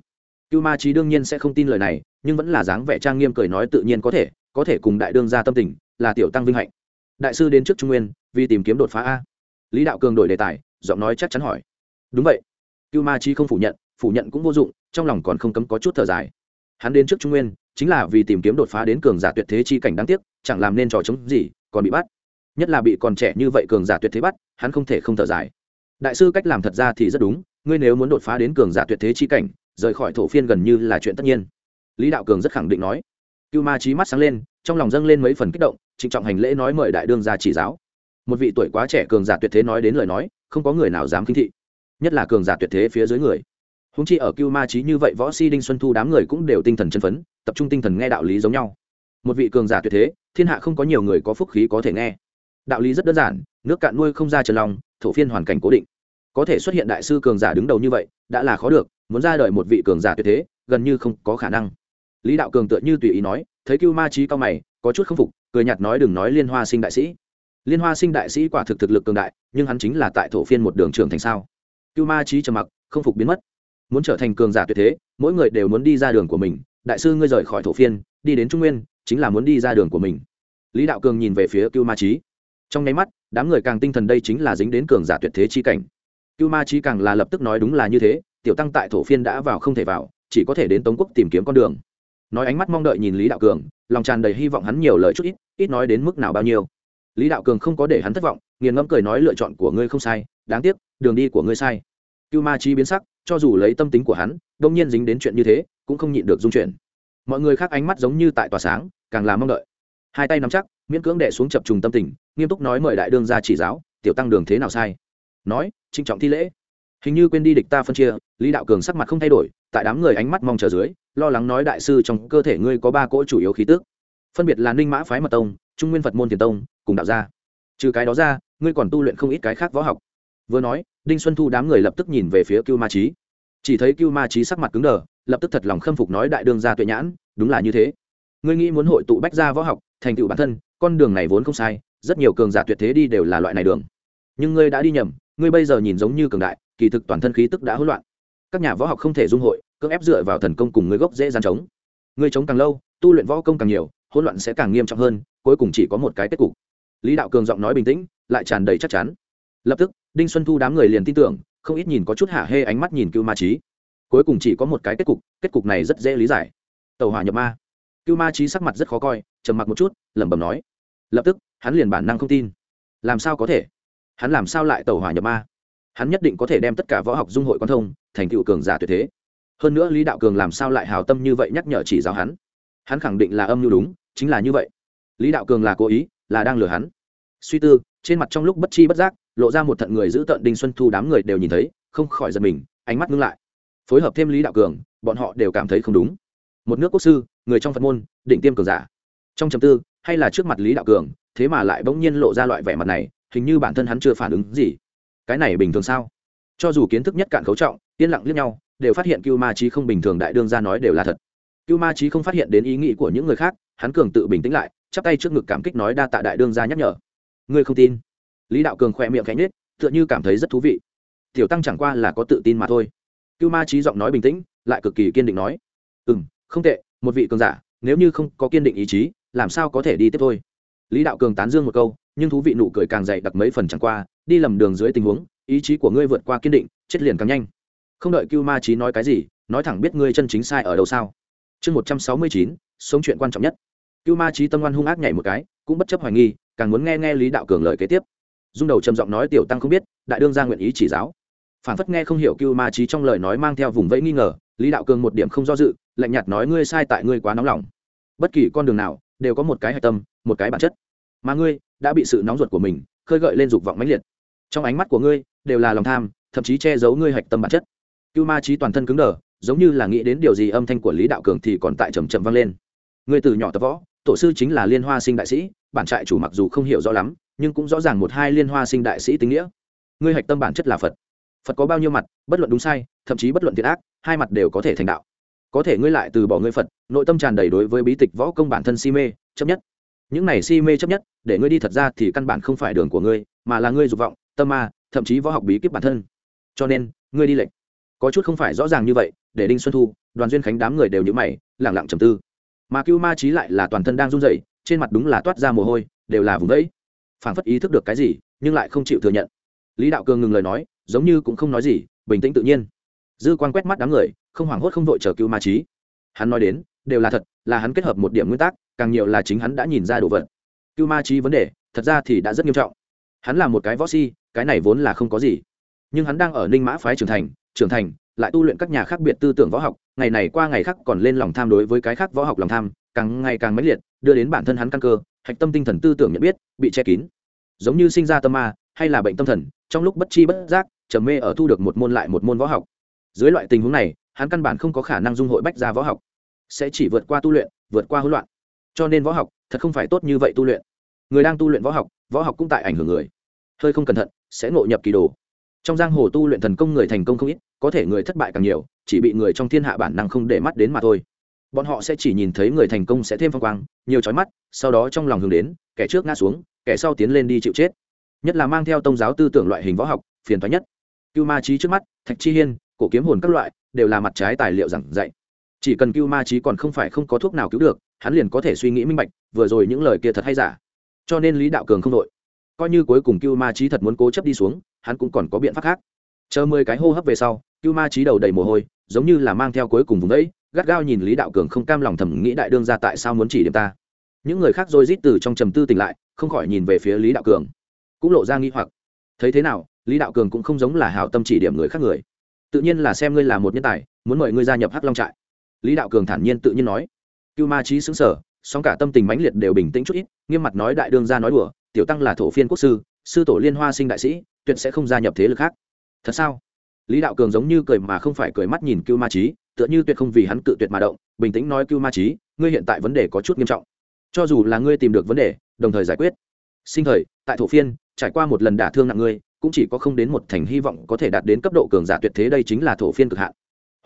cưu ma trí đương nhiên sẽ không tin lời này nhưng vẫn là dáng vẻ trang nghiêm cười nói tự nhiên có thể có thể cùng đại đương gia tâm tình là tiểu tăng vinh hạnh đại sư đến trước trung nguyên vì tìm kiếm đột phá a lý đạo cường đổi đề tài giọng nói chắc chắn hỏi đúng vậy cưu ma trí không phủ nhận phủ nhận cũng vô dụng trong lòng còn không cấm có chút thở dài hắn đến trước trung nguyên, chính là vì tìm kiếm đột phá đến cường giả tuyệt thế chi cảnh đáng tiếc, chẳng làm nên trò chống gì, còn bị bắt. Nhất là bị còn trẻ như vậy cường giả tuyệt thế bắt, hắn không thể không thở dài. Đại sư cách làm thật ra thì rất đúng, ngươi nếu muốn đột phá đến cường giả tuyệt thế chi cảnh, rời khỏi thổ phiên gần như là chuyện tất nhiên. Lý đạo cường rất khẳng định nói. Cưu ma trí mắt sáng lên, trong lòng dâng lên mấy phần kích động, trịnh trọng hành lễ nói mời đại đương ra chỉ giáo. Một vị tuổi quá trẻ cường giả tuyệt thế nói đến lời nói, không có người nào dám khinh thị, nhất là cường giả tuyệt thế phía dưới người húng chi ở cưu ma trí như vậy võ si đinh xuân thu đám người cũng đều tinh thần chân phấn, tập trung tinh thần nghe đạo lý giống nhau. Một vị cường giả tuyệt thế, thiên hạ không có nhiều người có phúc khí có thể nghe. Đạo lý rất đơn giản, nước cạn nuôi không ra trần lòng thổ phiên hoàn cảnh cố định. Có thể xuất hiện đại sư cường giả đứng đầu như vậy, đã là khó được, muốn ra đời một vị cường giả tuyệt thế, gần như không có khả năng. Lý đạo cường tựa như tùy ý nói, thấy cưu ma trí cao mày, có chút k phục, cười nhạt nói đừng nói liên hoa sinh đại sĩ. Liên hoa sinh đại sĩ quả thực thực lực cường đại, nhưng hắn chính là tại thổ phiên một đường trường thành sao? Cưu ma trí trầm mặc, không phục biến mất muốn trở thành cường giả tuyệt thế, mỗi người đều muốn đi ra đường của mình. Đại sư ngươi rời khỏi thổ phiên, đi đến trung nguyên, chính là muốn đi ra đường của mình. Lý đạo cường nhìn về phía cưu ma trí trong nháy mắt, đám người càng tinh thần đây chính là dính đến cường giả tuyệt thế chi cảnh. Cưu ma trí càng là lập tức nói đúng là như thế, tiểu tăng tại thổ phiên đã vào không thể vào, chỉ có thể đến tống quốc tìm kiếm con đường. Nói ánh mắt mong đợi nhìn lý đạo cường, lòng tràn đầy hy vọng hắn nhiều lời chút ít ít nói đến mức nào bao nhiêu. Lý đạo cường không có để hắn thất vọng, nghiền ngẫm cười nói lựa chọn của ngươi không sai, đáng tiếc, đường đi của ngươi sai. Cưu ma chi biến sắc cho dù lấy tâm tính của hắn đông nhiên dính đến chuyện như thế, cũng không nhịn được dung chuyển. Mọi người khác ánh mắt giống như tại tòa sáng, càng là mong đợi. Hai tay nắm chắc, miễn cưỡng đệ xuống chập trùng tâm tình, nghiêm túc nói mời đại đương ra chỉ giáo, tiểu tăng đường thế nào sai? Nói trinh trọng thi lễ. Hình như quên đi địch ta phân chia, lý đạo cường sắc mặt không thay đổi, tại đám người ánh mắt mong chờ dưới, lo lắng nói đại sư trong cơ thể ngươi có ba cỗ chủ yếu khí tước phân biệt là ninh mã phái mật tông, trung nguyên phật môn tiền tông, cùng đạo gia. Trừ cái đó ra, ngươi còn tu luyện không ít cái khác võ học. Vừa nói đinh xuân thu đám người lập tức nhìn về phía cưu ma trí chỉ thấy cưu ma trí sắc mặt cứng đờ, lập tức thật lòng khâm phục nói đại đương gia tuệ nhãn, đúng là như thế. Ngươi nghĩ muốn hội tụ bách gia võ học, thành tựu bản thân, con đường này vốn không sai, rất nhiều cường giả tuyệt thế đi đều là loại này đường. Nhưng ngươi đã đi nhầm, ngươi bây giờ nhìn giống như cường đại, kỳ thực toàn thân khí tức đã hỗn loạn. Các nhà võ học không thể dung hội, cưỡng ép dựa vào thần công cùng ngươi gốc dễ gian chống. Ngươi chống càng lâu, tu luyện võ công càng nhiều, hỗn loạn sẽ càng nghiêm trọng hơn, cuối cùng chỉ có một cái kết cục. Lý đạo cường giọng nói bình tĩnh, lại tràn đầy chắc chắn. Lập tức đinh xuân thu đám người liền tin tưởng, không ít nhìn có chút hạ hê ánh mắt nhìn cưu ma trí cuối cùng chỉ có một cái kết cục kết cục này rất dễ lý giải. Tàu hỏa nhập ma. Cưu ma trí sắc mặt rất khó coi, trầm mặc một chút, lẩm bẩm nói. Lập tức, hắn liền bản năng không tin. Làm sao có thể? Hắn làm sao lại tàu hỏa nhập ma? Hắn nhất định có thể đem tất cả võ học dung hội quan thông, thành tựu cường giả tuyệt thế. Hơn nữa lý đạo cường làm sao lại hào tâm như vậy nhắc nhở chỉ giáo hắn? Hắn khẳng định là âm mưu đúng, chính là như vậy. Lý đạo cường là cố ý, là đang lừa hắn. Suy tư, trên mặt trong lúc bất chi bất giác lộ ra một thận người giữ tận đinh xuân thu đám người đều nhìn thấy, không khỏi giật mình, ánh mắt ngưng lại. Phối hợp thêm lý đạo cường, bọn họ đều cảm thấy không đúng. Một nước quốc sư, người trong phật môn định tiêm cường giả. Trong trầm tư, hay là trước mặt lý đạo cường, thế mà lại bỗng nhiên lộ ra loại vẻ mặt này, hình như bản thân hắn chưa phản ứng gì. Cái này bình thường sao? Cho dù kiến thức nhất cạn khấu trọng, yên lặng liếc nhau, đều phát hiện cưu ma trí không bình thường đại đương ra nói đều là thật. Cưu ma trí không phát hiện đến ý nghĩ của những người khác, hắn cường tự bình tĩnh lại, chắp tay trước ngực cảm kích nói đa tạ đại đương ra nhắc nhở. Ngươi không tin? Lý đạo cường khỏe miệng cánh nết tựa như cảm thấy rất thú vị. Tiểu tăng chẳng qua là có tự tin mà thôi. Cưu ma trí giọng nói bình tĩnh, lại cực kỳ kiên định nói. Ừ m không tệ, một vị cường giả, nếu như không có kiên định ý chí, làm sao có thể đi tiếp thôi? Lý đạo cường tán dương một câu, nhưng thú vị nụ cười càng dày đặc mấy phần chẳng qua, đi lầm đường dưới tình huống, ý chí của ngươi vượt qua kiên định, chết liền càng nhanh. Không đợi cưu ma trí nói cái gì, nói thẳng biết ngươi chân chính sai ở đâu sao. Chương một trăm sáu mươi chín, sống chuyện quan trọng nhất. Cưu ma trí tâm ngoan hung ác nhảy một cái, cũng bất chấp hoài nghi, càng muốn nghe nghe lý đạo cường lời kế tiếp dung đầu trầm giọng nói, tiểu tăng không biết, đại đương ra nguyện ý chỉ giáo. Phản phất nghe không hiểu cưu ma trí trong lời nói mang theo vùng vẫy nghi ngờ, lý đạo cường một điểm không do dự, lạnh nhạt nói, ngươi sai tại ngươi quá nóng lòng. Bất kỳ con đường nào đều có một cái hạch tâm, một cái bản chất. Mà ngươi đã bị sự nóng ruột của mình khơi gợi lên dục vọng mãnh liệt. Trong ánh mắt của ngươi đều là lòng tham, thậm chí che giấu ngươi hạch tâm bản chất. Cưu ma trí toàn thân cứng đờ, giống như là nghĩ đến điều gì âm thanh của lý đạo cường thì còn tại trầm trầm vang lên. Ngươi từ nhỏ tập võ, tổ sư chính là liên hoa sinh đại sĩ bản trại chủ mặc dù không hiểu rõ lắm, nhưng cũng rõ ràng một hai liên hoa sinh đại sĩ tính nghĩa. Ngươi hạch tâm bản chất là phật. Phật có bao nhiêu mặt, bất luận đúng sai, thậm chí bất luận thiệt ác, hai mặt đều có thể thành đạo. Có thể ngươi lại từ bỏ ngươi phật, nội tâm tràn đầy đối với bí tịch võ công bản thân si mê, chấp nhất. Những này si mê chấp nhất, để ngươi đi thật ra thì căn bản không phải đường của ngươi, mà là ngươi dục vọng, tâm ma, thậm chí võ học bí kíp bản thân. Cho nên, ngươi đi lệnh. Có chút không phải rõ ràng như vậy, để đinh xuân thu, đoàn duyên khánh đám người đều nhữ mày lẳng lặng trầm tư. Mà cưu ma trí lại là toàn thân đang run rẩy trên mặt đúng là toát ra mồ hôi, đều là vùng vẫy. Phảng phất ý thức được cái gì, nhưng lại không chịu thừa nhận. Lý đạo cường ngừng lời nói, giống như cũng không nói gì, bình tĩnh tự nhiên. Dư quan quét mắt đám người, không hoảng hốt không vội chờ cứu ma trí. Hắn nói đến, đều là thật, là hắn kết hợp một điểm nguyên tắc, càng nhiều là chính hắn đã nhìn ra đồ vật. Cứu ma trí vấn đề, thật ra thì đã rất nghiêm trọng. Hắn là một cái võ si cái này vốn là không có gì. Nhưng hắn đang ở ninh mã phái trưởng thành trưởng thành, lại tu luyện các nhà khác biệt tư tưởng võ học, ngày này qua ngày khác còn lên lòng tham đối với cái khác võ học lòng tham càng ngày càng mãnh liệt, đưa đến bản thân hắn căn cơ, hạch tâm tinh thần tư tưởng nhận biết, bị che kín. Giống như sinh ra tâm ma, hay là bệnh tâm thần, trong lúc bất chi bất giác, trầm mê ở thu được một môn lại một môn võ học. Dưới loại tình huống này, hắn căn bản không có khả năng dung hội bách ra võ học. Sẽ chỉ vượt qua tu luyện, vượt qua hỗn loạn. Cho nên võ học, thật không phải tốt như vậy tu luyện. Người đang tu luyện võ học võ học cũng tại ảnh hưởng người. Hơi không cẩn thận, sẽ ngộ nhập kỳ đồ. Trong giang hồ tu luyện thần công người thành công không ít, có thể người thất bại càng nhiều, chỉ bị người trong thiên hạ bản năng không để mắt đến mà thôi bọn họ sẽ chỉ nhìn thấy người thành công sẽ thêm phong quang, nhiều trói mắt, sau đó trong lòng hướng đến, kẻ trước ngã xuống, kẻ sau tiến lên đi chịu chết. Nhất là mang theo tôn giáo tư tưởng loại hình võ học, phiền thoái nhất. Cưu ma trí trước mắt, thạch chi hiên, cổ kiếm hồn các loại, đều là mặt trái tài liệu giảng dạy. Chỉ cần cưu ma trí còn không phải không có thuốc nào cứu được, hắn liền có thể suy nghĩ minh bạch, vừa rồi những lời kia thật hay giả. Cho nên lý đạo cường không đội. Coi như cuối cùng cưu ma trí thật muốn cố chấp đi xuống, hắn cũng còn có biện pháp khác. Chờ mười cái hô hấp về sau, cưu ma trí đầu đầy mồ hôi, giống như là mang theo cuối cùng vùng đấy gắt gao nhìn lý đạo cường không cam lòng thầm nghĩ đại đương ra tại sao muốn chỉ điểm ta. Những người khác rồi rít từ trong trầm tư tỉnh lại, không khỏi nhìn về phía lý đạo cường. Cũng lộ ra nghi hoặc. Thấy thế nào, lý đạo cường cũng không giống là hảo tâm chỉ điểm người khác người. Tự nhiên là xem ngươi là một nhân tài, muốn mời ngươi gia nhập hắc long trại. Lý đạo cường thản nhiên tự nhiên nói. Cưu ma trí xứng sở song cả tâm tình mãnh liệt đều bình tĩnh chút ít, nghiêm mặt nói đại đương ra nói đùa, tiểu tăng là thổ phiên quốc sư sư tổ liên hoa sinh đại sĩ, tuyệt sẽ không gia nhập thế lực khác. Thật sao? Lý đạo cường giống như cười mà không phải cười mắt nhìn cưu ma trí tựa như tuyệt không vì hắn cự tuyệt mà động, bình tĩnh nói, cưu ma trí ngươi hiện tại vấn đề có chút nghiêm trọng. Cho dù là ngươi tìm được vấn đề, đồng thời giải quyết. Sinh thời, tại thổ phiên, trải qua một lần đả thương nặng ngươi, cũng chỉ có không đến một thành hy vọng có thể đạt đến cấp độ cường giả tuyệt thế, đây chính là thổ phiên cực hạn.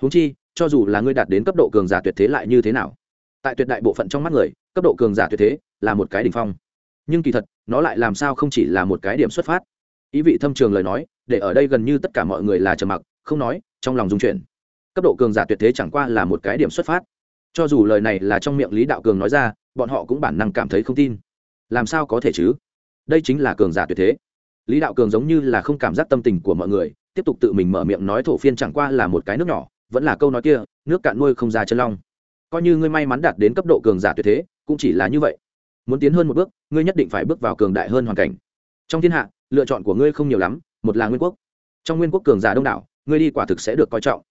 Húng chi, cho dù là ngươi đạt đến cấp độ cường giả tuyệt thế lại như thế nào? Tại tuyệt đại bộ phận trong mắt người, cấp độ cường giả tuyệt thế là một cái đ ỉ n h phong. Nhưng kỳ thật, nó lại làm sao không chỉ là một cái điểm xuất phát? Ý vị thâm trường lời nói, để ở đây gần như tất cả mọi người là trầm mặc, không nói, trong lòng dung chuyển cấp độ cường giả tuyệt thế chẳng qua là một cái điểm xuất phát. Cho dù lời này là trong miệng lý đạo cường nói ra, bọn họ cũng bản năng cảm thấy không tin. Làm sao có thể chứ? Đây chính là cường giả tuyệt thế. Lý đạo cường giống như là không cảm giác tâm tình của mọi người, tiếp tục tự mình mở miệng nói thổ phiên chẳng qua là một cái nước nhỏ, vẫn là câu nói kia, nước cạn nuôi không ra chân long. Coi như ngươi may mắn đạt đến cấp độ cường giả tuyệt thế, cũng chỉ là như vậy. Muốn tiến hơn một bước, ngươi nhất định phải bước vào cường đại hơn hoàn cảnh. Trong thiên hạ, lựa chọn của ngươi không nhiều lắm, một là nguyên quốc. Trong nguyên quốc cường giả đông đảo, ngươi đi quả thực sẽ được coi trọng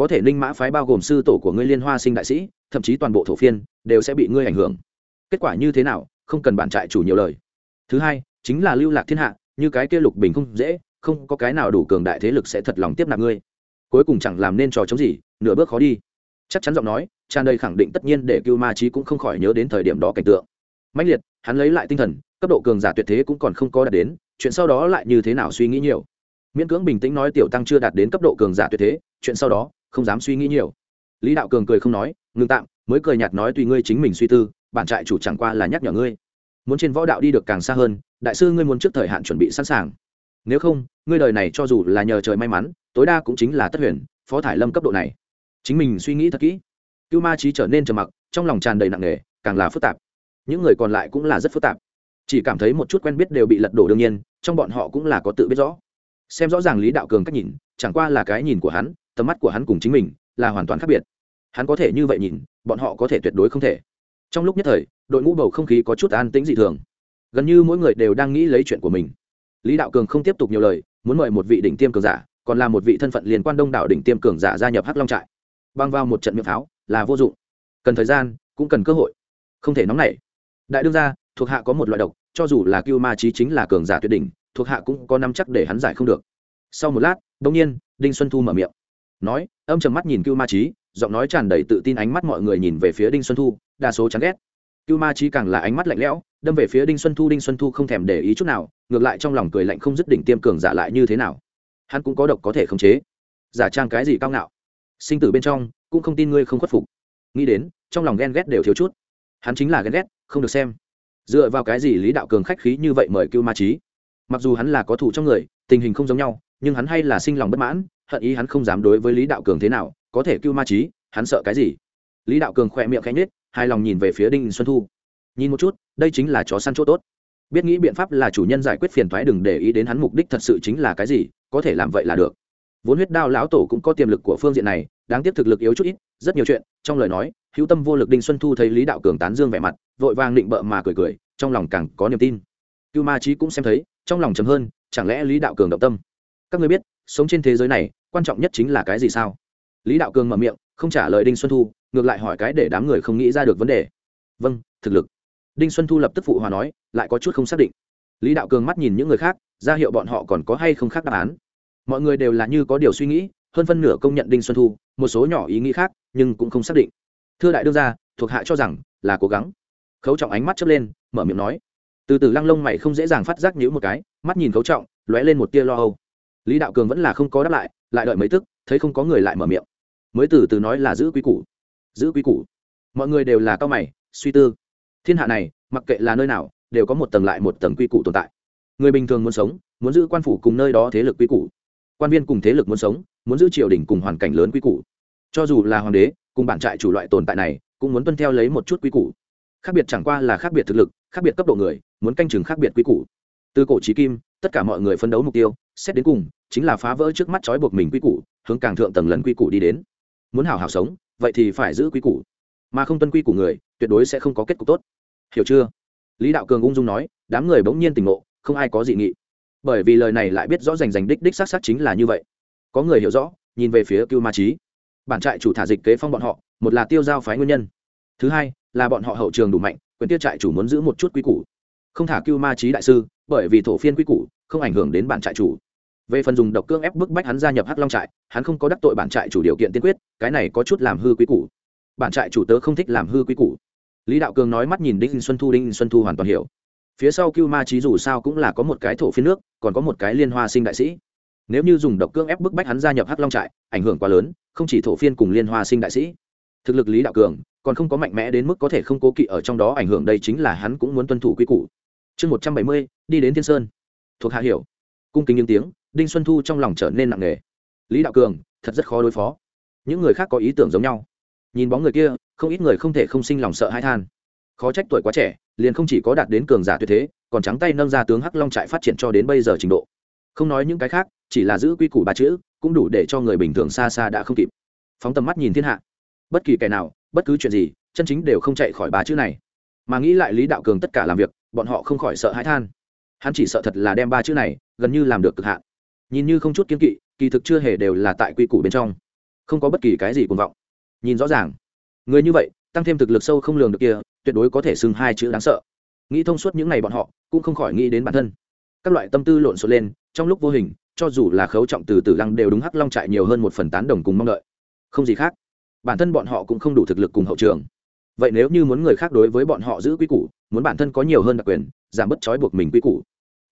có thể ninh mã phái bao gồm sư tổ của ngươi liên hoa sinh đại sĩ, thậm chí toàn bộ thổ phiên, đều sẽ bị ngươi ảnh hưởng. Kết quả như thế nào, không cần bản trại chủ nhiều lời. Thứ hai, chính là lưu lạc thiên hạ, như cái kia lục bình không dễ, không có cái nào đủ cường đại thế lực sẽ thật lòng tiếp nạp ngươi. Cuối cùng chẳng làm nên trò chống gì, nửa bước khó đi. Chắc chắn giọng nói, tràn đầy khẳng định tất nhiên để cưu ma trí cũng không khỏi nhớ đến thời điểm đó cảnh tượng. Mãnh liệt, hắn lấy lại tinh thần, cấp độ cường giả tuyệt thế cũng còn không có đạt đến, chuyện sau đó lại như thế nào suy nghĩ nhiều. Miễn cưỡng bình tĩnh nói tiểu tăng chưa đạt đến cấp độ cường giả tuyệt thế, chuyện sau đó không dám suy nghĩ nhiều. Lý đạo cường cười không nói ngừng tạm, mới cười nhạt nói tùy ngươi chính mình suy tư, bản trại chủ chẳng qua là nhắc nhở ngươi. Muốn trên võ đạo đi được càng xa hơn, đại sư ngươi muốn trước thời hạn chuẩn bị sẵn sàng. Nếu không, ngươi đời này cho dù là nhờ trời may mắn, tối đa cũng chính là tất huyền, phó thải lâm cấp độ này. Chính mình suy nghĩ thật kỹ. Cưu ma trí trở nên trầm mặc, trong lòng tràn đầy nặng nề, càng là phức tạp. Những người còn lại cũng là rất phức tạp. Chỉ cảm thấy một chút quen biết đều bị lật đổ đương nhiên, trong bọn họ cũng là có tự biết rõ. Xem rõ ràng lý đạo cường cách nhìn, chẳng qua là cái nhìn của hắn tầm mắt của hắn cùng chính mình là hoàn toàn khác biệt. Hắn có thể như vậy nhìn, bọn họ có thể tuyệt đối không thể. Trong lúc nhất thời, đội ngũ bầu không khí có chút an tĩnh dị thường. Gần như mỗi người đều đang nghĩ lấy chuyện của mình. Lý đạo cường không tiếp tục nhiều lời, muốn mời một vị đỉnh tiêm cường giả, còn là một vị thân phận liên quan đông đảo đỉnh tiêm cường giả gia nhập hắc long trại. Băng vào một trận miệng pháo là vô dụng. Cần thời gian, cũng cần cơ hội. Không thể nóng nảy. Đại đương gia, thuộc hạ có một loại độc, cho dù là cưu ma trí chính là cường giả tuyệt đỉnh, thuộc hạ cũng có năm chắc để hắn giải không được. Sau một lát đông nhiên, đinh xuân thu mở miệng nói, âm trầm mắt nhìn cưu ma trí giọng nói tràn đầy tự tin ánh mắt mọi người nhìn về phía đinh xuân thu, đa số chán ghét. Cưu ma trí càng là ánh mắt lạnh lẽo, đâm về phía đinh xuân thu, đinh xuân thu không thèm để ý chút nào, ngược lại trong lòng cười lạnh không dứt đỉnh tiêm cường giả lại như thế nào. Hắn cũng có độc có thể khống chế. Giả trang cái gì cao ngạo. Sinh tử bên trong, cũng không tin ngươi không khuất phục. Nghĩ đến, trong lòng ghen ghét đều thiếu chút. Hắn chính là ghen ghét, không được xem. Dựa vào cái gì lý đạo cường khách khí như vậy mời cưu ma trí mặc dù hắn là có thủ trong người, tình hình không giống nhau, nhưng hắn hay là sinh lòng bất mãn hận ý hắn không dám đối với lý đạo cường thế nào, có thể cưu ma trí, hắn sợ cái gì? Lý đạo cường khỏe miệng khẽ nhết hài lòng nhìn về phía đinh xuân thu. Nhìn một chút, đây chính là chó săn chỗ tốt. Biết nghĩ biện pháp là chủ nhân giải quyết phiền thoái đừng để ý đến hắn mục đích thật sự chính là cái gì, có thể làm vậy là được. Vốn huyết đao lão tổ cũng có tiềm lực của phương diện này, đáng tiếc thực lực yếu chút ít, rất nhiều chuyện, trong lời nói, hữu tâm vô lực đinh xuân thu thấy lý đạo cường tán dương vẻ mặt, vội vàng định bợ mà cười cười, trong lòng càng có niềm tin. Cưu ma trí cũng xem thấy, trong lòng chấm hơn, chẳng lẽ lý đạo cường động tâm? Các người biết, sống trên thế giới này quan trọng nhất chính là cái gì sao? Lý đạo cường mở miệng, không trả lời đinh xuân thu, ngược lại hỏi cái để đám người không nghĩ ra được vấn đề. Vâng thực lực. Đinh xuân thu lập tức phụ hòa nói, lại có chút không xác định. Lý đạo cường mắt nhìn những người khác, ra hiệu bọn họ còn có hay không khác đáp án. Mọi người đều là như có điều suy nghĩ, hơn phân nửa công nhận đinh xuân thu, một số nhỏ ý nghĩ khác, nhưng cũng không xác định. Thưa đại đương gia, thuộc hạ cho rằng là cố gắng. Khấu trọng ánh mắt chớp lên, mở miệng nói. Từ từ lăng lông mày không dễ dàng phát giác nhữ một cái, mắt nhìn khấu trọng, lóe lên một tia lo âu. Lý đạo cường vẫn là không có đáp lại lại đợi mấy tức, thấy không có người lại mở miệng. Mới từ từ nói là giữ quý củ. Giữ quý củ. Mọi người đều là cao mày, suy tư. Thiên hạ này, mặc kệ là nơi nào, đều có một tầng lại một tầng quy củ tồn tại. Người bình thường muốn sống, muốn giữ quan phủ cùng nơi đó thế lực quy củ. Quan viên cùng thế lực muốn sống, muốn giữ triều đình cùng hoàn cảnh lớn quy củ. Cho dù là hoàng đế, cùng bản trại chủ loại tồn tại này, cũng muốn tuân theo lấy một chút quy củ. Khác biệt chẳng qua là khác biệt thực lực, khác biệt cấp độ người, muốn canh chừng khác biệt quy củ. Từ cổ trí kim tất cả mọi người phấn đấu mục tiêu, xét đến cùng, chính là phá vỡ trước mắt trói buộc mình quy củ, hướng càng thượng tầng lần quy củ đi đến. Muốn hảo hảo sống, vậy thì phải giữ quy củ. Mà không tuân quy của người, tuyệt đối sẽ không có kết cục tốt. Hiểu chưa? Lý đạo cường ung dung nói, đám người bỗng nhiên tỉnh ngộ, không ai có dị nghị. Bởi vì lời này lại biết rõ rành rành đích đích xác xác chính là như vậy. Có người hiểu rõ, nhìn về phía cưu ma trí bản trại chủ thả dịch kế phong bọn họ, một là tiêu giao phái nguyên nhân. Thứ hai, là bọn họ hậu trường đủ mạnh, quyền tiêu trại chủ muốn giữ một chút quy củ. Không thả cưu ma trí đại sư bởi vì thổ phiên quy củ, không ảnh hưởng đến bản trại chủ. Về phần dùng độc cương ép bức bách hắn gia nhập hắc long trại, hắn không có đắc tội bản trại chủ điều kiện tiên quyết, cái này có chút làm hư quy củ. Bản trại chủ tớ không thích làm hư quy củ. Lý đạo cường nói mắt nhìn đinh xuân thu, đinh xuân thu hoàn toàn hiểu. Phía sau cưu ma trí dù sao cũng là có một cái thổ phiên nước, còn có một cái liên hoa sinh đại sĩ. Nếu như dùng độc cương ép bức bách hắn gia nhập hắc long trại, ảnh hưởng quá lớn, không chỉ thổ phiên cùng liên hoa sinh đại sĩ. Thực lực lý đạo cường còn không có mạnh mẽ đến mức có thể không cố kỵ ở trong đó, ảnh hưởng đây chính là hắn cũng muốn tuân thủ quy củ chương một trăm bảy mươi, đi đến thiên sơn. Thuộc hạ hiểu. Cung kính những tiếng, đinh xuân thu trong lòng trở nên nặng nề. Lý đạo cường, thật rất khó đối phó. Những người khác có ý tưởng giống nhau. Nhìn bóng người kia, không ít người không thể không sinh lòng sợ hãi than. Khó trách tuổi quá trẻ, liền không chỉ có đạt đến cường giả tuyệt thế, còn trắng tay nâng ra tướng hắc long trại phát triển cho đến bây giờ trình độ. Không nói những cái khác, chỉ là giữ quy củ ba chữ, cũng đủ để cho người bình thường xa xa đã không kịp. Phóng tầm mắt nhìn thiên hạ. Bất kỳ kẻ nào, bất cứ chuyện gì, chân chính đều không chạy khỏi ba chữ này. Mà nghĩ lại lý đạo cường tất cả làm việc bọn họ không khỏi sợ hãi than. Hắn chỉ sợ thật là đem ba chữ này gần như làm được cực hạn. Nhìn như không chút kiên kỵ, kỳ thực chưa hề đều là tại quy củ bên trong. Không có bất kỳ cái gì cuồng vọng. Nhìn rõ ràng, người như vậy, tăng thêm thực lực sâu không lường được kia, tuyệt đối có thể xưng hai chữ đáng sợ. Nghĩ thông suốt những ngày bọn họ, cũng không khỏi nghĩ đến bản thân. Các loại tâm tư lộn xộn lên, trong lúc vô hình, cho dù là khấu trọng từ tử lăng đều đúng hắc long trại nhiều hơn một phần tán đồng cùng mong đợi. Không gì khác, bản thân bọn họ cũng không đủ thực lực cùng hậu trường vậy nếu như muốn người khác đối với bọn họ giữ quy củ, muốn bản thân có nhiều hơn đặc quyền, giảm bớt trói buộc mình quy củ.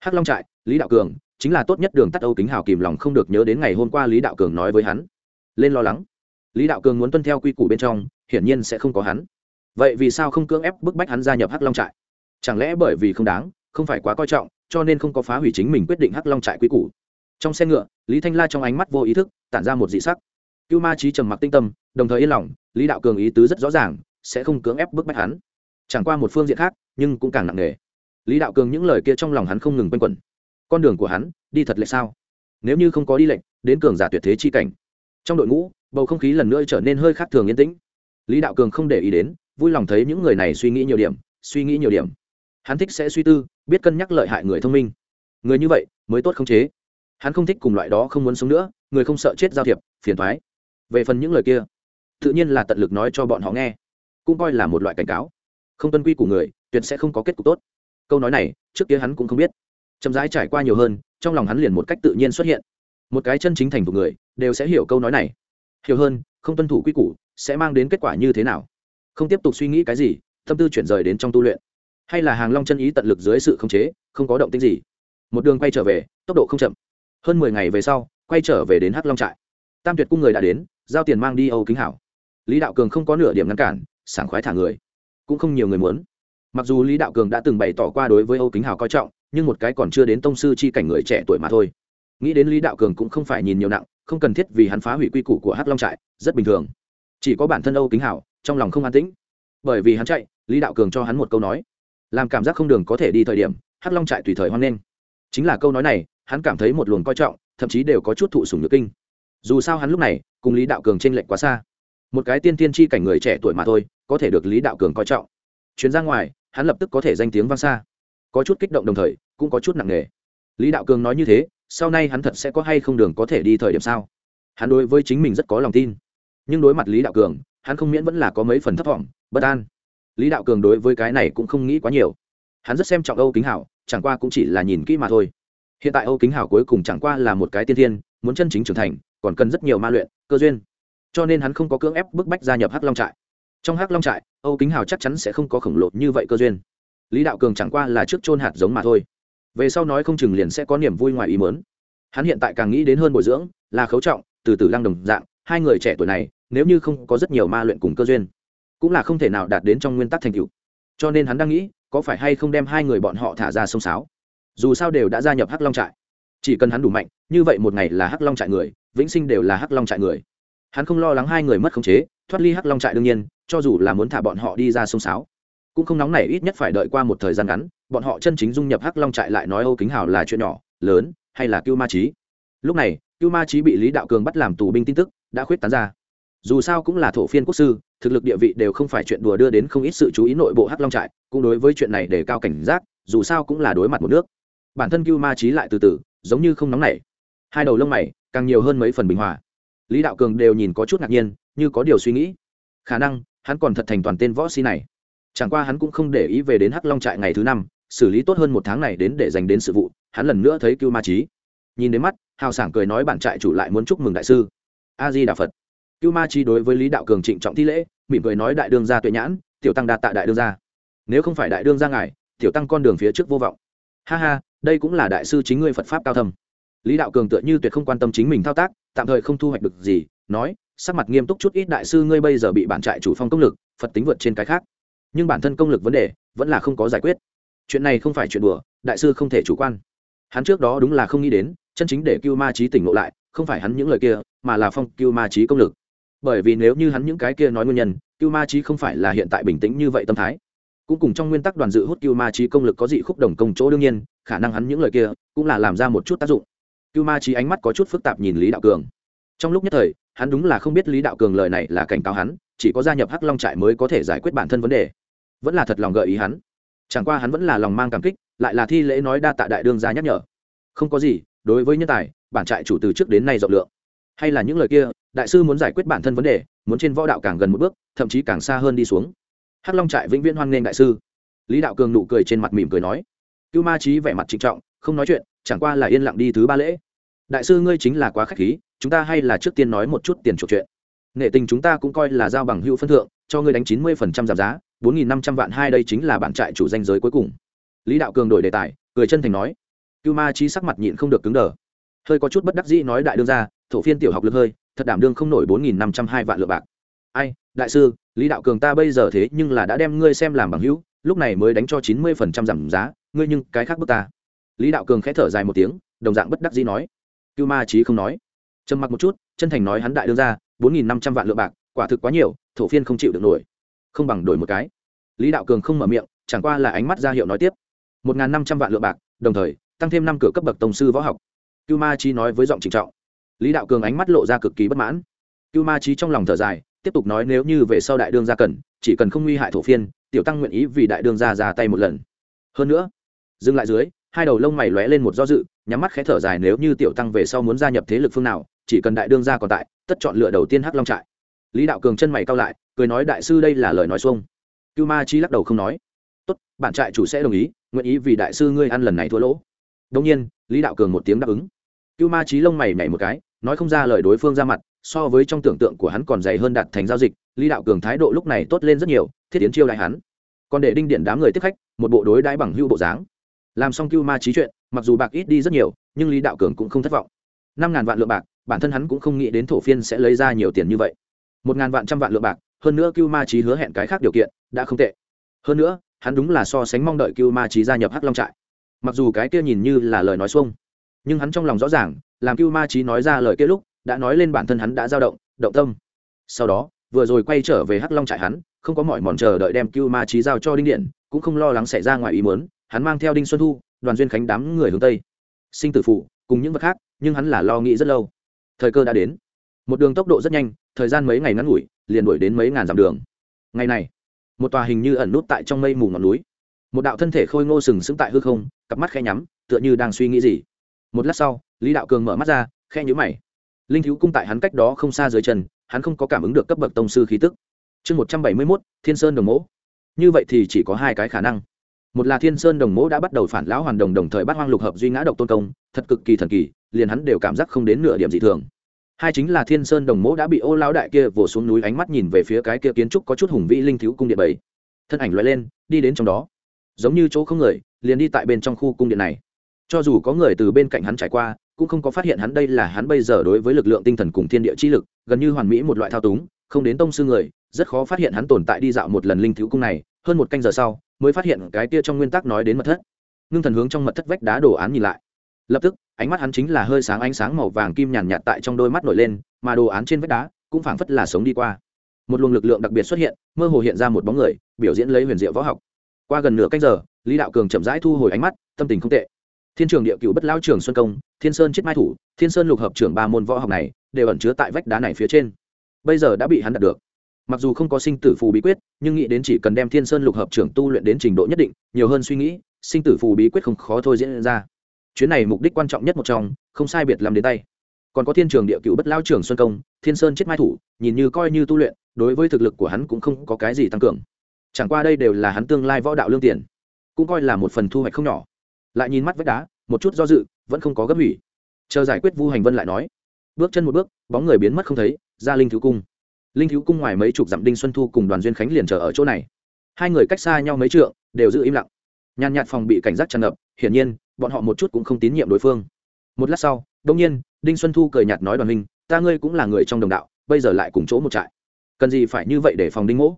Hắc long trại, lý đạo cường, chính là tốt nhất đường tắt âu kính hào kìm lòng không được nhớ đến ngày hôm qua lý đạo cường nói với hắn. Lên lo lắng. Lý đạo cường muốn tuân theo quy củ bên trong, hiển nhiên sẽ không có hắn. Vậy vì sao không cưỡng ép bức bách hắn gia nhập hắc long trại? Chẳng lẽ bởi vì không đáng, không phải quá coi trọng, cho nên không có phá hủy chính mình quyết định hắc long trại quy củ? Trong xe ngựa, lý thanh la trong ánh mắt vô ý thức, tản ra một dị sắc. Cưu ma trí trầm mặc tinh tâm, đồng thời yên lòng, lý đạo cường ý tứ rất rõ ràng sẽ không cưỡng ép bức bách hắn. Chẳng qua một phương diện khác, nhưng cũng càng nặng nề. Lý đạo cường những lời kia trong lòng hắn không ngừng quanh quẩn. Con đường của hắn, đi thật lệ sao? Nếu như không có đi lệnh đến cường giả tuyệt thế chi cảnh. Trong đội ngũ, bầu không khí lần nữa trở nên hơi khác thường yên tĩnh. Lý đạo cường không để ý đến, vui lòng thấy những người này suy nghĩ nhiều điểm, suy nghĩ nhiều điểm. Hắn thích sẽ suy tư, biết cân nhắc lợi hại người thông minh. Người như vậy, mới tốt khống chế. Hắn không thích cùng loại đó không muốn sống nữa, người không sợ chết giao thiệp, phiền thoái. Về phần những lời kia, tự nhiên là tận lực nói cho bọn họ nghe cũng coi là một loại cảnh cáo. Không tuân quy của người, tuyệt sẽ không có kết cục tốt. Câu nói này, trước kia hắn cũng không biết. Chậm rãi trải qua nhiều hơn, trong lòng hắn liền một cách tự nhiên xuất hiện. Một cái chân chính thành thục người, đều sẽ hiểu câu nói này. Hiểu hơn, không tuân thủ quy củ, sẽ mang đến kết quả như thế nào? Không tiếp tục suy nghĩ cái gì, tâm tư chuyển rời đến trong tu luyện. Hay là hàng long chân ý tận lực dưới sự khống chế, không có động tính gì. Một đường quay trở về, tốc độ không chậm. Hơn mười ngày về sau, quay trở về đến hắc long trại. Tam tuyệt cung người đã đến, giao tiền mang đi âu kính hảo. Lý đạo cường không có nửa điểm ngăn cản sảng khoái thả người. Cũng không nhiều người muốn. Mặc dù lý đạo cường đã từng bày tỏ qua đối với âu kính hảo coi trọng, nhưng một cái còn chưa đến tông sư chi cảnh người trẻ tuổi mà thôi. Nghĩ đến lý đạo cường cũng không phải nhìn nhiều nặng, không cần thiết vì hắn phá hủy quy củ của hắc long trại, rất bình thường. Chỉ có bản thân âu kính hảo trong lòng không an tĩnh. Bởi vì hắn chạy, lý đạo cường cho hắn một câu nói, làm cảm giác không đường có thể đi thời điểm, hắc long trại tùy thời hoan nghênh. Chính là câu nói này, hắn cảm thấy một luồng coi trọng, thậm chí đều có chút thụ sùng nhược kinh. Dù sao hắn lúc này, cùng lý đạo cường t r ê n lệch quá xa. Một cái tiên tiên tri cảnh người trẻ tuổi mà thôi có thể được lý đạo cường coi trọng. Chuyến ra ngoài, hắn lập tức có thể danh tiếng vang xa. Có chút kích động đồng thời, cũng có chút nặng nề. Lý đạo cường nói như thế, sau này hắn thật sẽ có hay không đường có thể đi thời điểm sao? Hắn đối với chính mình rất có lòng tin. Nhưng đối mặt lý đạo cường, hắn không miễn vẫn là có mấy phần thấp t bất an. Lý đạo cường đối với cái này cũng không nghĩ quá nhiều. Hắn rất xem trọng âu kính hảo, chẳng qua cũng chỉ là nhìn kỹ mà thôi. Hiện tại âu kính hảo cuối cùng chẳng qua là một cái tiên thiên, muốn chân chính trưởng thành, còn cần rất nhiều ma luyện, cơ duyên. Cho nên hắn không có cưỡng ép bức bách gia nhập hắc long trại trong hắc long trại, âu kính hào chắc chắn sẽ không có khổng lồ như vậy cơ duyên. Lý đạo cường chẳng qua là trước chôn hạt giống mà thôi. Về sau nói không chừng liền sẽ có niềm vui ngoài ý mớn hắn hiện tại càng nghĩ đến hơn bồi dưỡng, là khấu trọng, từ từ lăng đồng dạng, hai người trẻ tuổi này, nếu như không có rất nhiều ma luyện cùng cơ duyên, cũng là không thể nào đạt đến trong nguyên tắc thành tựu. Cho nên hắn đang nghĩ, có phải hay không đem hai người bọn họ thả ra sông sáo. Dù sao đều đã gia nhập hắc long trại. Chỉ cần hắn đủ mạnh, như vậy một ngày là hắc long trại người, vĩnh sinh đều là hắc long trại người. Hắn không lo lắng hai người mất khống chế thoát ly hắc long trại đương nhiên, cho dù là muốn thả bọn họ đi ra sông sáo, cũng không nóng này ít nhất phải đợi qua một thời gian ngắn, bọn họ chân chính dung nhập hắc long trại lại nói âu kính hào là chuyện nhỏ, lớn, hay là cưu ma trí lúc này, cưu ma trí bị lý đạo cường bắt làm tù binh tin tức đã khuyết tán ra. Dù sao cũng là thổ phiên quốc sư, thực lực địa vị đều không phải chuyện đùa đưa đến không ít sự chú ý nội bộ hắc long trại, cũng đối với chuyện này để cao cảnh giác, dù sao cũng là đối mặt một nước. Bản thân cưu ma trí lại từ từ, giống như không nóng nảy. Hai đầu lông mày càng nhiều hơn mấy phần bình hòa. Lý đạo cường đều nhìn có chút ngạc nhiên như có điều suy nghĩ. Khả năng, hắn còn thật thành toàn tên võ si này. Chẳng qua hắn cũng không để ý về đến hắc long trại ngày thứ năm, xử lý tốt hơn một tháng này đến để dành đến sự vụ, hắn lần nữa thấy cưu ma trí nhìn đến mắt, hào sảng cười nói bạn trại chủ lại muốn chúc mừng đại sư. A di đà phật. Cưu ma trí đối với lý đạo cường trịnh trọng thi lễ, mỉm cười nói đại đương gia tuệ nhãn, tiểu tăng đạt tại đại đương gia. Nếu không phải đại đương gia ngài, tiểu tăng con đường phía trước vô vọng. Ha ha, đây cũng là đại sư chính ngươi phật pháp cao thâm. Lý đạo cường tựa như tuyệt không quan tâm chính mình thao tác, tạm thời không thu hoạch được gì, nói sắc mặt nghiêm túc chút ít đại sư ngươi bây giờ bị bản trại chủ phong công lực, phật tính vượt trên cái khác. Nhưng bản thân công lực vấn đề, vẫn là không có giải quyết. Chuyện này không phải chuyện đùa, đại sư không thể chủ quan. Hắn trước đó đúng là không nghĩ đến, chân chính để cưu ma trí tỉnh ngộ lại, không phải hắn những lời kia, mà là phong cưu ma trí công lực. Bởi vì nếu như hắn những cái kia nói nguyên nhân, cưu ma trí không phải là hiện tại bình tĩnh như vậy tâm thái. Cũng cùng trong nguyên tắc đoàn dự hút cưu ma trí công lực có dị khúc đồng công chỗ đương nhiên, khả năng hắn những lời kia, cũng là làm ra một chút tác dụng. Cưu ma trí ánh mắt có chút phức tạp nhìn lý đạo cường. Trong lúc nhất thời hắn đúng là không biết lý đạo cường lời này là cảnh cáo hắn, chỉ có gia nhập hắc long trại mới có thể giải quyết bản thân vấn đề. Vẫn là thật lòng gợi ý hắn. Chẳng qua hắn vẫn là lòng mang cảm kích, lại là thi lễ nói đa tạ đại đương gia nhắc nhở. Không có gì, đối với nhân tài, bản trại chủ từ trước đến nay rộng lượng. Hay là những lời kia, đại sư muốn giải quyết bản thân vấn đề, muốn trên võ đạo càng gần một bước, thậm chí càng xa hơn đi xuống. Hắc long trại vĩnh viễn hoan nghênh đại sư. Lý đạo cường nụ cười trên mặt mỉm cười nói. Cưu ma trí vẻ mặt trịnh trọng, không nói chuyện, chẳng qua là yên lặng đi thứ ba lễ. Đại sư ngươi chính là quá k h á c h khí chúng ta hay là trước tiên nói một chút tiền chuộc chuyện. Nghệ tình chúng ta cũng coi là giao bằng hữu phân thượng, cho ngươi đánh chín mươi phần trăm giảm giá, bốn nghìn năm trăm vạn hai đây chính là bản trại chủ danh giới cuối cùng. Lý đạo cường đổi đề tài, cười chân thành nói, cưu ma trí sắc mặt nhịn không được cứng đờ. Hơi có chút bất đắc dĩ nói đại đương ra thổ phiên tiểu học lực hơi, thật đảm đương không nổi bốn nghìn năm trăm hai vạn lượng bạc. Ai, đại sư, lý đạo cường ta bây giờ thế nhưng là đã đem ngươi xem làm bằng hữu, lúc này mới đánh cho chín mươi phần trăm giảm giá, ngươi nhưng cái khác bước ta. Lý đạo cường khẽ thở dài một tiếng, đồng dạng bất đắc dĩ nói. Cưu ma trí không nói trầm mặc một chút, chân thành nói hắn đại đương ra bốn nghìn năm trăm vạn lượng bạc, quả thực quá nhiều, thổ phiên không chịu được nổi. Không bằng đổi một cái. Lý đạo cường không mở miệng, chẳng qua là ánh mắt ra hiệu nói tiếp. Một n g h n năm trăm vạn lượng bạc, đồng thời, tăng thêm năm cửa cấp bậc tổng sư võ học. Cưu ma trí nói với giọng trịnh trọng. Lý đạo cường ánh mắt lộ ra cực kỳ bất mãn. Cưu ma trí trong lòng thở dài, tiếp tục nói nếu như về sau đại đương gia cần, chỉ cần không nguy hại thổ phiên, tiểu tăng nguyện ý vì đại đương gia ra tay một lần. Hơn nữa, dừng lại dưới, hai đầu lông mày lóe lên một do dự, nhắm mắt khẽ thở dài nếu như tiểu tăng về sau muốn gia nhập thế lực phương nào chỉ cần đại đương gia còn tại, tất chọn lựa đầu tiên hắc long trại. Lý đạo cường chân mày cao lại, cười nói đại sư đây là lời nói xuông. Cưu ma chi lắc đầu không nói. Tốt, bản trại chủ sẽ đồng ý, nguyện ý vì đại sư ngươi ăn lần này thua lỗ. Đông nhiên, lý đạo cường một tiếng đáp ứng. Cưu ma trí lông mày nhảy một cái, nói không ra lời đối phương ra mặt, so với trong tưởng tượng của hắn còn dày hơn đạt thành giao dịch, lý đạo cường thái độ lúc này tốt lên rất nhiều, thiết tiến chiêu đại hắn. Còn để đinh điện đám người tiếp khách, một bộ đối đãi bằng hưu bộ dáng. Làm xong cưu ma trí chuyện, mặc dù bạc ít đi rất nhiều, nhưng lý đạo cường cũng không thất vọng. Năm ngàn vạn lượng bạc bản thân hắn cũng không nghĩ đến thổ phiên sẽ lấy ra nhiều tiền như vậy. Một ngàn vạn trăm vạn lượng bạc, hơn nữa cưu ma trí hứa hẹn cái khác điều kiện, đã không tệ. Hơn nữa, hắn đúng là so sánh mong đợi cưu ma trí gia nhập hắc long trại. Mặc dù cái kia nhìn như là lời nói xuông, nhưng hắn trong lòng rõ ràng, làm cưu ma trí nói ra lời kia lúc, đã nói lên bản thân hắn đã dao động động tâm. Sau đó, vừa rồi quay trở về hắc long trại hắn, không có mọi mòn chờ đợi đem cưu ma trí giao cho đinh điện, cũng không lo lắng xảy ra ngoài ý muốn, hắn mang theo đinh xuân thu, đoàn duyên khánh đám người hướng tây. Sinh tử phụ, cùng những vật khác, nhưng hắn là lo nghĩ rất lâu thời cơ đã đến. Một đường tốc độ rất nhanh, thời gian mấy ngày ngắn ngủi, liền đuổi đến mấy ngàn dặm đường. Ngày này, một tòa hình như ẩn nút tại trong mây mù ngọn núi. Một đạo thân thể khôi ngô sừng sững tại hư không, cặp mắt khẽ nhắm, tựa như đang suy nghĩ gì. Một lát sau, lý đạo cường mở mắt ra khe nhữ mày. Linh thiếu cung tại hắn cách đó không xa dưới chân, hắn không có cảm ứng được cấp bậc tông sư khí tức. Chương một trăm bảy mươi mốt, thiên sơn đồng mẫu như vậy thì chỉ có hai cái khả năng một là thiên sơn đồng mỗ đã bắt đầu phản lão hoàn đồng đồng thời bắt hoang lục hợp duy ngã độc tôn công, thật cực kỳ thần kỳ, liền hắn đều cảm giác không đến nửa điểm dị thường. Hai chính là thiên sơn đồng mỗ đã bị ô lão đại kia vồ xuống núi ánh mắt nhìn về phía cái kia kiến trúc có chút hùng vĩ linh thiếu cung điện bảy. Thân ảnh loại lên, đi đến trong đó. Giống như chỗ không người, liền đi tại bên trong khu cung điện này. Cho dù có người từ bên cạnh hắn trải qua, cũng không có phát hiện hắn đây là hắn bây giờ đối với lực lượng tinh thần cùng thiên địa chi lực, gần như hoàn mỹ một loại thao túng, không đến tông sư người, rất khó phát hiện hắn tồn tại đi dạo một lần linh thiếu cung này, hơn một canh giờ sau mới phát hiện cái kia trong nguyên tắc nói đến mật thất. Ngưng thần hướng trong mật thất vách đá đồ án nhìn lại. Lập tức, ánh mắt hắn chính là hơi sáng ánh sáng màu vàng kim nhàn nhạt tại trong đôi mắt nổi lên, mà đồ án trên vách đá cũng phảng phất là sống đi qua. Một luồng lực lượng đặc biệt xuất hiện, mơ hồ hiện ra một bóng người, biểu diễn lấy huyền diệu võ học. Qua gần nửa canh giờ, lý đạo cường chậm rãi thu hồi ánh mắt, tâm tình không tệ. Thiên trường địa cựu bất lao trường xuân công, thiên sơn chiết mai thủ, thiên sơn lục hợp trưởng ba môn võ học này đều ẩn chứa tại vách đá này phía trên. Bây giờ đã bị hắn đạt được mặc dù không có sinh tử phù bí quyết, nhưng nghĩ đến chỉ cần đem thiên sơn lục hợp trưởng tu luyện đến trình độ nhất định, nhiều hơn suy nghĩ, sinh tử phù bí quyết không khó thôi diễn ra. Chuyến này mục đích quan trọng nhất một trong, không sai biệt làm đến tay. Còn có thiên trường địa cựu bất lao trường xuân công, thiên sơn chết mai thủ, nhìn như coi như tu luyện, đối với thực lực của hắn cũng không có cái gì tăng cường. Chẳng qua đây đều là hắn tương lai võ đạo lương tiền, cũng coi là một phần thu hoạch không nhỏ. Lại nhìn mắt vách đá, một chút do dự, vẫn không có gấp hủy. Chờ giải quyết vu hành vân lại nói, bước chân một bước, bóng người biến mất không thấy, ra linh thứ cung linh thiếu cung ngoài mấy chục dặm đinh xuân thu cùng đoàn duyên khánh liền chờ ở chỗ này. Hai người cách xa nhau mấy trượng, đều giữ im lặng. Nhàn nhạt phòng bị cảnh giác tràn ngập, hiển nhiên, bọn họ một chút cũng không tín nhiệm đối phương. Một lát sau đông nhiên, đinh xuân thu cười nhạt nói đoàn minh ta ngươi cũng là người trong đồng đạo, bây giờ lại cùng chỗ một trại. Cần gì phải như vậy để phòng đinh mỗ?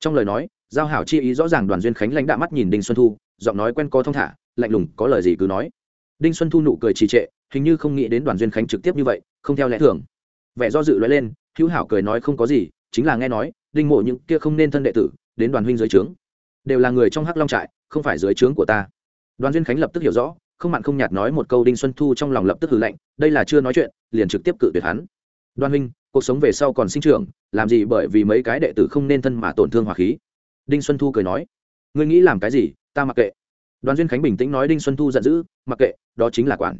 Trong lời nói, giao hảo chi ý rõ ràng đoàn duyên khánh lãnh đạo mắt nhìn đinh xuân thu, giọng nói quen có thông thả, lạnh lùng, có lời gì cứ nói. Đinh xuân thu nụ cười trì trệ, hình như không nghĩ đến đoàn duyên khánh trực tiếp như vậy, không theo lẽ thường vẻ do dự lóe lên, hữu hảo cười nói không có gì, chính là nghe nói, đinh mộ những kia không nên thân đệ tử, đến đoàn huynh dưới trướng. Đều là người trong hắc long trại, không phải dưới trướng của ta. Đoàn duyên khánh lập tức hiểu rõ, không mặn không nhạt nói một câu đinh xuân thu trong lòng lập tức hừ lạnh, đây là chưa nói chuyện, liền trực tiếp cự tuyệt hắn. Đoàn huynh, cuộc sống về sau còn sinh trưởng, làm gì bởi vì mấy cái đệ tử không nên thân mà tổn thương hòa khí? Đinh xuân thu cười nói, ngươi nghĩ làm cái gì, ta mặc kệ. Đoàn duyên khánh bình tĩnh nói đinh xuân thu giận dữ, mặc kệ, đó chính là quản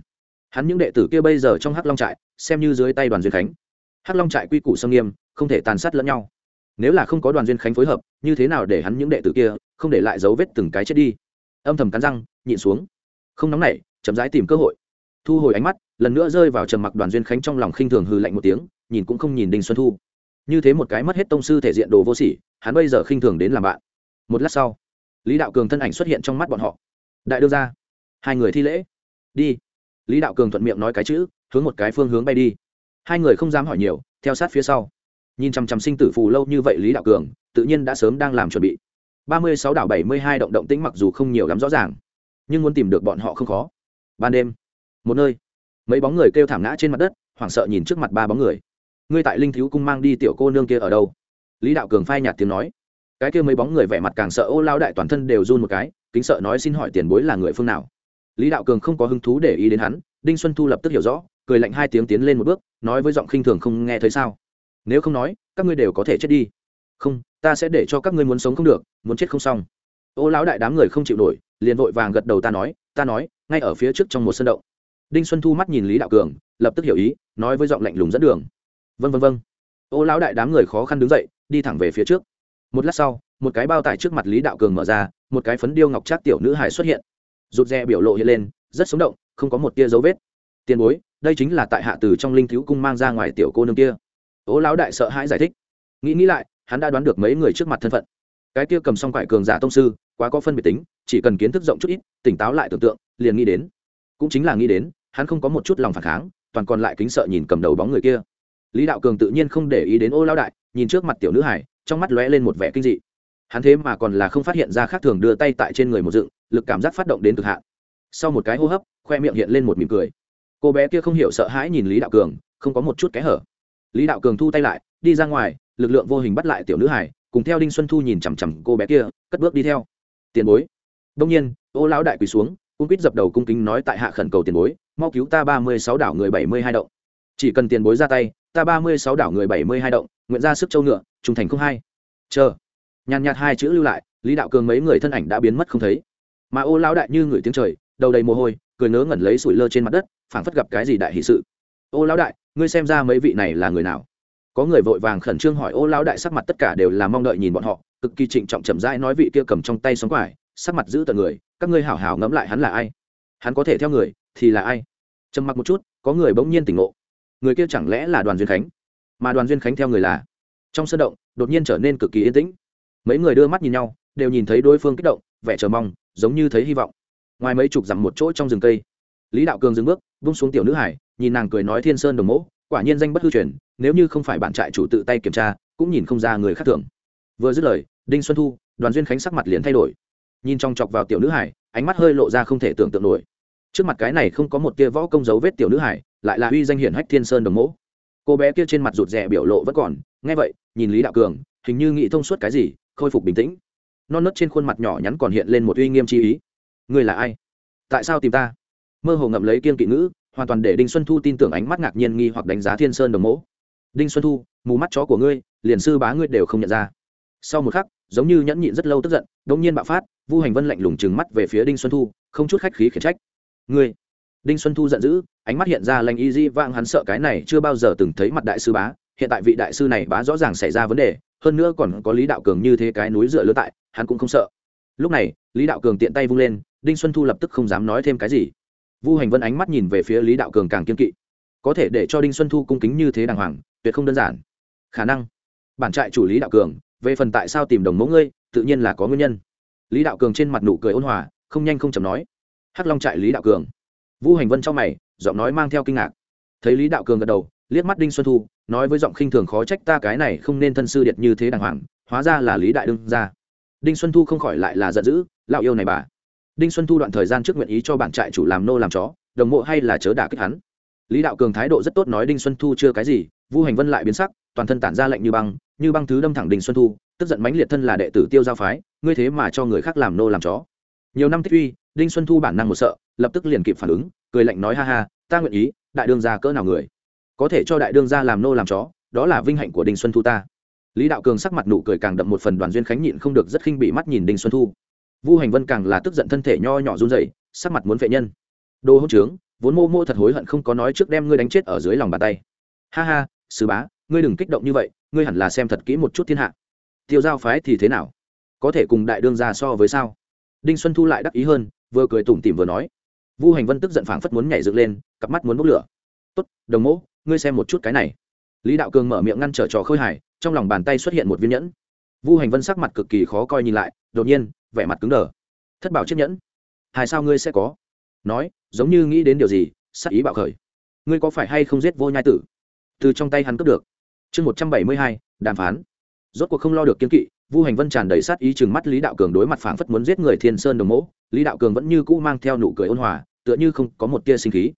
hắn những đệ tử kia bây giờ trong hắc long trại, xem như dưới tay đoàn duyên khánh. Hắc long trại quy củ sâm nghiêm, không thể tàn sát lẫn nhau. Nếu là không có đoàn duyên khánh phối hợp, như thế nào để hắn những đệ tử kia không để lại dấu vết từng cái chết đi? Âm thầm cắn răng, nhịn xuống. Không nóng nảy, chậm rãi tìm cơ hội. Thu hồi ánh mắt, lần nữa rơi vào trầm mặc đoàn duyên khánh trong lòng khinh thường hư lạnh một tiếng, nhìn cũng không nhìn đinh xuân thu. Như thế một cái mất hết tông sư thể diện đồ vô sỉ, hắn bây giờ khinh thường đến làm bạn. Một lát sau, lý đạo cường thân ảnh xuất hiện trong mắt bọn họ. Đại đưa ra hai người thi lễ. Đi lý đạo cường thuận miệng nói cái chữ, hướng một cái phương hướng bay đi. Hai người không dám hỏi nhiều, theo sát phía sau. Nhìn chằm chằm sinh tử phù lâu như vậy lý đạo cường, tự nhiên đã sớm đang làm chuẩn bị. Ba mươi sáu đảo bảy mươi hai động động tĩnh mặc dù không nhiều lắm rõ ràng, nhưng muốn tìm được bọn họ không khó. Ban đêm, một nơi, mấy bóng người kêu thảm ngã trên mặt đất, hoảng sợ nhìn trước mặt ba bóng người. Ngươi tại linh thiếu cung mang đi tiểu cô nương kia ở đâu? Lý đạo cường phai nhạt tiếng nói. Cái kia mấy bóng người vẻ mặt càng sợ, ô lao đại toàn thân đều run một cái, kính sợ nói xin hỏi tiền bối là người phương nào? Lý đạo cường không có hứng thú để ý đến hắn, đinh xuân thu lập tức hiểu rõ, cười lạnh hai tiếng tiến lên một bước, nói với giọng khinh thường không nghe thấy sao. Nếu không nói, các ngươi đều có thể chết đi. Không, ta sẽ để cho các ngươi muốn sống không được, muốn chết không xong. Ô lão đại đám người không chịu nổi, liền vội vàng gật đầu ta nói ta nói, ngay ở phía trước trong một sân động. Đinh xuân thu mắt nhìn lý đạo cường, lập tức hiểu ý, nói với giọng lạnh lùng dẫn đường. Vân vân vân ô lão đại đám người khó khăn đứng dậy, đi thẳng về phía trước. Một lát sau, một cái bao tải trước mặt lý đạo cường mở ra, một cái phấn điêu ngọc trác tiểu nữ hải xuất hiện rụt rè biểu lộ hiện lên, rất sống động, không có một tia dấu vết. Tiền bối, đây chính là tại hạ từ trong linh thiếu cung mang ra ngoài tiểu cô nương kia. Ố lão đại sợ hãi giải thích. Nghĩ nghĩ lại, hắn đã đoán được mấy người trước mặt thân phận. Cái kia cầm xong quải cường giả tông sư, quá có phân biệt tính, chỉ cần kiến thức rộng chút ít, tỉnh táo lại tưởng tượng, liền nghĩ đến. Cũng chính là nghĩ đến, hắn không có một chút lòng phản kháng, toàn còn lại kính sợ nhìn cầm đầu bóng người kia. Lý đạo cường tự nhiên không để ý đến ô lão đại, nhìn trước mặt tiểu nữ hải trong mắt lóe lên một vẻ kinh dị. Hắn thế mà còn là không phát hiện ra khác thường đưa tay tại trên người một dựng lực cảm giác phát động đến cực hạn. Sau một cái hô hấp, khoe miệng hiện lên một mỉm cười. Cô bé kia không hiểu sợ hãi nhìn lý đạo cường, không có một chút kẽ hở. Lý đạo cường thu tay lại, đi ra ngoài, lực lượng vô hình bắt lại tiểu nữ hải cùng theo đinh xuân thu nhìn chằm chằm cô bé kia, cất bước đi theo. Tiền bối. Đông nhiên, ô lão đại quỳ xuống cung quýt dập đầu cung kính nói tại hạ khẩn cầu tiền bối, mau cứu ta ba mươi sáu đảo người bảy mươi hai động. Chỉ cần tiền bối ra tay, ta ba mươi sáu đảo người bảy mươi hai động, nguyện ra sức châu ngựa, trung thành không hai. Chờ. Nhàn nhạt hai chữ lưu lại, lý đạo cường mấy người thân ảnh đã biến mất không thấy mà ô lão đại như người tiếng trời, đầu đầy mồ hôi, cười nớ ngẩn lấy sủi lơ trên mặt đất, phảng phất gặp cái gì đại hỷ sự. Ô lão đại, ngươi xem ra mấy vị này là người nào? Có người vội vàng khẩn trương hỏi, ô lão đại, sắc mặt tất cả đều là mong đợi nhìn bọn họ, cực kỳ trịnh trọng chậm rãi nói vị kia cầm trong tay sóng quải, sắc mặt giữ tận người, các ngươi hảo hảo ngẫm lại hắn là ai? Hắn có thể theo người, thì là ai? Trầm mặc một chút, có người bỗng nhiên tỉnh ngộ. Người kia chẳng lẽ là đoàn duyên khánh? Mà đoàn duyên khánh theo người là? Trong sân động, đột nhiên trở nên cực kỳ yên tĩnh. Mấy người đưa mắt nhìn nhau, đều nhìn thấy đối phương kích động vẻ chờ mong, giống như thấy hy vọng. Ngoài mấy chục dặm một chỗ trong rừng cây, lý đạo cường dừng bước, vung xuống tiểu nữ hải, nhìn nàng cười nói thiên sơn đồng mẫu quả nhiên danh bất hư truyền, nếu như không phải bạn trại chủ tự tay kiểm tra, cũng nhìn không ra người khác thường. Vừa dứt lời, đinh xuân thu, đoàn duyên khánh sắc mặt liền thay đổi. Nhìn trong chọc vào tiểu nữ hải, ánh mắt hơi lộ ra không thể tưởng tượng nổi. Trước mặt cái này không có một tia võ công dấu vết tiểu nữ hải, lại là uy danh hiển hách thiên sơn đồng mẫu cô bé kia trên mặt rụt rè biểu lộ vẫn còn, nghe vậy, nhìn lý đạo cường, hình như nghĩ thông suốt cái gì, khôi phục bình tĩnh non nớt trên khuôn mặt nhỏ nhắn còn hiện lên một uy nghiêm chi ý. Ngươi là ai? Tại sao tìm ta? Mơ hồ ngậm lấy kiên kỵ ngữ, hoàn toàn để đinh xuân thu tin tưởng ánh mắt ngạc nhiên nghi hoặc đánh giá thiên sơn đồng mẫu đinh xuân thu, mù mắt chó của ngươi, liền sư bá ngươi đều không nhận ra. Sau một khắc, giống như nhẫn nhịn rất lâu tức giận đống nhiên bạo phát, vu hành vân lạnh lùng trừng mắt về phía đinh xuân thu, không chút khách khí khiển trách. Ngươi! Đinh xuân thu giận dữ, ánh mắt hiện ra lành y di vang hắn sợ cái này chưa bao giờ từng thấy mặt đại sư bá hiện tại vị đại sư này bá rõ ràng xảy ra vấn đề, hơn nữa còn có lý đạo cường như thế cái núi dựa lứa tại, hắn cũng không sợ. Lúc này, lý đạo cường tiện tay vung lên, đinh xuân thu lập tức không dám nói thêm cái gì. Vu hành vân ánh mắt nhìn về phía lý đạo cường càng kiên kỵ. Có thể để cho đinh xuân thu cung kính như thế đàng hoàng, tuyệt không đơn giản. Khả năng, bản trại chủ lý đạo cường, về phần tại sao tìm đồng mẫu ngươi, tự nhiên là có nguyên nhân. Lý đạo cường trên mặt nụ cười ôn hòa, không nhanh không chầm nói. Hắc long trại lý đạo cường. Vu hành vân trong mày, giọng nói mang theo kinh ngạc. Thấy lý đạo cường gật đầu, liếc mắt đinh xuân thu nói với giọng khinh thường khó trách ta cái này không nên thân sư điệt như thế đàng hoàng, hóa ra là lý đại đương ra đinh xuân thu không khỏi lại là giận dữ, lão yêu này bà. Đinh xuân thu đoạn thời gian trước nguyện ý cho bản trại chủ làm nô làm chó, đồng mộ hay là chớ đả kích hắn. Lý đạo cường thái độ rất tốt nói đinh xuân thu chưa cái gì, vu hành vân lại biến sắc, toàn thân tản ra lệnh như băng như băng thứ đâm thẳng đinh xuân thu, tức giận mãnh liệt thân là đệ tử tiêu giao phái, ngươi thế mà cho người khác làm nô làm chó. Nhiều năm tích uy, đinh xuân thu bản năng một sợ, lập tức liền kịp phản ứng, cười lạnh nói, ha ha, ta nguyện ý, đại đương gia cỡ nào người? Có thể cho đại đương gia làm nô làm chó, đó là vinh hạnh của đinh xuân thu ta. Lý đạo cường sắc mặt nụ cười càng đậm một phần đoàn duyên khánh nhịn không được rất khinh bị mắt nhìn đinh xuân thu. Vu hành vân càng là tức giận thân thể nho nhỏ run rẩy, sắc mặt muốn vệ nhân. Đồ hỗ trướng, vốn mô mô thật hối hận không có nói trước đem ngươi đánh chết ở dưới lòng bàn tay. Ha ha sứ bá, ngươi đừng kích động như vậy, ngươi hẳn là xem thật kỹ một chút thiên hạ. Tiêu giao phái thì thế nào? Có thể cùng đại đương ra so với sao? Đinh xuân thu lại đắc ý hơn, vừa cười tủm tỉm vừa nói. Vu hành vân tức giận phảng phất muốn nhảy dựng lên, cặp mắt muốn bốc lửa. Tốt, đồng mẫu ngươi xem một chút cái này. Lý đạo cường mở miệng ngăn trở trò khôi hài, trong lòng bàn tay xuất hiện một viên nhẫn. Vu hành vân sắc mặt cực kỳ khó coi nhìn lại, đột nhiên, vẻ mặt cứng đờ. Thất bảo chiếc nhẫn. Hài sao ngươi sẽ có? Nói, giống như nghĩ đến điều gì sắc ý bạo khởi. Ngươi có phải hay không giết vô nhai tử? Từ trong tay hắn cướp được. Chương một trăm bảy mươi hai, đàm phán. Rốt cuộc không lo được kiên kỵ, vu hành vân tràn đầy sát ý chừng mắt lý đạo cường đối mặt phảng phất muốn giết người thiên sơn đồng mẫu lý đạo cường vẫn như cũ mang theo nụ cười ôn hòa, tựa như không có một tia sinh khí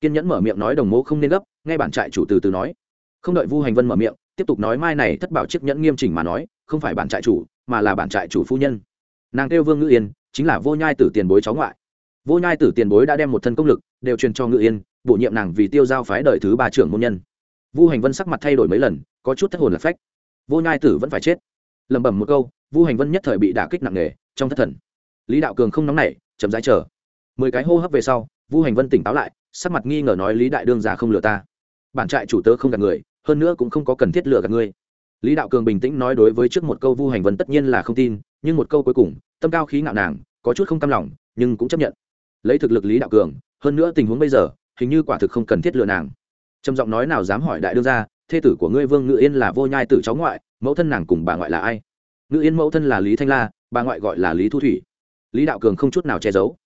kiên nhẫn mở miệng nói đồng mẫu không nên gấp ngay bản trại chủ từ từ nói. Không đợi vu hành vân mở miệng, tiếp tục nói mai này thất bảo chiếc nhẫn nghiêm chỉnh mà nói, không phải bản trại chủ, mà là bản trại chủ phu nhân. Nàng kêu vương ngự yên, chính là vô nhai tử tiền bối cháu ngoại. Vô nhai tử tiền bối đã đem một thân công lực, đều truyền cho ngự yên, bổ nhiệm nàng vì tiêu giao phái đời thứ ba trưởng môn nhân. Vu hành vân sắc mặt thay đổi mấy lần, có chút thất hồn lạc phách. Vô nhai tử vẫn phải chết. Lẩm bẩm một câu, vu hành vân nhất thời bị đả kích nặng nề, trong thất thần. Lý đạo cường không nóng nảy, chậm rãi chờ. Mười cái hô hấp về sau vu hành vân tỉnh táo lại, sắc mặt nghi ngờ nói, lý đại đương già không lừa ta. Bản trại chủ tớ không gạt người, hơn nữa cũng không có cần thiết lừa gạt ngươi. Lý đạo cường bình tĩnh nói đối với trước một câu vu hành vân tất nhiên là không tin, nhưng một câu cuối cùng, tâm cao khí ngạo nàng, có chút không cam lòng, nhưng cũng chấp nhận. Lấy thực lực lý đạo cường, hơn nữa tình huống bây giờ, hình như quả thực không cần thiết lừa nàng. Trầm giọng nói, nào dám hỏi đại đương gia, thê tử của ngươi vương ngự yên là vô nhai tử cháu ngoại, mẫu thân nàng cùng bà ngoại là ai? Ngự yên mẫu thân là lý thanh la, bà ngoại gọi là lý thu thủy. Lý đạo cường không chút nào che giấu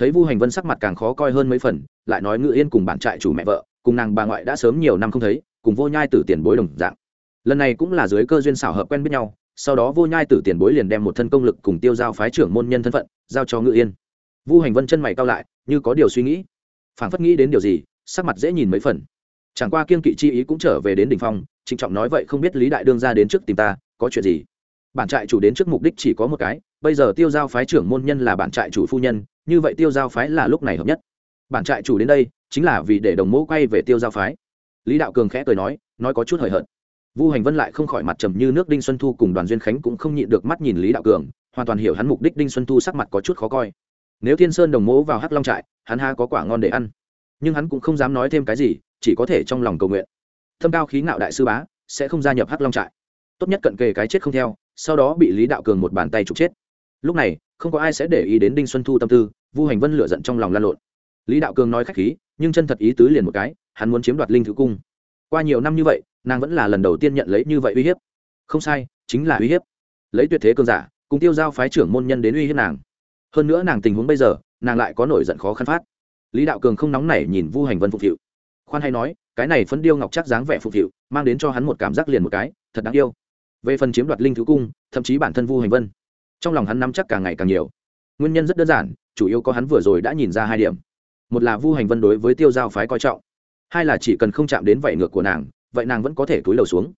thấy vu hành vân sắc mặt càng khó coi hơn mấy phần, lại nói ngự yên cùng bản trại chủ mẹ vợ, cùng nàng bà ngoại đã sớm nhiều năm không thấy, cùng vô nhai tử tiền bối đồng dạng. Lần này cũng là dưới cơ duyên xảo hợp quen biết nhau, sau đó vô nhai tử tiền bối liền đem một thân công lực cùng tiêu giao phái trưởng môn nhân thân phận giao cho ngự yên. Vu hành vân chân mày cao lại, như có điều suy nghĩ. Phảng phất nghĩ đến điều gì, sắc mặt dễ nhìn mấy phần. Chẳng qua kiên kỵ chi ý cũng trở về đến đ ỉ n h phong, trịnh trọng nói vậy không biết lý đại đương ra đến trước tìm ta, có chuyện gì? Bản trại chủ đến trước mục đích chỉ có một cái, bây giờ tiêu giao phái trưởng môn nhân là bản trại chủ phu nhân như vậy tiêu giao phái là lúc này hợp nhất. Bản trại chủ đến đây, chính là vì để đồng mẫu quay về tiêu giao phái. Lý đạo cường khẽ cười nói nói có chút hời hợt. Vu hành vân lại không khỏi mặt trầm như nước đinh xuân thu cùng đoàn duyên khánh cũng không nhịn được mắt nhìn lý đạo cường, hoàn toàn hiểu hắn mục đích đinh xuân thu sắc mặt có chút khó coi. Nếu thiên sơn đồng mẫu vào hắc long trại, hắn ha có quả ngon để ăn. Nhưng hắn cũng không dám nói thêm cái gì, chỉ có thể trong lòng cầu nguyện. Thâm cao khí ngạo đại sư bá, sẽ không gia nhập hắc long trại. Tốt nhất cận kề cái chết không theo, sau đó bị lý đạo cường một bàn tay trục chết lúc này, không có ai sẽ để ý đến đinh xuân thu tâm tư, vu hành vân lựa giận trong lòng lan lộn. Lý đạo cường nói khách khí, nhưng chân thật ý tứ liền một cái, hắn muốn chiếm đoạt linh thứ cung. Qua nhiều năm như vậy, nàng vẫn là lần đầu tiên nhận lấy như vậy uy hiếp. Không sai, chính là uy hiếp. Lấy tuyệt thế cường giả, cùng tiêu giao phái trưởng môn nhân đến uy hiếp nàng. Hơn nữa nàng tình huống bây giờ, nàng lại có nổi giận khó khăn phát. Lý đạo cường không nóng nảy nhìn vu hành vân phục hiệu. Khoan hay nói, cái này phấn điêu ngọc chắc dáng vẻ phục hiệu, mang đến cho hắn một cảm giác liền một cái, thật đáng yêu. Về phần chiếm đoạt linh thứ cung, thậm chí bản thân vu hành vân trong lòng hắn nắm chắc càng ngày càng nhiều. Nguyên nhân rất đơn giản, chủ yếu có hắn vừa rồi đã nhìn ra hai điểm. Một là vu hành vân đối với tiêu giao phái coi trọng, hai là chỉ cần không chạm đến vảy ngược của nàng, vậy nàng vẫn có thể túi lầu xuống.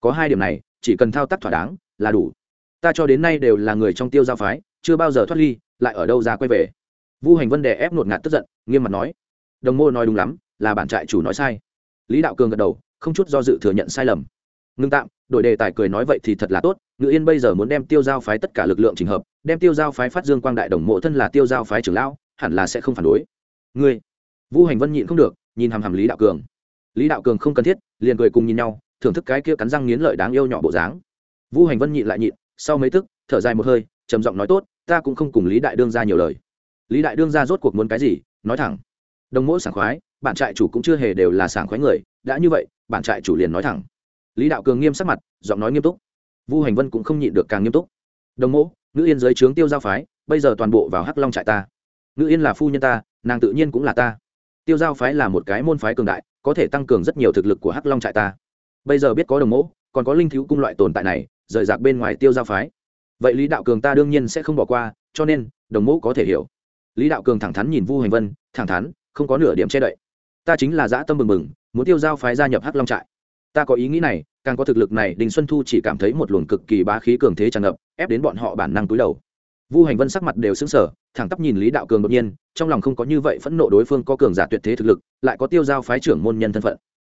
Có hai điểm này, chỉ cần thao tác thỏa đáng, là đủ. Ta cho đến nay đều là người trong tiêu giao phái, chưa bao giờ thoát ly, lại ở đâu ra quay về. Vu hành vân đè ép ngột ngạt tức giận, nghiêm mặt nói, đồng mô nói đúng lắm, là bản trại chủ nói sai. Lý đạo cường gật đầu, không chút do dự thừa nhận sai lầm. Ngưng tạm đổi đề tài cười nói vậy thì thật là tốt, ngự yên bây giờ muốn đem tiêu giao phái tất cả lực lượng trình hợp, đem tiêu giao phái phát dương quang đại đồng mộ thân là tiêu giao phái trưởng lão, hẳn là sẽ không phản đối. Ngươi vu hành vân nhịn không được, nhìn hàm hàm lý đạo cường. Lý đạo cường không cần thiết, liền cười cùng nhìn nhau, thưởng thức cái kia cắn răng nghiến lợi đáng yêu nhỏ bộ dáng. Vu hành vân nhịn lại nhịn, sau mấy tức, thở dài một hơi, trầm giọng nói tốt, ta cũng không cùng lý đại đương ra nhiều lời. Lý đại đương ra rốt cuộc muốn cái gì, nói thẳng. Đồng mỗi sảng khoái bản trại chủ cũng chưa hề đều là sảng khoái người, đã như vậy bản trại chủ liền nói thẳng lý đạo cường nghiêm sắc mặt, giọng nói nghiêm túc. Vu hành vân cũng không nhịn được càng nghiêm túc. Đồng mẫu ngữ yên giới trướng tiêu giao phái, bây giờ toàn bộ vào hắc long trại ta. Ngữ yên là phu nhân ta, nàng tự nhiên cũng là ta. Tiêu giao phái là một cái môn phái cường đại, có thể tăng cường rất nhiều thực lực của hắc long trại ta. Bây giờ biết có đồng mẫu còn có linh thiếu cung loại tồn tại này, rời rạc bên ngoài tiêu giao phái. Vậy lý đạo cường ta đương nhiên sẽ không bỏ qua, cho nên, đồng mẫu có thể hiểu. Lý đạo cường thẳng thắn nhìn vu hành vân, thẳng thắn, không có nửa điểm che đậy. Ta chính là dã tâm mừng mừng, muốn tiêu giao phái gia nhập hắc long trại ta có ý nghĩ này, càng có thực lực này, đình xuân thu chỉ cảm thấy một luồng cực kỳ bá khí cường thế tràn ngập, ép đến bọn họ bản năng túi đầu. Vu hành vân sắc mặt đều xứng sở thẳng tắp nhìn lý đạo cường đột nhiên, trong lòng không có như vậy phẫn nộ đối phương có cường giả tuyệt thế thực lực, lại có tiêu giao phái trưởng môn nhân thân phận.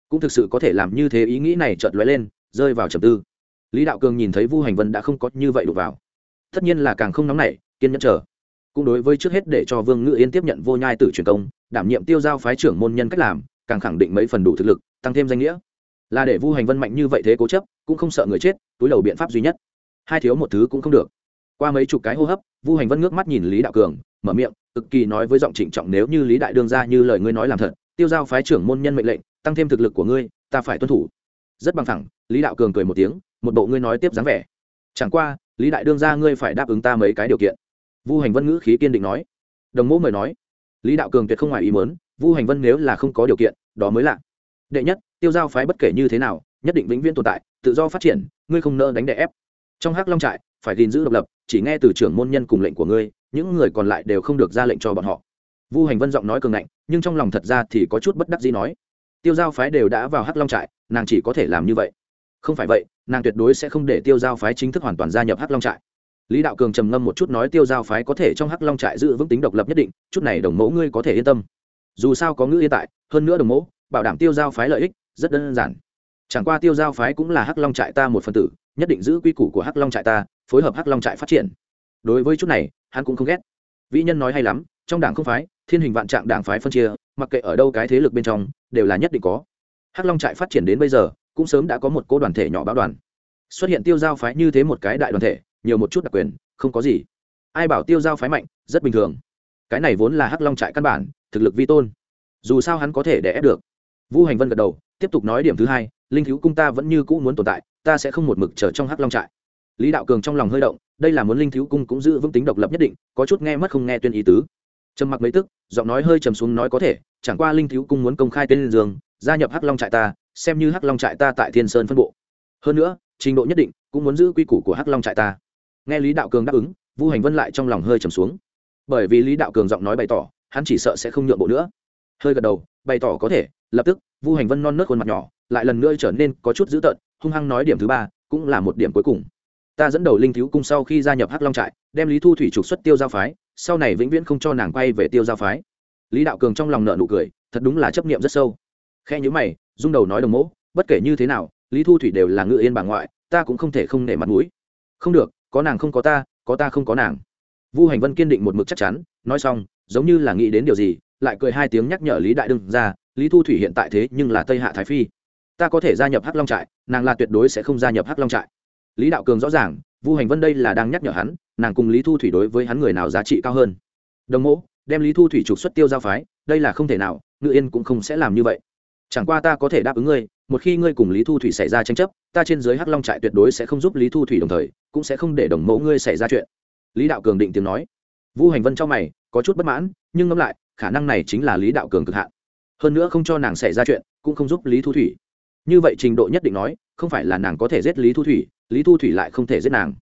Cũng thực sự có thể làm như thế ý nghĩ này chợt lóe lên, rơi vào trầm tư. Lý đạo cường nhìn thấy vu hành vân đã không có như vậy đụng vào. Tất nhiên là càng không nóng nảy, kiên nhẫn chờ. Cũng đối với trước hết để cho vương ngự yên tiếp nhận vô nhai tử truyền công, đảm nhiệm tiêu giao phái trưởng môn nhân cách làm, càng khẳng định mấy phần đủ thực lực, tăng thêm danh nghĩa là để vu hành vân mạnh như vậy thế cố chấp, cũng không sợ người chết, túi đầu biện pháp duy nhất. Hai thiếu một thứ cũng không được. Qua mấy chục cái hô hấp, vu hành vân ngước mắt nhìn lý đạo cường, mở miệng, cực kỳ nói với giọng trịnh trọng nếu như lý đại đương ra như lời ngươi nói làm thật, tiêu giao phái trưởng môn nhân mệnh lệnh, tăng thêm thực lực của ngươi, ta phải tuân thủ. Rất bằng thẳng lý đạo cường cười một tiếng, một bộ ngươi nói tiếp dáng vẻ. Chẳng qua, lý đại đương ra ngươi phải đáp ứng ta mấy cái điều kiện. Vu hành vân ngữ khí kiên định nói. Đồng mẫu mời nói. Lý đạo cường tuyệt không ngoài ý mớn vu hành vân nếu là không có điều kiện, đó mới lạ đệ nhất tiêu giao phái bất kể như thế nào, nhất định vĩnh viễn tồn tại, tự do phát triển, ngươi không nỡ đánh đè ép. Trong hắc long trại, phải gìn giữ độc lập, chỉ nghe từ trưởng môn nhân cùng lệnh của ngươi, những người còn lại đều không được ra lệnh cho bọn họ. Vu hành vân giọng nói cường ngạnh, nhưng trong lòng thật ra thì có chút bất đắc gì nói. Tiêu giao phái đều đã vào hắc long trại, nàng chỉ có thể làm như vậy. Không phải vậy, nàng tuyệt đối sẽ không để tiêu giao phái chính thức hoàn toàn gia nhập hắc long trại. Lý đạo cường trầm ngâm một chút nói tiêu giao phái có thể trong hắc long trại giữ vững tính độc lập nhất định, chút này đồng mẫu ngươi có thể yên tâm. Dù sao có ngữ yên tại, hơn nữa đồng mẫu, bảo đảm tiêu giao phái lợi ích rất đơn giản. Chẳng qua tiêu giao phái cũng là hắc long trại ta một phần tử, nhất định giữ quy củ của hắc long trại ta, phối hợp hắc long trại phát triển. Đối với chút này, hắn cũng không ghét. Vĩ nhân nói hay lắm, trong đảng không phái, thiên hình vạn trạng đảng phái phân chia, mặc kệ ở đâu cái thế lực bên trong, đều là nhất định có. Hắc long trại phát triển đến bây giờ, cũng sớm đã có một cô đoàn thể nhỏ báo đoàn. Xuất hiện tiêu giao phái như thế một cái đại đoàn thể, nhiều một chút đặc quyền, không có gì. Ai bảo tiêu giao phái mạnh, rất bình thường. Cái này vốn là hắc long trại căn bản, thực lực vi tôn. Dù sao hắn có thể đè ép được vũ hành vân gật đầu, tiếp tục nói điểm thứ hai, linh thiếu cung ta vẫn như cũ muốn tồn tại, ta sẽ không một mực chờ trong hắc long trại. Lý đạo cường trong lòng hơi động, đây là muốn linh thiếu cung cũng giữ vững tính độc lập nhất định, có chút nghe mất không nghe tuyên ý tứ. Trầm mặc mấy tức, giọng nói hơi trầm xuống nói có thể, chẳng qua linh thiếu cung muốn công khai tên dương, gia nhập hắc long trại ta, xem như hắc long trại ta tại thiên sơn phân bộ. Hơn nữa, trình độ nhất định, cũng muốn giữ quy củ của hắc long trại ta. Nghe lý đạo cường đáp ứng vu hành vân lại trong lòng hơi trầm xuống. Bởi vì lý đạo cường giọng nói bày tỏ, hắn chỉ sợ sẽ không nhượng bộ nữa. Hơi gật đầu bày tỏ có thể, lập tức, vu hành vân non nớt khuôn mặt nhỏ, lại lần nữa trở nên có chút dữ tợn, hung hăng nói điểm thứ ba, cũng là một điểm cuối cùng. Ta dẫn đầu linh thiếu cung sau khi gia nhập hắc long trại, đem lý thu thủy trục xuất tiêu giao phái, sau này vĩnh viễn không cho nàng quay về tiêu giao phái. Lý đạo cường trong lòng nợ nụ cười, thật đúng là chấp niệm rất sâu. Khe nhữ mày, rung đầu nói đồng mỗ, bất kể như thế nào, lý thu thủy đều là ngự yên bà ngoại, ta cũng không thể không nể mặt mũi. Không được, có nàng không có ta có ta không có nàng. Vu hành vân kiên định một mực chắc chắn, nói xong, giống như là nghĩ đến điều gì lại cười hai tiếng nhắc nhở lý đại đương ra, lý thu thủy hiện tại thế nhưng là tây hạ thái phi. Ta có thể gia nhập hắc long trại, nàng là tuyệt đối sẽ không gia nhập hắc long trại. Lý đạo cường rõ ràng, vu hành vân đây là đang nhắc nhở hắn, nàng cùng lý thu thủy đối với hắn người nào giá trị cao hơn. Đồng mẫu đem lý thu thủy trục xuất tiêu giao phái, đây là không thể nào, ngự yên cũng không sẽ làm như vậy. Chẳng qua ta có thể đáp ứng ngươi, một khi ngươi cùng lý thu thủy xảy ra tranh chấp, ta trên giới hắc long trại tuyệt đối sẽ không giúp lý thu thủy đồng thời, cũng sẽ không để đồng mẫu ngươi xảy ra chuyện. Lý đạo cường định tiếng nói. Vu hành vân trong mày, có chút bất mãn, nhưng ngẫm lại khả năng này chính là lý đạo cường cực hạn. Hơn nữa không cho nàng xảy ra chuyện, cũng không giúp lý thu thủy. Như vậy trình độ nhất định nói, không phải là nàng có thể giết lý thu thủy, lý thu thủy lại không thể giết nàng.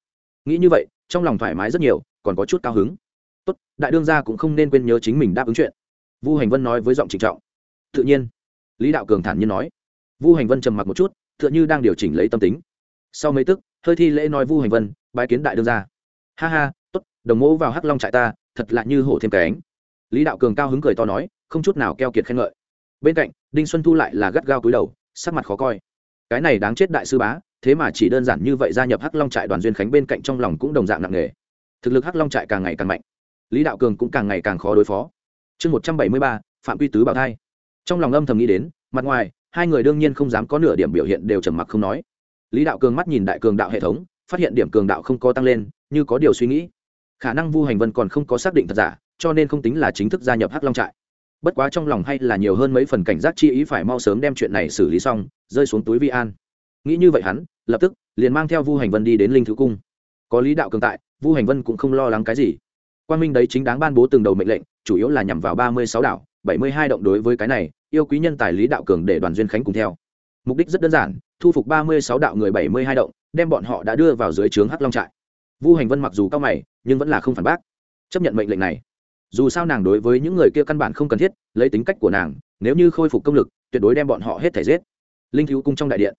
Nghĩ như vậy, trong lòng thoải mái rất nhiều, còn có chút cao hứng. Tốt, đại đương gia cũng không nên quên nhớ chính mình đáp ứng chuyện. Vu hành vân nói với giọng trịnh trọng. Tự nhiên. Lý đạo cường thản nhiên nói. Vu hành vân trầm mặc một chút, tựa như đang điều chỉnh lấy tâm tính. Sau mấy tức, hơi thi lễ nói vu hành vân, bái kiến đại đương gia. Ha ha, tốt, đồng mẫu vào hắc long trại ta, thật lạ như hổ thêm cái ánh lý đạo cường cao hứng cười to nói, không chút nào keo kiệt khen ngợi. Bên cạnh, đinh xuân thu lại là gắt gao cúi đầu, sắc mặt khó coi. Cái này đáng chết đại sư bá, thế mà chỉ đơn giản như vậy gia nhập hắc long trại đoàn duyên khánh bên cạnh trong lòng cũng đồng dạng nặng nề. Thực lực hắc long trại càng ngày càng mạnh. Lý đạo cường cũng càng ngày càng khó đối phó. Chương một trăm bảy mươi ba, phạm quy tứ bảo thai. Trong lòng âm thầm nghĩ đến, mặt ngoài, hai người đương nhiên không dám có nửa điểm biểu hiện đều trầm mặc không nói. Lý đạo cường mắt nhìn đại cường đạo hệ thống, phát hiện điểm cường đạo không có tăng lên, như có điều suy nghĩ. Khả năng vu hành vân còn không có xác định thật giả cho nên không tính là chính thức gia nhập hắc long trại. Bất quá trong lòng hay là nhiều hơn mấy phần cảnh giác chi ý phải mau sớm đem chuyện này xử lý xong, rơi xuống túi vi an. Nghĩ như vậy hắn, lập tức, liền mang theo vu hành vân đi đến linh thứ cung. Có lý đạo cường tại, vu hành vân cũng không lo lắng cái gì. Quan minh đấy chính đáng ban bố từng đầu mệnh lệnh, chủ yếu là nhằm vào ba mươi sáu đảo, bảy mươi hai động đối với cái này, yêu quý nhân tài lý đạo cường để đoàn duyên khánh cùng theo. Mục đích rất đơn giản, thu phục ba mươi sáu đạo người bảy mươi hai động, đem bọn họ đã đưa vào dưới trướng hắc long trại. Vu hành vân mặc dù cao mày, nhưng vẫn là không phản bác. Chấp nhận mệnh lệnh này dù sao nàng đối với những người kia căn bản không cần thiết, lấy tính cách của nàng, nếu như khôi phục công lực, tuyệt đối đem bọn họ hết thể giết. Linh thiếu cung trong đại điện.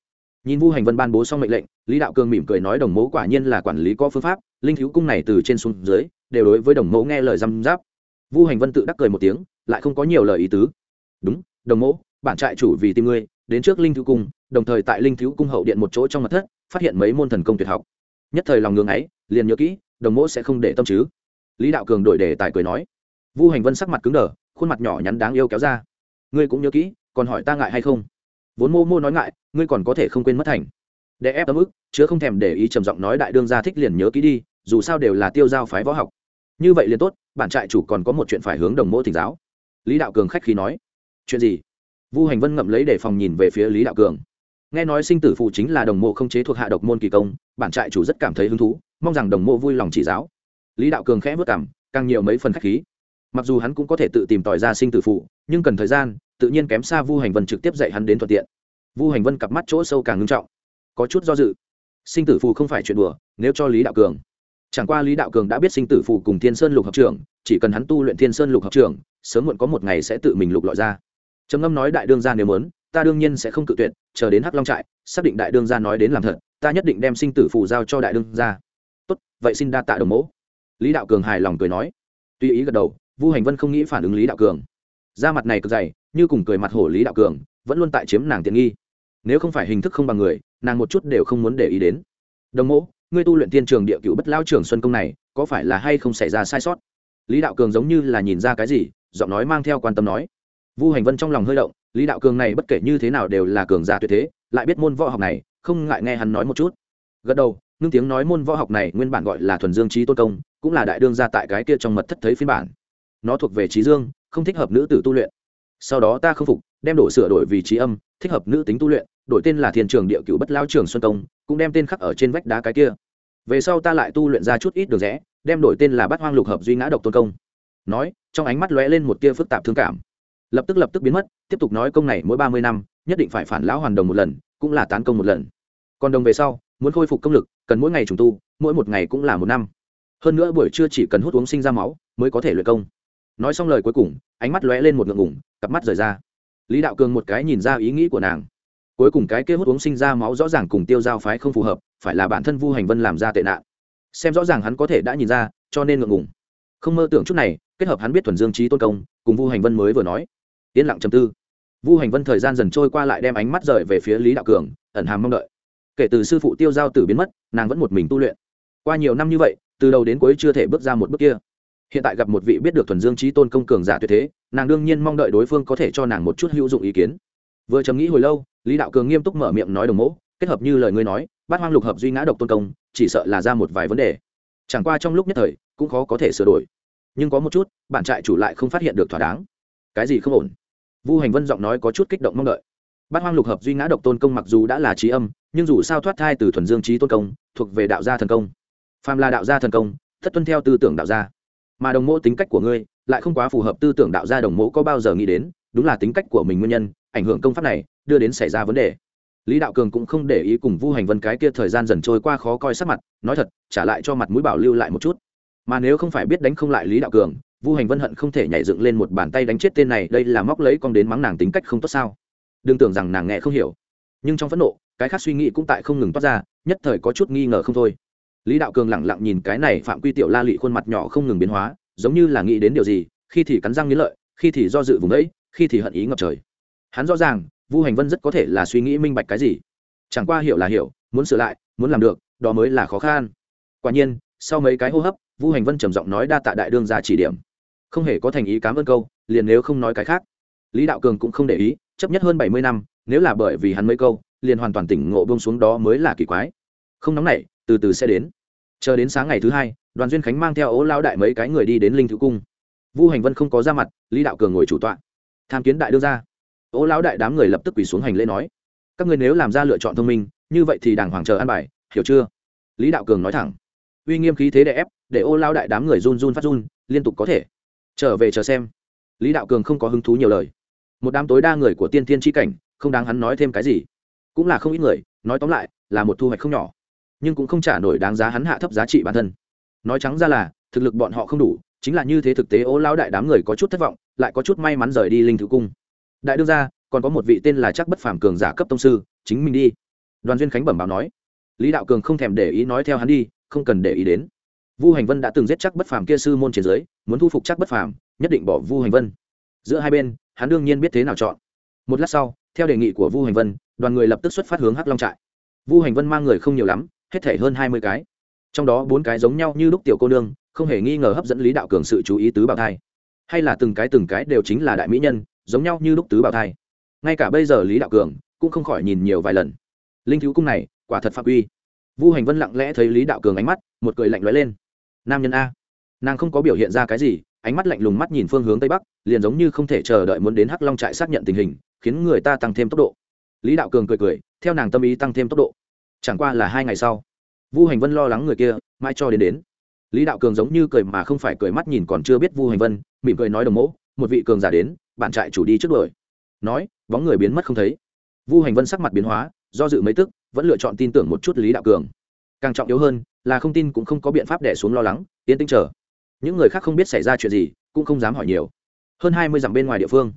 Nhìn vu hành vân ban bố xong mệnh lệnh, lý đạo cường mỉm cười nói đồng mẫu quả nhiên là quản lý có phương pháp, linh thiếu cung này từ trên xuống dưới, đều đối với đồng mẫu nghe lời răm giáp vu hành vân tự đắc cười một tiếng, lại không có nhiều lời ý tứ. Đúng, đồng mẫu, bản trại chủ vì tìm ngươi, đến trước linh thiếu cung, đồng thời tại linh thiếu cung hậu điện một chỗ trong mặt thất, phát hiện mấy môn thần công tuyệt học. Nhất thời lòng ngưng ấy, liền nhớ kỹ, đồng mẫu sẽ không để tâm chứ. Lý đạo cường đổi đề tài cười nói vu hành vân sắc mặt cứng đờ, khuôn mặt nhỏ nhắn đáng yêu kéo ra. Ngươi cũng nhớ kỹ, còn hỏi ta ngại hay không? Vốn mô mô nói ngại, ngươi còn có thể không quên mất thành. Để ép tấm ức, chứa không thèm để ý trầm giọng nói đại đương gia thích liền nhớ kỹ đi, dù sao đều là tiêu giao phái võ học. Như vậy liền tốt, bản trại chủ còn có một chuyện phải hướng đồng mô thỉnh giáo. Lý đạo cường khách khí nói. Chuyện gì? Vu hành vân ngậm lấy để phòng nhìn về phía lý đạo cường. Nghe nói sinh tử phụ chính là đồng mộ không chế thuộc hạ độc môn kỳ công, bản trại chủ rất cảm thấy hứng thú, mong rằng đồng mộ vui lòng chỉ giáo. Lý đạo cường khẽ vất cảm, càng nhiều mấy phần khách khí mặc dù hắn cũng có thể tự tìm tòi ra sinh tử phụ nhưng cần thời gian, tự nhiên kém xa vu hành vân trực tiếp dạy hắn đến thuận tiện. Vu hành vân cặp mắt chỗ sâu càng ngưng trọng. Có chút do dự. Sinh tử phù không phải chuyện đùa, nếu cho lý đạo cường. Chẳng qua lý đạo cường đã biết sinh tử phù cùng thiên sơn lục hợp trưởng, chỉ cần hắn tu luyện thiên sơn lục hợp trưởng, sớm muộn có một ngày sẽ tự mình lục lọi ra. Trầm ngâm nói đại đương gia nếu muốn, ta đương nhiên sẽ không cự tuyệt, chờ đến hắc long trại, xác định đại đương gia nói đến làm thật, ta nhất định đem sinh tử phù giao cho đại đương gia. Tốt, vậy xin đa tạ đồng mẫu. Lý đạo cường hài lòng cười nói. Tuy ý gật đầu vu hành vân không nghĩ phản ứng lý đạo cường. Da mặt này cực dày như cùng cười mặt hổ lý đạo cường vẫn luôn tại chiếm nàng tiện nghi. Nếu không phải hình thức không bằng người nàng một chút đều không muốn để ý đến. Đồng Mỗ, ngươi tu luyện tiên trường địa cựu bất lao trường xuân công này có phải là hay không xảy ra sai sót? Lý đạo cường giống như là nhìn ra cái gì giọng nói mang theo quan tâm nói. Vu hành vân trong lòng hơi động lý đạo cường này bất kể như thế nào đều là cường giả tuyệt thế lại biết môn võ học này không ngại nghe hắn nói một chút. Gật đầu ngưng tiếng nói môn võ học này nguyên bản gọi là thuần dương trí tôn công cũng là đại đương gia tại cái kia trong mật thất thấy phiên bản nó thuộc về trí dương, không thích hợp nữ tử tu luyện. Sau đó ta không phục, đem đổ sửa đổi vị trí âm, thích hợp nữ tính tu luyện, đổi tên là thiên trường địa cựu bất lao trường xuân công cũng đem tên khắc ở trên vách đá cái kia. Về sau ta lại tu luyện ra chút ít đường rẽ, đem đổi tên là bát hoang lục hợp duy ngã độc tôn công. Nói, trong ánh mắt lóe lên một tia phức tạp thương cảm. Lập tức lập tức biến mất, tiếp tục nói công này mỗi ba mươi năm, nhất định phải phản lão hoàn đồng một lần, cũng là tán công một lần. Còn đồng về sau, muốn khôi phục công lực, cần mỗi ngày trùng tu, mỗi một ngày cũng là một năm. Hơn nữa buổi trưa chỉ cần hút uống sinh ra máu, mới có thể luyện công nói xong lời cuối cùng, ánh mắt lóe lên một ngượng ngủng cặp mắt rời ra. Lý đạo cường một cái nhìn ra ý nghĩ của nàng. Cuối cùng cái kia hút uống sinh ra máu rõ ràng cùng tiêu giao phái không phù hợp, phải là bản thân vu hành vân làm ra tệ nạn. Xem rõ ràng hắn có thể đã nhìn ra, cho nên ngượng ngùng. Không mơ tưởng chút này, kết hợp hắn biết thuần dương trí tôn công, cùng vu hành vân mới vừa nói. Yên lặng trầm tư. Vu hành vân thời gian dần trôi qua lại đem ánh mắt rời về phía lý đạo cường, ẩn hàm mong đợi. Kể từ sư phụ tiêu giao tử biến mất, nàng vẫn một mình tu luyện. Qua nhiều năm như vậy, từ đầu đến cuối chưa thể bước ra một bước kia hiện tại gặp một vị biết được thuần dương trí tôn công cường giả tuyệt thế, nàng đương nhiên mong đợi đối phương có thể cho nàng một chút hữu dụng ý kiến. Vừa chấm nghĩ hồi lâu, lý đạo cường nghiêm túc mở miệng nói đồng mẫu kết hợp như lời ngươi nói, bát hoang lục hợp duy ngã độc tôn công, chỉ sợ là ra một vài vấn đề. Chẳng qua trong lúc nhất thời, cũng khó có thể sửa đổi. Nhưng có một chút, bản trại chủ lại không phát hiện được thỏa đáng. Cái gì không ổn? Vu hành vân giọng nói có chút kích động mong đợi. Bát hoang lục hợp duy ngã độc tôn công mặc dù đã là trí âm, nhưng dù sao thoát thai từ thuần dương trí tôn công, thuộc về đạo gia thần công. Phàm là đạo gia thần công thất tuân theo tư tưởng đạo gia mà đồng mẫu tính cách của ngươi lại không quá phù hợp tư tưởng đạo gia đồng mẫu có bao giờ nghĩ đến, đúng là tính cách của mình nguyên nhân, ảnh hưởng công pháp này, đưa đến xảy ra vấn đề. Lý đạo cường cũng không để ý cùng vu hành vân cái kia thời gian dần trôi qua khó coi sắc mặt, nói thật, trả lại cho mặt mũi bảo lưu lại một chút. Mà nếu không phải biết đánh không lại lý đạo cường, vu hành vân hận không thể nhảy dựng lên một bàn tay đánh chết tên này, đây là móc lấy con đến mắng nàng tính cách không tốt sao? Đừng tưởng rằng nàng nghe không hiểu. Nhưng trong phẫn nộ, cái khác suy nghĩ cũng tại không ngừng toát ra, nhất thời có chút nghi ngờ không thôi lý đạo cường lẳng lặng nhìn cái này phạm quy tiểu la lị khuôn mặt nhỏ không ngừng biến hóa, giống như là nghĩ đến điều gì, khi thì cắn răng nghĩ lợi, khi thì do dự vùng ấy khi thì hận ý ngập trời. Hắn rõ ràng, vu hành vân rất có thể là suy nghĩ minh bạch cái gì. Chẳng qua hiểu là hiểu, muốn sửa lại, muốn làm được, đó mới là khó khăn. Quả nhiên, sau mấy cái hô hấp, vu hành vân trầm giọng nói đa tạ đại đương ra chỉ điểm. Không hề có thành ý cám ơn câu, liền nếu không nói cái khác. Lý đạo cường cũng không để ý, chấp nhất hơn bảy mươi năm, nếu là bởi vì hắn mấy câu, liền hoàn toàn tỉnh ngộ bông xuống đó mới là kỳ quái không nóng nảy, từ từ sẽ đến. Chờ đến sáng ngày thứ hai, đoàn duyên khánh mang theo ố lao đại mấy cái người đi đến linh thứ cung. Vu hành vân không có ra mặt, lý đạo cường ngồi chủ tọa. Tham kiến đại đương ra ố lão đại đám người lập tức quỳ xuống hành lễ nói, các người nếu làm ra lựa chọn thông minh, như vậy thì đàng hoàng chờ an bài, hiểu chưa? Lý đạo cường nói thẳng. Uy nghiêm khí thế đè ép, để ô lao đại đám người run run phát run, liên tục có thể. Trở về chờ xem. Lý đạo cường không có hứng thú nhiều lời. Một đám tối đa người của tiên tiên tri cảnh, không đáng hắn nói thêm cái gì. Cũng là không ít người, nói tóm lại, là một thu hoạch không nhỏ nhưng cũng không trả nổi đáng giá hắn hạ thấp giá trị bản thân. Nói trắng ra là thực lực bọn họ không đủ chính là như thế thực tế ố lao đại đám người có chút thất vọng lại có chút may mắn rời đi linh thứ cung. Đại đương gia còn có một vị tên là chắc bất phàm cường giả cấp tông sư chính mình đi. Đoàn duyên khánh bẩm báo nói. Lý đạo cường không thèm để ý nói theo hắn đi không cần để ý đến. Vu hành vân đã từng giết chắc bất phàm kia sư môn trên giới, muốn thu phục chắc bất phàm nhất định bỏ vu hành vân. Giữa hai bên hắn đương nhiên biết thế nào chọn. Một lát sau theo đề nghị của vu hành vân đoàn người lập tức xuất phát hướng hắc long trại. Vu hành vân mang người không nhiều lắm hết thể hơn hai mươi cái. Trong đó bốn cái giống nhau như lúc tiểu cô nương, không hề nghi ngờ hấp dẫn lý đạo cường sự chú ý tứ bảo thai. Hay là từng cái từng cái đều chính là đại mỹ nhân, giống nhau như lúc tứ bảo thai. Ngay cả bây giờ lý đạo cường cũng không khỏi nhìn nhiều vài lần. Linh thiếu cung này, quả thật phạm uy. Vu hành vân lặng lẽ thấy lý đạo cường ánh mắt, một cười lạnh lóe lên. Nam nhân a. Nàng không có biểu hiện ra cái gì, ánh mắt lạnh lùng mắt nhìn phương hướng tây bắc, liền giống như không thể chờ đợi muốn đến hắc long trại xác nhận tình hình, khiến người ta tăng thêm tốc độ. Lý đạo cường cười cười, theo nàng tâm ý tăng thêm tốc độ chẳng qua là hai ngày sau, vu hành vân lo lắng người kia, mãi cho đến đến. Lý đạo cường giống như cười mà không phải cười mắt nhìn còn chưa biết vu hành vân, mỉm cười nói đồng mẫu một vị cường giả đến, bạn trại chủ đi trước đuổi. Nói, bóng người biến mất không thấy. Vu hành vân sắc mặt biến hóa, do dự mấy tức, vẫn lựa chọn tin tưởng một chút lý đạo cường. Càng trọng yếu hơn, là không tin cũng không có biện pháp đẻ xuống lo lắng tiến tinh chờ. Những người khác không biết xảy ra chuyện gì, cũng không dám hỏi nhiều. Hơn hai mươi dặm bên ngoài địa phương,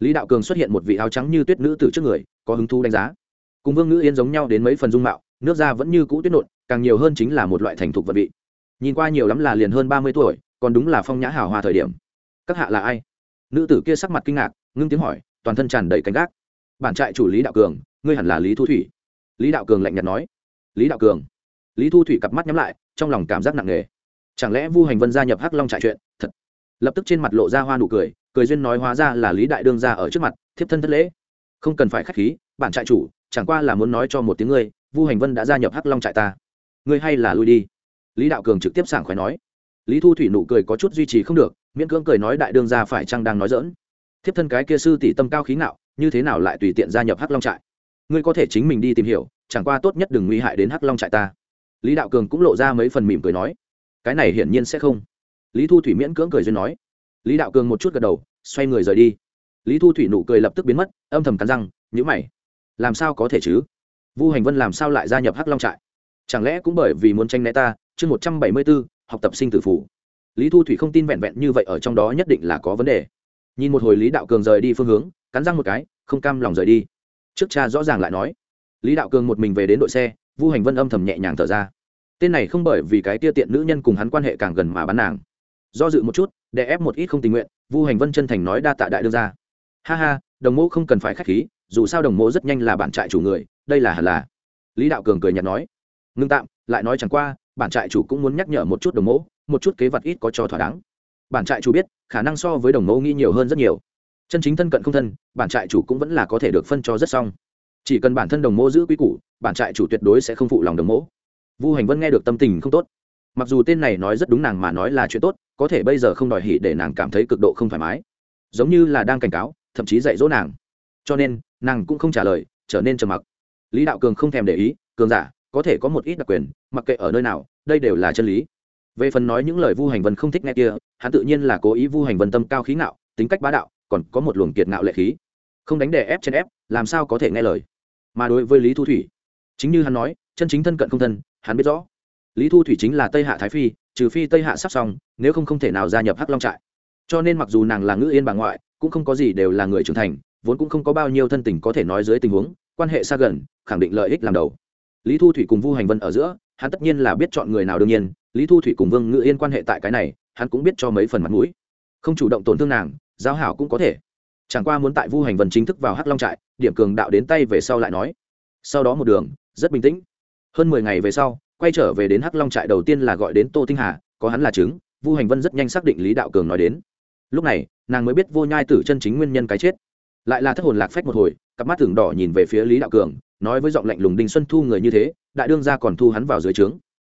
lý đạo cường xuất hiện một vị áo trắng như tuyết nữ từ trước người, có hứng thú đánh giá cùng vương ngữ yên giống nhau đến mấy phần dung mạo, nước da vẫn như cũ tuyết nộn, càng nhiều hơn chính là một loại thành thục vật vị. Nhìn qua nhiều lắm là liền hơn ba mươi tuổi, còn đúng là phong nhã hào hoa thời điểm. Các hạ là ai? Nữ tử kia sắc mặt kinh ngạc, ngưng tiếng hỏi, toàn thân tràn đầy cánh gác. Bản trại chủ lý đạo cường, ngươi hẳn là lý thu thủy. Lý đạo cường lạnh nhạt nói. Lý đạo cường. Lý thu thủy cặp mắt nhắm lại, trong lòng cảm giác nặng nề. Chẳng lẽ vu hành vân gia nhập hắc long trại chuyện? Thật. Lập tức trên mặt lộ ra hoa nụ cười cười duyên nói hóa ra là lý đại đương ra ở trước mặt, thiếp thân thất lễ. Không cần phải k h á c h khí bản trại chủ, chẳng qua là muốn nói cho một tiếng ngươi, vu hành vân đã gia nhập hắc long trại ta. Ngươi hay là lui đi. Lý đạo cường trực tiếp sảng khoái nói. Lý thu thủy nụ cười có chút duy trì không được, miễn cưỡng cười nói đại đương ra phải chăng đang nói dỡn thiếp thân cái kia sư tỷ tâm cao khí ngạo, như thế nào lại tùy tiện gia nhập hắc long trại? Ngươi có thể chính mình đi tìm hiểu, chẳng qua tốt nhất đừng nguy hại đến hắc long trại ta. Lý đạo cường cũng lộ ra mấy phần mỉm cười nói. Cái này hiển nhiên sẽ không. Lý thu thủy miễn cưỡng cười duyên nói. Lý đạo cường một chút gật đầu, xoay người rời đi. Lý thu thủy nụ cười lập tức biến mất, âm thầm cắn răng nhữ mày làm sao có thể chứ? Vu hành vân làm sao lại gia nhập hắc long trại? Chẳng lẽ cũng bởi vì muốn tranh né ta? Chương một trăm bảy mươi b ố học tập sinh tử phủ lý thu thủy không tin vẹn vẹn như vậy ở trong đó nhất định là có vấn đề. Nhìn một hồi lý đạo cường rời đi phương hướng, cắn răng một cái, không cam lòng rời đi. Trước cha rõ ràng lại nói. Lý đạo cường một mình về đến đội xe, vu hành vân âm thầm nhẹ nhàng thở ra. Tên này không bởi vì cái tia tiện nữ nhân cùng hắn quan hệ càng gần mà bắn nàng. Do dự một chút để ép một ít không tình nguyện, vu hành vân chân thành nói đa tạ đại đương ra ha ha, đồng mẫu không cần phải k h á c h khí dù sao đồng mộ rất nhanh là bản trại chủ người, đây là hẳn là. Lý đạo cường cười nhạt nói, ngưng tạm, lại nói chẳng qua, bản trại chủ cũng muốn nhắc nhở một chút đồng mộ một chút kế vật ít có cho thỏa đáng. Bản trại chủ biết, khả năng so với đồng mẫu nghĩ nhiều hơn rất nhiều. Chân chính thân cận không thân, bản trại chủ cũng vẫn là có thể được phân cho rất xong. Chỉ cần bản thân đồng mẫu giữ quy củ, bản trại chủ tuyệt đối sẽ không phụ lòng đồng mẫu vu hành vân nghe được tâm tình không tốt. Mặc dù tên này nói rất đúng nàng mà nói là chuyện tốt, có thể bây giờ không đòi hỉ để nàng cảm thấy cực độ không thoải mái. Giống như là đang cảnh cáo, thậm chí dạy dỗ nàng cho nên, nàng cũng không trả lời, trở nên trầm mặc. Lý đạo cường không thèm để ý, cường giả, có thể có một ít đặc quyền, mặc kệ ở nơi nào, đây đều là chân lý. Về phần nói những lời vu hành vân không thích nghe kia, hắn tự nhiên là cố ý vu hành vân tâm cao khí ngạo, tính cách bá đạo, còn có một luồng kiệt ngạo lệ khí. Không đánh đè ép trên ép, làm sao có thể nghe lời? Mà đối với lý thu thủy, chính như hắn nói, chân chính thân cận không thân, hắn biết rõ. Lý thu thủy chính là tây hạ thái phi, trừ phi tây hạ sắp xong, nếu không không thể nào gia nhập hắc long trại. Cho nên mặc dù nàng là ngữ yên bà ngoại, cũng không có gì đều là người trưởng thành vốn cũng không có bao nhiêu thân tình có thể nói dưới tình huống, quan hệ xa gần, khẳng định lợi ích làm đầu. Lý thu thủy cùng vu hành vân ở giữa, hắn tất nhiên là biết chọn người nào đương nhiên, lý thu thủy cùng vương ngự yên quan hệ tại cái này, hắn cũng biết cho mấy phần mặt mũi. Không chủ động tổn thương nàng giao hảo cũng có thể. Chẳng qua muốn tại vu hành vân chính thức vào hắc long trại, điểm cường đạo đến tay về sau lại nói. Sau đó một đường, rất bình tĩnh. Hơn mười ngày về sau, quay trở về đến hắc long trại đầu tiên là gọi đến tô tinh hà, có hắn là chứng, vu hành vân rất nhanh xác định lý đạo cường nói đến. Lúc này, nàng mới biết vô nhai tử chân chính nguyên nhân cái chết lại là thất hồn lạc phách một hồi, cặp mắt thường đỏ nhìn về phía lý đạo cường, nói với giọng lạnh lùng đinh xuân thu người như thế, đại đương ra còn thu hắn vào dưới trướng.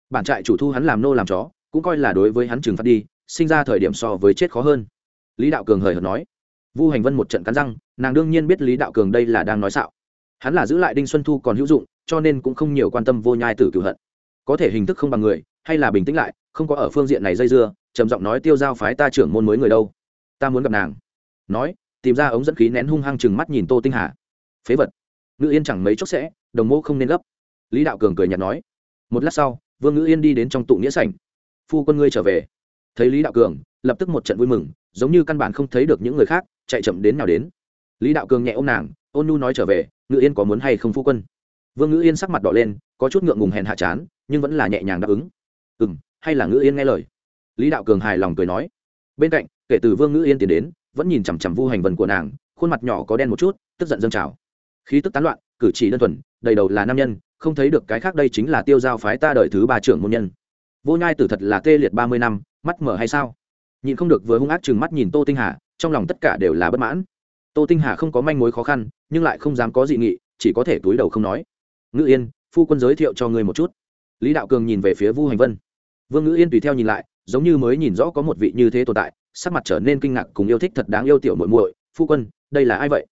Bản trại chủ thu hắn làm nô làm chó, cũng coi là đối với hắn trừng phạt đi, sinh ra thời điểm so với chết khó hơn. Lý đạo cường hời hợt nói. Vu hành vân một trận cắn răng, nàng đương nhiên biết lý đạo cường đây là đang nói xạo. Hắn là giữ lại đinh xuân thu còn hữu dụng, cho nên cũng không nhiều quan tâm vô nhai tử cửu hận. Có thể hình thức không bằng người, hay là bình tĩnh lại, không có ở phương diện này dây dưa, trầm giọng nói tiêu giao phái ta trưởng môn mới người đâu. Ta muốn gặp nàng. Nói tìm ra ống dẫn khí nén hung hăng chừng mắt nhìn tô tinh hà. Phế vật. Ngự yên chẳng mấy chốc sẽ, đồng mô không nên gấp. Lý đạo cường cười nhạt nói. Một lát sau, vương ngữ yên đi đến trong tụ nghĩa sảnh. Phu quân ngươi trở về. Thấy lý đạo cường, lập tức một trận vui mừng, giống như căn bản không thấy được những người khác, chạy chậm đến nào đến. Lý đạo cường nhẹ ô m nàng, ôn nu nói trở về, ngự yên có muốn hay không phu quân? Vương ngữ yên sắc mặt đỏ lên, có chút ngượng ngùng hèn hạ chán, nhưng vẫn là nhẹ nhàng đáp ứng. Ừ m hay là ngự yên nghe lời. Lý đạo cường hài lòng cười nói. Bên cạnh, kể từ vương ngữ yên tiến đến vẫn nhìn chằm chằm vu hành vần của nàng, khuôn mặt nhỏ có đen một chút, tức giận dâng trào. Khí tức tán loạn, cử chỉ đơn thuần, đầy đầu là nam nhân, không thấy được cái khác đây chính là tiêu giao phái ta đợi thứ ba trưởng môn nhân. Vô nhai tử thật là tê liệt ba mươi năm, mắt mở hay sao? Nhìn không được vừa hung ác chừng mắt nhìn tô tinh hà, trong lòng tất cả đều là bất mãn. Tô tinh hà không có manh mối khó khăn, nhưng lại không dám có dị nghị, chỉ có thể túi đầu không nói. Ngữ yên, phu quân giới thiệu cho ngươi một chút. Lý đạo cường nhìn về phía vu hành vân. Vương ngữ yên tùy theo nhìn lại, giống như mới nhìn rõ có một vị như thế tồn tại sắc mặt trở nên kinh ngạc cùng yêu thích thật đáng yêu tiểu muội muội, phu quân, đây là ai vậy?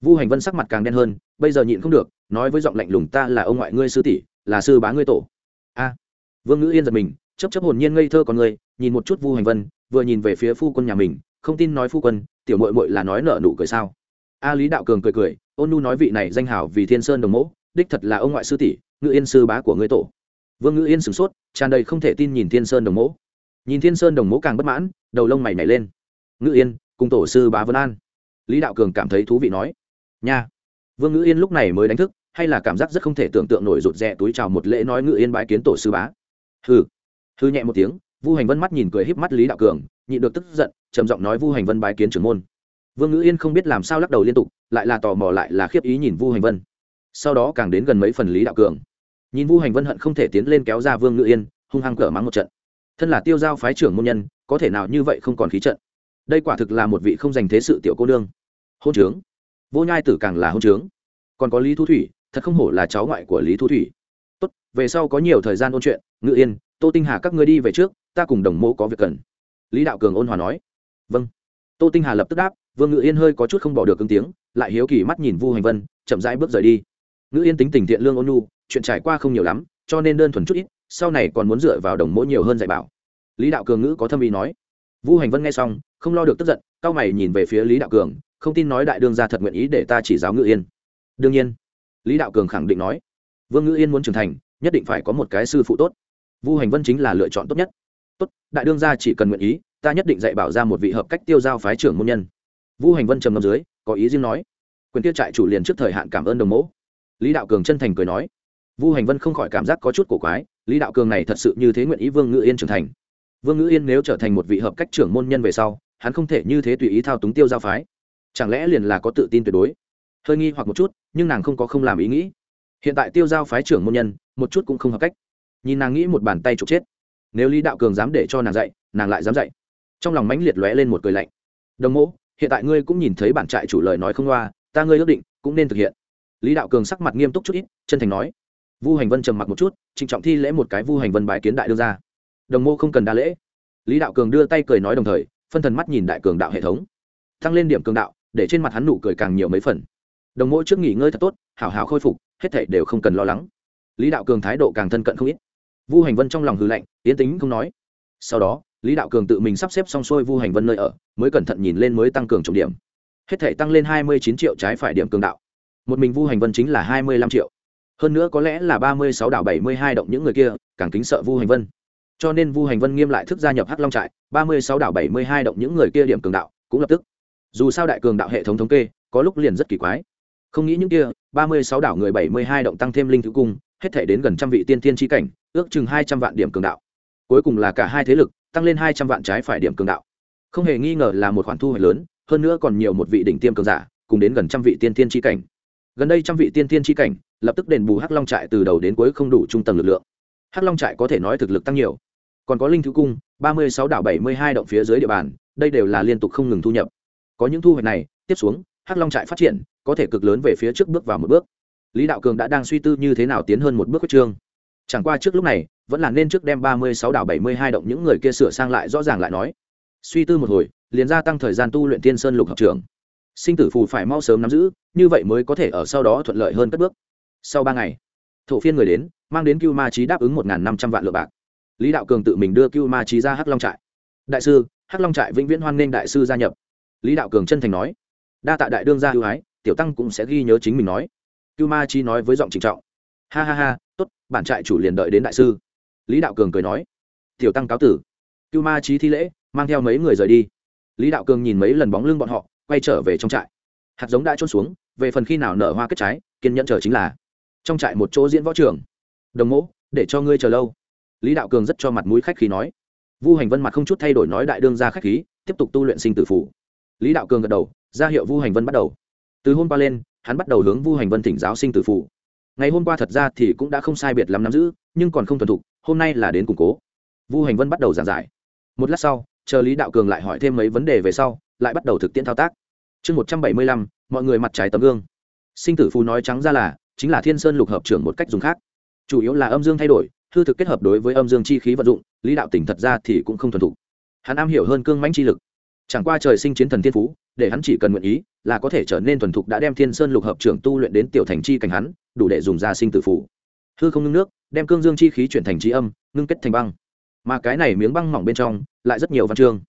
Vu hành vân sắc mặt càng đen hơn, bây giờ nhịn không được, nói với giọng lạnh lùng ta là ông ngoại ngươi sư tỷ, là sư bá ngươi tổ. A. Vương ngữ yên giật mình chấp chấp hồn nhiên ngây thơ con người, nhìn một chút vu hành vân, vừa nhìn về phía phu quân nhà mình, không tin nói phu quân, tiểu muội muội là nói nợ nụ cười sao? A lý đạo cường cười cười, ôn nu nói vị này danh hảo vì thiên sơn đồng mẫu đích thật là ông ngoại sư tỷ, ngữ yên sư bá của ngươi tổ. Vương ngữ yên sửng sốt, tràn đầy không thể tin nhìn thiên sơn đồng mẫu nhìn thiên sơn đồng mẫu càng bất mãn đầu lông mày nhảy lên. Ngữ yên, cùng tổ sư bá vân an. Lý đạo cường cảm thấy thú vị nói, nha. Vương ngữ yên lúc này mới đánh thức, hay là cảm giác rất không thể tưởng tượng nổi rụt rè túi chào một lễ nói Ngự yên bái kiến tổ sư bá. Hừ. Hư nhẹ một tiếng, vu hành vân mắt nhìn cười híp mắt lý đạo cường nhịn được tức giận, trầm giọng nói vu hành vân bái kiến trưởng môn. Vương ngữ yên không biết làm sao lắc đầu liên tục, lại là tò mò lại là khiếp ý nhìn vu hành vân. Sau đó càng đến gần mấy phần lý đạo cường. Nhìn vu hành vân hận không thể tiến lên kéo ra vương ngữ yên, hung hăng cỡ mắng một trận thân là tiêu giao phái trưởng môn nhân, có thể nào như vậy không còn khí trận? Đây quả thực là một vị không dành thế sự tiểu cô nương. Hôn trướng. Vô nhai tử càng là hôn trướng. Còn có lý thu thủy, thật không hổ là cháu ngoại của lý thu thủy. Tốt, về sau có nhiều thời gian ôn chuyện, ngự yên, tô tinh hà các ngươi đi về trước, ta cùng đồng mô có việc cần. Lý đạo cường ôn hòa nói. Vâng. Tô tinh hà lập tức đáp, vương ngự yên hơi có chút không bỏ được ứng tiếng, lại hiếu kỳ mắt nhìn vu hành vân, chậm rãi bước rời đi. Ngự yên tính tình thiện lương ôn nhu, chuyện trải qua không nhiều lắm, cho nên đơn thuần chút ít sau này còn muốn dựa vào đồng mỗi nhiều hơn dạy bảo. Lý đạo cường ngữ có thâm ý nói. Vu hành vân nghe xong, không lo được tức giận cao mày nhìn về phía lý đạo cường, không tin nói đại đương ra thật nguyện ý để ta chỉ giáo ngự yên. Đương nhiên, lý đạo cường khẳng định nói, vương ngự yên muốn trưởng thành, nhất định phải có một cái sư phụ tốt. Vu hành vân chính là lựa chọn tốt nhất. Tốt, đại đương gia chỉ cần nguyện ý, ta nhất định dạy bảo ra một vị hợp cách tiêu giao phái trưởng môn nhân. Vu hành vân trầm ngâm dưới, có ý riêng nói, quyền tiêu trại chủ liền trước thời hạn cảm ơn đồng mẫu lý đạo cường chân thành cười nói, vu hành vân không khỏi cảm giác có chút cổ quái lý đạo cường này thật sự như thế nguyện ý vương ngự yên trưởng thành. Vương ngự yên nếu trở thành một vị hợp cách trưởng môn nhân về sau, hắn không thể như thế tùy ý thao túng tiêu giao phái. Chẳng lẽ liền là có tự tin tuyệt đối? Hơi nghi hoặc một chút, nhưng nàng không có không làm ý nghĩ. Hiện tại tiêu giao phái trưởng môn nhân, một chút cũng không hợp cách. Nhìn nàng nghĩ một bàn tay trục chết. Nếu lý đạo cường dám để cho nàng dạy, nàng lại dám dạy. Trong lòng mãnh liệt lóe lên một cười lạnh. Đồng mẫu hiện tại ngươi cũng nhìn thấy bản trại chủ lời nói không loa, ta ngươi ước định, cũng nên thực hiện. Lý đạo cường sắc mặt nghiêm túc chút ít, chân thành nói vu hành vân trầm mặc một chút, trịnh trọng thi lễ một cái vu hành vân bái kiến đại đưa ra đồng mô không cần đa lễ. Lý đạo cường đưa tay cười nói đồng thời, phân thần mắt nhìn đại cường đạo hệ thống. Tăng lên điểm cường đạo, để trên mặt hắn nụ cười càng nhiều mấy phần. Đồng mô trước nghỉ ngơi thật tốt, hảo hảo khôi phục, hết thảy đều không cần lo lắng. Lý đạo cường thái độ càng thân cận không ít. Vu hành vân trong lòng hư lạnh tiến tính không nói. Sau đó, lý đạo cường tự mình sắp xếp xong xuôi vu hành vân nơi ở, mới cẩn thận nhìn lên mới tăng cường trọng điểm. Hết thể tăng lên hai mươi chín triệu trái phải điểm cường đạo. Một mình vu hành vân chính là hai mươi lăm triệu hơn nữa có lẽ là ba mươi sáu đảo bảy mươi hai động những người kia, càng kính sợ vu hành vân. Cho nên vu hành vân nghiêm lại thức gia nhập hắc long trại, ba mươi sáu đảo bảy mươi hai động những người kia điểm cường đạo, cũng lập tức. Dù sao đại cường đạo hệ thống thống kê, có lúc liền rất kỳ quái. Không nghĩ những kia, ba mươi sáu đảo người bảy mươi hai động tăng thêm linh thứ cung, hết thể đến gần trăm vị tiên tiên tri cảnh, ước chừng hai trăm vạn điểm cường đạo. Cuối cùng là cả hai thế lực, tăng lên hai trăm vạn trái phải điểm cường đạo. Không hề nghi ngờ là một khoản thu hoạch lớn, hơn nữa còn nhiều một vị đỉnh tiêm cường giả, cùng đến gần trăm vị tiên tiên tri cảnh. Gần đây trăm vị tiên tiên tri cảnh lập tức đền bù hắc long trại từ đầu đến cuối không đủ trung tầng lực lượng. Hắc long trại có thể nói thực lực tăng nhiều. Còn có linh thứ cung, ba mươi sáu đảo bảy mươi hai động phía dưới địa bàn, đây đều là liên tục không ngừng thu nhập. Có những thu hoạch này, tiếp xuống, hắc long trại phát triển, có thể cực lớn về phía trước bước vào một bước. Lý đạo cường đã đang suy tư như thế nào tiến hơn một bước quyết trương. Chẳng qua trước lúc này, vẫn là nên trước đem ba mươi sáu đảo bảy mươi hai động những người kia sửa sang lại rõ ràng lại nói. Suy tư một hồi, liền gia tăng thời gian tu luyện tiên sơn lục học trường sinh tử phù phải mau sớm nắm giữ, như vậy mới có thể ở sau đó thuận lợi hơn các bước sau ba ngày, thổ phiên người đến, mang đến cưu ma trí đáp ứng một năm trăm vạn lượng bạc. Lý đạo cường tự mình đưa cưu ma trí ra hắc long trại. Đại sư, hắc long trại vĩnh viễn hoan nghênh đại sư gia nhập. Lý đạo cường chân thành nói. Đa tạ đại đương gia ưu ái, tiểu tăng cũng sẽ ghi nhớ chính mình nói. Cưu ma trí nói với giọng trịnh trọng. Ha ha ha, tốt, bản trại chủ liền đợi đến đại sư. Lý đạo cường cười nói. Tiểu tăng cáo tử. Cưu ma trí thi lễ, mang theo mấy người rời đi. Lý đạo cường nhìn mấy lần bóng lưng bọn họ, quay trở về trong trại. Hạt giống đã trôn xuống, về phần khi nào nở hoa kết trái, kiên nhẫn chờ chính là trong trại một chỗ diễn võ trường. Đồng mỗ, để cho ngươi chờ lâu. Lý đạo cường rất cho mặt mũi khách khí nói. Vu hành vân mặt không chút thay đổi nói đại đương ra khách khí, tiếp tục tu luyện sinh tử phủ. Lý đạo cường gật đầu, ra hiệu vu hành vân bắt đầu. Từ hôm qua lên, hắn bắt đầu hướng vu hành vân thỉnh giáo sinh tử phủ. Ngày hôm qua thật ra thì cũng đã không sai biệt lắm nắm giữ, nhưng còn không thuần thục, hôm nay là đến củng cố. Vu hành vân bắt đầu giảng giải. Một lát sau, chờ lý đạo cường lại hỏi thêm mấy vấn đề về sau, lại bắt đầu thực tiễn thao tác. Chương một trăm bảy mươi lăm, mọi người mặt trái tấm gương. Sinh tử phù nói trắng ra là chính là thiên sơn lục hợp trưởng một cách dùng khác. Chủ yếu là âm dương thay đổi, hư thực kết hợp đối với âm dương chi khí vận dụng, lý đạo tỉnh thật ra thì cũng không thuần thục. Hắn am hiểu hơn cương mãnh chi lực. Chẳng qua trời sinh chiến thần thiên phú, để hắn chỉ cần nguyện ý, là có thể trở nên thuần thục đã đem thiên sơn lục hợp trưởng tu luyện đến tiểu thành chi cảnh hắn, đủ để dùng ra sinh tử phủ hư không ngưng nước, đem cương dương chi khí chuyển thành trí âm, ngưng kết thành băng. Mà cái này miếng băng mỏng bên trong, lại rất nhiều văn chương.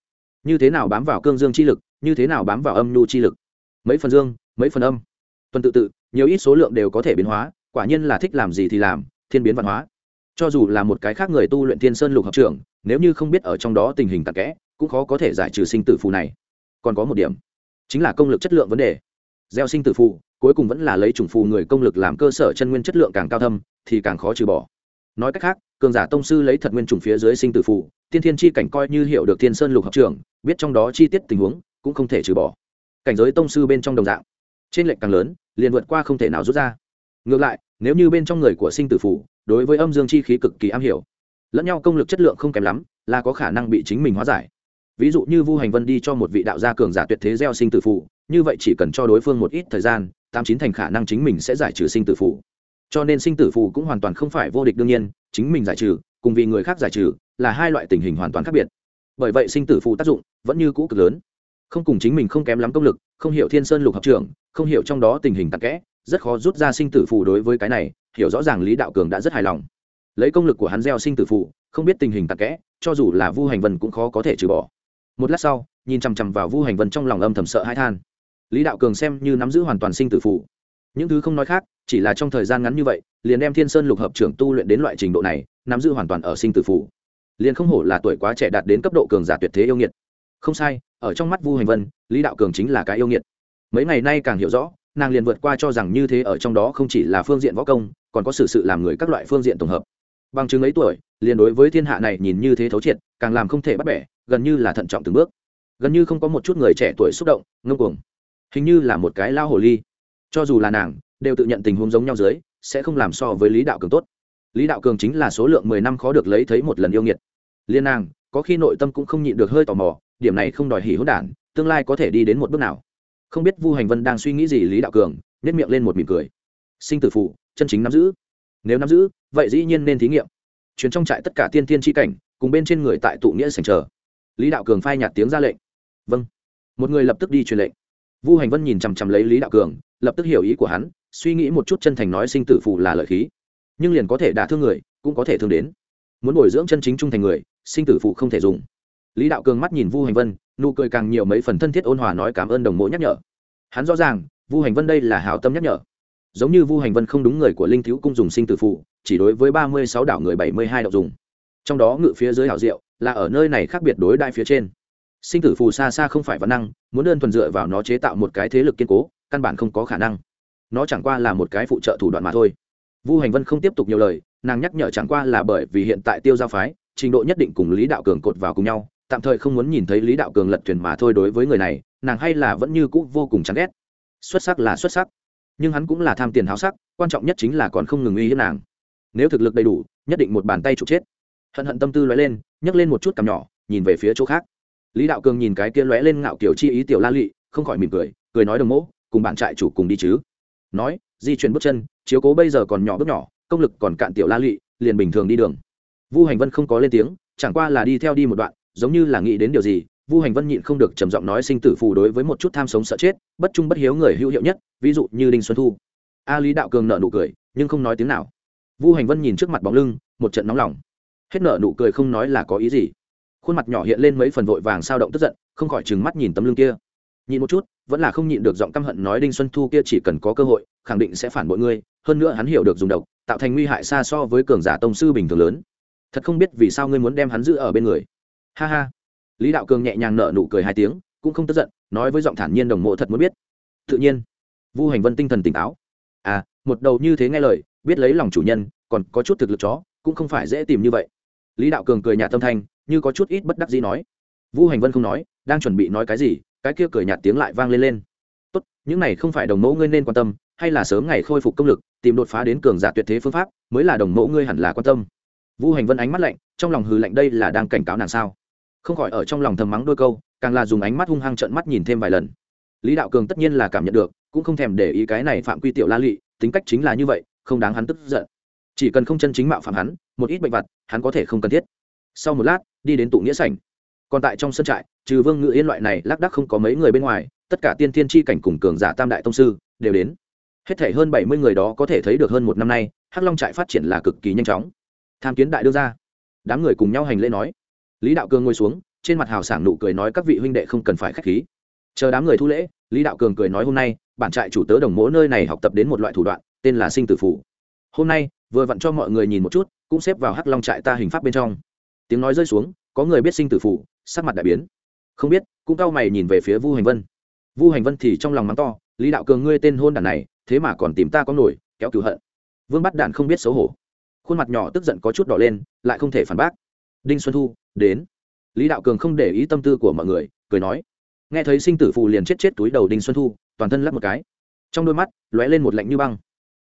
Như thế nào bám vào cương dương chi lực, như thế nào bám vào âm nhu chi lực? Mấy phần dương, mấy phần âm. Tuần tự tự nhiều ít số lượng đều có thể biến hóa, quả nhiên là thích làm gì thì làm, thiên biến văn hóa. Cho dù là một cái khác người tu luyện thiên sơn lục hợp trưởng, nếu như không biết ở trong đó tình hình tạc kẽ, cũng khó có thể giải trừ sinh tử phù này. Còn có một điểm, chính là công lực chất lượng vấn đề. Gieo sinh tử phù, cuối cùng vẫn là lấy chủng phù người công lực làm cơ sở chân nguyên chất lượng càng cao thâm, thì càng khó trừ bỏ. Nói cách khác, cường giả tông sư lấy thật nguyên chủng phía dưới sinh tử phù, tiên thiên chi cảnh coi như hiểu được thiên sơn lục hợp trưởng, biết trong đó chi tiết tình huống, cũng không thể trừ bỏ. Cảnh giới tông sư bên trong đồng dạng, trên lệnh càng lớn liền vượt qua không thể nào rút ra. Ngược lại, nếu như bên trong người của sinh tử phủ, đối với âm dương chi khí cực kỳ am hiểu, lẫn nhau công lực chất lượng không kém lắm, là có khả năng bị chính mình hóa giải. Ví dụ như vu hành vân đi cho một vị đạo gia cường giả tuyệt thế gieo sinh tử phụ như vậy chỉ cần cho đối phương một ít thời gian, tám chín thành khả năng chính mình sẽ giải trừ sinh tử phụ cho nên sinh tử phụ cũng hoàn toàn không phải vô địch đương nhiên, chính mình giải trừ, cùng vì người khác giải trừ, là hai loại tình hình hoàn toàn khác biệt. Bởi vậy sinh tử phụ tác dụng vẫn như cũ cực lớn không cùng chính mình không kém lắm công lực, không hiểu thiên sơn lục hợp trưởng không hiểu trong đó tình hình tắc kẽ, rất khó rút ra sinh tử phù đối với cái này, hiểu rõ ràng lý đạo cường đã rất hài lòng. Lấy công lực của hắn gieo sinh tử phù, không biết tình hình tắc kẽ, cho dù là vu hành vân cũng khó có thể trừ bỏ. Một lát sau, nhìn chằm chằm vào vu hành vân trong lòng âm thầm sợ hãi than. Lý đạo cường xem như nắm giữ hoàn toàn sinh tử phù. Những thứ không nói khác, chỉ là trong thời gian ngắn như vậy, liền đem thiên sơn lục hợp trưởng tu luyện đến loại trình độ này, nắm giữ hoàn toàn ở sinh tử phù. Liền không hổ là tuổi quá trẻ đạt đến cấp độ cường giả tuyệt thế yêu nghiệt không sai, ở trong mắt vu hành vân, lý đạo cường chính là cái yêu nghiệt. Mấy ngày nay càng hiểu rõ, nàng liền vượt qua cho rằng như thế ở trong đó không chỉ là phương diện võ công, còn có sự sự làm người các loại phương diện tổng hợp. Bằng chứng ấy tuổi, liền đối với thiên hạ này nhìn như thế thấu triệt, càng làm không thể bắt bẻ, gần như là thận trọng từng bước. Gần như không có một chút người trẻ tuổi xúc động, ngông cuồng. Hình như là một cái lao hồ ly. Cho dù là nàng, đều tự nhận tình huống giống nhau dưới, sẽ không làm so với lý đạo cường tốt. Lý đạo cường chính là số lượng mười năm khó được lấy thấy một lần yêu nghiệt. Liên nàng có khi nội tâm cũng không nhịn được hơi tò mò, điểm này không đòi hỉ hốt đản, tương lai có thể đi đến một bước nào. Không biết vu hành vân đang suy nghĩ gì lý đạo cường nhét miệng lên một mỉm cười. Sinh tử phụ, chân chính nắm giữ. Nếu nắm giữ, vậy dĩ nhiên nên thí nghiệm. Chuyến trong trại tất cả tiên tiên tri cảnh, cùng bên trên người tại tụ nghĩa sành chờ. Lý đạo cường phai nhạt tiếng ra lệnh. Vâng. Một người lập tức đi truyền lệnh. Vu hành vân nhìn chằm chằm lấy lý đạo cường, lập tức hiểu ý của hắn, suy nghĩ một chút chân thành nói sinh tử phụ là lợi khí. Nhưng liền có thể đả thương người, cũng có thể thương đến. Muốn bồi dưỡng chân chính trung thành người sinh tử phụ không thể dùng. Lý đạo cường mắt nhìn vu hành vân, nụ cười càng nhiều mấy phần thân thiết ôn hòa nói cảm ơn đồng mộ nhắc nhở. Hắn rõ ràng, vu hành vân đây là hảo tâm nhắc nhở. Giống như vu hành vân không đúng người của linh thiếu cung dùng sinh tử phụ, chỉ đối với ba mươi sáu đảo người bảy mươi hai đậu dùng. Trong đó ngự phía dưới hảo diệu, là ở nơi này khác biệt đối đại phía trên. Sinh tử phù xa xa không phải văn năng, muốn đơn thuần dựa vào nó chế tạo một cái thế lực kiên cố, căn bản không có khả năng. Nó chẳng qua là một cái phụ trợ thủ đoạn mà thôi. Vu hành vân không tiếp tục nhiều lời, nàng nhắc nhở chẳng qua là bởi vì hiện tại tiêu giao phái trình độ nhất định cùng lý đạo cường cột vào cùng nhau, tạm thời không muốn nhìn thấy lý đạo cường lật thuyền mà thôi đối với người này, nàng hay là vẫn như cũ vô cùng chán ghét. Xuất sắc là xuất sắc, nhưng hắn cũng là tham tiền háo sắc, quan trọng nhất chính là còn không ngừng uy hiếp nàng. Nếu thực lực đầy đủ, nhất định một bàn tay trục chết. Hận hận tâm tư lóe lên, nhấc lên một chút cằm nhỏ, nhìn về phía chỗ khác. Lý đạo cường nhìn cái kia lóe lên ngạo kiểu chi ý tiểu la lụy không khỏi mỉm cười cười nói đồng mỗ, cùng bạn trại chủ cùng đi chứ. Nói, di chuyển bước chân, chiếu cố bây giờ còn nhỏ bước nhỏ, công lực còn cạn tiểu la lụy liền bình thường đi đường vu hành vân không có lên tiếng, chẳng qua là đi theo đi một đoạn, giống như là nghĩ đến điều gì, vu hành vân nhịn không được trầm giọng nói sinh tử phù đối với một chút tham sống sợ chết, bất trung bất hiếu người hữu hiệu nhất, ví dụ như đinh xuân thu. A lý đạo cường nợ nụ cười, nhưng không nói tiếng nào. Vu hành vân nhìn trước mặt bóng lưng, một trận nóng lòng. Hết nợ nụ cười không nói là có ý gì. Khuôn mặt nhỏ hiện lên mấy phần vội vàng sao động tức giận, không khỏi trừng mắt nhìn tấm lưng kia. Nhìn một chút, vẫn là không nhịn được giọng căm hận nói đinh xuân thu kia chỉ cần có cơ hội, khẳng định sẽ phản bội ngươi, hơn nữa hắn hiểu được dùng độc, tạo thành nguy hại xa so với cường giả tông sư bình thường lớn thật không biết vì sao ngươi muốn đem hắn giữ ở bên người. Ha ha. Lý đạo cường nhẹ nhàng nở nụ cười hai tiếng, cũng không tức giận, nói với giọng thản nhiên đồng mộ thật muốn biết. Tự nhiên. Vu hành vân tinh thần tỉnh táo. À một đầu như thế nghe lời, biết lấy lòng chủ nhân, còn có chút thực lực chó, cũng không phải dễ tìm như vậy. Lý đạo cường cười nhạt tâm thanh, như có chút ít bất đắc dĩ nói. Vu hành vân không nói, đang chuẩn bị nói cái gì, cái kia cười nhạt tiếng lại vang lên lên. Tốt, những này không phải đồng mẫu ngươi nên quan tâm, hay là sớm ngày khôi phục công lực, tìm đột phá đến cường giả tuyệt thế phương pháp, mới là đồng mẫu ngươi hẳn là quan tâm vu hành vân ánh mắt lạnh, trong lòng hừ lạnh đây là đang cảnh cáo nàng sao? Không khỏi ở trong lòng thầm mắng đôi câu, càng là dùng ánh mắt hung hăng trợn mắt nhìn thêm vài lần. Lý đạo cường tất nhiên là cảm nhận được, cũng không thèm để ý cái này phạm quy tiểu la lị, tính cách chính là như vậy, không đáng hắn tức giận. Chỉ cần không chân chính mạo phạm hắn, một ít bệnh vặt, hắn có thể không cần thiết. Sau một lát, đi đến tụ nghĩa sảnh. Còn tại trong sân trại, trừ vương ngự yên loại này lác đác không có mấy người bên ngoài, tất cả tiên thiên tri cảnh cùng cường giả tam đại tông sư đều đến. Hết thể hơn bảy mươi người đó có thể thấy được hơn một năm nay, hắc long trại phát triển là cực kỳ nhanh chóng tham kiến đại đương gia. Đám người cùng nhau hành lễ nói. Lý đạo cường ngồi xuống, trên mặt hào sảng nụ cười nói các vị huynh đệ không cần phải k h á c h khí. Chờ đám người thu lễ, lý đạo cường cười nói hôm nay, bản trại chủ tớ đồng mỗ nơi này học tập đến một loại thủ đoạn, tên là sinh tử phủ. Hôm nay, vừa vặn cho mọi người nhìn một chút, cũng xếp vào hắc long trại ta hình pháp bên trong. Tiếng nói rơi xuống, có người biết sinh tử phủ, sắc mặt đại biến. Không biết, cũng cao mày nhìn về phía vu hành vân. Vu hành vân thì trong lòng mắng to, lý đạo cường ngươi tên hôn đản này, thế mà còn tìm ta có nổi, kéo cửu hận. Vương bắt đản không biết xấu hổ khuôn mặt nhỏ tức giận có chút đỏ lên, lại không thể phản bác. Đinh xuân thu, đến. Lý đạo cường không để ý tâm tư của mọi người, cười nói. Nghe thấy sinh tử phù liền chết chết túi đầu đinh xuân thu, toàn thân lắp một cái. Trong đôi mắt, lóe lên một lạnh như băng.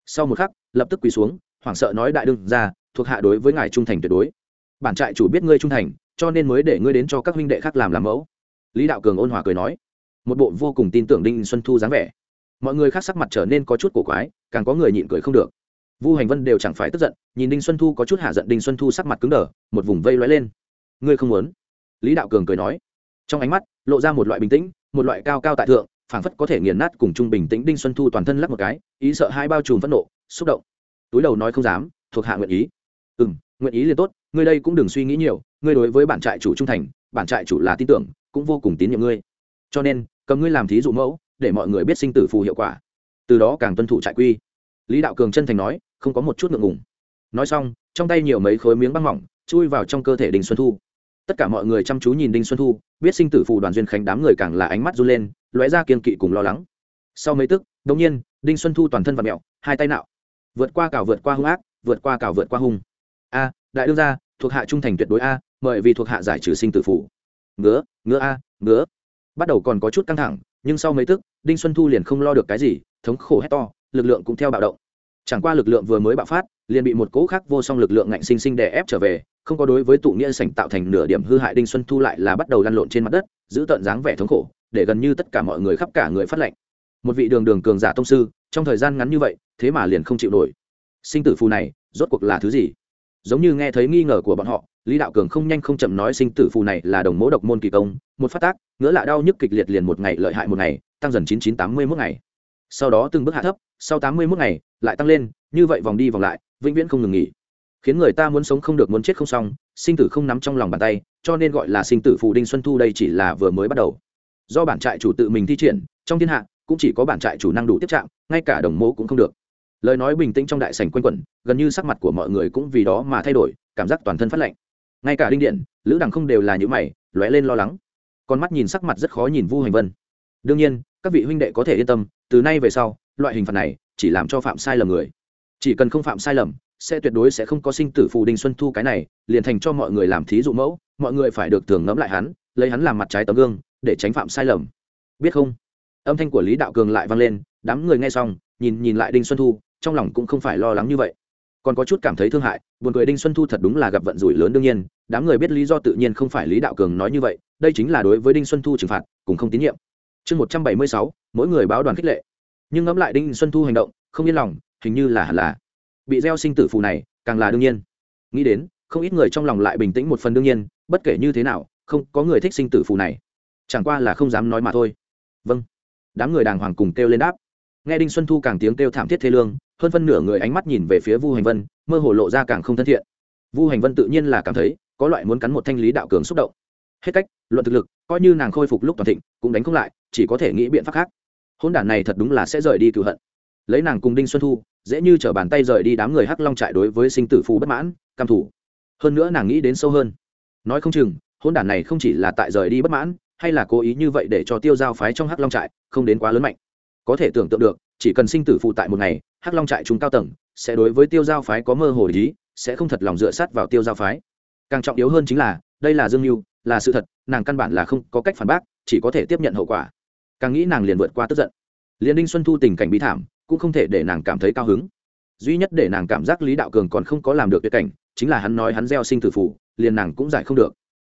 Sau một khắc, lập tức quỳ xuống, hoảng sợ nói đại đương ra thuộc hạ đối với ngài trung thành tuyệt đối. Bản trại chủ biết ngươi trung thành, cho nên mới để ngươi đến cho các huynh đệ khác làm làm mẫu. Lý đạo cường ôn hòa cười nói. Một bộ vô cùng tin tưởng đinh xuân thu dáng vẻ. Mọi người khác sắc mặt trở nên có chút cổ quái, càng có người nhịn cười không được vu hành vân đều chẳng phải tức giận, nhìn đinh xuân thu có chút hạ giận, đinh xuân thu sắc mặt cứng đờ, một vùng vây lóe lên. Ngươi không muốn? Lý đạo cường cười nói. Trong ánh mắt, lộ ra một loại bình tĩnh, một loại cao cao tại thượng, phảng phất có thể nghiền nát cùng chung bình tĩnh đinh xuân thu toàn thân lắc một cái, ý sợ hai bao trùm phẫn nộ, xúc động. Túi đầu nói không dám, thuộc hạ nguyện ý. Ừ m nguyện ý liền tốt, ngươi đây cũng đừng suy nghĩ nhiều, ngươi đối với bản trại chủ trung thành, bản trại chủ là tin tưởng, cũng vô cùng tín nhiệm ngươi. Cho nên, cầm ngươi làm thí dụ mẫu, để mọi người biết sinh tử phù hiệu quả. Từ đó càng tuân thủ trại quy. Lý đạo cường chân thành nói không có một chút ngượng ngùng. Nói xong, trong tay nhiều mấy khối miếng băng mỏng, chui vào trong cơ thể Đinh xuân thu. Tất cả mọi người chăm chú nhìn đinh xuân thu, biết sinh tử phù đoàn duyên khánh đám người càng là ánh mắt run lên, lóe ra kiên kỵ cùng lo lắng. Sau mấy tức, đột nhiên, đinh xuân thu toàn thân và mẹo hai tay nạo. Vượt qua cào vượt qua hung ác, vượt qua cào vượt qua hung. A, đại đương gia, thuộc hạ trung thành tuyệt đối a mời vì thuộc hạ giải trừ sinh tử phủ ngứa ngứa a, ngứa. Bắt đầu còn có chút căng thẳng, nhưng sau mấy tức, đinh xuân thu liền không lo được cái gì, thống khổ hét to, lực lượng cũng theo bạo động chẳng qua lực lượng vừa mới bạo phát, liền bị một cỗ khác vô song lực lượng ngạnh sinh sinh đè ép trở về, không có đối với tụ nghĩa sảnh tạo thành nửa điểm hư hại đinh xuân thu lại là bắt đầu lăn lộn trên mặt đất, giữ tận dáng vẻ thống khổ, để gần như tất cả mọi người khắp cả người phát lệnh một vị đường đường cường giả tông sư, trong thời gian ngắn như vậy, thế mà liền không chịu nổi. Sinh tử phù này, rốt cuộc là thứ gì? Giống như nghe thấy nghi ngờ của bọn họ, lý đạo cường không nhanh không chậm nói sinh tử phù này là đồng mỗ độc môn kỳ công, một phát tác, ngỡ lạ đau nhức kịch liệt liền một ngày, lợi hại một ngày, tăng dần chín chín tám mươi mốt ngày sau đó từng bước hạ thấp, sau tám mươi mốt ngày, lại tăng lên, như vậy vòng đi vòng lại, vĩnh viễn không ngừng nghỉ. Khiến người ta muốn sống không được, muốn chết không xong, sinh tử không nắm trong lòng bàn tay, cho nên gọi là sinh tử phù đinh xuân thu đây chỉ là vừa mới bắt đầu. Do bản trại chủ tự mình thi triển, trong thiên hạ, cũng chỉ có bản trại chủ năng đủ tiếp trạng, ngay cả đồng mô cũng không được. Lời nói bình tĩnh trong đại sảnh quanh quẩn, gần như sắc mặt của mọi người cũng vì đó mà thay đổi, cảm giác toàn thân phát lạnh. Ngay cả đinh điện, lữ đằng không đều là những mày, lóe lên lo lắng. Con mắt nhìn sắc mặt rất khó nhìn vu hành vân đương nhiên, các vị huynh đệ có thể yên tâm, từ nay về sau, loại hình phạt này chỉ làm cho phạm sai lầm người. Chỉ cần không phạm sai lầm, sẽ tuyệt đối sẽ không có sinh tử phù đinh xuân thu cái này, liền thành cho mọi người làm thí dụ mẫu, mọi người phải được thường ngẫm lại hắn, lấy hắn làm mặt trái tấm gương, để tránh phạm sai lầm. Biết không? Âm thanh của lý đạo cường lại vang lên, đám người nghe xong, nhìn nhìn lại đinh xuân thu, trong lòng cũng không phải lo lắng như vậy. Còn có chút cảm thấy thương hại, buồn cười đinh xuân thu thật đúng là gặp vận rủi lớn đương nhiên, đám người biết lý do tự nhiên không phải lý đạo cường nói như vậy, đây chính là đối với đinh xuân thu trừng phạt cùng không tín nhiệm chương một trăm bảy mươi sáu, mỗi người báo đoàn khích lệ. Nhưng ngẫm lại đinh xuân thu hành động, không yên lòng, hình như là hẳn là bị gieo sinh tử phù này, càng là đương nhiên. Nghĩ đến, không ít người trong lòng lại bình tĩnh một phần đương nhiên, bất kể như thế nào, không có người thích sinh tử phù này. Chẳng qua là không dám nói mà thôi. Vâng. Đám người đàng hoàng cùng kêu lên đáp. Nghe đinh xuân thu càng tiếng kêu thảm thiết thế lương, hơn phân nửa người ánh mắt nhìn về phía vu hành vân, mơ hồ lộ ra càng không thân thiện. Vu hành vân tự nhiên là cảm thấy, có loại muốn cắn một thanh lý đạo cường xúc động. Hết cách, luận thực lực, coi như nàng khôi phục lúc toàn thịnh, cũng đánh không lại chỉ có thể nghĩ biện pháp khác. Hôn đản này thật đúng là sẽ rời đi cựu hận. Lấy nàng cùng đinh xuân thu, dễ như t bàn tay rời đi đám người hắc long trại đối với sinh tử phù bất mãn, căm thủ hơn nữa nàng nghĩ đến sâu hơn. Nói không chừng, hôn đản này không chỉ là tại rời đi bất mãn, hay là cố ý như vậy để cho tiêu giao phái trong hắc long trại không đến quá lớn mạnh. Có thể tưởng tượng được, chỉ cần sinh tử phụ tại một ngày, hắc long trại chúng cao tầng, sẽ đối với tiêu giao phái có mơ hồ ý, sẽ không thật lòng dựa sát vào tiêu giao phái. Càng trọng yếu hơn chính là, đây là dương mưu là sự thật, nàng căn bản là không có cách phản bác, chỉ có thể tiếp nhận hậu quả càng nghĩ nàng liền vượt qua tức giận. Liền đinh xuân thu tình cảnh bi thảm, cũng không thể để nàng cảm thấy cao hứng. Duy nhất để nàng cảm giác lý đạo cường còn không có làm được tuyệt cảnh, chính là hắn nói hắn gieo sinh tử phủ liền nàng cũng giải không được.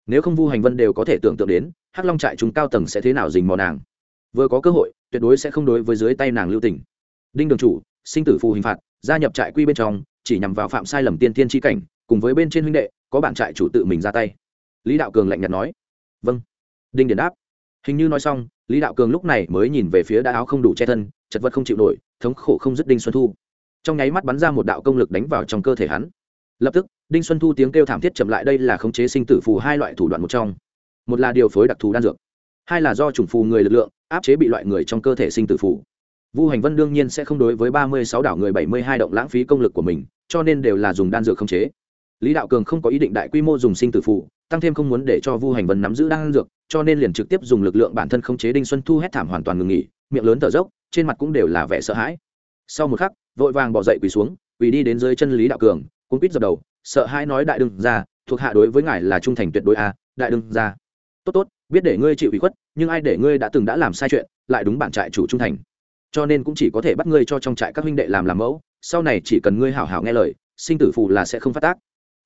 Nếu không vu hành vân đều có thể tưởng tượng đến, hắc long trại chúng cao tầng sẽ thế nào dình mò nàng. Vừa có cơ hội, tuyệt đối sẽ không đối với dưới tay nàng lưu tình. Đinh đường chủ, sinh tử phù hình phạt, gia nhập trại quy bên trong, chỉ nhằm vào phạm sai lầm tiên tiên tri cảnh, cùng với bên trên huynh đệ, có bạn trại chủ tự mình ra tay. Lý đạo cường lạnh nhạt nói. Vâng. Đinh điền đáp. Hình như nói xong lý đạo cường lúc này mới nhìn về phía đã áo không đủ che thân, chật vật không chịu nổi, thống khổ không dứt đinh xuân thu. Trong nháy mắt bắn ra một đạo công lực đánh vào trong cơ thể hắn. Lập tức, đinh xuân thu tiếng kêu thảm thiết chậm lại đây là khống chế sinh tử phù hai loại thủ đoạn một trong. Một là điều phối đặc thù đan dược, hai là do chủng phù người lực lượng, áp chế bị loại người trong cơ thể sinh tử phù. Vu hành vân đương nhiên sẽ không đối với ba mươi sáu đảo người bảy mươi hai động lãng phí công lực của mình, cho nên đều là dùng đan dược khống chế. Lý đạo cường không có ý định đại quy mô dùng sinh tử phù, tăng thêm không muốn để cho vu hành vân nắm giữ đan dược cho nên liền trực tiếp dùng lực lượng bản thân khống chế đinh xuân thu hét thảm hoàn toàn ngừng nghỉ, miệng lớn thở dốc, trên mặt cũng đều là vẻ sợ hãi. Sau một khắc, vội vàng bỏ dậy quỳ xuống, quỳ đi đến dưới chân lý đạo cường cuốn quýt dập đầu, sợ hãi nói đại đương ra thuộc hạ đối với ngài là trung thành tuyệt đối a, đại đương ra tốt tốt, biết để ngươi chịu ủy khuất, nhưng ai để ngươi đã từng đã làm sai chuyện, lại đúng bản trại chủ trung thành. Cho nên cũng chỉ có thể bắt ngươi cho trong trại các huynh đệ làm làm mẫu, sau này chỉ cần ngươi hảo hảo nghe lời, sinh tử phù là sẽ không phát tác.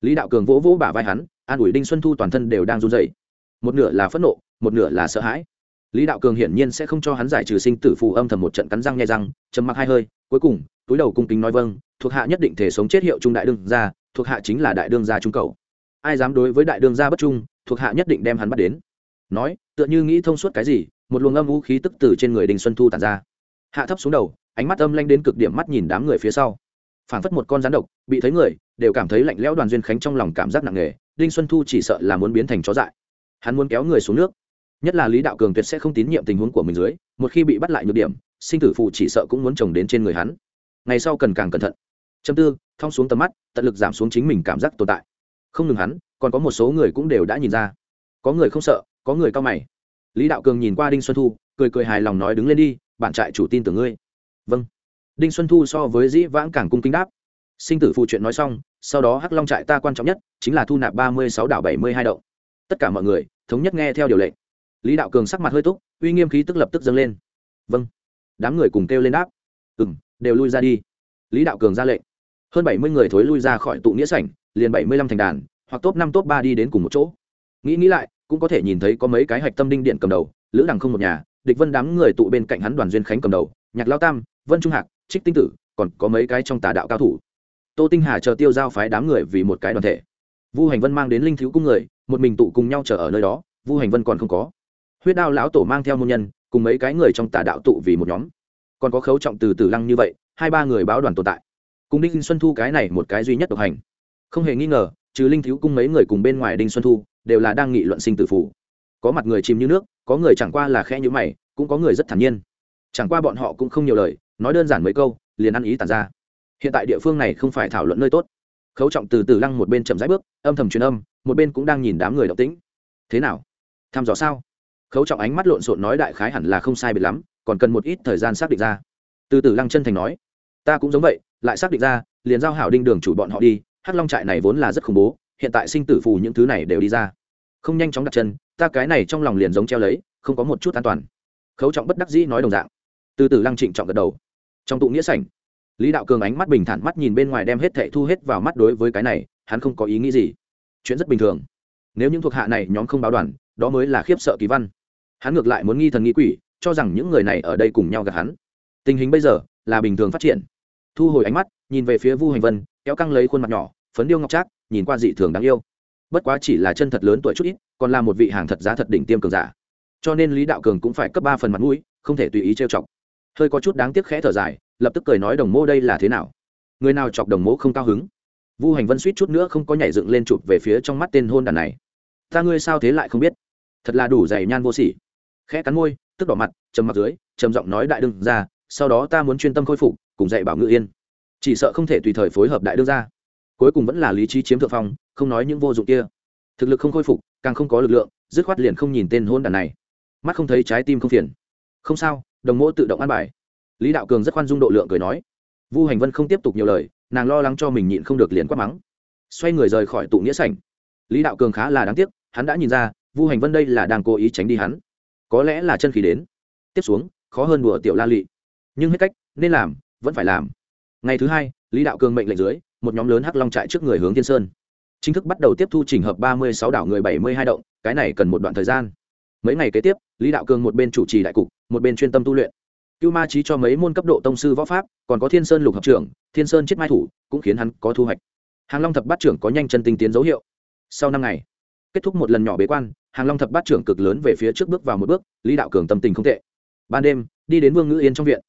Lý đạo cường vỗ vỗ bả vai hắn, an ủi đinh xuân thu toàn thân đều đang run dậy một nửa là phẫn nộ, một nửa là sợ hãi. Lý đạo cường hiển nhiên sẽ không cho hắn giải trừ sinh tử phù âm thầm một trận cắn răng nhai răng chấm mặc hai hơi, cuối cùng, túi đầu cung kính nói vâng thuộc hạ nhất định thể sống chết hiệu trung đại đương gia, thuộc hạ chính là đại đương gia trung cầu. Ai dám đối với đại đương gia bất trung, thuộc hạ nhất định đem hắn bắt đến. Nói, tựa như nghĩ thông suốt cái gì, một luồng âm vũ khí tức từ trên người đình xuân thu tàn ra. Hạ thấp xuống đầu, ánh mắt âm lanh đến cực điểm mắt nhìn đám người phía sau. Phảng phất một con rắn độc, bị thấy người, đều cảm thấy lạnh lẽo đoàn duyên khánh trong lòng cảm giác nặng nề, đinh xuân thu chỉ sợ là muốn biến thành chó dại hắn muốn kéo người xuống nước. Nhất là lý đạo cường tuyệt sẽ không tín nhiệm tình huống của mình dưới, một khi bị bắt lại nhược điểm, sinh tử phụ chỉ sợ cũng muốn chồng đến trên người hắn. Ngày sau cần càng cẩn thận. Châm tư, thong xuống tầm mắt, tận lực giảm xuống chính mình cảm giác tồn tại. Không ngừng hắn, còn có một số người cũng đều đã nhìn ra. Có người không sợ, có người cao mày. Lý đạo cường nhìn qua đinh xuân thu, cười cười hài lòng nói đứng lên đi bạn trại chủ tin tưởng ngươi. Vâng. Đinh xuân thu so với dĩ vãng càng cung kính đáp. Sinh tử phụ chuyện nói xong, sau đó hắc long trại ta quan trọng nhất, chính là thu nạp ba mươi sáu đảo bảy mươi hai đậu tất cả mọi người, thống nhất nghe theo điều lệnh. Lý đạo cường sắc mặt hơi túc, uy nghiêm khí tức lập tức dâng lên. Vâng. Đám người cùng kêu lên đáp. Ừ m đều lui ra đi. Lý đạo cường ra lệnh. Hơn bảy mươi người thối lui ra khỏi tụ nghĩa sảnh, liền bảy mươi lăm thành đàn, hoặc top năm, top ba đi đến cùng một chỗ. Nghĩ nghĩ lại, cũng có thể nhìn thấy có mấy cái hạch tâm đinh điện cầm đầu, lữ đằng không một nhà, địch vân đám người tụ bên cạnh hắn đoàn duyên khánh cầm đầu, nhạc lao tam, vân trung hạc, trích tinh tử, còn có mấy cái trong tà đạo cao thủ. Tô tinh hà chờ tiêu giao phái đám người vì một cái đoàn thể. Vu hành vân mang đến linh thiếu cung người một mình tụ cùng nhau chờ ở nơi đó, vu hành vân còn không có. Huyết đao lão tổ mang theo môn nhân, cùng mấy cái người trong tà đạo tụ vì một nhóm. Còn có khấu trọng từ từ lăng như vậy, hai ba người báo đoàn tồn tại. Cùng đinh xuân thu cái này một cái duy nhất độc hành. Không hề nghi ngờ, trừ linh thiếu cung mấy người cùng bên ngoài đinh xuân thu, đều là đang nghị luận sinh tử phủ có mặt người chìm như nước, có người chẳng qua là khe như mày, cũng có người rất thản nhiên. Chẳng qua bọn họ cũng không nhiều lời, nói đơn giản mấy câu, liền ăn ý tàn ra. Hiện tại địa phương này không phải thảo luận nơi tốt khấu trọng từ từ lăng một bên chậm rãi bước, âm thầm truyền âm, một bên cũng đang nhìn đám người động tĩnh. Thế nào? Tham dò sao? Khấu trọng ánh mắt lộn xộn nói đại khái hẳn là không sai biệt lắm, còn cần một ít thời gian xác định ra. Từ từ lăng chân thành nói, ta cũng giống vậy, lại xác định ra, liền giao hảo đinh đường chủ bọn họ đi, hắc long trại này vốn là rất khủng bố, hiện tại sinh tử phù những thứ này đều đi ra. Không nhanh chóng đặt chân, ta cái này trong lòng liền giống treo lấy, không có một chút an toàn. Khấu trọng bất đắc dĩ nói đồng dạng. Từ từ lăng trịnh trọng gật đầu. Trong tụ nghĩa sảnh lý đạo cường ánh mắt bình thản mắt nhìn bên ngoài đem hết thệ thu hết vào mắt đối với cái này, hắn không có ý nghĩ gì. Chuyện rất bình thường. Nếu những thuộc hạ này nhóm không báo đoàn, đó mới là khiếp sợ kỳ văn. Hắn ngược lại muốn nghi thần nghi quỷ, cho rằng những người này ở đây cùng nhau gặp hắn. Tình hình bây giờ là bình thường phát triển. Thu hồi ánh mắt, nhìn về phía vu hành vân, kéo căng lấy khuôn mặt nhỏ, phấn điêu ngọc trác, nhìn qua dị thường đáng yêu. Bất quá chỉ là chân thật lớn tuổi chút ít, còn là một vị hàng thật giá thật đỉnh tiêm cường giả. Cho nên lý đạo cường cũng phải cấp ba phần mặt mũi, không thể tùy ý trêu chọc. Hơi có chút đáng tiếc khẽ thở dài lập tức cười nói, đồng mô đây là thế nào? Người nào chọc đồng mô không cao hứng? Vu hành vân suýt chút nữa không có nhảy dựng lên chụp về phía trong mắt tên hôn đàn này. Ta ngươi sao thế lại không biết? Thật là đủ dày nhan vô sỉ. Khẽ cắn môi, tức đỏ mặt, trầm mặt dưới, trầm giọng nói, đại đương ra sau đó ta muốn chuyên tâm khôi phục, cùng dạy bảo ngự yên. Chỉ sợ không thể tùy thời phối hợp đại đương ra cuối cùng vẫn là lý trí chiếm thượng phong, không nói những vô dụng kia. Thực lực không khôi phục, càng không có lực lượng, dứt khoát liền không nhìn tên hôn đàn này. Mắt không thấy trái tim không phiền. Không sao, đồng mỗ tự động ăn bài lý đạo cường rất khoan dung độ lượng cười nói. Vu hành vân không tiếp tục nhiều lời, nàng lo lắng cho mình nhịn không được liền quát mắng. Xoay người rời khỏi tụ nghĩa sảnh. Lý đạo cường khá là đáng tiếc, hắn đã nhìn ra, vu hành vân đây là đang cố ý tránh đi hắn. Có lẽ là chân khí đến. Tiếp xuống, khó hơn đùa tiểu la lị. Nhưng hết cách, nên làm, vẫn phải làm. Ngày thứ hai, lý đạo cường mệnh lệnh dưới, một nhóm lớn hắc long trại trước người hướng thiên sơn. Chính thức bắt đầu tiếp thu trình hợp ba mươi sáu đảo người bảy mươi hai động, cái này cần một đoạn thời gian. Mấy ngày kế tiếp, lý đạo cường một bên chủ trì đại cục, một bên chuyên tâm tu luyện cưu ma trí cho mấy môn cấp độ tông sư võ pháp, còn có thiên sơn lục hợp trưởng, thiên sơn chết mai thủ, cũng khiến hắn có thu hoạch. Hàng long thập bát trưởng có nhanh chân tinh tiến dấu hiệu. Sau năm ngày, kết thúc một lần nhỏ bế quan, hàng long thập bát trưởng cực lớn về phía trước bước vào một bước, lý đạo cường tâm tình không tệ. Ban đêm, đi đến vương ngữ yên trong viện.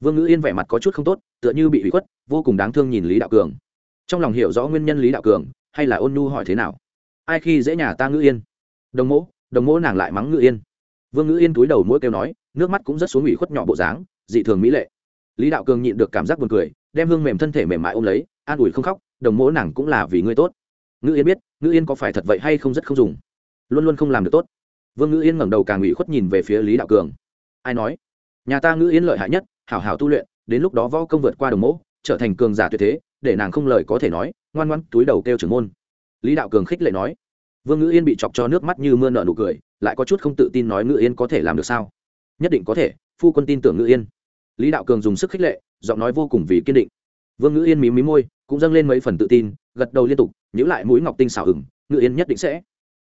Vương ngữ yên vẻ mặt có chút không tốt, tựa như bị hủy khuất, vô cùng đáng thương nhìn lý đạo cường. Trong lòng hiểu rõ nguyên nhân lý đạo cường, hay là ôn nhu hỏi thế nào? Ai khi dễ nhà ta ngữ yên? Đồng mỗ đồng mỗ nàng lại mắng ngữ yên. Vương ngữ yên túi đầu mỗi kêu nói nước mắt cũng rất xuống ủy khuất nhỏ bộ dáng, dị thường mỹ lệ. Lý đạo cường nhịn được cảm giác buồn cười, đem hương mềm thân thể mềm mại ôm lấy, an ủi không khóc, đồng mỗ nàng cũng là vì ngươi tốt. Ngữ yên biết, ngữ yên có phải thật vậy hay không rất không dùng. Luôn luôn không làm được tốt. Vương ngữ yên ngẩng đầu càng ủy khuất nhìn về phía lý đạo cường. Ai nói? Nhà ta ngữ yên lợi hại nhất, hảo hảo tu luyện, đến lúc đó võ công vượt qua đồng mẫu trở thành cường giả tuyệt thế, để nàng không lời có thể nói, ngoan ngoan túi đầu kêu trưởng môn. Lý đạo cường khích lệ nói. Vương ngữ yên bị chọc cho nước mắt như mưa nợ nụ cười, lại có chút không tự tin nói ngữ yên có thể làm được sao? Nhất định có thể, phu quân tin tưởng ngữ yên. Lý đạo cường dùng sức khích lệ, giọng nói vô cùng vì kiên định. Vương ngữ yên mí mí môi, cũng dâng lên mấy phần tự tin, gật đầu liên tục nhữ lại mũi ngọc tinh xảo hừng ngữ yên nhất định sẽ.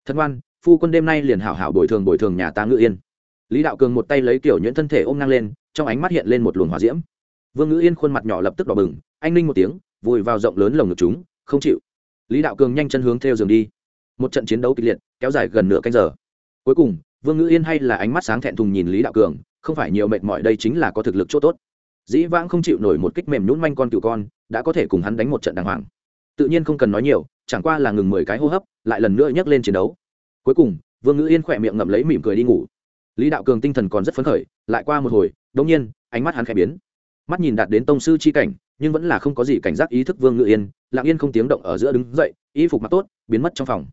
Thân ngoan, phu quân đêm nay liền hảo hảo bồi thường bồi thường nhà ta ngữ yên. Lý đạo cường một tay lấy kiểu nhuyễn thân thể ôm ngang lên, trong ánh mắt hiện lên một luồng hỏa diễm. Vương ngữ yên khuôn mặt nhỏ lập tức đỏ bừng, anh ninh một tiếng, vùi vào rộng lớn lồng ngực chúng, không chịu. Lý đạo cường nhanh chân hướng theo giường đi. Một trận chiến đấu kịch liệt, kéo dài gần nửa canh giờ. Cuối cùng vương ngữ yên hay là ánh mắt sáng thẹn thùng nhìn lý đạo cường, không phải nhiều mệt mỏi đây chính là có thực lực chỗ tốt. Dĩ vãng không chịu nổi một kích mềm nhún manh con cựu con, đã có thể cùng hắn đánh một trận đàng hoàng. Tự nhiên không cần nói nhiều, chẳng qua là ngừng mười cái hô hấp, lại lần nữa nhấc lên chiến đấu. Cuối cùng, vương ngữ yên khỏe miệng ngậm lấy mỉm cười đi ngủ. Lý đạo cường tinh thần còn rất phấn khởi, lại qua một hồi đông nhiên, ánh mắt hắn khẽ biến. Mắt nhìn đạt đến tông sư chi cảnh, nhưng vẫn là không có gì cảnh giác ý thức vương ngự yên, lặng yên không tiếng động ở giữa đứng dậy, y phục mặc tốt, biến mất trong phòng.